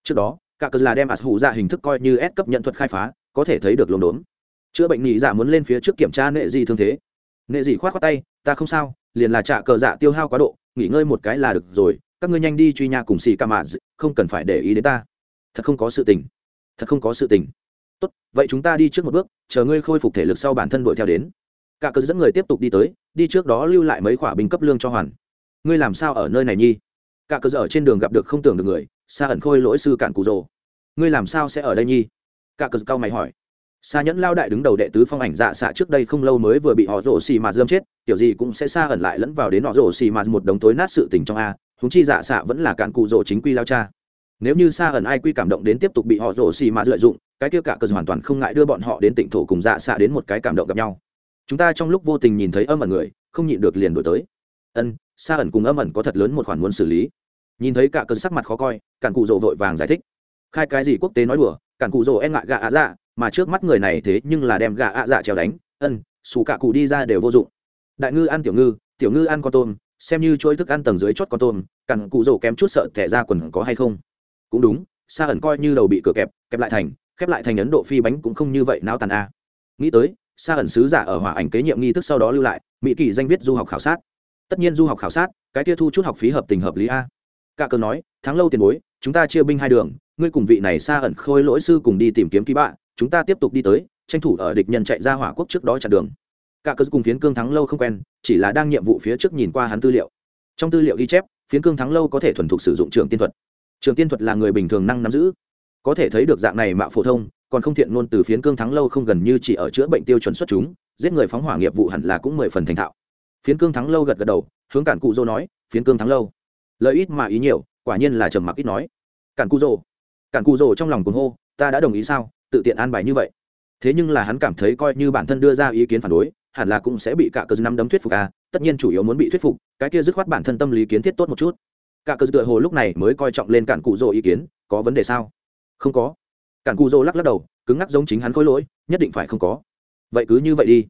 Trước đó cả cờ là đem ạt hù dạ hình thức coi như ép cấp nhận thuật khai phá, có thể thấy được lồn đốn. Chữa bệnh nhị dạ muốn lên phía trước kiểm tra nệ gì thương thế. Nệ gì khoát khoát tay, ta không sao, liền là trả cờ dạ tiêu hao quá độ, nghỉ ngơi một cái là được rồi, các ngươi nhanh đi truy nhà cùng xì ca mạ không cần phải để ý đến ta. Thật không có sự tình. Thật không có sự tình. Tốt, vậy chúng ta đi trước một bước, chờ ngươi khôi phục thể lực sau bản thân đuổi theo đến. Cả cờ dẫn người tiếp tục đi tới, đi trước đó lưu lại mấy khoả bình cấp lương cho hoàn. Ngươi làm sao ở nơi này nhi? Cả cờ ở trên đường gặp được không tưởng được người xa ẩn khôi lỗi sư cạn cụ rồ. Ngươi làm sao sẽ ở đây nhi? Cả cờ cao mày hỏi. Xa nhẫn lao đại đứng đầu đệ tứ phong ảnh dạ xạ trước đây không lâu mới vừa bị họ rổ xì mà dâm chết kiểu gì cũng sẽ xa ẩn lại lẫn vào đến họ rổ xì mà một đống tối nát sự tình trong a húng chi dạ xạ vẫn là cạn cụ rổ chính quy lao cha. Nếu như xa ẩn ai quy cảm động đến tiếp tục bị họ rổ xì mà lợi dụng, cái kia cả cờ hoàn toàn không ngại đưa bọn họ đến tỉnh thổ cùng dạ xạ đến một cái cảm động gặp nhau. Chúng ta trong lúc vô tình nhìn thấy âm ẩn người, không nhịn được liền đổi tới. Ân xa ẩn cùng âm ẩn có thật lớn một khoản muốn xử lý nhìn thấy cả cơn sắc mặt khó coi, cản cụ rồ vội vàng giải thích. Khai cái gì quốc tế nói đùa, cản cụ rồ e ngại gạ ạ dạ mà trước mắt người này thế nhưng là đem gạ ạ dạ treo đánh, ân, xù cả cụ đi ra đều vô dụng. Đại ngư ăn tiểu ngư tiểu ngư ăn con tôm, xem như chuỗi thức ăn tầng dưới chót con tôm, cản cụ rồ kém chút sợ thẻ ra quần có hay không. Cũng đúng xa ẩn coi như đầu bị cửa kẹp kẹp lại thành, khép lại thành ấn độ phi bánh cũng không như vậy não tàn a. Nghĩ tới xa ẩn sứ giả ở hỏa ảnh kế nhiệm nghi thức sau đó lưu lại, mỹ kỳ danh viết du học khảo sát. Tất nhiên du học khảo sát, cái kia thu chút học phí hợp tình hợp lý a cả cờ nói, tháng lâu tiền bối, chúng ta chia binh hai đường, ngươi cùng vị này xa ẩn khôi lỗi sư cùng đi tìm kiếm ký bạ, chúng ta tiếp tục đi tới, tranh thủ ở địch nhân chạy ra hỏa quốc trước đó chặn đường. Cả cờ cùng phiến cương thắng lâu không quen, chỉ là đang nhiệm vụ phía trước nhìn qua hắn tư liệu. Trong tư liệu ghi chép, phiến cương thắng lâu có thể thuần thục sử dụng trường tiên thuật. Trường tiên thuật là người bình thường năng nắm giữ. Có thể thấy được dạng này mạo phổ thông, còn không thiện ngôn từ phiến cương thắng lâu không gần như chỉ ở chữa bệnh tiêu chuẩn xuất chúng, giết người phóng hỏa nghiệp vụ hẳn là cũng mười phần thành thạo. Phiến cương thắng lâu gật gật đầu, hướng cản cụ dô nói, phiến cương thắng lâu lợi ít mà ý nhiều, quả nhiên là trầm mặc ít nói. Cản cụ rồ cản cụ rồ trong lòng cuồng hô, ta đã đồng ý sao? Tự tiện an bài như vậy. Thế nhưng là hắn cảm thấy coi như bản thân đưa ra ý kiến phản đối, hẳn là cũng sẽ bị cả cờ năm đấm thuyết phục à tất nhiên chủ yếu muốn bị thuyết phục, cái kia dứt khoát bản thân tâm lý kiến thiết tốt một chút. Cả cờ tựa hồ lúc này mới coi trọng lên cản cụ rồ ý kiến, có vấn đề sao? Không có. Cản cụ rồ lắc lắc đầu, cứng ngắc giống chính hắn khối lỗi, nhất định phải không có. Vậy cứ như vậy đi.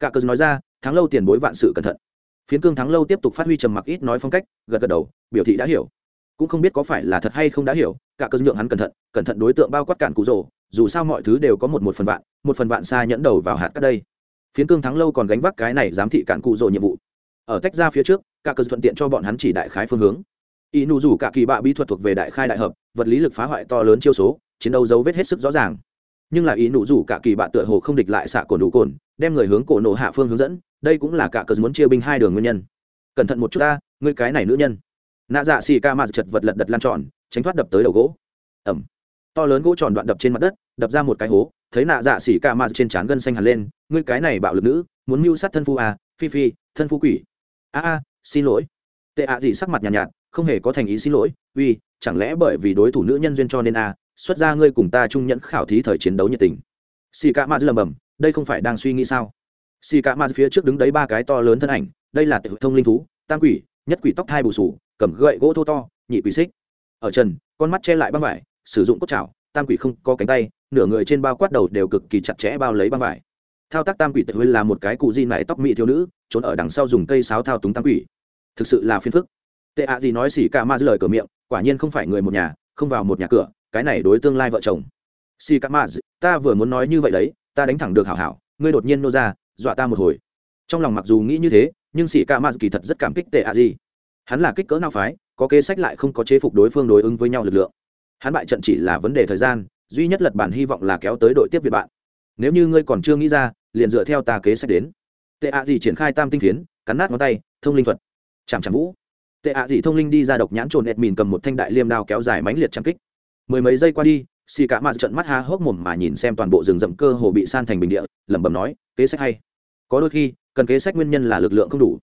Cả cờ nói ra thắng lâu tiền bối vạn sự cẩn thận phiến cương thắng lâu tiếp tục phát huy trầm mặc ít nói phong cách, gật gật đầu, biểu thị đã hiểu. Cũng không biết có phải là thật hay không đã hiểu, cả cơ nhượng hắn cẩn thận cẩn thận đối tượng bao quát cản cụ rồ, dù sao mọi thứ đều có một một phần vạn, một phần vạn xa nhẫn đầu vào hạt cắt đây. Phiến cương thắng lâu còn gánh vác cái này giám thị cản cụ rồ nhiệm vụ. Ở tách ra phía trước, cả cơ thuận tiện cho bọn hắn chỉ đại khái phương hướng. Y nụ rủ cả kỳ bạ bí thuật thuộc về đại khai đại hợp, vật lý lực phá hoại to lớn chiêu số, chiến đấu dấu vết hết sức rõ ràng. Nhưng là ý nụ rủ cả kỳ bạ tựa hồ không địch lại xạ cổ đủ cồn, đem người hướng cổ nổ hạ phương hướng dẫn đây cũng là cả cờ muốn chia binh hai đường nguyên nhân. Cẩn thận một chút ta ngươi cái này nữ nhân. Nạ dạ xì ca mà chật vật lật đật lan tròn tránh thoát đập tới đầu gỗ. Ẩm. To lớn gỗ tròn đoạn đập trên mặt đất đập ra một cái hố thấy nạ dạ xì ca mà trên trán gân xanh hẳn lên ngươi cái này bạo lực nữ muốn mưu sát thân phu à, phi phi thân phu quỷ. A a xin lỗi. Tệ ạ gì sắc mặt nhàn nhạt, nhạt không hề có thành ý xin lỗi uy chẳng lẽ bởi vì đối thủ nữ nhân duyên cho nên a xuất ra ngươi cùng ta trung nhẫn khảo thí thời chiến đấu nhiệt tình. Xì ca mạt lầm bầm đây không phải đang suy nghĩ sao? Xì cả ma phía trước đứng đấy ba cái to lớn thân ảnh, đây là tiểu thông linh thú, tam quỷ, nhất quỷ tóc hai bù sù, cầm gậy gỗ thô to, nhị quỷ xích. Ở trần, con mắt che lại băng vải, sử dụng cốt chảo, tam quỷ không có cánh tay, nửa người trên bao quát đầu đều cực kỳ chặt chẽ bao lấy băng vải. Thao tác tam quỷ tệ huyên là một cái cụ di nải tóc mỹ thiếu nữ, trốn ở đằng sau dùng cây sáo thao túng tam quỷ. Thực sự là phiền phức. Tệ ạ gì nói xì cả ma lời cửa miệng, quả nhiên không phải người một nhà, không vào một nhà cửa, cái này đối tương lai vợ chồng. Xì cả ma ta vừa muốn nói như vậy đấy, ta đánh thẳng được hảo hảo, ngươi đột nhiên nô ra dọa ta một hồi. Trong lòng mặc dù nghĩ như thế, nhưng sĩ ca ma kỳ thật rất cảm kích tệ a di. Hắn là kích cỡ nào phái, có kế sách lại không có chế phục đối phương đối ứng với nhau lực lượng. Hắn bại trận chỉ là vấn đề thời gian, duy nhất lật bản hy vọng là kéo tới đội tiếp việt bạn. Nếu như ngươi còn chưa nghĩ ra, liền dựa theo ta kế sách đến. Tệ ạ gì triển khai tam tinh phiến, cắn nát ngón tay, thông linh thuật. Chạm chạm vũ. Tệ ạ gì thông linh đi ra độc nhãn trồn ẹt mìn cầm một thanh đại liêm đao kéo dài mánh liệt chạm kích. Mười mấy giây qua đi xì cả mạt trận mắt há hốc mồm mà nhìn xem toàn bộ rừng rậm cơ hồ bị san thành bình địa, lẩm bẩm nói, kế sách hay có đôi khi, cần kế sách nguyên nhân là lực lượng không đủ.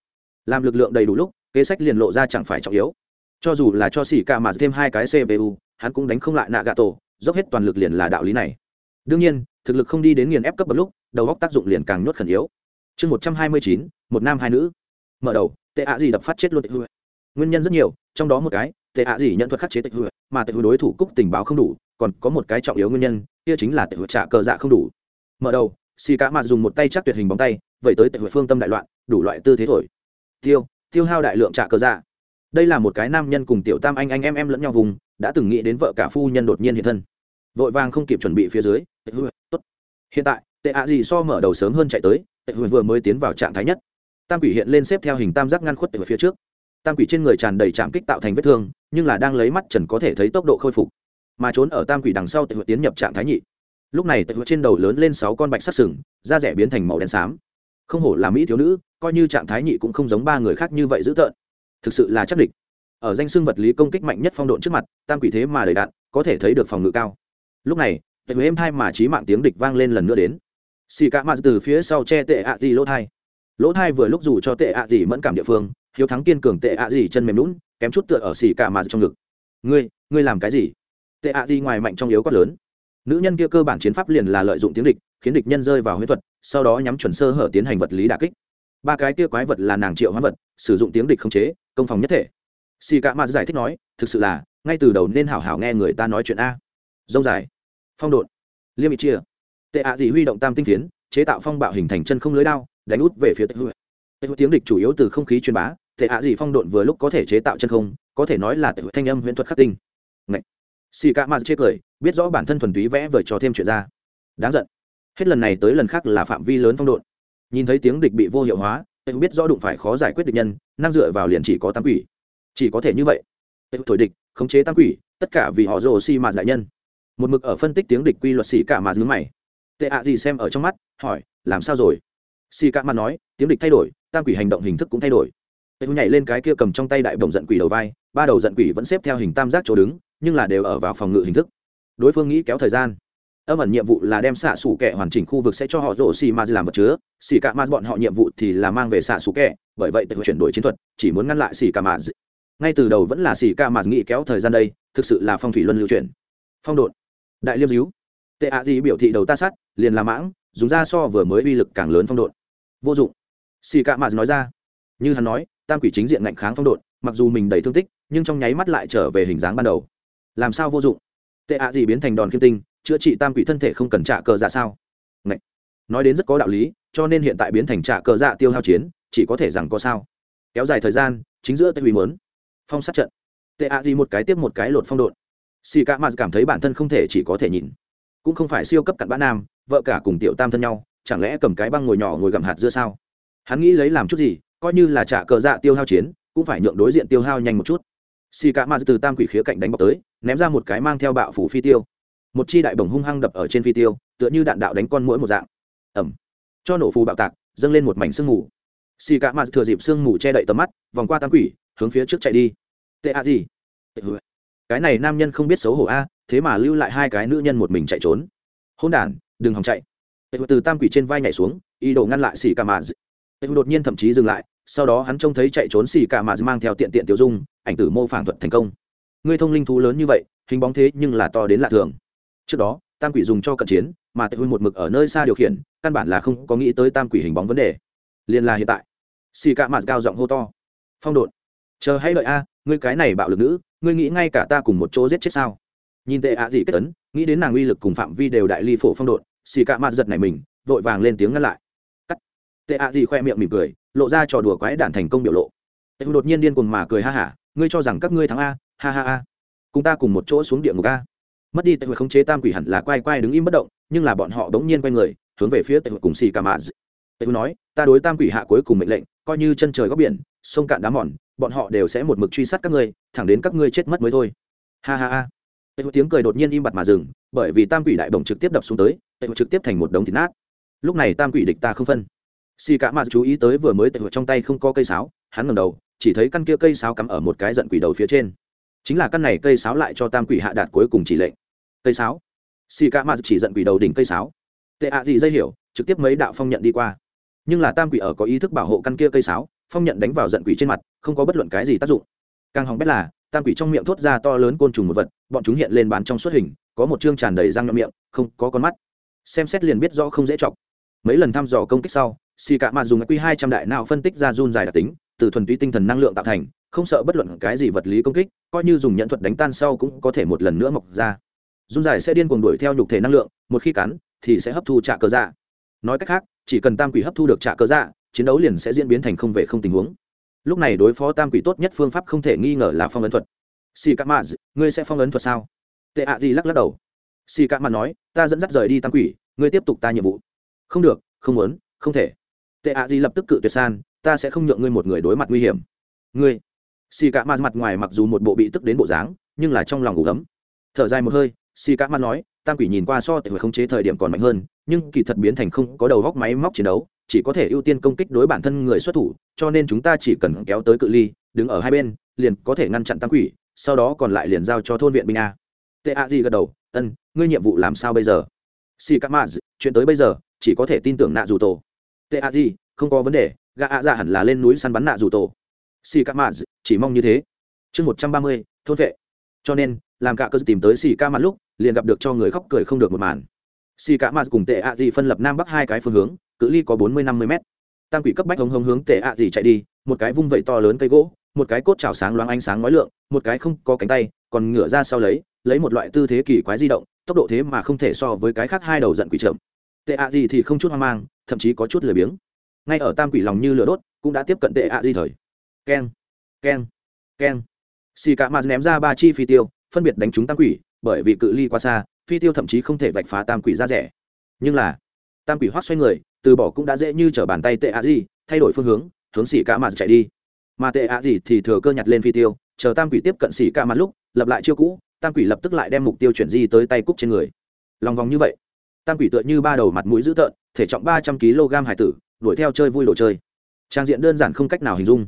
Làm lực lượng đầy đủ lúc, kế sách liền lộ ra chẳng phải trọng yếu. Cho dù là cho xỉ cả mà thêm hai cái cpu hắn cũng đánh không lại nạ gà tổ dốc hết toàn lực liền là đạo lý này. Đương nhiên, thực lực không đi đến nghiền ép cấp bậc lúc, đầu góc tác dụng liền càng nhốt khẩn yếu. Chương một trăm hai mươi chín, một nam hai nữ. Mở đầu, tệ ạ gì đập phát chết luôn tệ hư nguyên nhân rất nhiều, trong đó một cái, tệ ạ gì nhận thuật khắc chế tệ hư mà tệ hư đối thủ cúc tình báo không đủ, còn có một cái trọng yếu nguyên nhân, kia chính là tệ hư trả cờ dạ không đủ. Mở đầu xì cả mặt dùng một tay chắc tuyệt hình bóng tay vậy tới tệ hư phương tâm đại loạn, đủ loại tư thế thổi. Tiêu tiêu hao đại lượng trả cờ dạ. Đây là một cái nam nhân cùng tiểu tam anh anh em em lẫn nhau vùng, đã từng nghĩ đến vợ cả phu nhân đột nhiên hiện thân. Vội vàng không kịp chuẩn bị phía dưới tốt. Hiện tại, tệ ạ gì so mở đầu sớm hơn chạy tới tệ vừa mới tiến vào trạng thái nhất. Tam quỷ hiện lên xếp theo hình tam giác ngăn khuất ở phía trước. Tam quỷ trên người tràn đầy trạm kích tạo thành vết thương, nhưng là đang lấy mắt trần có thể thấy tốc độ khôi phục. Mà trốn ở tam quỷ đằng sau tệ tiến nhập trạng thái nhị lúc này tệ trên đầu lớn lên sáu con bạch sắc sừng, da rẻ biến thành màu đen xám. Không hổ là mỹ thiếu nữ, coi như trạng thái nhị cũng không giống ba người khác như vậy dữ tợn. Thực sự là chắc địch. Ở danh xưng vật lý công kích mạnh nhất phong độn trước mặt, tam quỷ thế mà đầy đạn, có thể thấy được phòng ngự cao. Lúc này tệ êm thai mà trí mạng tiếng địch vang lên lần nữa đến. Xì cả mạt từ phía sau che tệ ạ à gì lỗ thai. Lỗ thai vừa lúc dù cho tệ ạ à gì mẫn cảm địa phương, hiếu thắng kiên cường tệ ạ gì chân mềm lún kém chút tựa ở xì cả mạt trong ngực. Ngươi ngươi làm cái gì? Tệ ạ gì ngoài mạnh trong yếu quát lớn nữ nhân kia cơ bản chiến pháp liền là lợi dụng tiếng địch khiến địch nhân rơi vào huyết thuật sau đó nhắm chuẩn sơ hở tiến hành vật lý đà kích. Ba cái kia quái vật là nàng triệu hóa vật sử dụng tiếng địch khống chế công phòng nhất thể. Xì cả mạt giải thích nói thực sự là ngay từ đầu nên hảo hảo nghe người ta nói chuyện a. Dông dài. Phong độn. Liêm bị chia. Tệ ạ gì huy động tam tinh tiến, chế tạo phong bạo hình thành chân không lưới đao đánh út về phía tệ hữu. Tệ hữu tiếng địch chủ yếu từ không khí truyền bá tệ ạ gì phong độn vừa lúc có thể chế tạo chân không có thể nói là tệ hữu thanh âm huyễn thuật khắc tinh. Ngậy. xì cả mạt chê cười biết rõ bản thân thuần túy vẽ vời cho thêm chuyện ra. Đáng giận. Hết lần này tới lần khác là phạm vi lớn phong độn. Nhìn thấy tiếng địch bị vô hiệu hóa tệ biết rõ đụng phải khó giải quyết địch nhân, năng dựa vào liền chỉ có tam quỷ. Chỉ có thể như vậy. Tệ thổi địch, khống chế tam quỷ, tất cả vì họ rồ xi mạt đại nhân. Một mực ở phân tích tiếng địch quy luật xì cả mà dưới mày. Tệ ạ gì xem ở trong mắt, hỏi, làm sao rồi? Xì cả mà nói, tiếng địch thay đổi, tam quỷ hành động hình thức cũng thay đổi. Tệ nhảy lên cái kia cầm trong tay đại bồng giận quỷ đầu vai, ba đầu giận quỷ vẫn xếp theo hình tam giác chỗ đứng, nhưng là đều ở vào phòng ngự hình thức đối phương nghĩ kéo thời gian. Âm ẩn nhiệm vụ là đem xạ xủ kẹ hoàn chỉnh khu vực sẽ cho họ rổ xì ma làm vật chứa. Xì cả ma bọn họ nhiệm vụ thì là mang về xạ xủ kẹ bởi vậy tự chuyển đổi chiến thuật, chỉ muốn ngăn lại xì cả ma ngay từ đầu vẫn là xì cả ma nghĩ kéo thời gian đây, thực sự là phong thủy luân lưu chuyển phong độn. Đại liêm díu. Tệ ạ gì biểu thị đầu ta sát, liền là mãng, dùng ra so vừa mới uy lực càng lớn phong độn. Vô dụng. Xì cả ma nói ra. Như hắn nói, tam quỷ chính diện ngạnh kháng phong độn, mặc dù mình đầy thương tích, nhưng trong nháy mắt lại trở về hình dáng ban đầu. Làm sao vô dụng? Tệ ạ gì biến thành đòn kim tinh, chữa trị tam quỷ thân thể không cần trả cờ dạ sao? Ngậy. nói đến rất có đạo lý, cho nên hiện tại biến thành trả cờ dạ tiêu hao chiến, chỉ có thể rằng có sao. Kéo dài thời gian, chính giữa tây hủy mớn phong sát trận. Tệ ạ gì một cái tiếp một cái lột phong độn. Xì cả mà cảm thấy bản thân không thể chỉ có thể nhìn. Cũng không phải siêu cấp cặn bã nam, vợ cả cùng tiểu tam thân nhau, chẳng lẽ cầm cái băng ngồi nhỏ ngồi gặm hạt dưa sao? Hắn nghĩ lấy làm chút gì, coi như là trả cờ dạ tiêu hao chiến, cũng phải nhượng đối diện tiêu hao nhanh một chút xì cả ma từ tam quỷ khía cạnh đánh bọc tới, ném ra một cái mang theo bạo phủ phi tiêu. Một chi đại bổng hung hăng đập ở trên phi tiêu, tựa như đạn đạo đánh con mũi một dạng. Ẩm. Cho nổ phù bạo tạc, dâng lên một mảnh sương mù. Xì cả ma thừa dịp sương mù che đậy tầm mắt, vòng qua tam quỷ, hướng phía trước chạy đi. Tệ a gì? Cái này nam nhân không biết xấu hổ a, thế mà lưu lại hai cái nữ nhân một mình chạy trốn. Hôn đản, đừng hòng chạy. Tệ từ tam quỷ trên vai nhảy xuống, ý đồ ngăn lại xì cả ma. tệ đột nhiên thậm chí dừng lại sau đó hắn trông thấy chạy trốn xì cả mà mang theo tiện tiện tiêu dung, ảnh tử mô phản thuật thành công. Ngươi thông linh thú lớn như vậy, hình bóng thế nhưng là to đến lạ thường. Trước đó, tam quỷ dùng cho cận chiến, mà tệ huy một mực ở nơi xa điều khiển, căn bản là không có nghĩ tới tam quỷ hình bóng vấn đề. Liền là hiện tại. Xì cả mà cao giọng hô to. Phong độn. Chờ hay đợi a, ngươi cái này bạo lực nữ, ngươi nghĩ ngay cả ta cùng một chỗ giết chết sao? Nhìn tệ ạ gì kết tấn nghĩ đến nàng uy lực cùng phạm vi đều đại ly phổ phong độn, xì cả mà giật này mình, vội vàng lên tiếng ngăn lại. Cắt. Tệ ạ gì khoe miệng mỉm cười lộ ra trò đùa quái đản thành công biểu lộ. Em đột nhiên điên cuồng mà cười ha hả, ngươi cho rằng các ngươi thắng a, ha ha ha. Cùng ta cùng một chỗ xuống địa ngục a. Mất đi tệ khống chế tam quỷ hẳn là quay quay đứng im bất động, nhưng là bọn họ đống nhiên quay người, hướng về phía tệ cùng xì cà mạ tệ nói, ta đối tam quỷ hạ cuối cùng mệnh lệnh, coi như chân trời góc biển, sông cạn đá mòn, bọn họ đều sẽ một mực truy sát các ngươi, thẳng đến các ngươi chết mất mới thôi. Ha ha ha. Tệ tiếng cười đột nhiên im bặt mà dừng, bởi vì tam quỷ đại bồng trực tiếp đập xuống tới, tệ trực tiếp thành một đống thịt nát. Lúc này tam quỷ địch ta không phân xì cả mạt chú ý tới vừa mới tệ trong tay không có cây sáo, hắn ngẩng đầu, chỉ thấy căn kia cây sáo cắm ở một cái giận quỷ đầu phía trên. Chính là căn này cây sáo lại cho tam quỷ hạ đạt cuối cùng chỉ lệnh. Cây sáo. Xì cả mạt chỉ giận quỷ đầu đỉnh cây sáo. Tệ ạ gì dây hiểu, trực tiếp mấy đạo phong nhận đi qua. Nhưng là tam quỷ ở có ý thức bảo hộ căn kia cây sáo, phong nhận đánh vào giận quỷ trên mặt, không có bất luận cái gì tác dụng. Càng hỏng bét là, tam quỷ trong miệng thốt ra to lớn côn trùng một vật, bọn chúng hiện lên bán trong suốt hình, có một chương tràn đầy răng nhọn miệng, không có con mắt. Xem xét liền biết rõ không dễ chọc. Mấy lần thăm dò công kích sau xì cả mặt dùng q hai trăm đại nào phân tích ra run dài đặc tính từ thuần túy tinh thần năng lượng tạo thành không sợ bất luận cái gì vật lý công kích coi như dùng nhận thuật đánh tan sau cũng có thể một lần nữa mọc ra. Run dài sẽ điên cuồng đuổi theo nhục thể năng lượng một khi cắn thì sẽ hấp thu trả cơ dạ. Nói cách khác chỉ cần tam quỷ hấp thu được trả cơ dạ chiến đấu liền sẽ diễn biến thành không về không tình huống. Lúc này đối phó tam quỷ tốt nhất phương pháp không thể nghi ngờ là phong ấn thuật. Xì cả mà, ngươi sẽ phong ấn thuật sao? Tệ ạ gì lắc lắc đầu. Xì cả mà nói ta dẫn dắt rời đi tam quỷ ngươi tiếp tục ta nhiệm vụ. Không được không muốn không thể tệ ạ gì lập tức cự tuyệt san, ta sẽ không nhượng ngươi một người đối mặt nguy hiểm. Ngươi. Xì cả maz mặt ngoài mặc dù một bộ bị tức đến bộ dáng, nhưng là trong lòng ngủ ấm thở dài một hơi, xì cả mặt nói, tam quỷ nhìn qua so tệ hồi chế thời điểm còn mạnh hơn, nhưng kỳ thật biến thành không có đầu góc máy móc chiến đấu, chỉ có thể ưu tiên công kích đối bản thân người xuất thủ, cho nên chúng ta chỉ cần kéo tới cự ly, đứng ở hai bên, liền có thể ngăn chặn tam quỷ, sau đó còn lại liền giao cho thôn viện binh a. Tệ ạ gì gật đầu, ân, ngươi nhiệm vụ làm sao bây giờ? Si cả mặt chuyện tới bây giờ, chỉ có thể tin tưởng nạ dù tổ tệ a di không có vấn đề gã ạ dạ hẳn là lên núi săn bắn nạ dù tổ. Si ca mạt, chỉ mong như thế. Chương một trăm ba mươi, thôn vệ. Cho nên, làm cả cơ tìm tới si ca mạt lúc, liền gặp được cho người khóc cười không được một màn. Si ca mạt cùng tệ a di phân lập nam bắc hai cái phương hướng, cự ly có bốn mươi năm mươi mét. Tam quỷ cấp bách hống hống hướng tệ a gì chạy đi, một cái vung vẩy to lớn cây gỗ, một cái cốt chảo sáng loáng ánh sáng nói lượng, một cái không có cánh tay, còn ngửa ra sau lấy lấy một loại tư thế kỳ quái di động, tốc độ thế mà không thể so với cái khác hai đầu giận quỷ chậm tệ ạ gì thì không chút hoang mang, thậm chí có chút lười biếng. Ngay ở tam quỷ lòng như lửa đốt, cũng đã tiếp cận tệ ạ gì thời. Keng keng keng xì cả mà ném ra ba chi phi tiêu, phân biệt đánh trúng tam quỷ, bởi vì cự ly quá xa, phi tiêu thậm chí không thể vạch phá tam quỷ ra rẻ. Nhưng là, tam quỷ hoác xoay người, từ bỏ cũng đã dễ như t r ở bàn tay tệ ạ gì, thay đổi phương hướng hướng xì ca mặt chạy đi. Mà tệ ạ gì thì thừa cơ nhặt lên phi tiêu, chờ tam quỷ tiếp cận xì ca mặt lúc, lập lại chiêu cũ, tam quỷ lập tức lại đem mục tiêu chuyển di tới tay cúc trên người. Lòng vòng như vậy tam quỷ tựa như ba đầu mặt mũi dữ tợn, thể trọng ba trăm kg hải tử, đuổi theo chơi vui đồ chơi. Trang diện đơn giản không cách nào hình dung.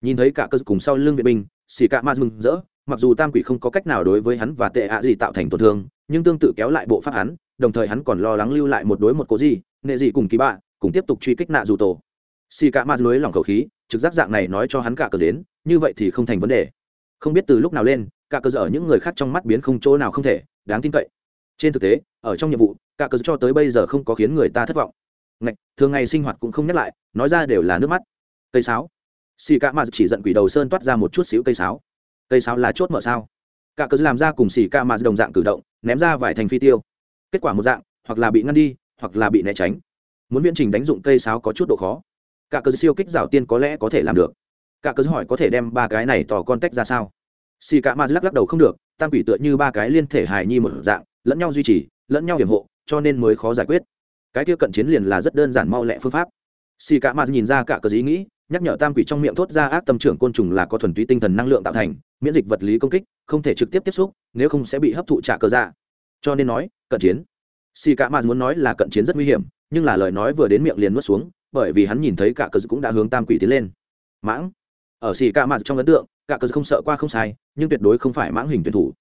Nhìn thấy cả cơ cùng sau lưng vệ binh, xì cả ma mừng rỡ, mặc dù tam quỷ không có cách nào đối với hắn và tệ ạ gì tạo thành tổn thương, nhưng tương tự kéo lại bộ pháp hắn, đồng thời hắn còn lo lắng lưu lại một đối một cố gì, nệ gì cùng ký bạ, cùng tiếp tục truy kích nạ dù tổ. Xì cả Ma lưới lỏng khẩu khí, trực giác dạng này nói cho hắn cả cờ đến, như vậy thì không thành vấn đề. Không biết từ lúc nào lên, cả cơ ở những người khác trong mắt biến không chỗ nào không thể, đáng tin cậy. Trên thực tế, ở trong nhiệm vụ cả cớ cho tới bây giờ không có khiến người ta thất vọng. Ngạch, thường ngày sinh hoạt cũng không nhắc lại nói ra đều là nước mắt. Cây sáo. Xì cả mà chỉ giận quỷ đầu sơn toát ra một chút xíu cây sáo. Cây sáo là chốt mở sao? Cả cớ làm ra cùng xì cả mà đồng dạng cử động ném ra vài thành phi tiêu. Kết quả một dạng hoặc là bị ngăn đi hoặc là bị né tránh. Muốn viễn trình đánh dụng cây sáo có chút độ khó. Cả cớ siêu kích rào tiên có lẽ có thể làm được. Cả cớ hỏi có thể đem ba cái này tỏ con tách ra sao? Xì cả mà lắc lắc đầu không được tam quỷ tựa như ba cái liên thể hài nhi một dạng lẫn nhau duy trì lẫn nhau hiểm hộ cho nên mới khó giải quyết. Cái kia cận chiến liền là rất đơn giản mau lẹ phương pháp. Xì cả ma nhìn ra cả cờ ý nghĩ, nhắc nhở tam quỷ trong miệng thốt ra ác tâm trưởng côn trùng là có thuần túy tinh thần năng lượng tạo thành, miễn dịch vật lý công kích, không thể trực tiếp tiếp xúc, nếu không sẽ bị hấp thụ trả cờ dạ. cho nên nói, cận chiến. Xì cả ma muốn nói là cận chiến rất nguy hiểm, nhưng là lời nói vừa đến miệng liền nuốt xuống, bởi vì hắn nhìn thấy cả cờ cũng đã hướng tam quỷ tiến lên. Mãng. Ở xì cả mặt trong ấn tượng, cả cờ không sợ qua không sai, nhưng tuyệt đối không phải mãng hình tuyển thủ.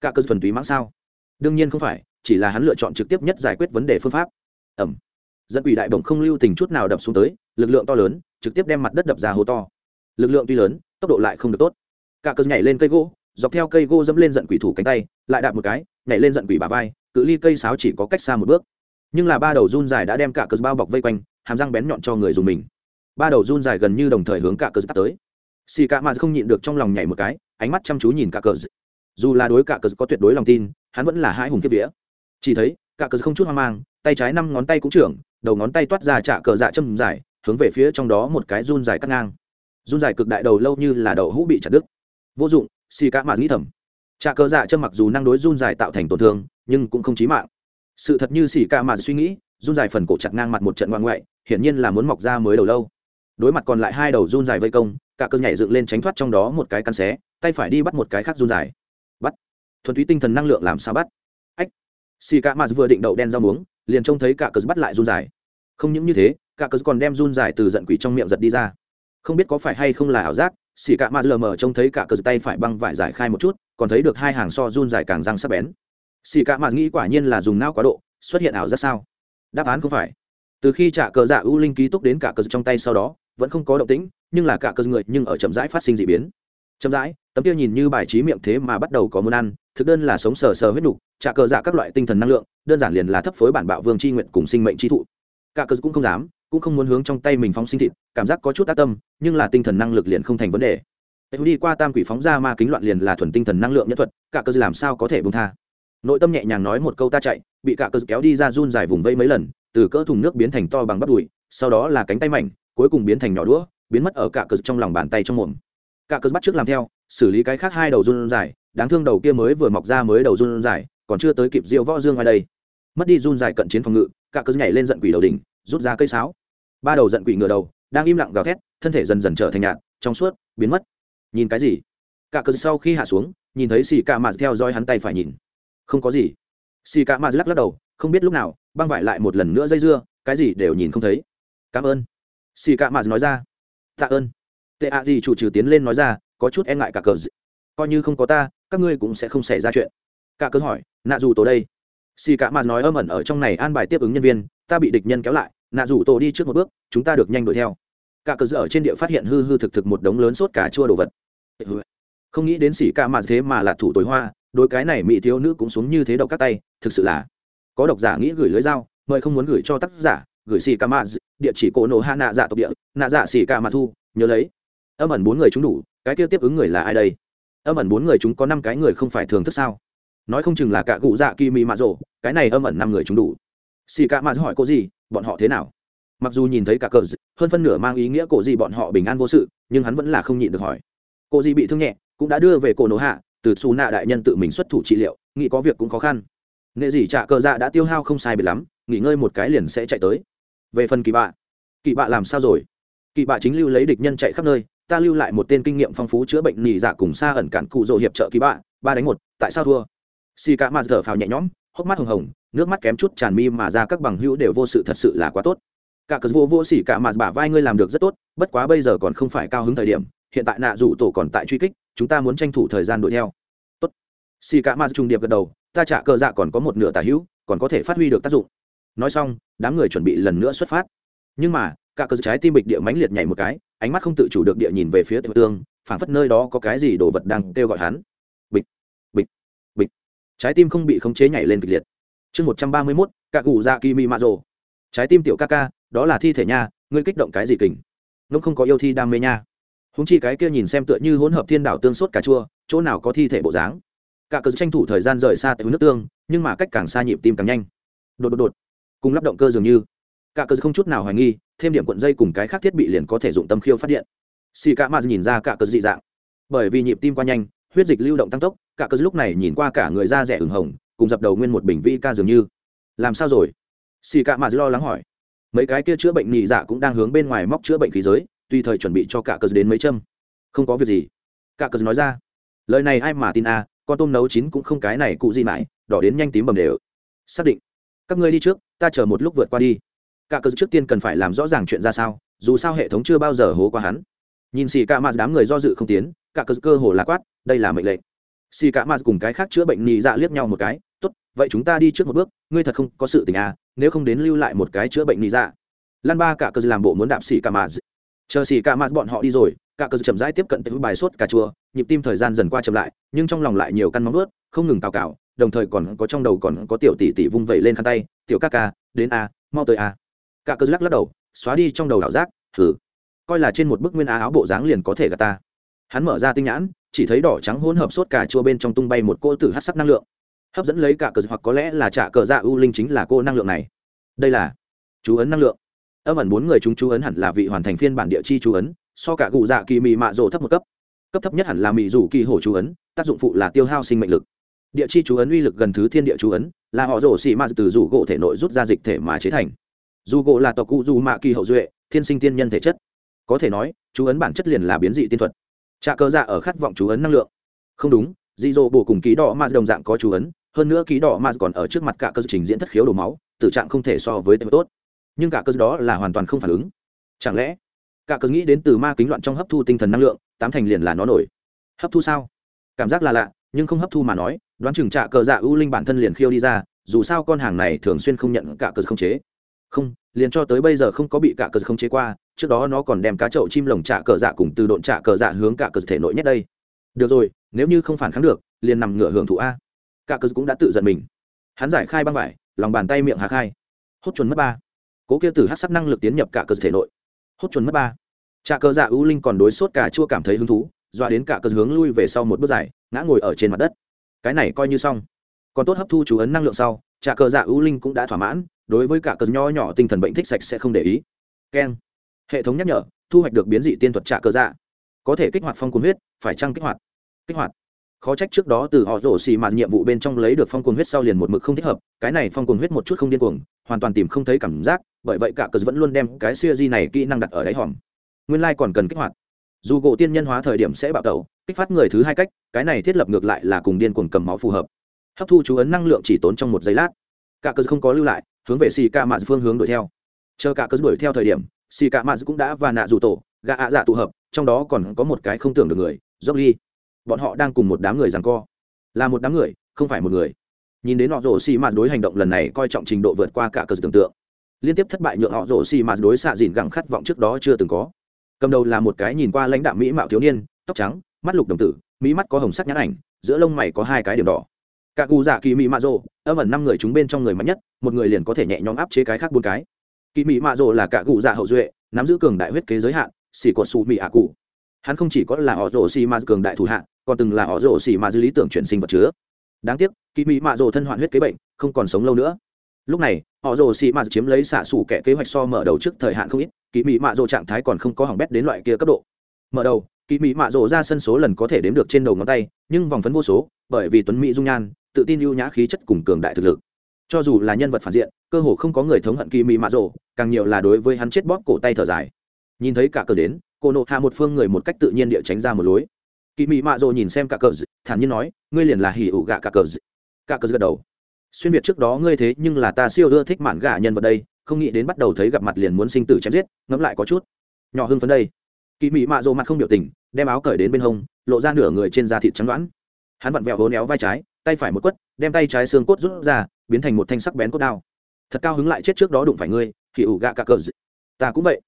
Cả cờ thuần túy mãng sao? Đương nhiên không phải chỉ là hắn lựa chọn trực tiếp nhất giải quyết vấn đề phương pháp. Ẩm. Dẫn quỷ đại bổng không lưu tình chút nào đập xuống tới, lực lượng to lớn, trực tiếp đem mặt đất đập ra hố to. Lực lượng tuy lớn, tốc độ lại không được tốt. Cả cơn nhảy lên cây gỗ, dọc theo cây gỗ dẫm lên giận quỷ thủ cánh tay, lại đạp một cái, nhảy lên giận quỷ bà vai, cự ly cây sáo chỉ có cách xa một bước. Nhưng là ba đầu run dài đã đem cả cơn bao bọc vây quanh, hàm răng bén nhọn cho người dùng mình. Ba đầu run dài gần như đồng thời hướng cả cơn tới. Xì cả mà không nhịn được trong lòng nhảy một cái, ánh mắt chăm chú nhìn cả cơn. Dù là đối cả cơn có tuyệt đối lòng tin, hắn vẫn là hai hùng kiếp vía chỉ thấy, cả cờ không chút hoang mang, tay trái năm ngón tay cũng trưởng, đầu ngón tay toát ra trả cờ dạ châm dài, hướng về phía trong đó một cái run dài cắt ngang. Run dài cực đại đầu lâu như là đậu hũ bị chặt đứt. Vô dụng, xì cả mà nghĩ thầm. Trả cờ dạ châm mặc dù năng đối run dài tạo thành tổn thương, nhưng cũng không chí mạng. Sự thật như xì cả mà suy nghĩ, run dài phần cổ chặt ngang mặt một trận ngoan ngoại, hiển nhiên là muốn mọc ra mới đầu lâu. Đối mặt còn lại hai đầu run dài vây công, cả cơ nhảy dựng lên tránh thoát trong đó một cái căn xé, tay phải đi bắt một cái khác run dài. Bắt. Thuần túy tinh thần năng lượng làm sao bắt? Xì cả mà vừa định đậu đen rau muống, liền trông thấy cả cờ bắt lại run dài. Không những như thế, cả cờ còn đem run dài từ giận quỷ trong miệng giật đi ra. Không biết có phải hay không là ảo giác, xì cả mà lờ mờ trông thấy cả cờ tay phải băng vải giải khai một chút, còn thấy được hai hàng so run dài càng răng sắc bén. Xì cả mà nghĩ quả nhiên là dùng não quá độ, xuất hiện ảo giác sao? Đáp án không phải. Từ khi trả cờ dạ ưu linh ký túc đến cả cờ trong tay sau đó, vẫn không có động tĩnh, nhưng là cả cờ người nhưng ở chậm rãi phát sinh d ị biến. Chậm rãi, tấm tiêu nhìn như bài trí miệng thế mà bắt đầu có muốn ăn, thực đơn là sống sờ sờ huyết nục trả cờ dạ các loại tinh thần năng lượng, đơn giản liền là thấp phối bản bạo vương c h i nguyện cùng sinh mệnh trí thụ. Cả cờ cũng không dám, cũng không muốn hướng trong tay mình phóng sinh thịt, cảm giác có chút tác tâm, nhưng là tinh thần năng lực liền không thành vấn đề. Đi qua tam quỷ phóng ra ma kính loạn liền là thuần tinh thần năng lượng nhất thuật, cả cờ làm sao có thể bông tha? Nội tâm nhẹ nhàng nói một câu ta chạy, bị cả cờ kéo đi ra run dài vùng vây mấy lần, từ cỡ thùng nước biến thành to bằng bắp đùi, sau đó là cánh tay mảnh, cuối cùng biến thành nhỏ đũa, biến mất ở cả cờ trong lòng bàn tay trong mồm. Cả cờ bắt trước làm theo, xử lý cái khác hai đầu run dài, đáng thương đầu kia mới vừa mọc ra mới đầu run dài còn chưa tới kịp diêu võ dương ngoài đây. Mất đi run dài cận chiến phòng ngự, cả cờ nhảy lên giận quỷ đầu đỉnh, rút ra cây sáo. Ba đầu giận quỷ ngựa đầu, đang im lặng gào thét, thân thể dần dần trở thành nhạt, trong suốt, biến mất. Nhìn cái gì? Cả cơn sau khi hạ xuống, nhìn thấy xì ca mạt theo dõi hắn tay phải nhìn. Không có gì. Xì ca mạt lắc lắc đầu, không biết lúc nào, băng vải lại một lần nữa dây dưa, cái gì đều nhìn không thấy. Cảm ơn. Xì ca mạt nói ra. Tạ ơn. Tệ ạ gì chủ trừ tiến lên nói ra, có chút e ngại cả cờ coi như không có ta, các ngươi cũng sẽ không xảy ra chuyện cả cờ hỏi, nạ dù tổ đây? Xì cạ mạt nói âm ẩn ở trong này an bài tiếp ứng nhân viên, ta bị địch nhân kéo lại, nạ dù tổ đi trước một bước, chúng ta được nhanh đuổi theo. Cả cờ ở trên địa phát hiện hư hư thực thực một đống lớn sốt cà chua đồ vật. Không nghĩ đến xì cả mà thế mà là thủ tối hoa đôi cái này mỹ thiếu nữ cũng xuống như thế độc các tay, thực sự là có độc giả nghĩ gửi lưới dao, mời không muốn gửi cho tác giả, gửi xì cả mạt, địa chỉ cổ nổ hạ nạ dạ tộc địa, nạ dạ xì cả mạt thu, nhớ lấy. Âm ẩn bốn người chúng đủ, cái kia tiếp ứng người là ai đây? Âm ẩn bốn người chúng có năm cái người không phải thường thức sao? Nói không chừng là cả cụ dạ kỳ mị mạ rộ cái này âm ẩn năm người chúng đủ. Xì cả mạ hỏi cô gì, bọn họ thế nào? Mặc dù nhìn thấy cả cờ hơn phân nửa mang ý nghĩa cổ gì bọn họ bình an vô sự, nhưng hắn vẫn là không nhịn được hỏi. Cô gì bị thương nhẹ, cũng đã đưa về cổ nổ hạ, từ xù nạ đại nhân tự mình xuất thủ trị liệu, nghĩ có việc cũng khó khăn. Nghệ gì trả cờ dạ đã tiêu hao không sai biệt lắm, nghỉ ngơi một cái liền sẽ chạy tới. Về phần kỳ bạ kỳ bạ làm sao rồi? Kỳ bạ chính lưu lấy địch nhân chạy khắp nơi, ta lưu lại một tên kinh nghiệm phong phú chữa bệnh nỉ dạ cùng xa ẩn cản cụ dỗ hiệp trợ kỳ bạ, ba đánh một, tại sao thua? Xì cả mà thở phào nhẹ nhõm, hốc mắt hồng hồng, nước mắt kém chút tràn mi mà ra các bằng hữu đều vô sự thật sự là quá tốt. Cả cờ vô vô xỉ cả mà bả vai ngươi làm được rất tốt, bất quá bây giờ còn không phải cao hứng thời điểm, hiện tại nạ rủ tổ còn tại truy kích, chúng ta muốn tranh thủ thời gian đuổi theo. Tốt. Si cả mà trùng điệp gật đầu, ta trả cờ dạ còn có một nửa tà hữu, còn có thể phát huy được tác dụng. Nói xong, đám người chuẩn bị lần nữa xuất phát. Nhưng mà, cả cờ trái tim bịch địa mãnh liệt nhảy một cái, ánh mắt không tự chủ được địa nhìn về phía tiểu tương, phảng phất nơi đó có cái gì đồ vật đang kêu gọi hắn trái tim không bị khống chế nhảy lên kịch liệt. Chương một trăm ba mươi mốt, cạ cụ dạ kỳ mị mạ rồ. Trái tim tiểu ca ca, đó là thi thể nha, ngươi kích động cái gì kình? Ngông không có yêu thi đam mê nha. Húng chi cái kia nhìn xem tựa như hỗn hợp thiên đảo tương sốt cà chua, chỗ nào có thi thể bộ dáng? Cả cờ tranh thủ thời gian rời xa tới nước tương, nhưng mà cách càng xa nhịp tim càng nhanh. Đột đột đột. Cùng lắp động cơ dường như. Cả cờ không chút nào hoài nghi, thêm điểm cuộn dây cùng cái khác thiết bị liền có thể dụng tâm khiêu phát điện. Xì cả mà nhìn ra cả cờ dị dạng. Bởi vì nhịp tim qua nhanh, huyết dịch lưu động tăng tốc cả cơ lúc này nhìn qua cả người da rẻ ửng hồng cùng dập đầu nguyên một bình vi ca dường như. Làm sao rồi? Xì cả mà lo lắng hỏi. Mấy cái kia chữa bệnh nhị dạ cũng đang hướng bên ngoài móc chữa bệnh khí giới tùy thời chuẩn bị cho cả cơ đến mấy châm. Không có việc gì. Cả cơ nói ra. Lời này ai mà tin a à, con tôm nấu chín cũng không cái này cụ gì mãi đỏ đến nhanh tím bầm đều. Xác định. Các ngươi đi trước ta chờ một lúc vượt qua đi. Cả cơ trước tiên cần phải làm rõ ràng chuyện ra sao dù sao hệ thống chưa bao giờ hố qua hắn. Nhìn xì cả mà đám người do dự không tiến cả cơ cơ hồ là quát đây là mệnh lệnh xì cả mạt cùng cái khác chữa bệnh nhị dạ liếc nhau một cái, tốt, vậy chúng ta đi trước một bước, ngươi thật không có sự tình à nếu không đến lưu lại một cái chữa bệnh nhị dạ. Lan ba cả cờ làm bộ muốn đạp xì cả mạt. Chờ xì cả mạt bọn họ đi rồi, cả cờ chậm rãi tiếp cận tới bài sốt cà chua, nhịp tim thời gian dần qua chậm lại, nhưng trong lòng lại nhiều căn móng ướt không ngừng cào cào, đồng thời còn có trong đầu còn có tiểu tỷ tỷ vung vẩy lên khăn tay, tiểu ca ca, đến a mau tới a cả cờ lắc lắc đầu, xóa đi trong đầu đảo giác thử coi là trên một bức nguyên á áo bộ dáng liền có thể gạt ta hắn mở ra tinh nhãn, chỉ thấy đỏ trắng hỗn hợp sốt cà chua bên trong tung bay một cô tử hát sắc năng lượng. Hấp dẫn lấy cả cờ hoặc có lẽ là trả cờ dạ ưu linh chính là cô năng lượng này. Đây là chú ấn năng lượng. Âm ẩn bốn người chúng chú ấn hẳn là vị hoàn thành phiên bản địa chi chú ấn, so cả cụ dạ kỳ mị mạ rộ thấp một cấp. Cấp thấp nhất hẳn là mị rủ kỳ hổ chú ấn, tác dụng phụ là tiêu hao sinh mệnh lực. Địa chi chú ấn uy lực gần thứ thiên địa chú ấn, là họ rổ xì ma từ rủ gỗ thể nội rút ra dịch thể mà chế thành. Dù gỗ là tộc cụ dù mạ kỳ hậu duệ, thiên sinh tiên nhân thể chất. Có thể nói, chú ấn bản chất liền là biến dị tiên thuật trà cơ dạ ở khát vọng chú ấn năng lượng. Không đúng, dị dỗ bổ cùng ký đỏ ma đồng dạng có chú ấn, hơn nữa ký đỏ ma còn ở trước mặt cả cơ trình diễn thất khiếu đổ máu, tử trạng không thể so với tên tốt. Nhưng cả cơ đó là hoàn toàn không phản ứng. Chẳng lẽ, cả cơ nghĩ đến từ ma kính loạn trong hấp thu tinh thần năng lượng, tám thành liền là nó nổi. Hấp thu sao? Cảm giác là lạ, nhưng không hấp thu mà nói, đoán chừng trạ cờ dạ ưu linh bản thân liền khiêu đi ra, dù sao con hàng này thường xuyên không nhận cả cờ không chế. Không, liền cho tới bây giờ không có bị cả cờ không chế qua trước đó nó còn đem cá chậu chim lồng trạ cờ dạ cùng từ độn trạ cờ dạ hướng cả cờ thể nội nhất đây. Được rồi, nếu như không phản kháng được, liền nằm ngửa hưởng thụ a. Cả cờ cũng đã tự giận mình. Hắn giải khai băng vải, lòng bàn tay miệng hạ khai. Hốt chuẩn mất ba. Cố kia tử hát sắc năng lực tiến nhập cả cơ thể nội. Hốt chuẩn mất ba. Trạ cờ dạ ưu linh còn đối sốt cả chua cảm thấy hứng thú, dọa đến cả cơ hướng lui về sau một bước dài, ngã ngồi ở trên mặt đất. Cái này coi như xong. Còn tốt hấp thu chú ấn năng lượng sau trà cờ dạ ưu linh cũng đã thỏa mãn, đối với cả cờ nho nhỏ tinh thần bệnh thích sạch sẽ không để ý. Keng hệ thống nhắc nhở, thu hoạch được biến dị tiên thuật trả cơ dạ. Có thể kích hoạt phong cuồng huyết, phải chăng kích hoạt? Kích hoạt. Khó trách trước đó từ họ rổ xì mạt nhiệm vụ bên trong lấy được phong cuồng huyết sau liền một mực không thích hợp, cái này phong cuồng huyết một chút không điên cuồng, hoàn toàn tìm không thấy cảm giác, bởi vậy cả cờ vẫn luôn đem cái siêu di này kỹ năng đặt ở đáy hòm. Nguyên lai、like、còn cần kích hoạt. Dù gỗ tiên nhân hóa thời điểm sẽ bạo tẩu, kích phát người thứ hai cách, cái này thiết lập ngược lại là cùng điên cuồng cầm máu phù hợp. Hấp thu chú ấn năng lượng chỉ tốn trong một giây lát. Cả cờ không có lưu lại, hướng về xì ca mạt phương hướng đuổi theo. Chờ cả cờ đuổi theo thời điểm xì ca mạt cũng đã và nạ dù tổ, gạ ạ dạ tụ hợp, trong đó còn có một cái không tưởng được người, dốc ly. Bọn họ đang cùng một đám người rằng co. Là một đám người, không phải một người. Nhìn đến họ rổ xì mạt đối hành động lần này coi trọng trình độ vượt qua cả cờ tưởng tượng. Liên tiếp thất bại nhượng họ rổ xì mạt đối xạ dìn gẳng khát vọng trước đó chưa từng có. Cầm đầu là một cái nhìn qua lãnh đạo mỹ mạo thiếu niên, tóc trắng, mắt lục đồng tử, mỹ mắt có hồng sắc nhãn ảnh, giữa lông mày có hai cái điểm đỏ. Cả cụ dạ kỳ mỹ mạ rô âm ẩn năm người chúng bên trong người mạnh nhất, một người liền có thể nhẹ nhõm áp chế cái khác bốn cái kỳ mỹ mạ rồ là cả cụ dạ hậu duệ, nắm giữ cường đại huyết kế giới hạn, xỉ cột xù mỹ ạ cụ. Hắn không chỉ có là họ rồ xì ma cường đại thủ hạ, còn từng là họ rồ xì ma dư lý tưởng chuyển sinh vật chứa. Đáng tiếc kỳ mỹ mạ rồ thân hoạn huyết kế bệnh, không còn sống lâu nữa. Lúc này, họ rồ xì ma chiếm lấy xả xù kẻ kế hoạch so mở đầu trước thời hạn không ít kỳ mỹ mạ rồ trạng thái còn không có hỏng bét đến loại kia cấp độ. Mở đầu kỳ mỹ mạ rồ ra sân số lần có thể đếm được trên đầu ngón tay, nhưng vòng phấn vô số, bởi vì tuấn mỹ dung nhan, tự tin ưu nhã khí chất cùng cường đại thực lực cho dù là nhân vật phản diện, cơ hồ không có người thống hận kỳ mỹ mạ rồ càng nhiều là đối với hắn chết bóp cổ tay thở dài. Nhìn thấy cả cờ đến cô nộ hạ một phương người một cách tự nhiên địa tránh ra một lối. Kỳ mỹ mạ rồ nhìn xem cả cờ thản nhiên nói, ngươi liền là hỉ ủ gạ cả cờ cả cờ gật đầu. Xuyên việt trước đó ngươi thế nhưng là ta siêu ưa thích mạn gạ nhân vật đây, không nghĩ đến bắt đầu thấy gặp mặt liền muốn sinh tử chém giết, ngẫm lại có chút. Nhỏ hưng phấn đây. Kỳ mỹ mạ rồ mặt không biểu tình, đem áo cởi đến bên hông, lộ ra nửa người trên da thịt trắng đoán hắn vặn vẹo hố néo vai trái, tay phải một quất, đem tay trái xương cốt rút ra biến thành một thanh sắc bén cốt đao. Thật cao hứng lại chết trước đó đụng phải ngươi thì ủ gạ cả cờ ta cũng vậy.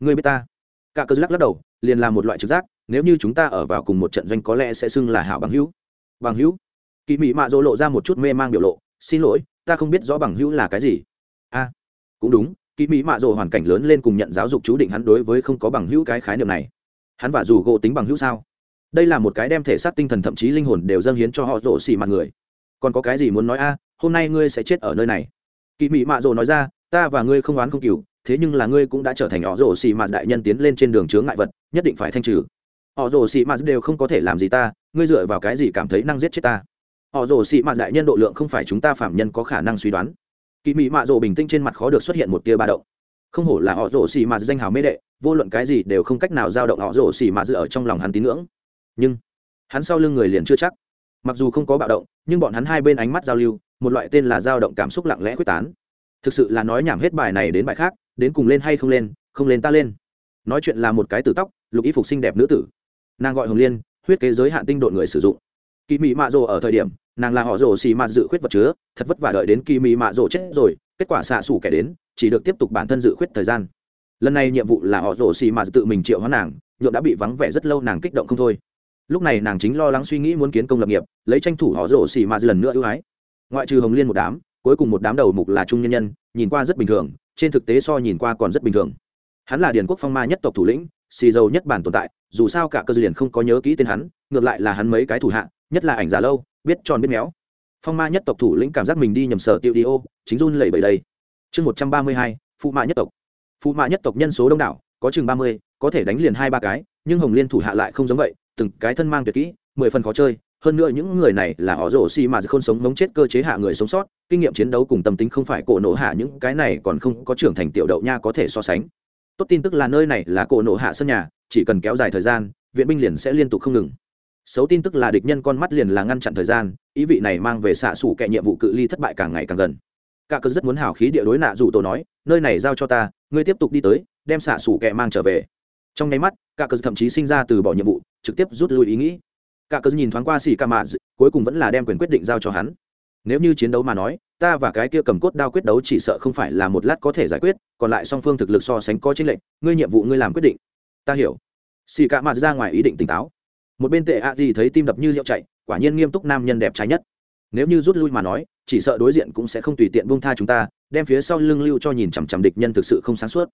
Ngươi biết ta? Cả cờ lắc lắc đầu, liền là một loại trực giác, nếu như chúng ta ở vào cùng một trận doanh có lẽ sẽ xưng là hảo bằng hữu. Bằng hữu? Kỳ mỹ mạ dỗ lộ ra một chút mê mang biểu lộ, xin lỗi, ta không biết rõ bằng hữu là cái gì. A, cũng đúng, kỳ mỹ mạ dỗ hoàn cảnh lớn lên cùng nhận giáo dục chú định hắn đối với không có bằng hữu cái khái niệm này. Hắn và dù gỗ tính bằng hữu sao? Đây là một cái đem thể xác tinh thần thậm chí linh hồn đều dâng hiến cho họ rổ xì mặt người. Còn có cái gì muốn nói a? Hôm nay ngươi sẽ chết ở nơi này. Kỳ mị mạ rồ nói ra, ta và ngươi không oán không cừu, thế nhưng là ngươi cũng đã trở thành họ rồ xì mạt đại nhân tiến lên trên đường chướng ngại vật, nhất định phải thanh trừ. Họ rồ xì mạt đều không có thể làm gì ta, ngươi dựa vào cái gì cảm thấy năng giết chết ta? Họ rồ xì mạt đại nhân độ lượng không phải chúng ta phạm nhân có khả năng suy đoán. Kỳ mị mạ rồ bình tĩnh trên mặt khó được xuất hiện một tia ba động. Không hổ là họ rồ xì mạt danh hào mê đệ, vô luận cái gì đều không cách nào giao động họ rồ xì mạt ở trong lòng hắn tín ngưỡng. Nhưng, hắn sau lưng người liền chưa chắc. Mặc dù không có bạo động, nhưng bọn hắn hai bên ánh mắt giao lưu một loại tên là dao động cảm xúc lặng lẽ quyết tán. Thực sự là nói nhảm hết bài này đến bài khác, đến cùng lên hay không lên không lên ta lên. Nói chuyện là một cái tử tóc, lục y phục xinh đẹp nữ tử. Nàng gọi hồng liên, huyết kế giới hạn tinh độn người sử dụng. Kỳ mị mạ rồ ở thời điểm, nàng là họ rồ xì mạ dự khuyết vật chứa, thật vất vả đợi đến kỳ mị mạ rồ chết rồi, kết quả xạ xủ kẻ đến, chỉ được tiếp tục bản thân dự khuyết thời gian. Lần này nhiệm vụ là họ rồ xì mạ tự mình triệu hóa nàng, nhượng đã bị vắng vẻ rất lâu nàng kích động không thôi. Lúc này nàng chính lo lắng suy nghĩ muốn kiến công lập nghiệp, lấy tranh thủ họ rồ xì mạ lần nữa ưu ái ngoại trừ hồng liên một đám, cuối cùng một đám đầu mục là trung nhân nhân, nhìn qua rất bình thường, trên thực tế so nhìn qua còn rất bình thường. Hắn là điền quốc phong ma nhất tộc thủ lĩnh, xì dầu nhất bản tồn tại, dù sao cả cơ liền không có nhớ kỹ tên hắn, ngược lại là hắn mấy cái thủ hạ, nhất là ảnh giả lâu, biết tròn biết méo. Phong ma nhất tộc thủ lĩnh cảm giác mình đi nhầm sở tiêu đi ô, chính run lẩy bẩy đây. Chương một trăm ba mươi hai, phụ mạ nhất tộc. Phụ mạ nhất tộc nhân số đông đảo, có chừng ba mươi, có thể đánh liền hai ba cái, nhưng hồng liên thủ hạ lại không giống vậy, từng cái thân mang tuyệt kỹ, mười phần khó chơi hơn nữa những người này là họ rổ xi mà không sống, mống chết cơ chế hạ người sống sót. Kinh nghiệm chiến đấu cùng tâm tính không phải cổ nổ hạ những cái này, còn không có trưởng thành tiểu đậu nha có thể so sánh. Tốt tin tức là nơi này là cổ nổ hạ sân nhà, chỉ cần kéo dài thời gian, viện binh liền sẽ liên tục không ngừng. Xấu tin tức là địch nhân con mắt liền là ngăn chặn thời gian, ý vị này mang về xạ xủ kệ nhiệm vụ cự ly thất bại càng ngày càng gần. Cả cớ rất muốn hào khí địa đối nạ dù tổ nói, nơi này giao cho ta, ngươi tiếp tục đi tới, đem xạ xủ kệ mang trở về. Trong nháy mắt cả cớ thậm chí sinh ra từ bỏ nhiệm vụ, trực tiếp rút lui ý nghĩ cả cớ nhìn thoáng qua xì ca mạ cuối cùng vẫn là đem quyền quyết định giao cho hắn. Nếu như chiến đấu mà nói, ta và cái kia cầm cốt đao quyết đấu chỉ sợ không phải là một lát có thể giải quyết, còn lại song phương thực lực so sánh có chính lệnh ngươi nhiệm vụ ngươi làm quyết định. Ta hiểu. Xì ca mạ ra ngoài ý định tỉnh táo. Một bên tệ a gì thấy tim đập như liệu chạy, quả nhiên nghiêm túc nam nhân đẹp trái nhất. Nếu như rút lui mà nói, chỉ sợ đối diện cũng sẽ không tùy tiện buông tha chúng ta, đem phía sau lưng lưu cho nhìn chằm chằm địch nhân thực sự không sáng suốt.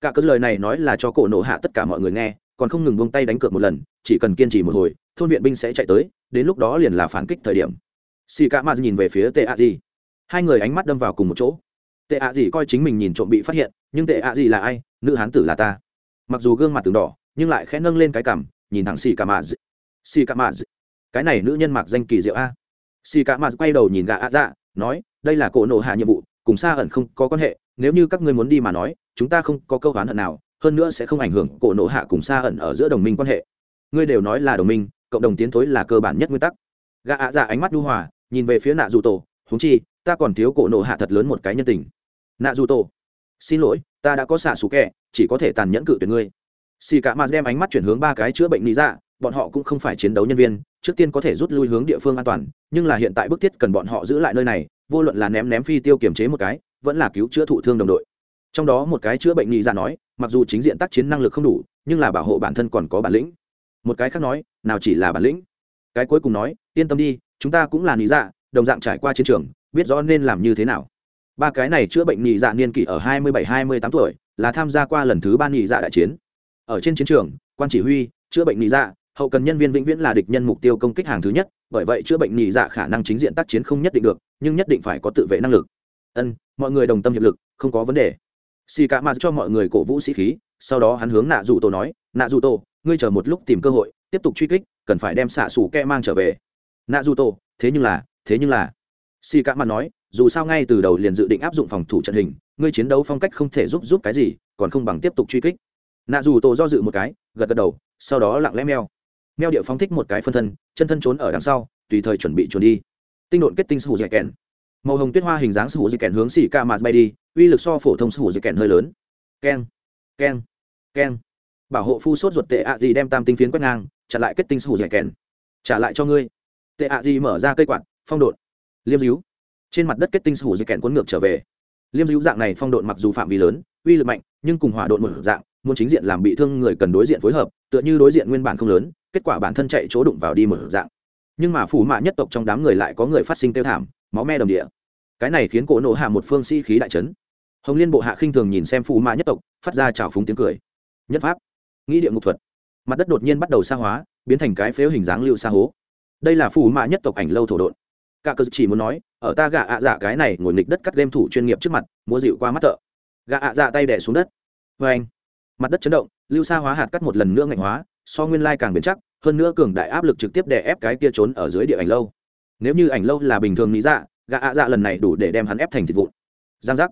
Cả cớ lời này nói là cho cổ nổ hạ tất cả mọi người nghe, còn không ngừng buông tay đánh cược một lần, chỉ cần kiên trì một hồi thôn viện binh sẽ chạy tới, đến lúc đó liền là phản kích thời điểm. Xì cả maz nhìn về phía tệ ạ gì hai người ánh mắt đâm vào cùng một chỗ. Tệ ạ gì coi chính mình nhìn trộm bị phát hiện, nhưng tệ ạ gì là ai? Nữ hán tử là ta. Mặc dù gương mặt từng đỏ, nhưng lại khẽ nâng lên cái cằm, nhìn thẳng xì cả maz xì cả maz cái này nữ nhân mặc danh kỳ diệu a. Xì cả maz quay đầu nhìn gã ạ dạ nói, đây là cổ nổ hạ nhiệm vụ, cùng xa ẩn không có quan hệ, nếu như các ngươi muốn đi mà nói, chúng ta không có câu oán hận nào, hơn nữa sẽ không ảnh hưởng cổ nổ hạ cùng xa ẩn ở giữa đồng minh quan hệ. Ngươi đều nói là đồng minh cộng đồng tiến thối là cơ bản nhất nguyên tắc. Gã ạ dạ ánh mắt đu hòa, nhìn về phía nạ dù tổ húng chi, ta còn thiếu cổ nổ hạ thật lớn một cái nhân tình. Nạ dù tổ, xin lỗi, ta đã có xạ xù kẹ chỉ có thể tàn nhẫn cự tuyệt ngươi. Xì cả mạt đem ánh mắt chuyển hướng ba cái chữa bệnh lý dạ bọn họ cũng không phải chiến đấu nhân viên, trước tiên có thể rút lui hướng địa phương an toàn, nhưng là hiện tại bức thiết cần bọn họ giữ lại nơi này, vô luận là ném ném phi tiêu kiềm chế một cái, vẫn là cứu chữa thụ thương đồng đội. Trong đó một cái chữa bệnh nhị dạ nói, mặc dù chính diện tác chiến năng lực không đủ, nhưng là bảo hộ bản thân còn có bản lĩnh một cái khác nói, nào chỉ là bản lĩnh. Cái cuối cùng nói, yên tâm đi, chúng ta cũng là nhị dạ đồng dạng trải qua chiến trường, biết rõ nên làm như thế nào. Ba cái này chữa bệnh nhị dạ niên kỷ ở hai mươi bảy, hai mươi tám tuổi, là tham gia qua lần thứ ba nhị dạ đại chiến. Ở trên chiến trường, quan chỉ huy, chữa bệnh nhị dạ hậu cần nhân viên vĩnh viễn là địch nhân mục tiêu công kích hàng thứ nhất, bởi vậy chữa bệnh nhị dạ khả năng chính diện tác chiến không nhất định được, nhưng nhất định phải có tự vệ năng lực. Ân, mọi người đồng tâm hiệp lực, không có vấn đề. Xì cả mà cho mọi người cổ vũ sĩ khí, sau đó hắn hướng nạ dù tổ nói, nạ dù tổ ngươi chờ một lúc tìm cơ hội, tiếp tục truy kích, cần phải đem xạ xù kẹ mang trở về. Nạ dù tổ thế nhưng là, thế nhưng là. Xì cả mặt nói, dù sao ngay từ đầu liền dự định áp dụng phòng thủ trận hình, ngươi chiến đấu phong cách không thể giúp giúp cái gì, còn không bằng tiếp tục truy kích. Nạ dù tổ do dự một cái, gật gật đầu, sau đó lặng lẽ meo. Meo địa phóng thích một cái phân thân, chân thân trốn ở đằng sau, tùy thời chuẩn bị trốn đi. Tinh độn kết tinh sù dạy kèn màu hồng tuyết hoa hình dáng sù dạy kèn hướng xỉ ca mạt bay đi, uy lực so phổ thông sù dạy kèn hơi lớn. Keng keng keng bảo hộ phu sốt ruột tệ ạ gì đem tam tinh phiến quét ngang, trả lại kết tinh sù dẻ kèn. Trả lại cho ngươi. Tệ ạ gì mở ra cây quạt, phong độn. Liêm díu. Trên mặt đất kết tinh sù dẻ kèn cuốn ngược trở về. Liêm díu dạng này phong độn mặc dù phạm vi lớn, uy lực mạnh, nhưng cùng hỏa độn một dạng, muốn chính diện làm bị thương người cần đối diện phối hợp, tựa như đối diện nguyên bản không lớn, kết quả bản thân chạy chỗ đụng vào đi một dạng. Nhưng mà phủ mạ nhất tộc trong đám người lại có người phát sinh tiêu thảm, máu me đồng địa. Cái này khiến cổ nộ hạ một phương sĩ khí đại trấn hồng liên bộ hạ khinh thường nhìn xem phủ mạ nhất tộc, phát ra trào phúng tiếng cười. Nhất pháp nghĩ địa ngục thuật. Mặt đất đột nhiên bắt đầu xa hóa, biến thành cái phếu hình dáng lưu xa hố. Đây là phù mạ nhất tộc ảnh lâu thổ độn. Cả cơ chỉ muốn nói, ở ta gạ ạ dạ cái này ngồi nghịch đất cắt game thủ chuyên nghiệp trước mặt, múa dịu qua mắt thợ. Gạ ạ dạ tay đẻ xuống đất. Vê anh. Mặt đất chấn động, lưu xa hóa hạt cắt một lần nữa ngạnh hóa, so nguyên lai càng bền chắc, hơn nữa cường đại áp lực trực tiếp đè ép cái kia trốn ở dưới địa ảnh lâu. Nếu như ảnh lâu là bình thường nghĩ dạ gạ ạ dạ lần này đủ để đem hắn ép thành thịt vụn. Giang giác.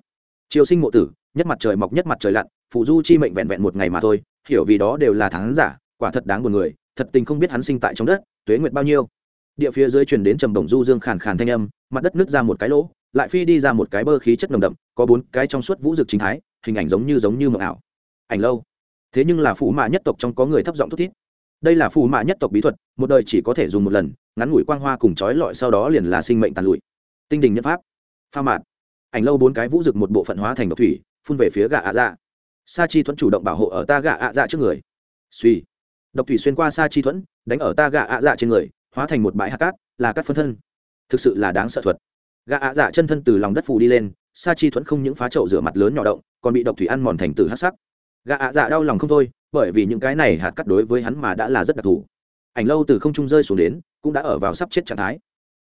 Chiều sinh mộ tử, nhất mặt trời mọc nhất mặt trời lặn, phụ du chi mệnh vẹn vẹn một ngày mà thôi hiểu vì đó đều là thắng giả, quả thật đáng buồn người, thật tình không biết hắn sinh tại trong đất, tuế nguyệt bao nhiêu. Địa phía dưới truyền đến trầm đồng du dương khàn khàn thanh âm, mặt đất nứt ra một cái lỗ, lại phi đi ra một cái bơ khí chất nồng đậm, có bốn cái trong suốt vũ dực chính thái, hình ảnh giống như giống như mộng ảo. Ảnh lâu. Thế nhưng là phụ mạ nhất tộc trong có người thấp giọng thút thít. Đây là phù mạ nhất tộc bí thuật, một đời chỉ có thể dùng một lần, ngắn ngủi quang hoa cùng trói lọi sau đó liền là sinh mệnh tàn lụi. Tinh đình nhất pháp. Pha mạt. Ảnh lâu bốn cái vũ dực một bộ phận hóa thành độc thủy, phun về phía gà ạ dạ sa chi thuẫn chủ động bảo hộ ở ta gạ ạ dạ trước người. Suy độc thủy xuyên qua sa chi thuẫn, đánh ở ta gạ ạ dạ trên người, hóa thành một bãi hạt cát, là các phân thân. Thực sự là đáng sợ thuật. Gạ ạ dạ chân thân từ lòng đất phù đi lên sa chi thuẫn không những phá trậu rửa mặt lớn nhỏ động, còn bị độc thủy ăn mòn thành từ hát sắc. Gạ ạ dạ đau lòng không thôi, bởi vì những cái này hạt cắt đối với hắn mà đã là rất đặc thù. Ảnh lâu từ không trung rơi xuống đến, cũng đã ở vào sắp chết trạng thái.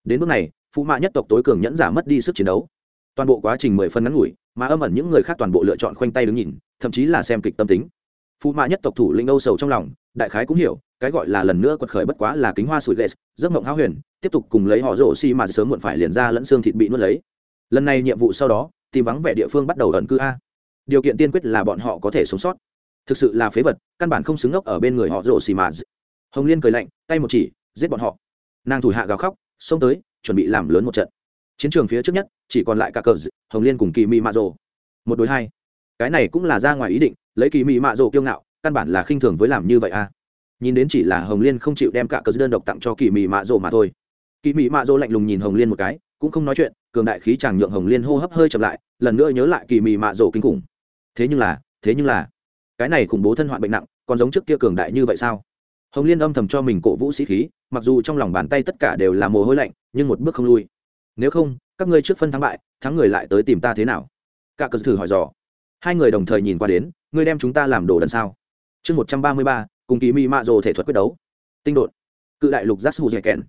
Đến lúc này phụ mạ nhất tộc tối cường nhẫn giả mất đi sức chiến đấu. Toàn bộ quá trình mười phân ngắn ngủi mà âm ẩn những người khác toàn bộ lựa chọn khoanh tay đứng nhìn, thậm chí là xem kịch tâm tính. Phụ mã nhất tộc thủ lĩnh âu sầu trong lòng, đại khái cũng hiểu, cái gọi là lần nữa quật khởi bất quá là kính hoa sủi lệ giấc mộng háo huyền, tiếp tục cùng lấy họ rổ xi mà sớm muộn phải liền ra lẫn xương thịt bị nuốt lấy. Lần này nhiệm vụ sau đó, tìm vắng vẻ địa phương bắt đầu ẩn cư a. Điều kiện tiên quyết là bọn họ có thể sống sót. Thực sự là phế vật, căn bản không xứng ngốc ở bên người họ rổ xì mà. Hồng liên cười lạnh, tay một chỉ, giết bọn họ. Nàng thủ hạ gào khóc, xông tới, chuẩn bị làm lớn một trận chiến trường phía trước nhất, chỉ còn lại cả cờ hồng liên cùng kỳ mị mạ rồ. Một đối hai. Cái này cũng là ra ngoài ý định, lấy kỳ mị mạ rồ kiêu ngạo, căn bản là khinh thường với làm như vậy a nhìn đến chỉ là hồng liên không chịu đem cả cờ đơn độc tặng cho kỳ mị mạ rồ mà thôi. Kỳ mị mạ rồ lạnh lùng nhìn hồng liên một cái, cũng không nói chuyện, cường đại khí chàng nhượng hồng liên hô hấp hơi chậm lại, lần nữa nhớ lại kỳ mị mạ rồ kinh khủng. Thế nhưng là, thế nhưng là, cái này khủng bố thân hoạn bệnh nặng, còn giống trước kia cường đại như vậy sao? Hồng liên âm thầm cho mình cổ vũ sĩ khí, mặc dù trong lòng bàn tay tất cả đều là mồ hôi lạnh, nhưng một bước không lui nếu không, các ngươi trước phân thắng bại, thắng người lại tới tìm ta thế nào? Cả cờ thử hỏi dò. Hai người đồng thời nhìn qua đến, ngươi đem chúng ta làm đồ đần sao? Chương một trăm ba mươi ba, cùng kỳ mỹ mạ rồ thể thuật quyết đấu. Tinh đột cự đại lục giác su dẻ kèn.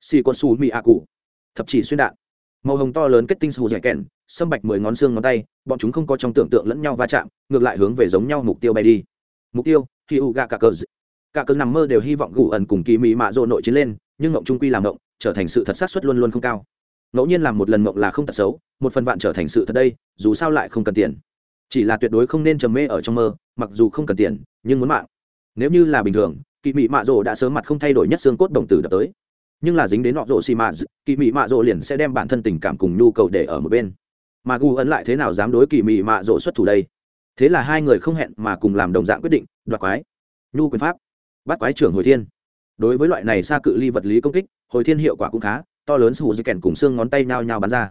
Xì con su mỹ a cụ. Thập chỉ xuyên đạn. Màu hồng to lớn kết tinh su dẻ kèn, sâm bạch mười ngón xương ngón tay, bọn chúng không có trong tưởng tượng lẫn nhau va chạm, ngược lại hướng về giống nhau mục tiêu bay đi. Mục tiêu khi u gà cả cờ. Cả cờ nằm mơ đều hy vọng gù ẩn cùng kỳ mỹ mạ rồ nội chiến lên, nhưng ngộng trung quy làm ngộng, trở thành sự thật sát xuất luôn luôn không cao ngẫu nhiên làm một lần mộng là không tật xấu, một phần vạn trở thành sự thật đây, dù sao lại không cần tiền. Chỉ là tuyệt đối không nên trầm mê ở trong mơ, mặc dù không cần tiền, nhưng muốn mạng. Nếu như là bình thường kỳ mỹ mạ rỗ đã sớm mặt không thay đổi nhất xương cốt đồng tử đập tới. Nhưng là dính đến nọ rỗ xì mạ kỳ mỹ mạ rỗ liền sẽ đem bản thân tình cảm cùng nhu cầu để ở một bên. Mà gu ấn lại thế nào dám đối kỳ mỹ mạ rỗ xuất thủ đây? Thế là hai người không hẹn mà cùng làm đồng dạng quyết định, đoạt quái. Nhu quyền pháp. Bắt quái trưởng hồi thiên. Đối với loại này xa cự ly vật lý công kích, hồi thiên hiệu quả cũng khá to lớn sù dư kèn cùng xương ngón tay nhao nhao bắn ra.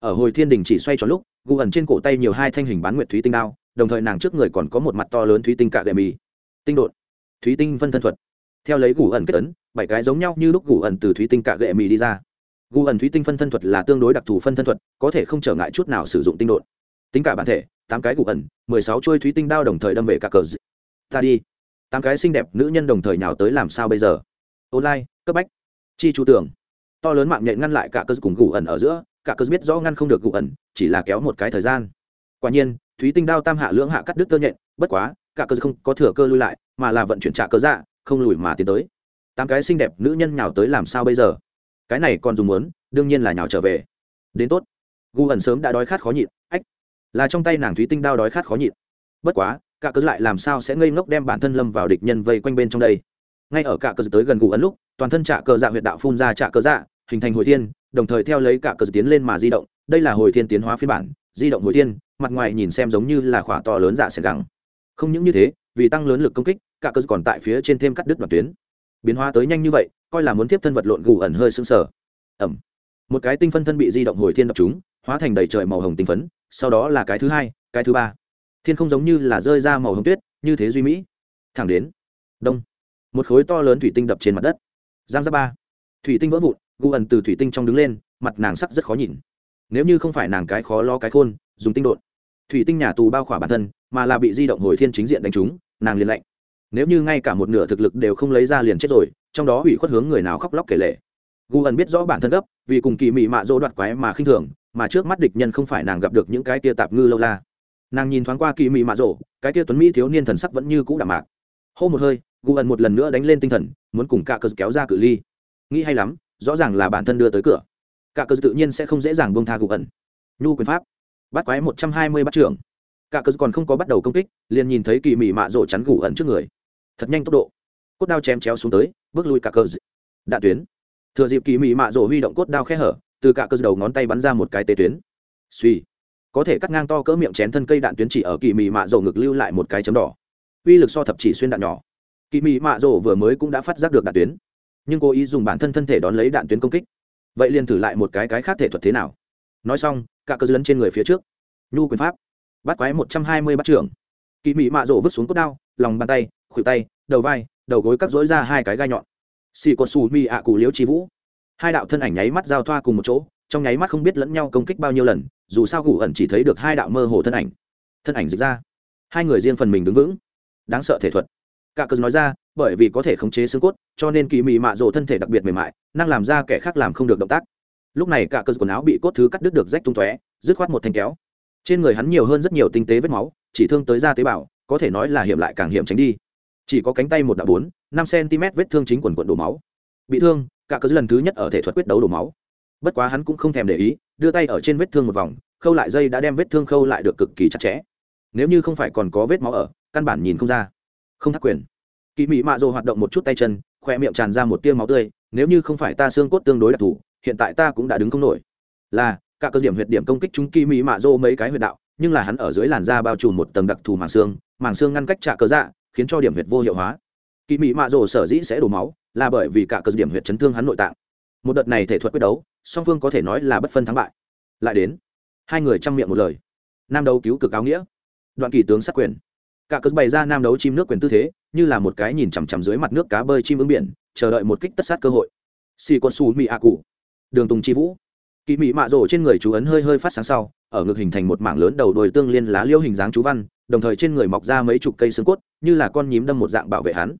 Ở hồi thiên đình chỉ xoay tròn lúc, gu ẩn trên cổ tay nhiều hai thanh hình bán nguyệt thúy tinh đao, đồng thời nàng trước người còn có một mặt to lớn thúy tinh cạ gậy mì. Tinh đột thúy tinh phân thân thuật. Theo lấy gù ẩn kết ấn, bảy cái giống nhau như lúc gù ẩn từ thúy tinh cạ gậy mì đi ra. Gu ẩn thúy tinh phân thân thuật là tương đối đặc thù phân thân thuật, có thể không trở ngại chút nào sử dụng tinh đột tính cả bản thể, tám cái gù ẩn, mười sáu chuôi thúy tinh đao đồng thời đâm về cả cờ ta đi. Tám cái xinh đẹp nữ nhân đồng thời nhào tới làm sao bây giờ? Online, cấp bách. Chi chủ tưởng to lớn mạng nhện ngăn lại cả cơ cùng gù ẩn ở giữa, cả cơ biết rõ ngăn không được gù ẩn, chỉ là kéo một cái thời gian. Quả nhiên, thúy tinh đao tam hạ lưỡng hạ cắt đứt tơ nhện, bất quá, cả cơ không có thừa cơ lui lại, mà là vận chuyển trả cơ dạ không lùi mà tiến tới. Tám cái xinh đẹp nữ nhân nhào tới làm sao bây giờ? Cái này còn dùng muốn, đương nhiên là nhào trở về. Đến tốt. Gu ẩn sớm đã đói khát khó nhịn, ách, là trong tay nàng thúy tinh đao đói khát khó nhịn. Bất quá, cả cớ lại làm sao sẽ ngây ngốc đem bản thân lâm vào địch nhân vây quanh bên trong đây? Ngay ở cả cớ tới gần gu ẩn lúc toàn thân trạ cờ dạ huyệt đạo phun ra trạ cờ dạ hình thành hồi thiên, đồng thời theo lấy cả cờ tiến lên mà di động. Đây là hồi thiên tiến hóa phiên bản, di động hồi thiên, mặt ngoài nhìn xem giống như là khỏa to lớn dạ xẻ gắng không những như thế, vì tăng lớn lực công kích, cả cờ còn tại phía trên thêm cắt đứt đoạn tuyến. Biến hóa tới nhanh như vậy, coi là muốn tiếp thân vật lộn gù ẩn hơi sưng sờ. Ẩm. Một cái tinh phân thân bị di động hồi thiên đập chúng hóa thành đầy trời màu hồng tinh phấn, sau đó là cái thứ hai, cái thứ ba. Thiên không giống như là rơi ra màu hồng tuyết, như thế duy mỹ. Thẳng đến. Đông. Một khối to lớn thủy tinh đập trên mặt đất giang ra ba. Thủy tinh vỡ vụn, gu ẩn từ thủy tinh trong đứng lên, mặt nàng sắc rất khó nhìn. Nếu như không phải nàng cái khó lo cái khôn, dùng tinh đột thủy tinh nhà tù bao khỏa bản thân, mà là bị di động hồi thiên chính diện đánh trúng, nàng liền lạnh. Nếu như ngay cả một nửa thực lực đều không lấy ra liền chết rồi, trong đó ủy khuất hướng người nào khóc lóc kể lệ gu ẩn biết rõ bản thân gấp, vì cùng kỳ mị mạ dỗ đoạt quái mà khinh thường, mà trước mắt địch nhân không phải nàng gặp được những cái tia tạp ngư lâu la. Nàng nhìn thoáng qua kỳ mị mạ rộ cái tia tuấn mỹ thiếu niên thần sắc vẫn như cũ đạm mạc. Hô một hơi gu ẩn một lần nữa đánh lên tinh thần, muốn cùng cả cờ kéo ra cự ly. Nghĩ hay lắm, rõ ràng là bản thân đưa tới cửa. Cả cờ tự nhiên sẽ không dễ dàng buông tha gu ẩn. Nhu quyền pháp. Bắt quái một trăm hai mươi bắt trưởng. Cả cờ còn không có bắt đầu công kích, liền nhìn thấy kỳ mị mạ Rổ chắn gu ẩn trước người. Thật nhanh tốc độ. Cốt đao chém chéo xuống tới, bước lui cả cờ. Đạn tuyến. Thừa dịp kỳ mị mạ Rổ huy động cốt đao khe hở, từ cả cờ đầu ngón tay bắn ra một cái tế tuyến. Suy có thể cắt ngang to cỡ miệng chén thân cây đạn tuyến chỉ ở kỳ mị mạ Rổ ngực lưu lại một cái chấm đỏ. Uy lực so thập chỉ xuyên đạn nhỏ kỳ mị mạ Rổ vừa mới cũng đã phát giác được đạn tuyến. Nhưng cố ý dùng bản thân thân thể đón lấy đạn tuyến công kích. Vậy liền thử lại một cái cái khác thể thuật thế nào? Nói xong, cả cơ lấn trên người phía trước. Nhu quyền pháp. Bắt quái một trăm hai mươi bắt trưởng. Kỳ mị mạ Rổ vứt xuống cốt đao, lòng bàn tay, khuỷu tay, đầu vai, đầu gối cắt dối ra hai cái gai nhọn. Xì có xù mi ạ cụ liễu chi vũ. Hai đạo thân ảnh nháy mắt giao thoa cùng một chỗ, trong nháy mắt không biết lẫn nhau công kích bao nhiêu lần, dù sao gù ẩn chỉ thấy được hai đạo mơ hồ thân ảnh. Thân ảnh dịch ra. Hai người riêng phần mình đứng vững. Đáng sợ thể thuật cả cớ nói ra, bởi vì có thể khống chế xương cốt, cho nên kỳ mị mạ rộ thân thể đặc biệt mềm mại, năng làm ra kẻ khác làm không được động tác. Lúc này cả cớ quần áo bị cốt thứ cắt đứt được rách tung tóe, dứt khoát một thanh kéo. Trên người hắn nhiều hơn rất nhiều tinh tế vết máu, chỉ thương tới da tế bào, có thể nói là hiểm lại càng hiểm tránh đi. Chỉ có cánh tay một đạo bốn, năm cm vết thương chính quần quận đổ máu. Bị thương, cả cớ lần thứ nhất ở thể thuật quyết đấu đổ máu. Bất quá hắn cũng không thèm để ý, đưa tay ở trên vết thương một vòng, khâu lại dây đã đem vết thương khâu lại được cực kỳ chặt chẽ. Nếu như không phải còn có vết máu ở, căn bản nhìn không ra không thắc quyền. Kỳ mị mạ dồ hoạt động một chút tay chân khoe miệng tràn ra một tia máu tươi, nếu như không phải ta xương cốt tương đối đặc thù, hiện tại ta cũng đã đứng không nổi. Là, cả cơ điểm huyệt điểm công kích chúng kỳ mị mạ dồ mấy cái huyệt đạo, nhưng là hắn ở dưới làn da bao trùm một tầng đặc thù màng xương màng xương ngăn cách trả cơ dạ khiến cho điểm huyệt vô hiệu hóa. Kỳ mị mạ dồ sở dĩ sẽ đổ máu, là bởi vì cả cơ điểm huyệt chấn thương hắn nội tạng. Một đợt này thể thuật quyết đấu, song phương có thể nói là bất phân thắng bại. Lại đến, hai người chăm miệng một lời. Nam đấu cứu cực áo nghĩa. Đoạn kỳ tướng sát quyền cả cớ bày ra nam đấu chim nước quyền tư thế, như là một cái nhìn chằm chằm dưới mặt nước cá bơi chim ứng biển, chờ đợi một kích tất sát cơ hội. Xì con su mị ạ cụ. Đường tùng chi vũ. Kỳ mỹ mạ rổ trên người chú ấn hơi hơi phát sáng sau, ở ngực hình thành một mảng lớn đầu đồi tương liên lá liêu hình dáng chú văn, đồng thời trên người mọc ra mấy chục cây xương cốt, như là con nhím đâm một dạng bảo vệ hắn.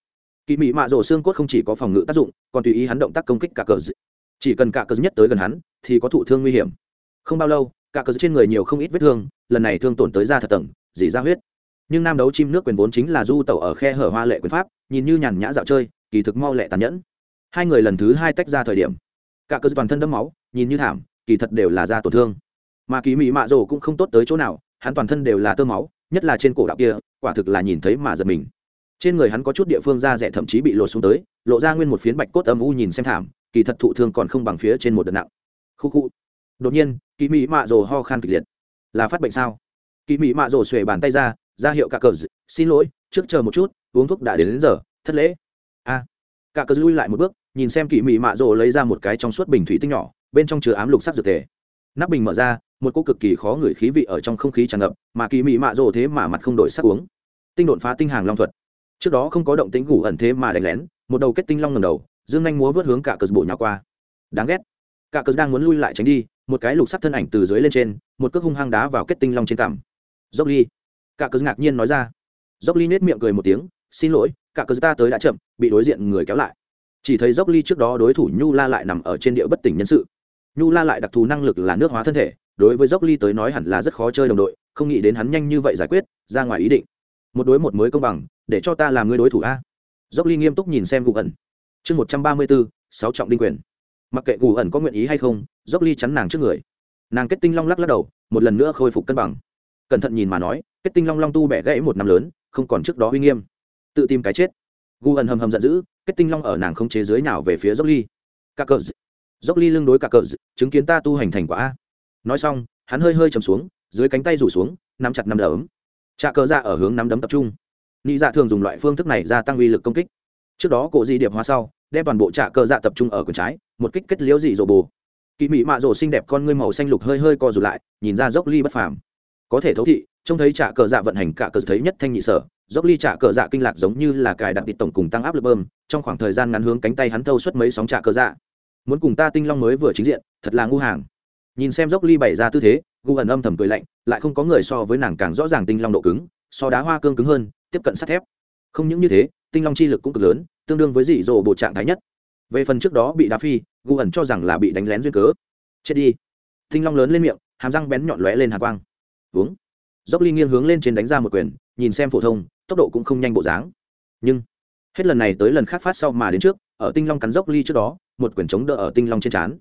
Kỳ mỹ mạ rổ xương cốt không chỉ có phòng ngự tác dụng, còn tùy ý hắn động tác công kích cả cờ chỉ cần cả cờ nhất tới gần hắn, thì có thụ thương nguy hiểm. Không bao lâu, cả cờ trên người nhiều không ít vết thương, lần này thương tổn tới da thật tầng dỉ ra huyết nhưng nam đấu chim nước quyền vốn chính là du tẩu ở khe hở hoa lệ quyền pháp, nhìn như nhàn nhã dạo chơi, kỳ thực mau lẹ tàn nhẫn. Hai người lần thứ hai tách ra thời điểm, cả cơ toàn thân đẫm máu, nhìn như thảm, kỳ thật đều là da tổn thương. Mà kỳ mỹ mạ rồ cũng không tốt tới chỗ nào, hắn toàn thân đều là tơ máu, nhất là trên cổ đạo kia, quả thực là nhìn thấy mà giật mình. Trên người hắn có chút địa phương da rẻ thậm chí bị lột xuống tới, lộ ra nguyên một phiến bạch cốt âm u nhìn xem thảm, kỳ thật thụ thương còn không bằng phía trên một đợt nặng. Khu khu. Đột nhiên kỳ mỹ mạ rồ ho khan kịch liệt. Là phát bệnh sao? Kỳ mỹ mạ rồ xuề bàn tay ra ra hiệu cả cờ xin lỗi trước chờ một chút uống thuốc đã đến, đến giờ thất lễ. A. À. cả cờ lui lại một bước nhìn xem kỳ mỹ mạ rồ lấy ra một cái trong suốt bình thủy tinh nhỏ bên trong chứa ám lục sắc dược thể. Nắp bình mở ra một cô cực kỳ khó ngửi khí vị ở trong không khí tràn ngập mà kỳ mỹ mạ rồ thế mà mặt không đổi sắc uống. Tinh đột phá tinh hàng long thuật. Trước đó không có động tính ngủ ẩn thế mà đánh lén một đầu kết tinh long ngầm đầu dương nhanh múa vớt hướng cả cờ bộ nhà qua. Đáng ghét. Cả cờ đang muốn lui lại tránh đi một cái lục sắc thân ảnh từ dưới lên trên một cước hung hăng đá vào kết tinh long trên cằm. Dốc ly cả cớ ngạc nhiên nói ra. Dốc ly nết miệng cười một tiếng, xin lỗi, cả cớ ta tới đã chậm, bị đối diện người kéo lại. Chỉ thấy dốc ly trước đó đối thủ nhu la lại nằm ở trên địa bất tỉnh nhân sự. Nhu la lại đặc thù năng lực là nước hóa thân thể, đối với dốc ly tới nói hẳn là rất khó chơi đồng đội, không nghĩ đến hắn nhanh như vậy giải quyết, ra ngoài ý định. Một đối một mới công bằng, để cho ta làm người đối thủ a. Dốc ly nghiêm túc nhìn xem gù ẩn. Chương một trăm ba mươi bốn, sáu trọng đinh quyền. Mặc kệ gù ẩn có nguyện ý hay không, dốc ly chắn nàng trước người. Nàng kết tinh long lắc lắc đầu, một lần nữa khôi phục cân bằng. Cẩn thận nhìn mà nói kết tinh long long tu bẻ gãy một năm lớn, không còn trước đó uy nghiêm. Tự tìm cái chết. Gu ẩn hầm hầm giận dữ, kết tinh long ở nàng không chế dưới nào về phía dốc ly. Cả cờ dốc ly lưng đối cả cờ chứng kiến ta tu hành thành quả a. Nói xong, hắn hơi hơi chầm xuống, dưới cánh tay rủ xuống, nắm chặt nắm đấm. Trà cờ ra ở hướng nắm đấm tập trung. Nị dạ thường dùng loại phương thức này gia tăng uy lực công kích. Trước đó cổ di điệp hóa sau, đem toàn bộ trạ cờ dạ tập trung ở quần trái, một kích kết liễu dị rồ bồ. Kỵ mị mạ rồ xinh đẹp con ngươi màu xanh lục hơi hơi co rụt lại, nhìn ra dốc ly bất phàm. Có thể thấu thị trông thấy trả cờ dạ vận hành cả cờ thấy nhất thanh nhị sở, dốc ly trả cờ dạ kinh lạc giống như là cài đặt tịt tổng cùng tăng áp lực bơm, trong khoảng thời gian ngắn hướng cánh tay hắn thâu suốt mấy sóng trả cờ dạ. Muốn cùng ta tinh long mới vừa chính diện, thật là ngu hàng. Nhìn xem dốc ly bày ra tư thế, gu ẩn âm thầm cười lạnh, lại không có người so với nàng càng rõ ràng tinh long độ cứng, so đá hoa cương cứng hơn, tiếp cận sắt thép. Không những như thế, tinh long chi lực cũng cực lớn, tương đương với dị dỗ bộ trạng thái nhất. Về phần trước đó bị đá phi, gu ẩn cho rằng là bị đánh lén duyên cớ. Chết đi. Tinh long lớn lên miệng, hàm răng bén nhọn lóe lên hạ quang. Uống dốc ly nghiêng hướng lên trên đánh ra một quyền, nhìn xem phổ thông, tốc độ cũng không nhanh bộ dáng. Nhưng, hết lần này tới lần khác phát sau mà đến trước, ở tinh long cắn dốc ly trước đó, một quyền chống đỡ ở tinh long trên trán.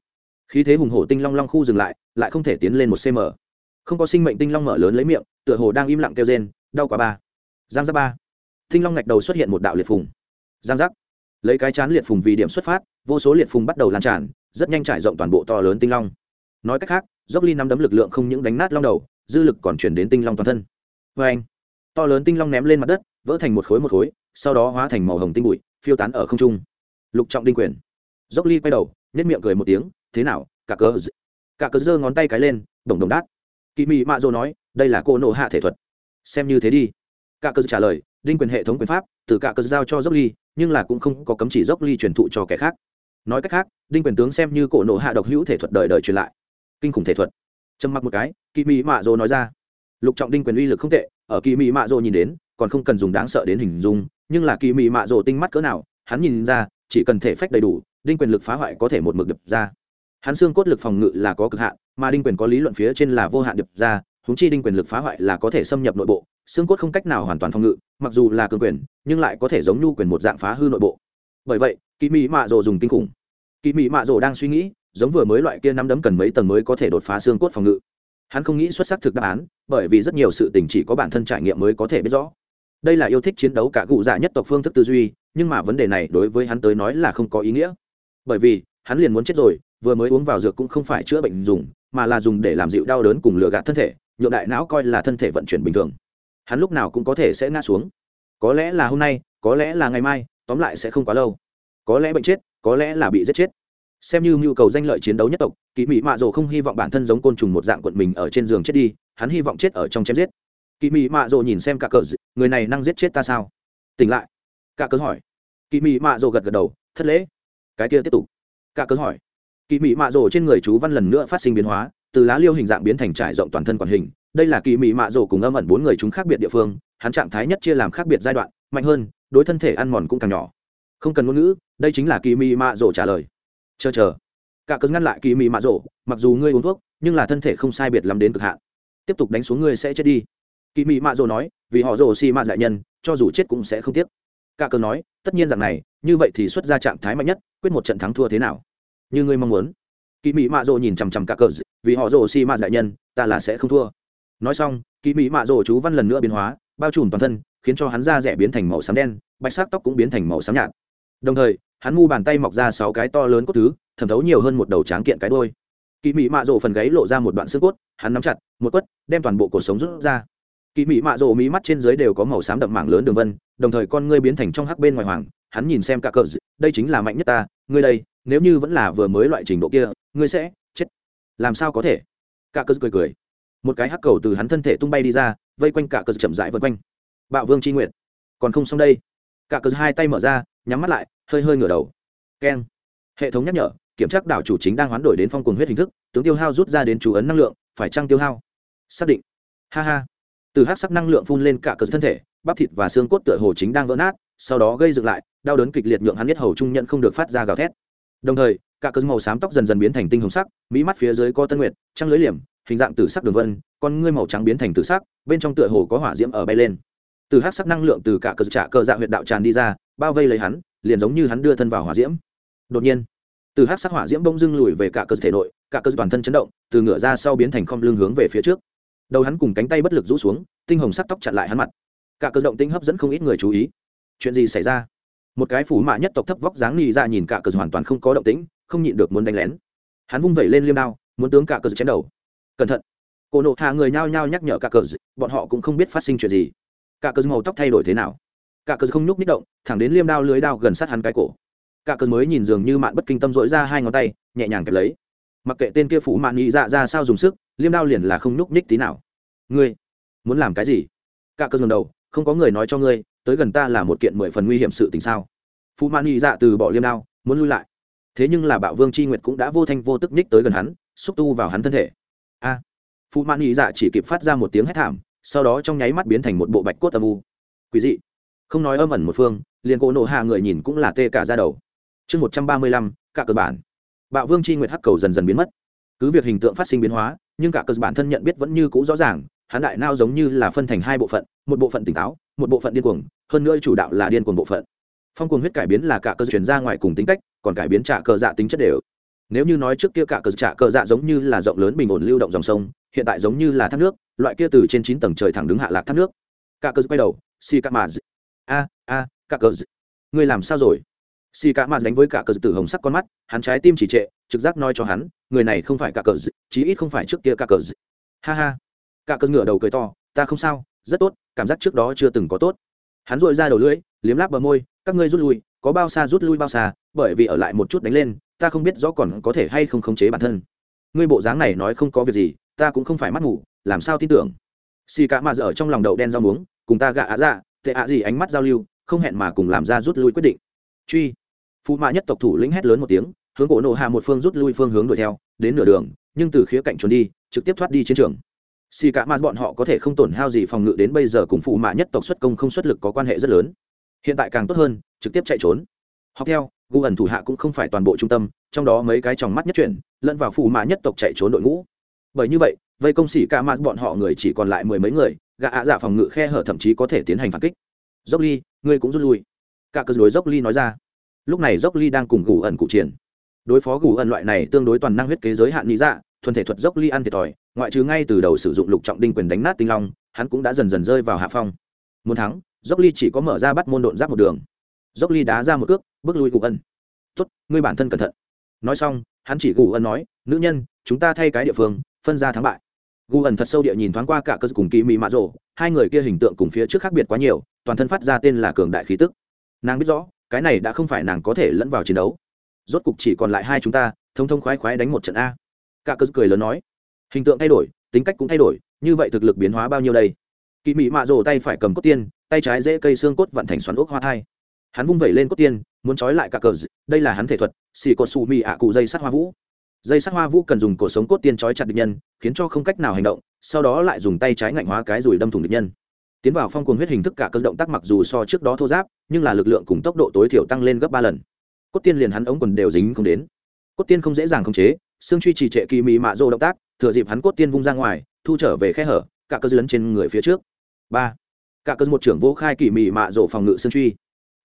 Khí thế hùng hổ tinh long long khu dừng lại lại không thể tiến lên một cm. Không có sinh mệnh tinh long mở lớn lấy miệng, tựa hồ đang im lặng kêu rên, đau quá ba. Giang ra ba. Tinh long ngạch đầu xuất hiện một đạo liệt phùng. Giang giác. Lấy cái chán liệt phùng vì điểm xuất phát, vô số liệt phùng bắt đầu lan tràn, rất nhanh trải rộng toàn bộ to lớn tinh long. Nói cách khác, dốc ly nắm đấm lực lượng không những đánh nát long đầu dư lực còn chuyển đến tinh long toàn thân. Vê anh, to lớn tinh long ném lên mặt đất, vỡ thành một khối một khối, sau đó hóa thành màu hồng tinh bụi, phiêu tán ở không trung. Lục trọng đinh quyền. Dốc ly quay đầu nhất miệng cười một tiếng, thế nào, cả cờ cả cờ giơ ngón tay cái lên, đồng đồng đát. Kỳ mị mạ dô nói, đây là cô nộ hạ thể thuật. Xem như thế đi. Cả cờ trả lời, đinh quyền hệ thống quyền pháp, từ cả cờ giao cho dốc ly, nhưng là cũng không có cấm chỉ dốc ly truyền thụ cho kẻ khác. Nói cách khác, đinh quyền tướng xem như cổ nộ hạ độc hữu thể thuật đời đời truyền lại. Kinh khủng thể thuật trầm mặc một cái kỳ mỹ mạ dô nói ra. Lục trọng đinh quyền uy lực không tệ, ở kỳ mỹ mạ dô nhìn đến, còn không cần dùng đáng sợ đến hình dung, nhưng là kỳ mỹ mạ dô tinh mắt cỡ nào, hắn nhìn ra, chỉ cần thể phách đầy đủ, đinh quyền lực phá hoại có thể một mực đập ra. Hắn xương cốt lực phòng ngự là có cực hạn, mà đinh quyền có lý luận phía trên là vô hạn đập ra húng chi đinh quyền lực phá hoại là có thể xâm nhập nội bộ, xương cốt không cách nào hoàn toàn phòng ngự, mặc dù là cường quyền, nhưng lại có thể giống nhu quyền một dạng phá hư nội bộ. Bởi vậy kỳ mỹ mạ rồ dùng kinh khủng. Kỳ mỹ mạ rồ đang suy nghĩ giống vừa mới loại kia năm đấm cần mấy tầng mới có thể đột phá xương cốt phòng ngự. Hắn không nghĩ xuất sắc thực đáp án, bởi vì rất nhiều sự tình chỉ có bản thân trải nghiệm mới có thể biết rõ. Đây là yêu thích chiến đấu cả cụ dạ nhất tộc phương thức tư duy, nhưng mà vấn đề này đối với hắn tới nói là không có ý nghĩa. Bởi vì, hắn liền muốn chết rồi, vừa mới uống vào dược cũng không phải chữa bệnh dùng, mà là dùng để làm dịu đau đớn cùng lừa gạt thân thể, nhượng đại não coi là thân thể vận chuyển bình thường. Hắn lúc nào cũng có thể sẽ ngã xuống. Có lẽ là hôm nay, có lẽ là ngày mai, tóm lại sẽ không quá lâu. Có lẽ bệnh chết, có lẽ là bị giết chết xem như nhu cầu danh lợi chiến đấu nhất tộc kỳ mỹ mạ rồ không hy vọng bản thân giống côn trùng một dạng quận mình ở trên giường chết đi, hắn hy vọng chết ở trong chém giết. Kỳ mỹ mạ rồ nhìn xem cả cờ người này năng giết chết ta sao? Tỉnh lại. Cả cớ hỏi. Kỳ mỹ mạ rồ gật gật đầu, thất lễ. Cái kia tiếp tục. Cả cớ hỏi. Kỳ mỹ mạ rồ trên người chú văn lần nữa phát sinh biến hóa, từ lá liêu hình dạng biến thành trải rộng toàn thân quản hình. Đây là kỳ mỹ mạ rồ cùng âm ẩn bốn người chúng khác biệt địa phương, hắn trạng thái nhất chia làm khác biệt giai đoạn, mạnh hơn, đối thân thể ăn mòn cũng càng nhỏ. Không cần ngôn ngữ, đây chính là kỳ mỹ mạ rồ trả lời chờ chờ. Cả cớ ngăn lại kỳ mỹ mạ rồ mặc dù ngươi uống thuốc, nhưng là thân thể không sai biệt lắm đến cực hạn. Tiếp tục đánh xuống ngươi sẽ chết đi. Kỳ mỹ mạ rồ nói, vì họ rồ xi mạ đại nhân, cho dù chết cũng sẽ không tiếc. Cả cớ nói, tất nhiên rằng này, như vậy thì xuất ra trạng thái mạnh nhất, quyết một trận thắng thua thế nào? Như ngươi mong muốn. Kỳ mỹ mạ rồ nhìn chằm chằm cả cờ vì họ rồ xi mạ đại nhân, ta là sẽ không thua. Nói xong, kỳ mỹ mạ rồ chú văn lần nữa biến hóa, bao trùm toàn thân, khiến cho hắn da rẻ biến thành màu xám đen, bạch sắc tóc cũng biến thành màu xám nhạt đồng thời, hắn mu bàn tay mọc ra sáu cái to lớn cốt thứ, thẩm thấu nhiều hơn một đầu tráng kiện cái đôi kỳ mỹ mạ rộ phần gáy lộ ra một đoạn xương cốt, hắn nắm chặt, một quất, đem toàn bộ cuộc sống rút ra. Kỳ mỹ mạ rộ mí mắt trên dưới đều có màu xám đậm mảng lớn đường vân, đồng thời con ngươi biến thành trong hắc bên ngoài hoàng, hắn nhìn xem cả cờ đây chính là mạnh nhất ta, ngươi đây, nếu như vẫn là vừa mới loại trình độ kia, ngươi sẽ chết. Làm sao có thể? Cả cờ cười cười. Một cái hắc cầu từ hắn thân thể tung bay đi ra, vây quanh cả cờ chậm rãi vân quanh. Bạo vương chi nguyện còn không xong đây. Cả cờ hai tay mở ra, nhắm mắt lại hơi hơi ngửa đầu. Keng. Hệ thống nhắc nhở, kiểm tra đảo chủ chính đang hoán đổi đến phong cuồng huyết hình thức, tướng tiêu hao rút ra đến chú ấn năng lượng, phải trăng tiêu hao? Xác định. Ha ha. Từ hát sắc năng lượng phun lên cả cờ thân thể, bắp thịt và xương cốt tựa hồ chính đang vỡ nát, sau đó gây dựng lại, đau đớn kịch liệt nhượng hắn biết hầu trung nhận không được phát ra gào thét. Đồng thời, cả cơn màu xám tóc dần dần biến thành tinh hồng sắc, mỹ mắt phía dưới có tân nguyệt, trăng lưới liềm, hình dạng tử sắc đường vân, con ngươi màu trắng biến thành tử sắc, bên trong tựa hồ có hỏa diễm ở bay lên. Từ hát sắc năng lượng từ cả cờ trả cờ dạ huyệt đạo tràn đi ra, bao vây lấy hắn liền giống như hắn đưa thân vào hỏa diễm. Đột nhiên, từ hát sắc hỏa diễm bông dưng lùi về cả cơ thể nội, cả cơ toàn thân chấn động, từ ngửa ra sau biến thành không lưng hướng về phía trước. Đầu hắn cùng cánh tay bất lực rũ xuống, tinh hồng sắc tóc chặn lại hắn mặt. Cả cơ động tinh hấp dẫn không ít người chú ý. Chuyện gì xảy ra? Một cái phủ mạ nhất tộc thấp vóc dáng nhì ra nhìn cả cơ hoàn toàn không có động tĩnh, không nhịn được muốn đánh lén. Hắn vung vẩy lên liêm đao, muốn tướng cả cơ chém đầu. Cẩn thận. Cổ nộ hạ người nhao nhao nhắc nhở cả cờ bọn họ cũng không biết phát sinh chuyện gì. Cả cờ màu tóc thay đổi thế nào? Cả cờ không nhúc nhích động thẳng đến liêm đao lưới đao gần sát hắn cái cổ. Cả cờ mới nhìn dường như mạn bất kinh tâm dỗi ra hai ngón tay nhẹ nhàng kẹp lấy. Mặc kệ tên kia phủ mạn nghĩ dạ ra sao dùng sức liêm đao liền là không nhúc ních tí nào. Ngươi muốn làm cái gì? Cả cờ dồn đầu không có người nói cho ngươi tới gần ta là một kiện mười phần nguy hiểm sự tình sao? Phụ mạn nghĩ dạ từ bỏ liêm đao muốn lui lại. Thế nhưng là bạo vương c h i nguyệt cũng đã vô thanh vô tức ních tới gần hắn xúc tu vào hắn thân thể. A. À, phụ mạn nghĩ dạ chỉ kịp phát ra một tiếng hét thảm sau đó trong nháy mắt biến thành một bộ bạch cốt âm u. Quý dị không nói âm ẩn một phương, liền cỗ nộ hạ người nhìn cũng là tê cả ra đầu. Chương một trăm ba mươi lăm, cả cơ bản. Bạo vương c h i nguyệt hắc cầu dần dần biến mất. Cứ việc hình tượng phát sinh biến hóa, nhưng cả cơ bản thân nhận biết vẫn như cũ rõ ràng, hắn đại nao giống như là phân thành hai bộ phận, một bộ phận tỉnh táo, một bộ phận điên cuồng, hơn nữa chủ đạo là điên cuồng bộ phận. Phong cuồng huyết cải biến là cả cơ chuyển ra ngoài cùng tính cách, còn cải biến trả cờ dạ tính chất đều. Nếu như nói trước kia cả cờ trả cờ dạ giống như là rộng lớn bình ổn lưu động dòng sông, hiện tại giống như là thác nước, loại kia từ trên chín tầng trời thẳng đứng hạ lạc thác nước. Cả cờ quay đầu si cả mà a a, cả cờ ngươi làm sao rồi? Si cả mà đánh với cả cờ tử hồng sắc con mắt, hắn trái tim chỉ trệ, trực giác nói cho hắn, người này không phải cả cờ chí ít không phải trước kia cả cờ ha ha. Cả cờ ngửa đầu cười to, ta không sao, rất tốt, cảm giác trước đó chưa từng có tốt. Hắn dội ra đầu lưỡi, liếm láp bờ môi, các ngươi rút lui, có bao xa rút lui bao xa, bởi vì ở lại một chút đánh lên, ta không biết rõ còn có thể hay không khống chế bản thân. Ngươi bộ dáng này nói không có việc gì, ta cũng không phải mắt ngủ làm sao tin tưởng? Xì cả mà dở trong lòng đậu đen rau muống, cùng ta gạ á dạ tệ ạ gì ánh mắt giao lưu, không hẹn mà cùng làm ra rút lui quyết định. Truy. Phụ mạ nhất tộc thủ lĩnh hét lớn một tiếng, hướng cổ nộ hạ một phương rút lui phương hướng đuổi theo, đến nửa đường, nhưng từ khía cạnh trốn đi, trực tiếp thoát đi chiến trường. Xì cả mà bọn họ có thể không tổn hao gì phòng ngự đến bây giờ cùng phụ mạ nhất tộc xuất công không xuất lực có quan hệ rất lớn. Hiện tại càng tốt hơn, trực tiếp chạy trốn. Học theo, gu ẩn thủ hạ cũng không phải toàn bộ trung tâm, trong đó mấy cái tròng mắt nhất chuyển, lẫn vào phù mạ nhất tộc chạy trốn đội ngũ. Bởi như vậy, vây công xỉ ca mạt bọn họ người chỉ còn lại mười mấy người gã ạ dạ phòng ngự khe hở thậm chí có thể tiến hành phản kích. Dốc ly, ngươi cũng rút lui. Cả cơ đối dốc ly nói ra. Lúc này dốc ly đang cùng gù ẩn cụ triển. Đối phó gù ẩn loại này tương đối toàn năng huyết kế giới hạn lý dạ thuần thể thuật dốc ly ăn thiệt thòi, ngoại trừ ngay từ đầu sử dụng lục trọng đinh quyền đánh nát tinh long, hắn cũng đã dần dần rơi vào hạ phong. Muốn thắng, dốc ly chỉ có mở ra bắt môn độn giáp một đường. Dốc ly đá ra một cước, bước lui gù ẩn. Tốt, ngươi bản thân cẩn thận. Nói xong, hắn chỉ gù ẩn nói, nữ nhân, chúng ta thay cái địa phương, phân ra thắng bại gu ẩn thật sâu địa nhìn thoáng qua cả cơ cùng kỳ mỹ mạ rồ, hai người kia hình tượng cùng phía trước khác biệt quá nhiều toàn thân phát ra tên là cường đại khí tức. Nàng biết rõ cái này đã không phải nàng có thể lẫn vào chiến đấu. Rốt cục chỉ còn lại hai chúng ta thông thông khoái khoái đánh một trận a. Cả cơ cười lớn nói. Hình tượng thay đổi tính cách cũng thay đổi như vậy thực lực biến hóa bao nhiêu đây? Kỳ mỹ mạ rồ tay phải cầm cốt tiên tay trái dễ cây xương cốt vận thành xoắn ốc hoa thai. Hắn vung vẩy lên cốt tiên muốn trói lại cả cờ đây là hắn thể thuật xì cột xù mì ạ cụ dây sắt hoa vũ dây sắt hoa vũ cần dùng cổ sống cốt tiên trói chặt địch nhân, khiến cho không cách nào hành động, sau đó lại dùng tay trái ngạnh hóa cái rùi đâm thủng địch nhân. Tiến vào phong cuồng huyết hình thức cả cơ động tác mặc dù so trước đó thô giáp, nhưng là lực lượng cùng tốc độ tối thiểu tăng lên gấp ba lần. Cốt tiên liền hắn ống quần đều dính không đến. Cốt tiên không dễ dàng khống chế, xương truy trì trệ kỳ mị mạ dô động tác, thừa dịp hắn cốt tiên vung ra ngoài, thu trở về khe hở, cả cơ lấn trên người phía trước. Ba. Cả cơ một trưởng vô khai kỳ mị mạ rổ phòng ngự xương truy.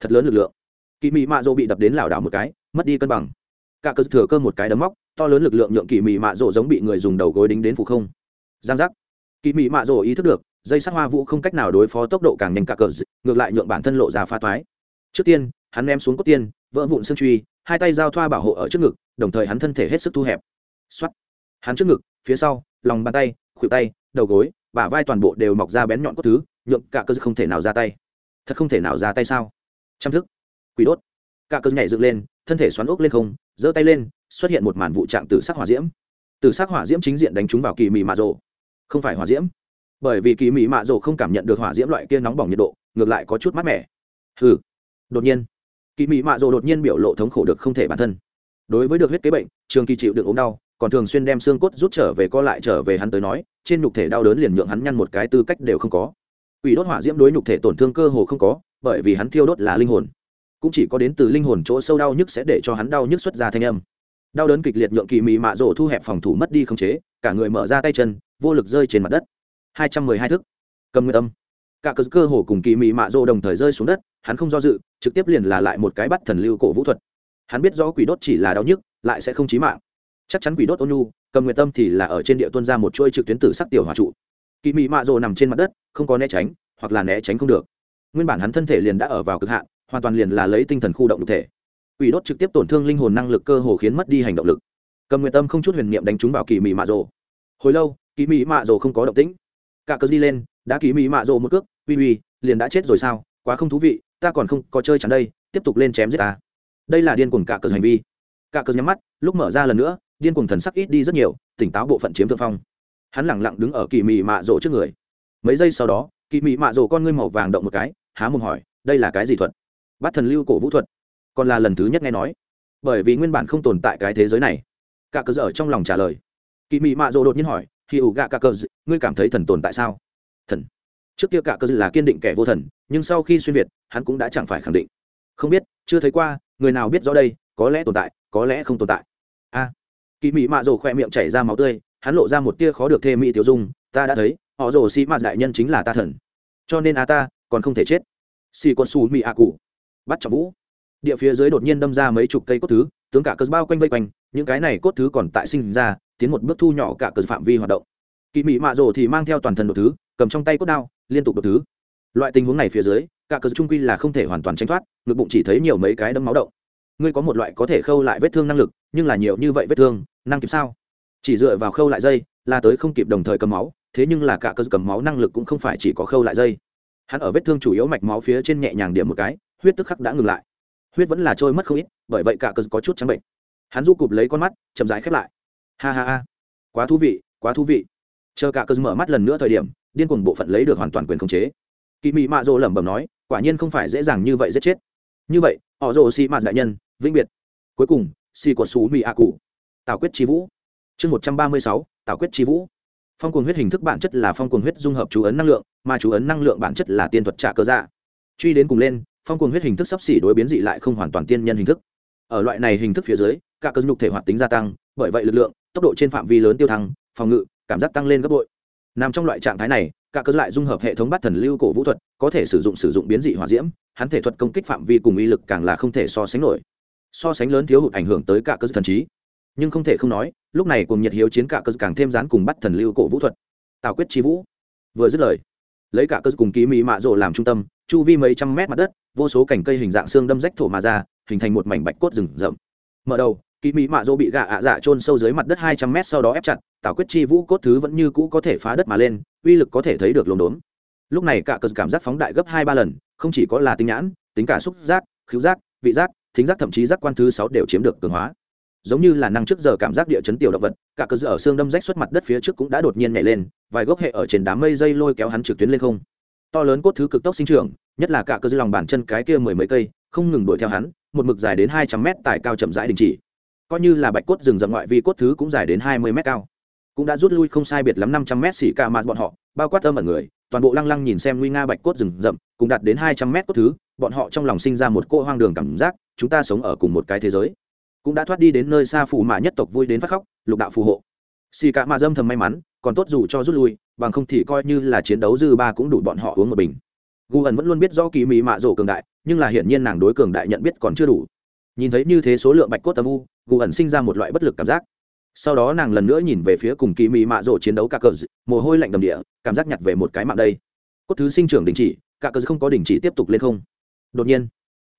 Thật lớn lực lượng. Kỳ mị mạ rô bị đập đến lảo đảo một cái, mất đi cân bằng cả cơ thừa cơ một cái đấm móc, to lớn lực lượng nhượng kỳ mị mạ rổ giống bị người dùng đầu gối đính đến phụ không. Giang giác. Kỳ mị mạ rổ ý thức được, dây sắc hoa vũ không cách nào đối phó tốc độ càng nhanh cả cờ ngược lại nhượng bản thân lộ ra pha toái. Trước tiên, hắn ném xuống cốt tiên, vỡ vụn xương truy, hai tay giao thoa bảo hộ ở trước ngực, đồng thời hắn thân thể hết sức thu hẹp. Xoắt hắn trước ngực, phía sau, lòng bàn tay, khuỷu tay, đầu gối, bả vai toàn bộ đều mọc ra bén nhọn cốt thứ, nhượng cả cơ không thể nào ra tay. Thật không thể nào ra tay sao? Chăm thức. Quỷ đốt. Cả cơ nhảy dựng lên, thân thể xoắn ốc lên không giơ tay lên, xuất hiện một màn vụ trạng từ sắc hỏa diễm. Từ sắc hỏa diễm chính diện đánh trúng vào kỳ mị mạ rộ không phải hỏa diễm. Bởi vì kỳ mỹ mạ rồ không cảm nhận được hỏa diễm loại kia nóng bỏng nhiệt độ, ngược lại có chút mát mẻ. Hừ. Đột nhiên, kỳ mỹ mạ rồ đột nhiên biểu lộ thống khổ được không thể bản thân. Đối với được huyết kế bệnh, trường kỳ chịu được ốm đau, còn thường xuyên đem xương cốt rút trở về co lại trở về hắn tới nói, trên nhục thể đau đớn liền nhượng hắn nhăn một cái tư cách đều không có. Ủy đốt hỏa diễm đối nhục thể tổn thương cơ hồ không có, bởi vì hắn thiêu đốt là linh hồn cũng chỉ có đến từ linh hồn chỗ sâu đau nhức sẽ để cho hắn đau nhức xuất ra thanh âm. Đau đớn kịch liệt nhượng kỳ mị mạ rổ thu hẹp phòng thủ mất đi khống chế, cả người mở ra tay chân, vô lực rơi trên mặt đất. Hai trăm mười hai thức. Cầm nguyệt tâm cả cơ cơ hồ cùng kỳ mị mạ rỗ đồng thời rơi xuống đất, hắn không do dự, trực tiếp liền là lại một cái bắt thần lưu cổ vũ thuật. Hắn biết rõ quỷ đốt chỉ là đau nhức, lại sẽ không chí mạng. Chắc chắn quỷ đốt ônu cầm nguyện tâm thì là ở trên địa tuân ra một chuỗi trực tuyến tử sắc tiểu hòa trụ. Kỳ mị mạ rỗ nằm trên mặt đất, không có né tránh, hoặc là né tránh không được. Nguyên bản hắn thân thể liền đã ở vào cực hạn hoàn toàn liền là lấy tinh thần khu động thực thể. Quỷ đốt trực tiếp tổn thương linh hồn năng lực cơ hồ khiến mất đi hành động lực. Cầm nguyện tâm không chút huyền niệm đánh trúng vào kỳ mị mạ rồ. Hồi lâu, kỳ mị mạ rồ không có động tĩnh. Cả cớ đi lên, đã kỳ mỹ mạ rồ một cước, uy uy, liền đã chết rồi sao? Quá không thú vị, ta còn không có chơi chẳng đây, tiếp tục lên chém giết ta. Đây là điên cuồng cả cớ hành vi. Cả cớ nhắm mắt, lúc mở ra lần nữa, điên cuồng thần sắc ít đi rất nhiều, tỉnh táo bộ phận chiếm thượng phong. Hắn lẳng lặng đứng ở kỳ mỹ mạ rồ trước người. Mấy giây sau đó, kỳ mỹ mạ rồ con ngươi màu vàng động một cái, há mồm hỏi, đây là cái gì thuật? Bát thần lưu cổ vũ thuật, còn là lần thứ nhất nghe nói. Bởi vì nguyên bản không tồn tại cái thế giới này. Cả cơ ở trong lòng trả lời. Kỳ mỹ mạ dỗ đột nhiên hỏi khi ủ gạ cả cờ ngươi cảm thấy thần tồn tại sao? Thần? Trước kia cả cờ là kiên định kẻ vô thần, nhưng sau khi xuyên việt, hắn cũng đã chẳng phải khẳng định. Không biết, chưa thấy qua, người nào biết rõ đây, có lẽ tồn tại, có lẽ không tồn tại. A. Kỳ mỹ mạ dỗ khoe miệng chảy ra máu tươi, hắn lộ ra một tia khó được thê mỹ tiểu dung, ta đã thấy, họ rồ sĩ mạ đại nhân chính là ta thần. Cho nên a ta, còn không thể chết. Xì con su mỹ a cụ bắt trọng vũ. Địa phía dưới đột nhiên đâm ra mấy chục cây cốt thứ, tướng cả cờ bao quanh vây quanh, những cái này cốt thứ còn tại sinh ra, tiến một bước thu nhỏ cả cờ phạm vi hoạt động. Kỳ mị mạ rồ thì mang theo toàn thân đột thứ, cầm trong tay cốt đao, liên tục đột thứ. Loại tình huống này phía dưới, cả cờ trung quy là không thể hoàn toàn tránh thoát, ngực bụng chỉ thấy nhiều mấy cái đấm máu động. Ngươi có một loại có thể khâu lại vết thương năng lực, nhưng là nhiều như vậy vết thương, năng kịp sao? Chỉ dựa vào khâu lại dây, là tới không kịp đồng thời cầm máu, thế nhưng là cả cơ cầm máu năng lực cũng không phải chỉ có khâu lại dây. Hắn ở vết thương chủ yếu mạch máu phía trên nhẹ nhàng điểm một cái huyết tức khắc đã ngừng lại. Huyết vẫn là trôi mất không ít, bởi vậy cả cờ có chút trắng bệnh. Hắn du cụp lấy con mắt, chậm rãi khép lại. Ha ha ha. Quá thú vị, quá thú vị. Chờ cả cờ mở mắt lần nữa thời điểm, điên cuồng bộ phận lấy được hoàn toàn quyền khống chế. Kỳ mị mạ rồ lẩm bẩm nói, quả nhiên không phải dễ dàng như vậy giết chết. Như vậy, họ rồ xị mạ đại nhân, vĩnh biệt. Cuối cùng xì của xú mị a cụ. Tào quyết trí vũ. Chương một trăm ba mươi sáu tào quyết trí vũ. Phong cuồng huyết hình thức bản chất là phong cuồng huyết dung hợp chú ấn năng lượng, mà chú ấn năng lượng bản chất là tiên thuật trả cơ dạ. Truy đến cùng lên phong cuồng huyết hình thức sắp xỉ đối biến dị lại không hoàn toàn tiên nhân hình thức. Ở loại này hình thức phía dưới, cả cơ nhục thể hoạt tính gia tăng, bởi vậy lực lượng, tốc độ trên phạm vi lớn tiêu thăng, phòng ngự, cảm giác tăng lên gấp bội. Nằm trong loại trạng thái này, cả cơ lại dung hợp hệ thống bắt thần lưu cổ vũ thuật, có thể sử dụng sử dụng biến dị hỏa diễm, hắn thể thuật công kích phạm vi cùng uy lực càng là không thể so sánh nổi. So sánh lớn thiếu hụt ảnh hưởng tới cả cơ thần trí. Nhưng không thể không nói, lúc này cùng nhiệt hiếu chiến cả cơ càng thêm dán cùng bắt thần lưu cổ vũ thuật. Tào quyết chi vũ. Vừa dứt lời, lấy cả cơ cùng ký mỹ mạ rộ làm trung tâm chu vi mấy trăm mét mặt đất, vô số cành cây hình dạng xương đâm rách thổ mà ra, hình thành một mảnh bạch cốt rừng rậm. Mở đầu kỳ mỹ mạ dỗ bị gạ ạ dạ trôn sâu dưới mặt đất hai trăm mét sau đó ép chặt, tảo quyết chi vũ cốt thứ vẫn như cũ có thể phá đất mà lên, uy lực có thể thấy được lồn đốn lúc này cả cờ cảm giác phóng đại gấp hai ba lần, không chỉ có là tinh nhãn, tính cả xúc giác, khứu giác, vị giác, thính giác thậm chí giác quan thứ sáu đều chiếm được cường hóa. Giống như là năng trước giờ cảm giác địa chấn tiểu động vật, cả cơ ở xương đâm rách xuất mặt đất phía trước cũng đã đột nhiên nhảy lên, vài gốc hệ ở trên đám mây dây lôi kéo hắn trực tuyến lên không to lớn cốt thứ cực tốc sinh trưởng, nhất là cả cơ dư lòng bàn chân cái kia mười mấy cây, không ngừng đuổi theo hắn, một mực dài đến hai trăm mét tại cao chậm rãi đình chỉ. Coi như là bạch cốt rừng rậm ngoại vi cốt thứ cũng dài đến hai mươi mét cao. Cũng đã rút lui không sai biệt lắm năm trăm mét xỉ ca mà bọn họ, bao quát âm ẩn người, toàn bộ lăng lăng nhìn xem nguy nga bạch cốt rừng rậm, cũng đạt đến hai trăm mét cốt thứ, bọn họ trong lòng sinh ra một cô hoang đường cảm giác, chúng ta sống ở cùng một cái thế giới. Cũng đã thoát đi đến nơi xa phù mà nhất tộc vui đến phát khóc, lục đạo phù hộ. Xì cả mà dâm thầm may mắn, còn tốt dù cho rút lui bằng không thì coi như là chiến đấu dư ba cũng đủ bọn họ uống một bình. Gu ẩn vẫn luôn biết rõ kỳ mỹ mạ rổ cường đại, nhưng là hiển nhiên nàng đối cường đại nhận biết còn chưa đủ. Nhìn thấy như thế số lượng bạch cốt âm u, gu ẩn sinh ra một loại bất lực cảm giác. Sau đó nàng lần nữa nhìn về phía cùng kỳ mỹ mạ rổ chiến đấu cả cờ mồ hôi lạnh đầm địa, cảm giác nhặt về một cái mạng đây. Cốt thứ sinh trưởng đình chỉ cả cờ không có đình chỉ tiếp tục lên không. Đột nhiên,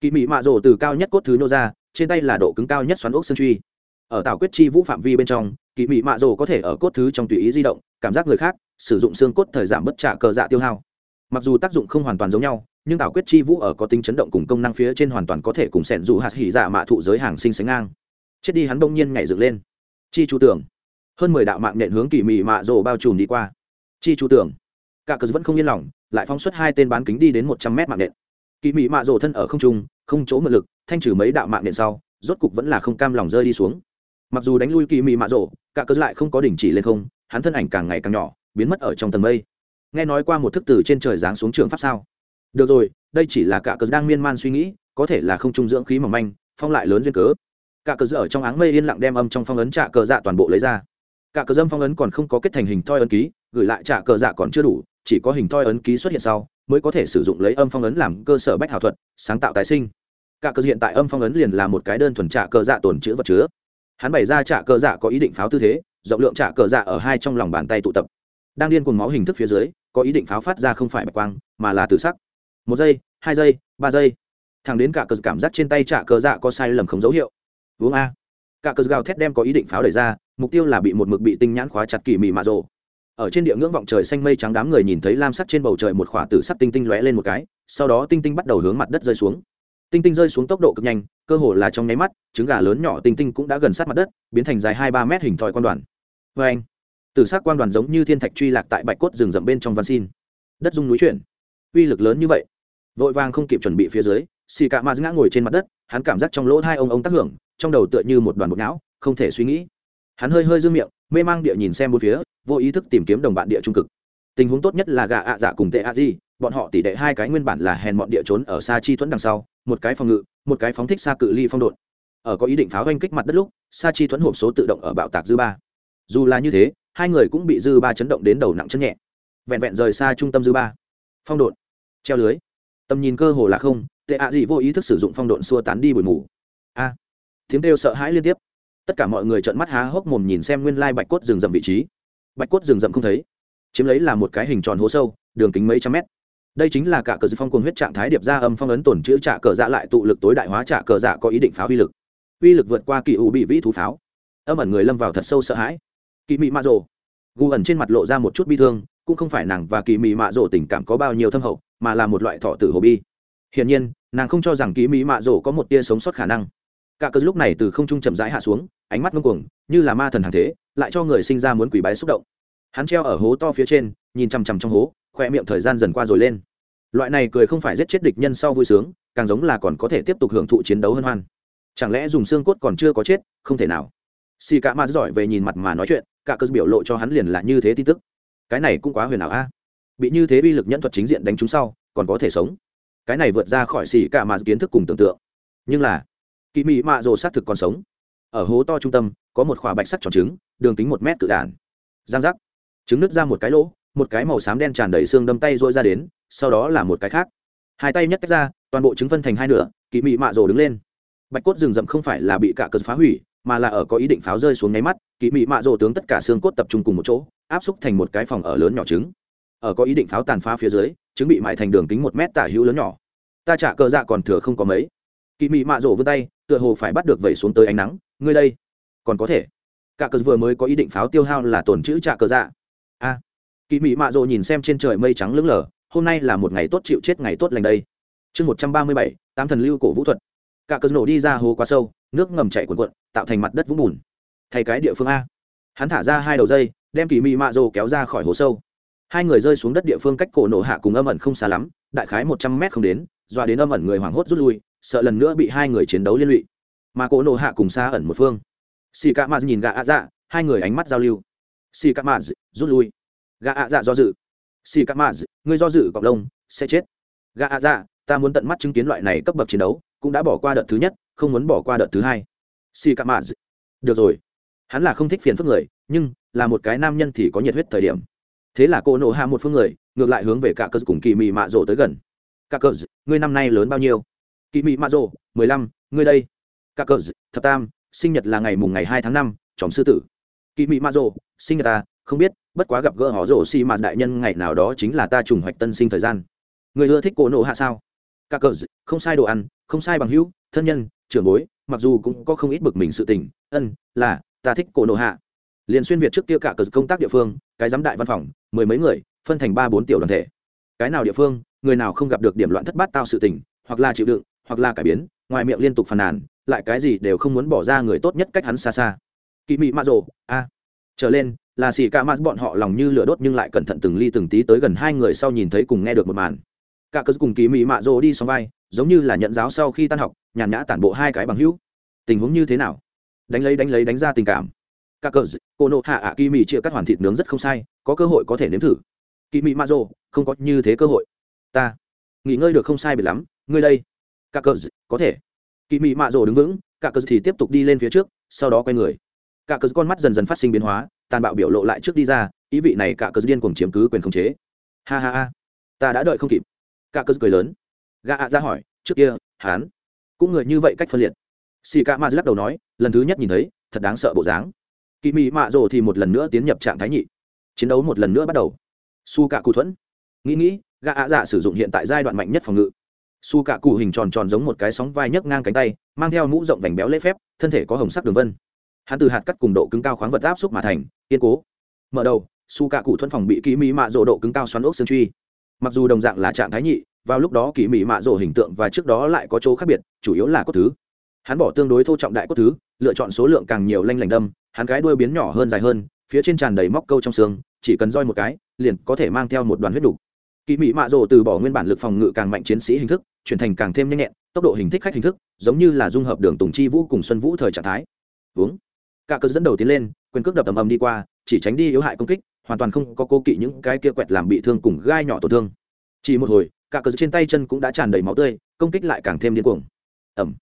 kỳ mỹ mạ rổ từ cao nhất cốt thứ nô ra, trên tay là độ cứng cao nhất xoắn ốc sơn truy. Ở tảo quyết chi vũ phạm vi bên trong, kỳ mỹ mạ rổ có thể ở cốt thứ trong tùy ý di động, cảm giác người khác sử dụng xương cốt thời giảm bất trả cờ dạ tiêu hao. Mặc dù tác dụng không hoàn toàn giống nhau, nhưng tảo quyết chi vũ ở có tính chấn động cùng công năng phía trên hoàn toàn có thể cùng sẻn dù hạt hỉ dạ mạ thụ giới hàng sinh sánh ngang. Chết đi hắn đông nhiên nhảy dựng lên. Chi chu tưởng. Hơn mười đạo mạng nện hướng kỳ mị mạ rồ bao trùm đi qua. Chi chu tưởng. Cả cờ vẫn không yên lòng, lại phóng xuất hai tên bán kính đi đến một trăm mét mạng nện kỳ mị mạ rồ thân ở không trung, không chỗ mượn lực, thanh trừ mấy đạo mạng nện sau, rốt cục vẫn là không cam lòng rơi đi xuống. Mặc dù đánh lui kỳ mị mạ rồ, cả cờ lại không có đình chỉ lên không, hắn thân ảnh càng ngày càng nhỏ biến mất ở trong tầng mây. Nghe nói qua một thức từ trên trời giáng xuống trường pháp sao? Được rồi, đây chỉ là cả cờ đang miên man suy nghĩ, có thể là không trung dưỡng khí mỏng manh, phong lại lớn duyên cớ. Cả cờ ở trong áng mây yên lặng đem âm trong phong ấn trả cờ dạ toàn bộ lấy ra. Cả cờ dâm phong ấn còn không có kết thành hình thoi ấn ký, gửi lại trả cờ dạ còn chưa đủ, chỉ có hình thoi ấn ký xuất hiện sau, mới có thể sử dụng lấy âm phong ấn làm cơ sở bách hảo thuật, sáng tạo tái sinh. Cả cờ hiện tại âm phong ấn liền là một cái đơn thuần trả cờ dạ tồn chữ vật chứa. Hắn bày ra trả cờ dạ có ý định pháo tư thế, rộng lượng trả cờ dạ ở hai trong lòng bàn tay tụ tập đang điên cuồng máu hình thức phía dưới, có ý định pháo phát ra không phải bạch quang, mà là từ sắc. Một giây, hai giây, ba giây. Thẳng đến cả cờ cảm giác trên tay trả cờ dạ có sai lầm không dấu hiệu. Uống a. Cả cờ gào thét đem có ý định pháo đẩy ra, mục tiêu là bị một mực bị tinh nhãn khóa chặt kỳ mị mạ rồ. Ở trên địa ngưỡng vọng trời xanh mây trắng đám người nhìn thấy lam sắc trên bầu trời một khỏa tử sắc tinh tinh lóe lên một cái, sau đó tinh tinh bắt đầu hướng mặt đất rơi xuống. Tinh tinh rơi xuống tốc độ cực nhanh, cơ hồ là trong nháy mắt, trứng gà lớn nhỏ tinh tinh cũng đã gần sát mặt đất, biến thành dài hai ba mét hình thoi quan đoàn. Vê anh tử sắc quan đoàn giống như thiên thạch truy lạc tại bạch cốt rừng rậm bên trong văn xin. Đất dung núi chuyển. Uy lực lớn như vậy. Vội vàng không kịp chuẩn bị phía dưới xì cạ ma ngã ngồi trên mặt đất, hắn cảm giác trong lỗ hai ông ông tác hưởng, trong đầu tựa như một đoàn bột não, không thể suy nghĩ. Hắn hơi hơi dương miệng, mê mang địa nhìn xem một phía, vô ý thức tìm kiếm đồng bạn địa trung cực. Tình huống tốt nhất là gà ạ dạ cùng tệ ạ gì, bọn họ tỷ đệ hai cái nguyên bản là hèn bọn địa trốn ở xa chi thuẫn đằng sau, một cái phòng ngự, một cái phóng thích xa cự ly phong độn. Ở có ý định pháo ganh kích mặt đất lúc xa chi thuẫn hộp số tự động ở bạo tạc dư ba. Dù là như thế hai người cũng bị dư ba chấn động đến đầu nặng chân nhẹ. Vẹn vẹn rời xa trung tâm dư ba. Phong độn. Treo lưới. Tầm nhìn cơ hồ là không, tệ ạ dị vô ý thức sử dụng phong độn xua tán đi bụi mù. A. Tiếng kêu sợ hãi liên tiếp. Tất cả mọi người trợn mắt há hốc mồm nhìn xem nguyên lai bạch cốt rừng rậm vị trí. Bạch cốt rừng rậm không thấy. Chiếm lấy là một cái hình tròn hố sâu, đường kính mấy trăm mét. Đây chính là cả cờ phong cuồng huyết trạng thái điệp ra âm phong ấn tổn chữ trả cờ dạ lại tụ lực tối đại hóa trả cờ dạ có ý định pháo uy lực. Uy lực vượt qua kỳ ủ bị vĩ thú pháo. Âm ẩn người lâm vào thật sâu sợ hãi kỳ mị mạ rồ. Gu ẩn trên mặt lộ ra một chút bi thương, cũng không phải nàng và kỳ mị mạ rồ tình cảm có bao nhiêu thâm hậu, mà là một loại thọ tử hồ bi. Hiển nhiên, nàng không cho rằng kỳ Mị mạ rồ có một tia sống sót khả năng. Cả cớ lúc này từ không trung chậm rãi hạ xuống, ánh mắt ngông cuồng, như là ma thần hàng thế, lại cho người sinh ra muốn quỷ bái xúc động. Hắn treo ở hố to phía trên, nhìn chằm chằm trong hố, khoe miệng thời gian dần qua rồi lên. Loại này cười không phải giết chết địch nhân sau vui sướng, càng giống là còn có thể tiếp tục hưởng thụ chiến đấu hân hoan. Chẳng lẽ dùng xương cốt còn chưa có chết, không thể nào? Xì cả ma giỏi về nhìn mặt mà nói chuyện cả cơ biểu lộ cho hắn liền là như thế tin tức. Cái này cũng quá huyền ảo a. Bị như thế bi lực nhẫn thuật chính diện đánh trúng sau, còn có thể sống. Cái này vượt ra khỏi xỉ cả mà kiến thức cùng tưởng tượng. Nhưng là kỳ mị mạ rồ xác thực còn sống. Ở hố to trung tâm, có một khỏa bạch sắc tròn trứng, đường kính một mét tự đản giang giác. Trứng nứt ra một cái lỗ, một cái màu xám đen tràn đầy xương đâm tay rôi ra đến, sau đó là một cái khác. Hai tay nhất tách ra, toàn bộ trứng phân thành hai nửa kỳ mị mạ rồ đứng lên. Bạch cốt rừng rậm không phải là bị cả cơn phá hủy mà là ở có ý định pháo rơi xuống nháy mắt kỳ mị mạ rồ tướng tất cả xương cốt tập trung cùng một chỗ, áp xúc thành một cái phòng ở lớn nhỏ trứng. Ở có ý định pháo tàn phá phía dưới, trứng bị mại thành đường kính một mét tả hữu lớn nhỏ. Ta trả cờ dạ còn thừa không có mấy. Kỳ mị mạ rồ vươn tay, tựa hồ phải bắt được vẩy xuống tới ánh nắng. Ngươi đây, còn có thể. Cả cờ vừa mới có ý định pháo tiêu hao là tổn chữ trả cờ dạ. A. Kỳ mị mạ rồ nhìn xem trên trời mây trắng lững lờ, hôm nay là một ngày tốt chịu chết ngày tốt lành đây. Chương một trăm ba mươi bảy, tám thần lưu cổ vũ thuật. Cả cờ nổ đi ra hố quá sâu nước ngầm chảy cuồn cuộn, tạo thành mặt đất vũng bùn. Thay cái địa phương a. Hắn thả ra hai đầu dây, đem kỳ mị mạ rồ kéo ra khỏi hố sâu. Hai người rơi xuống đất địa phương cách cổ nổ hạ cùng âm ẩn không xa lắm, đại khái một trăm mét không đến dọa đến âm ẩn người hoảng hốt rút lui, sợ lần nữa bị hai người chiến đấu liên lụy. Mà cổ nổ hạ cùng xa ẩn một phương. Xì cạ mạt nhìn gạ ạ dạ hai người ánh mắt giao lưu. Xì cạ mạt rút lui. Gạ ạ dạ do dự. Xì cạ mạt người do dự cọc lông, sẽ chết. Gạ ạ dạ ta muốn tận mắt chứng kiến loại này cấp bậc chiến đấu cũng đã bỏ qua đợt thứ nhất, không muốn bỏ qua đợt thứ hai. Xì cạ mạt được rồi. Hắn là không thích phiền phức người, nhưng là một cái nam nhân thì có nhiệt huyết thời điểm. Thế là cô nộ hạ một phương người, ngược lại hướng về cả cơ cùng kỳ mị mạ rộ tới gần. Cả cơ ngươi năm nay lớn bao nhiêu? Kỳ mị mạ rộ mười lăm, ngươi đây. Cả cơ thập tam, sinh nhật là ngày mùng ngày hai tháng năm chóng sư tử. Kỳ mị mạ rộ sinh nhật ta, không biết, bất quá gặp gỡ họ rộ xi mạt đại nhân ngày nào đó chính là ta trùng hoạch tân sinh thời gian. Người ưa thích cổ nộ hạ sao? Cả cờ không sai đồ ăn không sai bằng hữu, thân nhân, trưởng bối, mặc dù cũng có không ít bực mình sự tình, ân, là, ta thích cổ nộ hạ. Liền xuyên việt trước kia cả cờ công tác địa phương, cái giám đại văn phòng, mười mấy người, phân thành ba bốn tiểu đoàn thể. Cái nào địa phương, người nào không gặp được điểm loạn thất bát tao sự tình, hoặc là chịu đựng, hoặc là cải biến, ngoài miệng liên tục phàn nàn, lại cái gì đều không muốn bỏ ra người tốt nhất cách hắn xa xa. Kỳ mị mạ rồ, a. Trở lên, là xì ca mã bọn họ lòng như lửa đốt nhưng lại cẩn thận từng ly từng tí tới gần hai người sau nhìn thấy cùng nghe được một màn cả cớ cùng kỳ mị mạ rồ đi xóm vai, giống như là nhận giáo sau khi tan học, nhàn nhã tản bộ hai cái bằng hữu. Tình huống như thế nào? Đánh lấy đánh lấy, đánh ra tình cảm. Cả cớ cô nộ hạ ạ kỳ mị chia cắt hoàn thịt nướng rất không sai, có cơ hội có thể nếm thử. Kỳ mị mạ rồ, không có như thế cơ hội. Ta, nghỉ ngơi được không sai biệt lắm, ngươi đây. Cả cớ có thể. Kỳ mị mạ rồ đứng vững, cả cớ thì tiếp tục đi lên phía trước, sau đó quay người. Cả cớ con mắt dần dần phát sinh biến hóa, tàn bạo biểu lộ lại trước đi ra, ý vị này cả cớ điên cuồng chiếm cứ quyền khống chế. Ha ha ha, ta đã đợi không kịp cả cơ cười lớn. Gã ạ ra hỏi, trước kia hán cũng người như vậy cách phân liệt. Xì ca ma lắc đầu nói, lần thứ nhất nhìn thấy, thật đáng sợ bộ dáng. Kỳ mị mạ rồ thì một lần nữa tiến nhập trạng thái nhị. Chiến đấu một lần nữa bắt đầu. Su cạ cụ thuẫn. Nghĩ nghĩ, gã ạ dạ sử dụng hiện tại giai đoạn mạnh nhất phòng ngự. Su cạ cụ hình tròn tròn giống một cái sóng vai nhấc ngang cánh tay, mang theo mũ rộng vành béo lễ phép, thân thể có hồng sắc đường vân. Hắn từ hạt cắt cùng độ cứng cao khoáng vật áp xúc mà thành, kiên cố. Mở đầu, su cạ cụ thuẫn phòng bị kỳ mị mạ rồ độ cứng cao xoắn ốc xương truy mặc dù đồng dạng là trạng thái nhị, vào lúc đó kỳ mỹ mạ rổ hình tượng và trước đó lại có chỗ khác biệt, chủ yếu là cốt thứ. Hắn bỏ tương đối thô trọng đại cốt thứ, lựa chọn số lượng càng nhiều lanh lảnh đâm, hắn cái đuôi biến nhỏ hơn dài hơn, phía trên tràn đầy móc câu trong xương, chỉ cần roi một cái, liền có thể mang theo một đoàn huyết đủ. kỳ mỹ mạ rổ từ bỏ nguyên bản lực phòng ngự càng mạnh chiến sĩ hình thức, chuyển thành càng thêm nhanh nhẹn, tốc độ hình thích khách hình thức, giống như là dung hợp đường tùng chi vũ cùng xuân vũ thời trạng thái. Uống. Cả cơn dẫn đầu tiến lên, quyền cước đập ầm ầm đi qua, chỉ tránh đi yếu hại công kích hoàn toàn không có cố kỵ những cái kia quẹt làm bị thương cùng gai nhỏ tổn thương. Chỉ một hồi, cả cờ trên tay chân cũng đã tràn đầy máu tươi, công kích lại càng thêm điên cuồng. Ẩm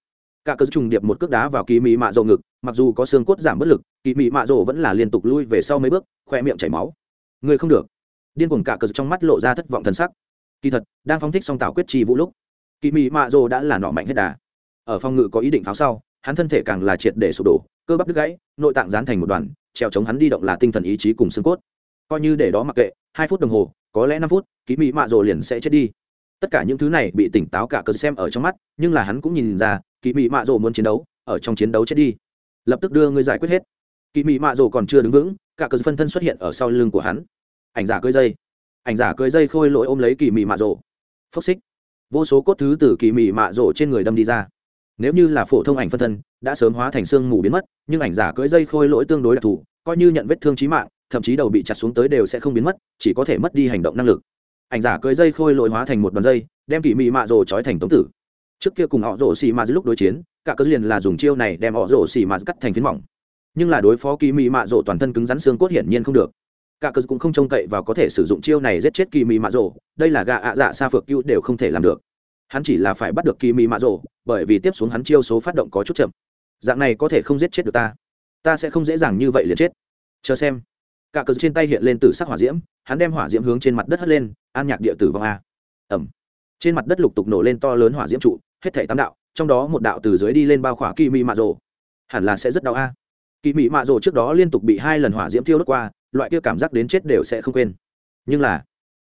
cả cờ trùng điệp một cước đá vào kỳ mỹ mạ rộ ngực, mặc dù có xương cốt giảm bất lực kỳ mỹ mạ rộ vẫn là liên tục lui về sau mấy bước khoe miệng chảy máu. Người không được. Điên cuồng cả cờ trong mắt lộ ra thất vọng thần sắc. Kỳ thật, đang phóng thích song tạo quyết trì vũ lúc kỳ mỹ mạ rộ đã là nọ mạnh hết đà. Ở phòng ngự có ý định pháo sau, hắn thân thể càng là triệt để sụp đổ, cơ bắp đứt gãy, nội tạng dán thành một đoàn treo chống hắn đi động là tinh thần ý chí cùng xương cốt coi như để đó mặc kệ, hai phút đồng hồ, có lẽ năm phút, ký mỹ mạ rồ liền sẽ chết đi. Tất cả những thứ này bị tỉnh táo cả cờ xem ở trong mắt, nhưng là hắn cũng nhìn ra, ký mỹ mạ rồ muốn chiến đấu, ở trong chiến đấu chết đi. Lập tức đưa người giải quyết hết. Ký mỹ mạ rồ còn chưa đứng vững, cả cờ phân thân xuất hiện ở sau lưng của hắn. Ảnh giả cơi dây. Ảnh giả cơi dây khôi lỗi ôm lấy kỳ mỹ mạ rồ. Phốc xích. Vô số cốt thứ từ kỳ mỹ mạ rồ trên người đâm đi ra. Nếu như là phổ thông ảnh phân thân, đã sớm hóa thành xương mù biến mất, nhưng ảnh giả cưỡi dây khôi lỗi tương đối đặc thù, coi như nhận vết thương trí mạng thậm chí đầu bị chặt xuống tới đều sẽ không biến mất, chỉ có thể mất đi hành động năng lực. Ảnh giả cưỡi dây khôi lội hóa thành một đoàn dây, đem kỳ mị mạ rồ trói thành tống tử. Trước kia cùng họ rồ xì mạ lúc đối chiến, cả cơ liền là dùng chiêu này đem họ rồ xì mạ cắt thành phiến mỏng. Nhưng là đối phó kỳ mị mạ rồ toàn thân cứng rắn xương cốt hiển nhiên không được. Cả cơ cũng không trông cậy vào có thể sử dụng chiêu này giết chết kỳ mị mạ rồ, đây là gạ ạ dạ xa phược cứu đều không thể làm được. Hắn chỉ là phải bắt được kỳ mị mạ rồ, bởi vì tiếp xuống hắn chiêu số phát động có chút chậm. Dạng này có thể không giết chết được ta. Ta sẽ không dễ dàng như vậy liền chết. Chờ xem cả cờ trên tay hiện lên từ sắc hỏa diễm, hắn đem hỏa diễm hướng trên mặt đất hất lên, an nhạc địa tử vong a. Ẩm trên mặt đất lục tục nổ lên to lớn hỏa diễm trụ, hết thể tám đạo, trong đó một đạo từ dưới đi lên bao khỏa kỳ mị mạ rồ. Hẳn là sẽ rất đau a. Kỳ mị mạ rồ trước đó liên tục bị hai lần hỏa diễm thiêu đốt qua, loại kia cảm giác đến chết đều sẽ không quên. Nhưng là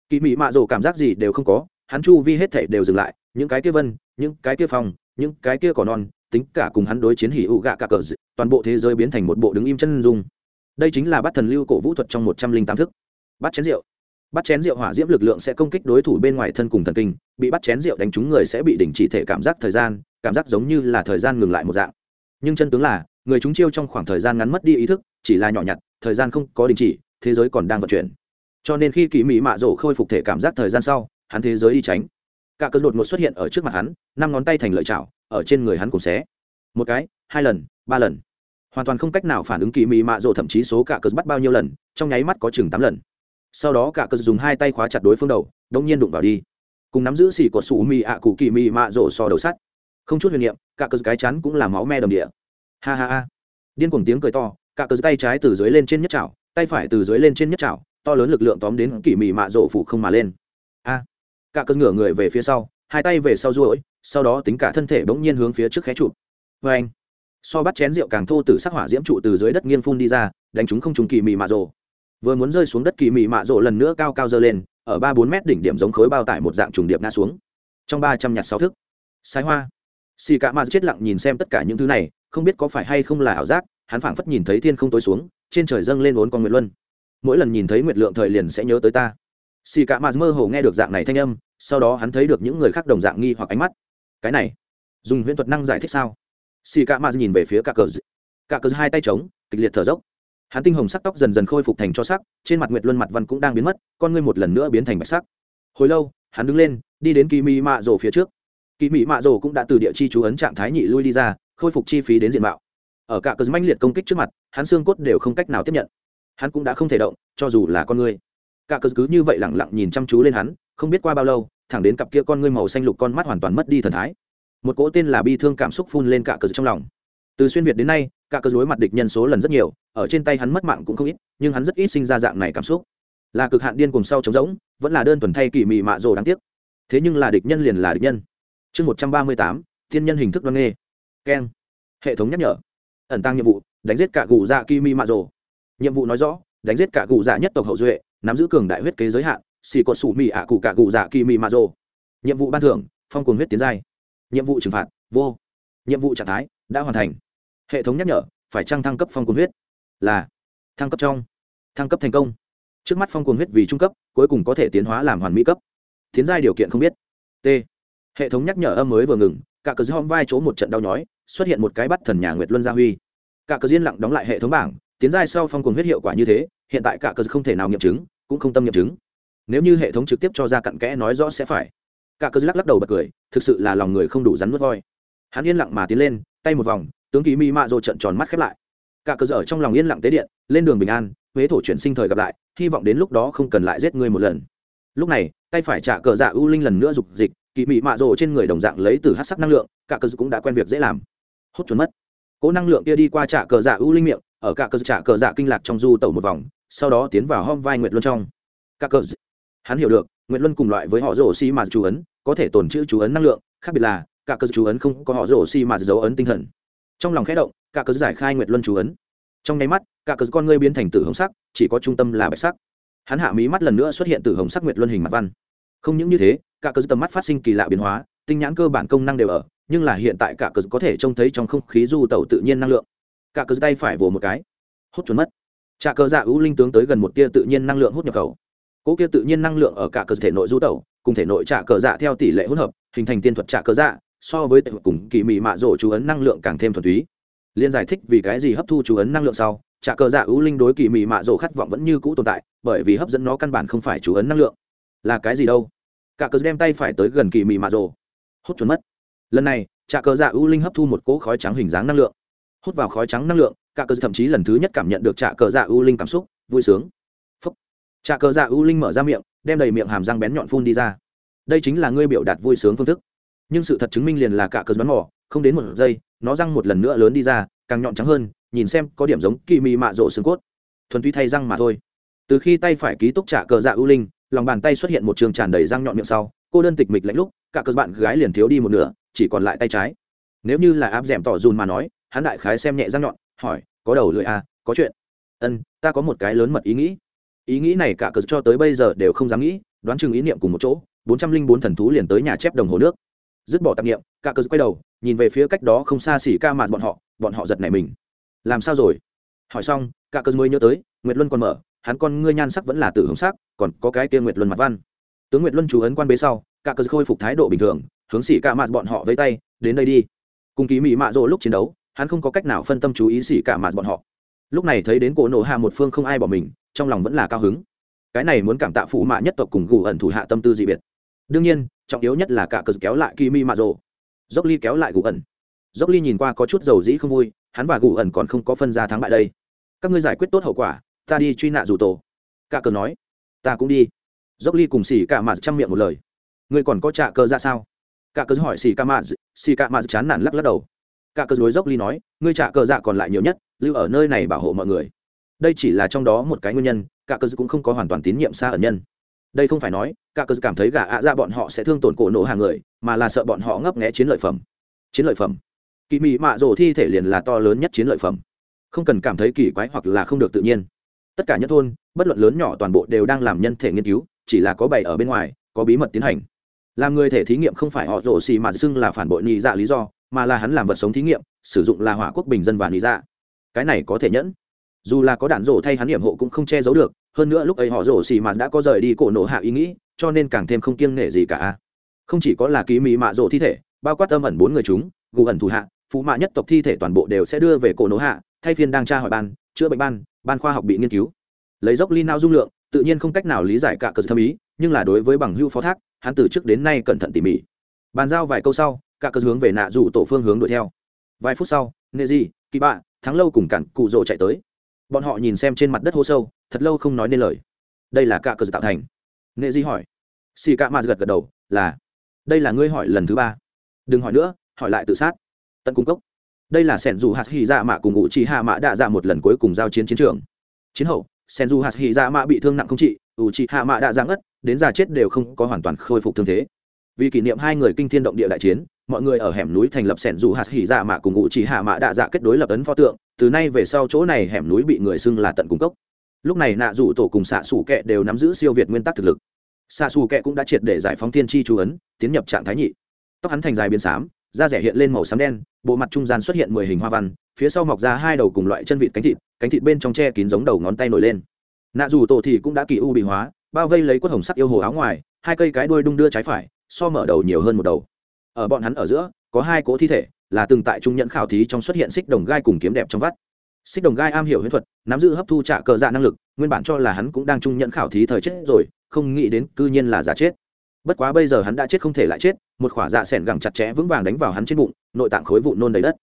kỳ mị mạ rồ cảm giác gì đều không có, hắn chu vi hết thể đều dừng lại, những cái kia vân, những cái kia phòng những cái kia cỏ non, tính cả cùng hắn đối chiến hỉ ụ gạ cả cờ toàn bộ thế giới biến thành một bộ đứng im chân dung đây chính là bắt thần lưu cổ vũ thuật trong một trăm linh tám thức. Bắt chén rượu. Bắt chén rượu hỏa diễm lực lượng sẽ công kích đối thủ bên ngoài thân cùng thần kinh, bị bắt chén rượu đánh trúng người sẽ bị đình chỉ thể cảm giác thời gian, cảm giác giống như là thời gian ngừng lại một dạng. Nhưng chân tướng là, người chúng chiêu trong khoảng thời gian ngắn mất đi ý thức, chỉ là nhỏ nhặt, thời gian không có đình chỉ, thế giới còn đang vận chuyển. Cho nên khi kỳ mỹ mạ rổ khôi phục thể cảm giác thời gian sau, hắn thế giới đi tránh. Cả cơn đột ngột xuất hiện ở trước mặt hắn, năm ngón tay thành lợi chảo, ở trên người hắn cùng xé. Một cái, hai lần, ba lần hoàn toàn không cách nào phản ứng kỳ mị mạ rộ thậm chí số cả cờ bắt bao nhiêu lần, trong nháy mắt có chừng tám lần. Sau đó cả cờ dùng hai tay khóa chặt đối phương đầu đông nhiên đụng vào đi. Cùng nắm giữ xỉ cột sủ mị ạ cụ kỳ mị mạ rộ so đầu sắt. Không chút huyền niệm, cả cờ cái chắn cũng là máu me đầm địa. Ha ha ha. Điên cuồng tiếng cười to, cả cờ tay trái từ dưới lên trên nhất chảo, tay phải từ dưới lên trên nhất chảo, to lớn lực lượng tóm đến kỳ mị mạ rộ phủ không mà lên. A. Cả cờ ngửa người về phía sau, hai tay về sau ruỗi sau đó tính cả thân thể bỗng nhiên hướng phía trước khé chụp. Vê anh so bắt chén rượu càng thô từ sắc hỏa diễm trụ từ dưới đất nghiêng phun đi ra, đánh chúng không trùng kỳ mị mạ rồ. Vừa muốn rơi xuống đất kỳ mị mạ rồ lần nữa cao cao dơ lên, ở ba bốn mét đỉnh điểm giống khối bao tải một dạng trùng điệp ngã xuống. Trong ba trăm nhặt sáu thức. Sái hoa. Xì cả ma chết lặng nhìn xem tất cả những thứ này, không biết có phải hay không là ảo giác, hắn phảng phất nhìn thấy thiên không tối xuống, trên trời dâng lên vốn con nguyệt luân. Mỗi lần nhìn thấy nguyệt lượng thời liền sẽ nhớ tới ta. Xì cả ma mơ hồ nghe được dạng này thanh âm, sau đó hắn thấy được những người khác đồng dạng nghi hoặc ánh mắt. Cái này, dùng huyễn thuật năng giải thích sao? Xì cạ ma nhìn về phía cả cờ cả cờ hai tay trống kịch liệt thở dốc. Hắn tinh hồng sắc tóc dần dần khôi phục thành cho sắc, trên mặt nguyệt luân mặt văn cũng đang biến mất, con ngươi một lần nữa biến thành bạch sắc. Hồi lâu, hắn đứng lên, đi đến kỳ mỹ mạ rổ phía trước. Kỳ mỹ mạ rổ cũng đã từ địa chi chú ấn trạng thái nhị lui đi ra, khôi phục chi phí đến diện mạo. Ở cả cờ manh liệt công kích trước mặt, hắn xương cốt đều không cách nào tiếp nhận. Hắn cũng đã không thể động, cho dù là con ngươi. Cả cờ cứ như vậy lẳng lặng nhìn chăm chú lên hắn, không biết qua bao lâu, thẳng đến cặp kia con ngươi màu xanh lục con mắt hoàn toàn mất đi thần thái một cỗ tên là bi thương cảm xúc phun lên cả cờ trong lòng. Từ xuyên việt đến nay, cả cờ đối mặt địch nhân số lần rất nhiều, ở trên tay hắn mất mạng cũng không ít, nhưng hắn rất ít sinh ra dạng này cảm xúc. Là cực hạn điên cùng sau trống rỗng, vẫn là đơn thuần thay kỳ mị mạ rồ đáng tiếc. Thế nhưng là địch nhân liền là địch nhân. Chương một trăm ba mươi tám, thiên nhân hình thức đoan nghê. Keng. Hệ thống nhắc nhở. Ẩn tăng nhiệm vụ, đánh giết cả gù dạ kỳ mị mạ rồ. Nhiệm vụ nói rõ, đánh giết cả gù dạ nhất tộc hậu duệ, nắm giữ cường đại huyết kế giới hạn, xì có sủ mị ạ cụ cả gù dạ kỳ mị mạ rồ. Nhiệm vụ ban thưởng, phong cuồng huyết tiến giai nhiệm vụ trừng phạt, vô, nhiệm vụ trạng thái đã hoàn thành. Hệ thống nhắc nhở, phải trăng thăng cấp phong cuồng huyết. Là, thăng cấp trong, thăng cấp thành công. Trước mắt phong cuồng huyết vì trung cấp, cuối cùng có thể tiến hóa làm hoàn mỹ cấp. Tiến giai điều kiện không biết. T, hệ thống nhắc nhở âm mới vừa ngừng cả cờ hôm vai chỗ một trận đau nhói, xuất hiện một cái bắt thần nhà nguyệt luân gia huy. Cả cờ diên lặng đóng lại hệ thống bảng, tiến giai sau phong cuồng huyết hiệu quả như thế, hiện tại cả cờ không thể nào nghiệm chứng, cũng không tâm nghiệm chứng. Nếu như hệ thống trực tiếp cho ra cặn kẽ nói rõ sẽ phải cả cơ lắc lắc đầu bật cười, thực sự là lòng người không đủ rắn nuốt voi. Hắn yên lặng mà tiến lên, tay một vòng, tướng ký mỹ mạ rồi trận tròn mắt khép lại. Cả cơ dở trong lòng yên lặng tế điện, lên đường bình an, huế thổ chuyển sinh thời gặp lại, hy vọng đến lúc đó không cần lại giết người một lần. Lúc này, tay phải trả cờ dạ ưu linh lần nữa dục dịch kỳ mị mạ rồ trên người đồng dạng lấy từ hát sắc năng lượng, cả cơ cũng đã quen việc dễ làm. Hốt trốn mất. Cỗ năng lượng kia đi qua trả cờ dạ ưu linh miệng, ở cả cơ trả cờ dạ kinh lạc trong du tẩu một vòng, sau đó tiến vào hom vai nguyệt luân trong. Cả cơ, hắn hiểu được nguyệt luân cùng loại với họ rổ xi mà chú ấn, có thể tồn trữ chú ấn năng lượng, khác biệt là, cả cơ chú ấn không có họ rổ xi mà dấu ấn tinh thần. Trong lòng khẽ động, cả cơ giải khai nguyệt luân chú ấn. Trong nháy mắt, cả cơ con ngươi biến thành tử hồng sắc, chỉ có trung tâm là bạch sắc. Hắn hạ mí mắt lần nữa xuất hiện tử hồng sắc nguyệt luân hình mặt văn. Không những như thế, cả cơ tầm mắt phát sinh kỳ lạ biến hóa, tinh nhãn cơ bản công năng đều ở, nhưng là hiện tại cả cơ có thể trông thấy trong không khí du tẩu tự nhiên năng lượng. Cả cơ tay phải vồ một cái, hút chuẩn mất. Trà cơ dạ ưu linh tướng tới gần một tia tự nhiên năng lượng hút nhập khẩu cỗ kia tự nhiên năng lượng ở cả cơ thể nội du tẩu, cùng thể nội trả cờ dạ theo tỷ lệ hỗn hợp, hình thành tiên thuật trả cờ dạ so với cùng kỳ mị mạ rổ chú ấn năng lượng càng thêm thuần túy. Liên giải thích vì cái gì hấp thu chú ấn năng lượng sau, trả cờ dạ ưu linh đối kỳ mị mạ rổ khát vọng vẫn như cũ tồn tại, bởi vì hấp dẫn nó căn bản không phải chú ấn năng lượng. Là cái gì đâu? Cả cờ đem tay phải tới gần kỳ mị mạ rổ. Hút chuẩn mất. Lần này, trả cờ dạ ưu linh hấp thu một cỗ khói trắng hình dáng năng lượng. Hút vào khói trắng năng lượng, cả cờ thậm chí lần thứ nhất cảm nhận được trả cờ dạ ưu linh cảm xúc, vui sướng trà cờ dạ ưu linh mở ra miệng, đem đầy miệng hàm răng bén nhọn phun đi ra. Đây chính là ngươi biểu đạt vui sướng phương thức. Nhưng sự thật chứng minh liền là cả cờ bắn mỏ, không đến một giây, nó răng một lần nữa lớn đi ra, càng nhọn trắng hơn, nhìn xem có điểm giống kỳ mị mạ rộ xương cốt. Thuần túy thay răng mà thôi. Từ khi tay phải ký túc trả cờ dạ ưu linh, lòng bàn tay xuất hiện một trường tràn đầy răng nhọn miệng sau, cô đơn tịch mịch lạnh lúc, cả cờ bạn gái liền thiếu đi một nửa, chỉ còn lại tay trái. Nếu như là áp d ẻ m tỏ dùn mà nói, hắn đại khái xem nhẹ răng nhọn, hỏi, có đầu lưỡi à có chuyện? Ân ta có một cái lớn mật ý nghĩ ý nghĩ này cả cờ cho tới bây giờ đều không dám nghĩ, đoán chừng ý niệm cùng một chỗ, bốn trăm linh bốn thần thú liền tới nhà chép đồng hồ nước. Dứt bỏ tạp nghiệm cả cờ quay đầu, nhìn về phía cách đó không xa xỉ ca mạt bọn họ bọn họ giật nảy mình. Làm sao rồi? Hỏi xong, cả cờ mới nhớ tới, nguyệt luân còn mở, hắn con ngươi nhan sắc vẫn là tử hồng sắc, còn có cái kia nguyệt luân mặt văn. Tướng nguyệt luân chú ấn quan bế sau, cả cờ khôi phục thái độ bình thường, hướng xỉ ca mạt bọn họ với tay, đến đây đi. Cùng ký mỹ mạ rỗ lúc chiến đấu, hắn không có cách nào phân tâm chú ý xỉ ca mạt bọn họ lúc này thấy đến cổ nổ hạ một phương không ai bỏ mình, trong lòng vẫn là cao hứng. Cái này muốn cảm tạ phụ mạ nhất tộc cùng gù ẩn thủ hạ tâm tư dị biệt. Đương nhiên, trọng yếu nhất là cả cờ kéo lại kỳ mi mạ rồ dốc ly kéo lại gù ẩn. Dốc ly nhìn qua có chút dầu dĩ không vui, hắn và gù ẩn còn không có phân ra thắng bại đây. Các ngươi giải quyết tốt hậu quả, ta đi truy nạ dù tổ. Cả cờ nói, ta cũng đi. Dốc ly cùng xỉ cả mạt chăm miệng một lời. Ngươi còn có trạ cơ ra sao? Cả cờ hỏi xì cả mạt xì cả mạt chán nản lắc lắc đầu cả cờ đối dốc ly nói, ngươi trả cờ dạ còn lại nhiều nhất, lưu ở nơi này bảo hộ mọi người. Đây chỉ là trong đó một cái nguyên nhân, cả cờ cũng không có hoàn toàn tín nhiệm xa ẩn nhân. Đây không phải nói, cả cờ cảm thấy gà ạ ra bọn họ sẽ thương tổn cổ nổ hàng người, mà là sợ bọn họ ngấp nghẽ chiến lợi phẩm. Chiến lợi phẩm. Kỳ mị mạ rổ thi thể liền là to lớn nhất chiến lợi phẩm. Không cần cảm thấy kỳ quái hoặc là không được tự nhiên. Tất cả nhất thôn, bất luận lớn nhỏ toàn bộ đều đang làm nhân thể nghiên cứu, chỉ là có bày ở bên ngoài, có bí mật tiến hành. Làm người thể thí nghiệm không phải họ rổ xì mà xưng là phản bội nhị dạ lý do mà là hắn làm vật sống thí nghiệm, sử dụng là hỏa quốc bình dân và lý ra dạ. cái này có thể nhẫn. Dù là có đạn rổ thay hắn hiểm hộ cũng không che giấu được, hơn nữa lúc ấy họ rổ xì mà đã có rời đi cổ nổ hạ ý nghĩ, cho nên càng thêm không kiêng nể gì cả. Không chỉ có là ký mỹ mạ rổ thi thể, bao quát âm ẩn bốn người chúng, gù ẩn thủ hạ phụ mạ nhất tộc thi thể toàn bộ đều sẽ đưa về cổ nổ hạ, thay phiên đang tra hỏi ban, chữa bệnh ban ban khoa học bị nghiên cứu. Lấy dốc ly nao dung lượng, tự nhiên không cách nào lý giải cả cờ thâm ý, nhưng là đối với bằng hưu phó thác, hắn từ trước đến nay cẩn thận tỉ mỉ. Bàn giao vài câu sau cả cơ hướng về nạ rủ tổ phương hướng đuổi theo. Vài phút sau, nệ gì kỳ bạ, thắng lâu cùng cản cụ rộ chạy tới. Bọn họ nhìn xem trên mặt đất hố sâu, thật lâu không nói nên lời. Đây là cả cơ tạo thành. Nghệ di hỏi. Xì cạ mà gật gật đầu, là, đây là ngươi hỏi lần thứ ba. Đừng hỏi nữa, hỏi lại tự sát. Tận cung cốc. Đây là sẻn dù hạt hy dạ mạ cùng ngụ chi hạ mạ đạ dạ một lần cuối cùng giao chiến chiến trường. Chiến hậu, sẻn dù hạt hy dạ mạ bị thương nặng không trị ủ chi hạ mạ đạ dạ ngất, đến già chết đều không có hoàn toàn khôi phục thương thế vì kỷ niệm hai người kinh thiên động địa đại chiến, mọi người ở hẻm núi thành lập sẻn dù hạt hỉ dạ mạ cùng ngụ chỉ hạ mạ đạ dạ kết đối lập ấn pho tượng, từ nay về sau chỗ này hẻm núi bị người xưng là tận cung cốc. Lúc này nạ dù tổ cùng xạ xù kẹ đều nắm giữ siêu việt nguyên tắc thực lực. Xạ xù kẹ cũng đã triệt để giải phóng thiên tri chú ấn, tiến nhập trạng thái nhị. Tóc hắn thành dài biến xám, da rẻ hiện lên màu xám đen, bộ mặt trung gian xuất hiện mười hình hoa văn, phía sau mọc ra hai đầu cùng loại chân vịt cánh thịt cánh thịt bên trong tre kín giống đầu ngón tay nổi lên. Nạ dù tổ thì cũng đã kỳ u bị hóa, bao vây lấy quất hồng sắc yêu hồ áo ngoài, hai cây cái đuôi đung đưa trái phải so mở đầu nhiều hơn một đầu. Ở bọn hắn ở giữa, có hai cỗ thi thể, là từng tại trung nhận khảo thí trong xuất hiện xích đồng gai cùng kiếm đẹp trong vắt. Xích đồng gai am hiểu huyễn thuật, nắm giữ hấp thu trả cờ dạ năng lực, nguyên bản cho là hắn cũng đang trung nhận khảo thí thời chết rồi, không nghĩ đến cư nhiên là giả chết. Bất quá bây giờ hắn đã chết không thể lại chết, một khỏa dạ sẻn gẳng chặt chẽ vững vàng đánh vào hắn trên bụng, nội tạng khối vụ nôn đầy đất.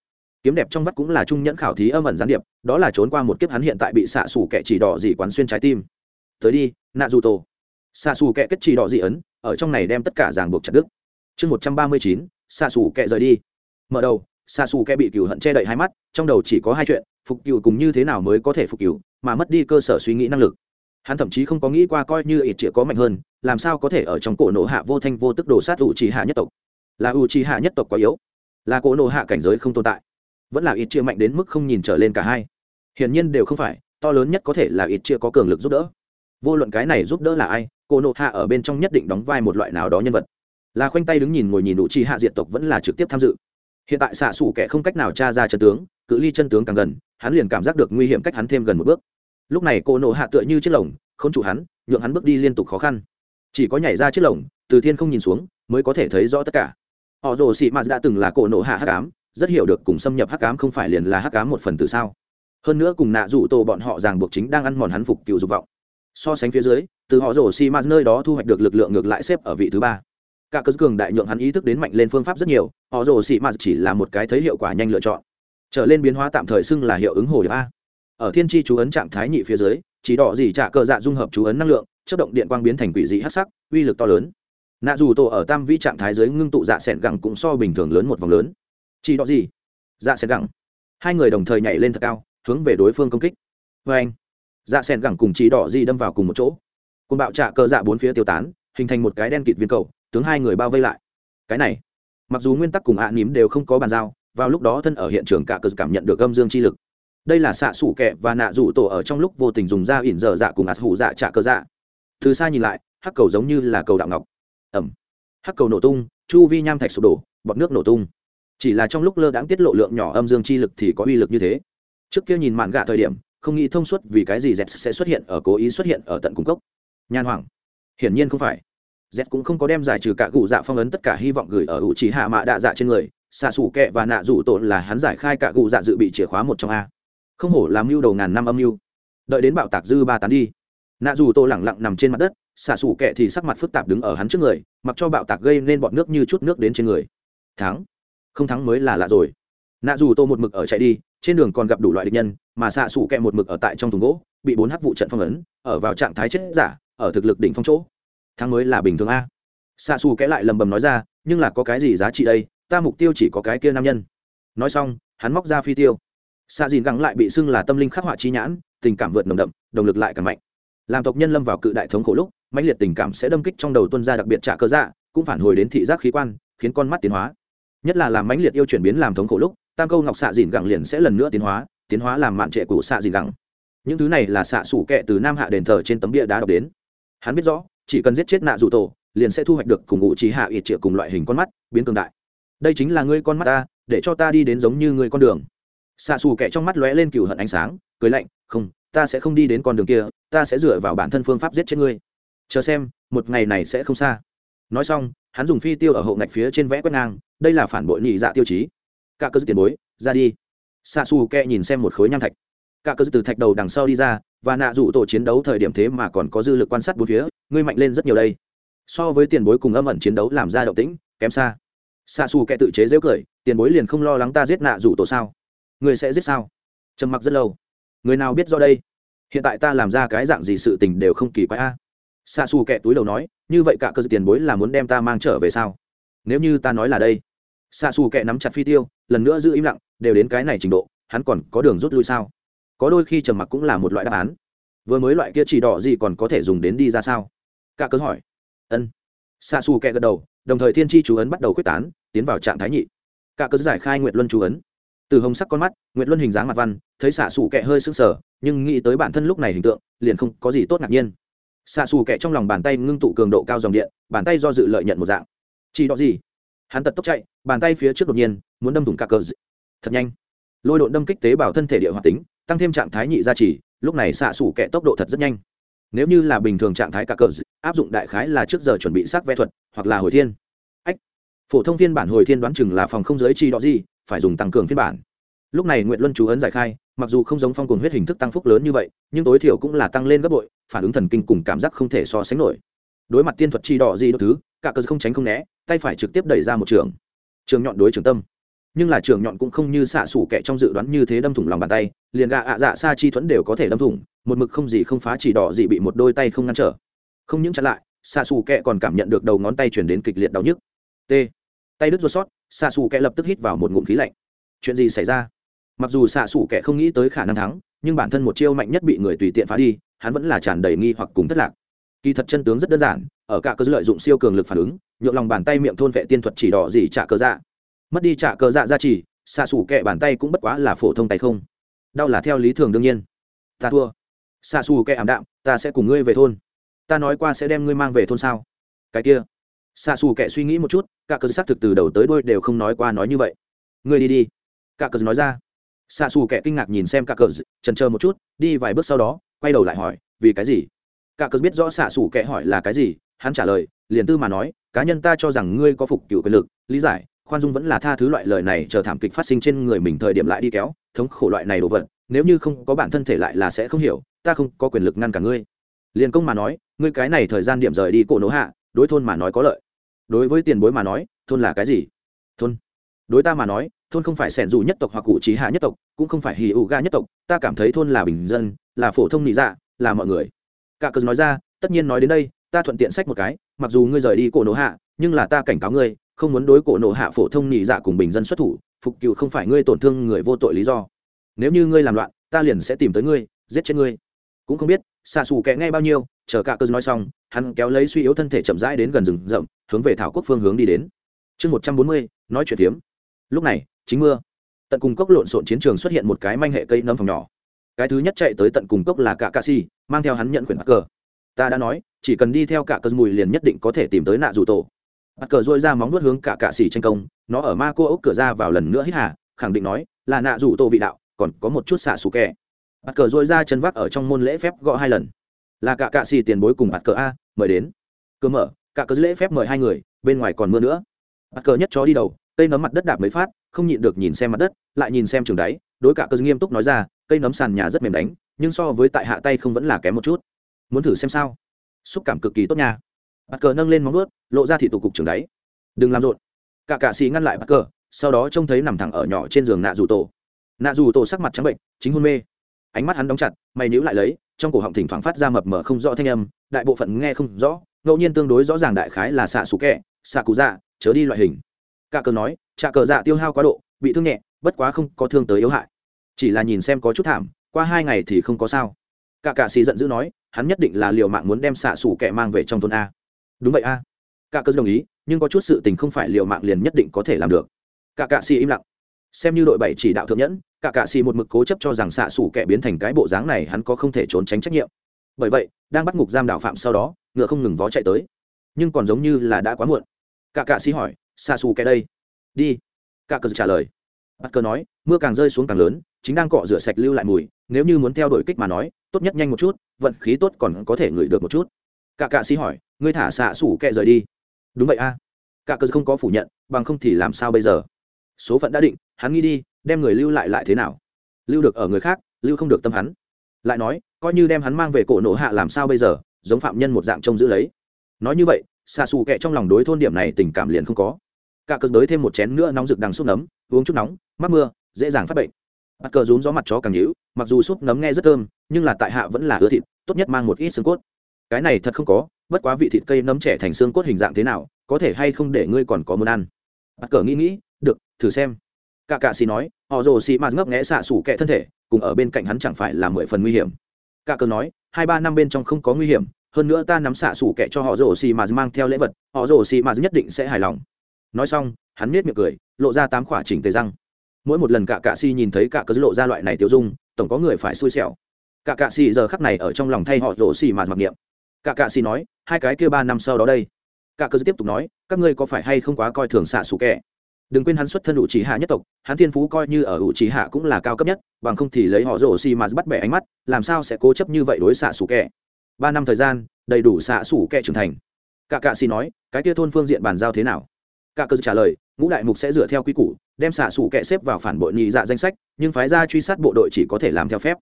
Kiếm đẹp trong vắt cũng là trung nhẫn khảo thí âm ẩn gián điệp, đó là trốn qua một kiếp hắn hiện tại bị xạ xù kẻ chỉ đỏ dị quán xuyên trái tim. Tới đi nạ dù tổ xạ xù kẻ kết chỉ đỏ dị ấn ở trong này đem tất cả ràng buộc chặt đứt. Chương một trăm ba mươi chín xạ xù kẹ rời đi. Mở đầu xạ xù kẹ bị cựu hận che đậy hai mắt, trong đầu chỉ có hai chuyện, phục cựu cùng như thế nào mới có thể phục cựu mà mất đi cơ sở suy nghĩ năng lực. Hắn thậm chí không có nghĩ qua coi như ít chĩa có mạnh hơn, làm sao có thể ở trong cổ nổ hạ vô thanh vô tức đổ sát ủ trì hạ nhất tộc. Là ủ trì hạ nhất tộc quá yếu, là cổ nổ hạ cảnh giới không tồn tại. Vẫn là ít chia mạnh đến mức không nhìn trở lên cả hai. Hiển nhiên đều không phải, to lớn nhất có thể là ít chia có cường lực giúp đỡ. Vô luận cái này giúp đỡ là ai Cô nộ hạ ở bên trong nhất định đóng vai một loại nào đó nhân vật. Là khoanh tay đứng nhìn ngồi nhìn đủ chi hạ diệt tộc vẫn là trực tiếp tham dự. Hiện tại xạ xủ kẻ không cách nào tra ra chân tướng, cự ly chân tướng càng gần, hắn liền cảm giác được nguy hiểm cách hắn thêm gần một bước. Lúc này cô nộ hạ tựa như chiếc lồng không chủ hắn, nhượng hắn bước đi liên tục khó khăn. Chỉ có nhảy ra chiếc lồng, từ thiên không nhìn xuống, mới có thể thấy rõ tất cả. Họ rồ sĩ mạt đã từng là cổ nộ hạ hắc ám, rất hiểu được cùng xâm nhập hắc ám không phải liền là hắc ám một phần từ sao. Hơn nữa cùng nạ rủ tổ bọn họ ràng buộc chính đang ăn mòn hắn phục cựu dục vọng so sánh phía dưới, từ họ rổ xi mạt nơi đó thu hoạch được lực lượng ngược lại xếp ở vị thứ ba. Cả cớ cường đại nhượng hắn ý thức đến mạnh lên phương pháp rất nhiều, họ rổ xi mạt chỉ là một cái thấy hiệu quả nhanh lựa chọn. Trở lên biến hóa tạm thời xưng là hiệu ứng hồ điệp a. Ở thiên tri chú ấn trạng thái nhị phía dưới, chỉ đỏ gì trả cờ dạ dung hợp chú ấn năng lượng chất động điện quang biến thành quỷ dị hắc sắc, uy lực to lớn. Nạ dù tổ ở tam vi trạng thái dưới ngưng tụ dạ s ẻ gẳng cũng so bình thường lớn một vòng lớn. Chỉ đỏ gì? Dạ s ẻ gẳng. Hai người đồng thời nhảy lên thật cao, hướng về đối phương công kích. Vê anh dạ sen gẳng cùng chỉ đỏ di đâm vào cùng một chỗ. Côn bạo trạ cờ dạ bốn phía tiêu tán, hình thành một cái đen kịt viên cầu, tướng hai người bao vây lại. Cái này, mặc dù nguyên tắc cùng ạ à nỉm đều không có bàn giao, vào lúc đó thân ở hiện trường cả cờ cảm nhận được âm dương chi lực. Đây là xạ sủ kẹ và nạ rủ tổ ở trong lúc vô tình dùng da ỉn dở dạ cùng ạt hủ dạ trả cơ dạ. Từ xa nhìn lại, hắc cầu giống như là cầu đạo ngọc. Ẩm. Hắc cầu nổ tung, chu vi nham thạch sụp đổ, bọt nước nổ tung. Chỉ là trong lúc lơ đãng tiết lộ lượng nhỏ âm dương chi lực thì có uy lực như thế. Trước kia nhìn mạn gạ thời điểm không nghĩ thông suốt vì cái gì z sẽ xuất hiện ở cố ý xuất hiện ở tận cung cốc. Nhan hoàng, hiển nhiên không phải. Z cũng không có đem giải trừ cả cụ dạ phong ấn tất cả hy vọng gửi ở ủ trì hạ mạ đạ dạ trên người. Xạ xủ kệ và nạ rủ tổ là hắn giải khai cả cụ dạ dự bị chìa khóa một trong a. Không hổ làm mưu đầu ngàn năm âm mưu. Đợi đến bạo tạc dư ba tán đi. Nạ dù tô lẳng lặng nằm trên mặt đất, xạ xủ kệ thì sắc mặt phức tạp đứng ở hắn trước người, mặc cho bạo tạc gây nên bọn nước như chút nước đến trên người. Thắng. Không thắng mới là lạ rồi. Nạ dù tô một mực ở chạy đi trên đường còn gặp đủ loại địch nhân, mà xạ xủ kẹ một mực ở tại trong thùng gỗ, bị bốn hắc vụ trận phong ấn, ở vào trạng thái chết giả, ở thực lực đỉnh phong chỗ. Tháng mới là bình thường a. Xạ xù kẽ lại lầm bầm nói ra, nhưng là có cái gì giá trị đây? Ta mục tiêu chỉ có cái kia nam nhân. Nói xong, hắn móc ra phi tiêu. Xạ dìn gắng lại bị xưng là tâm linh khắc họa chi nhãn, tình cảm vượt nồng đậm động lực lại càng mạnh. Làm tộc nhân lâm vào cự đại thống khổ lúc, mãnh liệt tình cảm sẽ đâm kích trong đầu tuân ra đặc biệt trả cơ dạ cũng phản hồi đến thị giác khí quan, khiến con mắt tiến hóa. Nhất là làm mãnh liệt yêu chuyển biến làm thống khổ lúc tam câu ngọc xạ dìn gẳng liền sẽ lần nữa tiến hóa tiến hóa làm mạn trệ của xạ dìn gẳng. Những thứ này là xạ sủ Kệ từ nam hạ đền thờ trên tấm bia đá đọc đến. Hắn biết rõ, chỉ cần giết chết nạ dù tổ, liền sẽ thu hoạch được cùng ngụ trí hạ ít triệu cùng loại hình con mắt, biến cường đại. Đây chính là ngươi con mắt ta, để cho ta đi đến giống như ngươi con đường. Xạ xù kẻ trong mắt lóe lên cựu hận ánh sáng, cười lạnh, không, ta sẽ không đi đến con đường kia, ta sẽ dựa vào bản thân phương pháp giết chết ngươi. Chờ xem, một ngày này sẽ không xa. Nói xong, hắn dùng phi tiêu ở hậu ngạch phía trên vẽ quét ngang, đây là phản bội nhị dạ tiêu chí cả cơ tiền bối, ra đi. Xạ xù kẹ nhìn xem một khối nham thạch. Cả cơ từ thạch đầu đằng sau đi ra, và nạ dụ tổ chiến đấu thời điểm thế mà còn có dư lực quan sát bốn phía, ngươi mạnh lên rất nhiều đây. So với tiền bối cùng âm ẩn chiến đấu làm ra động tĩnh, kém xa. Xa xù kẹ tự chế dễu cười, tiền bối liền không lo lắng ta giết nạ dụ tổ sao? Người sẽ giết sao? Trầm mặc rất lâu. Người nào biết do đây? Hiện tại ta làm ra cái dạng gì sự tình đều không kỳ quái a. Xa xù kẹ túi đầu nói, như vậy cả cơ tiền bối là muốn đem ta mang trở về sao? Nếu như ta nói là đây xa xù Kẹ nắm chặt phi tiêu, lần nữa giữ im lặng, đều đến cái này trình độ, hắn còn có đường rút lui sao? Có đôi khi trầm mặc cũng là một loại đáp án. Vừa mới loại kia chỉ đỏ gì còn có thể dùng đến đi ra sao? Cả cớ hỏi. Ân. Xa xù kẹ gật đầu, đồng thời thiên tri chú ấn bắt đầu quyết tán, tiến vào trạng thái nhị. Cả cớ giải khai nguyệt luân chú ấn. Từ hồng sắc con mắt, nguyệt luân hình dáng mặt văn, thấy xạ xù kẹ hơi sưng sờ, nhưng nghĩ tới bản thân lúc này hình tượng, liền không có gì tốt ngạc nhiên. Xạ xù kẹ trong lòng bàn tay ngưng tụ cường độ cao dòng điện, bàn tay do dự lợi nhận một dạng. Chỉ đỏ gì? Hắn tật tốc chạy, bàn tay phía trước đột nhiên, muốn đâm thủng cả cờ thật nhanh. Lôi độn đâm kích tế bào thân thể địa hoạt tính, tăng thêm trạng thái nhị gia trì, lúc này xạ xủ kẹ tốc độ thật rất nhanh. Nếu như là bình thường trạng thái cả cờ áp dụng đại khái là trước giờ chuẩn bị sát ve thuật, hoặc là hồi thiên. Ách. Phổ thông phiên bản hồi thiên đoán chừng là phòng không giới chi đó gì phải dùng tăng cường phiên bản. Lúc này nguyện luân chú ấn giải khai, mặc dù không giống phong cồn huyết hình thức tăng phúc lớn như vậy, nhưng tối thiểu cũng là tăng lên gấp bội, phản ứng thần kinh cùng cảm giác không thể so sánh nổi. Đối mặt tiên thuật chi đỏ gì đ thứ cả cờ không tránh không né, tay phải trực tiếp đẩy ra một trường. Trường nhọn đối trường tâm. Nhưng là trường nhọn cũng không như xạ xủ kẻ trong dự đoán như thế đâm thủng lòng bàn tay, liền gạ ạ dạ xa chi thuẫn đều có thể đâm thủng, một mực không gì không phá chỉ đỏ gì bị một đôi tay không ngăn trở. Không những chặn lại, xạ xù kẹ còn cảm nhận được đầu ngón tay chuyển đến kịch liệt đau nhức. T. Tay đứt ruột sót, xạ xù kẹ lập tức hít vào một ngụm khí lạnh. Chuyện gì xảy ra? Mặc dù xạ xù kẹ không nghĩ tới khả năng thắng, nhưng bản thân một chiêu mạnh nhất bị người tùy tiện phá đi, hắn vẫn là tràn đầy nghi hoặc cùng thất lạc. Kỳ thật chân tướng rất đơn giản ở cả cơ lợi dụng siêu cường lực phản ứng, nhượng lòng bàn tay miệng thôn vệ tiên thuật chỉ đỏ gì trả cơ dạ. Mất đi trả cơ dạ ra chỉ xạ xủ kẹ bàn tay cũng bất quá là phổ thông tay không. Đau là theo lý thường đương nhiên. Ta thua. Xạ xù kẹ ảm đạm, ta sẽ cùng ngươi về thôn. Ta nói qua sẽ đem ngươi mang về thôn sao? Cái kia. Xạ xù kẹ suy nghĩ một chút, cả cơ xác thực từ đầu tới đôi đều không nói qua nói như vậy. Ngươi đi đi. Cả cờ nói ra. Xạ xù kệ kinh ngạc nhìn xem cả cờ trần chờ một chút, đi vài bước sau đó, quay đầu lại hỏi, vì cái gì? Cả cờ biết rõ xạ xù kệ hỏi là cái gì hắn trả lời, liền tư mà nói, cá nhân ta cho rằng ngươi có phục cựu quyền lực, lý giải, khoan dung vẫn là tha thứ loại lời này chờ thảm kịch phát sinh trên người mình thời điểm lại đi kéo, thống khổ loại này đồ vật, nếu như không có bản thân thể lại là sẽ không hiểu, ta không có quyền lực ngăn cả ngươi. Liền công mà nói, ngươi cái này thời gian điểm rời đi cổ nỗ hạ, đối thôn mà nói có lợi. Đối với tiền bối mà nói, thôn là cái gì? Thôn. Đối ta mà nói, thôn không phải sẻn dù nhất tộc hoặc cụ trí hạ nhất tộc, cũng không phải hì ụ ga nhất tộc, ta cảm thấy thôn là bình dân, là phổ thông nị dạ là mọi người. Cả cớ nói ra, tất nhiên nói đến đây ta thuận tiện sách một cái, mặc dù ngươi rời đi cổ nổ hạ, nhưng là ta cảnh cáo ngươi, không muốn đối cổ nổ hạ phổ thông nhị dạ cùng bình dân xuất thủ, phục cựu không phải ngươi tổn thương người vô tội lý do. Nếu như ngươi làm loạn, ta liền sẽ tìm tới ngươi, giết chết ngươi. Cũng không biết xạ xù kẽ ngay bao nhiêu, chờ cả cơ nói xong, hắn kéo lấy suy yếu thân thể chậm rãi đến gần rừng rậm, hướng về thảo quốc phương hướng đi đến. Chương một trăm bốn mươi, nói chuyện tiếm. lúc này, chính mưa. Tận cùng cốc lộn xộn chiến trường xuất hiện một cái manh hệ cây nấm phòng nhỏ. Cái thứ nhất chạy tới tận cùng cốc là cả cạ si, mang theo hắn nhận quyển bắc cờ. Ta đã nói chỉ cần đi theo cả cơn mùi liền nhất định có thể tìm tới nạ rủ tổ. Bắt cờ dội ra móng nuốt hướng cả cạ xỉ tranh công, nó ở ma cô ốc cửa ra vào lần nữa hít hà, khẳng định nói, là nạ rủ tổ vị đạo, còn có một chút xạ xù kẹ bắt cờ dội ra chân vác ở trong môn lễ phép gõ hai lần. Là cả cạ xỉ tiền bối cùng bắt cờ a, mời đến. Cơ mở, cả cờ lễ phép mời hai người, bên ngoài còn mưa nữa. Bắt cờ nhất chó đi đầu, cây nấm mặt đất đạp mấy phát, không nhịn được nhìn xem mặt đất, lại nhìn xem trường đáy, đối cả cờ nghiêm túc nói ra, cây nấm sàn nhà rất mềm đánh, nhưng so với tại hạ tay không vẫn là kém một chút. Muốn thử xem sao? Xúc cảm cực kỳ tốt nha. Bắt cờ nâng lên móng ướt lộ ra thị tụ cục trường đáy. Đừng làm rộn. Cả cạ xì ngăn lại bắt cờ, sau đó trông thấy nằm thẳng ở nhỏ trên giường nạ dù tổ. Nạ dù tổ sắc mặt trắng bệnh, chính hôn mê. Ánh mắt hắn đóng chặt, mày níu lại lấy, trong cổ họng thỉnh thoảng phát ra mập mờ không rõ thanh âm, đại bộ phận nghe không rõ, ngẫu nhiên tương đối rõ ràng đại khái là xạ xù kẹ, xạ cụ dạ chớ đi loại hình. Cả cờ nói trạ cờ dạ tiêu hao quá độ, bị thương nhẹ, bất quá không có thương tới yếu hại. Chỉ là nhìn xem có chút thảm, qua hai ngày thì không có sao. Cả cạ xì giận dữ nói hắn nhất định là liều mạng muốn đem xạ xủ kẻ mang về trong thôn a. Đúng vậy a. Cả cơ đồng ý, nhưng có chút sự tình không phải liều mạng liền nhất định có thể làm được. Cả cạ xì im lặng. Xem như đội bảy chỉ đạo thượng nhẫn, cả cạ xì một mực cố chấp cho rằng xạ xủ kẻ biến thành cái bộ dáng này hắn có không thể trốn tránh trách nhiệm. Bởi vậy, đang bắt ngục giam đạo phạm sau đó, ngựa không ngừng vó chạy tới. Nhưng còn giống như là đã quá muộn. Cả cạ xì hỏi, xạ xù kẻ đây? Đi. Cả cơ trả lời. Bắt cơ nói, mưa càng rơi xuống càng lớn chính đang cọ rửa sạch lưu lại mùi, nếu như muốn theo đuổi kích mà nói, tốt nhất nhanh một chút, vận khí tốt còn có thể ngửi được một chút. Cả cạ sĩ hỏi, ngươi thả xạ sủ kẹ rời đi. Đúng vậy a. À. cả cơ không có phủ nhận, bằng không thì làm sao bây giờ? Số phận đã định, hắn nghĩ đi, đem người lưu lại lại thế nào? Lưu được ở người khác, lưu không được tâm hắn. Lại nói, coi như đem hắn mang về cổ nổ hạ làm sao bây giờ, giống phạm nhân một dạng trông giữ lấy. Nói như vậy, xạ xù kẹ trong lòng đối thôn điểm này tình cảm liền không có. Cả cớ đới thêm một chén nữa nóng rực đằng xúc nấm, uống chút nóng mắc mưa, dễ dàng phát bệnh bắt cờ rún gió mặt chó càng nhữ mặc dù súp nấm nghe rất thơm, nhưng là tại hạ vẫn là ưa thịt, tốt nhất mang một ít xương cốt. Cái này thật không có, bất quá vị thịt cây nấm trẻ thành xương cốt hình dạng thế nào, có thể hay không để ngươi còn có muốn ăn. Bắt cờ nghĩ nghĩ, được, thử xem. Cả cạ xì nói, họ rồ xì mạt ngấp nghẽ xạ xủ kẹ thân thể, cùng ở bên cạnh hắn chẳng phải là mười phần nguy hiểm. Cả cờ nói, hai ba năm bên trong không có nguy hiểm, hơn nữa ta nắm xạ xủ kẹ cho họ rồ xì mạt mang theo lễ vật, họ rồ xì mạt nhất định sẽ hài lòng. Nói xong, hắn nết miệng cười, lộ ra tám khỏa chỉnh tề răng mỗi một lần cả cạ si nhìn thấy cả cớ lộ ra loại này tiêu dung, tổng có người phải xui xẻo. Cả cạ si giờ khắc này ở trong lòng thay họ rổ xì mà mặc niệm. Cả cạ si nói, hai cái kia ba năm sau đó đây. Cả cớ tiếp tục nói, các ngươi có phải hay không quá coi thường xạ xù kẻ? Đừng quên hắn xuất thân ủ trí hạ nhất tộc, hắn thiên phú coi như ở ủ trí hạ cũng là cao cấp nhất, bằng không thì lấy họ rổ xì mà bắt bẻ ánh mắt, làm sao sẽ cố chấp như vậy đối xạ xù kẻ? Ba năm thời gian, đầy đủ xạ xù kẻ trưởng thành. Cả cạ si nói, cái kia thôn phương diện bàn giao thế nào? Cả cơ trả lời, ngũ đại mục sẽ dựa theo quy củ, đem xạ xù kẹ xếp vào phản bội nhị dạ danh sách, nhưng phái ra truy sát bộ đội chỉ có thể làm theo phép.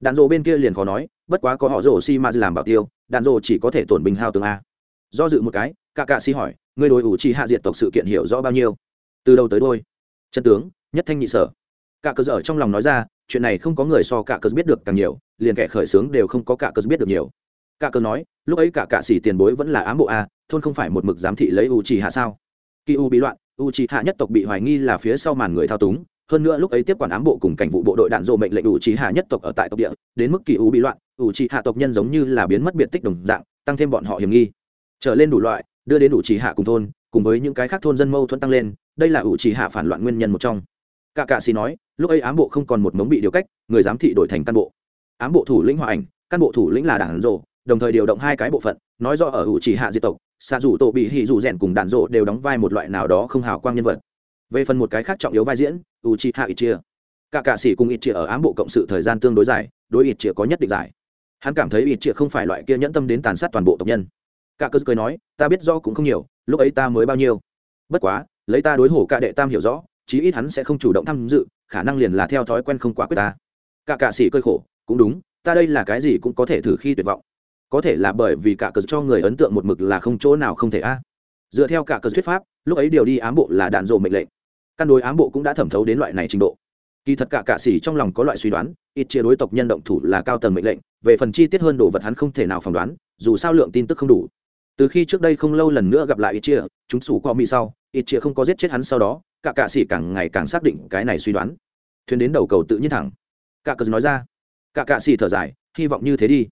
Đạn dộ bên kia liền khó nói, bất quá có họ rổ si ma làm bảo tiêu, đạn dộ chỉ có thể tổn bình hao tương a. Do dự một cái, cả cạ si hỏi người đối ủ trì hạ diệt tộc sự kiện hiểu rõ bao nhiêu? Từ đầu tới đôi chân tướng, nhất thanh nhị sở. Cả cơ dở trong lòng nói ra, chuyện này không có người so cả cơ biết được càng nhiều, liền kẻ khởi sướng đều không có cả cơ biết được nhiều. Cả cơ nói, lúc ấy cả cạ xỉ tiền bối vẫn là ám bộ a, thôn không phải một mực giám thị lấy ủ trì hạ sao? Kỳ u bị loạn, u trị hạ nhất tộc bị hoài nghi là phía sau màn người thao túng. Hơn nữa lúc ấy tiếp quản ám bộ cùng cảnh vụ bộ đội đạn dộ mệnh lệnh u trị hạ nhất tộc ở tại tộc địa, đến mức kỳ u bị loạn, u trị hạ tộc nhân giống như là biến mất biệt tích đồng dạng, tăng thêm bọn họ hiểm nghi. Trở lên đủ loại, đưa đến u trị hạ cùng thôn, cùng với những cái khác thôn dân mâu thuẫn tăng lên, đây là u trị hạ phản loạn nguyên nhân một trong. Cả cạ xì nói, lúc ấy ám bộ không còn một mống bị điều cách, người giám thị đổi thành căn bộ. Ám bộ thủ lĩnh hòa ảnh căn bộ thủ lĩnh là đảng rộ đồng thời điều động hai cái bộ phận, nói rõ ở ủ chỉ hạ diệt tộc, xạ dù tổ bị hỉ dù rèn cùng đạn rộ đều đóng vai một loại nào đó không hào quang nhân vật. Về phần một cái khác trọng yếu vai diễn u chi hạ ít chia. Cả cạ sĩ cùng ít chia ở ám bộ cộng sự thời gian tương đối dài, đối ít chia có nhất định giải. Hắn cảm thấy ít chia không phải loại kia nhẫn tâm đến tàn sát toàn bộ tộc nhân. Cả cơ cười nói, ta biết do cũng không nhiều, lúc ấy ta mới bao nhiêu. Bất quá, lấy ta đối hổ cả đệ tam hiểu rõ, chí ít hắn sẽ không chủ động tham dự, khả năng liền là theo thói quen không quá quyết ta. Cả cạ sĩ cơi khổ, cũng đúng, ta đây là cái gì cũng có thể thử khi tuyệt vọng có thể là bởi vì cả cờ cho người ấn tượng một mực là không chỗ nào không thể a. Dựa theo cả cờ thuyết pháp, lúc ấy điều đi ám bộ là đạn dộ mệnh lệnh. Căn đối ám bộ cũng đã thẩm thấu đến loại này trình độ. Kỳ thật cả cạ xỉ trong lòng có loại suy đoán, ít chia đối tộc nhân động thủ là cao tầng mệnh lệnh, về phần chi tiết hơn đồ vật hắn không thể nào phỏng đoán, dù sao lượng tin tức không đủ. Từ khi trước đây không lâu lần nữa gặp lại ít chia, chúng sủ qua mi sau, ít chia không có giết chết hắn sau đó, cả cạ xỉ càng ngày càng xác định cái này suy đoán. Thuyền đến đầu cầu tự nhiên thẳng. Cả cờ nói ra. Cả cạ xỉ thở dài, hy vọng như thế đi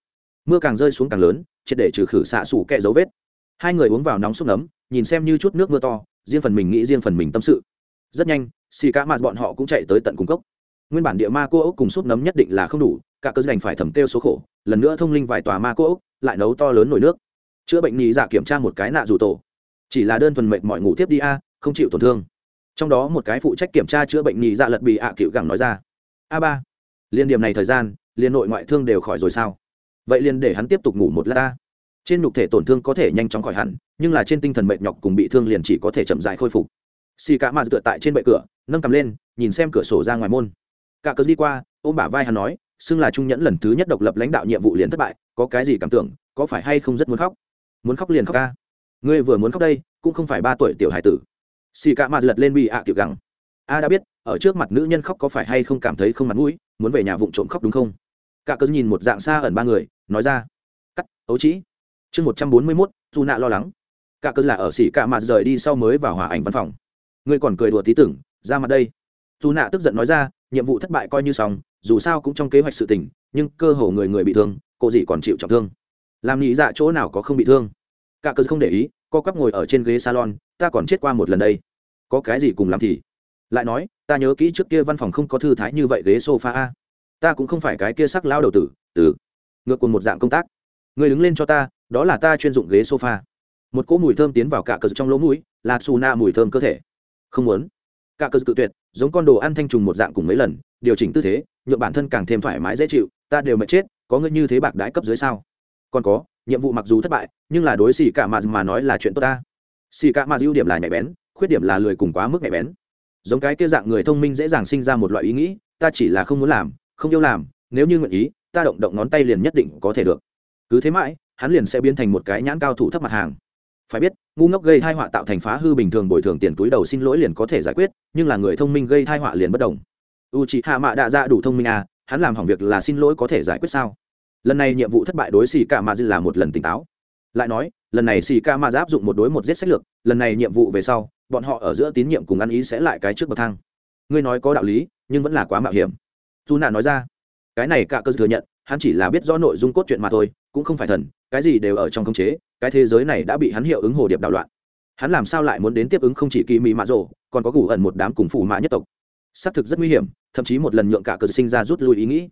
mưa càng rơi xuống càng lớn, triệt để trừ khử xạ xủ kẹ dấu vết. Hai người uống vào nóng xúc nấm, nhìn xem như chút nước mưa to, riêng phần mình nghĩ riêng phần mình tâm sự. Rất nhanh, xì cá mạt bọn họ cũng chạy tới tận cung cốc. Nguyên bản địa ma cô ốc cùng xúc nấm nhất định là không đủ, cả cơ đành phải thẩm tiêu số khổ, lần nữa thông linh vài tòa ma cô ốc, lại nấu to lớn nổi nước. Chữa bệnh nhị giả kiểm tra một cái nạ dù tổ. Chỉ là đơn thuần mệnh mọi ngủ tiếp đi a, không chịu tổn thương. Trong đó một cái phụ trách kiểm tra chữa bệnh nhị dạ lật bị ạ à cựu gẳng nói ra. A ba, liên điểm này thời gian, liên nội ngoại thương đều khỏi rồi sao? Vậy liền để hắn tiếp tục ngủ một lát ta. Trên nhục thể tổn thương có thể nhanh chóng khỏi hẳn, nhưng là trên tinh thần mệt nhọc cùng bị thương liền chỉ có thể chậm dại khôi phục. Xì cả mà dựa tại trên bệ cửa, nâng cầm lên, nhìn xem cửa sổ ra ngoài môn. Cả cớ đi qua, ôm bả vai hắn nói, xưng là trung nhẫn lần thứ nhất độc lập lãnh đạo nhiệm vụ liền thất bại, có cái gì cảm tưởng, có phải hay không rất muốn khóc? Muốn khóc liền khóc ca. Ngươi vừa muốn khóc đây, cũng không phải ba tuổi tiểu hải tử. Xì cả mà lật lên bị ạ à kiểu a đã biết, ở trước mặt nữ nhân khóc có phải hay không cảm thấy không mặt mũi, muốn về nhà vụng trộm khóc đúng không? Cả cớ nhìn một dạng xa ẩn ba người, nói ra, cắt, ấu trĩ. Chương một trăm bốn mươi mốt, dù nạ lo lắng. Cả cớ là ở xỉ cả mà rời đi sau mới vào hòa ảnh văn phòng. Ngươi còn cười đùa tí tưởng, ra mặt đây. Dù nạ tức giận nói ra, nhiệm vụ thất bại coi như xong, dù sao cũng trong kế hoạch sự tình, nhưng cơ hồ người người bị thương, cô gì còn chịu trọng thương. Làm nghĩ dạ chỗ nào có không bị thương? Cả cớ không để ý, co quắp ngồi ở trên ghế salon, ta còn chết qua một lần đây. Có cái gì cùng làm thì? Lại nói, ta nhớ kỹ trước kia văn phòng không có thư thái như vậy ghế sofa a ta cũng không phải cái kia sắc lao đầu tử, từ. Ngược cùng một dạng công tác. Người đứng lên cho ta, đó là ta chuyên dụng ghế sofa. Một cỗ mùi thơm tiến vào cả cờ trong lỗ mũi, là xù na mùi thơm cơ thể. Không muốn. Cả cờ tự tuyệt, giống con đồ ăn thanh trùng một dạng cùng mấy lần, điều chỉnh tư thế nhựa bản thân càng thêm thoải mái dễ chịu, ta đều mệt chết, có ngươi như thế bạc đái cấp dưới sao? Còn có, nhiệm vụ mặc dù thất bại, nhưng là đối xì cả mà mà nói là chuyện tốt ta. Xì cả mà ưu điểm là nhạy bén, khuyết điểm là lười cùng quá mức nhạy bén. Giống cái kia dạng người thông minh dễ dàng sinh ra một loại ý nghĩ, ta chỉ là không muốn làm không yêu làm, nếu như nguyện ý, ta động động ngón tay liền nhất định có thể được. Cứ thế mãi, hắn liền sẽ biến thành một cái nhãn cao thủ thấp mặt hàng. Phải biết, ngu ngốc gây thai họa tạo thành phá hư bình thường bồi thường tiền túi đầu xin lỗi liền có thể giải quyết, nhưng là người thông minh gây thai họa liền bất đồng. U chị hạ mạ đạ ra đủ thông minh à hắn làm hỏng việc là xin lỗi có thể giải quyết sao? Lần này nhiệm vụ thất bại đối xì ca ma dư là một lần tỉnh táo. Lại nói, lần này xì ca ma áp dụng một đối một giết sách lược, lần này nhiệm vụ về sau, bọn họ ở giữa tín nhiệm cùng ăn ý sẽ lại cái trước bậc thang. Ngươi nói có đạo lý, nhưng vẫn là quá mạo hiểm dù nạ nói ra, cái này cả cơ thừa nhận, hắn chỉ là biết rõ nội dung cốt truyện mà thôi, cũng không phải thần, cái gì đều ở trong khống chế, cái thế giới này đã bị hắn hiệu ứng hồ điệp đảo loạn. Hắn làm sao lại muốn đến tiếp ứng không chỉ kỳ mỹ mạ rộ còn có gủ ẩn một đám cùng phủ mạ nhất tộc? Xác thực rất nguy hiểm, thậm chí một lần nhượng cả cờ sinh ra rút lui ý nghĩ.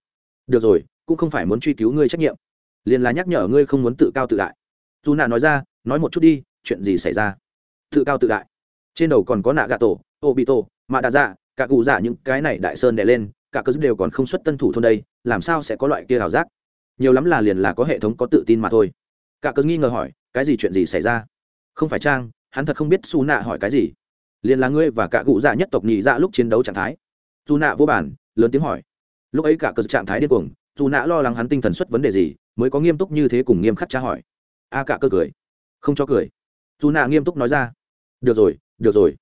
Được rồi, cũng không phải muốn truy cứu ngươi trách nhiệm, liền là nhắc nhở ngươi không muốn tự cao tự đại. Dù nạ nói ra, nói một chút đi, chuyện gì xảy ra? Tự cao tự đại. Trên đầu còn có nạ gà tổ ô bị tổ mạ đà dạ cả cụ dạ những cái này đại sơn đè lên cả cơ đều còn không xuất tân thủ thôn đây, làm sao sẽ có loại kia ảo giác? Nhiều lắm là liền là có hệ thống có tự tin mà thôi. Cả cơ nghi ngờ hỏi, cái gì chuyện gì xảy ra? Không phải trang, hắn thật không biết su nạ hỏi cái gì. Liền là ngươi và cả cụ dạ nhất tộc nhị dạ lúc chiến đấu trạng thái. Dù nạ vô bản, lớn tiếng hỏi. Lúc ấy cả cơ trạng thái điên cuồng dù nạ lo lắng hắn tinh thần xuất vấn đề gì, mới có nghiêm túc như thế cùng nghiêm khắc tra hỏi. A cả cơ cười. Không cho cười. Dù nạ nghiêm túc nói ra. Được rồi được rồi.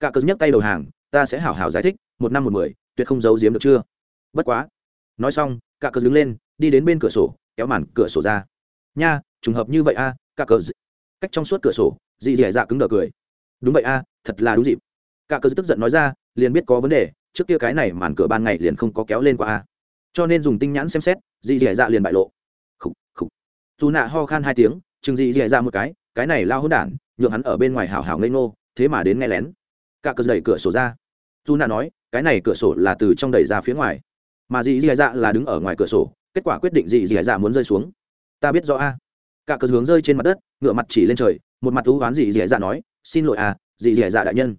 Cả cơ nhấc tay đầu hàng, ta sẽ hảo hảo giải thích, một năm một mười tuyệt không giấu giếm được chưa? Bất quá. Nói xong, cả cờ đứng lên, đi đến bên cửa sổ, kéo màn cửa sổ ra. Nha, trùng hợp như vậy a, cả cờ cách trong suốt cửa sổ, dị dẻ dạ cứng đờ cười. Đúng vậy a, thật là đúng dịp. Cả cờ tức giận nói ra, liền biết có vấn đề, trước kia cái này màn cửa ban ngày liền không có kéo lên qua a. Cho nên dùng tinh nhãn xem xét, dị dẻ dạ liền bại lộ. Khục khục. Dù nạ ho khan hai tiếng, chừng dị dẻ dạ một cái cái này lao hỗn đản, nhượng hắn ở bên ngoài hào hào ngây ngô, thế mà đến nghe lén. Cả cờ đẩy cửa sổ ra. Dù nạ nói cái này cửa sổ là từ trong đẩy ra phía ngoài. Mà dì dì dạ là đứng ở ngoài cửa sổ, kết quả quyết định dì dì dạ muốn rơi xuống. Ta biết rõ a. Cả cờ hướng rơi trên mặt đất ngựa mặt chỉ lên trời, một mặt thú oán dì dì dạ nói, xin lỗi à dì dì dạ đại nhân.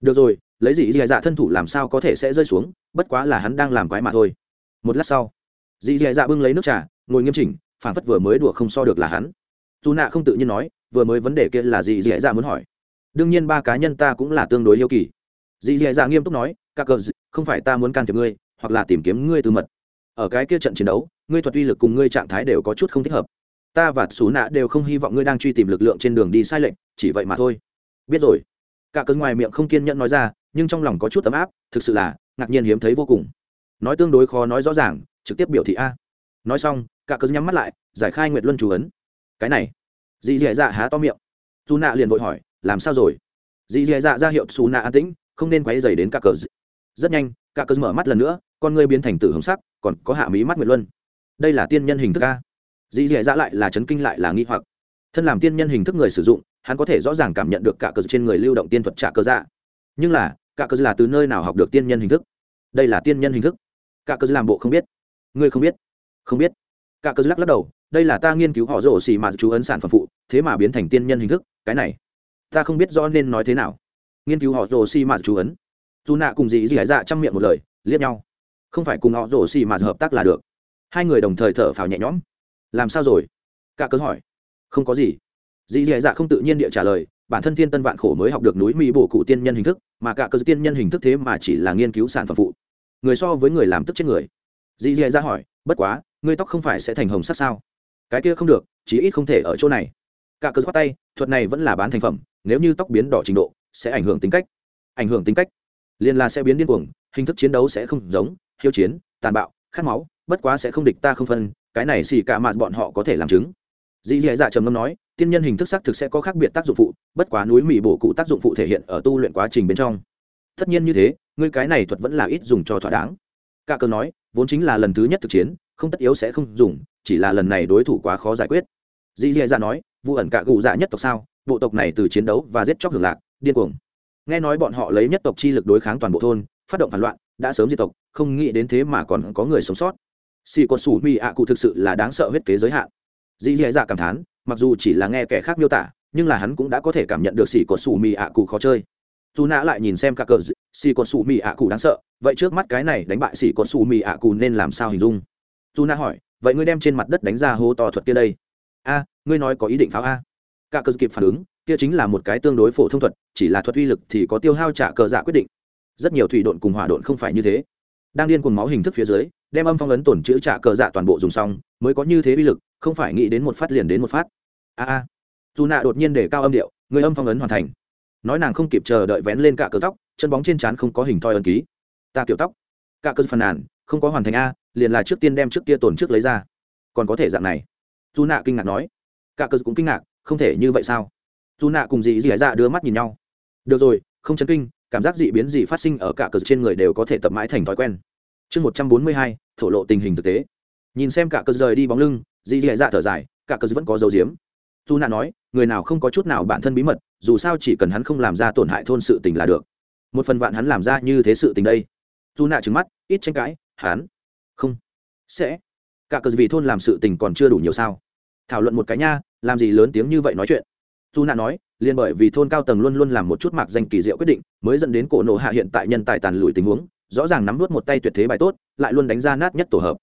Được rồi, lấy dì dì dạ thân thủ làm sao có thể sẽ rơi xuống, bất quá là hắn đang làm quái mà thôi. Một lát sau, dì dì dạ bưng lấy nước trà, ngồi nghiêm chỉnh phản phất vừa mới đùa không so được là hắn. Dù nạ không tự nhiên nói, vừa mới vấn đề kia là dì dị dạ muốn hỏi. Đương nhiên ba cá nhân ta cũng là tương đối yêu kỳ dị dì dạ nghiêm túc nói các cờ không phải ta muốn can thiệp ngươi, hoặc là tìm kiếm ngươi từ mật. Ở cái kia trận chiến đấu, ngươi thuật uy lực cùng ngươi trạng thái đều có chút không thích hợp. Ta và xú nạ đều không hy vọng ngươi đang truy tìm lực lượng trên đường đi sai lệnh chỉ vậy mà thôi. Biết rồi. Cả cơn ngoài miệng không kiên nhẫn nói ra, nhưng trong lòng có chút ấm áp, thực sự là ngạc nhiên hiếm thấy vô cùng. Nói tương đối khó nói rõ ràng, trực tiếp biểu thị a. Nói xong cả cơn nhắm mắt lại, giải khai nguyệt luân chú ấn. Cái này. Dì dì dạ há to miệng. Dù nạ liền vội hỏi, làm sao rồi? Dì dì dạ ra hiệu xú nạ an tĩnh không nên quấy dày đến cả cờ rất nhanh, cả cờ mở mắt lần nữa, con ngươi biến thành tử hồng sắc, còn có hạ mí mắt nguyệt luân. Đây là tiên nhân hình thức a. Dị dì dạ lại là chấn kinh lại là nghi hoặc. Thân làm tiên nhân hình thức người sử dụng, hắn có thể rõ ràng cảm nhận được cả cờ trên người lưu động tiên thuật trả cơ dạ. Nhưng là, cả cờ là từ nơi nào học được tiên nhân hình thức? Đây là tiên nhân hình thức. Cả cờ làm bộ không biết. Ngươi không biết. Không biết. Cả cờ lắc lắc đầu, đây là ta nghiên cứu họ rổ xì mà chú ấn sản phẩm phụ, thế mà biến thành tiên nhân hình thức, cái này, ta không biết rõ nên nói thế nào nghiên cứu họ rồ xi mạt chú ấn. Dù nạ cùng dì dì dạ chăm miệng một lời, liếc nhau. Không phải cùng họ rồ xi mà hợp tác là được. Hai người đồng thời thở phào nhẹ nhõm. Làm sao rồi? Cả cớ hỏi. Không có gì. Dì dì dạ không tự nhiên địa trả lời, bản thân thiên tân vạn khổ mới học được núi mỹ bổ cụ tiên nhân hình thức, mà cả cơ tiên nhân hình thức thế mà chỉ là nghiên cứu sản phẩm phụ. Người so với người làm tức chết người. Dì dì dạ hỏi, bất quá, ngươi tóc không phải sẽ thành hồng sắc sao? Cái kia không được, chí ít không thể ở chỗ này. Cả cơ khoát tay, thuật này vẫn là bán thành phẩm, nếu như tóc biến đỏ trình độ sẽ ảnh hưởng tính cách. Ảnh hưởng tính cách. Liền là sẽ biến điên cuồng, hình thức chiến đấu sẽ không giống hiếu chiến, tàn bạo, khát máu, bất quá sẽ không địch ta không phân, cái này xì cả mạt bọn họ có thể làm chứng. Dì dì dạ trầm ngâm nói, tiên nhân hình thức xác thực sẽ có khác biệt tác dụng phụ, bất quá núi mỹ bổ cụ tác dụng phụ thể hiện ở tu luyện quá trình bên trong. Tất nhiên như thế, ngươi cái này thuật vẫn là ít dùng cho thỏa đáng. Cả cơ nói, vốn chính là lần thứ nhất thực chiến, không tất yếu sẽ không dùng, chỉ là lần này đối thủ quá khó giải quyết. Dì dì dạ nói, vụ ẩn cả gù dạ nhất tộc sao? Bộ tộc này từ chiến đấu và giết chóc hưởng lạc điên cuồng. Nghe nói bọn họ lấy nhất tộc chi lực đối kháng toàn bộ thôn, phát động phản loạn, đã sớm diệt tộc, không nghĩ đến thế mà còn có người sống sót. Xì con sủ mi ạ cụ thực sự là đáng sợ huyết kế giới hạn. Dĩ dì dạ cảm thán, mặc dù chỉ là nghe kẻ khác miêu tả, nhưng là hắn cũng đã có thể cảm nhận được xì con sủ mi ạ cụ khó chơi. Dù nã lại nhìn xem các cờ xì con sủ mi ạ cụ đáng sợ, vậy trước mắt cái này đánh bại xì con sủ mi ạ cụ nên làm sao hình dung? Dù nã hỏi, vậy ngươi đem trên mặt đất đánh ra hố to thuật kia đây? A, ngươi nói có ý định pháo a. Cả cờ kịp phản ứng kia chính là một cái tương đối phổ thông thuật, chỉ là thuật uy lực thì có tiêu hao trả cờ dạ quyết định. Rất nhiều thủy độn cùng hỏa độn không phải như thế. Đang điên cùng máu hình thức phía dưới, đem âm phong ấn tổn chữ trả cờ dạ toàn bộ dùng xong, mới có như thế uy lực, không phải nghĩ đến một phát liền đến một phát. A a. Dù nạ đột nhiên để cao âm điệu, người âm phong ấn hoàn thành. Nói nàng không kịp chờ đợi vén lên cả cờ tóc, chân bóng trên trán không có hình thoi ấn ký. Ta kiểu tóc. Cả cơn phàn nàn, không có hoàn thành a, liền là trước tiên đem trước kia tổn trước lấy ra. Còn có thể dạng này. Dù nạ kinh ngạc nói. Cả cơn cũng kinh ngạc, không thể như vậy sao? Dù nạ cùng dì dì dạ đưa mắt nhìn nhau. Được rồi, không chấn kinh, cảm giác dị biến gì phát sinh ở cả cờ trên người đều có thể tập mãi thành thói quen. Chương một trăm bốn mươi hai, thổ lộ tình hình thực tế. Nhìn xem cả cờ rời đi bóng lưng, dì dì dạ thở dài, cả cờ vẫn có dấu diếm. Dù nạ nói, người nào không có chút nào bản thân bí mật, dù sao chỉ cần hắn không làm ra tổn hại thôn sự tình là được. Một phần vạn hắn làm ra như thế sự tình đây. Dù nạ trứng mắt, ít tranh cãi, hắn không sẽ. Cả cờ vì thôn làm sự tình còn chưa đủ nhiều sao. Thảo luận một cái nha, làm gì lớn tiếng như vậy nói chuyện dù nạ nói liền bởi vì thôn cao tầng luôn luôn làm một chút mạc danh kỳ diệu quyết định, mới dẫn đến cổ nộ hạ hiện tại nhân tài tàn lùi tình huống, rõ ràng nắm vút một tay tuyệt thế bài tốt, lại luôn đánh ra nát nhất tổ hợp.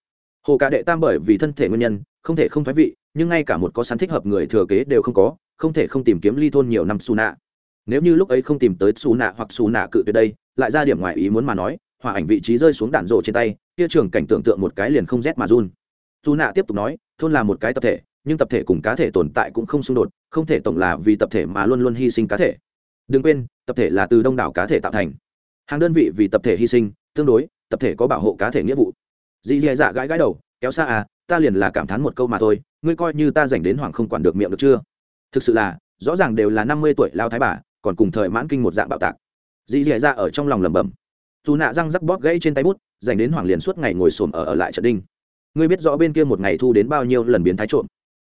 Hồ cả đệ tam bởi vì thân thể nguyên nhân, không thể không thoái vị, nhưng ngay cả một có sẵn thích hợp người thừa kế đều không có, không thể không tìm kiếm ly thôn nhiều năm xù nạ nếu như lúc ấy không tìm tới xù nạ hoặc xù nạ cự tuyệt đây, lại ra điểm ngoài ý muốn mà nói, hòa ảnh vị trí rơi xuống đạn rộ trên tay, kia trường cảnh tưởng tượng một cái liền không rét mà run. Dù nạ tiếp tục nói, thôn là một cái tập thể nhưng tập thể cùng cá thể tồn tại cũng không xung đột, không thể tổng là vì tập thể mà luôn luôn hy sinh cá thể. Đừng quên, tập thể là từ đông đảo cá thể tạo thành. Hàng đơn vị vì tập thể hy sinh, tương đối, tập thể có bảo hộ cá thể nghĩa vụ. Dì dì dạ gãi gãi đầu, kéo xa à ta liền là cảm thán một câu mà thôi, ngươi coi như ta dành đến hoàng không quản được miệng được chưa? Thực sự là, rõ ràng đều là năm mươi tuổi lao thái bà, còn cùng thời mãn kinh một dạng bạo tạc. Dì dì dạ ở trong lòng lẩm bẩm. Dù nạ răng rắc bóp gãy trên tay bút dành đến hoàng liền suốt ngày ngồi xổm ở ở lại trận đinh. Ngươi biết rõ bên kia một ngày thu đến bao nhiêu lần biến thái trộm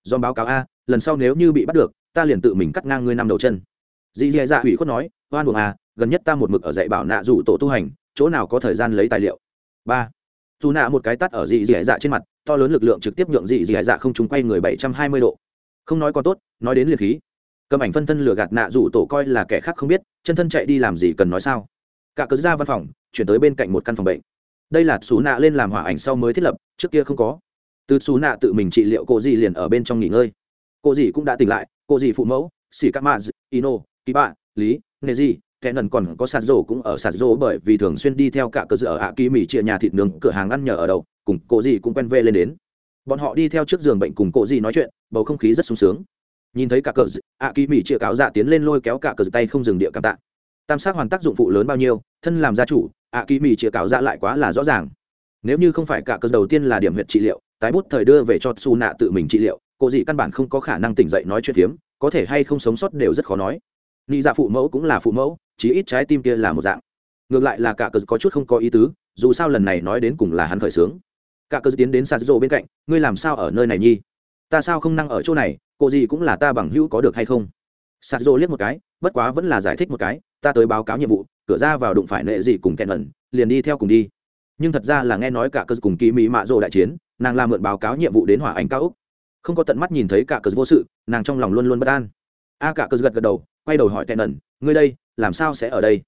dòm báo cáo a, lần sau nếu như bị bắt được, ta liền tự mình cắt ngang ngươi năm đầu chân. Dì dì dạ hủy khuất nói, oan buồng a, gần nhất ta một mực ở dạy bảo nạ rủ tổ tu hành, chỗ nào có thời gian lấy tài liệu? Ba. Dù nạ một cái tắt ở dì dì dạ trên mặt, to lớn lực lượng trực tiếp nhượng dì dì dạ không trúng quay người bảy trăm hai mươi độ. Không nói còn tốt, nói đến liệt khí. Cầm ảnh phân thân lừa gạt nạ rủ tổ coi là kẻ khác không biết, chân thân chạy đi làm gì cần nói sao? Cả cớ ra văn phòng, chuyển tới bên cạnh một căn phòng bệnh. Đây là xú nạ lên làm hỏa ảnh sau mới thiết lập, trước kia không có từ xù nạ tự mình trị liệu cô dì liền ở bên trong nghỉ ngơi. Cô dì cũng đã tỉnh lại, cô dì phụ mẫu xì cà maz ino, kỳ bạ, lý nề di kẻ nần còn có sạt rổ cũng ở sạt rổ bởi vì thường xuyên đi theo cả cơ sở ạ kỳ mỹ chia nhà thịt nướng, cửa hàng ăn nhờ ở đâu cùng cô dì cũng quen vê lên đến. Bọn họ đi theo trước giường bệnh cùng cô dì nói chuyện, bầu không khí rất sung sướng. Nhìn thấy cả cờ ạ kỳ mỹ chia cáo dạ tiến lên lôi kéo cả cờ tay không dừng địa cảm tạ. Tam sát hoàn tác dụng phụ lớn bao nhiêu, thân làm gia chủ, ạ kỳ mỹ chia cáo dạ lại quá là rõ ràng. Nếu như không phải cả cờ đầu tiên là điểm huyện trị liệu tái bút thời đưa về cho su nạ tự mình trị liệu, cô dì căn bản không có khả năng tỉnh dậy nói chuyện phiếm, có thể hay không sống sót đều rất khó nói. Nghĩ dạ phụ mẫu cũng là phụ mẫu, chí ít trái tim kia là một dạng. Ngược lại là cả cờ có chút không có ý tứ, dù sao lần này nói đến cùng là hắn khởi sướng. cả cờ tiến đến sạt rộ bên cạnh, ngươi làm sao ở nơi này nhi? Ta sao không năng ở chỗ này? Cô gì cũng là ta bằng hữu có được hay không? Sạt rộ liếc một cái, bất quá vẫn là giải thích một cái, ta tới báo cáo nhiệm vụ, cửa ra vào đụng phải nệ gì cùng kẹn ẩn, liền đi theo cùng đi. Nhưng thật ra là nghe nói cả cờ cùng kỳ mỹ mạ rộ đại chiến nàng làm mượn báo cáo nhiệm vụ đến hỏa ảnh cao úc. Không có tận mắt nhìn thấy cả cờ vô sự, nàng trong lòng luôn luôn bất an. A cả cờ gật gật đầu, quay đầu hỏi kẹn ẩn, ngươi đây, làm sao sẽ ở đây?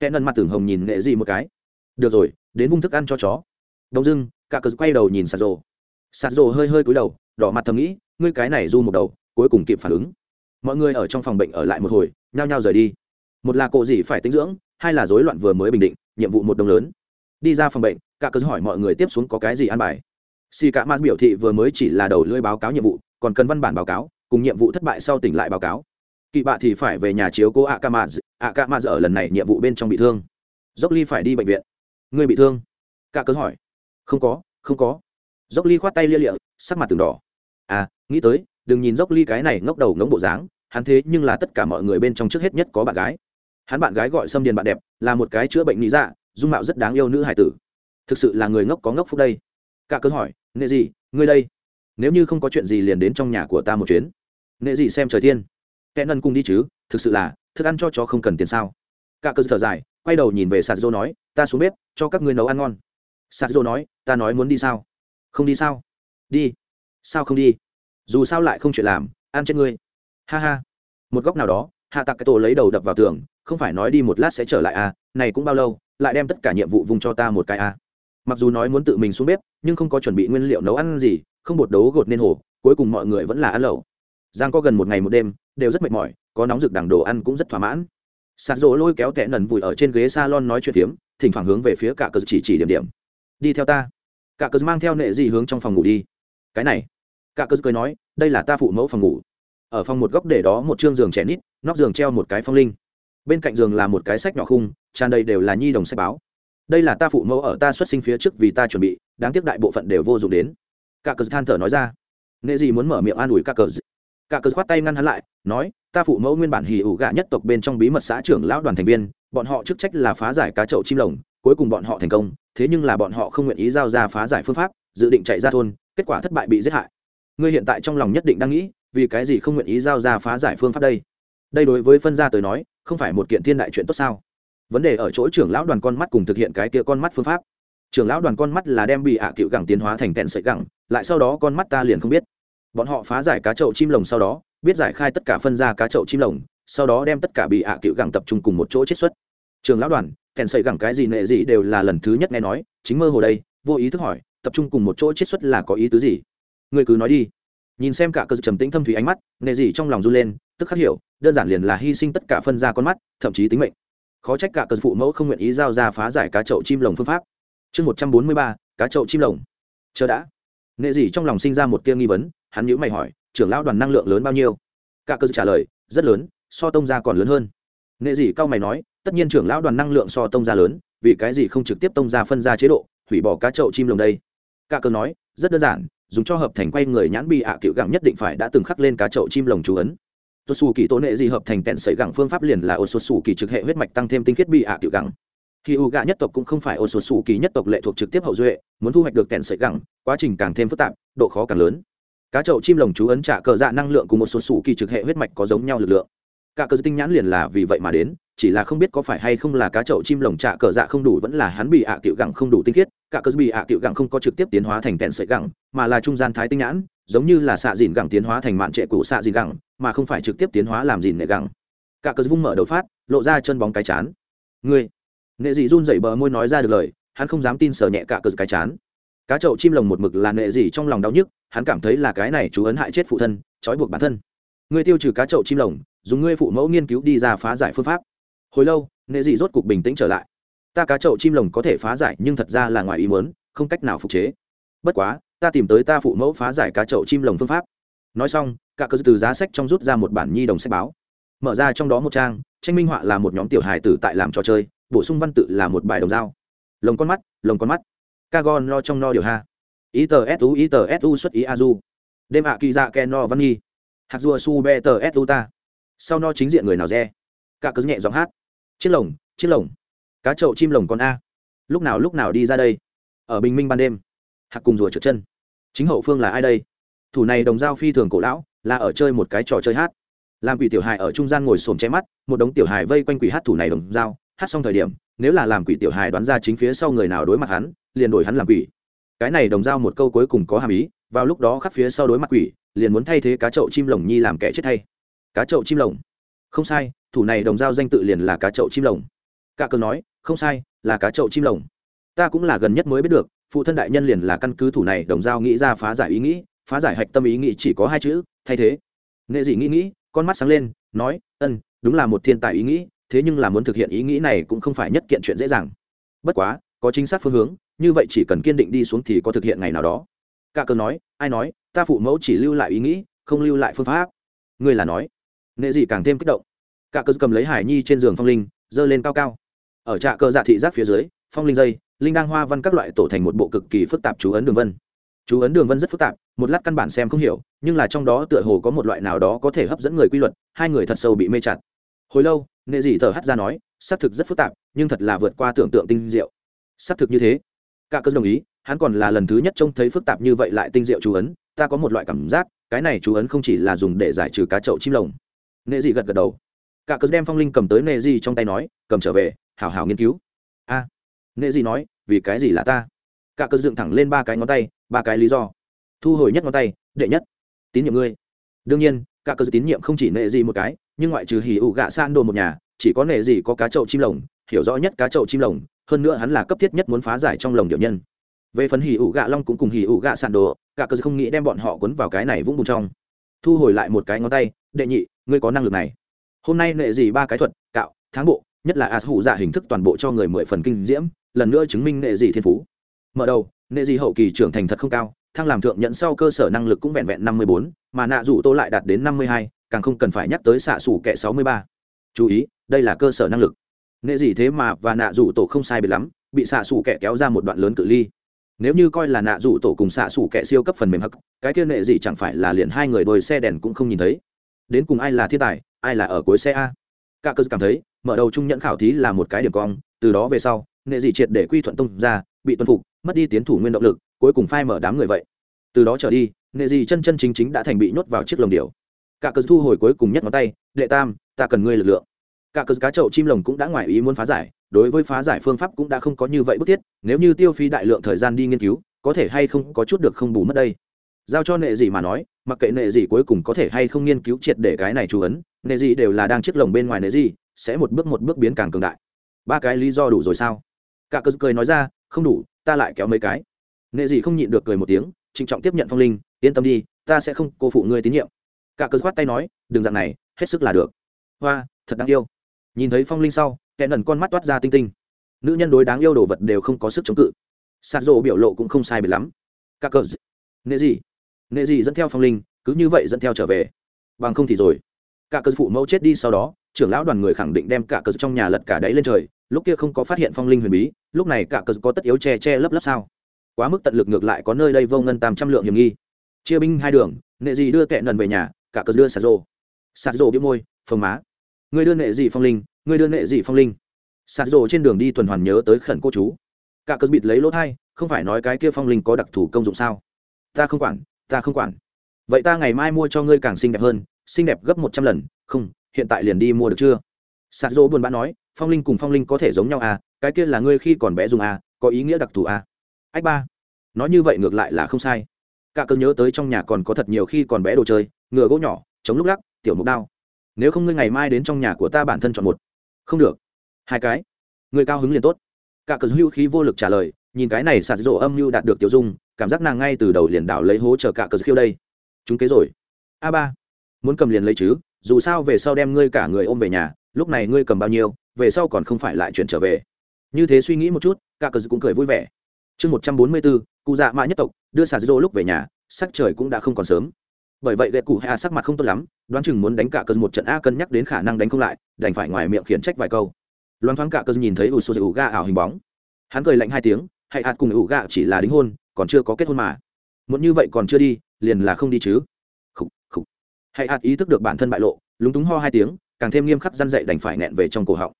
Kẹn ẩn mặt tưởng hồng nhìn nệ gì một cái. Được rồi, đến vung thức ăn cho chó. Đông dưng cả cờ quay đầu nhìn sạt rồ. Sạt rồ hơi hơi cúi đầu, đỏ mặt thầm nghĩ, ngươi cái này du một đầu, cuối cùng kịp phản ứng. Mọi người ở trong phòng bệnh ở lại một hồi, nhao nhao rời đi. Một là cộ gì phải tinh dưỡng, hai là rối loạn vừa mới bình định, nhiệm vụ một đồng lớn. Đi ra phòng bệnh, cả cơ hỏi mọi người tiếp xuống có cái gì ăn bài si cả mas biểu thị vừa mới chỉ là đầu lưỡi báo cáo nhiệm vụ, còn cần văn bản báo cáo, cùng nhiệm vụ thất bại sau tỉnh lại báo cáo. Kỵ bạ thì phải về nhà chiếu cố akamaz akamaz ở lần này nhiệm vụ bên trong bị thương. Dốc ly phải đi bệnh viện. Người bị thương? Cả cớ hỏi. Không có không có. Dốc ly khoát tay lia lịa, sắc mặt từng đỏ. À nghĩ tới, đừng nhìn dốc ly cái này ngốc đầu ngống bộ dáng, hắn thế nhưng là tất cả mọi người bên trong trước hết nhất có bạn gái. Hắn bạn gái gọi xâm điền bạn đẹp, là một cái chữa bệnh lý dạ dung mạo rất đáng yêu nữ hải tử. Thực sự là người ngốc có ngốc phúc đây cả cơ hỏi nghệ gì ngươi đây, nếu như không có chuyện gì liền đến trong nhà của ta một chuyến. Nghệ gì xem trời thiên. Kẽ nân cùng đi chứ, thực sự là, thức ăn cho chó không cần tiền sao? Cả cơ thở dài, quay đầu nhìn về sạt dô nói, ta xuống bếp, cho các ngươi nấu ăn ngon. Sạt dô nói, ta nói muốn đi sao? Không đi sao? Đi. Sao không đi? Dù sao lại không chuyện làm, ăn chết ngươi. Ha ha. Một góc nào đó, hạ tặc cái tổ lấy đầu đập vào tường, không phải nói đi một lát sẽ trở lại à này cũng bao lâu, lại đem tất cả nhiệm vụ vùng cho ta một cái à mặc dù nói muốn tự mình xuống bếp, nhưng không có chuẩn bị nguyên liệu nấu ăn gì, không bột đấu gột nên hồ, cuối cùng mọi người vẫn là ăn lẩu. Giang có gần một ngày một đêm, đều rất mệt mỏi, có nóng rực đằng đồ ăn cũng rất thỏa mãn. Sạt rỗ lôi kéo tẻ nần vùi ở trên ghế salon nói chuyện phiếm, thỉnh thoảng hướng về phía cả cờ chỉ chỉ điểm điểm. Đi theo ta. Cả cờ mang theo nệ gì hướng trong phòng ngủ đi. Cái này. Cả cờ cười nói, đây là ta phụ mẫu phòng ngủ. Ở phòng một góc để đó một chương giường trẻ nít, nóc giường treo một cái phong linh. Bên cạnh giường là một cái sách nhỏ khung, tràn đầy đều là nhi đồng sách báo đây là ta phụ mẫu ở ta xuất sinh phía trước vì ta chuẩn bị, đáng tiếc đại bộ phận đều vô dụng đến. Cả cờ than thở nói ra. Nệ gì muốn mở miệng an ủi cả cờ. Cả cờ khoát tay ngăn hắn lại, nói, ta phụ mẫu nguyên bản hì ủ gạ nhất tộc bên trong bí mật xã trưởng lão đoàn thành viên, bọn họ chức trách là phá giải cá chậu chim lồng, cuối cùng bọn họ thành công, thế nhưng là bọn họ không nguyện ý giao ra phá giải phương pháp, dự định chạy ra thôn, kết quả thất bại bị giết hại. Ngươi hiện tại trong lòng nhất định đang nghĩ, vì cái gì không nguyện ý giao ra phá giải phương pháp đây? Đây đối với phân gia tới nói, không phải một kiện thiên đại chuyện tốt sao? Vấn đề ở chỗ trưởng lão đoàn con mắt cùng thực hiện cái kia con mắt phương pháp. Trưởng lão đoàn con mắt là đem bị hạ à cựu gẳng tiến hóa thành tẹn sợi gẳng, lại sau đó con mắt ta liền không biết. Bọn họ phá giải cá chậu chim lồng sau đó, biết giải khai tất cả phân ra cá chậu chim lồng, sau đó đem tất cả bị hạ à cựu gẳng tập trung cùng một chỗ chiết xuất. Trường lão đoàn kèn sợi gẳng cái gì nệ gì đều là lần thứ nhất nghe nói, chính mơ hồ đây, vô ý thức hỏi, tập trung cùng một chỗ chiết xuất là có ý tứ gì? Người cứ nói đi. Nhìn xem cả cơ trầm tĩnh thâm thủy ánh mắt, nệ gì trong lòng run lên, tức khắc hiểu, đơn giản liền là hy sinh tất cả phân ra con mắt, thậm chí tính mệnh khó trách cả cơn phụ mẫu không nguyện ý giao ra phá giải cá chậu chim lồng phương pháp. Chương một trăm bốn mươi ba, cá chậu chim lồng. Chờ đã. Nghệ dị trong lòng sinh ra một tia nghi vấn, hắn nhữ mày hỏi, trưởng lão đoàn năng lượng lớn bao nhiêu? Cả cơn trả lời, rất lớn, so tông gia còn lớn hơn. Nghệ dị cao mày nói, tất nhiên trưởng lão đoàn năng lượng so tông gia lớn, vì cái gì không trực tiếp tông gia phân ra chế độ, hủy bỏ cá chậu chim lồng đây? Cả cơn nói, rất đơn giản, dùng cho hợp thành quay người nhãn bị ạ à cựu gặng nhất định phải đã từng khắc lên cá chậu chim lồng chú ấn tuột xù kỳ tố nệ gì hợp thành tẹn sợi gẳng phương pháp liền là ô sột xù kỳ trực hệ huyết mạch tăng thêm tinh khiết bị ạ tiểu gẳng. Khi u gạ nhất tộc cũng không phải ô sột xù kỳ nhất tộc lệ thuộc trực tiếp hậu duệ, muốn thu hoạch được tẹn sợi gẳng, quá trình càng thêm phức tạp, độ khó càng lớn. Cá chậu chim lồng chú ấn trả cờ dạ năng lượng cùng một số sủ kỳ trực hệ huyết mạch có giống nhau lực lượng cả cờ tinh nhãn liền là vì vậy mà đến, chỉ là không biết có phải hay không là cá chậu chim lồng trạ cờ dạ không đủ vẫn là hắn bị ạ à tiệu gẳng không đủ tinh khiết, cả cờ bị ạ à tiệu gẳng không có trực tiếp tiến hóa thành tẹn sợi gẳng, mà là trung gian thái tinh nhãn, giống như là xạ dìn gẳng tiến hóa thành mạn trệ cũ xạ dìn gẳng, mà không phải trực tiếp tiến hóa làm dìn nệ gẳng. Cả cờ vung mở đầu phát, lộ ra chân bóng cái chán. Ngươi, nệ dị run dậy bờ môi nói ra được lời, hắn không dám tin sờ nhẹ cả cờ cái chán. Cá chậu chim lồng một mực là nệ dị trong lòng đau nhức, hắn cảm thấy là cái này chú ấn hại chết phụ thân, trói buộc bản thân. Ngươi tiêu trừ cá chậu chim lồng dùng ngươi phụ mẫu nghiên cứu đi ra phá giải phương pháp. Hồi lâu, nệ dị rốt cục bình tĩnh trở lại. Ta cá chậu chim lồng có thể phá giải, nhưng thật ra là ngoài ý muốn, không cách nào phục chế. Bất quá, ta tìm tới ta phụ mẫu phá giải cá chậu chim lồng phương pháp. Nói xong, cả cơ từ giá sách trong rút ra một bản nhi đồng sách báo. Mở ra trong đó một trang, tranh minh họa là một nhóm tiểu hài tử tại làm trò chơi, bổ sung văn tự là một bài đồng dao. Lồng con mắt, lồng con mắt. Ca gon lo trong no điều ha. Ý tờ su ý tờ su xuất ý a du đêm ạ kỳ dạ ken no văn nghi. Hạt rùa su be tờ su ta sau no chính diện người nào re? Cả cứ nhẹ giọng hát. Chiếc lồng chiếc lồng. Cá chậu chim lồng con a. Lúc nào lúc nào đi ra đây? Ở bình minh ban đêm. Hạc cùng rùa trượt chân. Chính hậu phương là ai đây? Thủ này đồng dao phi thường cổ lão, là ở chơi một cái trò chơi hát. Làm quỷ tiểu hài ở trung gian ngồi xổm che mắt, một đống tiểu hài vây quanh quỷ hát thủ này đồng dao hát xong thời điểm, nếu là làm quỷ tiểu hài đoán ra chính phía sau người nào đối mặt hắn, liền đổi hắn làm quỷ. Cái này đồng dao một câu cuối cùng có hàm ý, vào lúc đó khắc phía sau đối mặt quỷ, liền muốn thay thế cá chậu chim lồng nhi làm kẻ chết thay cá chậu chim lồng. Không sai, thủ này đồng dao danh tự liền là cá chậu chim lồng. Cả cờ nói, không sai, là cá chậu chim lồng. Ta cũng là gần nhất mới biết được, phụ thân đại nhân liền là căn cứ thủ này đồng dao nghĩ ra phá giải ý nghĩ, phá giải hạch tâm ý nghĩ chỉ có hai chữ, thay thế. Nghệ dị nghĩ nghĩ, con mắt sáng lên, nói ân đúng là một thiên tài ý nghĩ, thế nhưng là muốn thực hiện ý nghĩ này cũng không phải nhất kiện chuyện dễ dàng. Bất quá, có chính xác phương hướng, như vậy chỉ cần kiên định đi xuống thì có thực hiện ngày nào đó. Cả cờ nói, ai nói, ta phụ mẫu chỉ lưu lại ý nghĩ, không lưu lại phương pháp. Ngươi là nói nghệ dị càng thêm kích động. Cả cơ cầm lấy hải nhi trên giường phong linh, giơ lên cao cao. Ở trạ cơ dạ thị giác phía dưới, phong linh dây, linh đang hoa văn các loại tổ thành một bộ cực kỳ phức tạp chú ấn đường vân. Chú ấn đường vân rất phức tạp, một lát căn bản xem không hiểu, nhưng là trong đó tựa hồ có một loại nào đó có thể hấp dẫn người quy luật, hai người thật sâu bị mê chặt. Hồi lâu, nệ dị thở hắt ra nói, xác thực rất phức tạp, nhưng thật là vượt qua tưởng tượng tinh diệu. Xác thực như thế. Cả cơ đồng ý, hắn còn là lần thứ nhất trông thấy phức tạp như vậy lại tinh diệu chú ấn, ta có một loại cảm giác, cái này chú ấn không chỉ là dùng để giải trừ cá chậu chim lồng nệ dị gật gật đầu. Cả cớ đem phong linh cầm tới nệ dị trong tay nói cầm trở về hảo hảo nghiên cứu. A. À, nệ dị nói vì cái gì là ta? Cả cớ dựng thẳng lên ba cái ngón tay ba cái lý do. Thu hồi nhất ngón tay đệ nhất tín nhiệm ngươi. Đương nhiên cả cớ tín nhiệm không chỉ nệ dị một cái nhưng ngoại trừ hỉ ủ gạ san đồ một nhà chỉ có nệ dị có cá chậu chim lồng hiểu rõ nhất cá chậu chim lồng hơn nữa hắn là cấp thiết nhất muốn phá giải trong lồng điệu nhân. Về phần hỉ ủ gạ long cũng cùng hỉ ủ gạ san đồ cả cơ không nghĩ đem bọn họ cuốn vào cái này vũng bùn trong thu hồi lại một cái ngón tay, đệ nhị, ngươi có năng lực này. Hôm nay nệ gì ba cái thuật, cạo tháng bộ, nhất là as hủ giả hình thức toàn bộ cho người mười phần kinh diễm, lần nữa chứng minh nệ gì thiên phú. Mở đầu, nệ gì hậu kỳ trưởng thành thật không cao, thăng làm thượng nhận sau cơ sở năng lực cũng vẹn vẹn năm mươi bốn, mà nạ rủ tô lại đạt đến năm mươi hai, càng không cần phải nhắc tới xạ xủ kẻ sáu mươi ba. Chú ý, đây là cơ sở năng lực. Nệ gì thế mà và nạ rủ tổ không sai biệt lắm, bị xạ xủ kẻ kéo ra một đoạn lớn cự ly nếu như coi là nạ dụ tổ cùng xạ xủ kẻ siêu cấp phần mềm hắc, cái kia nệ gì chẳng phải là liền hai người đôi xe đèn cũng không nhìn thấy. Đến cùng ai là thiên tài, ai là ở cuối xe a? Cả cơ cảm thấy, mở đầu trung nhận khảo thí là một cái điểm cong, từ đó về sau, nệ gì triệt để quy thuận tông ra, bị tuân phục, mất đi tiến thủ nguyên động lực, cuối cùng phai mở đám người vậy. Từ đó trở đi, nệ gì chân chân chính chính đã thành bị nhốt vào chiếc lồng điều cả cờ thu hồi cuối cùng nhất ngón tay, đệ tam, ta cần ngươi lực lượng cả cờ cá chậu chim lồng cũng đã ngoài ý muốn phá giải, đối với phá giải phương pháp cũng đã không có như vậy bức thiết, nếu như tiêu phí đại lượng thời gian đi nghiên cứu, có thể hay không có chút được không bù mất đây. Giao cho nệ gì mà nói, mặc kệ nệ gì cuối cùng có thể hay không nghiên cứu triệt để cái này chú ấn, nệ gì đều là đang chiếc lồng bên ngoài nệ gì sẽ một bước một bước biến càng cường đại. Ba cái lý do đủ rồi sao? Cả cờ cười nói ra, không đủ, ta lại kéo mấy cái. Nệ gì không nhịn được cười một tiếng, trịnh trọng tiếp nhận phong linh, yên tâm đi, ta sẽ không cô phụ ngươi tín nhiệm. Cả cơn khoát tay nói, đừng dạng này, hết sức là được. Hoa, thật đáng yêu nhìn thấy phong linh sau, kẻ nần con mắt toát ra tinh tinh. Nữ nhân đối đáng yêu đồ vật đều không có sức chống cự. Sạt rộ biểu lộ cũng không sai biệt lắm. Cả cờ nệ gì nệ gì dẫn theo phong linh, cứ như vậy dẫn theo trở về. Bằng không thì rồi. Cả cờ phụ mẫu chết đi sau đó, trưởng lão đoàn người khẳng định đem cả cờ trong nhà lật cả đáy lên trời, lúc kia không có phát hiện phong linh huyền bí, lúc này cả cờ có tất yếu che che lấp lấp sao? Quá mức tận lực ngược lại có nơi đây vô ngân tam trăm lượng hiểm nghi. Chia binh hai đường, nệ gì đưa kẹ nần về nhà, cả cờ đưa sạt rô sạt rô biếu môi, phồng má người đưa nệ gì phong linh người đưa nệ gì phong linh. Sạt rộ trên đường đi tuần hoàn nhớ tới khẩn cô chú. Cả cớ bịt lấy lỗ thai, không phải nói cái kia phong linh có đặc thù công dụng sao? Ta không quản, ta không quản. Vậy ta ngày mai mua cho ngươi càng xinh đẹp hơn, xinh đẹp gấp một trăm lần, không, hiện tại liền đi mua được chưa? Sạt rô buồn bã nói, phong linh cùng phong linh có thể giống nhau à cái kia là ngươi khi còn bé dùng à có ý nghĩa đặc thù à. Ách ba, nói như vậy ngược lại là không sai. Cả cơn nhớ tới trong nhà còn có thật nhiều khi còn bé đồ chơi, ngựa gỗ nhỏ chống lúc lắc, tiểu mục đao nếu không ngươi ngày mai đến trong nhà của ta bản thân chọn một. Không được. Hai cái. Người cao hứng liền tốt. Cả cờ hưu khí vô lực trả lời, nhìn cái này sạt rộ âm mưu đạt được tiểu dung, cảm giác nàng ngay từ đầu liền đảo lấy hố chờ cả cờ khiêu đây. Chúng kế rồi. A ba. Muốn cầm liền lấy chứ, dù sao về sau đem ngươi cả người ôm về nhà, lúc này ngươi cầm bao nhiêu, về sau còn không phải lại chuyển trở về. Như thế suy nghĩ một chút, cả cờ cũng cười vui vẻ. Chương một trăm bốn mươi bốn, cụ dạ mã nhất tộc, đưa xà rộ lúc về nhà, sắc trời cũng đã không còn sớm bởi vậy gậy cụ hạ sắc mặt không tốt lắm, đoán chừng muốn đánh cả cơn một trận a cân nhắc đến khả năng đánh không lại, đành phải ngoài miệng khiển trách vài câu. Loan thoáng cả cơn nhìn thấy ủ sô ủ ga ảo hình bóng. Hắn cười lạnh hai tiếng, hãy hạt cùng ủ ga chỉ là đính hôn, còn chưa có kết hôn mà. Muốn như vậy còn chưa đi, liền là không đi chứ. Khục khục. Hãy hạt ý thức được bản thân bại lộ, lúng túng ho hai tiếng, càng thêm nghiêm khắc răn dậy đành phải nẹn về trong cổ họng.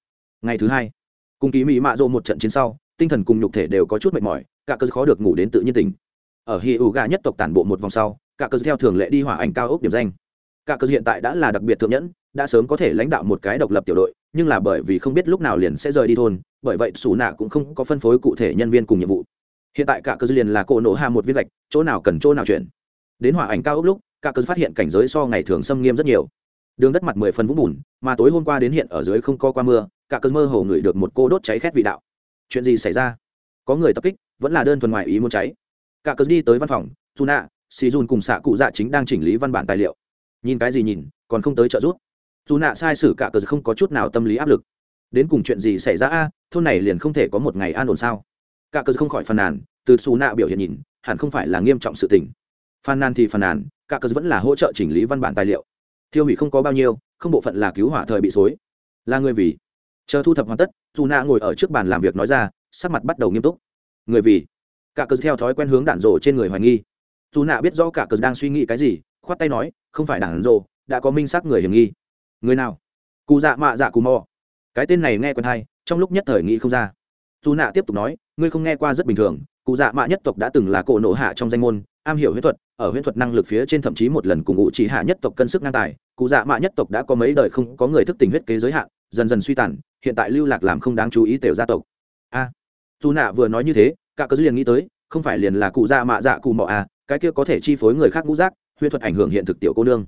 Ngày thứ hai, cùng ký mỹ mạ rộ một trận chiến sau, tinh thần cùng nhục thể đều có chút mệt mỏi, cả cơ khó được ngủ đến tự nhiên tình ở hi ủ gà nhất tộc tản bộ một vòng sau cả cơ theo thường lệ đi hỏa ảnh cao ốc điểm danh. Cả cơ hiện tại đã là đặc biệt thượng nhẫn, đã sớm có thể lãnh đạo một cái độc lập tiểu đội, nhưng là bởi vì không biết lúc nào liền sẽ rời đi thôn, bởi vậy xù nạ cũng không có phân phối cụ thể nhân viên cùng nhiệm vụ. Hiện tại cả cơ liền là cỗ nổ hạ một viên gạch, chỗ nào cần chỗ nào chuyển. Đến hỏa ảnh cao ốc lúc, cả cơ phát hiện cảnh giới so ngày thường xâm nghiêm rất nhiều. Đường đất mặt mười phân vũng bùn, mà tối hôm qua đến hiện ở dưới không có qua mưa, cả cơ mơ hồ ngửi được một cô đốt cháy khét vị đạo. Chuyện gì xảy ra? Có người tập kích, vẫn là đơn thuần ngoài ý muốn cháy. Cả cơ đi tới văn phòng dù nạ xì dùn cùng xạ cụ dạ chính đang chỉnh lý văn bản tài liệu. Nhìn cái gì nhìn, còn không tới trợ giúp. Dù nạ sai sử cả cờ không có chút nào tâm lý áp lực. Đến cùng chuyện gì xảy ra a, thôn này liền không thể có một ngày an ổn sao? Cả cờ không khỏi phàn nàn, từ xù nạ biểu hiện nhìn, hẳn không phải là nghiêm trọng sự tình. Phàn nàn thì phàn nàn, cả cờ vẫn là hỗ trợ chỉnh lý văn bản tài liệu. Thiêu hủy không có bao nhiêu, không bộ phận là cứu hỏa thời bị xối. Là người vì chờ thu thập hoàn tất, dù nạ ngồi ở trước bàn làm việc nói ra, sắc mặt bắt đầu nghiêm túc. Người vì? Cả cờ theo thói quen hướng đạn rổ trên người hoài nghi dù nạ biết rõ cả cờ đang suy nghĩ cái gì khoát tay nói không phải đảng rồ đã có minh xác người hiểm nghi. Người nào? Cụ dạ mạ dạ cù mò. Cái tên này nghe quen hay trong lúc nhất thời nghĩ không ra. Dù nạ tiếp tục nói ngươi không nghe qua rất bình thường cụ dạ mạ nhất tộc đã từng là cổ nộ hạ trong danh môn am hiểu huyễn thuật ở huyễn thuật năng lực phía trên thậm chí một lần cùng ngụ chỉ hạ nhất tộc cân sức ngang tài cụ dạ mạ nhất tộc đã có mấy đời không có người thức tình huyết kế giới hạn dần dần suy tàn hiện tại lưu lạc làm không đáng chú ý tiểu gia tộc. A. À, dù nạ vừa nói như thế cả cơ liền nghĩ tới không phải liền là cụ dạ mạ dạ cụ mọ à cái kia có thể chi phối người khác ngũ giác huyễn thuật ảnh hưởng hiện thực tiểu cô nương.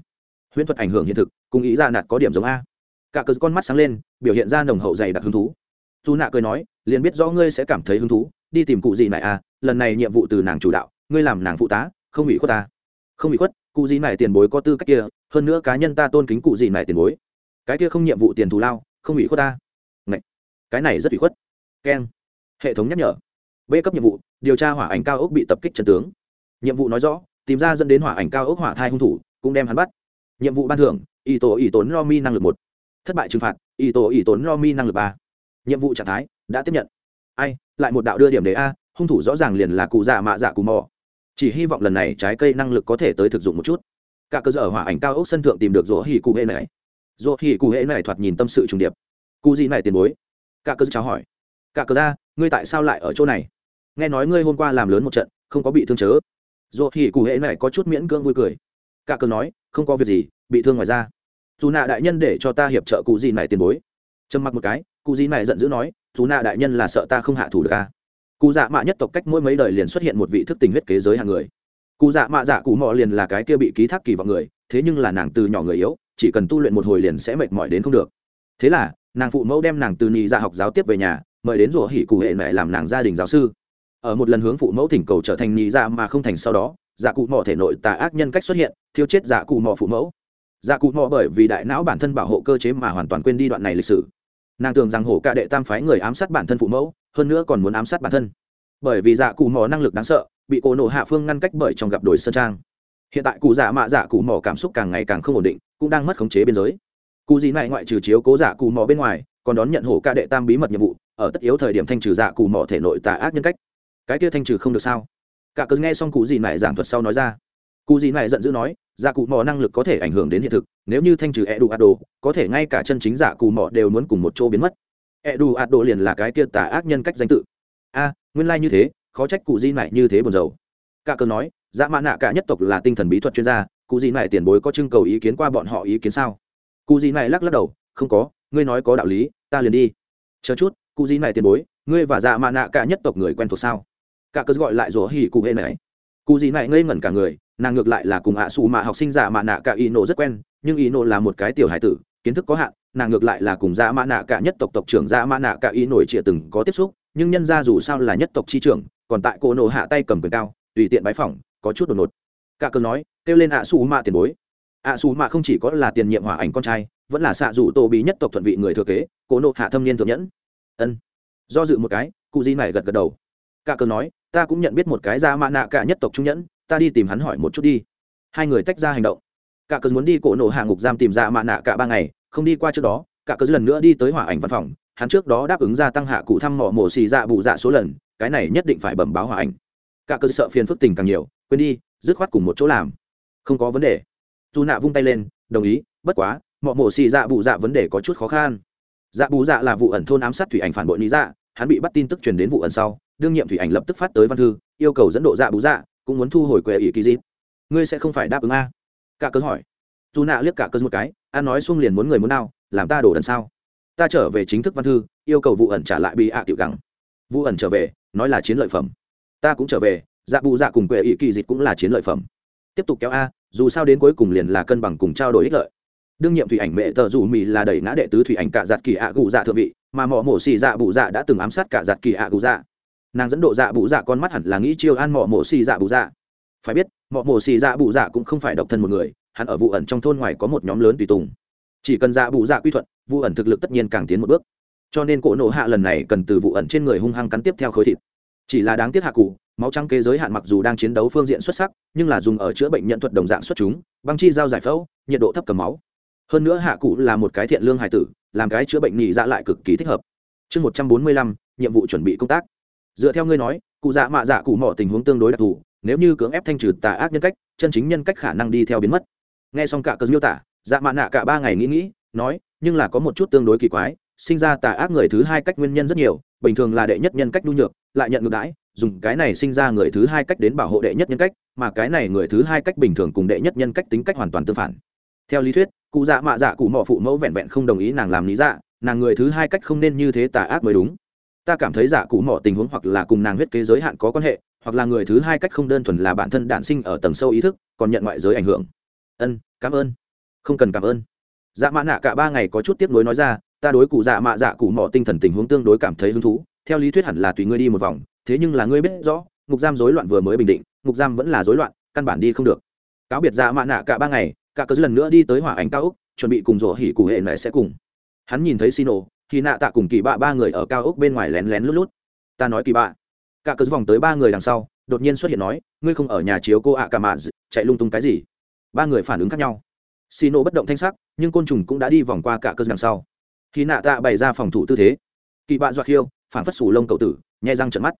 Huyễn thuật ảnh hưởng hiện thực, cùng ý ra nạt có điểm giống a. Cả cờ con mắt sáng lên, biểu hiện ra nồng hậu dày đặc hứng thú. Dù nạ cười nói, liền biết rõ ngươi sẽ cảm thấy hứng thú, đi tìm cụ gì này à lần này nhiệm vụ từ nàng chủ đạo, ngươi làm nàng phụ tá, không bị khuất ta. Không bị khuất, cụ gì này tiền bối có tư cách kia, hơn nữa cá nhân ta tôn kính cụ gì này tiền bối. Cái kia không nhiệm vụ tiền thù lao, không bị khuất ta. Ngậy. cái này rất bị khuất. Keng. Hệ thống nhắc nhở. B cấp nhiệm vụ, điều tra hỏa ảnh cao ốc bị tập kích trần tướng nhiệm vụ nói rõ, tìm ra dẫn đến hỏa ảnh cao ốc hỏa thai hung thủ, cũng đem hắn bắt. Nhiệm vụ ban thưởng y tổ y tốn lo mi năng lực một. Thất bại trừng phạt y tổ y tốn lo mi năng lực ba. Nhiệm vụ trạng thái, đã tiếp nhận. Ai, lại một đạo đưa điểm đề a, hung thủ rõ ràng liền là cụ già mạ dạ cù mò. Chỉ hy vọng lần này trái cây năng lực có thể tới thực dụng một chút. Cả cơ sở hỏa ảnh cao ốc sân thượng tìm được rỗ hỉ cụ hệ này rỗ hỉ cụ hệ này thoạt nhìn tâm sự trùng điệp. Cụ gì này tiền bối? Cả cơ chào hỏi. Cả cơ ra, ngươi tại sao lại ở chỗ này? Nghe nói ngươi hôm qua làm lớn một trận, không có bị thương chớ dù hỉ cụ hệ này có chút miễn cưỡng vui cười. Cả cờ nói, không có việc gì, bị thương ngoài ra dù nạ đại nhân để cho ta hiệp trợ cụ gì này tiền bối. Trầm mặc một cái, cụ gì này giận dữ nói, dù nạ đại nhân là sợ ta không hạ thủ được à? Cụ dạ mạ nhất tộc cách mỗi mấy đời liền xuất hiện một vị thức tình huyết kế giới hàng người. Cụ dạ mạ dạ cụ mò liền là cái kia bị ký thác kỳ vọng người, thế nhưng là nàng từ nhỏ người yếu, chỉ cần tu luyện một hồi liền sẽ mệt mỏi đến không được. Thế là, nàng phụ mẫu đem nàng từ nhị dạ học giáo tiếp về nhà, mời đến rủa hỉ cụ hệ mẹ làm nàng gia đình giáo sư ở một lần hướng phụ mẫu thỉnh cầu trở thành nhị dạ mà không thành sau đó dạ cụ mò thể nội tà ác nhân cách xuất hiện, thiêu chết dạ cụ mò phụ mẫu. Dạ cụ mò bởi vì đại não bản thân bảo hộ cơ chế mà hoàn toàn quên đi đoạn này lịch sử. Nàng tưởng rằng hổ ca đệ tam phái người ám sát bản thân phụ mẫu, hơn nữa còn muốn ám sát bản thân. Bởi vì dạ cụ mò năng lực đáng sợ, bị cổ nổ hạ phương ngăn cách bởi trong gặp đổi sơn trang. Hiện tại cụ dạ mạ dạ cụ mò cảm xúc càng ngày càng không ổn định, cũng đang mất khống chế biên giới. Cụ gì này ngoại trừ chiếu cố dạ cụ mò bên ngoài, còn đón nhận hổ ca đệ tam bí mật nhiệm vụ, ở tất yếu thời điểm thanh trừ dạ cụ mò thể nội tà ác nhân cách cái kia thanh trừ không được sao? Cả cớ nghe xong cụ gì này giảng thuật sau nói ra. Cụ gì này giận dữ nói dạ cụ mò năng lực có thể ảnh hưởng đến hiện thực nếu như thanh trừ e đủ đồ, có thể ngay cả chân chính dạ cụ mò đều muốn cùng một chỗ biến mất. E đủ đồ liền là cái kia tà ác nhân cách danh tự. A nguyên lai như thế khó trách cụ di mại như thế buồn rầu. Cả cớ nói dạ mã nạ cả nhất tộc là tinh thần bí thuật chuyên gia cụ di mại tiền bối có trưng cầu ý kiến qua bọn họ ý kiến sao? Cụ di mại lắc lắc đầu không có ngươi nói có đạo lý ta liền đi. Chờ chút cụ di mại tiền bối ngươi và dạ mã nạ cả nhất tộc người quen thuộc sao? Cả cớ gọi lại rủa hỉ cụ hệ này. Cụ gì này ngây ngẩn cả người, nàng ngược lại là cùng ạ xù mạ học sinh giả mạ nạ cả y nộ rất quen, nhưng y nộ là một cái tiểu hải tử, kiến thức có hạn, nàng ngược lại là cùng giả mạ nạ cả nhất tộc tộc trưởng giả mạ nạ cả y nổi trịa từng có tiếp xúc, nhưng nhân ra dù sao là nhất tộc chi trưởng, còn tại cô nộ hạ tay cầm quyền cao, tùy tiện bái phỏng, có chút đột ngột. Cả cớ nói, kêu lên ạ xù mạ tiền bối. Ạ xù mạ không chỉ có là tiền nhiệm hỏa ảnh con trai, vẫn là xạ dù tô bí nhất tộc thuận vị người thừa kế, cô nộ hạ thâm niên thượng nhẫn. Ân. Do dự một cái, cụ di này gật gật đầu. Cả cớ nói ta cũng nhận biết một cái ra mạ nạ cả nhất tộc trung nhẫn, ta đi tìm hắn hỏi một chút đi. Hai người tách ra hành động. Cả cớ muốn đi cổ nổ hạ ngục giam tìm ra mạ nạ cả ba ngày, không đi qua trước đó, cả cớ lần nữa đi tới hỏa ảnh văn phòng, hắn trước đó đáp ứng gia tăng hạ cụ thăm mỏ mổ xì dạ bù dạ số lần, cái này nhất định phải bẩm báo hỏa ảnh. Cả cớ sợ phiền phức tình càng nhiều, quên đi, dứt khoát cùng một chỗ làm. Không có vấn đề. Dù nạ vung tay lên, đồng ý, bất quá mỏ mổ xì dạ bù dạ vấn đề có chút khó khăn. Dạ bù dạ là vụ ẩn thôn ám sát thủy ảnh phản bội lý dạ hắn bị bắt tin tức truyền đến vụ ẩn sau đương nhiệm thủy ảnh lập tức phát tới văn thư, yêu cầu dẫn độ dạ bù dạ cũng muốn thu hồi quệ ỷ kỳ dịp. Ngươi sẽ không phải đáp ứng a? Cả cớ hỏi. Dù nạ liếc cả cớ một cái an nói xung liền muốn người muốn nào làm ta đổ đần sao? Ta trở về chính thức văn thư, yêu cầu vụ ẩn trả lại bị ạ tiểu gắng vụ ẩn trở về, nói là chiến lợi phẩm. Ta cũng trở về dạ bù dạ cùng quệ ỷ kỳ dịch cũng là chiến lợi phẩm. Tiếp tục kéo a, dù sao đến cuối cùng liền là cân bằng cùng trao đổi ích lợi. Đương nhiệm thủy ảnh mẹ tờ dù mì là đẩy ngã đệ tứ thủy ảnh cả giặt kỳ ạ gù dạ thượng vị, mà mỏ mổ xì dạ Bù dạ đã từng ám sát cả giặt kỳ ạ gù dạ nàng dẫn độ dạ bụ dạ con mắt hẳn là nghĩ chiêu an mỏ mổ xì dạ bụ dạ. Phải biết mỏ mổ xì dạ bụ dạ cũng không phải độc thân một người, hắn ở vụ ẩn trong thôn ngoài có một nhóm lớn tùy tùng. Chỉ cần dạ bụ dạ quy thuận, vụ ẩn thực lực tất nhiên càng tiến một bước. Cho nên cỗ nổ hạ lần này cần từ vụ ẩn trên người hung hăng cắn tiếp theo khối thịt. Chỉ là đáng tiếc hạ cụ, máu trắng kế giới hạn mặc dù đang chiến đấu phương diện xuất sắc, nhưng là dùng ở chữa bệnh nhận thuật đồng dạng xuất chúng, băng chi giao giải phẫu, nhiệt độ thấp cầm máu. Hơn nữa hạ cụ là một cái thiện lương hài tử, làm cái chữa bệnh nhị dạ lại cực kỳ thích hợp. Chương một trăm bốn mươi lăm, nhiệm vụ chuẩn bị công tác dựa theo ngươi nói, cụ dạ mạ dạ cụ mỏ tình huống tương đối đặc thù, nếu như cưỡng ép thanh trừ tà ác nhân cách, chân chính nhân cách khả năng đi theo biến mất. Nghe xong cả cơn miêu tả dạ mạ nạ cả ba ngày nghĩ nghĩ, nói, nhưng là có một chút tương đối kỳ quái, sinh ra tà ác người thứ hai cách nguyên nhân rất nhiều, bình thường là đệ nhất nhân cách nhu nhược, lại nhận ngược đãi, dùng cái này sinh ra người thứ hai cách đến bảo hộ đệ nhất nhân cách, mà cái này người thứ hai cách bình thường cùng đệ nhất nhân cách tính cách hoàn toàn tương phản. Theo lý thuyết, cụ dạ mạ dạ cụ mỏ phụ mẫu vẹn vẹn không đồng ý nàng làm lý dạ nàng người thứ hai cách không nên như thế tà ác mới đúng ta cảm thấy giả cụ mỏ tình huống hoặc là cùng nàng huyết kế giới hạn có quan hệ, hoặc là người thứ hai cách không đơn thuần là bản thân đản sinh ở tầng sâu ý thức, còn nhận ngoại giới ảnh hưởng. Ân, cảm ơn. Không cần cảm ơn. Dạ mã nạ cả ba ngày có chút tiếp nối nói ra, ta đối cụ dạ mạ dạ cụ mỏ tinh thần tình huống tương đối cảm thấy hứng thú, theo lý thuyết hẳn là tùy ngươi đi một vòng, thế nhưng là ngươi biết rõ, ngục giam rối loạn vừa mới bình định, ngục giam vẫn là rối loạn, căn bản đi không được. Cáo biệt dạ mạ nạ cả ba ngày, cả cớ lần nữa đi tới hỏa ánh cao úc chuẩn bị cùng rổ hỉ cụ hệ này sẽ cùng. Hắn nhìn thấy xino khi nạ tạ cùng kỳ bạ ba người ở cao ốc bên ngoài lén lén lút lút. Ta nói kỳ bạ. Cả cớ vòng tới ba người đằng sau, đột nhiên xuất hiện nói, ngươi không ở nhà chiếu cô ạ cả mà chạy lung tung cái gì? Ba người phản ứng khác nhau. Xino bất động thanh sắc, nhưng côn trùng cũng đã đi vòng qua cả cớ đằng sau. Khi nạ tạ bày ra phòng thủ tư thế, kỳ bạ dọa khiêu, phản phất sủ lông cậu tử, nhai răng trận mắt.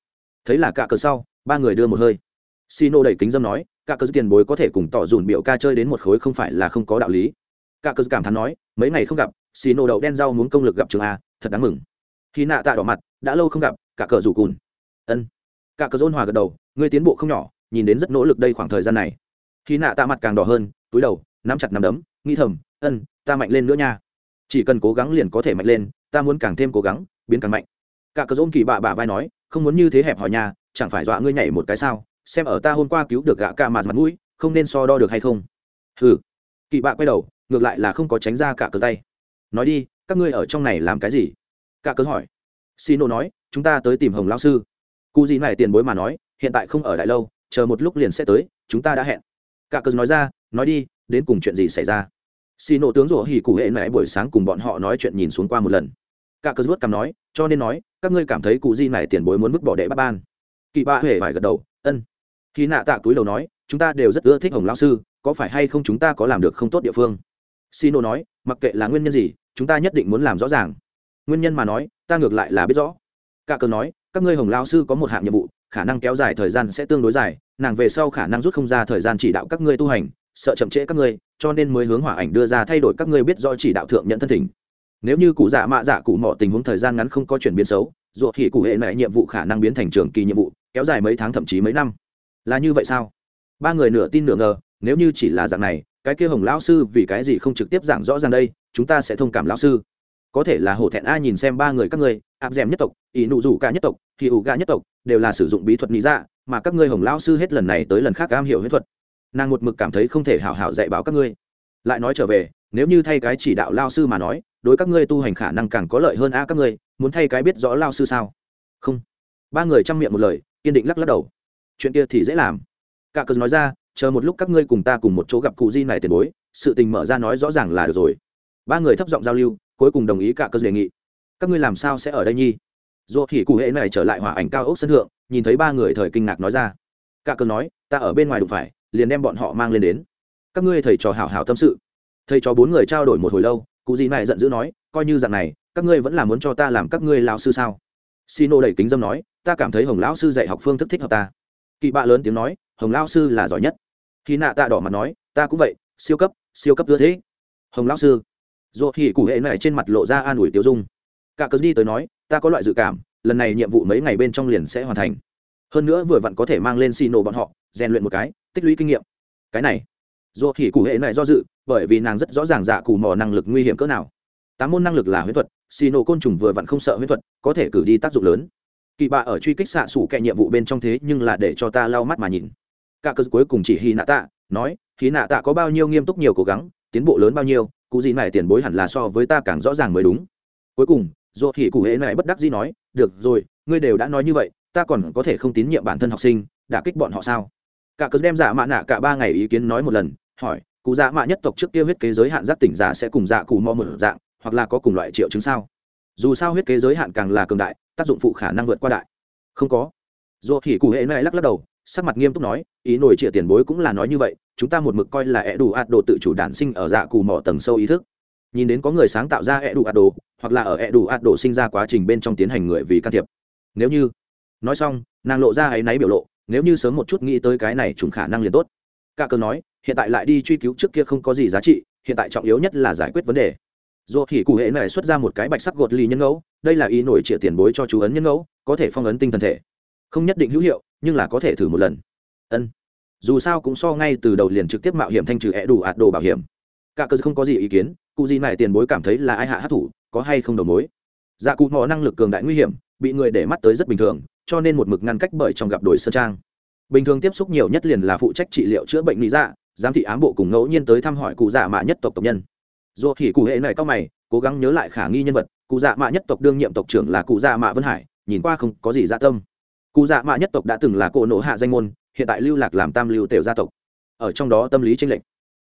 Thấy là cả cớ sau, ba người đưa một hơi. Xino đẩy kính dâm nói, cả cớ tiền bối có thể cùng tỏ dùn biểu ca chơi đến một khối không phải là không có đạo lý cả cớ cảm thán nói, mấy ngày không gặp xino đậu đen rau muốn công lực gặp trường a, thật đáng mừng. Khi nạ tạ đỏ mặt, đã lâu không gặp, cả cờ rủ cùn. Ân. Cả cờ rôn hòa gật đầu, ngươi tiến bộ không nhỏ, nhìn đến rất nỗ lực đây khoảng thời gian này. Khi nạ tạ mặt càng đỏ hơn, túi đầu, nắm chặt nắm đấm, nghĩ thầm, ân, ta mạnh lên nữa nha. Chỉ cần cố gắng liền có thể mạnh lên, ta muốn càng thêm cố gắng, biến càng mạnh. Cả cờ rôn kỳ bạ bạ vai nói, không muốn như thế hẹp hòi nhà chẳng phải dọa ngươi nhảy một cái sao? Xem ở ta hôm qua cứu được gã ca mà mặt mũi, không nên so đo được hay không? Ừ kỳ bạ quay đầu ngược lại là không có tránh ra cả cờ tay. Nói đi, các ngươi ở trong này làm cái gì? Cả cớ hỏi. Xì Nô nói, chúng ta tới tìm hồng lao sư. Cụ gì này tiền bối mà nói, hiện tại không ở đại lâu, chờ một lúc liền sẽ tới, chúng ta đã hẹn. Cả cớ nói ra, nói đi, đến cùng chuyện gì xảy ra? Xì Nô tướng rủa hỉ cụ hệ mẹ buổi sáng cùng bọn họ nói chuyện nhìn xuống qua một lần. Cả cớ vuốt cằm nói, cho nên nói, các ngươi cảm thấy cụ di này tiền bối muốn vứt bỏ đệ bắt ban. Kỳ ba huệ phải gật đầu, ân. Khi nạ tạ túi đầu nói, chúng ta đều rất ưa thích hồng lao sư, có phải hay không chúng ta có làm được không tốt địa phương? Sino nói, mặc kệ là nguyên nhân gì, chúng ta nhất định muốn làm rõ ràng. Nguyên nhân mà nói, ta ngược lại là biết rõ. Cả cờ nói, các ngươi hồng lao sư có một hạng nhiệm vụ, khả năng kéo dài thời gian sẽ tương đối dài, nàng về sau khả năng rút không ra thời gian chỉ đạo các ngươi tu hành, sợ chậm trễ các ngươi, cho nên mới hướng hỏa ảnh đưa ra thay đổi các ngươi biết do chỉ đạo thượng nhận thân thỉnh. Nếu như cụ dạ mạ dạ cụ mọ tình huống thời gian ngắn không có chuyển biến xấu ruột thì cụ hệ mẹ nhiệm vụ khả năng biến thành trường kỳ nhiệm vụ, kéo dài mấy tháng thậm chí mấy năm. Là như vậy sao? Ba người nửa tin nửa ngờ, nếu như chỉ là dạng này cái kia hồng lão sư vì cái gì không trực tiếp giảng rõ ràng đây, chúng ta sẽ thông cảm lão sư. Có thể là hổ thẹn a nhìn xem ba người các ngươi áp d nhất tộc, ỷ nụ rủ cả nhất tộc, thì ủ gà nhất tộc, đều là sử dụng bí thuật lý dạ mà các ngươi hồng lão sư hết lần này tới lần khác am hiểu huyết thuật. Nàng một mực cảm thấy không thể hảo hảo dạy bảo các ngươi. Lại nói trở về, nếu như thay cái chỉ đạo lao sư mà nói, đối các ngươi tu hành khả năng càng có lợi hơn a các ngươi, muốn thay cái biết rõ lao sư sao? Không. Ba người chăm miệng một lời, kiên định lắc lắc đầu. Chuyện kia thì dễ làm. Cả cờ nói ra chờ một lúc các ngươi cùng ta cùng một chỗ gặp cụ di này tiền bối, sự tình mở ra nói rõ ràng là được rồi. Ba người thấp giọng giao lưu, cuối cùng đồng ý cả cơ đề nghị. Các ngươi làm sao sẽ ở đây nhi? Dù thì cụ hệ này trở lại hỏa ảnh cao ốc sân thượng, nhìn thấy ba người thời kinh ngạc nói ra. Cả cơ nói, ta ở bên ngoài đụng phải, liền đem bọn họ mang lên đến. Các ngươi thầy trò hảo hảo tâm sự. Thầy trò bốn người trao đổi một hồi lâu, cụ gì này giận dữ nói, coi như dạng này, các ngươi vẫn là muốn cho ta làm các ngươi lão sư sao? Sino đẩy kính dâm nói, ta cảm thấy hồng lão sư dạy học phương thức thích hợp ta. Kỳ bạ lớn tiếng nói, hồng lão sư là giỏi nhất khi nạ tạ đỏ mặt nói, ta cũng vậy, siêu cấp siêu cấp ưa thế hồng lão sư, dù thì cụ hệ này trên mặt lộ ra an ủi tiêu dung. Cả cớ đi tới nói, ta có loại dự cảm, lần này nhiệm vụ mấy ngày bên trong liền sẽ hoàn thành. Hơn nữa vừa vặn có thể mang lên xì nổ bọn họ, rèn luyện một cái, tích lũy kinh nghiệm. Cái này, dù thì cụ hệ này do dự, bởi vì nàng rất rõ ràng dạ cù mò năng lực nguy hiểm cỡ nào. Tám môn năng lực là huyết thuật xì nổ côn trùng vừa vặn không sợ huyết thuật, có thể cử đi tác dụng lớn. Kỳ bạ ở truy kích xạ xủ kệ nhiệm vụ bên trong thế nhưng là để cho ta lau mắt mà nhìn cả cơ cuối cùng chỉ hy nạ tạ, nói hy nạ tạ có bao nhiêu nghiêm túc nhiều cố gắng, tiến bộ lớn bao nhiêu, cụ gì này tiền bối hẳn là so với ta càng rõ ràng mới đúng. Cuối cùng dù thì cụ hệ này bất đắc dĩ nói, được rồi, ngươi đều đã nói như vậy, ta còn có thể không tín nhiệm bản thân học sinh đã kích bọn họ sao? Cả cớ đem giả mạ nạ cả ba ngày ý kiến nói một lần, hỏi, cụ dạ mạ nhất tộc trước kia huyết kế giới hạn giác tỉnh giả sẽ cùng dạ cụ mò mở dạng, hoặc là có cùng loại triệu chứng sao? Dù sao huyết kế giới hạn càng là cường đại, tác dụng phụ khả năng vượt qua đại. Không có. Dù thì cụ hệ này lắc lắc đầu sắc mặt nghiêm túc nói, ý nổi trịa tiền bối cũng là nói như vậy, chúng ta một mực coi là ẹ đủ ạt đồ tự chủ đản sinh ở dạ cù mỏ tầng sâu ý thức. Nhìn đến có người sáng tạo ra ẹ đủ ạt đồ, hoặc là ở ẹ đủ ạt đồ sinh ra quá trình bên trong tiến hành người vì can thiệp. Nếu như, nói xong, nàng lộ ra áy náy biểu lộ, nếu như sớm một chút nghĩ tới cái này chúng khả năng liền tốt. Cả cơ nói, hiện tại lại đi truy cứu trước kia không có gì giá trị, hiện tại trọng yếu nhất là giải quyết vấn đề. Dù thì cụ hệ này xuất ra một cái bạch sắc gột ly nhân ngẫu, đây là ý nổi trịa tiền bối cho chú ấn nhân ngẫu, có thể phong ấn tinh thần thể không nhất định hữu hiệu, nhưng là có thể thử một lần. Ân. Dù sao cũng so ngay từ đầu liền trực tiếp mạo hiểm thanh trừ hẹ đủ ạt đồ bảo hiểm. Cả cơ không có gì ý kiến, cụ gì này tiền bối cảm thấy là ai hạ hát thủ có hay không đầu mối. Dạ cụ mò năng lực cường đại nguy hiểm, bị người để mắt tới rất bình thường, cho nên một mực ngăn cách bởi trong gặp đổi sơn trang. Bình thường tiếp xúc nhiều nhất liền là phụ trách trị liệu chữa bệnh lý dạ giám thị ám bộ cùng ngẫu nhiên tới thăm hỏi cụ dạ mạ nhất tộc tộc nhân. Dù thì cụ hệ này cao mày, cố gắng nhớ lại khả nghi nhân vật, cụ dạ mạ nhất tộc đương nhiệm tộc trưởng là cụ dạ mạ vân hải, nhìn qua không có gì dạ tâm cụ dạ mạ nhất tộc đã từng là cỗ nổ hạ danh môn, hiện tại lưu lạc làm tam lưu tiểu gia tộc. Ở trong đó tâm lý tranh lệch.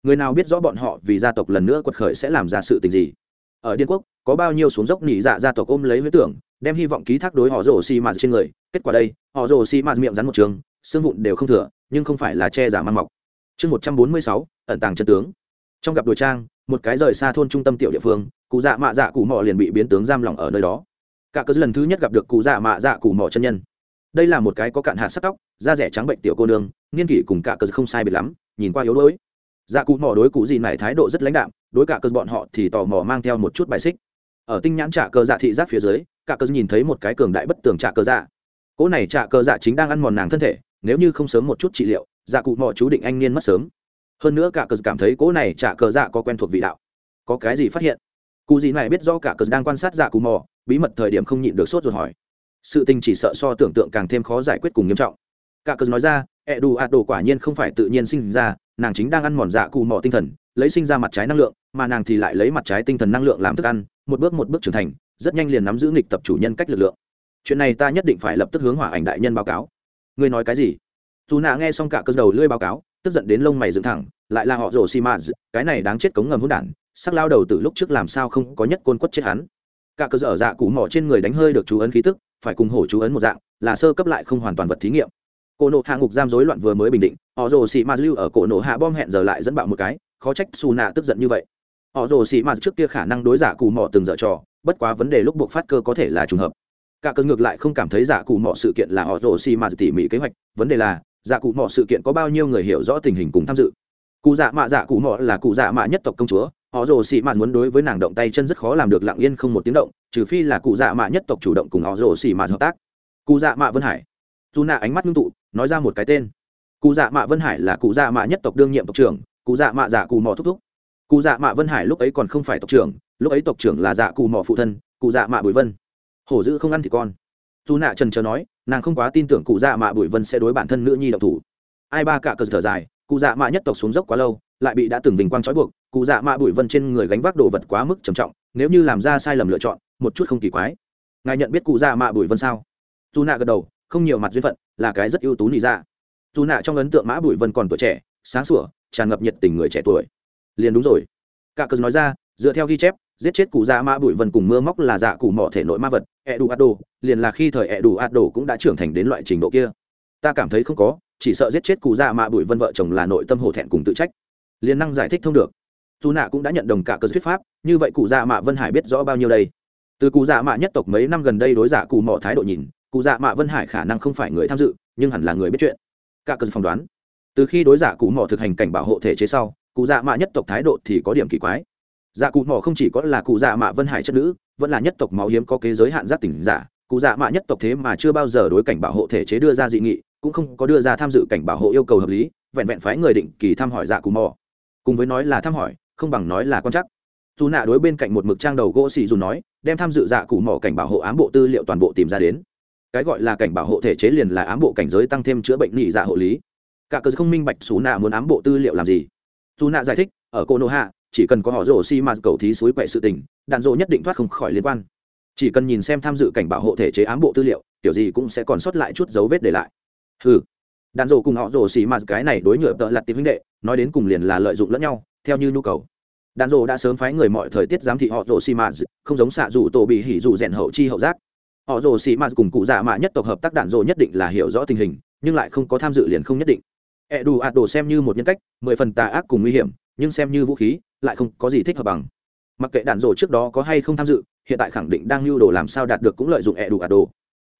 Người nào biết rõ bọn họ vì gia tộc lần nữa quật khởi sẽ làm ra sự tình gì? Ở điên quốc, có bao nhiêu xuống dốc nỉ dạ gia tộc ôm lấy huyết tưởng, đem hy vọng ký thác đối họ rổ xi mạt trên người. Kết quả đây, họ rổ xi mạt miệng rắn một trường, xương vụn đều không thừa, nhưng không phải là che giả mang mọc. Chương một trăm bốn mươi sáu, ẩn tàng chân tướng. Trong gặp đồi trang, một cái rời xa thôn trung tâm tiểu địa phương, cụ dạ mạ dạ cụ mò liền bị biến tướng giam lỏng ở nơi đó. Cả cơ lần thứ nhất gặp được cụ dạ mạ dạ cụ mò chân nhân đây là một cái có cạn hạt sắc tóc, da rẻ trắng bệnh tiểu cô nương, niên kỷ cùng cả cơ không sai biệt lắm, nhìn qua yếu đuối. Dạ cụ mò đối cụ gì này thái độ rất lãnh đạm, đối cả cơ bọn họ thì tò mò mang theo một chút bài xích. Ở tinh nhãn trả cơ dạ thị giác phía dưới, cả cơ nhìn thấy một cái cường đại bất tường trả cơ dạ. Cỗ này trả cơ dạ chính đang ăn mòn nàng thân thể, nếu như không sớm một chút trị liệu dạ cụ mò chú định anh niên mất sớm. Hơn nữa cả cờ cảm thấy cỗ này trả cờ dạ có quen thuộc vị đạo. Có cái gì phát hiện? Cụ gì này biết do cả cờ đang quan sát dạ cụ mò, bí mật thời điểm không nhịn được sốt ruột hỏi sự tình chỉ sợ so tưởng tượng càng thêm khó giải quyết cùng nghiêm trọng. Cả cờ nói ra ẹ đủ ạt đồ quả nhiên không phải tự nhiên sinh ra, nàng chính đang ăn mòn dạ cù mò tinh thần, lấy sinh ra mặt trái năng lượng, mà nàng thì lại lấy mặt trái tinh thần năng lượng làm thức ăn, một bước một bước trưởng thành, rất nhanh liền nắm giữ nghịch tập chủ nhân cách lực lượng. Chuyện này ta nhất định phải lập tức hướng hỏa ảnh đại nhân báo cáo. Ngươi nói cái gì? Dù nạ nghe xong cả cơ đầu lưỡi báo cáo, tức giận đến lông mày dựng thẳng, lại là họ rồ xi mã cái này đáng chết cống ngầm hỗn đản, sắc lao đầu từ lúc trước làm sao không có nhất côn quất chết hắn cả cơ sở dạ cụ mỏ trên người đánh hơi được chú ấn khí tức, phải cùng hổ chú ấn một dạng, là sơ cấp lại không hoàn toàn vật thí nghiệm. Cổ nộ hạ ngục giam rối loạn vừa mới bình định, họ rồ xị ma lưu ở cổ nộ hạ bom hẹn giờ lại dẫn bạo một cái, khó trách xù nạ tức giận như vậy. Họ rồ xị ma trước kia khả năng đối dạ giả cù mỏ từng dở trò, bất quá vấn đề lúc buộc phát cơ có thể là trùng hợp. Cả cơ ngược lại không cảm thấy dạ giả cù mỏ sự kiện là họ rồ xị ma tỉ mỉ kế hoạch, vấn đề là dạ giả cù mỏ sự kiện có bao nhiêu người hiểu rõ tình hình cùng tham dự. Cụ dạ mạ giả cù mỏ là cụ dạ mạ nhất tộc công chúa họ rồ xì mạt muốn đối với nàng động tay chân rất khó làm được lặng yên không một tiếng động, trừ phi là cụ dạ mạ nhất tộc chủ động cùng họ rồ xì mạt hợp tác. Cụ dạ mạ vân hải. Dù nạ ánh mắt ngưng tụ, nói ra một cái tên. Cụ dạ mạ vân hải là cụ dạ mạ nhất tộc đương nhiệm tộc trưởng, cụ dạ mạ dạ cụ mò thúc thúc. Cụ dạ mạ vân hải lúc ấy còn không phải tộc trưởng, lúc ấy tộc trưởng là dạ cụ mò phụ thân, cụ dạ mạ bùi vân. Hổ dữ không ăn thì con. Dù nạ trần chờ nói, nàng không quá tin tưởng cụ dạ mạ bùi vân sẽ đối bản thân nữ nhi độc thủ. Ai ba cả cờ thở dài, cụ dạ mạ nhất tộc xuống dốc quá lâu lại bị đã từng vinh quang trói buộc, cụ dạ mạ bụi vân trên người gánh vác đồ vật quá mức trầm trọng, nếu như làm ra sai lầm lựa chọn, một chút không kỳ quái. Ngài nhận biết cụ dạ mạ bụi vân sao? Dù nạ gật đầu, không nhiều mặt duyên phận, là cái rất ưu tú nị dạ. Dù nạ trong ấn tượng mã bụi vân còn tuổi trẻ, sáng sủa, tràn ngập nhiệt tình người trẻ tuổi. Liền đúng rồi. Cả cớ nói ra, dựa theo ghi chép, giết chết cụ dạ mã bụi vân cùng mưa móc là dạ cụ mỏ thể nội ma vật ẹ đủ ạt đồ liền là khi thời ẹ đủ ạt đồ cũng đã trưởng thành đến loại trình độ kia. Ta cảm thấy không có, chỉ sợ giết chết cụ dạ mạ bụi vân vợ chồng là nội tâm hổ thẹn cùng tự trách liên năng giải thích thông được. Dù nạ cũng đã nhận đồng cả cơ thuyết pháp, như vậy cụ dạ mạ vân hải biết rõ bao nhiêu đây? Từ cụ dạ mạ nhất tộc mấy năm gần đây đối giả cụ mỏ thái độ nhìn, cụ dạ mạ vân hải khả năng không phải người tham dự, nhưng hẳn là người biết chuyện. Cả cơ phỏng đoán. Từ khi đối giả cụ mỏ thực hành cảnh bảo hộ thể chế sau, cụ dạ mạ nhất tộc thái độ thì có điểm kỳ quái. Dạ cụ mỏ không chỉ có là cụ dạ mạ vân hải chất nữ, vẫn là nhất tộc máu hiếm có kế giới hạn giác tỉnh giả. Cụ dạ mạ nhất tộc thế mà chưa bao giờ đối cảnh bảo hộ thể chế đưa ra dị nghị, cũng không có đưa ra tham dự cảnh bảo hộ yêu cầu hợp lý, vẹn vẹn phái người định kỳ thăm hỏi dạ cụ mỏ cùng với nói là thăm hỏi, không bằng nói là quan chắc dù nạ đối bên cạnh một mực trang đầu gỗ xì dù nói, đem tham dự dạ cụ mỏ cảnh bảo hộ ám bộ tư liệu toàn bộ tìm ra đến. Cái gọi là cảnh bảo hộ thể chế liền là ám bộ cảnh giới tăng thêm chữa bệnh nhị dạ hộ lý. Cả cớ không minh bạch xú nạ muốn ám bộ tư liệu làm gì. Dù nạ giải thích, ở cô nô hạ, chỉ cần có họ rổ xi mà cầu thí suối quậy sự tình, đạn rộ nhất định thoát không khỏi liên quan. Chỉ cần nhìn xem tham dự cảnh bảo hộ thể chế ám bộ tư liệu kiểu gì cũng sẽ còn sót lại chút dấu vết để lại. Ừ đàn rổ cùng họ rổ xì mà cái này đối nhựa tợ lặt tìm huynh đệ, nói đến cùng liền là lợi dụng lẫn nhau, theo như nhu cầu. Đàn rổ đã sớm phái người mọi thời tiết giám thị họ rổ xì mà, không giống xạ dù tổ bị hỉ dù rèn hậu chi hậu giác. Họ rồ xì m cùng cụ dạ mạ nhất tộc hợp tác đạn dỗ nhất định là hiểu rõ tình hình, nhưng lại không có tham dự liền không nhất định. E đủ ạt đồ xem như một nhân cách, mười phần tà ác cùng nguy hiểm, nhưng xem như vũ khí, lại không có gì thích hợp bằng. Mặc kệ đạn dỗ trước đó có hay không tham dự, hiện tại khẳng định đang lưu đồ làm sao đạt được cũng lợi dụng e đủ ạt đồ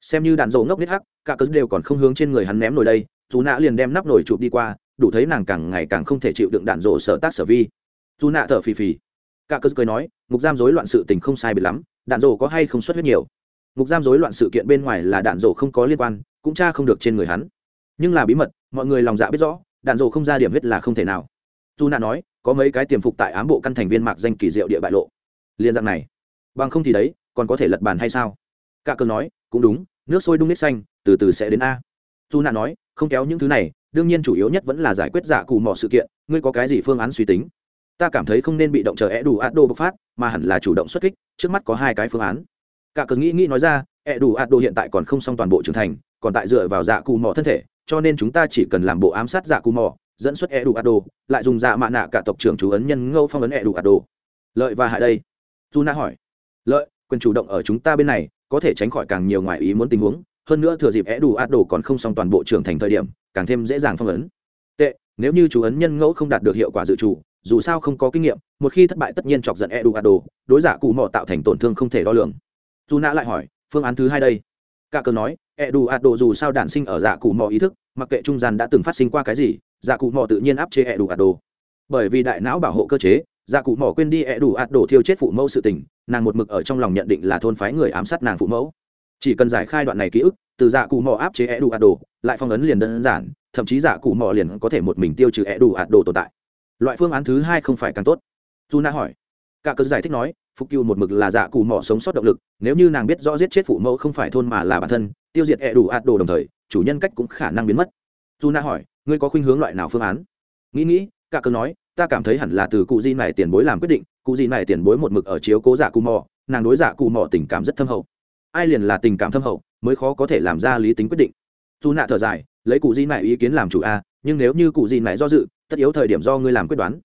xem như đạn dỗ ngốc nít hắc, cả cớ đều còn không hướng trên người hắn ném nổi đây dù nạ liền đem nắp nổi chụp đi qua, đủ thấy nàng càng ngày càng không thể chịu đựng đạn rổ sở tác sở vi. Dù nạ thở phì phì. Cả cơ cười nói, ngục giam rối loạn sự tình không sai biệt lắm, đạn rổ có hay không xuất huyết nhiều? Ngục giam rối loạn sự kiện bên ngoài là đạn rổ không có liên quan, cũng tra không được trên người hắn. Nhưng là bí mật, mọi người lòng dạ biết rõ, đạn rổ không ra điểm huyết là không thể nào. Dù nạ nói, có mấy cái tiềm phục tại ám bộ căn thành viên mạc danh kỳ diệu địa bại lộ. Liên dạng này, bằng không thì đấy, còn có thể lật bàn hay sao? Cả cơ nói, cũng đúng, nước sôi đung nít xanh, từ từ sẽ đến a. Dù nạ nói không kéo những thứ này, đương nhiên chủ yếu nhất vẫn là giải quyết giả cù mỏ sự kiện, ngươi có cái gì phương án suy tính? Ta cảm thấy không nên bị động chờ é đủ ạt đồ bộc phát, mà hẳn là chủ động xuất kích, trước mắt có hai cái phương án. Cả cờ nghĩ nghĩ nói ra e đủ ạt đồ hiện tại còn không xong toàn bộ trưởng thành, còn tại dựa vào dạ cù mò thân thể, cho nên chúng ta chỉ cần làm bộ ám sát dạ cù mò, dẫn xuất e đủ ạt đồ lại dùng dạ mạ nạ cả tộc trưởng chú ấn nhân ngâu phong ấn e đủ ạt đồ lợi và hại đây? Dù na hỏi. Lợi, quyền chủ động ở chúng ta bên này, có thể tránh khỏi càng nhiều ngoài ý muốn tình huống hơn nữa thừa dịp é đủ át đồ còn không xong toàn bộ trưởng thành thời điểm, càng thêm dễ dàng phong ấn. Tệ, nếu như chú ấn nhân ngẫu không đạt được hiệu quả dự trù, dù sao không có kinh nghiệm, một khi thất bại tất nhiên chọc giận ẹ đủ ạt đồ đối giả cụ mỏ tạo thành tổn thương không thể đo lường. Dù nã lại hỏi, phương án thứ hai đây. Cả cờ nói ẹ đủ ạt đồ dù sao đản sinh ở dạ cụ mỏ ý thức, mặc kệ trung gian đã từng phát sinh qua cái gì dạ cụ mỏ tự nhiên áp chế ẹ đủ ạt đồ bởi vì đại não bảo hộ cơ chế dạ cụ mỏ quên đi ẹ đủ ạt đồ thiêu chết phụ mẫu sự tình, nàng một mực ở trong lòng nhận định là thôn phái người ám sát nàng phụ mẫu chỉ cần giải khai đoạn này ký ức từ dạ cụ mò áp chế e đủ ạt đồ lại phong ấn liền đơn giản thậm chí dạ cụ mò liền có thể một mình tiêu trừ e đủ ạt đồ tồn tại. Loại phương án thứ hai không phải càng tốt. Dù na hỏi. Cả cớ giải thích nói phục cưu một mực là dạ cụ mò sống sót động lực nếu như nàng biết rõ giết chết phụ mẫu không phải thôn mà là bản thân tiêu diệt e đủ ạt đồ đồng thời chủ nhân cách cũng khả năng biến mất. Dù na hỏi ngươi có khuynh hướng loại nào phương án? Nghĩ nghĩ cả cớ nói ta cảm thấy hẳn là từ cụ di này tiền bối làm quyết định cụ di này tiền bối một mực ở chiếu cố dạ cụ mò, nàng đối dạ cụ mò tình cảm rất thâm hậu ai liền là tình cảm thâm hậu, mới khó có thể làm ra lý tính quyết định. Dù nạ thở dài, lấy cụ di mẹ ý kiến làm chủ a, nhưng nếu như cụ di mẹ do dự, tất yếu thời điểm do ngươi làm quyết đoán.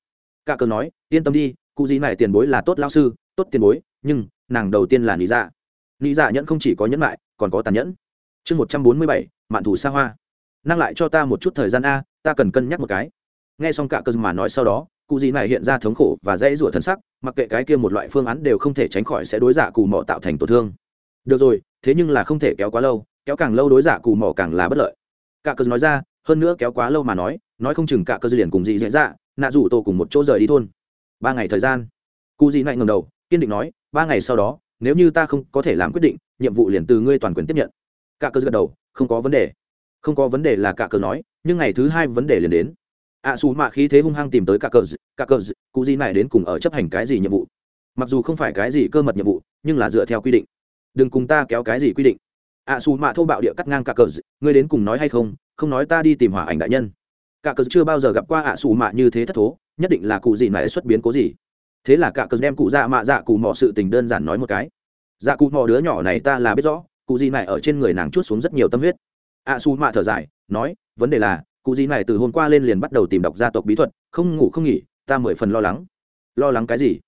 Cả cờ nói, yên tâm đi, cụ di mẹ tiền bối là tốt lao sư, tốt tiền bối, nhưng nàng đầu tiên là lý dạ. Lý dạ nhẫn không chỉ có nhẫn lại còn có tàn nhẫn. Chương một trăm bốn mươi bảy, mạn thủ xa hoa. Năng lại cho ta một chút thời gian a, ta cần cân nhắc một cái. Nghe xong cả cơn mà nói sau đó, cụ gì này hiện ra thống khổ và dễ rủa thân sắc, mặc kệ cái kia một loại phương án đều không thể tránh khỏi sẽ đối dạ giả cù mọ tạo thành tổn thương được rồi thế nhưng là không thể kéo quá lâu kéo càng lâu đối giả cù mỏ càng là bất lợi. Cả cơ nói ra hơn nữa kéo quá lâu mà nói nói không chừng cả cơ liền cùng dị dễ dạ nạ rủ tổ cùng một chỗ rời đi thôn. Ba ngày thời gian cụ dị lại ngầm đầu kiên định nói ba ngày sau đó nếu như ta không có thể làm quyết định nhiệm vụ liền từ ngươi toàn quyền tiếp nhận. Cả cơ gật đầu không có vấn đề. Không có vấn đề là cả cơ nói nhưng ngày thứ hai vấn đề liền đến. Ạ à, xù mạ khí thế hung hăng tìm tới cả cờ cả cờ cụ gì này đến cùng ở chấp hành cái gì nhiệm vụ? Mặc dù không phải cái gì cơ mật nhiệm vụ nhưng là dựa theo quy định đừng cùng ta kéo cái gì quy định. Ạ à, xù mạ thô bạo địa cắt ngang cả cờ ngươi đến cùng nói hay không? Không nói ta đi tìm hỏa ảnh đại nhân. Cả cờ chưa bao giờ gặp qua ạ à, xù mạ như thế thất thố. Nhất định là cụ gì mà xuất biến cố gì. Thế là cả cờ đem cụ dạ mạ dạ cụ mò sự tình đơn giản nói một cái. Dạ cụ mò đứa nhỏ này ta là biết rõ. Cụ gì này ở trên người nàng chút xuống rất nhiều tâm huyết. A xù mạ thở dài nói vấn đề là cụ gì này từ hôm qua lên liền bắt đầu tìm đọc gia tộc bí thuật không ngủ không nghỉ ta mười phần lo lắng. Lo lắng cái gì?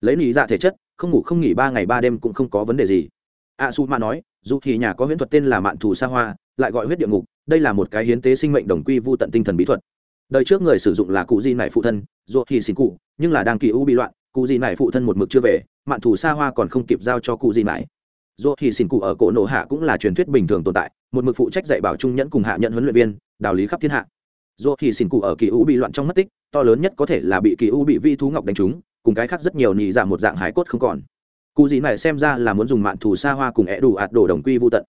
Lấy lý dạ thể chất không ngủ không nghỉ ba ngày ba đêm cũng không có vấn đề gì a su ma nói, dù thì nhà có huyễn thuật tên là mạn thù sa hoa, lại gọi huyết địa ngục, đây là một cái hiến tế sinh mệnh đồng quy vô tận tinh thần bí thuật. Đời trước người sử dụng là cụ di nải phụ thân, dù thì xin cụ, nhưng là đang kỳ u bị loạn, cụ di nải phụ thân một mực chưa về, mạn thù Sa hoa còn không kịp giao cho cụ di nải. Dù thì xin cụ ở cổ nổ hạ cũng là truyền thuyết bình thường tồn tại, một mực phụ trách dạy bảo trung nhẫn cùng hạ nhận huấn luyện viên, đạo lý khắp thiên hạ. Dù thì xin cụ ở kỳ u bị loạn trong mất tích, to lớn nhất có thể là bị kỳ u bị vi thú ngọc đánh trúng, cùng cái khác rất nhiều nhị dạng một dạng hải cốt không còn cụ gì này xem ra là muốn dùng mạn thủ xa hoa cùng é đủ ạt đổ đồng quy vô tận.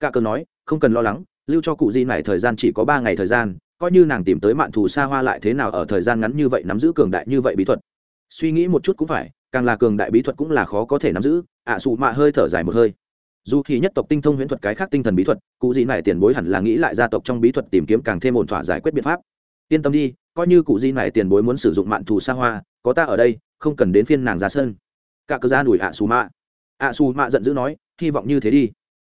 Cả cờ nói không cần lo lắng lưu cho cụ di này thời gian chỉ có ba ngày thời gian coi như nàng tìm tới mạn thù xa hoa lại thế nào ở thời gian ngắn như vậy nắm giữ cường đại như vậy bí thuật. Suy nghĩ một chút cũng phải càng là cường đại bí thuật cũng là khó có thể nắm giữ ạ à, xù mạ hơi thở dài một hơi. Dù khi nhất tộc tinh thông huyễn thuật cái khác tinh thần bí thuật cụ gì này tiền bối hẳn là nghĩ lại gia tộc trong bí thuật tìm kiếm càng thêm ổn thỏa giải quyết biện pháp. Yên tâm đi coi như cụ di này tiền bối muốn sử dụng mạn thù xa hoa có ta ở đây không cần đến phiên nàng ra sân cả cờ ra đuổi ạ xù mạ. Ạ xù mạ giận dữ nói, hy vọng như thế đi.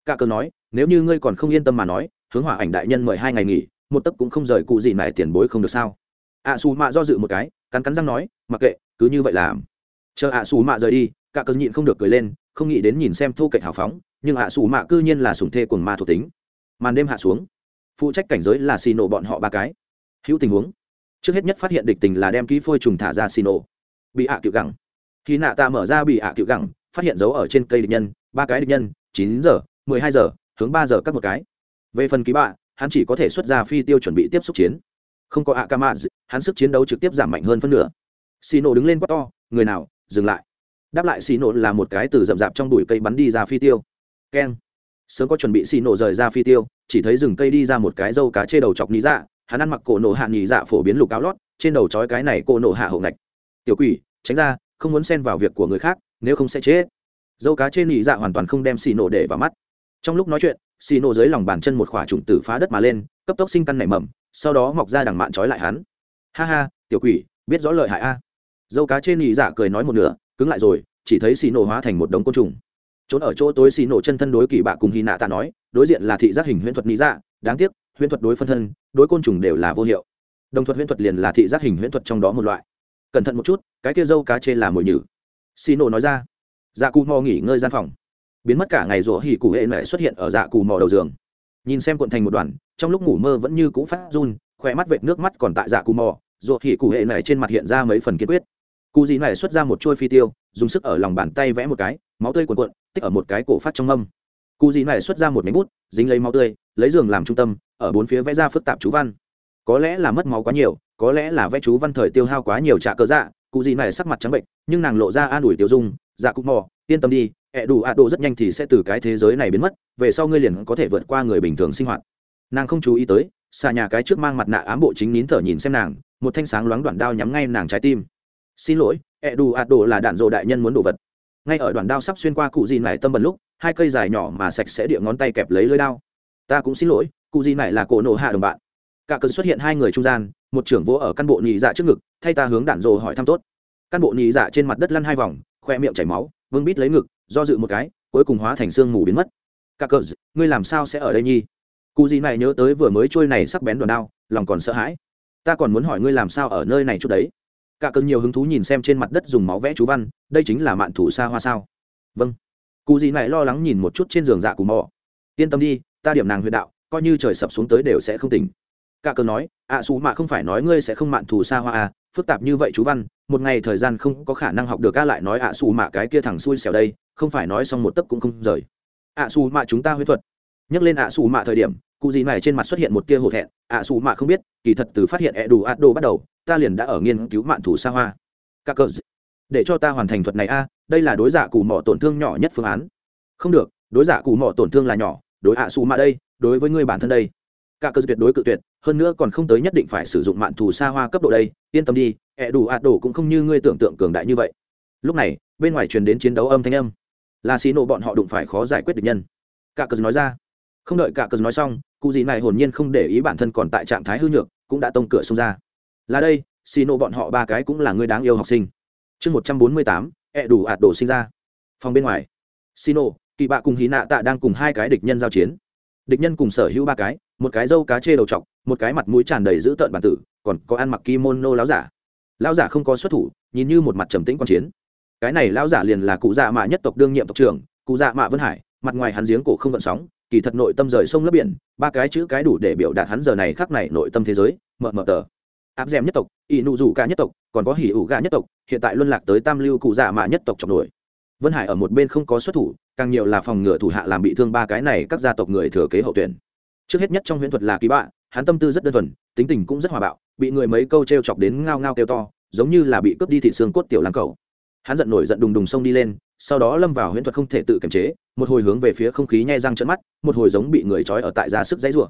Cả cờ nói, nếu như ngươi còn không yên tâm mà nói, hướng hỏa ảnh đại nhân mời hai ngày nghỉ, một tấc cũng không rời cụ gì này tiền bối không được sao? Ạ xù mạ do dự một cái, cắn cắn răng nói, mặc kệ, cứ như vậy làm. Chờ ạ xù mạ rời đi, cả cờ nhịn không được cười lên, không nghĩ đến nhìn xem thô kệch hào phóng, nhưng ạ xù mạ cư nhiên là sùng thê cùng ma thuộc tính. Màn đêm hạ xuống, phụ trách cảnh giới là xì nổ bọn họ ba cái. Hữu tình huống. Trước hết nhất phát hiện địch tình là đem ký phôi trùng thả ra xì nổ bị hạ à gẳng khi nạ ta mở ra bị ạ à gẳng, phát hiện dấu ở trên cây địch nhân, ba cái địch nhân, chín giờ, mười hai giờ, hướng ba giờ cắt một cái. Về phần ký bạ, hắn chỉ có thể xuất ra phi tiêu chuẩn bị tiếp xúc chiến. Không có ạ ca mạ hắn sức chiến đấu trực tiếp giảm mạnh hơn phân nửa. Xì nổ đứng lên quát to, người nào, dừng lại. Đáp lại xì nổ là một cái từ rậm rạp trong bụi cây bắn đi ra phi tiêu. Keng. Sớm có chuẩn bị xì nổ rời ra phi tiêu, chỉ thấy rừng cây đi ra một cái dâu cá chê đầu chọc nhí dạ hắn ăn mặc cổ nổ hạ nhí dạ phổ biến lục áo lót, trên đầu trói cái này cổ nổ hạ hậu ngạch. Tiểu quỷ, tránh ra không muốn xen vào việc của người khác, nếu không sẽ chết. Dâu cá trên nhị dạ hoàn toàn không đem xì nổ để vào mắt. Trong lúc nói chuyện, xì nổ dưới lòng bàn chân một khỏa trùng tử phá đất mà lên, cấp tốc sinh căn nảy mầm, sau đó mọc ra đằng mạn trói lại hắn. Ha ha, tiểu quỷ, biết rõ lợi hại a. Dâu cá trên nhị dạ cười nói một nửa, cứng lại rồi, chỉ thấy xì nổ hóa thành một đống côn trùng. Trốn ở chỗ tối xì nổ chân thân đối kỳ bạ cùng hy nạ ta nói, đối diện là thị giác hình huyễn thuật nhị dạ đáng tiếc, huyễn thuật đối phân thân, đối côn trùng đều là vô hiệu. Đồng thuật huyễn thuật liền là thị giác hình huyễn thuật trong đó một loại cẩn thận một chút, cái kia dâu cá chê là mồi nhử. Xì nổ nói ra. Dạ cù mò nghỉ ngơi gian phòng. Biến mất cả ngày rủa hỉ cụ hệ mẹ xuất hiện ở dạ cù mò đầu giường. Nhìn xem cuộn thành một đoàn, trong lúc ngủ mơ vẫn như cũ phát run khỏe mắt vệt nước mắt còn tại dạ cù mò rủa hỉ cụ hệ mẹ trên mặt hiện ra mấy phần kiên quyết. Cụ gì này xuất ra một trôi phi tiêu, dùng sức ở lòng bàn tay vẽ một cái, máu tươi cuộn cuộn, tích ở một cái cổ phát trong mâm. Cụ gì này xuất ra một máy bút, dính lấy máu tươi, lấy giường làm trung tâm, ở bốn phía vẽ ra phức tạp chú văn có lẽ là mất máu quá nhiều, có lẽ là vẽ chú văn thời tiêu hao quá nhiều trả cờ dạ cụ gì này sắc mặt trắng bệnh, nhưng nàng lộ ra an ủi tiêu dung dạ cụ mò, yên tâm đi, ẹ đủ ạ độ rất nhanh thì sẽ từ cái thế giới này biến mất, về sau ngươi liền có thể vượt qua người bình thường sinh hoạt. Nàng không chú ý tới, xà nhà cái trước mang mặt nạ ám bộ chính nín thở nhìn xem nàng, một thanh sáng loáng đoạn đao nhắm ngay nàng trái tim. Xin lỗi, ẹ đủ ạ độ là đạn dộ đại nhân muốn đồ vật. Ngay ở đoạn đao sắp xuyên qua cụ gì này tâm bần lúc, hai cây dài nhỏ mà sạch sẽ địa ngón tay kẹp lấy lưỡi đao. Ta cũng xin lỗi, cụ gì này là cổ nổ hạ đồng bạn cả cơn xuất hiện hai người trung gian, một trưởng vỗ ở căn bộ nhị dạ trước ngực, thay ta hướng đạn rồ hỏi thăm tốt. Căn bộ nhị dạ trên mặt đất lăn hai vòng, khoe miệng chảy máu, vương bít lấy ngực, do dự một cái, cuối cùng hóa thành xương mù biến mất. Cả cơn ngươi làm sao sẽ ở đây nhi? Cụ gì này nhớ tới vừa mới trôi này sắc bén đòn đao, lòng còn sợ hãi. Ta còn muốn hỏi ngươi làm sao ở nơi này chút đấy. Cả cơn nhiều hứng thú nhìn xem trên mặt đất dùng máu vẽ chú văn, đây chính là mạn thủ xa hoa sao? Vâng. Cụ gì này lo lắng nhìn một chút trên giường dạ cù mò. Yên tâm đi, ta điểm nàng huyệt đạo, coi như trời sập xuống tới đều sẽ không tỉnh cả cờ nói ạ à, xù mạ không phải nói ngươi sẽ không mạn thù xa hoa à phức tạp như vậy chú văn một ngày thời gian không có khả năng học được ca lại nói ạ à, xù mạ cái kia thằng xui xẻo đây không phải nói xong một tấc cũng không rời. Ạ à, xù mạ chúng ta huyết thuật. Nhắc lên ạ xù mạ thời điểm cụ gì này trên mặt xuất hiện một tia hổ thẹn ạ xù mạ không biết kỳ thật từ phát hiện ẹ đủ ạt đồ bắt đầu ta liền đã ở nghiên cứu mạn thủ xa hoa. Cả cờ để cho ta hoàn thành thuật này a đây là đối giả cụ mỏ tổn thương nhỏ nhất phương án. Không được đối giả cụ mỏ tổn thương là nhỏ đối ạ xù mạ đây đối với ngươi bản thân đây cả cơ tuyệt đối cự tuyệt, hơn nữa còn không tới nhất định phải sử dụng mạn thù xa hoa cấp độ đây, yên tâm đi, ẹ đủ ạt đổ cũng không như ngươi tưởng tượng cường đại như vậy. Lúc này, bên ngoài truyền đến chiến đấu âm thanh âm. Là xí nộ bọn họ đụng phải khó giải quyết được nhân. Cả cơ nói ra. Không đợi cả cơ nói xong, cụ gì này hồn nhiên không để ý bản thân còn tại trạng thái hư nhược, cũng đã tông cửa xông ra. Là đây xì nộ bọn họ ba cái cũng là người đáng yêu học sinh. Chương một trăm bốn mươi tám, ẹ đủ ạt đổ sinh ra. Phòng bên ngoài xì nộ, kỳ bạ cùng hí nạ tạ đang cùng hai cái địch nhân giao chiến. Địch nhân cùng sở hữu ba cái một cái dâu cá chê đầu trọc, một cái mặt mũi tràn đầy dữ tợn bản tử còn có ăn mặc kimono láo giả. Lão giả không có xuất thủ nhìn như một mặt trầm tĩnh q chiến. Cái này lão giả liền là cụ dạ mạ nhất tộc đương nhiệm tộc trưởng cụ dạ mạ vân hải mặt ngoài hắn giếng cổ không gợn sóng kỳ thật nội tâm rời sông lấp biển ba cái chữ cái đủ để biểu đạt hắn giờ này khác này nội tâm thế giới mờ mờ tờ. Áp d nhất tộc ỷ nụ rủ cả nhất tộc còn có hỉ ủ gà nhất tộc hiện tại luân lạc tới tam lưu cụ dạ mạ nhất tộc trọng nổi vân hải ở một bên không có xuất thủ càng nhiều là phòng ngừa thủ hạ làm bị thương ba cái này các gia tộc người thừa kế hậu tuyển trước hết nhất trong huyễn thuật là kỳ bạ, hắn tâm tư rất đơn thuần, tính tình cũng rất hòa bạo, bị người mấy câu t r e o chọc đến ngao ngao kêu to, giống như là bị cướp đi thị xương cốt tiểu lang cầu. Hắn giận nổi giận đùng đùng xông đi lên, sau đó lâm vào huyễn thuật không thể tự kiềm chế, một hồi hướng về phía không khí nhai răng trận mắt, một hồi giống bị người trói ở tại ra sức dãy rủa.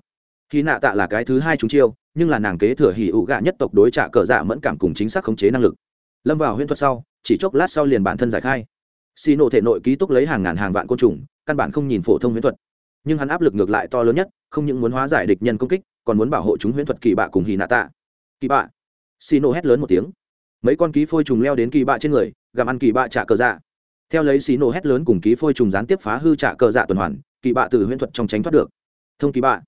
Khi nạ tạ là cái thứ hai chúng chiêu, nhưng là nàng kế thừa hỉ ụ gạ nhất tộc đối trả cờ dạ mẫn cảm cùng chính xác khống chế năng lực. Lâm vào huyễn thuật sau, chỉ chốc lát sau liền bản thân giải khai. Xì nổ thể nội ký túc lấy hàng ngàn hàng vạn côn trùng, căn bản không nhìn phổ thông huyễn thuật nhưng hắn áp lực ngược lại to lớn nhất, không những muốn hóa giải địch nhân công kích, còn muốn bảo hộ chúng huyễn thuật kỳ bạ cùng hì nạ tạ kỳ bạ. Xì nổ hét lớn một tiếng. Mấy con ký phôi trùng leo đến kỳ bạ trên người, gặm ăn kỳ bạ trả cờ dạ. Theo lấy xì nổ hét lớn cùng ký phôi trùng gián tiếp phá hư trả cờ dạ tuần hoàn, kỳ bạ từ huyễn thuật trong tránh thoát được. Thông kỳ bạ.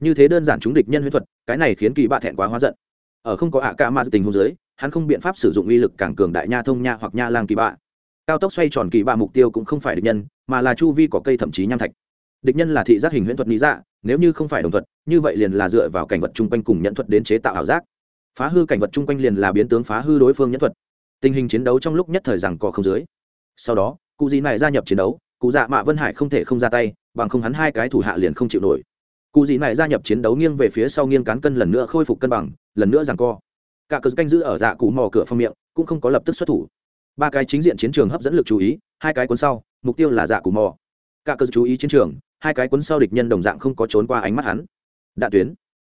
Như thế đơn giản chúng địch nhân huyễn thuật, cái này khiến kỳ bạ thẹn quá hóa giận. Ở không có ạ ca ma tình hôn giới hắn không biện pháp sử dụng uy lực càng cường đại nha thông nha hoặc nha lang kỳ bạ. Cao tốc xoay tròn kỳ bạ mục tiêu cũng không phải địch nhân, mà là chu vi có cây thậm chí nham thạch địch nhân là thị giác hình huyễn thuật lý dạ nếu như không phải đồng thuật, như vậy liền là dựa vào cảnh vật chung quanh cùng nhận thuật đến chế tạo ảo giác. Phá hư cảnh vật chung quanh liền là biến tướng phá hư đối phương nhẫn thuật. Tình hình chiến đấu trong lúc nhất thời rằng có không dưới. Sau đó, cụ dì này gia nhập chiến đấu, cụ dạ mạ vân hải không thể không ra tay, bằng không hắn hai cái thủ hạ liền không chịu nổi. Cụ dị này gia nhập chiến đấu nghiêng về phía sau nghiêng cán cân lần nữa khôi phục cân bằng, lần nữa rằng co. Cả cờ canh giữ ở dạ cụ mò cửa phong miệng, cũng không có lập tức xuất thủ. Ba cái chính diện chiến trường hấp dẫn lực chú ý, hai cái cuốn sau, mục tiêu là dạ cụ mò. Cả cờ chú ý chiến trường hai cái cuốn sau địch nhân đồng dạng không có trốn qua ánh mắt hắn. Đạn tuyến.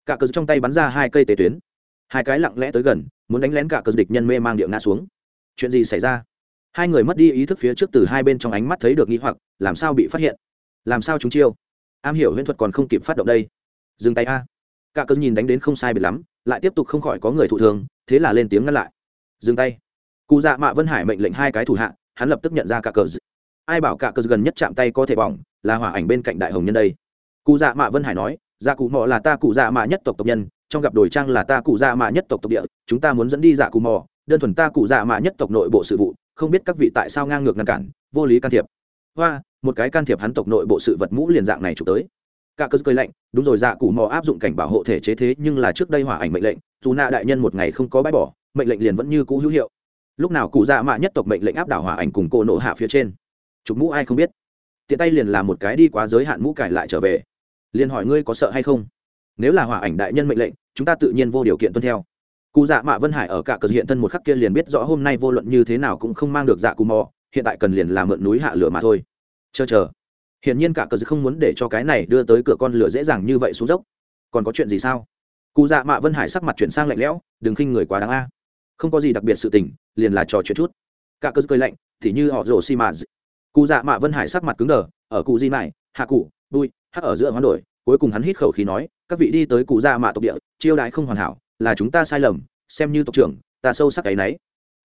Cả cờ trong tay bắn ra hai cây tế tuyến. Hai cái lặng lẽ tới gần, muốn đánh lén cả cờ địch nhân mê mang địa ngã xuống. Chuyện gì xảy ra? Hai người mất đi ý thức phía trước từ hai bên trong ánh mắt thấy được nghĩ hoặc, làm sao bị phát hiện? Làm sao chúng chiêu? Am hiểu huyễn thuật còn không kịp phát động đây. Dừng tay a. Cả cơn nhìn đánh đến không sai biệt lắm, lại tiếp tục không khỏi có người thụ thường thế là lên tiếng ngăn lại. Dừng tay. Cụ dạ mạ vân hải mệnh lệnh hai cái thủ hạ, hắn lập tức nhận ra cả cờ ai bảo cả cơ gần nhất chạm tay có thể bỏng, là hỏa ảnh bên cạnh đại hồng nhân đây. Cụ dạ mạ vân hải nói dạ cụ mò là ta cụ dạ mạ nhất tộc tộc nhân, trong gặp đổi trang là ta cụ dạ mạ nhất tộc tộc địa, chúng ta muốn dẫn đi dạ cụ mò, đơn thuần ta cụ dạ mạ nhất tộc nội bộ sự vụ, không biết các vị tại sao ngang ngược ngăn cản, vô lý can thiệp. Hoa, một cái can thiệp hắn tộc nội bộ sự vật mũ liền dạng này chụp tới. Cả cơ cười lạnh, đúng rồi dạ cụ mò áp dụng cảnh bảo hộ thể chế thế, nhưng là trước đây hỏa ảnh mệnh lệnh, dù nạ đại nhân một ngày không có bãi bỏ, mệnh lệnh liền vẫn như cũ hữu hiệu. Lúc nào cụ dạ mạ nhất tộc mệnh lệnh áp đảo hỏa ảnh cùng cô nộ hạ phía trên chụp mũ ai không biết. Tiện tay liền làm một cái đi quá giới hạn mũ cải lại trở về. Liền hỏi ngươi có sợ hay không? Nếu là hỏa ảnh đại nhân mệnh lệnh, chúng ta tự nhiên vô điều kiện tuân theo. Cụ dạ mạ vân hải ở cả cờ hiện thân một khắc kia liền biết rõ hôm nay vô luận như thế nào cũng không mang được dạ cù mò, hiện tại cần liền làm mượn núi hạ lửa mà thôi. Chờ chờ. Hiển nhiên cả cờ không muốn để cho cái này đưa tới cửa con lửa dễ dàng như vậy xuống dốc. Còn có chuyện gì sao? Cụ dạ mạ vân hải sắc mặt chuyển sang lạnh lẽo, đừng khinh người quá đáng a. Không có gì đặc biệt sự tình, liền là trò chuyện chút. Cả cờ cười lạnh, thì như họ rổ xi mà cụ dạ mạ vân hải sắc mặt cứng đờ, ở cụ di này hạ cụ, đuôi, hắc ở giữa hoán đổi, cuối cùng hắn hít khẩu khí nói, các vị đi tới cụ dạ mạ tộc địa, chiêu đại không hoàn hảo, là chúng ta sai lầm, xem như tộc trưởng, ta sâu sắc cái nấy.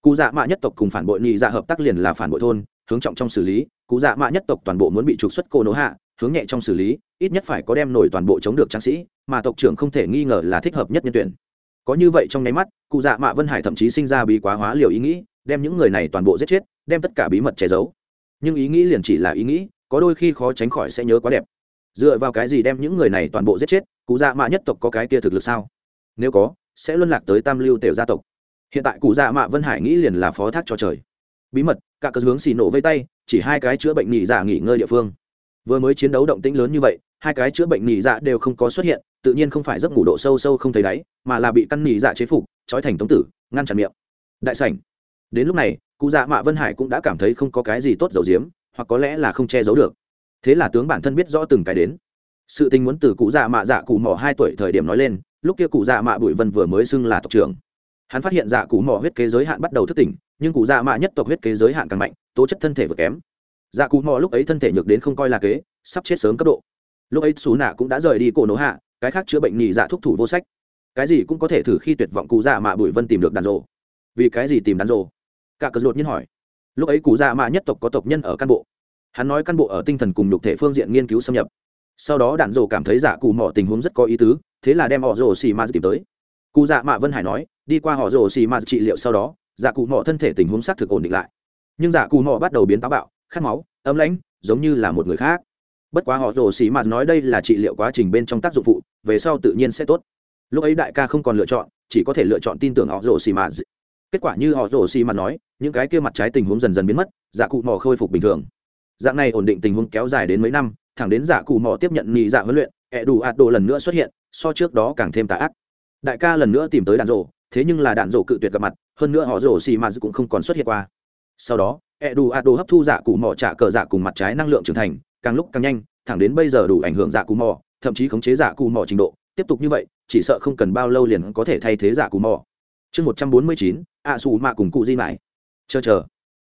Cụ dạ mạ nhất tộc cùng phản bội nhị dạ hợp tác liền là phản bội thôn, hướng trọng trong xử lý, cụ dạ mạ nhất tộc toàn bộ muốn bị trục xuất cô nỗ hạ, hướng nhẹ trong xử lý, ít nhất phải có đem nổi toàn bộ chống được tráng sĩ, mà tộc trưởng không thể nghi ngờ là thích hợp nhất nhân tuyển. Có như vậy trong nháy mắt, cụ dạ mạ vân hải thậm chí sinh ra bí quá hóa liều ý nghĩ, đem những người này toàn bộ giết chết, đem tất cả bí mật che giấu nhưng ý nghĩ liền chỉ là ý nghĩ, có đôi khi khó tránh khỏi sẽ nhớ quá đẹp. Dựa vào cái gì đem những người này toàn bộ giết chết, cụ dạ mạ nhất tộc có cái kia thực lực sao? Nếu có, sẽ luân lạc tới tam lưu tiểu gia tộc. Hiện tại cụ dạ mạ vân hải nghĩ liền là phó thác cho trời. Bí mật, cả cơ hướng xì nổ vây tay, chỉ hai cái chữa bệnh nghỉ dạ nghỉ ngơi địa phương. Vừa mới chiến đấu động tĩnh lớn như vậy, hai cái chữa bệnh nghỉ dạ đều không có xuất hiện, tự nhiên không phải giấc ngủ độ sâu sâu không thấy đáy, mà là bị căn nghỉ dạ chế phục, trói thành tống tử, ngăn chặn miệng. Đại sảnh. Đến lúc này cụ dạ mạ vân hải cũng đã cảm thấy không có cái gì tốt dầu diếm hoặc có lẽ là không che giấu được. Thế là tướng bản thân biết rõ từng cái đến. Sự tình muốn từ cụ dạ mạ dạ cụ mỏ hai tuổi thời điểm nói lên, lúc kia cụ dạ mạ bụi vân vừa mới xưng là tộc trưởng. Hắn phát hiện dạ cụ mỏ huyết kế giới hạn bắt đầu thức tỉnh, nhưng cụ dạ mạ nhất tộc huyết kế giới hạn càng mạnh, tố chất thân thể vừa kém. Dạ cụ mỏ lúc ấy thân thể nhược đến không coi là kế, sắp chết sớm cấp độ. Lúc ấy xú nạ cũng đã rời đi cổ nỗ hạ, cái khác chữa bệnh nhị dạ Thuốc thủ vô sách. Cái gì cũng có thể thử khi tuyệt vọng cụ dạ mạ bụi vân tìm được đàn rộ vì cái gì tìm đàn rộ cả cờ đột nhiên hỏi. Lúc ấy cụ dạ mạ nhất tộc có tộc nhân ở căn bộ. Hắn nói căn bộ ở tinh thần cùng nhục thể phương diện nghiên cứu xâm nhập. Sau đó đạn rộ cảm thấy dạ cụ mỏ tình huống rất có ý tứ, thế là đem họ rồ xì ma tìm tới. Cụ dạ mạ vân hải nói, đi qua họ rồ xì ma trị liệu sau đó dạ cụ mỏ thân thể tình huống xác thực ổn định lại. Nhưng dạ cụ mỏ bắt đầu biến táo bạo, khát máu, ấm lãnh, giống như là một người khác. Bất quá họ rồ xì ma nói đây là trị liệu quá trình bên trong tác dụng phụ, về sau tự nhiên sẽ tốt. Lúc ấy đại ca không còn lựa chọn, chỉ có thể lựa chọn tin tưởng họ rồ xì ma kết quả như họ rồ xì mặt nói những cái kia mặt trái tình huống dần dần biến mất giả cụ mò khôi phục bình thường. Dạng này ổn định tình huống kéo dài đến mấy năm thẳng đến giả cụ mò tiếp nhận nhị dạ huấn luyện ẹ đủ ạt độ lần nữa xuất hiện so trước đó càng thêm tà ác. Đại ca lần nữa tìm tới đạn rổ thế nhưng là đạn rổ cự tuyệt gặp mặt hơn nữa họ rổ xì mà cũng không còn xuất hiện qua. Sau đó ẹ đủ ạt độ hấp thu dạ cụ mò trả cờ dạ cùng mặt trái năng lượng trưởng thành càng lúc càng nhanh thẳng đến bây giờ đủ ảnh hưởng dạ cụ mò, thậm chí khống chế dạ cụ mò trình độ tiếp tục như vậy chỉ sợ không cần bao lâu liền có thể thay thế dạ cụ mò chương một trăm bốn mươi chín, ạ xù mạ cùng cụ di mãi chờ chờ.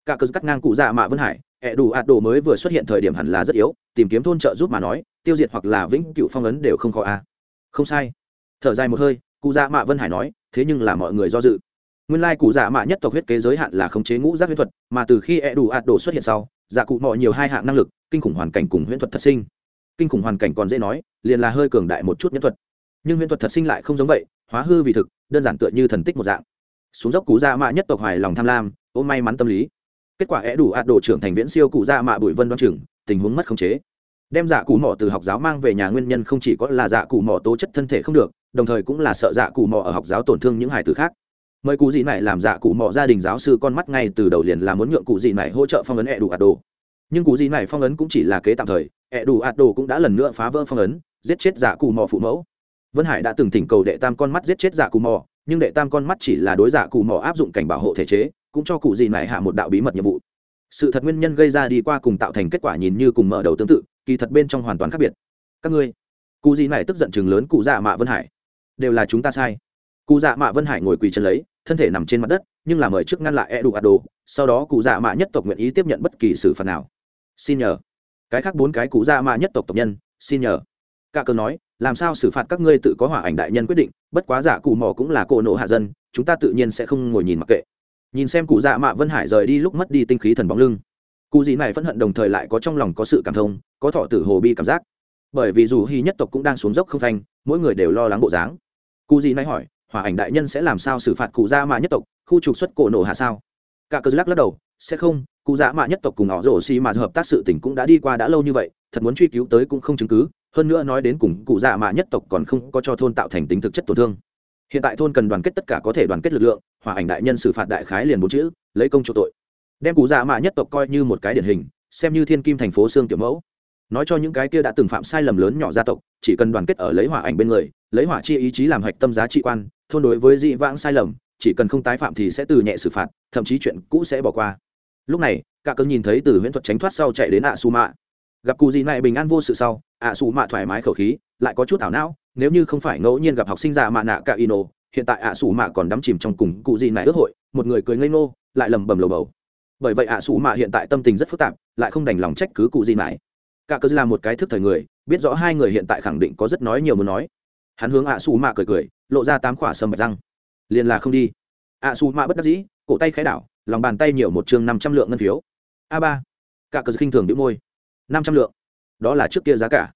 Cả cờ cắt ngang cụ dạ mạ vân hải, ẹ đủ ạt đồ mới vừa xuất hiện thời điểm hẳn là rất yếu, tìm kiếm thôn trợ giúp mà nói, tiêu diệt hoặc là vĩnh cựu phong ấn đều không khó a không sai. Thở dài một hơi, cụ dạ mạ vân hải nói, thế nhưng là mọi người do dự. Nguyên lai cụ dạ mạ nhất tộc huyết kế giới hạn là khống chế ngũ giác huyết thuật, mà từ khi ẹ đủ ạt đồ xuất hiện sau dạ cụ mọi nhiều hai hạng năng lực, kinh khủng hoàn cảnh cùng huyễn thuật thật sinh. Kinh khủng hoàn cảnh còn dễ nói, liền là hơi cường đại một chút nhân thuật. Nhưng huyễn thuật thật sinh lại không giống vậy, hóa hư vì thực đơn giản tựa như thần tích một dạng. Xuống dốc cụ dạ mạ nhất tộc hoài lòng tham lam, ôm may mắn tâm lý. Kết quả é đủ ạt đồ trưởng thành viễn siêu cụ dạ mạ bụi vân đoan trưởng tình huống mất khống chế. Đem dạ cụ mỏ từ học giáo mang về nhà nguyên nhân không chỉ có là dạ cụ mỏ tố chất thân thể không được, đồng thời cũng là sợ dạ cụ mỏ ở học giáo tổn thương những hài tử khác. Mời cụ dị này làm dạ cụ mỏ gia đình giáo sư con mắt ngay từ đầu liền là muốn nhượng cụ dị này hỗ trợ phong ấn ẹ đủ ạt đồ. Nhưng cụ dị này phong ấn cũng chỉ là kế tạm thời ẹ đủ ạt đồ cũng đã lần nữa phá vỡ phong ấn, giết chết dạ cụ mỏ phụ mẫu vân hải đã từng thỉnh cầu đệ tam con mắt giết chết dạ Cù Mò, nhưng đệ tam con mắt chỉ là đối dạ Cù Mò áp dụng cảnh bảo hộ thể chế cũng cho cụ gì nải hạ một đạo bí mật nhiệm vụ. Sự thật nguyên nhân gây ra đi qua cùng tạo thành kết quả nhìn như cùng mở đầu tương tự kỳ thật bên trong hoàn toàn khác biệt. Các ngươi cụ gì nải tức giận chừng lớn cụ dạ mạ vân hải. Đều là chúng ta sai. Cụ dạ mạ vân hải ngồi quỳ chân lấy thân thể nằm trên mặt đất nhưng là mời trước ngăn lại e đủ ạt đồ sau đó cụ dạ mạ nhất tộc nguyện ý tiếp nhận bất kỳ xử phạt nào. Xin nhờ. Cái khác bốn cái cụ dạ mạ nhất tộc tộc nhân xin nhờ cả cờ nói, làm sao xử phạt các ngươi tự có hỏa ảnh đại nhân quyết định, bất quá giả cụ mỏ cũng là cổ nộ hạ dân, chúng ta tự nhiên sẽ không ngồi nhìn mặc kệ. Nhìn xem cụ dạ mạ vân hải rời đi lúc mất đi tinh khí thần bóng lưng. Cụ dị này phẫn hận đồng thời lại có trong lòng có sự cảm thông, có thọ tử hồ bi cảm giác. Bởi vì dù hy nhất tộc cũng đang xuống dốc không thanh mỗi người đều lo lắng bộ dáng. Cụ dị này hỏi, hỏa ảnh đại nhân sẽ làm sao xử phạt cụ dạ mạ nhất tộc, khu trục xuất cổ nổ hạ sao? Cả cờ lắc lắc đầu, sẽ không, cụ dạ mạ nhất tộc cùng họ rổ xi mà hợp tác sự tình cũng đã đi qua đã lâu như vậy, thật muốn truy cứu tới cũng không chứng cứ hơn nữa nói đến cùng cụ dạ mạ nhất tộc còn không có cho thôn tạo thành tính thực chất tổn thương. Hiện tại thôn cần đoàn kết tất cả có thể đoàn kết lực lượng, hòa ảnh đại nhân xử phạt đại khái liền bốn chữ, lấy công chỗ tội. Đem cụ dạ mạ nhất tộc coi như một cái điển hình, xem như thiên kim thành phố xương tiểu mẫu. Nói cho những cái kia đã từng phạm sai lầm lớn nhỏ gia tộc, chỉ cần đoàn kết ở lấy hỏa ảnh bên người, lấy hỏa chi ý chí làm hạch tâm giá trị quan, thôn đối với dị vãng sai lầm, chỉ cần không tái phạm thì sẽ từ nhẹ xử phạt, thậm chí chuyện cũ sẽ bỏ qua. Lúc này, cả cơn nhìn thấy từ huyễn thuật tránh thoát sau chạy đến ạ su mạ gặp cụ gì này bình an vô sự sau ạ xù mạ thoải mái khẩu khí, lại có chút ảo não, nếu như không phải ngẫu nhiên gặp học sinh già mạ nạ cả ino, hiện tại ạ xù mạ còn đắm chìm trong cùng cụ gì này ước hội, một người cười ngây ngô, lại lầm bầm lầu bầu. Bởi vậy ạ xù mạ hiện tại tâm tình rất phức tạp, lại không đành lòng trách cứ cụ gì này. Cả cơn là một cái thức thời người, biết rõ hai người hiện tại khẳng định có rất nói nhiều muốn nói. Hắn hướng ạ xù mạ cười cười, lộ ra tám khỏa sâm bạch răng. Liền là không đi. Ạ xù mạ bất đắc dĩ, cổ tay khẽ đảo, lòng bàn tay nhiều một chương năm trăm lượng ngân phiếu. A ba. Cả cờ khinh thường đĩu môi. Năm trăm lượng đó là trước kia giá cả.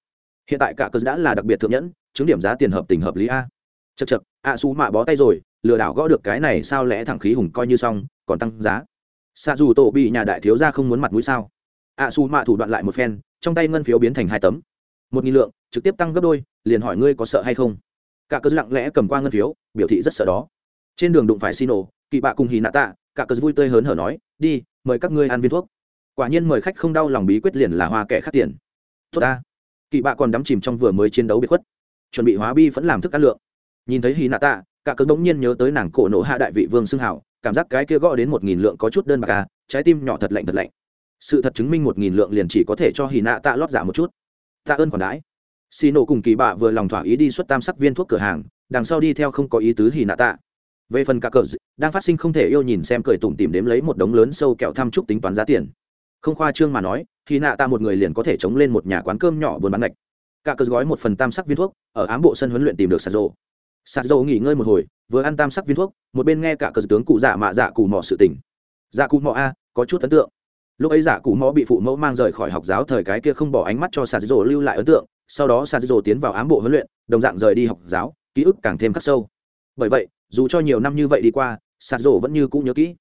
Hiện tại cả cờ đã là đặc biệt thượng nhẫn, chứng điểm giá tiền hợp tình hợp lý a. Chật chật a su mạ bó tay rồi, lừa đảo gõ được cái này sao lẽ thẳng khí hùng coi như xong, còn tăng giá. Xa dù tổ bị nhà đại thiếu ra không muốn mặt mũi sao? A su mạ thủ đoạn lại một phen, trong tay ngân phiếu biến thành hai tấm. Một nghìn lượng, trực tiếp tăng gấp đôi, liền hỏi ngươi có sợ hay không? Cả cớ lặng lẽ cầm qua ngân phiếu, biểu thị rất sợ đó. Trên đường đụng phải xin ổ kỵ bạ cùng hì nạ tạ, cả cớ vui tươi hớn hở nói, đi, mời các ngươi ăn viên thuốc. Quả nhiên mời khách không đau lòng bí quyết liền là hoa kẻ khắc tiền tốt ta. Kỳ bạ còn đắm chìm trong vừa mới chiến đấu biệt khuất. Chuẩn bị hóa bi vẫn làm thức ăn lượng. Nhìn thấy hì nạ tạ, cả cớ bỗng nhiên nhớ tới nàng cổ nộ hạ đại vị vương xưng hảo, cảm giác cái kia gõ đến một nghìn lượng có chút đơn bạc à trái tim nhỏ thật lạnh thật lạnh. Sự thật chứng minh một nghìn lượng liền chỉ có thể cho hì nạ tạ lót giả một chút. Tạ ơn còn đãi. Xì nổ cùng kỳ bạ vừa lòng thỏa ý đi xuất tam sắc viên thuốc cửa hàng, đằng sau đi theo không có ý tứ hì nạ tạ. Về phần cả cờ đang phát sinh không thể yêu nhìn xem cười tủm tìm đếm lấy một đống lớn sâu kẹo thăm chúc tính toán giá tiền. Không khoa trương mà nói thì nạ ta một người liền có thể chống lên một nhà quán cơm nhỏ buôn bán ngạch. Cả cớ gói một phần tam sắc viên thuốc, ở ám bộ sân huấn luyện tìm được sạt rộ sạt rộ nghỉ ngơi một hồi, vừa ăn tam sắc viên thuốc, một bên nghe cả cớ tướng cụ dạ mạ dạ cụ mò sự tình. Dạ cụ mò a, có chút ấn tượng. Lúc ấy dạ cụ mò bị phụ mẫu mang rời khỏi học giáo thời cái kia không bỏ ánh mắt cho sạt rộ lưu lại ấn tượng, sau đó sạt rộ tiến vào ám bộ huấn luyện, đồng dạng rời đi học giáo, ký ức càng thêm khắc sâu. Bởi vậy, dù cho nhiều năm như vậy đi qua sạt rộ vẫn như cũ nhớ kỹ.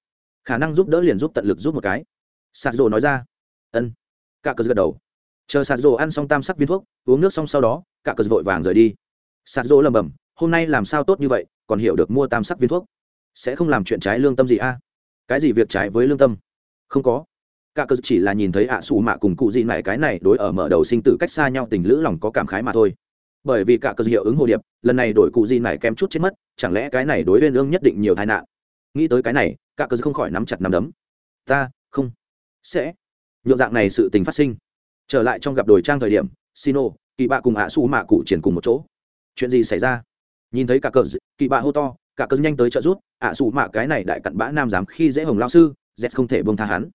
Khả năng giúp đỡ liền giúp tận lực giúp một cái. Sạt rộ nói ra, ân cả cờ gật đầu. Chờ Sạt dô ăn xong tam sắc viên thuốc, uống nước xong sau đó, cả cờ vội vàng rời đi. Sạt dô lầm bầm hôm nay làm sao tốt như vậy, còn hiểu được mua tam sắc viên thuốc? Sẽ không làm chuyện trái lương tâm gì a? Cái gì việc trái với lương tâm? Không có. Cả cờ chỉ là nhìn thấy ạ xù mạ cùng cụ gì mẹ cái này đối ở mở đầu sinh tử cách xa nhau tình lữ lòng có cảm khái mà thôi. Bởi vì cả cơ hiệu ứng hồ điệp, lần này đổi cụ gì này kém chút chết mất, chẳng lẽ cái này đối viên ương nhất định nhiều tai nạn? Nghĩ tới cái này, cả cơ không khỏi nắm chặt nắm đấm. Ta, không. Sẽ nhượng dạng này sự tình phát sinh. Trở lại trong gặp đồi trang thời điểm, sino, kỳ bạ cùng ạ su mạ cụ triển cùng một chỗ. Chuyện gì xảy ra? Nhìn thấy cả cờ kỳ bạ hô to, cả cờ nhanh tới trợ rút ạ su mạ cái này đại cặn bã nam dám khi dễ hồng lao sư z không thể bông tha hắn.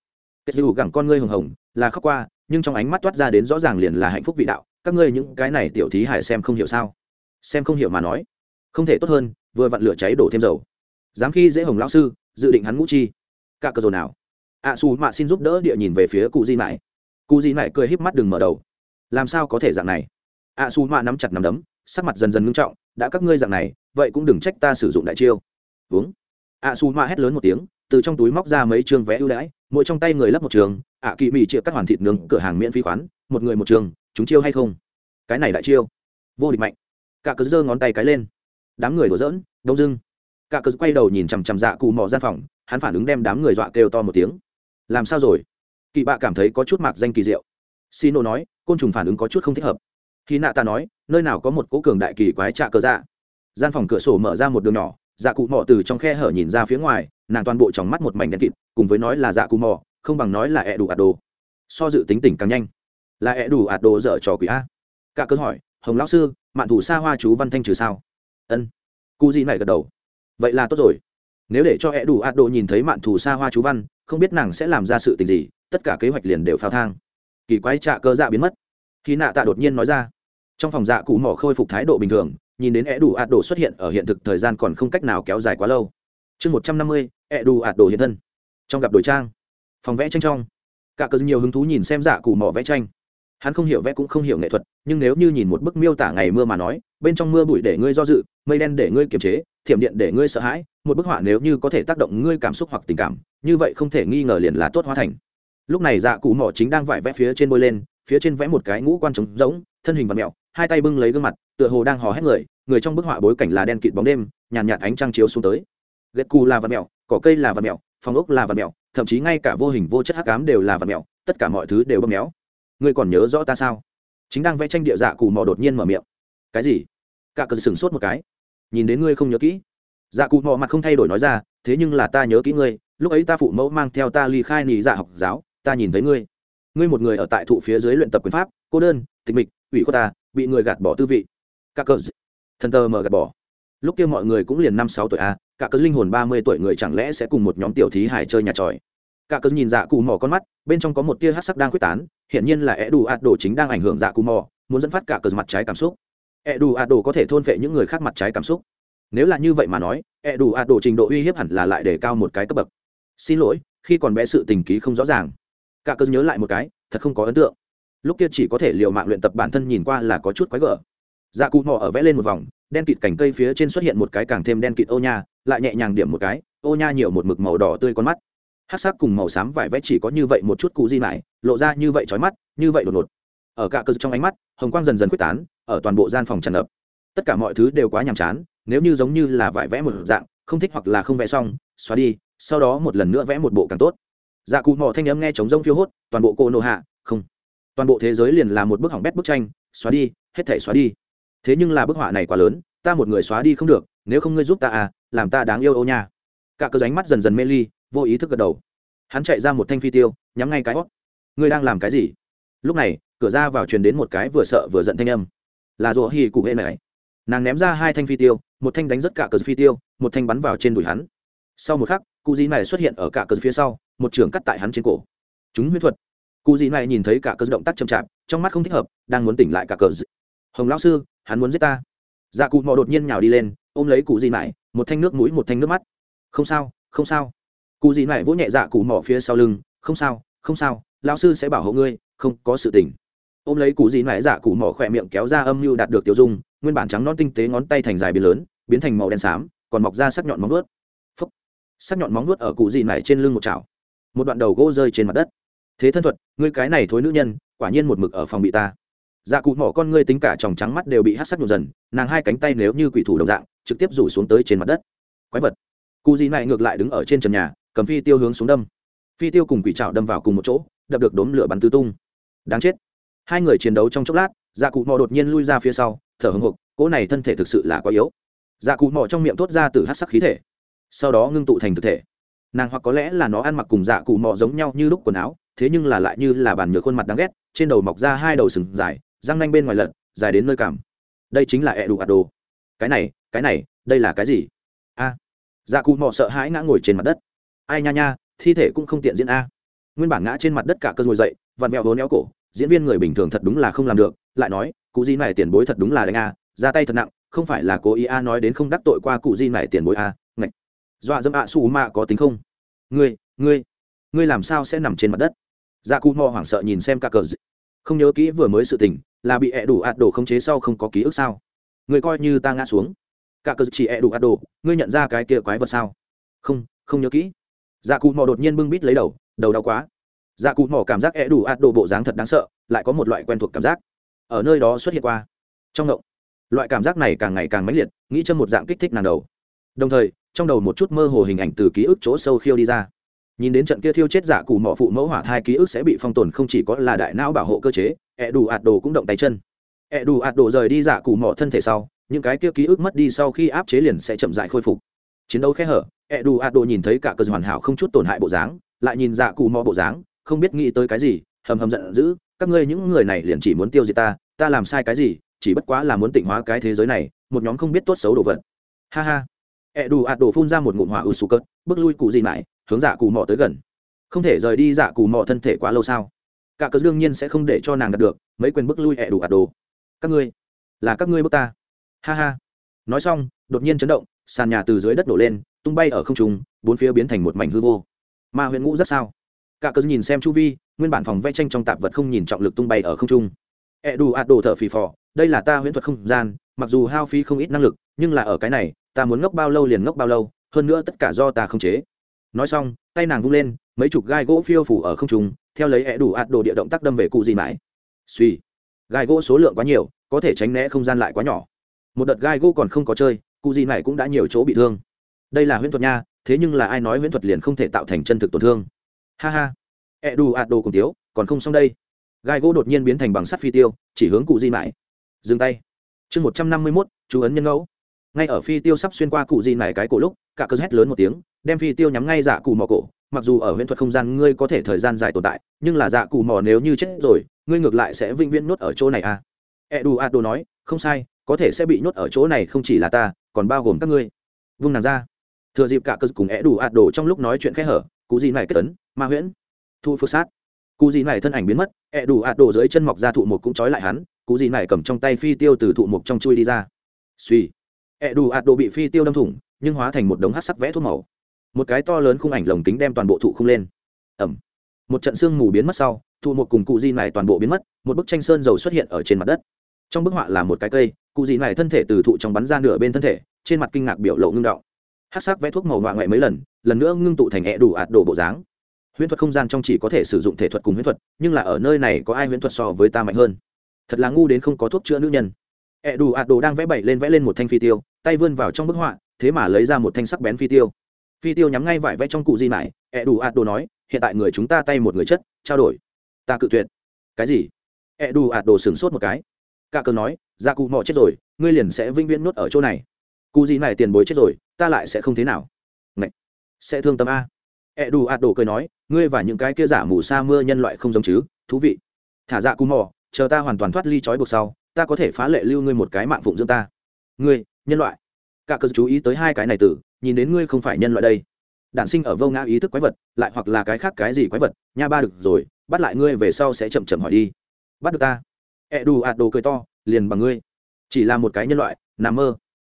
Kết dù gẳng con ngươi hồng hồng, là khóc qua, nhưng trong ánh mắt toát ra đến rõ ràng liền là hạnh phúc vị đạo, các ngươi những cái này tiểu thí hải xem không hiểu sao? Xem không hiểu mà nói. Không thể tốt hơn, vừa vặn lửa cháy đổ thêm dầu. Dám khi dễ hồng lão sư, dự định hắn ngũ chi. Cả cờ rồi nào? Ạ xù mạ xin giúp đỡ địa nhìn về phía cụ di mãi cụ di mãi cười híp mắt đừng mở đầu. Làm sao có thể dạng này? Ạ xù mạ nắm chặt nắm đấm, sắc mặt dần dần ngưng trọng, đã các ngươi dạng này, vậy cũng đừng trách ta sử dụng đại chiêu. Uống ạ xù mạ hét lớn một tiếng, từ trong túi móc ra mấy chương vé ưu đãi, mỗi trong tay người lắp một trường ạ kỳ mị chia các hoàn thịt nướng, cửa hàng miễn phí khoán, một người một trường, chúng chiêu hay không? Cái này đại chiêu. Vô địch mạnh. Cả cớ giơ ngón tay cái lên. Đám người đổ dỡn đông dưng. Cả cớ quay đầu nhìn chằm chằm dạ cụ mò gian phòng, hắn phản ứng đem đám người dọa kêu to một tiếng làm sao rồi? Kỳ bạ cảm thấy có chút mạc danh kỳ diệu. Xino nói, côn trùng phản ứng có chút không thích hợp. Khi nạ ta nói, nơi nào có một cố cường đại kỳ quái trạ cờ dạ? Gian phòng cửa sổ mở ra một đường nhỏ dạ cụ mò từ trong khe hở nhìn ra phía ngoài, nàng toàn bộ trong mắt một mảnh đen kịt, cùng với nói là dạ cụ mò không bằng nói là ẹ đủ ạt đồ so dự tính tỉnh càng nhanh. Là ẹ đủ ạt đồ dở trò quỷ a? Cả cơ hỏi, hồng lão sư, mạn thủ xa hoa chú văn thanh trừ sao? Ân. Cụ gì này gật đầu. Vậy là tốt rồi nếu để cho hẹ đủ ạt Độ nhìn thấy mạn thù xa hoa chú văn, không biết nàng sẽ làm ra sự tình gì, tất cả kế hoạch liền đều phao thang. Kỳ quái trạ cơ dạ biến mất. Khi nạ tạ đột nhiên nói ra, trong phòng dạ cụ mỏ khôi phục thái độ bình thường, nhìn đến hẹ đủ ạt Độ xuất hiện ở hiện thực thời gian còn không cách nào kéo dài quá lâu. Chương một trăm năm mươi hẹ đủ ạt Độ hiện thân. Trong gặp đổi trang, phòng vẽ tranh trong, cả cờ nhiều hứng thú nhìn xem dạ cụ mỏ vẽ tranh. Hắn không hiểu vẽ cũng không hiểu nghệ thuật, nhưng nếu như nhìn một bức miêu tả ngày mưa mà nói, bên trong mưa bụi để ngươi do dự, mây đen để ngươi kiềm chế, thiểm điện để ngươi sợ hãi một bức họa nếu như có thể tác động ngươi cảm xúc hoặc tình cảm như vậy không thể nghi ngờ liền là tốt hóa thành. Lúc này dạ cụ mỏ chính đang vải vẽ phía trên bôi lên phía trên vẽ một cái ngũ quan trống rỗng thân hình và mẹo hai tay bưng lấy gương mặt tựa hồ đang hò hét người người trong bức họa bối cảnh là đen kịt bóng đêm nhàn nhạt, nhạt ánh trăng chiếu xuống tới. Ghét cù là vật mẹo cỏ cây là vật mẹo phòng ốc là vật mẹo thậm chí ngay cả vô hình vô chất hắc ám đều là vật mẹo tất cả mọi thứ đều bơm méo. Ngươi còn nhớ rõ ta sao? Chính đang vẽ tranh địa dạ cụ mò đột nhiên mở miệng. Cái gì? Cả cờ sửng sốt một cái. Nhìn đến ngươi không nhớ kỹ dạ cụ mò mặt không thay đổi nói ra, thế nhưng là ta nhớ kỹ ngươi, lúc ấy ta phụ mẫu mang theo ta ly khai nì dạ học giáo, ta nhìn thấy ngươi. Ngươi một người ở tại thụ phía dưới luyện tập quyền pháp, cô đơn, tịch mịch, ủy khuất ta, bị người gạt bỏ tư vị. Cả cờ thần tờ mờ gạt bỏ. Lúc kia mọi người cũng liền năm sáu tuổi à, a cả cớ linh hồn ba mươi tuổi người chẳng lẽ sẽ cùng một nhóm tiểu thí hải chơi nhà tròi? Cả cớ nhìn dạ cụ mò con mắt, bên trong có một tia hát sắc đang quyết tán hiện nhiên là é đủ ạt đồ chính đang ảnh hưởng dạ cụ mò, muốn dẫn phát cả cớ mặt trái cảm xúc. É đủ ạt đồ có thể thôn phệ những người khác mặt trái cảm xúc nếu là như vậy mà nói, ẹ đủ ạt đồ trình độ uy hiếp hẳn là lại để cao một cái cấp bậc. Xin lỗi, khi còn bé sự tình ký không rõ ràng. Cả cớ nhớ lại một cái, thật không có ấn tượng. Lúc kia chỉ có thể liều mạng luyện tập bản thân nhìn qua là có chút quái gở. Dạ cụ mò ở vẽ lên một vòng, đen kịt cành cây phía trên xuất hiện một cái càng thêm đen kịt ô nha, lại nhẹ nhàng điểm một cái, ô nha nhiều một mực màu đỏ tươi con mắt. Hát sắc cùng màu xám vải vẽ chỉ có như vậy một chút cụ di lại, lộ ra như vậy trói mắt, như vậy đột ngột. Ở cả cơ trong ánh mắt, hồng quang dần dần quyết tán, ở toàn bộ gian phòng tràn ngập. Tất cả mọi thứ đều quá nhàm chán nếu như giống như là vải vẽ một dạng, không thích hoặc là không vẽ xong, xóa đi, sau đó một lần nữa vẽ một bộ càng tốt. Dạ cụ mò thanh âm nghe trống rông phiêu hốt, toàn bộ cô nộ hạ, không. Toàn bộ thế giới liền là một bức hỏng bét bức tranh, xóa đi, hết thể xóa đi. Thế nhưng là bức họa này quá lớn, ta một người xóa đi không được, nếu không ngươi giúp ta à làm ta đáng yêu ô nha. Cả cơ ránh mắt dần dần mê ly, vô ý thức gật đầu. Hắn chạy ra một thanh phi tiêu, nhắm ngay cái hót ngươi đang làm cái gì? Lúc này, cửa ra vào truyền đến một cái vừa sợ vừa giận thanh âm. Là rùa hì cụ hệ này nàng ném ra hai thanh phi tiêu một thanh đánh rất cả cờ phi tiêu, một thanh bắn vào trên đùi hắn. Sau một khắc, cụ dị này xuất hiện ở cả cờ phía sau, một trường cắt tại hắn trên cổ. Chúng huyết thuật. Cụ dị này nhìn thấy cả cờ động tác chậm chạp, trong mắt không thích hợp, đang muốn tỉnh lại cả cờ hồng lão sư, hắn muốn giết ta. Dạ cụ mò đột nhiên nhào đi lên, ôm lấy cụ dị này, một thanh nước mũi, một thanh nước mắt. Không sao không sao. Cụ dị này vỗ nhẹ dạ cụ mò phía sau lưng, không sao không sao, lão sư sẽ bảo hộ ngươi, không có sự tình. Ôm lấy cụ dị này dạ cụ mò khỏe miệng kéo ra âm mưu đạt được tiêu dung, nguyên bản trắng non tinh tế ngón tay thành dài biến lớn biến thành màu đen xám, còn mọc ra sắc nhọn móng vuốt. Phấp sắc nhọn móng vuốt ở cụ dị này trên lưng một chảo. Một đoạn đầu gỗ rơi trên mặt đất. Thế thân thuật, ngươi cái này thối nữ nhân, quả nhiên một mực ở phòng bị ta. Dạ cụ mỏ con ngươi tính cả tròng trắng mắt đều bị hát sắc nhộn dần, nàng hai cánh tay nếu như quỷ thủ đồng dạng, trực tiếp rủ xuống tới trên mặt đất. Quái vật. Cụ gì này ngược lại đứng ở trên trần nhà, cầm phi tiêu hướng xuống đâm. Phi tiêu cùng quỷ trào đâm vào cùng một chỗ, đập được đốm lửa bắn tứ tung. Đáng chết. Hai người chiến đấu trong chốc lát dạ cụ mò đột nhiên lui ra phía sau, thở hồng hục cỗ này thân thể thực sự là quá yếu dạ cụ mỏ trong miệng thốt ra từ hát sắc khí thể. Sau đó ngưng tụ thành thực thể. Nàng hoặc có lẽ là nó ăn mặc cùng dạ cụ mỏ giống nhau như lúc quần áo, thế nhưng là lại như là bàn nhựa khuôn mặt đáng ghét, trên đầu mọc ra hai đầu sừng dài, răng nanh bên ngoài lật, dài đến nơi cảm. Đây chính là ẹ đủ ạt đồ cái này cái này, đây là cái gì? A. Dạ cụ mỏ sợ hãi ngã ngồi trên mặt đất. Ai nha nha, thi thể cũng không tiện diễn a. Nguyên bản ngã trên mặt đất cả cơ ngồi dậy, vặn mẹo vốn éo cổ, diễn viên người bình thường thật đúng là không làm được, lại nói, cụ gì này tiền bối thật đúng là đánh a, ra tay thật nặng không phải là cố ý a, nói đến không đắc tội qua cụ di này tiền bối a, ngạch. Dọa dâm ạ xù mạ có tính không? Ngươi ngươi ngươi làm sao sẽ nằm trên mặt đất? Dạ cụ mò hoảng sợ nhìn xem cả cờ không nhớ kỹ vừa mới sự tình, là bị ẹ đủ ạt đồ khống chế sau không có ký ức sao? Ngươi coi như ta ngã xuống. Cả cờ chỉ ẹ đủ ạt đồ, ngươi nhận ra cái kia quái vật sao? Không không nhớ kỹ. Dạ cụ mò đột nhiên bưng bít lấy đầu đầu đau quá. Dạ cụ mò cảm giác ẹ đủ ạt đồ bộ dáng thật đáng sợ, lại có một loại quen thuộc cảm giác. Ở nơi đó xuất hiện qua. Trong động loại cảm giác này càng ngày càng mãnh liệt, nghĩ chân một dạng kích thích nàng đầu. Đồng thời, trong đầu một chút mơ hồ hình ảnh từ ký ức chỗ sâu khiêu đi ra. Nhìn đến trận kia thiêu chết giả cụ mỏ phụ mẫu hỏa thai ký ức sẽ bị phong tồn không chỉ có là đại não bảo hộ cơ chế, ẹ đủ ạt đồ cũng động tay chân. Ẹ đủ ạt đồ rời đi giả cụ mỏ thân thể sau, những cái kia ký ức mất đi sau khi áp chế liền sẽ chậm dại khôi phục. Chiến đấu khẽ hở, ẹ đủ ạt đồ nhìn thấy cả cơ hoàn hảo không chút tổn hại bộ dáng, lại nhìn giả cụ mỏ bộ dáng, không biết nghĩ tới cái gì, hầm hầm giận dữ, các ngươi những người này liền chỉ muốn tiêu diệt ta ta làm sai cái gì chỉ bất quá là muốn tịnh hóa cái thế giới này, một nhóm không biết tốt xấu đồ vật. Ha ha. Ẹ đủ ạt đổ phun ra một ngụm hỏa ư sù cớt bước lui cụ gì lại hướng dạ cù mò tới gần. Không thể rời đi dạ cù mò thân thể quá lâu sao? Cả cớ đương nhiên sẽ không để cho nàng đạt được, mấy quyền bước lui ẹ đủ ạt đồ các ngươi, là các ngươi bước ta. Ha ha. Nói xong, đột nhiên chấn động, sàn nhà từ dưới đất đổ lên, tung bay ở không trung, bốn phía biến thành một mảnh hư vô. Ma huyện ngũ rất sao? Cả cớ nhìn xem chu vi, nguyên bản phòng vẽ tranh trong tạp vật không nhìn trọng lực tung bay ở không trung. E ẹ đủ ạt đồ thở phì phò, đây là ta huyễn thuật không gian, mặc dù hao phí không ít năng lực, nhưng là ở cái này, ta muốn ngốc bao lâu liền ngốc bao lâu, hơn nữa tất cả do ta không chế. Nói xong, tay nàng vung lên, mấy chục gai gỗ phiêu phủ ở không trung, theo lấy e ẹ đủ ạt đồ địa động tác đâm về cụ gì mãi. Suy gai gỗ số lượng quá nhiều, có thể tránh né không gian lại quá nhỏ. Một đợt gai gỗ còn không có chơi, cụ gì này cũng đã nhiều chỗ bị thương. Đây là huyễn thuật nha, thế nhưng là ai nói huyễn thuật liền không thể tạo thành chân thực tổn thương. Ha ha. E ẹ đủ ạt đồ cùng tiếu còn không xong đây gai gỗ đột nhiên biến thành bằng sắt phi tiêu, chỉ hướng cụ di mãi dừng tay. Chương một trăm năm mươi mốt, chú ấn nhân ngẫu. Ngay ở phi tiêu sắp xuyên qua cụ di mãi cái cổ lúc, cả cơ hét lớn một tiếng, đem phi tiêu nhắm ngay dạ cụ mò cổ. Mặc dù ở huyễn thuật không gian ngươi có thể thời gian dài tồn tại, nhưng là dạ cụ mò nếu như chết rồi, ngươi ngược lại sẽ vĩnh viễn nhốt ở chỗ này à? Edu ado nói, không sai, có thể sẽ bị nhốt ở chỗ này không chỉ là ta, còn bao gồm các ngươi. Vung nàng ra. Thừa dịp cả cơ cùng edu ado trong lúc nói chuyện khẽ hở, cụ gì này kết tấn, ma huyễn. Thu phước sát cụ gì này thân ảnh biến mất edu ado dưới chân mọc ra thụ một cũng trói lại hắn cụ gì này cầm trong tay phi tiêu từ thụ mục trong chui đi ra. Suy edu ado bị phi tiêu đâm thủng nhưng hóa thành một đống hát sắc vẽ thuốc màu. Một cái to lớn khung ảnh lồng kính đem toàn bộ thụ khung lên. Ẩm. Một trận sương mù biến mất sau thụ một cùng cụ di này toàn bộ biến mất một bức tranh sơn dầu xuất hiện ở trên mặt đất. Trong bức họa là một cái cây cụ di này thân thể từ thụ trong bắn ra nửa bên thân thể trên mặt kinh ngạc biểu lộ ngưng đọng, hát sắc vẽ thuốc màu ngoại ngoại mấy lần lần nữa ngưng tụ thành ẹ đủ ạt đổ bộ dáng huyễn thuật không gian trong chỉ có thể sử dụng thể thuật cùng huyễn thuật, nhưng là ở nơi này có ai huyễn thuật so với ta mạnh hơn? Thật là ngu đến không có thuốc chữa nữ nhân. Ẹ đủ ạt đồ đang vẽ bậy lên vẽ lên một thanh phi tiêu, tay vươn vào trong bức họa, thế mà lấy ra một thanh sắc bén phi tiêu. Phi tiêu nhắm ngay vải vẽ trong cụ di mải ẹ đủ ạt đồ nói, hiện tại người chúng ta tay một người chất, trao đổi. Ta cự tuyệt. Cái gì? Ẹ đủ ạt đồ sửng sốt một cái. Cả cờ nói ra cụ mò chết rồi, ngươi liền sẽ vĩnh viễn nuốt ở chỗ này. Cụ Di này tiền bối chết rồi, ta lại sẽ không thế nào. Ngậy! sẽ thương tâm a. Ẹ đủ ạt đồ cười nói ngươi và những cái kia giả mù sa mưa nhân loại không giống chứ thú vị. Thả dạ cù mò chờ ta hoàn toàn thoát ly trói buộc sau ta có thể phá lệ lưu ngươi một cái mạng phụng dưỡng ta. Ngươi nhân loại. Cả cơ chú ý tới hai cái này tử, nhìn đến ngươi không phải nhân loại đây. Đản sinh ở vô ngã ý thức quái vật lại hoặc là cái khác cái gì quái vật nha ba được rồi bắt lại ngươi về sau sẽ chậm chậm hỏi đi. Bắt được ta. Ẹ đù ạt đồ cười to liền bằng ngươi. Chỉ là một cái nhân loại nằm mơ.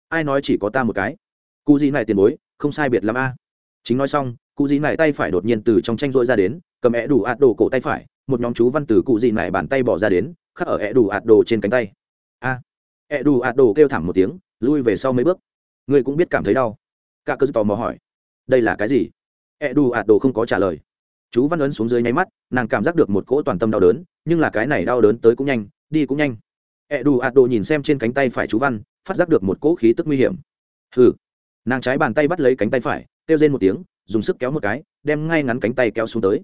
Ai nói chỉ có ta một cái? Cụ gì này tiền bối không sai biệt lắm a. Chính nói xong cụ dị này tay phải đột nhiên từ trong tranh rỗi ra đến, cầm é đủ ạt đồ cổ tay phải, một nhóm chú văn từ cụ dị này bàn tay bỏ ra đến, khắc ở é đủ ạt đồ trên cánh tay. A! É đủ ạt đồ kêu thảm một tiếng, lui về sau mấy bước. Ngươi cũng biết cảm thấy đau. Cả cơ tò mò hỏi. Đây là cái gì? Ẹ đủ ạt đồ không có trả lời. Chú văn ấn xuống dưới nháy mắt, nàng cảm giác được một cỗ toàn tâm đau đớn, nhưng là cái này đau đớn tới cũng nhanh, đi cũng nhanh. Ẹ đủ ạt đồ nhìn xem trên cánh tay phải chú văn, phát giác được một cỗ khí tức nguy hiểm. Hừ! Nàng trái bàn tay bắt lấy cánh tay phải, kêu lên một tiếng dùng sức kéo một cái, đem ngay ngắn cánh tay kéo xuống tới.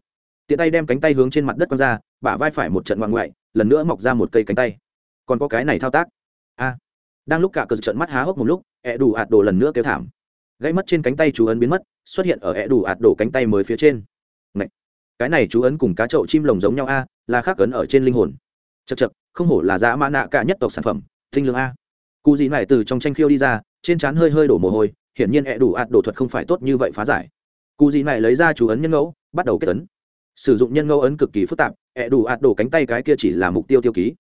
Tiện tay đem cánh tay hướng trên mặt đất quăng ra, bả vai phải một trận ngoạn ngoại, lần nữa mọc ra một cây cánh tay. Còn có cái này thao tác. A. Đang lúc cả cờ trận mắt há hốc một lúc ẹ đủ ạt đồ lần nữa kêu thảm. Gãy mất trên cánh tay chú ấn biến mất, xuất hiện ở ẹ đủ ạt đổ cánh tay mới phía trên. Ngậy! cái này chú ấn cùng cá chậu chim lồng giống nhau a, là khác ấn ở trên linh hồn. Chật chật không hổ là giá mã nạ cả nhất tộc sản phẩm tinh lương a. Cụ dị này từ trong tranh khiêu đi ra, trên trán hơi hơi đổ mồ hôi, hiển nhiên ẹ đủ ạt đổ thuật không phải tốt như vậy phá giải cụ dị này lấy ra chú ấn nhân ngẫu, bắt đầu kết ấn. Sử dụng nhân ngẫu ấn cực kỳ phức tạp, ẹ đủ ạt đổ cánh tay cái kia chỉ là mục tiêu tiêu ký.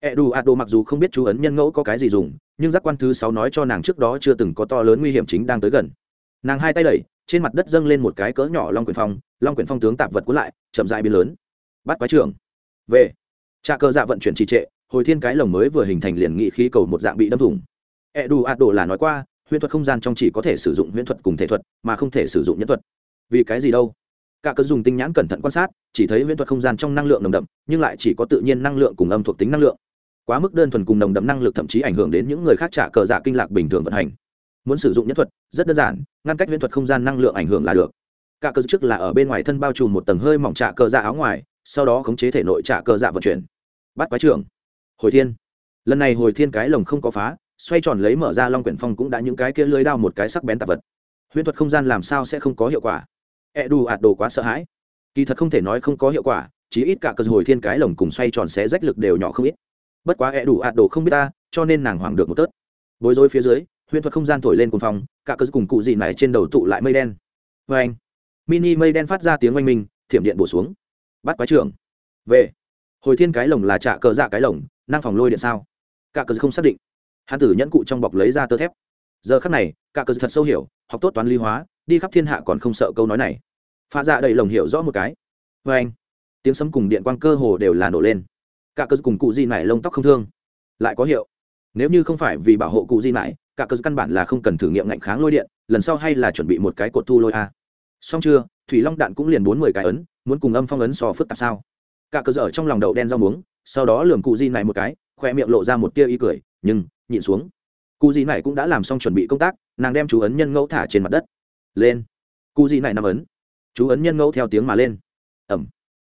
Ẹ đủ ạt đổ mặc dù không biết chú ấn nhân ngẫu có cái gì dùng, nhưng giác quan thứ sáu nói cho nàng trước đó chưa từng có to lớn nguy hiểm chính đang tới gần. Nàng hai tay đẩy, trên mặt đất dâng lên một cái cỡ nhỏ long quyển phong, long quyển phong tướng tạp vật cuốn lại, chậm dại biến lớn. Bắt quái trưởng. Về. Trà cơ dạ vận chuyển trì trệ, hồi thiên cái lồng mới vừa hình thành liền nghị khí cầu một dạng bị đâm thủng. Ẹ đủ ạt đổ là nói qua, huyễn thuật không gian trong chỉ có thể sử dụng huyễn thuật cùng thể thuật, mà không thể sử dụng nhân thuật vì cái gì đâu? Cả cơ dùng tinh nhãn cẩn thận quan sát, chỉ thấy huyễn thuật không gian trong năng lượng nồng đậm, nhưng lại chỉ có tự nhiên năng lượng cùng âm thuộc tính năng lượng. Quá mức đơn thuần cùng nồng đậm năng lực thậm chí ảnh hưởng đến những người khác trả cờ dạ kinh lạc bình thường vận hành. Muốn sử dụng nhân thuật, rất đơn giản, ngăn cách huyễn thuật không gian năng lượng ảnh hưởng là được. Cả cơ trước là ở bên ngoài thân bao trùm một tầng hơi mỏng trả cờ dạ áo ngoài, sau đó khống chế thể nội trả cờ dạ vận chuyển. Bắt quái trưởng. Hồi thiên. Lần này hồi thiên cái lồng không có phá, xoay tròn lấy mở ra long quyển phong cũng đã những cái kia lưới đao một cái sắc bén tạp vật. Huyễn thuật không gian làm sao sẽ không có hiệu quả? E đủ ạt đồ quá sợ hãi. Kỳ thật không thể nói không có hiệu quả chỉ ít cả cơ hồi thiên cái lồng cùng xoay tròn xé rách lực đều nhỏ không ít. Bất quá e đủ ạt đồ không biết ta, cho nên nàng hoảng được một tớt. Bối rối phía dưới huyễn thuật không gian thổi lên cuồng phong, cả cơ cùng cụ gì này trên đầu tụ lại mây đen. Vê anh, mini mây đen phát ra tiếng oanh minh, thiểm điện bổ xuống. Bắt quái trưởng. Về. Hồi thiên cái lồng là trả cờ dạ cái lồng, năng phòng lôi điện sao? Cả cờ không xác định. Hắn tử nhẫn cụ trong bọc lấy ra tơ thép. Giờ khắc này, cả cờ thật sâu hiểu, học tốt toán lý hóa đi khắp thiên hạ còn không sợ câu nói này. Pha dạ đầy lồng hiểu rõ một cái. Vê anh, tiếng sấm cùng điện quang cơ hồ đều là nổ lên. Cả cơ cùng cụ di này lông tóc không thương. Lại có hiệu. Nếu như không phải vì bảo hộ cụ di này cả cơ căn bản là không cần thử nghiệm ngạnh kháng lôi điện, lần sau hay là chuẩn bị một cái cột thu lôi a. Xong chưa? Thủy long đạn cũng liền bốn mươi cái ấn, muốn cùng âm phong ấn so phức tạp sao? Cả cơ dở trong lòng đậu đen rau muống, sau đó lườm cụ di này một cái, khoe miệng lộ ra một tia ý cười, nhưng, nhịn xuống. Cụ di này cũng đã làm xong chuẩn bị công tác, nàng đem chú ấn nhân ngẫu thả trên mặt đất lên. Cụ dị này nằm ấn. Chú ấn nhân ngẫu theo tiếng mà lên. Ẩm.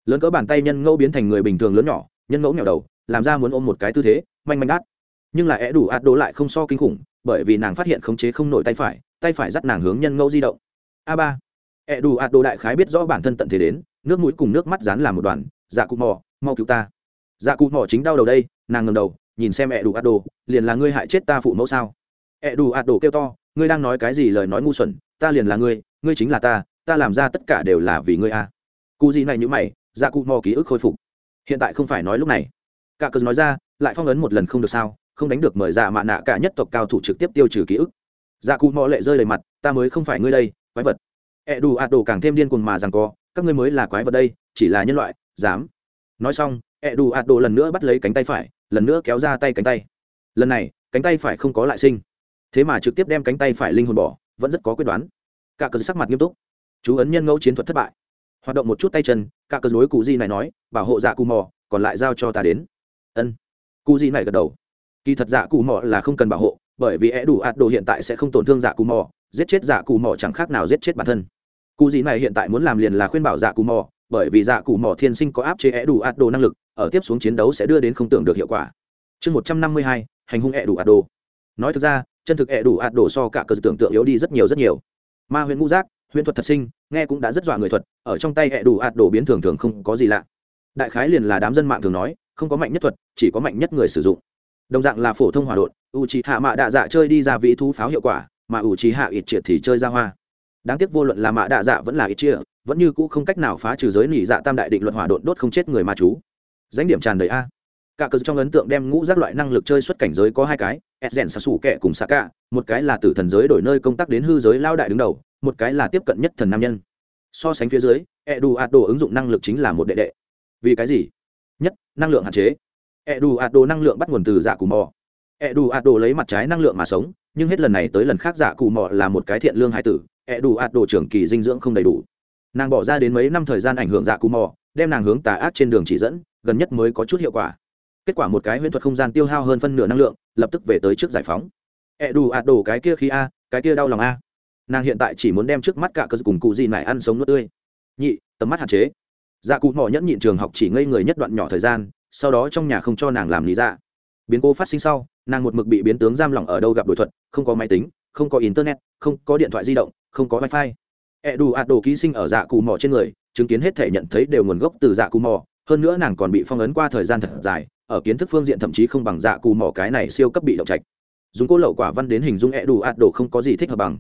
Lớn cỡ bàn tay nhân ngẫu biến thành người bình thường lớn nhỏ, nhân ngẫu nghèo đầu, làm ra muốn ôm một cái tư thế, manh manh đát. Nhưng là é đủ ạt đố lại không so kinh khủng, bởi vì nàng phát hiện khống chế không nổi tay phải tay phải dắt nàng hướng nhân ngẫu di động. A ba. É đủ ạt đố đại khái biết rõ bản thân tận thế đến, nước mũi cùng nước mắt dán làm một đoàn dạ cụ mò, mau cứu ta. Dạ cụ mò chính đau đầu đây, nàng ngầm đầu, nhìn xem é đủ ạt đồ, liền là ngươi hại chết ta phụ mẫu sao? É đủ ạt đồ kêu to ngươi đang nói cái gì lời nói ngu xuẩn, ta liền là ngươi ngươi chính là ta ta làm ra tất cả đều là vì ngươi a. À. cụ gì này như mày ra cụ mò ký ức khôi phục. Hiện tại không phải nói lúc này. Cả cờ nói ra, lại phong ấn một lần không được sao, không đánh được mời dạ mạ nạ cả nhất tộc cao thủ trực tiếp tiêu trừ ký ức. Dạ cụ mò lệ rơi đầy mặt, ta mới không phải ngươi đây, quái vật. Ẹ đủ ạt đồ càng thêm điên cuồng mà rằng co, các ngươi mới là quái vật đây, chỉ là nhân loại, dám. Nói xong ẹ đủ ạt đồ lần nữa bắt lấy cánh tay phải, lần nữa kéo ra tay cánh tay. Lần này, cánh tay phải không có lại sinh thế mà trực tiếp đem cánh tay phải linh hồn bỏ, vẫn rất có quyết đoán. Cả cờ sắc mặt nghiêm túc. Chú ấn nhân ngẫu chiến thuật thất bại. Hoạt động một chút tay chân, cả cờ đối cụ di này nói, bảo hộ dạ cù mò, còn lại giao cho ta đến. Ân. Cụ di này gật đầu. Kỳ thật dạ cù mò là không cần bảo hộ, bởi vì é đủ ạt đồ hiện tại sẽ không tổn thương dạ cù mò, giết chết dạ cù mò chẳng khác nào giết chết bản thân. Cụ di này hiện tại muốn làm liền là khuyên bảo dạ cù mò, bởi vì dạ cù mỏ thiên sinh có áp chế é đủ ạt đồ năng lực, ở tiếp xuống chiến đấu sẽ đưa đến không tưởng được hiệu quả. Chương một trăm năm mươi hai, hành hung é đủ ạt đồ. Nói thực ra chân thực ẹ đủ ạt đổ so cả cơ tưởng tượng yếu đi rất nhiều rất nhiều. Ma huyện ngũ giác huyễn thuật thật sinh, nghe cũng đã rất dọa người thuật, ở trong tay é đủ ạt đổ biến thường thường không có gì lạ. Đại khái liền là đám dân mạng thường nói, không có mạnh nhất thuật, chỉ có mạnh nhất người sử dụng. Đồng dạng là phổ thông hòa đột u trí hạ mạ đạ dạ chơi đi ra vĩ thú pháo hiệu quả, mà u trí hạ ít triệt thì chơi ra hoa. Đáng tiếc vô luận là mạ đạ dạ vẫn là ít chia vẫn như cũ không cách nào phá trừ giới nỉ dạ tam đại định luật hòa đột đốt không chết người ma chú. Danh điểm tràn đầy a cả cờ trong ấn tượng đem ngũ giác loại năng lực chơi xuất cảnh giới có hai cái ed rèn xà xù kẻ cùng xà cả một cái là tử thần giới đổi nơi công tác đến hư giới lao đại đứng đầu, một cái là tiếp cận nhất thần nam nhân. So sánh phía dưới edu ado ứng dụng năng lực chính là một đệ đệ. Vì cái gì? Nhất, năng lượng hạn chế. Edu ado năng lượng bắt nguồn từ dạ cù mò. Edu ado lấy mặt trái năng lượng mà sống, nhưng hết lần này tới lần khác dạ cù mò là một cái thiện lương hai tử edu ado trưởng kỳ dinh dưỡng không đầy đủ. Nàng bỏ ra đến mấy năm thời gian ảnh hưởng dạ cù mò, đem nàng hướng tà ác trên đường chỉ dẫn, gần nhất mới có chút hiệu quả kết quả một cái huyễn thuật không gian tiêu hao hơn phân nửa năng lượng, lập tức về tới trước giải phóng. Ẹ đủ ạt đổ cái kia khí a, cái kia đau lòng a. Nàng hiện tại chỉ muốn đem trước mắt cả cơ cùng cụ gì này ăn sống nước tươi. Nhị, tầm mắt hạn chế. Dạ cụ mỏ nhẫn nhịn trường học chỉ ngây người nhất đoạn nhỏ thời gian, sau đó trong nhà không cho nàng làm lý dạ. Biến cố phát sinh sau, nàng một mực bị biến tướng giam lỏng ở đâu gặp đối thuật, không có máy tính, không có internet, không có điện thoại di động, không có wifi. Ẹ đủ ạt đổ ký sinh ở dạ cụ mỏ trên người, chứng kiến hết thể nhận thấy đều nguồn gốc từ dạ cù mỏ hơn nữa nàng còn bị phong ấn qua thời gian thật dài, ở kiến thức phương diện thậm chí không bằng dạ cù mỏ cái này siêu cấp bị động trạch. Dùng cô lậu quả văn đến hình dung e đủ ạt đồ không có gì thích hợp bằng.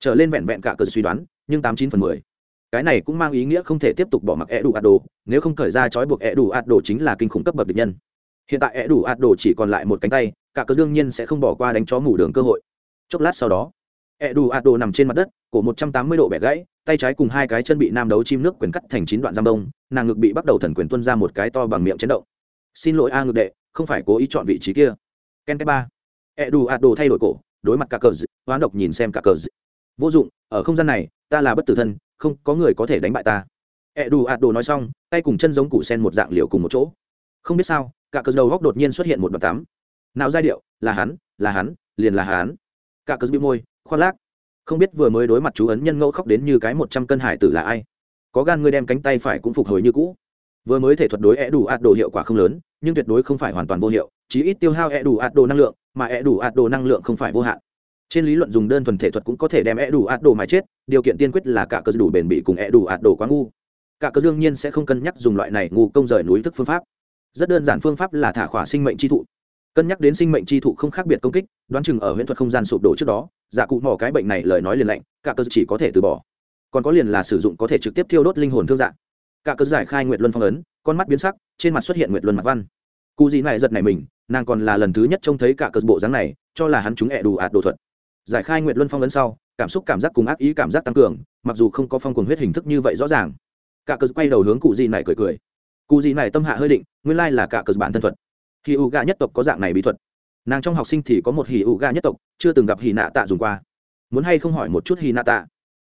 Trở lên vẹn vẹn cả cờ suy đoán, nhưng tám chín phần mười. Cái này cũng mang ý nghĩa không thể tiếp tục bỏ mặc e đủ ạt đồ, nếu không khởi ra trói buộc e đủ ạt đồ chính là kinh khủng cấp bậc địch nhân. Hiện tại e đủ ạt đồ chỉ còn lại một cánh tay, cả cờ đương nhiên sẽ không bỏ qua đánh chó mủ đường cơ hội. Chốc lát sau đó e đủ ạt đồ nằm trên mặt đất, cổ một trăm tám mươi độ bẻ gãy, tay trái cùng hai cái chân bị nam đấu chim nước quyền cắt thành chín đoạn giam đông, nàng ngực bị bắt đầu thần quyền tuân ra một cái to bằng miệng chấn động. Xin lỗi a ngực đệ, không phải cố ý chọn vị trí kia. Ken cái ba e đủ ạt đồ thay đổi cổ, đối mặt cả cờ hoán độc nhìn xem cả cờ vô dụng, ở không gian này, ta là bất tử thân, không có người có thể đánh bại ta. E đủ ạt đồ nói xong, tay cùng chân giống củ sen một dạng liều cùng một chỗ. Không biết sao, cả cờ đầu góc đột nhiên xuất hiện một đoạn tám. Nào giai điệu, là hắn là hắn, liền là hắn. Cả cờ bị môi khoác lác. Không biết vừa mới đối mặt chú ấn nhân ngẫu khóc đến như cái một trăm cân hải tử là ai. Có gan ngươi đem cánh tay phải cũng phục hồi như cũ. Vừa mới thể thuật đối é đủ ạt đồ hiệu quả không lớn, nhưng tuyệt đối không phải hoàn toàn vô hiệu, chí ít tiêu hao é đủ ạt đồ năng lượng, mà é đủ ạt đồ năng lượng không phải vô hạn. Trên lý luận dùng đơn thuần thể thuật cũng có thể đem é đủ ạt đồ mà chết, điều kiện tiên quyết là cả cơ đủ bền bỉ cùng é đủ ạt đồ quá ngu. Cả cơ đương nhiên sẽ không cân nhắc dùng loại này ngu công rời núi thức phương pháp. Rất đơn giản phương pháp là thả khỏa sinh mệnh chi thụ cân nhắc đến sinh mệnh chi thụ không khác biệt công kích, đoán chừng ở huyễn thuật không gian sụp đổ trước đó, giả cụ mỏ cái bệnh này lời nói liền lạnh, cả cơ chỉ có thể từ bỏ. Còn có liền là sử dụng có thể trực tiếp thiêu đốt linh hồn thương dạng. Cả cơ giải khai nguyệt luân phong ấn, con mắt biến sắc, trên mặt xuất hiện nguyệt luân mặt văn. Cụ gì này giật này mình, nàng còn là lần thứ nhất trông thấy cả cơ bộ dáng này, cho là hắn chúng ẹ đủ ạt đồ thuật. Giải khai nguyệt luân phong ấn sau, cảm xúc cảm giác cùng ác ý cảm giác tăng cường, mặc dù không có phong cuồng huyết hình thức như vậy rõ ràng. Cả cơ quay đầu hướng cụ gì này cười cười. Cụ gì này tâm hạ hơi định, nguyên lai là cả cơ bản thân thuật hì ụ gà nhất tộc có dạng này bí thuật. Nàng trong học sinh thì có một hì ụ gà nhất tộc, chưa từng gặp hì nạ tạ dùng qua. Muốn hay không hỏi một chút hì nạ tạ?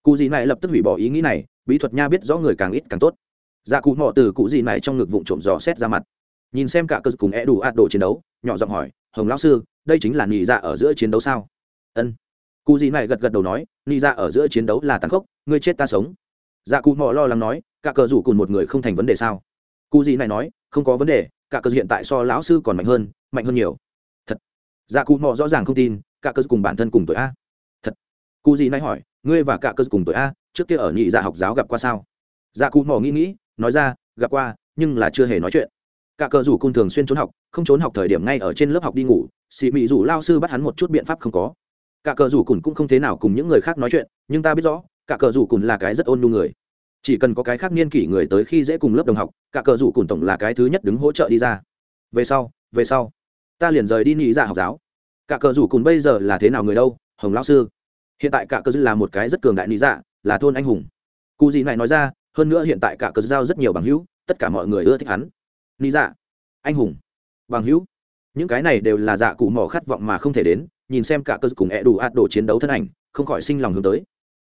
Cụ gì này lập tức hủy bỏ ý nghĩ này, bí thuật nha biết rõ người càng ít càng tốt. Dạ cụ mọ từ cụ gì này trong ngực vụn trộm dò xét ra mặt. Nhìn xem cả cơ cùng e đủ ạt đồ chiến đấu, nhỏ giọng hỏi, hồng lão sư, đây chính là nhị dạ ở giữa chiến đấu sao? Ân. Cụ gì này gật gật đầu nói nhị dạ ở giữa chiến đấu là tàn khốc, ngươi chết ta sống. Dạ cụ mọ lo lắng nói, cả cờ rủ cùng một người không thành vấn đề sao? Cụ gì này nói, không có vấn đề cả cơ hiện tại so lão sư còn mạnh hơn mạnh hơn nhiều. Thật. Dạ cụ mò rõ ràng không tin, cả cơ cùng bản thân cùng tuổi a. Thật. Cụ gì nay hỏi, ngươi và cả cơ cùng tuổi a, trước kia ở nhị dạ học giáo gặp qua sao? Dạ cụ mò nghĩ nghĩ, nói ra, gặp qua, nhưng là chưa hề nói chuyện. Cả cờ rủ cung thường xuyên trốn học, không trốn học thời điểm ngay ở trên lớp học đi ngủ, xì mị rủ lao sư bắt hắn một chút biện pháp không có. Cả cờ rủ cùn cũng không thế nào cùng những người khác nói chuyện, nhưng ta biết rõ, cả cờ rủ cùn là cái rất ôn nhu người chỉ cần có cái khác niên kỷ người tới khi dễ cùng lớp đồng học, cả cờ rủ cùn tổng là cái thứ nhất đứng hỗ trợ đi ra. Về sau về sau, ta liền rời đi nghĩ ra dạ học giáo. Cả cờ rủ cùn bây giờ là thế nào người đâu, hồng lão sư? Hiện tại cả cờ là một cái rất cường đại lý dạ là thôn anh hùng. Cụ gì này nói ra, hơn nữa hiện tại cả cờ giao rất nhiều bằng hữu, tất cả mọi người ưa thích hắn. Lý dạ anh hùng, bằng hữu. Những cái này đều là dạ cụ mỏ khát vọng mà không thể đến, nhìn xem cả cơ cùng e đủ ạt đồ chiến đấu thân ảnh, không khỏi sinh lòng hướng tới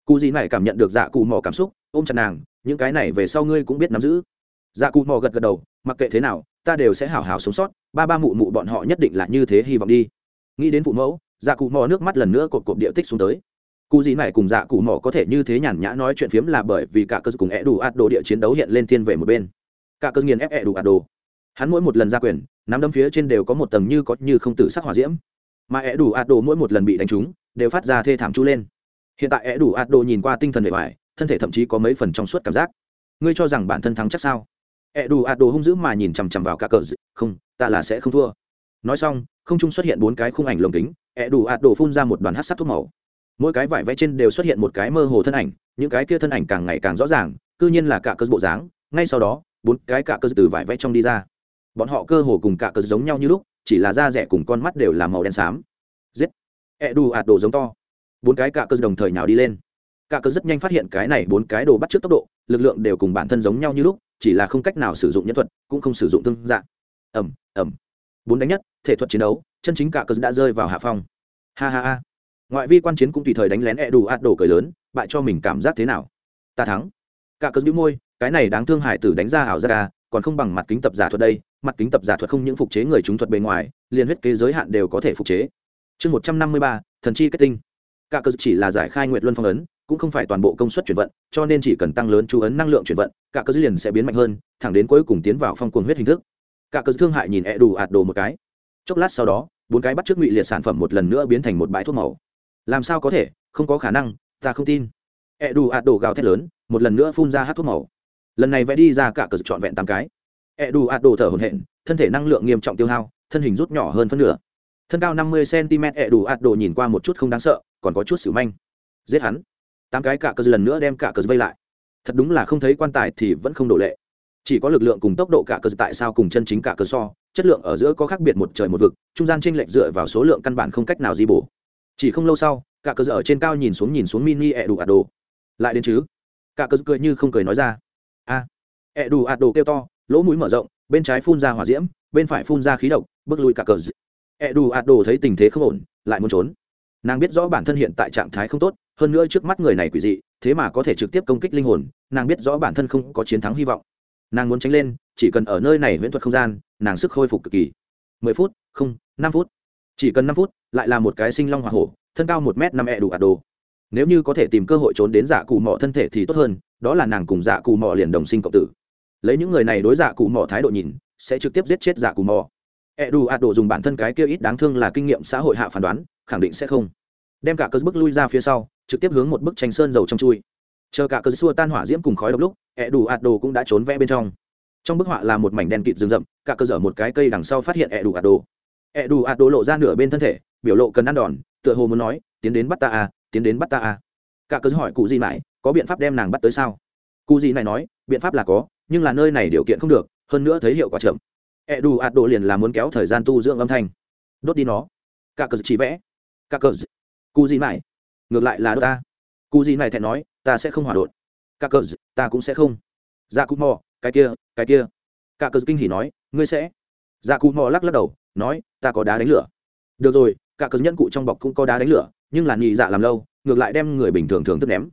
cụ gì này cảm nhận được dạ cụ mỏ cảm xúc, ôm chặt nàng, những cái này về sau ngươi cũng biết nắm giữ. Dạ cụ mỏ gật gật đầu, mặc kệ thế nào, ta đều sẽ hảo hảo sống sót, ba ba mụ mụ bọn họ nhất định là như thế hy vọng đi. Nghĩ đến phụ mẫu dạ cụ mỏ nước mắt lần nữa cột cột địa tích xuống tới. Cụ gì này cùng dạ cụ mỏ có thể như thế nhàn nhã nói chuyện phiếm là bởi vì cả cơ cùng é đủ ạt đồ địa chiến đấu hiện lên thiên về một bên. Cả cơ nghiền ép é đủ ạt đồ hắn mỗi một lần ra quyền, nắm đấm phía trên đều có một tầng như có như không tử sắc hỏa diễm. Mà é đủ ạt đồ mỗi một lần bị đánh trúng, đều phát ra thê thảm chu lên hiện tại é đủ ạt đồ nhìn qua tinh thần bề ngoài thân thể thậm chí có mấy phần trong suốt cảm giác. Ngươi cho rằng bản thân thắng chắc sao? É đủ ạt đồ hung dữ mà nhìn chằm chằm vào cả cờ dị. không, ta là sẽ không thua. Nói xong, không trung xuất hiện bốn cái khung ảnh lồng kính é đủ ạt đồ phun ra một đoàn hát sắc thuốc màu. Mỗi cái vải vẽ trên đều xuất hiện một cái mơ hồ thân ảnh, những cái kia thân ảnh càng ngày càng rõ ràng, cư nhiên là cả cơ bộ dáng. Ngay sau đó, bốn cái cả cơ từ vải vẽ trong đi ra. Bọn họ cơ hồ cùng cả cơ giống nhau như lúc, chỉ là da rẻ cùng con mắt đều là màu đen xám. Giết! Ẹ đủ ạt đồ giống to bốn cái cạ cơ đồng thời nào đi lên. Cạ cơ rất nhanh phát hiện cái này bốn cái đồ bắt trước tốc độ, lực lượng đều cùng bản thân giống nhau như lúc, chỉ là không cách nào sử dụng nhân thuật, cũng không sử dụng tương dạng ẩm ẩm bốn đánh nhất, thể thuật chiến đấu, chân chính cạ cơ đã rơi vào hạ phong. Ha ha ha. Ngoại vi quan chiến cũng tùy thời đánh lén e đủ ạt đồ cười lớn, bại cho mình cảm giác thế nào? Ta thắng. Cả cơ giữ môi, cái này đáng thương hải tử đánh ra ảo ra ca à, còn không bằng mặt kính tập giả thuật đây, mặt kính tập giả thuật không những phục chế người chúng thuật bề ngoài, liền huyết kế giới hạn đều có thể phục chế. Chương một trăm năm mươi ba, thần chi kết tinh cả cơ chỉ là giải khai nguyện luân phong ấn, cũng không phải toàn bộ công suất chuyển vận, cho nên chỉ cần tăng lớn chú ấn năng lượng chuyển vận, cả cơ liền sẽ biến mạnh hơn, thẳng đến cuối cùng tiến vào phong cuồng huyết hình thức. Cả cơ thương hại nhìn ẹ đủ ạt đồ một cái. Chốc lát sau đó, bốn cái bắt trước ngụy liệt sản phẩm một lần nữa biến thành một bãi thuốc màu. Làm sao có thể? Không có khả năng, ta không tin. Ẹ đủ ạt đồ gào thét lớn, một lần nữa phun ra hát thuốc màu. Lần này vẽ đi ra cả cờ trọn vẹn tám cái. Ẹ đủ ạt đồ thở hổn hển, thân thể năng lượng nghiêm trọng tiêu hao, thân hình rút nhỏ hơn phân nửa thân cao năm mươi cm, ẹ đủ ạt đồ nhìn qua một chút không đáng sợ, còn có chút xỉu manh. Giết hắn. Tám cái cả cờ lần nữa đem cả cờ vây lại. Thật đúng là không thấy quan tài thì vẫn không đổ lệ. Chỉ có lực lượng cùng tốc độ cả cờ tại sao cùng chân chính cả cờ so, chất lượng ở giữa có khác biệt một trời một vực, trung gian tranh lệch dựa vào số lượng căn bản không cách nào di bổ. Chỉ không lâu sau cả cờ ở trên cao nhìn xuống nhìn xuống mini ẹ đủ ạt đồ. Lại đến chứ? Cả cờ cười như không cười nói ra. A. Ẹ đủ ạt đồ kêu to, lỗ mũi mở rộng, bên trái phun ra hỏa diễm, bên phải phun ra khí độc, bước lui cả cờ ẹ đủ ạt đồ thấy tình thế không ổn, lại muốn trốn. Nàng biết rõ bản thân hiện tại trạng thái không tốt, hơn nữa trước mắt người này quỷ dị, thế mà có thể trực tiếp công kích linh hồn, nàng biết rõ bản thân không có chiến thắng hy vọng. Nàng muốn tránh lên, chỉ cần ở nơi này huyễn thuật không gian, nàng sức khôi phục cực kỳ. Mười phút, không, năm phút. Chỉ cần năm phút, lại là một cái sinh long hoa hổ, thân cao một m năm e đủ ạt đồ nếu như có thể tìm cơ hội trốn đến giả cụ mỏ thân thể thì tốt hơn, đó là nàng cùng giả cụ mỏ liền đồng sinh cộng tử. Lấy những người này đối giả cụ mỏ thái độ nhìn, sẽ trực tiếp giết chết giả cụ mỏ e đủ ạt đồ dùng bản thân cái kia ít đáng thương là kinh nghiệm xã hội hạ phán đoán khẳng định sẽ không. Đem cả cơ bước lui ra phía sau trực tiếp hướng một bức tranh sơn dầu trong chui. Chờ cả cơ xua tan hỏa diễm cùng khói độc lúc e đủ ạt đồ cũng đã trốn vẽ bên trong. Trong bức họa là một mảnh đen kịt rừng rậm cả cơ dở một cái cây đằng sau phát hiện e đủ ạt đồ e đủ ạt đồ lộ ra nửa bên thân thể biểu lộ cần ăn đòn tựa hồ muốn nói tiến đến bắt ta à tiến đến bắt ta à. Cả cơ hỏi cụ gì mãi, có biện pháp đem nàng bắt tới sao? Cụ gì này nói biện pháp là có nhưng là nơi này điều kiện không được hơn nữa thấy hiệu quả chậm. E ẹ đủ ạt độ liền là muốn kéo thời gian tu dưỡng âm thanh. Đốt đi nó. Cả cờ chỉ vẽ. Cả cờ cụ gì này ngược lại là đốt ta. Cụ gì này thẹn nói, ta sẽ không hòa đột. Cả cờ ta cũng sẽ không. Ra dạ cụ mò, cái kia cái kia. Cả cờ kinh hỉ nói, ngươi sẽ. Ra dạ cụ mò lắc lắc đầu, nói, ta có đá đánh lửa. Được rồi, cả cờ nhẫn cụ trong bọc cũng có đá đánh lửa, nhưng là nhị dạ làm lâu, ngược lại đem người bình thường thường thức ném.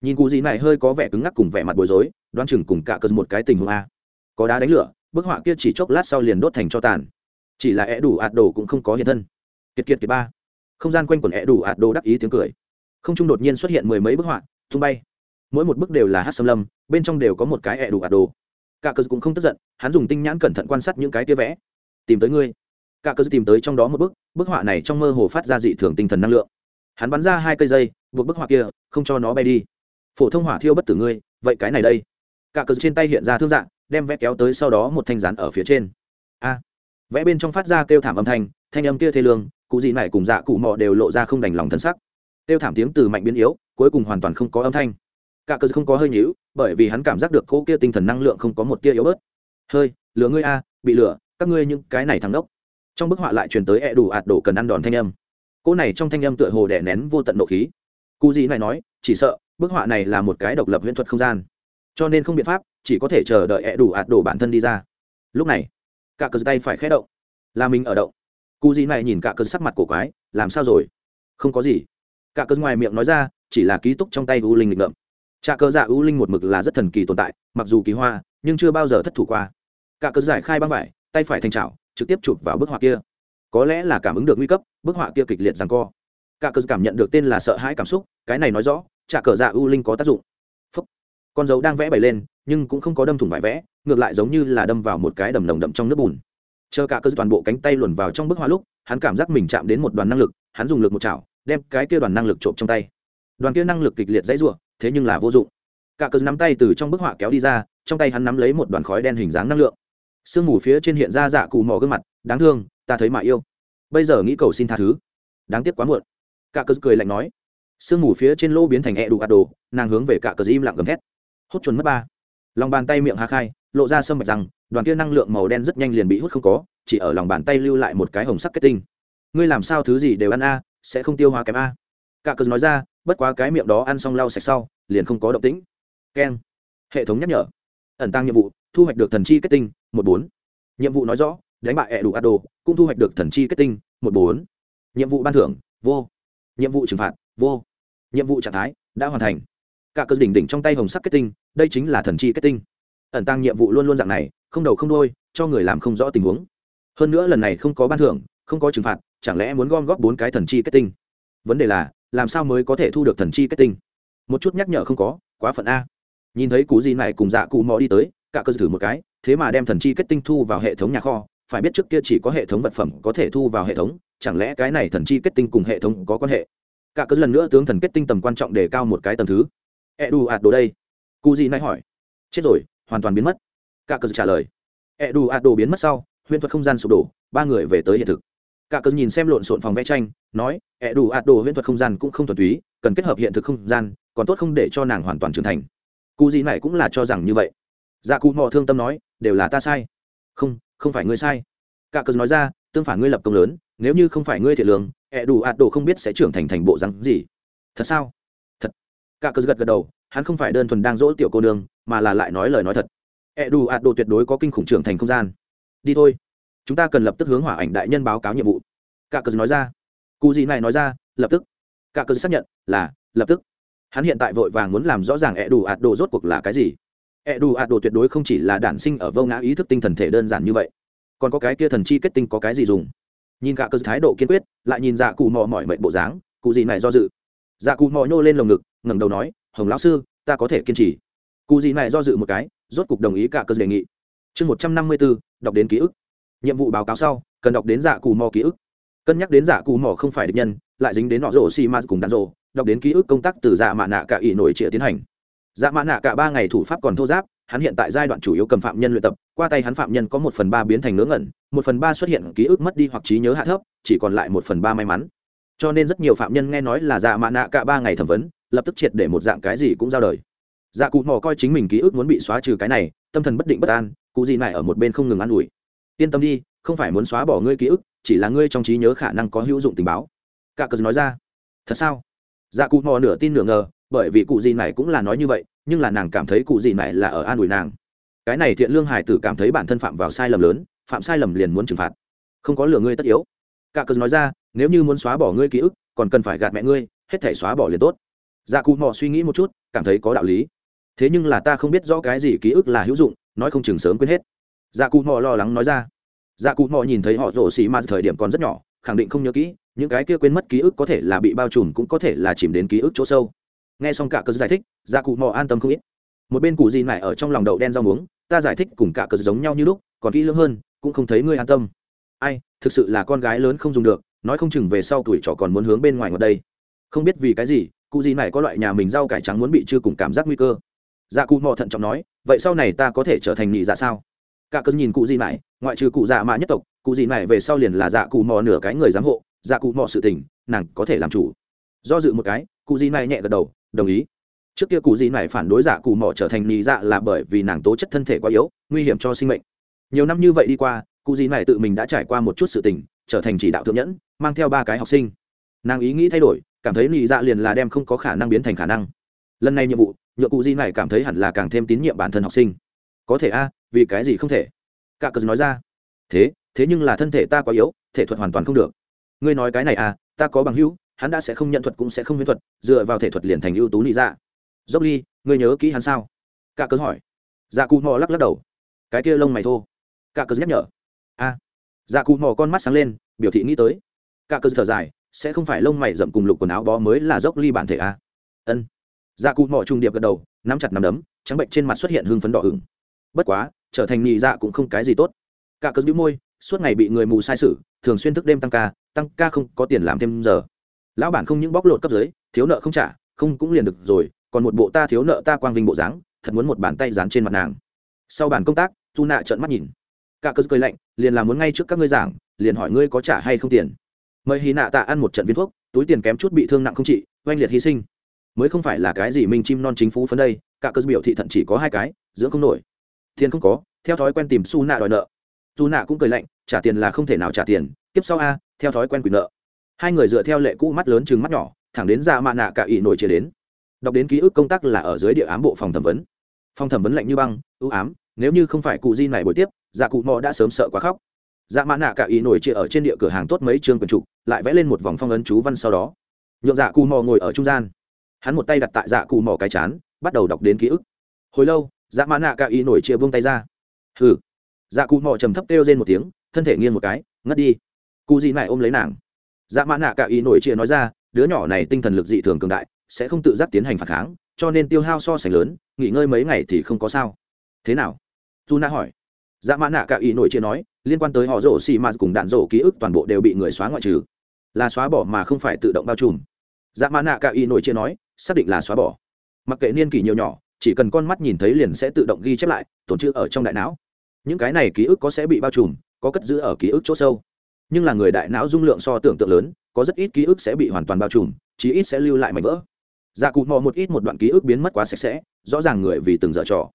Nhìn cụ gì này hơi có vẻ cứng ngắc cùng vẻ mặt bối rối, đoán chừng cùng cả cờ một cái tình huống a. Có đá đánh lửa bức họa kia chỉ chốc lát sau liền đốt thành cho tàn. Chỉ là é đủ ạt đồ cũng không có hiện thân. Kiệt kiệt kiệt ba. Không gian quanh quần é đủ ạt đồ đắc ý tiếng cười. Không trung đột nhiên xuất hiện mười mấy bức họa, tung bay. Mỗi một bức đều là hát xâm lâm, bên trong đều có một cái é đủ ạt đồ. Cả cờ cũng không tức giận, hắn dùng tinh nhãn cẩn thận quan sát những cái kia vẽ. Tìm tới ngươi. Cả cờ tìm tới trong đó một bức bức họa này trong mơ hồ phát ra dị thường tinh thần năng lượng. Hắn bắn ra hai cây dây, buộc bức họa kia, không cho nó bay đi. Phổ thông hỏa thiêu bất tử ngươi, vậy cái này đây. Cả cờ trên tay hiện ra thương dạng đem vẽ kéo tới sau đó một thanh rán ở phía trên. A. Vẽ bên trong phát ra kêu thảm âm thanh thanh âm kia thê lương, cụ gì này cùng dạ cụ mò đều lộ ra không đành lòng thân sắc. Kêu thảm tiếng từ mạnh biến yếu, cuối cùng hoàn toàn không có âm thanh. Cả cơ không có hơi nhíu, bởi vì hắn cảm giác được cô kia tinh thần năng lượng không có một tia yếu bớt. Hơi, lửa ngươi a, bị lửa, các ngươi những cái này thằng đốc trong bức họa lại truyền tới e đủ ạt đổ cần ăn đòn thanh âm. Cô này trong thanh âm tựa hồ đẻ nén vô tận nộ khí. Cụ gì này nói, chỉ sợ, bức họa này là một cái độc lập huyễn thuật không gian cho nên không biện pháp, chỉ có thể chờ đợi e đủ ạt đổ bản thân đi ra. Lúc này, cả cờ tay phải khé động. Là mình ở động. Cụ gì này nhìn cả cờ sắc mặt cổ quái, làm sao rồi? Không có gì. Cả cờ ngoài miệng nói ra, chỉ là ký túc trong tay u linh nghịch ngợm. Trà cờ dạ ưu linh một mực là rất thần kỳ tồn tại, mặc dù kỳ hoa, nhưng chưa bao giờ thất thủ qua. Cả cờ giải khai băng vải, tay phải thành trào trực tiếp chụp vào bức họa kia. Có lẽ là cảm ứng được nguy cấp, bức họa kia kịch liệt rằng co. Cả cờ cảm nhận được tên là sợ hãi cảm xúc, cái này nói rõ trà cờ dạ ưu linh có tác dụng con dấu đang vẽ bày lên, nhưng cũng không có đâm thủng vải vẽ, ngược lại giống như là đâm vào một cái đầm nồng đậm trong nước bùn. Chờ cả cơ toàn bộ cánh tay luồn vào trong bức hoa lúc, hắn cảm giác mình chạm đến một đoàn năng lực, hắn dùng lực một chảo, đem cái kia đoàn năng lực trộm trong tay. Đoàn kia năng lực kịch liệt dãy rủa, thế nhưng là vô dụng. Cả cơ nắm tay từ trong bức họa kéo đi ra, trong tay hắn nắm lấy một đoàn khói đen hình dáng năng lượng. Sương mù phía trên hiện ra dạ cù mò gương mặt, đáng thương, ta thấy mà yêu. Bây giờ nghĩ cầu xin tha thứ. Đáng tiếc quá muộn. Cả cơ cười lạnh nói. Sương mù phía trên lô biến thành e đủ ạt đồ, nàng hướng về cả cờ im lặng gầm thét hút chuẩn mất ba. Lòng bàn tay miệng hà khai, lộ ra sâm bạch rằng, đoàn kia năng lượng màu đen rất nhanh liền bị hút không có, chỉ ở lòng bàn tay lưu lại một cái hồng sắc kết tinh. Ngươi làm sao thứ gì đều ăn a, sẽ không tiêu hóa kém a. Cả cớ nói ra, bất quá cái miệng đó ăn xong lau sạch sau, liền không có động tĩnh. Keng. Hệ thống nhắc nhở. Ẩn tăng nhiệm vụ, thu hoạch được thần chi kết tinh, một bốn. Nhiệm vụ nói rõ, đánh bại ẹ đủ đồ cũng thu hoạch được thần chi kết tinh, một bốn. Nhiệm vụ ban thưởng, vô. Nhiệm vụ trừng phạt, vô. Nhiệm vụ trạng thái, đã hoàn thành cả cơ đỉnh đỉnh trong tay hồng sắc kết tinh, đây chính là thần chi kết tinh. Ẩn tăng nhiệm vụ luôn luôn dạng này, không đầu không đôi cho người làm không rõ tình huống. Hơn nữa lần này không có ban thưởng, không có trừng phạt, chẳng lẽ muốn gom góp bốn cái thần chi kết tinh? Vấn đề là, làm sao mới có thể thu được thần chi kết tinh? Một chút nhắc nhở không có, quá phận a. Nhìn thấy cú gì này cùng dạ cụ mò đi tới, cả cơ thử một cái, thế mà đem thần chi kết tinh thu vào hệ thống nhà kho, phải biết trước kia chỉ có hệ thống vật phẩm có thể thu vào hệ thống, chẳng lẽ cái này thần chi kết tinh cùng hệ thống có quan hệ? Cả cơ lần nữa tướng thần kết tinh tầm quan trọng để cao một cái tầm thứ e đù ạt đồ đây. Cụ gì nay hỏi. Chết rồi, hoàn toàn biến mất. Cả cờ trả lời. E ẹ đủ ạt đồ biến mất sau, huyễn thuật không gian sụp đổ, ba người về tới hiện thực. Cả cờ nhìn xem lộn xộn phòng vẽ tranh, nói e ẹ đủ ạt đồ huyễn thuật không gian cũng không thuần túy, cần kết hợp hiện thực không gian, còn tốt không để cho nàng hoàn toàn trưởng thành. Cụ gì này cũng là cho rằng như vậy. Dạ cụ mò thương tâm nói, đều là ta sai. Không không phải ngươi sai. Cả cờ nói ra, tương phản ngươi lập công lớn, nếu như không phải ngươi thiệt lương e ẹ đủ ạt đồ không biết sẽ trưởng thành thành bộ rắn gì. Thật sao? Cả cờ gật gật đầu, hắn không phải đơn thuần đang dỗ tiểu cô nương, mà là lại nói lời nói thật. E đủ ạt đồ tuyệt đối có kinh khủng trưởng thành không gian. Đi thôi. Chúng ta cần lập tức hướng hỏa ảnh đại nhân báo cáo nhiệm vụ. Cả cờ nói ra. Cụ gì này nói ra, lập tức. Cả cờ xác nhận, là, lập tức. Hắn hiện tại vội vàng muốn làm rõ ràng e đủ ạt đồ rốt cuộc là cái gì. E đủ ạt đồ tuyệt đối không chỉ là đản sinh ở vô ngã ý thức tinh thần thể đơn giản như vậy. Còn có cái kia thần chi kết tinh có cái gì dùng? Nhìn cả cơ thái độ kiên quyết, lại nhìn dạ cụ mò mỏi mệt bộ dáng, cụ gì này do dự dạ cụ mò nhô lên lồng ngực, ngẩng đầu nói, hồng lão sư, ta có thể kiên trì. Cụ gì này do dự một cái, rốt cục đồng ý cả cơ đề nghị. Chương một trăm năm mươi bốn, đọc đến ký ức. Nhiệm vụ báo cáo sau, cần đọc đến dạ cụ mò ký ức. Cân nhắc đến dạ cụ mò không phải địch nhân, lại dính đến nọ rổ xi ma cùng đàn rổ, đọc đến ký ức công tác từ dạ mạ nạ cả ỷ nổi trịa tiến hành. Dạ mạ nạ cả ba ngày thủ pháp còn thô giáp, hắn hiện tại giai đoạn chủ yếu cầm phạm nhân luyện tập, qua tay hắn phạm nhân có một phần ba biến thành ngớ ngẩn, một phần ba xuất hiện ký ức mất đi hoặc trí nhớ hạ thấp, chỉ còn lại một phần ba may mắn cho nên rất nhiều phạm nhân nghe nói là dạ mạ nạ cả ba ngày thẩm vấn, lập tức triệt để một dạng cái gì cũng giao đời. Dạ cụ mò coi chính mình ký ức muốn bị xóa trừ cái này, tâm thần bất định bất an, cụ gì này ở một bên không ngừng an ủi. Yên tâm đi, không phải muốn xóa bỏ ngươi ký ức, chỉ là ngươi trong trí nhớ khả năng có hữu dụng tình báo. Cả cờ nói ra. Thật sao? Dạ cụ mò nửa tin nửa ngờ, bởi vì cụ gì này cũng là nói như vậy, nhưng là nàng cảm thấy cụ gì này là ở an ủi nàng. Cái này thiện lương hải tử cảm thấy bản thân phạm vào sai lầm lớn, phạm sai lầm liền muốn trừng phạt. Không có lừa ngươi tất yếu. Cả cờ nói ra nếu như muốn xóa bỏ ngươi ký ức, còn cần phải gạt mẹ ngươi, hết thể xóa bỏ liền tốt. Dạ cụ mò suy nghĩ một chút, cảm thấy có đạo lý. Thế nhưng là ta không biết rõ cái gì ký ức là hữu dụng, nói không chừng sớm quên hết. Dạ cụ mò lo lắng nói ra. Dạ cụ mò nhìn thấy họ rổ xì ma thời điểm còn rất nhỏ, khẳng định không nhớ kỹ, những cái kia quên mất ký ức có thể là bị bao trùm cũng có thể là chìm đến ký ức chỗ sâu. Nghe xong cả cớ giải thích dạ cụ mò an tâm không ít. Một bên cụ gì mải ở trong lòng đậu đen rau muống, ta giải thích cùng cả cớ giống nhau như lúc, còn kỹ lưỡng hơn, cũng không thấy ngươi an tâm. Ai, thực sự là con gái lớn không dùng được nói không chừng về sau tuổi trò còn muốn hướng bên ngoài ngoài đây. Không biết vì cái gì, cụ gì này có loại nhà mình rau cải trắng muốn bị chưa cùng cảm giác nguy cơ. Dạ cụ mò thận trọng nói, vậy sau này ta có thể trở thành nhị dạ sao? Cả cơn nhìn cụ gì này, ngoại trừ cụ dạ mạ nhất tộc, cụ gì này về sau liền là dạ cụ mò nửa cái người giám hộ dạ cụ mò sự tình, nàng có thể làm chủ. Do dự một cái, cụ gì này nhẹ gật đầu, đồng ý. Trước kia cụ gì này phản đối dạ cụ mò trở thành nhị dạ là bởi vì nàng tố chất thân thể quá yếu, nguy hiểm cho sinh mệnh. Nhiều năm như vậy đi qua, cụ gì này tự mình đã trải qua một chút sự tình trở thành chỉ đạo thượng nhẫn, mang theo ba cái học sinh. Nàng ý nghĩ thay đổi, cảm thấy nị dạ liền là đem không có khả năng biến thành khả năng. Lần này nhiệm vụ nhựa cụ di này cảm thấy hẳn là càng thêm tín nhiệm bản thân học sinh. Có thể a, vì cái gì không thể? Cả cờ nói ra. Thế thế nhưng là thân thể ta quá yếu, thể thuật hoàn toàn không được. Ngươi nói cái này à ta có bằng hữu, hắn đã sẽ không nhận thuật cũng sẽ không huyễn thuật, dựa vào thể thuật liền thành ưu tú nị dạ. Dốc ly, ngươi nhớ kỹ hắn sao? Cả cớ hỏi. Dạ cụ mò lắc lắc đầu. Cái kia lông mày thô. Cả cớ nhắc nhở dạ cụ mò con mắt sáng lên, biểu thị nghĩ tới. Cả cơ thở dài, sẽ không phải lông mày rậm cùng lục quần áo bó mới là dốc ly bản thể à. ân. Dạ cụ mò trung điệp gật đầu, nắm chặt nắm đấm, trắng bệnh trên mặt xuất hiện hưng phấn đỏ hừng bất quá, trở thành nhị dạ cũng không cái gì tốt. Cả cơ bĩu môi, suốt ngày bị người mù sai sử thường xuyên thức đêm tăng ca tăng ca không có tiền làm thêm giờ. Lão bản không những bóc lột cấp dưới, thiếu nợ không trả, không cũng liền được rồi, còn một bộ ta thiếu nợ ta quang vinh bộ dáng, thật muốn một bàn tay dán trên mặt nàng. Sau bàn công tác, chu nạ trợn mắt nhìn cả cơ cười lạnh, liền là muốn ngay trước các ngươi giảng, liền hỏi ngươi có trả hay không tiền. Mời hy nạ tạ ăn một trận viên thuốc, túi tiền kém chút bị thương nặng không trị, oanh liệt hy sinh. Mới không phải là cái gì minh chim non chính phú phấn đây, cả cơ biểu thị thận chỉ có hai cái, dưỡng không nổi. Tiền không có, theo thói quen tìm su nạ đòi nợ. Su nạ cũng cười lạnh, trả tiền là không thể nào trả tiền tiếp sau a, theo thói quen quỷ nợ. Hai người dựa theo lệ cũ mắt lớn chừng mắt nhỏ, thẳng đến ra mạ nạ cả ỷ nổi chia đến. Đọc đến ký ức công tác là ở dưới địa ám bộ phòng thẩm vấn phòng thẩm vấn lạnh như băng, ưu ám, nếu như không phải cụ di này buổi tiếp dạ cụ mò đã sớm sợ quá khóc. Dạ mã nạ cả ý nổi chia ở trên địa cửa hàng tốt mấy chương quần trục, lại vẽ lên một vòng phong ấn chú văn sau đó. Nhượng dạ cụ mò ngồi ở trung gian. Hắn một tay đặt tại dạ cụ mò cái chán, bắt đầu đọc đến ký ức. Hồi lâu dạ mã nạ cả ý nổi chia buông tay ra. Hừ. Dạ cụ mò trầm thấp kêu lên một tiếng, thân thể nghiêng một cái, ngất đi. Cụ di này ôm lấy nàng. Dạ mã nạ cả ý nổi chia nói ra, đứa nhỏ này tinh thần lực dị thường cường đại, sẽ không tự giác tiến hành phản kháng cho nên tiêu hao so sánh lớn, nghỉ ngơi mấy ngày thì không có sao. Thế nào? Dù na hỏi. Dạ mã nạ cả ý nổi chia nói, liên quan tới họ rổ xì m cùng đạn rổ ký ức toàn bộ đều bị người xóa ngoại trừ. Là xóa bỏ mà không phải tự động bao trùm. Dạ mã nạ cả ý nổi chia nói, xác định là xóa bỏ. Mặc kệ niên kỷ nhiều nhỏ, chỉ cần con mắt nhìn thấy liền sẽ tự động ghi chép lại tồn trữ ở trong đại não. Những cái này ký ức có sẽ bị bao trùm, có cất giữ ở ký ức chỗ sâu. Nhưng là người đại não dung lượng so tưởng tượng lớn, có rất ít ký ức sẽ bị hoàn toàn bao trùm, chí ít sẽ lưu lại mảnh vỡ dạ cụ mò một ít một đoạn ký ức biến mất quá sạch sẽ, rõ ràng người vì từng dở trò.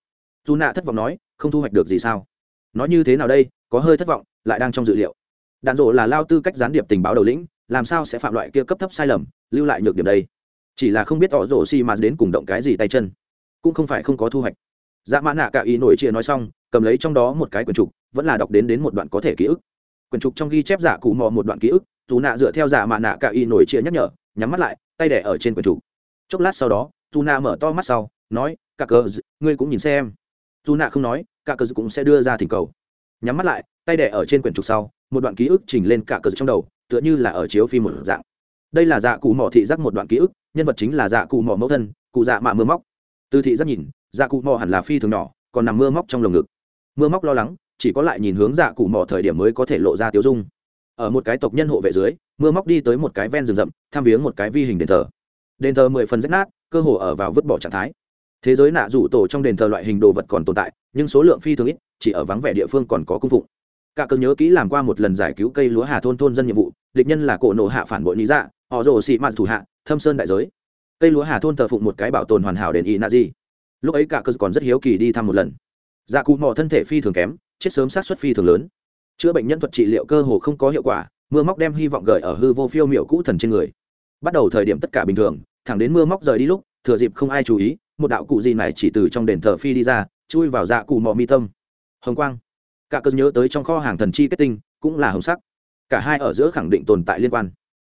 Dù nạ thất vọng nói, không thu hoạch được gì sao? Nói như thế nào đây, có hơi thất vọng, lại đang trong dự liệu. Đạn rộ là lao tư cách gián điệp tình báo đầu lĩnh, làm sao sẽ phạm loại kia cấp thấp sai lầm, lưu lại nhược điểm đây? Chỉ là không biết tỏ rộ xi mà đến cùng động cái gì tay chân, cũng không phải không có thu hoạch. Dạ mã nạ cả ý nổi chia nói xong, cầm lấy trong đó một cái quyển trục, vẫn là đọc đến đến một đoạn có thể ký ức. Quyển trục trong ghi chép giả cụ mò một đoạn ký ức, dù nạ dựa theo dạ giả mạ nạ cả ý nổi chia nhắc nhở, nhắm mắt lại, tay đẻ ở trên quyển trục chốc lát sau đó dù nạ mở to mắt sau, nói cả cờ ngươi cũng nhìn xem. Dù nạ không nói cả cờ cũng sẽ đưa ra thỉnh cầu. Nhắm mắt lại, tay đẻ ở trên quyển trục sau, một đoạn ký ức chỉnh lên cả cờ trong đầu, tựa như là ở chiếu phim một dạng. Đây là dạ cụ mỏ thị giác một đoạn ký ức, nhân vật chính là dạ cụ mỏ mẫu thân, cụ dạ mạ mưa móc. Từ thị giác nhìn dạ cụ mỏ hẳn là phi thường nhỏ, còn nằm mưa móc trong lồng ngực. Mưa móc lo lắng, chỉ có lại nhìn hướng dạ cụ mỏ thời điểm mới có thể lộ ra tiêu dung. Ở một cái tộc nhân hộ vệ dưới, mưa móc đi tới một cái ven rừng rậm, tham viếng một cái vi hình đền thờ đền thờ mười phần rách nát, cơ hồ ở vào vứt bỏ trạng thái. Thế giới nạ rủ tổ trong đền thờ loại hình đồ vật còn tồn tại, nhưng số lượng phi thường ít, chỉ ở vắng vẻ địa phương còn có cung phụng. Cả cơn nhớ kỹ làm qua một lần giải cứu cây lúa hà thôn thôn dân nhiệm vụ, địch nhân là cổ nổ hạ phản bội lý dạ họ rồ xị mạt thủ hạ, thâm sơn đại giới. Cây lúa hà thôn thờ phụng một cái bảo tồn hoàn hảo đền y nạ gì? lúc ấy cả cơ còn rất hiếu kỳ đi thăm một lần. Dạ cụ mò thân thể phi thường kém, chết sớm sát xuất phi thường lớn. Chữa bệnh nhân thuật trị liệu cơ hồ không có hiệu quả, mưa móc đem hy vọng gợi ở hư vô phiêu miệu cũ thần trên người bắt đầu thời điểm tất cả bình thường, thẳng đến mưa móc rời đi lúc, thừa dịp không ai chú ý, một đạo cụ gì này chỉ từ trong đền thờ phi đi ra, chui vào dạ cụ mò mi tâm. Hồng quang. Cả cơn nhớ tới trong kho hàng thần chi kết tinh, cũng là hồng sắc. Cả hai ở giữa khẳng định tồn tại liên quan.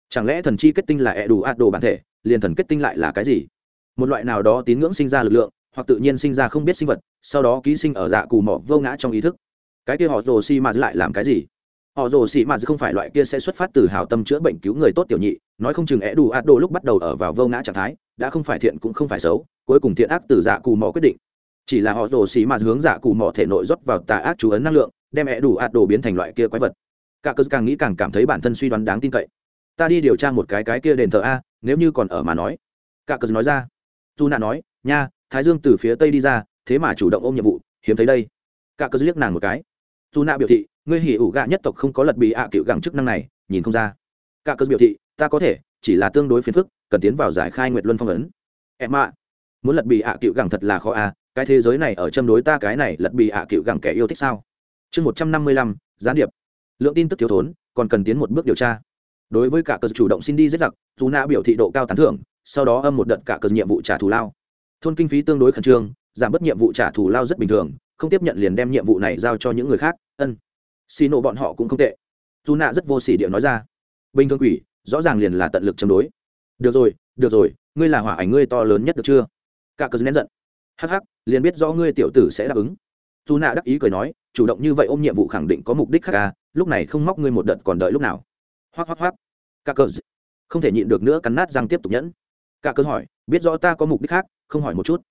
Chẳng lẽ thần chi kết tinh là ẹ đủ ạt đồ bản thể, liền thần kết tinh lại là cái gì? Một loại nào đó tín ngưỡng sinh ra lực lượng, hoặc tự nhiên sinh ra không biết sinh vật, sau đó ký sinh ở dạ cù mỏ vô ngã trong ý thức. Cái kia họ rồ si mà lại làm cái gì? Họ rồ sĩ mà không phải loại kia sẽ xuất phát từ hào tâm chữa bệnh cứu người tốt tiểu nhị, nói không chừng é đủ ạt đồ lúc bắt đầu ở vào vô ngã trạng thái, đã không phải thiện cũng không phải xấu, cuối cùng thiện ác từ dạ cù mò quyết định. Chỉ là họ rồ sĩ mà hướng dạ cù mò thể nội rót vào tà ác chú ấn năng lượng, đem é đủ ạt đồ biến thành loại kia quái vật. Cả cơ càng nghĩ càng cảm thấy bản thân suy đoán đáng tin cậy. Ta đi điều tra một cái cái kia đền thờ a, nếu như còn ở mà nói. Cả cơ nói ra. Dù nạ nói, nha, thái dương từ phía tây đi ra, thế mà chủ động ôm nhiệm vụ, hiếm thấy đây. Cả cơ liếc nàng một cái dù nạ biểu thị, ngươi hỉ ủ gạ nhất tộc không có lật bị ạ à cựu gẳng chức năng này, nhìn không ra. Cả cơ biểu thị, ta có thể, chỉ là tương đối phiền phức, cần tiến vào giải khai nguyệt luân phong ấn. Em ạ, muốn lật bị ạ à cựu gẳng thật là khó a cái thế giới này ở châm đối ta cái này lật bị ạ cựu gẳng kẻ yêu thích sao? Chương một trăm năm mươi lăm, gián điệp. Lượng tin tức thiếu thốn, còn cần tiến một bước điều tra. Đối với cả cờ chủ động xin đi giết giặc, dù nạ biểu thị độ cao tán thưởng, sau đó âm một đợt cả cờ nhiệm vụ trả thù lao. Thôn kinh phí tương đối khẩn trương, giảm bớt nhiệm vụ trả thù lao rất bình thường không tiếp nhận liền đem nhiệm vụ này giao cho những người khác ân. Xì nộ bọn họ cũng không tệ. Dù nạ rất vô s ỉ điệu nói ra. Bình thường quỷ rõ ràng liền là tận lực chống đối. Được rồi được rồi ngươi là hỏa ảnh ngươi to lớn nhất được chưa? Cả cờ nén giận. Hắc hắc liền biết rõ ngươi tiểu tử sẽ đáp ứng. Dù nạ đắc ý cười nói chủ động như vậy ôm nhiệm vụ khẳng định có mục đích khác ca à, lúc này không móc ngươi một đợt còn đợi lúc nào. Hoác hoác hoác cả cờ không thể nhịn được nữa cắn nát răng tiếp tục nhẫn. Cả cờ hỏi biết rõ ta có mục đích khác không hỏi một chút.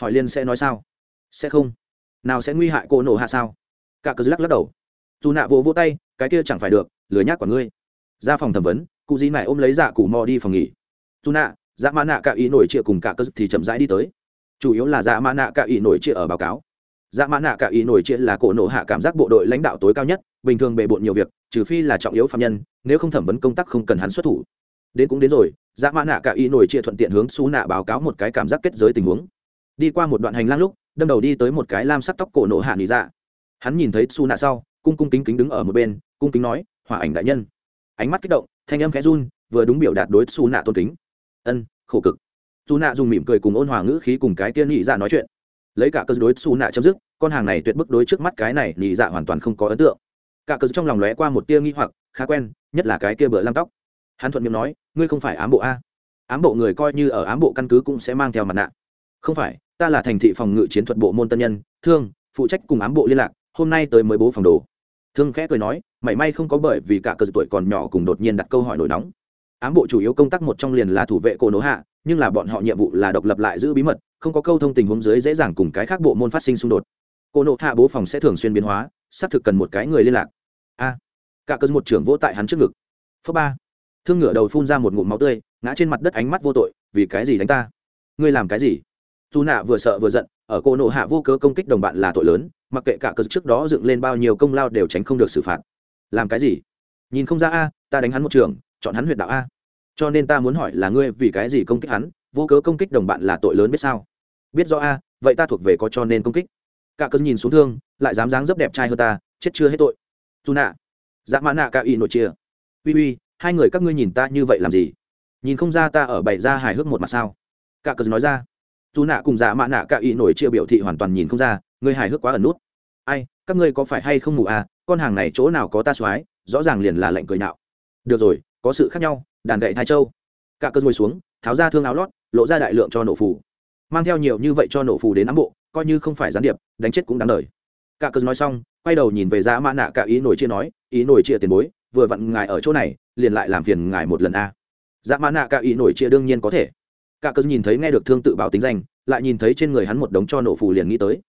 Hỏi liên sẽ nói sao? Sẽ không nào sẽ nguy hại cô nổ hạ sao? Cả cờ lắc lắc đầu. Dù nạ vỗ vỗ tay, cái kia chẳng phải được, lười nhác của ngươi. Ra phòng thẩm vấn, cụ dĩ này ôm lấy dạ cụ mò đi phòng nghỉ. Dù nạ dạ mã nạ cả ý nổi trịa cùng cả cờ thì chậm rãi đi tới. Chủ yếu là dạ mã nạ cả ý nổi trịa ở báo cáo. Dạ mã nạ cả ý nổi trịa là cổ nổ hạ cảm giác bộ đội lãnh đạo tối cao nhất, bình thường bề bộn nhiều việc, trừ phi là trọng yếu phạm nhân, nếu không thẩm vấn công tác không cần hắn xuất thủ. Đến cũng đến rồi dạ mã nạ cả ý nổi trịa thuận tiện hướng xú nạ báo cáo một cái cảm giác kết giới tình huống. Đi qua một đoạn hành lang lúc đâm đầu đi tới một cái lam sắc tóc cổ nổ hạ nghỉ dạ. Hắn nhìn thấy Su nạ sau, cung cung kính kính đứng ở một bên, cung kính nói hòa ảnh đại nhân. Ánh mắt kích động, thanh âm khẽ run, vừa đúng biểu đạt đối Su nạ tôn kính. Ân, khổ cực. Su nạ dùng mỉm cười cùng ôn hòa ngữ khí cùng cái tiên nhị dạ nói chuyện. Lấy cả cơ đối Su nạ chấm dứt, con hàng này tuyệt bức đối trước mắt cái này nhị dạ hoàn toàn không có ấn tượng. Cả cơ trong lòng lóe qua một tia nghi hoặc, khá quen, nhất là cái kia bựa lam tóc. Hắn thuận miệng nói, ngươi không phải ám bộ a? Ám bộ người coi như ở ám bộ căn cứ cũng sẽ mang theo mặt nạ. Không phải ta là thành thị phòng ngự chiến thuật bộ môn tân nhân, thương, phụ trách cùng ám bộ liên lạc, hôm nay tới mới bố phòng đồ. Thương khẽ cười nói, mảy may không có bởi vì cả cơ tuổi còn nhỏ cùng đột nhiên đặt câu hỏi nổi nóng. Ám bộ chủ yếu công tác một trong liền là thủ vệ cổ nổ hạ, nhưng là bọn họ nhiệm vụ là độc lập lại giữ bí mật, không có câu thông tình huống dưới dễ dàng cùng cái khác bộ môn phát sinh xung đột. Cổ nổ hạ bố phòng sẽ thường xuyên biến hóa, xác thực cần một cái người liên lạc. A. Cả cơ một trưởng vỗ tại hắn trước ngực. Phớ ba. Thương ngửa đầu phun ra một ngụm máu tươi, ngã trên mặt đất ánh mắt vô tội, vì cái gì đánh ta? Ngươi làm cái gì? Dù nạ vừa sợ vừa giận, ở cô nộ hạ vô cớ công kích đồng bạn là tội lớn, mặc kệ cả cờ trước đó dựng lên bao nhiêu công lao đều tránh không được xử phạt. Làm cái gì? Nhìn không ra a, ta đánh hắn một trường, chọn hắn huyệt đạo a. Cho nên ta muốn hỏi là ngươi vì cái gì công kích hắn, vô cớ công kích đồng bạn là tội lớn biết sao? Biết do a, vậy ta thuộc về có cho nên công kích. Cả cơn nhìn xuống thương, lại dám dáng dấp đẹp trai hơn ta, chết chưa hết tội. Dù nạ. Dạ mã nạ cả y nội chia. Uy uy, hai người các ngươi nhìn ta như vậy làm gì? Nhìn không ra ta ở bày ra hài hước một mặt sao? Cả cơn nói ra dù nạ cùng dạ mạ nạ cạ y nổi chia biểu thị hoàn toàn nhìn không ra, ngươi hài hước quá ẩn nút. Ai, các ngươi có phải hay không ngủ à con hàng này chỗ nào có ta soái, rõ ràng liền là lệnh cười nạo. Được rồi, có sự khác nhau, đàn gậy thái châu. Cả cơ ngồi xuống, tháo ra thương áo lót, lộ ra đại lượng cho nổ phủ mang theo nhiều như vậy cho nổ phù đến ám bộ, coi như không phải gián điệp, đánh chết cũng đáng đời. Cả cơ nói xong, quay đầu nhìn về dạ giá mã nạ cả ý nổi chia nói, ý nổi chia tiền bối, vừa vặn ngài ở chỗ này, liền lại làm phiền ngài một lần a. À. dạ mã nạ cả ý nổi chia đương nhiên có thể cả cớ nhìn thấy nghe được thương tự báo tính danh, lại nhìn thấy trên người hắn một đống cho nổ phù liền nghĩ tới.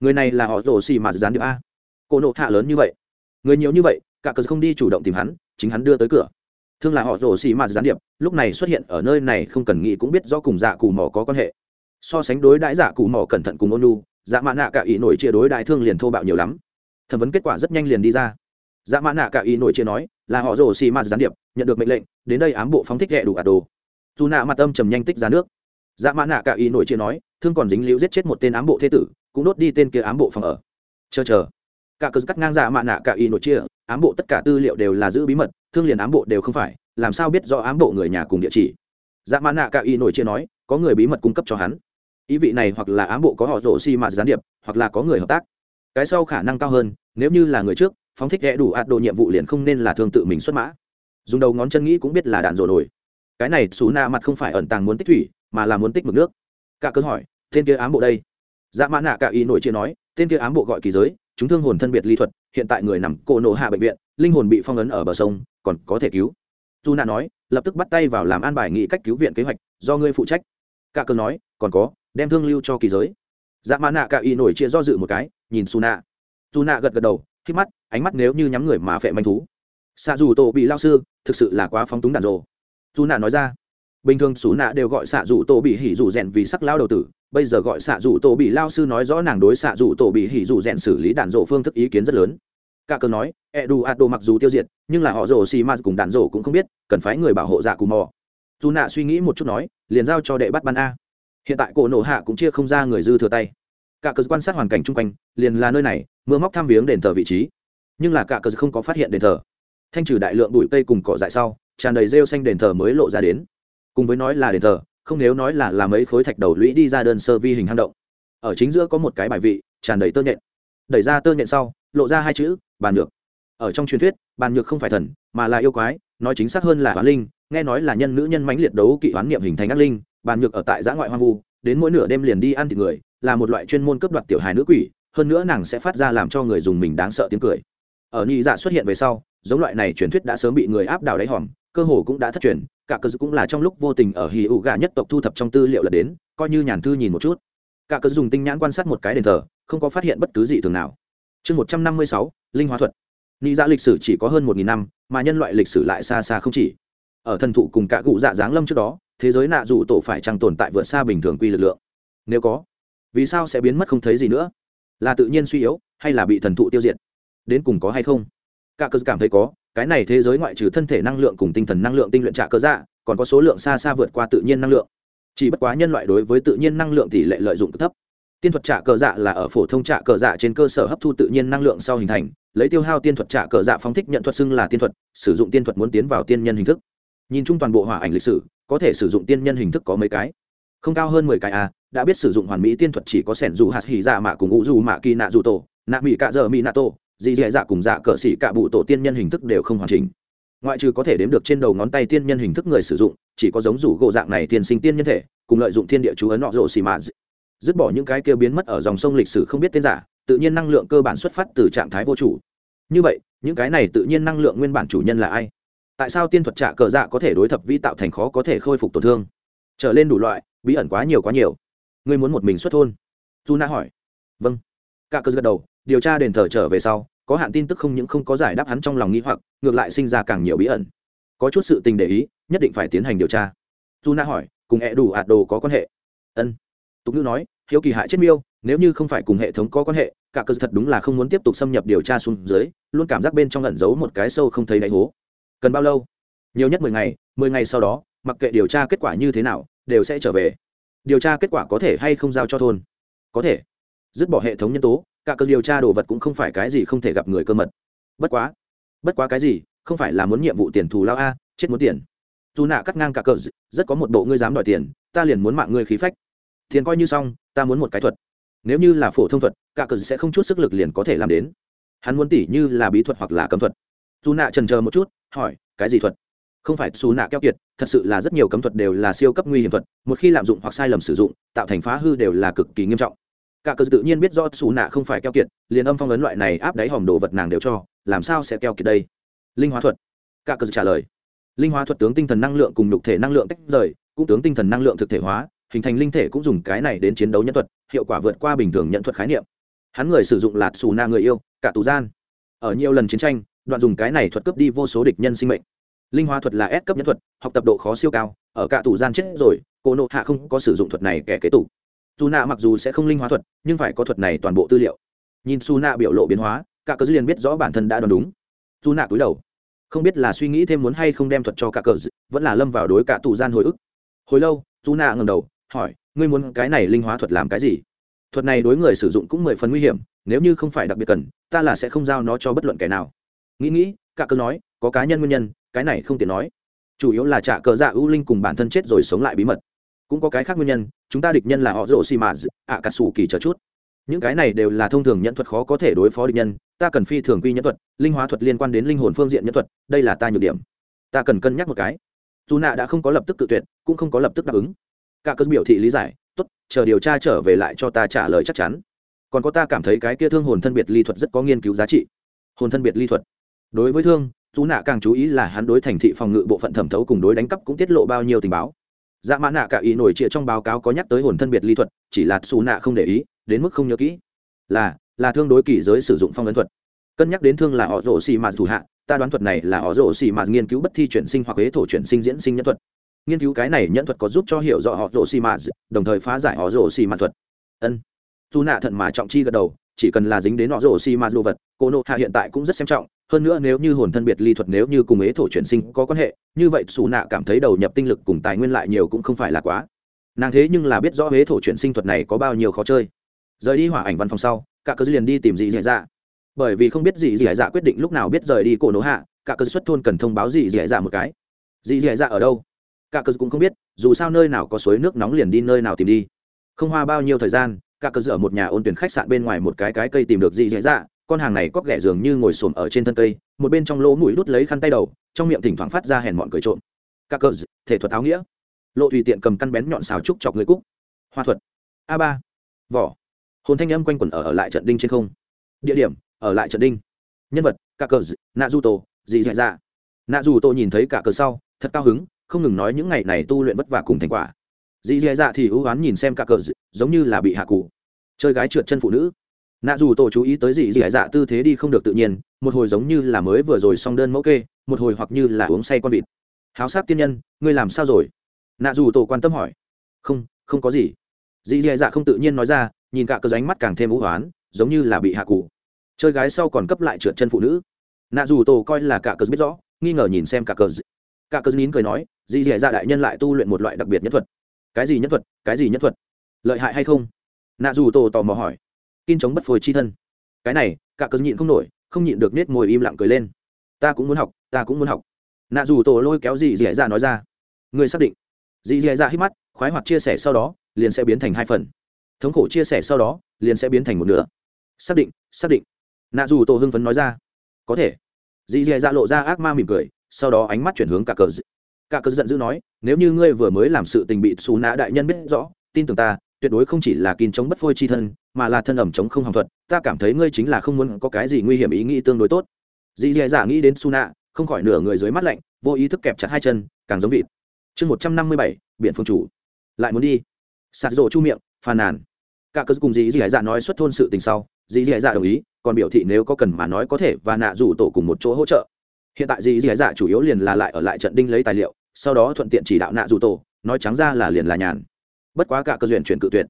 Người này là họ rồ xì mà gián điệp a. Cô nộ hạ lớn như vậy. Người nhiều như vậy, cả cớ không đi chủ động tìm hắn, chính hắn đưa tới cửa. Thương là họ rồ xì mà gián điệp, lúc này xuất hiện ở nơi này không cần nghĩ cũng biết do cùng dạ cù mỏ có quan hệ. So sánh đối đãi dạ cù mỏ cẩn thận cùng ôn lu dạ mã nạ cả ý nổi chia đối đại thương liền thô bạo nhiều lắm. Thẩm vấn kết quả rất nhanh liền đi ra. Dạ mã nạ cả ý nổi chia nói, là họ rồ xì mà gián điệp, nhận được mệnh lệnh, đến đây ám bộ phóng thích ghẹ đủ cả đồ dù nạ mặt âm trầm nhanh tích ra nước. Dạ mã nạ cả ý nổi chia nói, thương còn dính liễu giết chết một tên ám bộ thế tử, cũng đốt đi tên kia ám bộ phòng ở. Chờ chờ. Cả cớ cắt ngang dạ mã nạ cả ý nổi chia, ám bộ tất cả tư liệu đều là giữ bí mật, thương liền ám bộ đều không phải, làm sao biết do ám bộ người nhà cùng địa chỉ? Dạ mã nạ cả ý nổi chia nói, có người bí mật cung cấp cho hắn. Ý vị này hoặc là ám bộ có họ rổ xi mạt gián điệp, hoặc là có người hợp tác. Cái sau khả năng cao hơn, nếu như là người trước, phóng thích ghé đủ ạt độ nhiệm vụ liền không nên là thương tự mình xuất mã. Dùng đầu ngón chân nghĩ cũng biết là đạn rổ nổi cái này xú na mặt không phải ẩn tàng muốn tích thủy, mà là muốn tích mực nước. Cả cơn hỏi, tên kia ám bộ đây? Dạ mã nạ cả ý nổi chia nói, tên kia ám bộ gọi kỳ giới, chúng thương hồn thân biệt ly thuật, hiện tại người nằm cổ nổ hạ bệnh viện, linh hồn bị phong ấn ở bờ sông, còn có thể cứu. Dù nạ nói, lập tức bắt tay vào làm an bài nghị cách cứu viện kế hoạch, do ngươi phụ trách. Cả cơn nói, còn có, đem thương lưu cho kỳ giới. Dạ mã nạ cả y nổi chia do dự một cái, nhìn su nạ dù nạ gật gật đầu, khi mắt, ánh mắt nếu như nhắm người mà phệ manh thú. Xa dù tổ bị lao sư, thực sự là quá phóng túng đàn rồ dù nạ nói ra. Bình thường xú nạ đều gọi xạ dù tổ bị hỉ dù rèn vì sắc lao đầu tử, bây giờ gọi xạ dù tổ bị lao sư nói rõ nàng đối xạ dù tổ bị hỉ dù rèn xử lý đàn dộ phương thức ý kiến rất lớn. Cả cờ nói edu đồ mặc dù tiêu diệt, nhưng là họ rồ xì ma cùng đàn dộ cũng không biết, cần phải người bảo hộ dạ cù mò. Dù nạ suy nghĩ một chút nói, liền giao cho đệ bắt ban a. Hiện tại cổ nổ hạ cũng chia không ra người dư thừa tay. Cả cờ quan sát hoàn cảnh chung quanh, liền là nơi này, mưa móc thăm viếng đền thờ vị trí. Nhưng là cả cờ không có phát hiện đền thờ. Thanh trừ đại lượng bụi cây cùng cỏ dại sau tràn đầy rêu xanh đền thờ mới lộ ra đến. Cùng với nói là đền thờ, không nếu nói là làm mấy khối thạch đầu lũy đi ra đơn sơ vi hình hang động. Ở chính giữa có một cái bài vị, tràn đầy tơ nhện. Đẩy ra tơ nhện sau, lộ ra hai chữ, bàn nhược. Ở trong truyền thuyết, bàn nhược không phải thần, mà là yêu quái, nói chính xác hơn là hoán linh, nghe nói là nhân nữ nhân mãnh liệt đấu kỵ hoán niệm hình thành ác linh, bàn nhược ở tại giã ngoại hoang vu, đến mỗi nửa đêm liền đi ăn thịt người, là một loại chuyên môn cướp đoạt tiểu hài nữ quỷ, hơn nữa nàng sẽ phát ra làm cho người dùng mình đáng sợ tiếng cười. Ở nhị dạ xuất hiện về sau, giống loại này truyền thuyết đã sớm bị người áp đảo đáy hòm cơ hồ cũng đã thất truyền, cả cơ cũng là trong lúc vô tình ở hì ụ gà nhất tộc thu thập trong tư liệu là đến, coi như nhàn thư nhìn một chút. Cả cơ dùng tinh nhãn quan sát một cái đền thờ, không có phát hiện bất cứ gì thường nào. Chương một trăm năm mươi sáu, linh hóa thuật. Nhị ra dạ lịch sử chỉ có hơn một nghìn năm, mà nhân loại lịch sử lại xa xa không chỉ. Ở thần thụ cùng cả cụ dạ giáng lâm trước đó, thế giới nạ dù tổ phải chẳng tồn tại vượt xa bình thường quy lực lượng? Nếu có, vì sao sẽ biến mất không thấy gì nữa? Là tự nhiên suy yếu, hay là bị thần thụ tiêu diệt? Đến cùng có hay không? Cả cơ cảm thấy có cái này thế giới ngoại trừ thân thể năng lượng cùng tinh thần năng lượng tinh luyện trả cơ dạ còn có số lượng xa xa vượt qua tự nhiên năng lượng. Chỉ bất quá nhân loại đối với tự nhiên năng lượng tỷ lệ lợi dụng thấp. Tiên thuật trả cờ dạ là ở phổ thông trả cờ dạ trên cơ sở hấp thu tự nhiên năng lượng sau hình thành, lấy tiêu hao tiên thuật trả cờ dạ phóng thích nhận thuật xưng là tiên thuật, sử dụng tiên thuật muốn tiến vào tiên nhân hình thức. Nhìn chung toàn bộ hỏa ảnh lịch sử, có thể sử dụng tiên nhân hình thức có mấy cái? Không cao hơn mười cái a đã biết sử dụng hoàn mỹ tiên thuật chỉ có sẻn dù hạt hỉ dạ mạ cùng ngũ dù mạ kỳ nạ dù tổ, nạ mỹ cạ dợ mỹ nạ tổ dì dạ dạ cùng dạ cờ xỉ cả bụ tổ tiên nhân hình thức đều không hoàn chỉnh. Ngoại trừ có thể đếm được trên đầu ngón tay tiên nhân hình thức người sử dụng, chỉ có giống rủ gỗ dạng này tiên sinh tiên nhân thể, cùng lợi dụng thiên địa chú ấn nọ rộ xì mà dứt bỏ những cái kêu biến mất ở dòng sông lịch sử không biết tên giả, tự nhiên năng lượng cơ bản xuất phát từ trạng thái vô chủ. Như vậy, những cái này tự nhiên năng lượng nguyên bản chủ nhân là ai? Tại sao tiên thuật trả cờ dạ có thể đối thập vi tạo thành khó có thể khôi phục tổn thương? Trở lên đủ loại, bí ẩn quá nhiều quá nhiều. Ngươi muốn một mình xuất thôn? Dù na hỏi. Vâng. Cả cơ dạ gật đầu, điều tra đền thờ trở về sau có hạn tin tức không những không có giải đáp hắn trong lòng nghĩ hoặc, ngược lại sinh ra càng nhiều bí ẩn. Có chút sự tình để ý, nhất định phải tiến hành điều tra. Dù na hỏi, cùng hệ đủ ạt đồ có quan hệ? Ân. Tục ngữ nói, hiếu kỳ hại chết miêu, nếu như không phải cùng hệ thống có quan hệ, cả cơ thật đúng là không muốn tiếp tục xâm nhập điều tra xuống dưới, luôn cảm giác bên trong ẩn giấu một cái sâu không thấy đáy hố. Cần bao lâu? Nhiều nhất mười ngày mười ngày sau đó, mặc kệ điều tra kết quả như thế nào, đều sẽ trở về. Điều tra kết quả có thể hay không giao cho thôn? Có thể. Dứt bỏ hệ thống nhân tố cả cơ điều tra đồ vật cũng không phải cái gì không thể gặp người cơ mật. Bất quá bất quá cái gì, không phải là muốn nhiệm vụ tiền thù lao a, chết muốn tiền. Dù nạ cắt ngang cả cờ rất có một bộ ngươi dám đòi tiền, ta liền muốn mạng ngươi khí phách. Tiền coi như xong, ta muốn một cái thuật. Nếu như là phổ thông thuật, cả cờ sẽ không chút sức lực liền có thể làm đến. Hắn muốn tỉ như là bí thuật hoặc là cấm thuật. Dù nạ trần chờ một chút, hỏi, cái gì thuật? Không phải xù nạ keo kiệt, thật sự là rất nhiều cấm thuật đều là siêu cấp nguy hiểm thuật, một khi lạm dụng hoặc sai lầm sử dụng, tạo thành phá hư đều là cực kỳ nghiêm trọng cả cờ tự nhiên biết do xù nạ không phải keo kiệt, liền âm phong ấn loại này áp đáy hòm đồ vật nàng đều cho, làm sao sẽ keo kiệt đây? Linh hóa thuật. Cả cờ trả lời. Linh hóa thuật tướng tinh thần năng lượng cùng nhục thể năng lượng tách rời, cũng tướng tinh thần năng lượng thực thể hóa, hình thành linh thể cũng dùng cái này đến chiến đấu nhân thuật, hiệu quả vượt qua bình thường nhận thuật khái niệm. Hắn người sử dụng là xù na người yêu, cả tù gian. Ở nhiều lần chiến tranh, đoạn dùng cái này thuật cướp đi vô số địch nhân sinh mệnh. Linh hóa thuật là S cấp nhân thuật, học tập độ khó siêu cao, ở cả tù gian chết rồi, cô nộ hạ không có sử dụng thuật này kẻ kế tủ dù nạ mặc dù sẽ không linh hóa thuật, nhưng phải có thuật này toàn bộ tư liệu. Nhìn su nạ biểu lộ biến hóa cả cớ liền biết rõ bản thân đã đoán đúng. Dù nạ cúi đầu. Không biết là suy nghĩ thêm muốn hay không đem thuật cho cả cờ vẫn là lâm vào đối cả tù gian hồi ức. Hồi lâu dù nạ ngầm đầu, hỏi, ngươi muốn cái này linh hóa thuật làm cái gì? Thuật này đối người sử dụng cũng mười phần nguy hiểm, nếu như không phải đặc biệt cần, ta là sẽ không giao nó cho bất luận kẻ nào. Nghĩ nghĩ cả cờ nói, có cá nhân nguyên nhân, cái này không tiện nói. Chủ yếu là trả cờ dạ ưu linh cùng bản thân chết rồi sống lại bí mật cũng có cái khác nguyên nhân, chúng ta địch nhân là họ rỗ xì mà ạ cà sủ kỳ chờ chút. Những cái này đều là thông thường nhận thuật khó có thể đối phó địch nhân, ta cần phi thường quy nhân thuật, linh hóa thuật liên quan đến linh hồn phương diện nhân thuật, đây là ta nhược điểm. Ta cần cân nhắc một cái. Dù nạ đã không có lập tức tự tuyệt, cũng không có lập tức đáp ứng. Cả cơ biểu thị lý giải, tốt, chờ điều tra trở về lại cho ta trả lời chắc chắn. Còn có ta cảm thấy cái kia thương hồn thân biệt ly thuật rất có nghiên cứu giá trị. Hồn thân biệt ly thuật. Đối với thương dù nạ càng chú ý là hắn đối thành thị phòng ngự bộ phận thẩm thấu cùng đối đánh cắp cũng tiết lộ bao nhiêu tình báo dạ mã nạ cả ý nổi trịa trong báo cáo có nhắc tới hồn thân biệt ly thuật, chỉ là xù nạ không để ý, đến mức không nhớ kỹ. Là là thương đối kỳ giới sử dụng phong ấn thuật. Cân nhắc đến thương là họ rổ xì mạt thủ hạ, ta đoán thuật này là họ rổ xì mạt nghiên cứu bất thi chuyển sinh hoặc ế thổ chuyển sinh diễn sinh nhân thuật. Nghiên cứu cái này nhân thuật có giúp cho hiểu rõ họ rổ xì mạt đồng thời phá giải họ rổ xì mạt thuật. Ân. Dù nạ thận mà trọng chi gật đầu, chỉ cần là dính đến họ rổ xì mạt đồ vật, cô nộ hạ hiện tại cũng rất xem trọng hơn nữa nếu như hồn thân biệt ly thuật nếu như cùng ế thổ chuyển sinh có quan hệ, như vậy xù nạ cảm thấy đầu nhập tinh lực cùng tài nguyên lại nhiều cũng không phải là quá. Nàng thế nhưng là biết rõ ế thổ chuyển sinh thuật này có bao nhiêu khó chơi. Rời đi hỏa ảnh văn phòng sau cả cơ liền đi tìm dị dị dạ. Bởi vì không biết dị dị dạ quyết định lúc nào biết rời đi cổ nổ hạ cả cơ xuất thôn cần thông báo dị dị dạ một cái. Dị dị dạ ở đâu? Cả cơ cũng không biết, dù sao nơi nào có suối nước nóng liền đi nơi nào tìm đi. Không hoa bao nhiêu thời gian cả cơ ở một nhà ôn tuyển khách sạn bên ngoài một cái cái cây tìm được dị dị dạ con hàng này cóc ghẻ dường như ngồi xổm ở trên thân cây một bên trong lỗ mũi đút lấy khăn tay đầu trong miệng thỉnh thoảng phát ra hèn mọn cười trộm. Các cờ thể thuật áo nghĩa. Lộ tùy tiện cầm căn bén nhọn xào trúc chọc người cúc. Hoa thuật. A ba. Vỏ. Hồn thanh âm quanh quẩn ở, ở lại trận đinh trên không. Địa điểm ở lại trận đinh. Nhân vật cả cờ nạ du tổ dị dạ dạ. Nạ du tổ nhìn thấy cả cờ sau thật cao hứng không ngừng nói những ngày này tu luyện vất vả cùng thành quả. Dị dạ dạ thì ưu oán nhìn xem cả cờ giống như là bị hạ cụ. Chơi gái trượt chân phụ nữ nạ dù tổ chú ý tới dị dị dạ tư thế đi không được tự nhiên, một hồi giống như là mới vừa rồi xong đơn mẫu kê, một hồi hoặc như là uống say con vịt. Háo sát tiên nhân, ngươi làm sao rồi? Nạ dù tổ quan tâm hỏi. Không không có gì. Dị dị dạ không tự nhiên nói ra, nhìn cả cờ ránh mắt càng thêm vũ hoán, giống như là bị hạ cụ. Chơi gái sau còn cấp lại trượt chân phụ nữ. Nạ dù tổ coi là cả cờ biết rõ, nghi ngờ nhìn xem cả cờ cả cờ nín cười nói dị dị dạ đại nhân lại tu luyện một loại đặc biệt nhất thuật. Cái gì nhất thuật? Cái gì nhất thuật? Lợi hại hay không? Nạ dù tổ tò mò hỏi kin chống bất phôi chi thân. Cái này, cả cớ nhịn không nổi, không nhịn được nết mồi im lặng cười lên. Ta cũng muốn học, ta cũng muốn học. Nạ dù tổ lôi kéo dì dì dạ nói ra. Người xác định. Dì dì dạ hít mắt, khoái hoạt chia sẻ sau đó, liền sẽ biến thành hai phần. Thống khổ chia sẻ sau đó, liền sẽ biến thành một nửa. Xác định xác định. Nạ dù tổ hưng phấn nói ra. Có thể. Dì dì dạ lộ ra ác ma mỉm cười, sau đó ánh mắt chuyển hướng cả cờ cả cờ giận dữ nói, nếu như ngươi vừa mới làm sự tình bị xù nạ đại nhân biết rõ, tin tưởng ta tuyệt đối không chỉ là kín chống bất phôi chi thân, mà là thân ẩm chống không hòng thuật, ta cảm thấy ngươi chính là không muốn có cái gì nguy hiểm ý nghĩ tương đối tốt. Dì dì dạ nghĩ đến su nạ không khỏi nửa người dưới mắt lạnh, vô ý thức kẹp chặt hai chân, càng giống vịt. Chương một trăm năm mươi bảy, biển phương chủ. Lại muốn đi. Sạt rộ chu miệng, phàn nàn. Cả cơ cùng dì dì dạ nói xuất thôn sự tình sau, dì dì dạ đồng ý, còn biểu thị nếu có cần mà nói có thể và nạ rủ tổ cùng một chỗ hỗ trợ. Hiện tại dì dì dạ chủ yếu liền là lại ở lại trận đinh lấy tài liệu, sau đó thuận tiện chỉ đạo nạ rủ tổ, nói trắng ra là liền là nhàn bất quá cả cơ duyên chuyển cự tuyệt.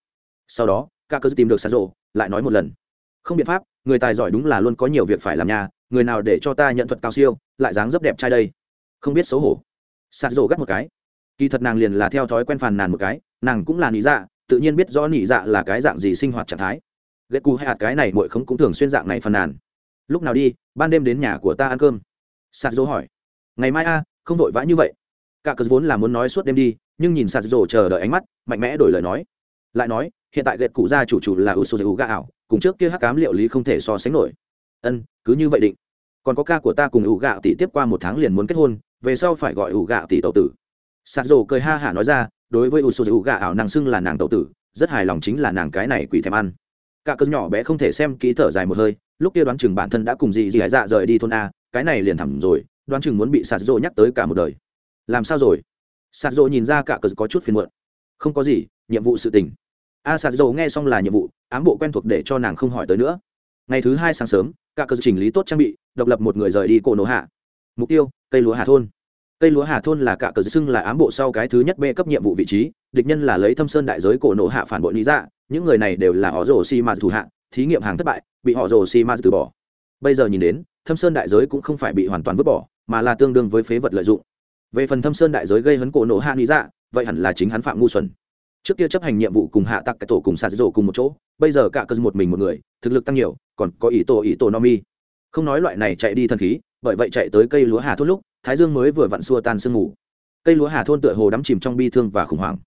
Sau đó, cả cơ tìm được sạt rộ lại nói một lần. Không biện pháp, người tài giỏi đúng là luôn có nhiều việc phải làm nhà người nào để cho ta nhận thuật cao siêu, lại dáng rất đẹp trai đây? Không biết xấu hổ. Sạt rộ gắt một cái. Kỳ thật nàng liền là theo thói quen phàn nàn một cái, nàng cũng là nị dạ tự nhiên biết rõ nị dạ là cái dạng gì sinh hoạt trạng thái. Ghét cù hay hạt cái này muội không cũng thường xuyên dạng này phàn nàn. Lúc nào đi, ban đêm đến nhà của ta ăn cơm. Sạt rộ hỏi. Ngày mai a, không vội vã như vậy. Cả cớ vốn là muốn nói suốt đêm đi nhưng nhìn sạt rổ chờ đợi ánh mắt, mạnh mẽ đổi lời nói. Lại nói, hiện tại ghét cụ gia chủ chủ là u sô gà ảo, cùng trước kia hắc cám liệu lý không thể so sánh nổi. Ân, cứ như vậy định. Còn có ca của ta cùng ủ gạo tỷ tiếp qua một tháng liền muốn kết hôn, về sau phải gọi ủ gạo tỷ tậu tử. Sạt rổ cười ha hả nói ra, đối với u sô u gà ảo nàng xưng là nàng tậu tử, rất hài lòng chính là nàng cái này quỷ thèm ăn. Cả cơn nhỏ bé không thể xem kỹ thở dài một hơi, lúc kia đoán chừng bản thân đã cùng gì gì hải dạ rời đi thôn a, cái này liền thẳm rồi, đoán chừng muốn bị sạt rồ nhắc tới cả một đời. Làm sao rồi? Sạt dỗ nhìn ra cả cờ có chút phiền muộn. Không có gì, nhiệm vụ sự tình. A sạt dỗ nghe xong là nhiệm vụ, ám bộ quen thuộc để cho nàng không hỏi tới nữa. Ngày thứ hai sáng sớm, cả cờ chỉnh lý tốt trang bị, độc lập một người rời đi cổ nổ hạ. Mục tiêu, cây lúa hà thôn. Cây lúa hà thôn là cả cờ xưng là ám bộ sau cái thứ nhất b cấp nhiệm vụ vị trí, địch nhân là lấy thâm sơn đại giới cổ nổ hạ phản bội lý dạ những người này đều là họ rồ si ma thủ hạ, thí nghiệm hàng thất bại, bị họ rồ si ma từ bỏ. Bây giờ nhìn đến, thâm sơn đại giới cũng không phải bị hoàn toàn vứt bỏ, mà là tương đương với phế vật lợi dụng về phần thâm sơn đại giới gây hấn cổ nổ hạ lý Dạ, vậy hẳn là chính hắn phạm ngu xuẩn. Trước kia chấp hành nhiệm vụ cùng hạ tặc cái tổ cùng xà rổ cùng một chỗ bây giờ cả cơn một mình một người thực lực tăng nhiều còn có ý tổ ý tổ no mi. Không nói loại này chạy đi thần khí bởi vậy chạy tới cây lúa hà thôn lúc thái dương mới vừa vặn xua tan sương mù. Cây lúa hà thôn tựa hồ đắm chìm trong bi thương và khủng hoảng.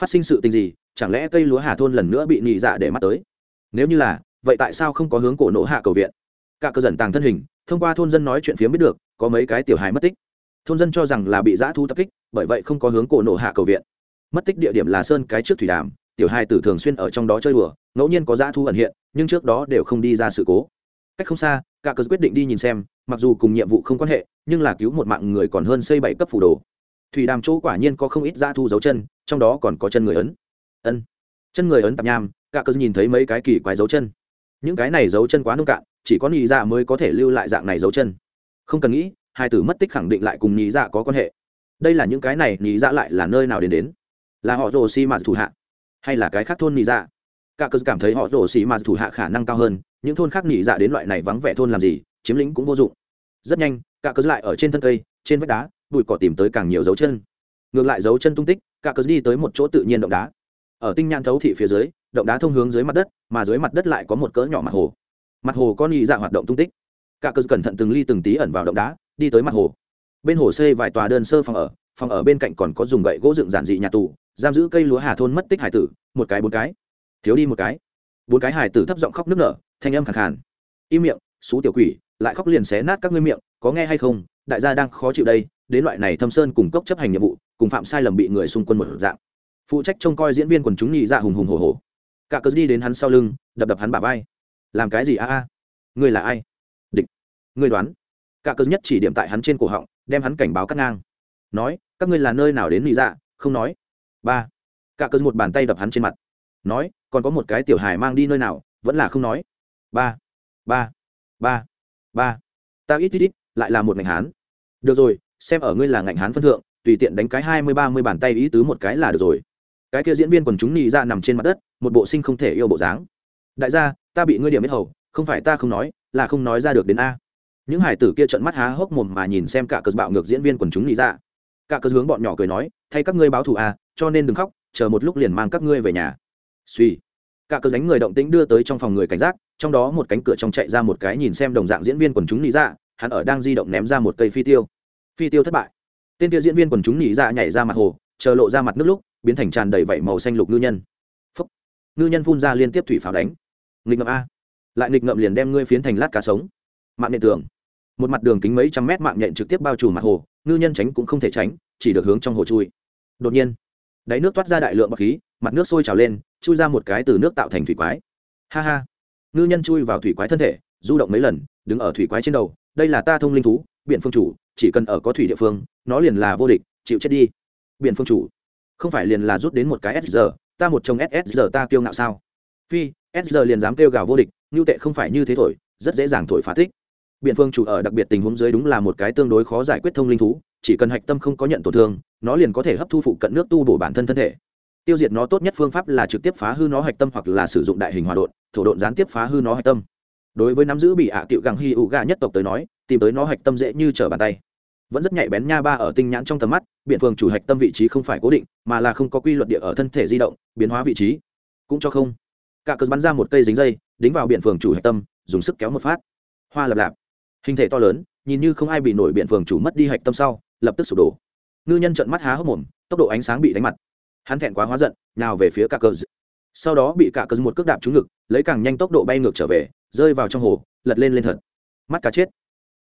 Phát sinh sự tình gì chẳng lẽ cây lúa hà thôn lần nữa bị nị dạ để mắt tới? Nếu như là vậy tại sao không có hướng cổ nổ hạ cầu viện? Cả cơ dần tàng thân hình thông qua thôn dân nói chuyện phía biết được có mấy cái tiểu hài mất tích thôn dân cho rằng là bị dã thu tập kích, bởi vậy không có hướng cổ nổ hạ cầu viện. Mất tích địa điểm là sơn cái trước thủy đàm, tiểu hai tử thường xuyên ở trong đó chơi đùa, ngẫu nhiên có dã thu ẩn hiện, nhưng trước đó đều không đi ra sự cố. Cách không xa, cả cớ quyết định đi nhìn xem, mặc dù cùng nhiệm vụ không quan hệ, nhưng là cứu một mạng người còn hơn xây bảy cấp phủ đồ. Thủy đàm chỗ quả nhiên có không ít dã thu dấu chân, trong đó còn có chân người ấn. Ân. Chân người ấn tạp nham, cả cớ nhìn thấy mấy cái kỳ quái dấu chân. Những cái này dấu chân quá nông cạn, chỉ có nhị dạ mới có thể lưu lại dạng này dấu chân. Không cần nghĩ hai tử mất tích khẳng định lại cùng nhị dạ có quan hệ. Đây là những cái này, nhị dạ lại là nơi nào đến đến? Là họ rồ xi mạt thủ hạ, hay là cái khác thôn nhị dạ? Cả cơ cảm thấy họ rồ xi mạt thủ hạ khả năng cao hơn, những thôn khác nhị dạ đến loại này vắng vẻ thôn làm gì, chiếm lĩnh cũng vô dụng. Rất nhanh, cả cơ lại ở trên thân cây, trên vách đá, bụi cỏ tìm tới càng nhiều dấu chân. Ngược lại dấu chân tung tích, cả cơ đi tới một chỗ tự nhiên động đá. Ở tinh nhãn thấu thị phía dưới, động đá thông hướng dưới mặt đất, mà dưới mặt đất lại có một cỡ nhỏ mặt hồ. Mặt hồ có nhị dạ hoạt động tung tích. Cả cơ cẩn thận từng ly từng tí ẩn vào động đá đi tới mặt hồ. Bên hồ xây vài tòa đơn sơ phòng ở phòng ở bên cạnh còn có dùng gậy gỗ dựng giản dị nhà tù, giam giữ cây lúa hà thôn mất tích hải tử, một cái bốn cái. Thiếu đi một cái. Bốn cái hải tử thấp giọng khóc nức nở, thanh âm khẳng khàn. Im miệng xú tiểu quỷ, lại khóc liền xé nát các ngươi miệng, có nghe hay không? Đại gia đang khó chịu đây, đến loại này thâm sơn cùng cốc chấp hành nhiệm vụ, cùng phạm sai lầm bị người xung quân một dạng. Phụ trách trông coi diễn viên quần chúng nhị dạ hùng hùng hồ hồ cả cớ đi đến hắn sau lưng, đập đập hắn bả vai. Làm cái gì a a? Ngươi là ai? Địch. Ngươi đoán cả cớ nhất chỉ điểm tại hắn trên cổ họng, đem hắn cảnh báo cắt ngang. Nói, các ngươi là nơi nào đến lì dạ? Không nói. Ba. Cả cơ một bàn tay đập hắn trên mặt. Nói, còn có một cái tiểu hài mang đi nơi nào? Vẫn là không nói. Ba. Ba. Ba. Ba. Ta ít ít ít, lại là một ngành hán. Được rồi, xem ở ngươi là ngành hán phân thượng, tùy tiện đánh cái hai mươi, ba mươi bàn tay ý tứ một cái là được rồi. Cái kia diễn viên quần chúng nhị ra dạ nằm trên mặt đất, một bộ sinh không thể yêu bộ dáng. Đại gia, ta bị ngươi điểm biết hầu, không phải ta không nói, là không nói ra được đến a những hải tử kia trận mắt há hốc mồm mà nhìn xem cả cờ bạo ngược diễn viên quần chúng nhị ra dạ. cả cờ hướng bọn nhỏ cười nói thay các ngươi báo thù à, cho nên đừng khóc chờ một lúc liền mang các ngươi về nhà. Suy cả cờ đánh người động tĩnh đưa tới trong phòng người cảnh giác trong đó một cánh cửa trong chạy ra một cái nhìn xem đồng dạng diễn viên quần chúng lý ra dạ, hắn ở đang di động ném ra một cây phi tiêu. Phi tiêu thất bại. Tên tiêu diễn viên quần chúng nhị ra dạ nhảy ra mặt hồ chờ lộ ra mặt nước lúc biến thành tràn đầy vảy màu xanh lục ngư nhân. Phúc. Ngư nhân phun ra liên tiếp thủy pháo đánh. Nghịch ngậm a. Lại nghịch ngậm liền đem ngươi phiến thành lát cá sống. Mạng nhện tường một mặt đường kính mấy trăm mét mạng nhện trực tiếp bao trùm mặt hồ, ngư nhân tránh cũng không thể tránh, chỉ được hướng trong hồ chui. Đột nhiên, đáy nước toát ra đại lượng bọc khí, mặt nước sôi trào lên, chui ra một cái từ nước tạo thành thủy quái. Ha ha! Ngư nhân chui vào thủy quái thân thể, du động mấy lần, đứng ở thủy quái trên đầu, đây là ta thông linh thú biện phương chủ, chỉ cần ở có thủy địa phương, nó liền là vô địch, chịu chết đi. Biện phương chủ, không phải liền là rút đến một cái s ta một chồng ss ta kiêu ngạo sao? Phi, s liền dám kêu gào vô địch ngưu tệ không phải như thế thổi, rất dễ dàng thổi phá thích biện phương chủ ở đặc biệt tình huống dưới đúng là một cái tương đối khó giải quyết thông linh thú, chỉ cần hạch tâm không có nhận tổn thương, nó liền có thể hấp thu phụ cận nước tu bổ bản thân thân thể. Tiêu diệt nó tốt nhất phương pháp là trực tiếp phá hư nó hạch tâm hoặc là sử dụng đại hình hòa đột thổ độn gián tiếp phá hư nó hạch tâm. Đối với nắm giữ bị ạ à cựu găng hi ụ gà nhất tộc tới nói, tìm tới nó hạch tâm dễ như trở bàn tay. Vẫn rất nhạy bén nha ba ở tinh nhãn trong tầm mắt biện phường chủ hạch tâm vị trí không phải cố định, mà là không có quy luật địa ở thân thể di động, biến hóa vị trí. Cũng cho không. Cả cơn bắn ra một cây dính dây, đính vào biện phường chủ hạch tâm, dùng sức kéo một phát. Hoa lập lạp hình thể to lớn, nhìn như không ai bị nổi biện phường chủ mất đi hạch tâm sau, lập tức sụp đổ. Ngư nhân trợn mắt há hốc mồm, tốc độ ánh sáng bị đánh mặt. Hắn thẹn quá hóa giận, nào về phía cả cờ sau đó bị cả cờ một cước đạp trúng ngực, lấy càng nhanh tốc độ bay ngược trở về, rơi vào trong hồ, lật lên lên thật. Mắt cá chết.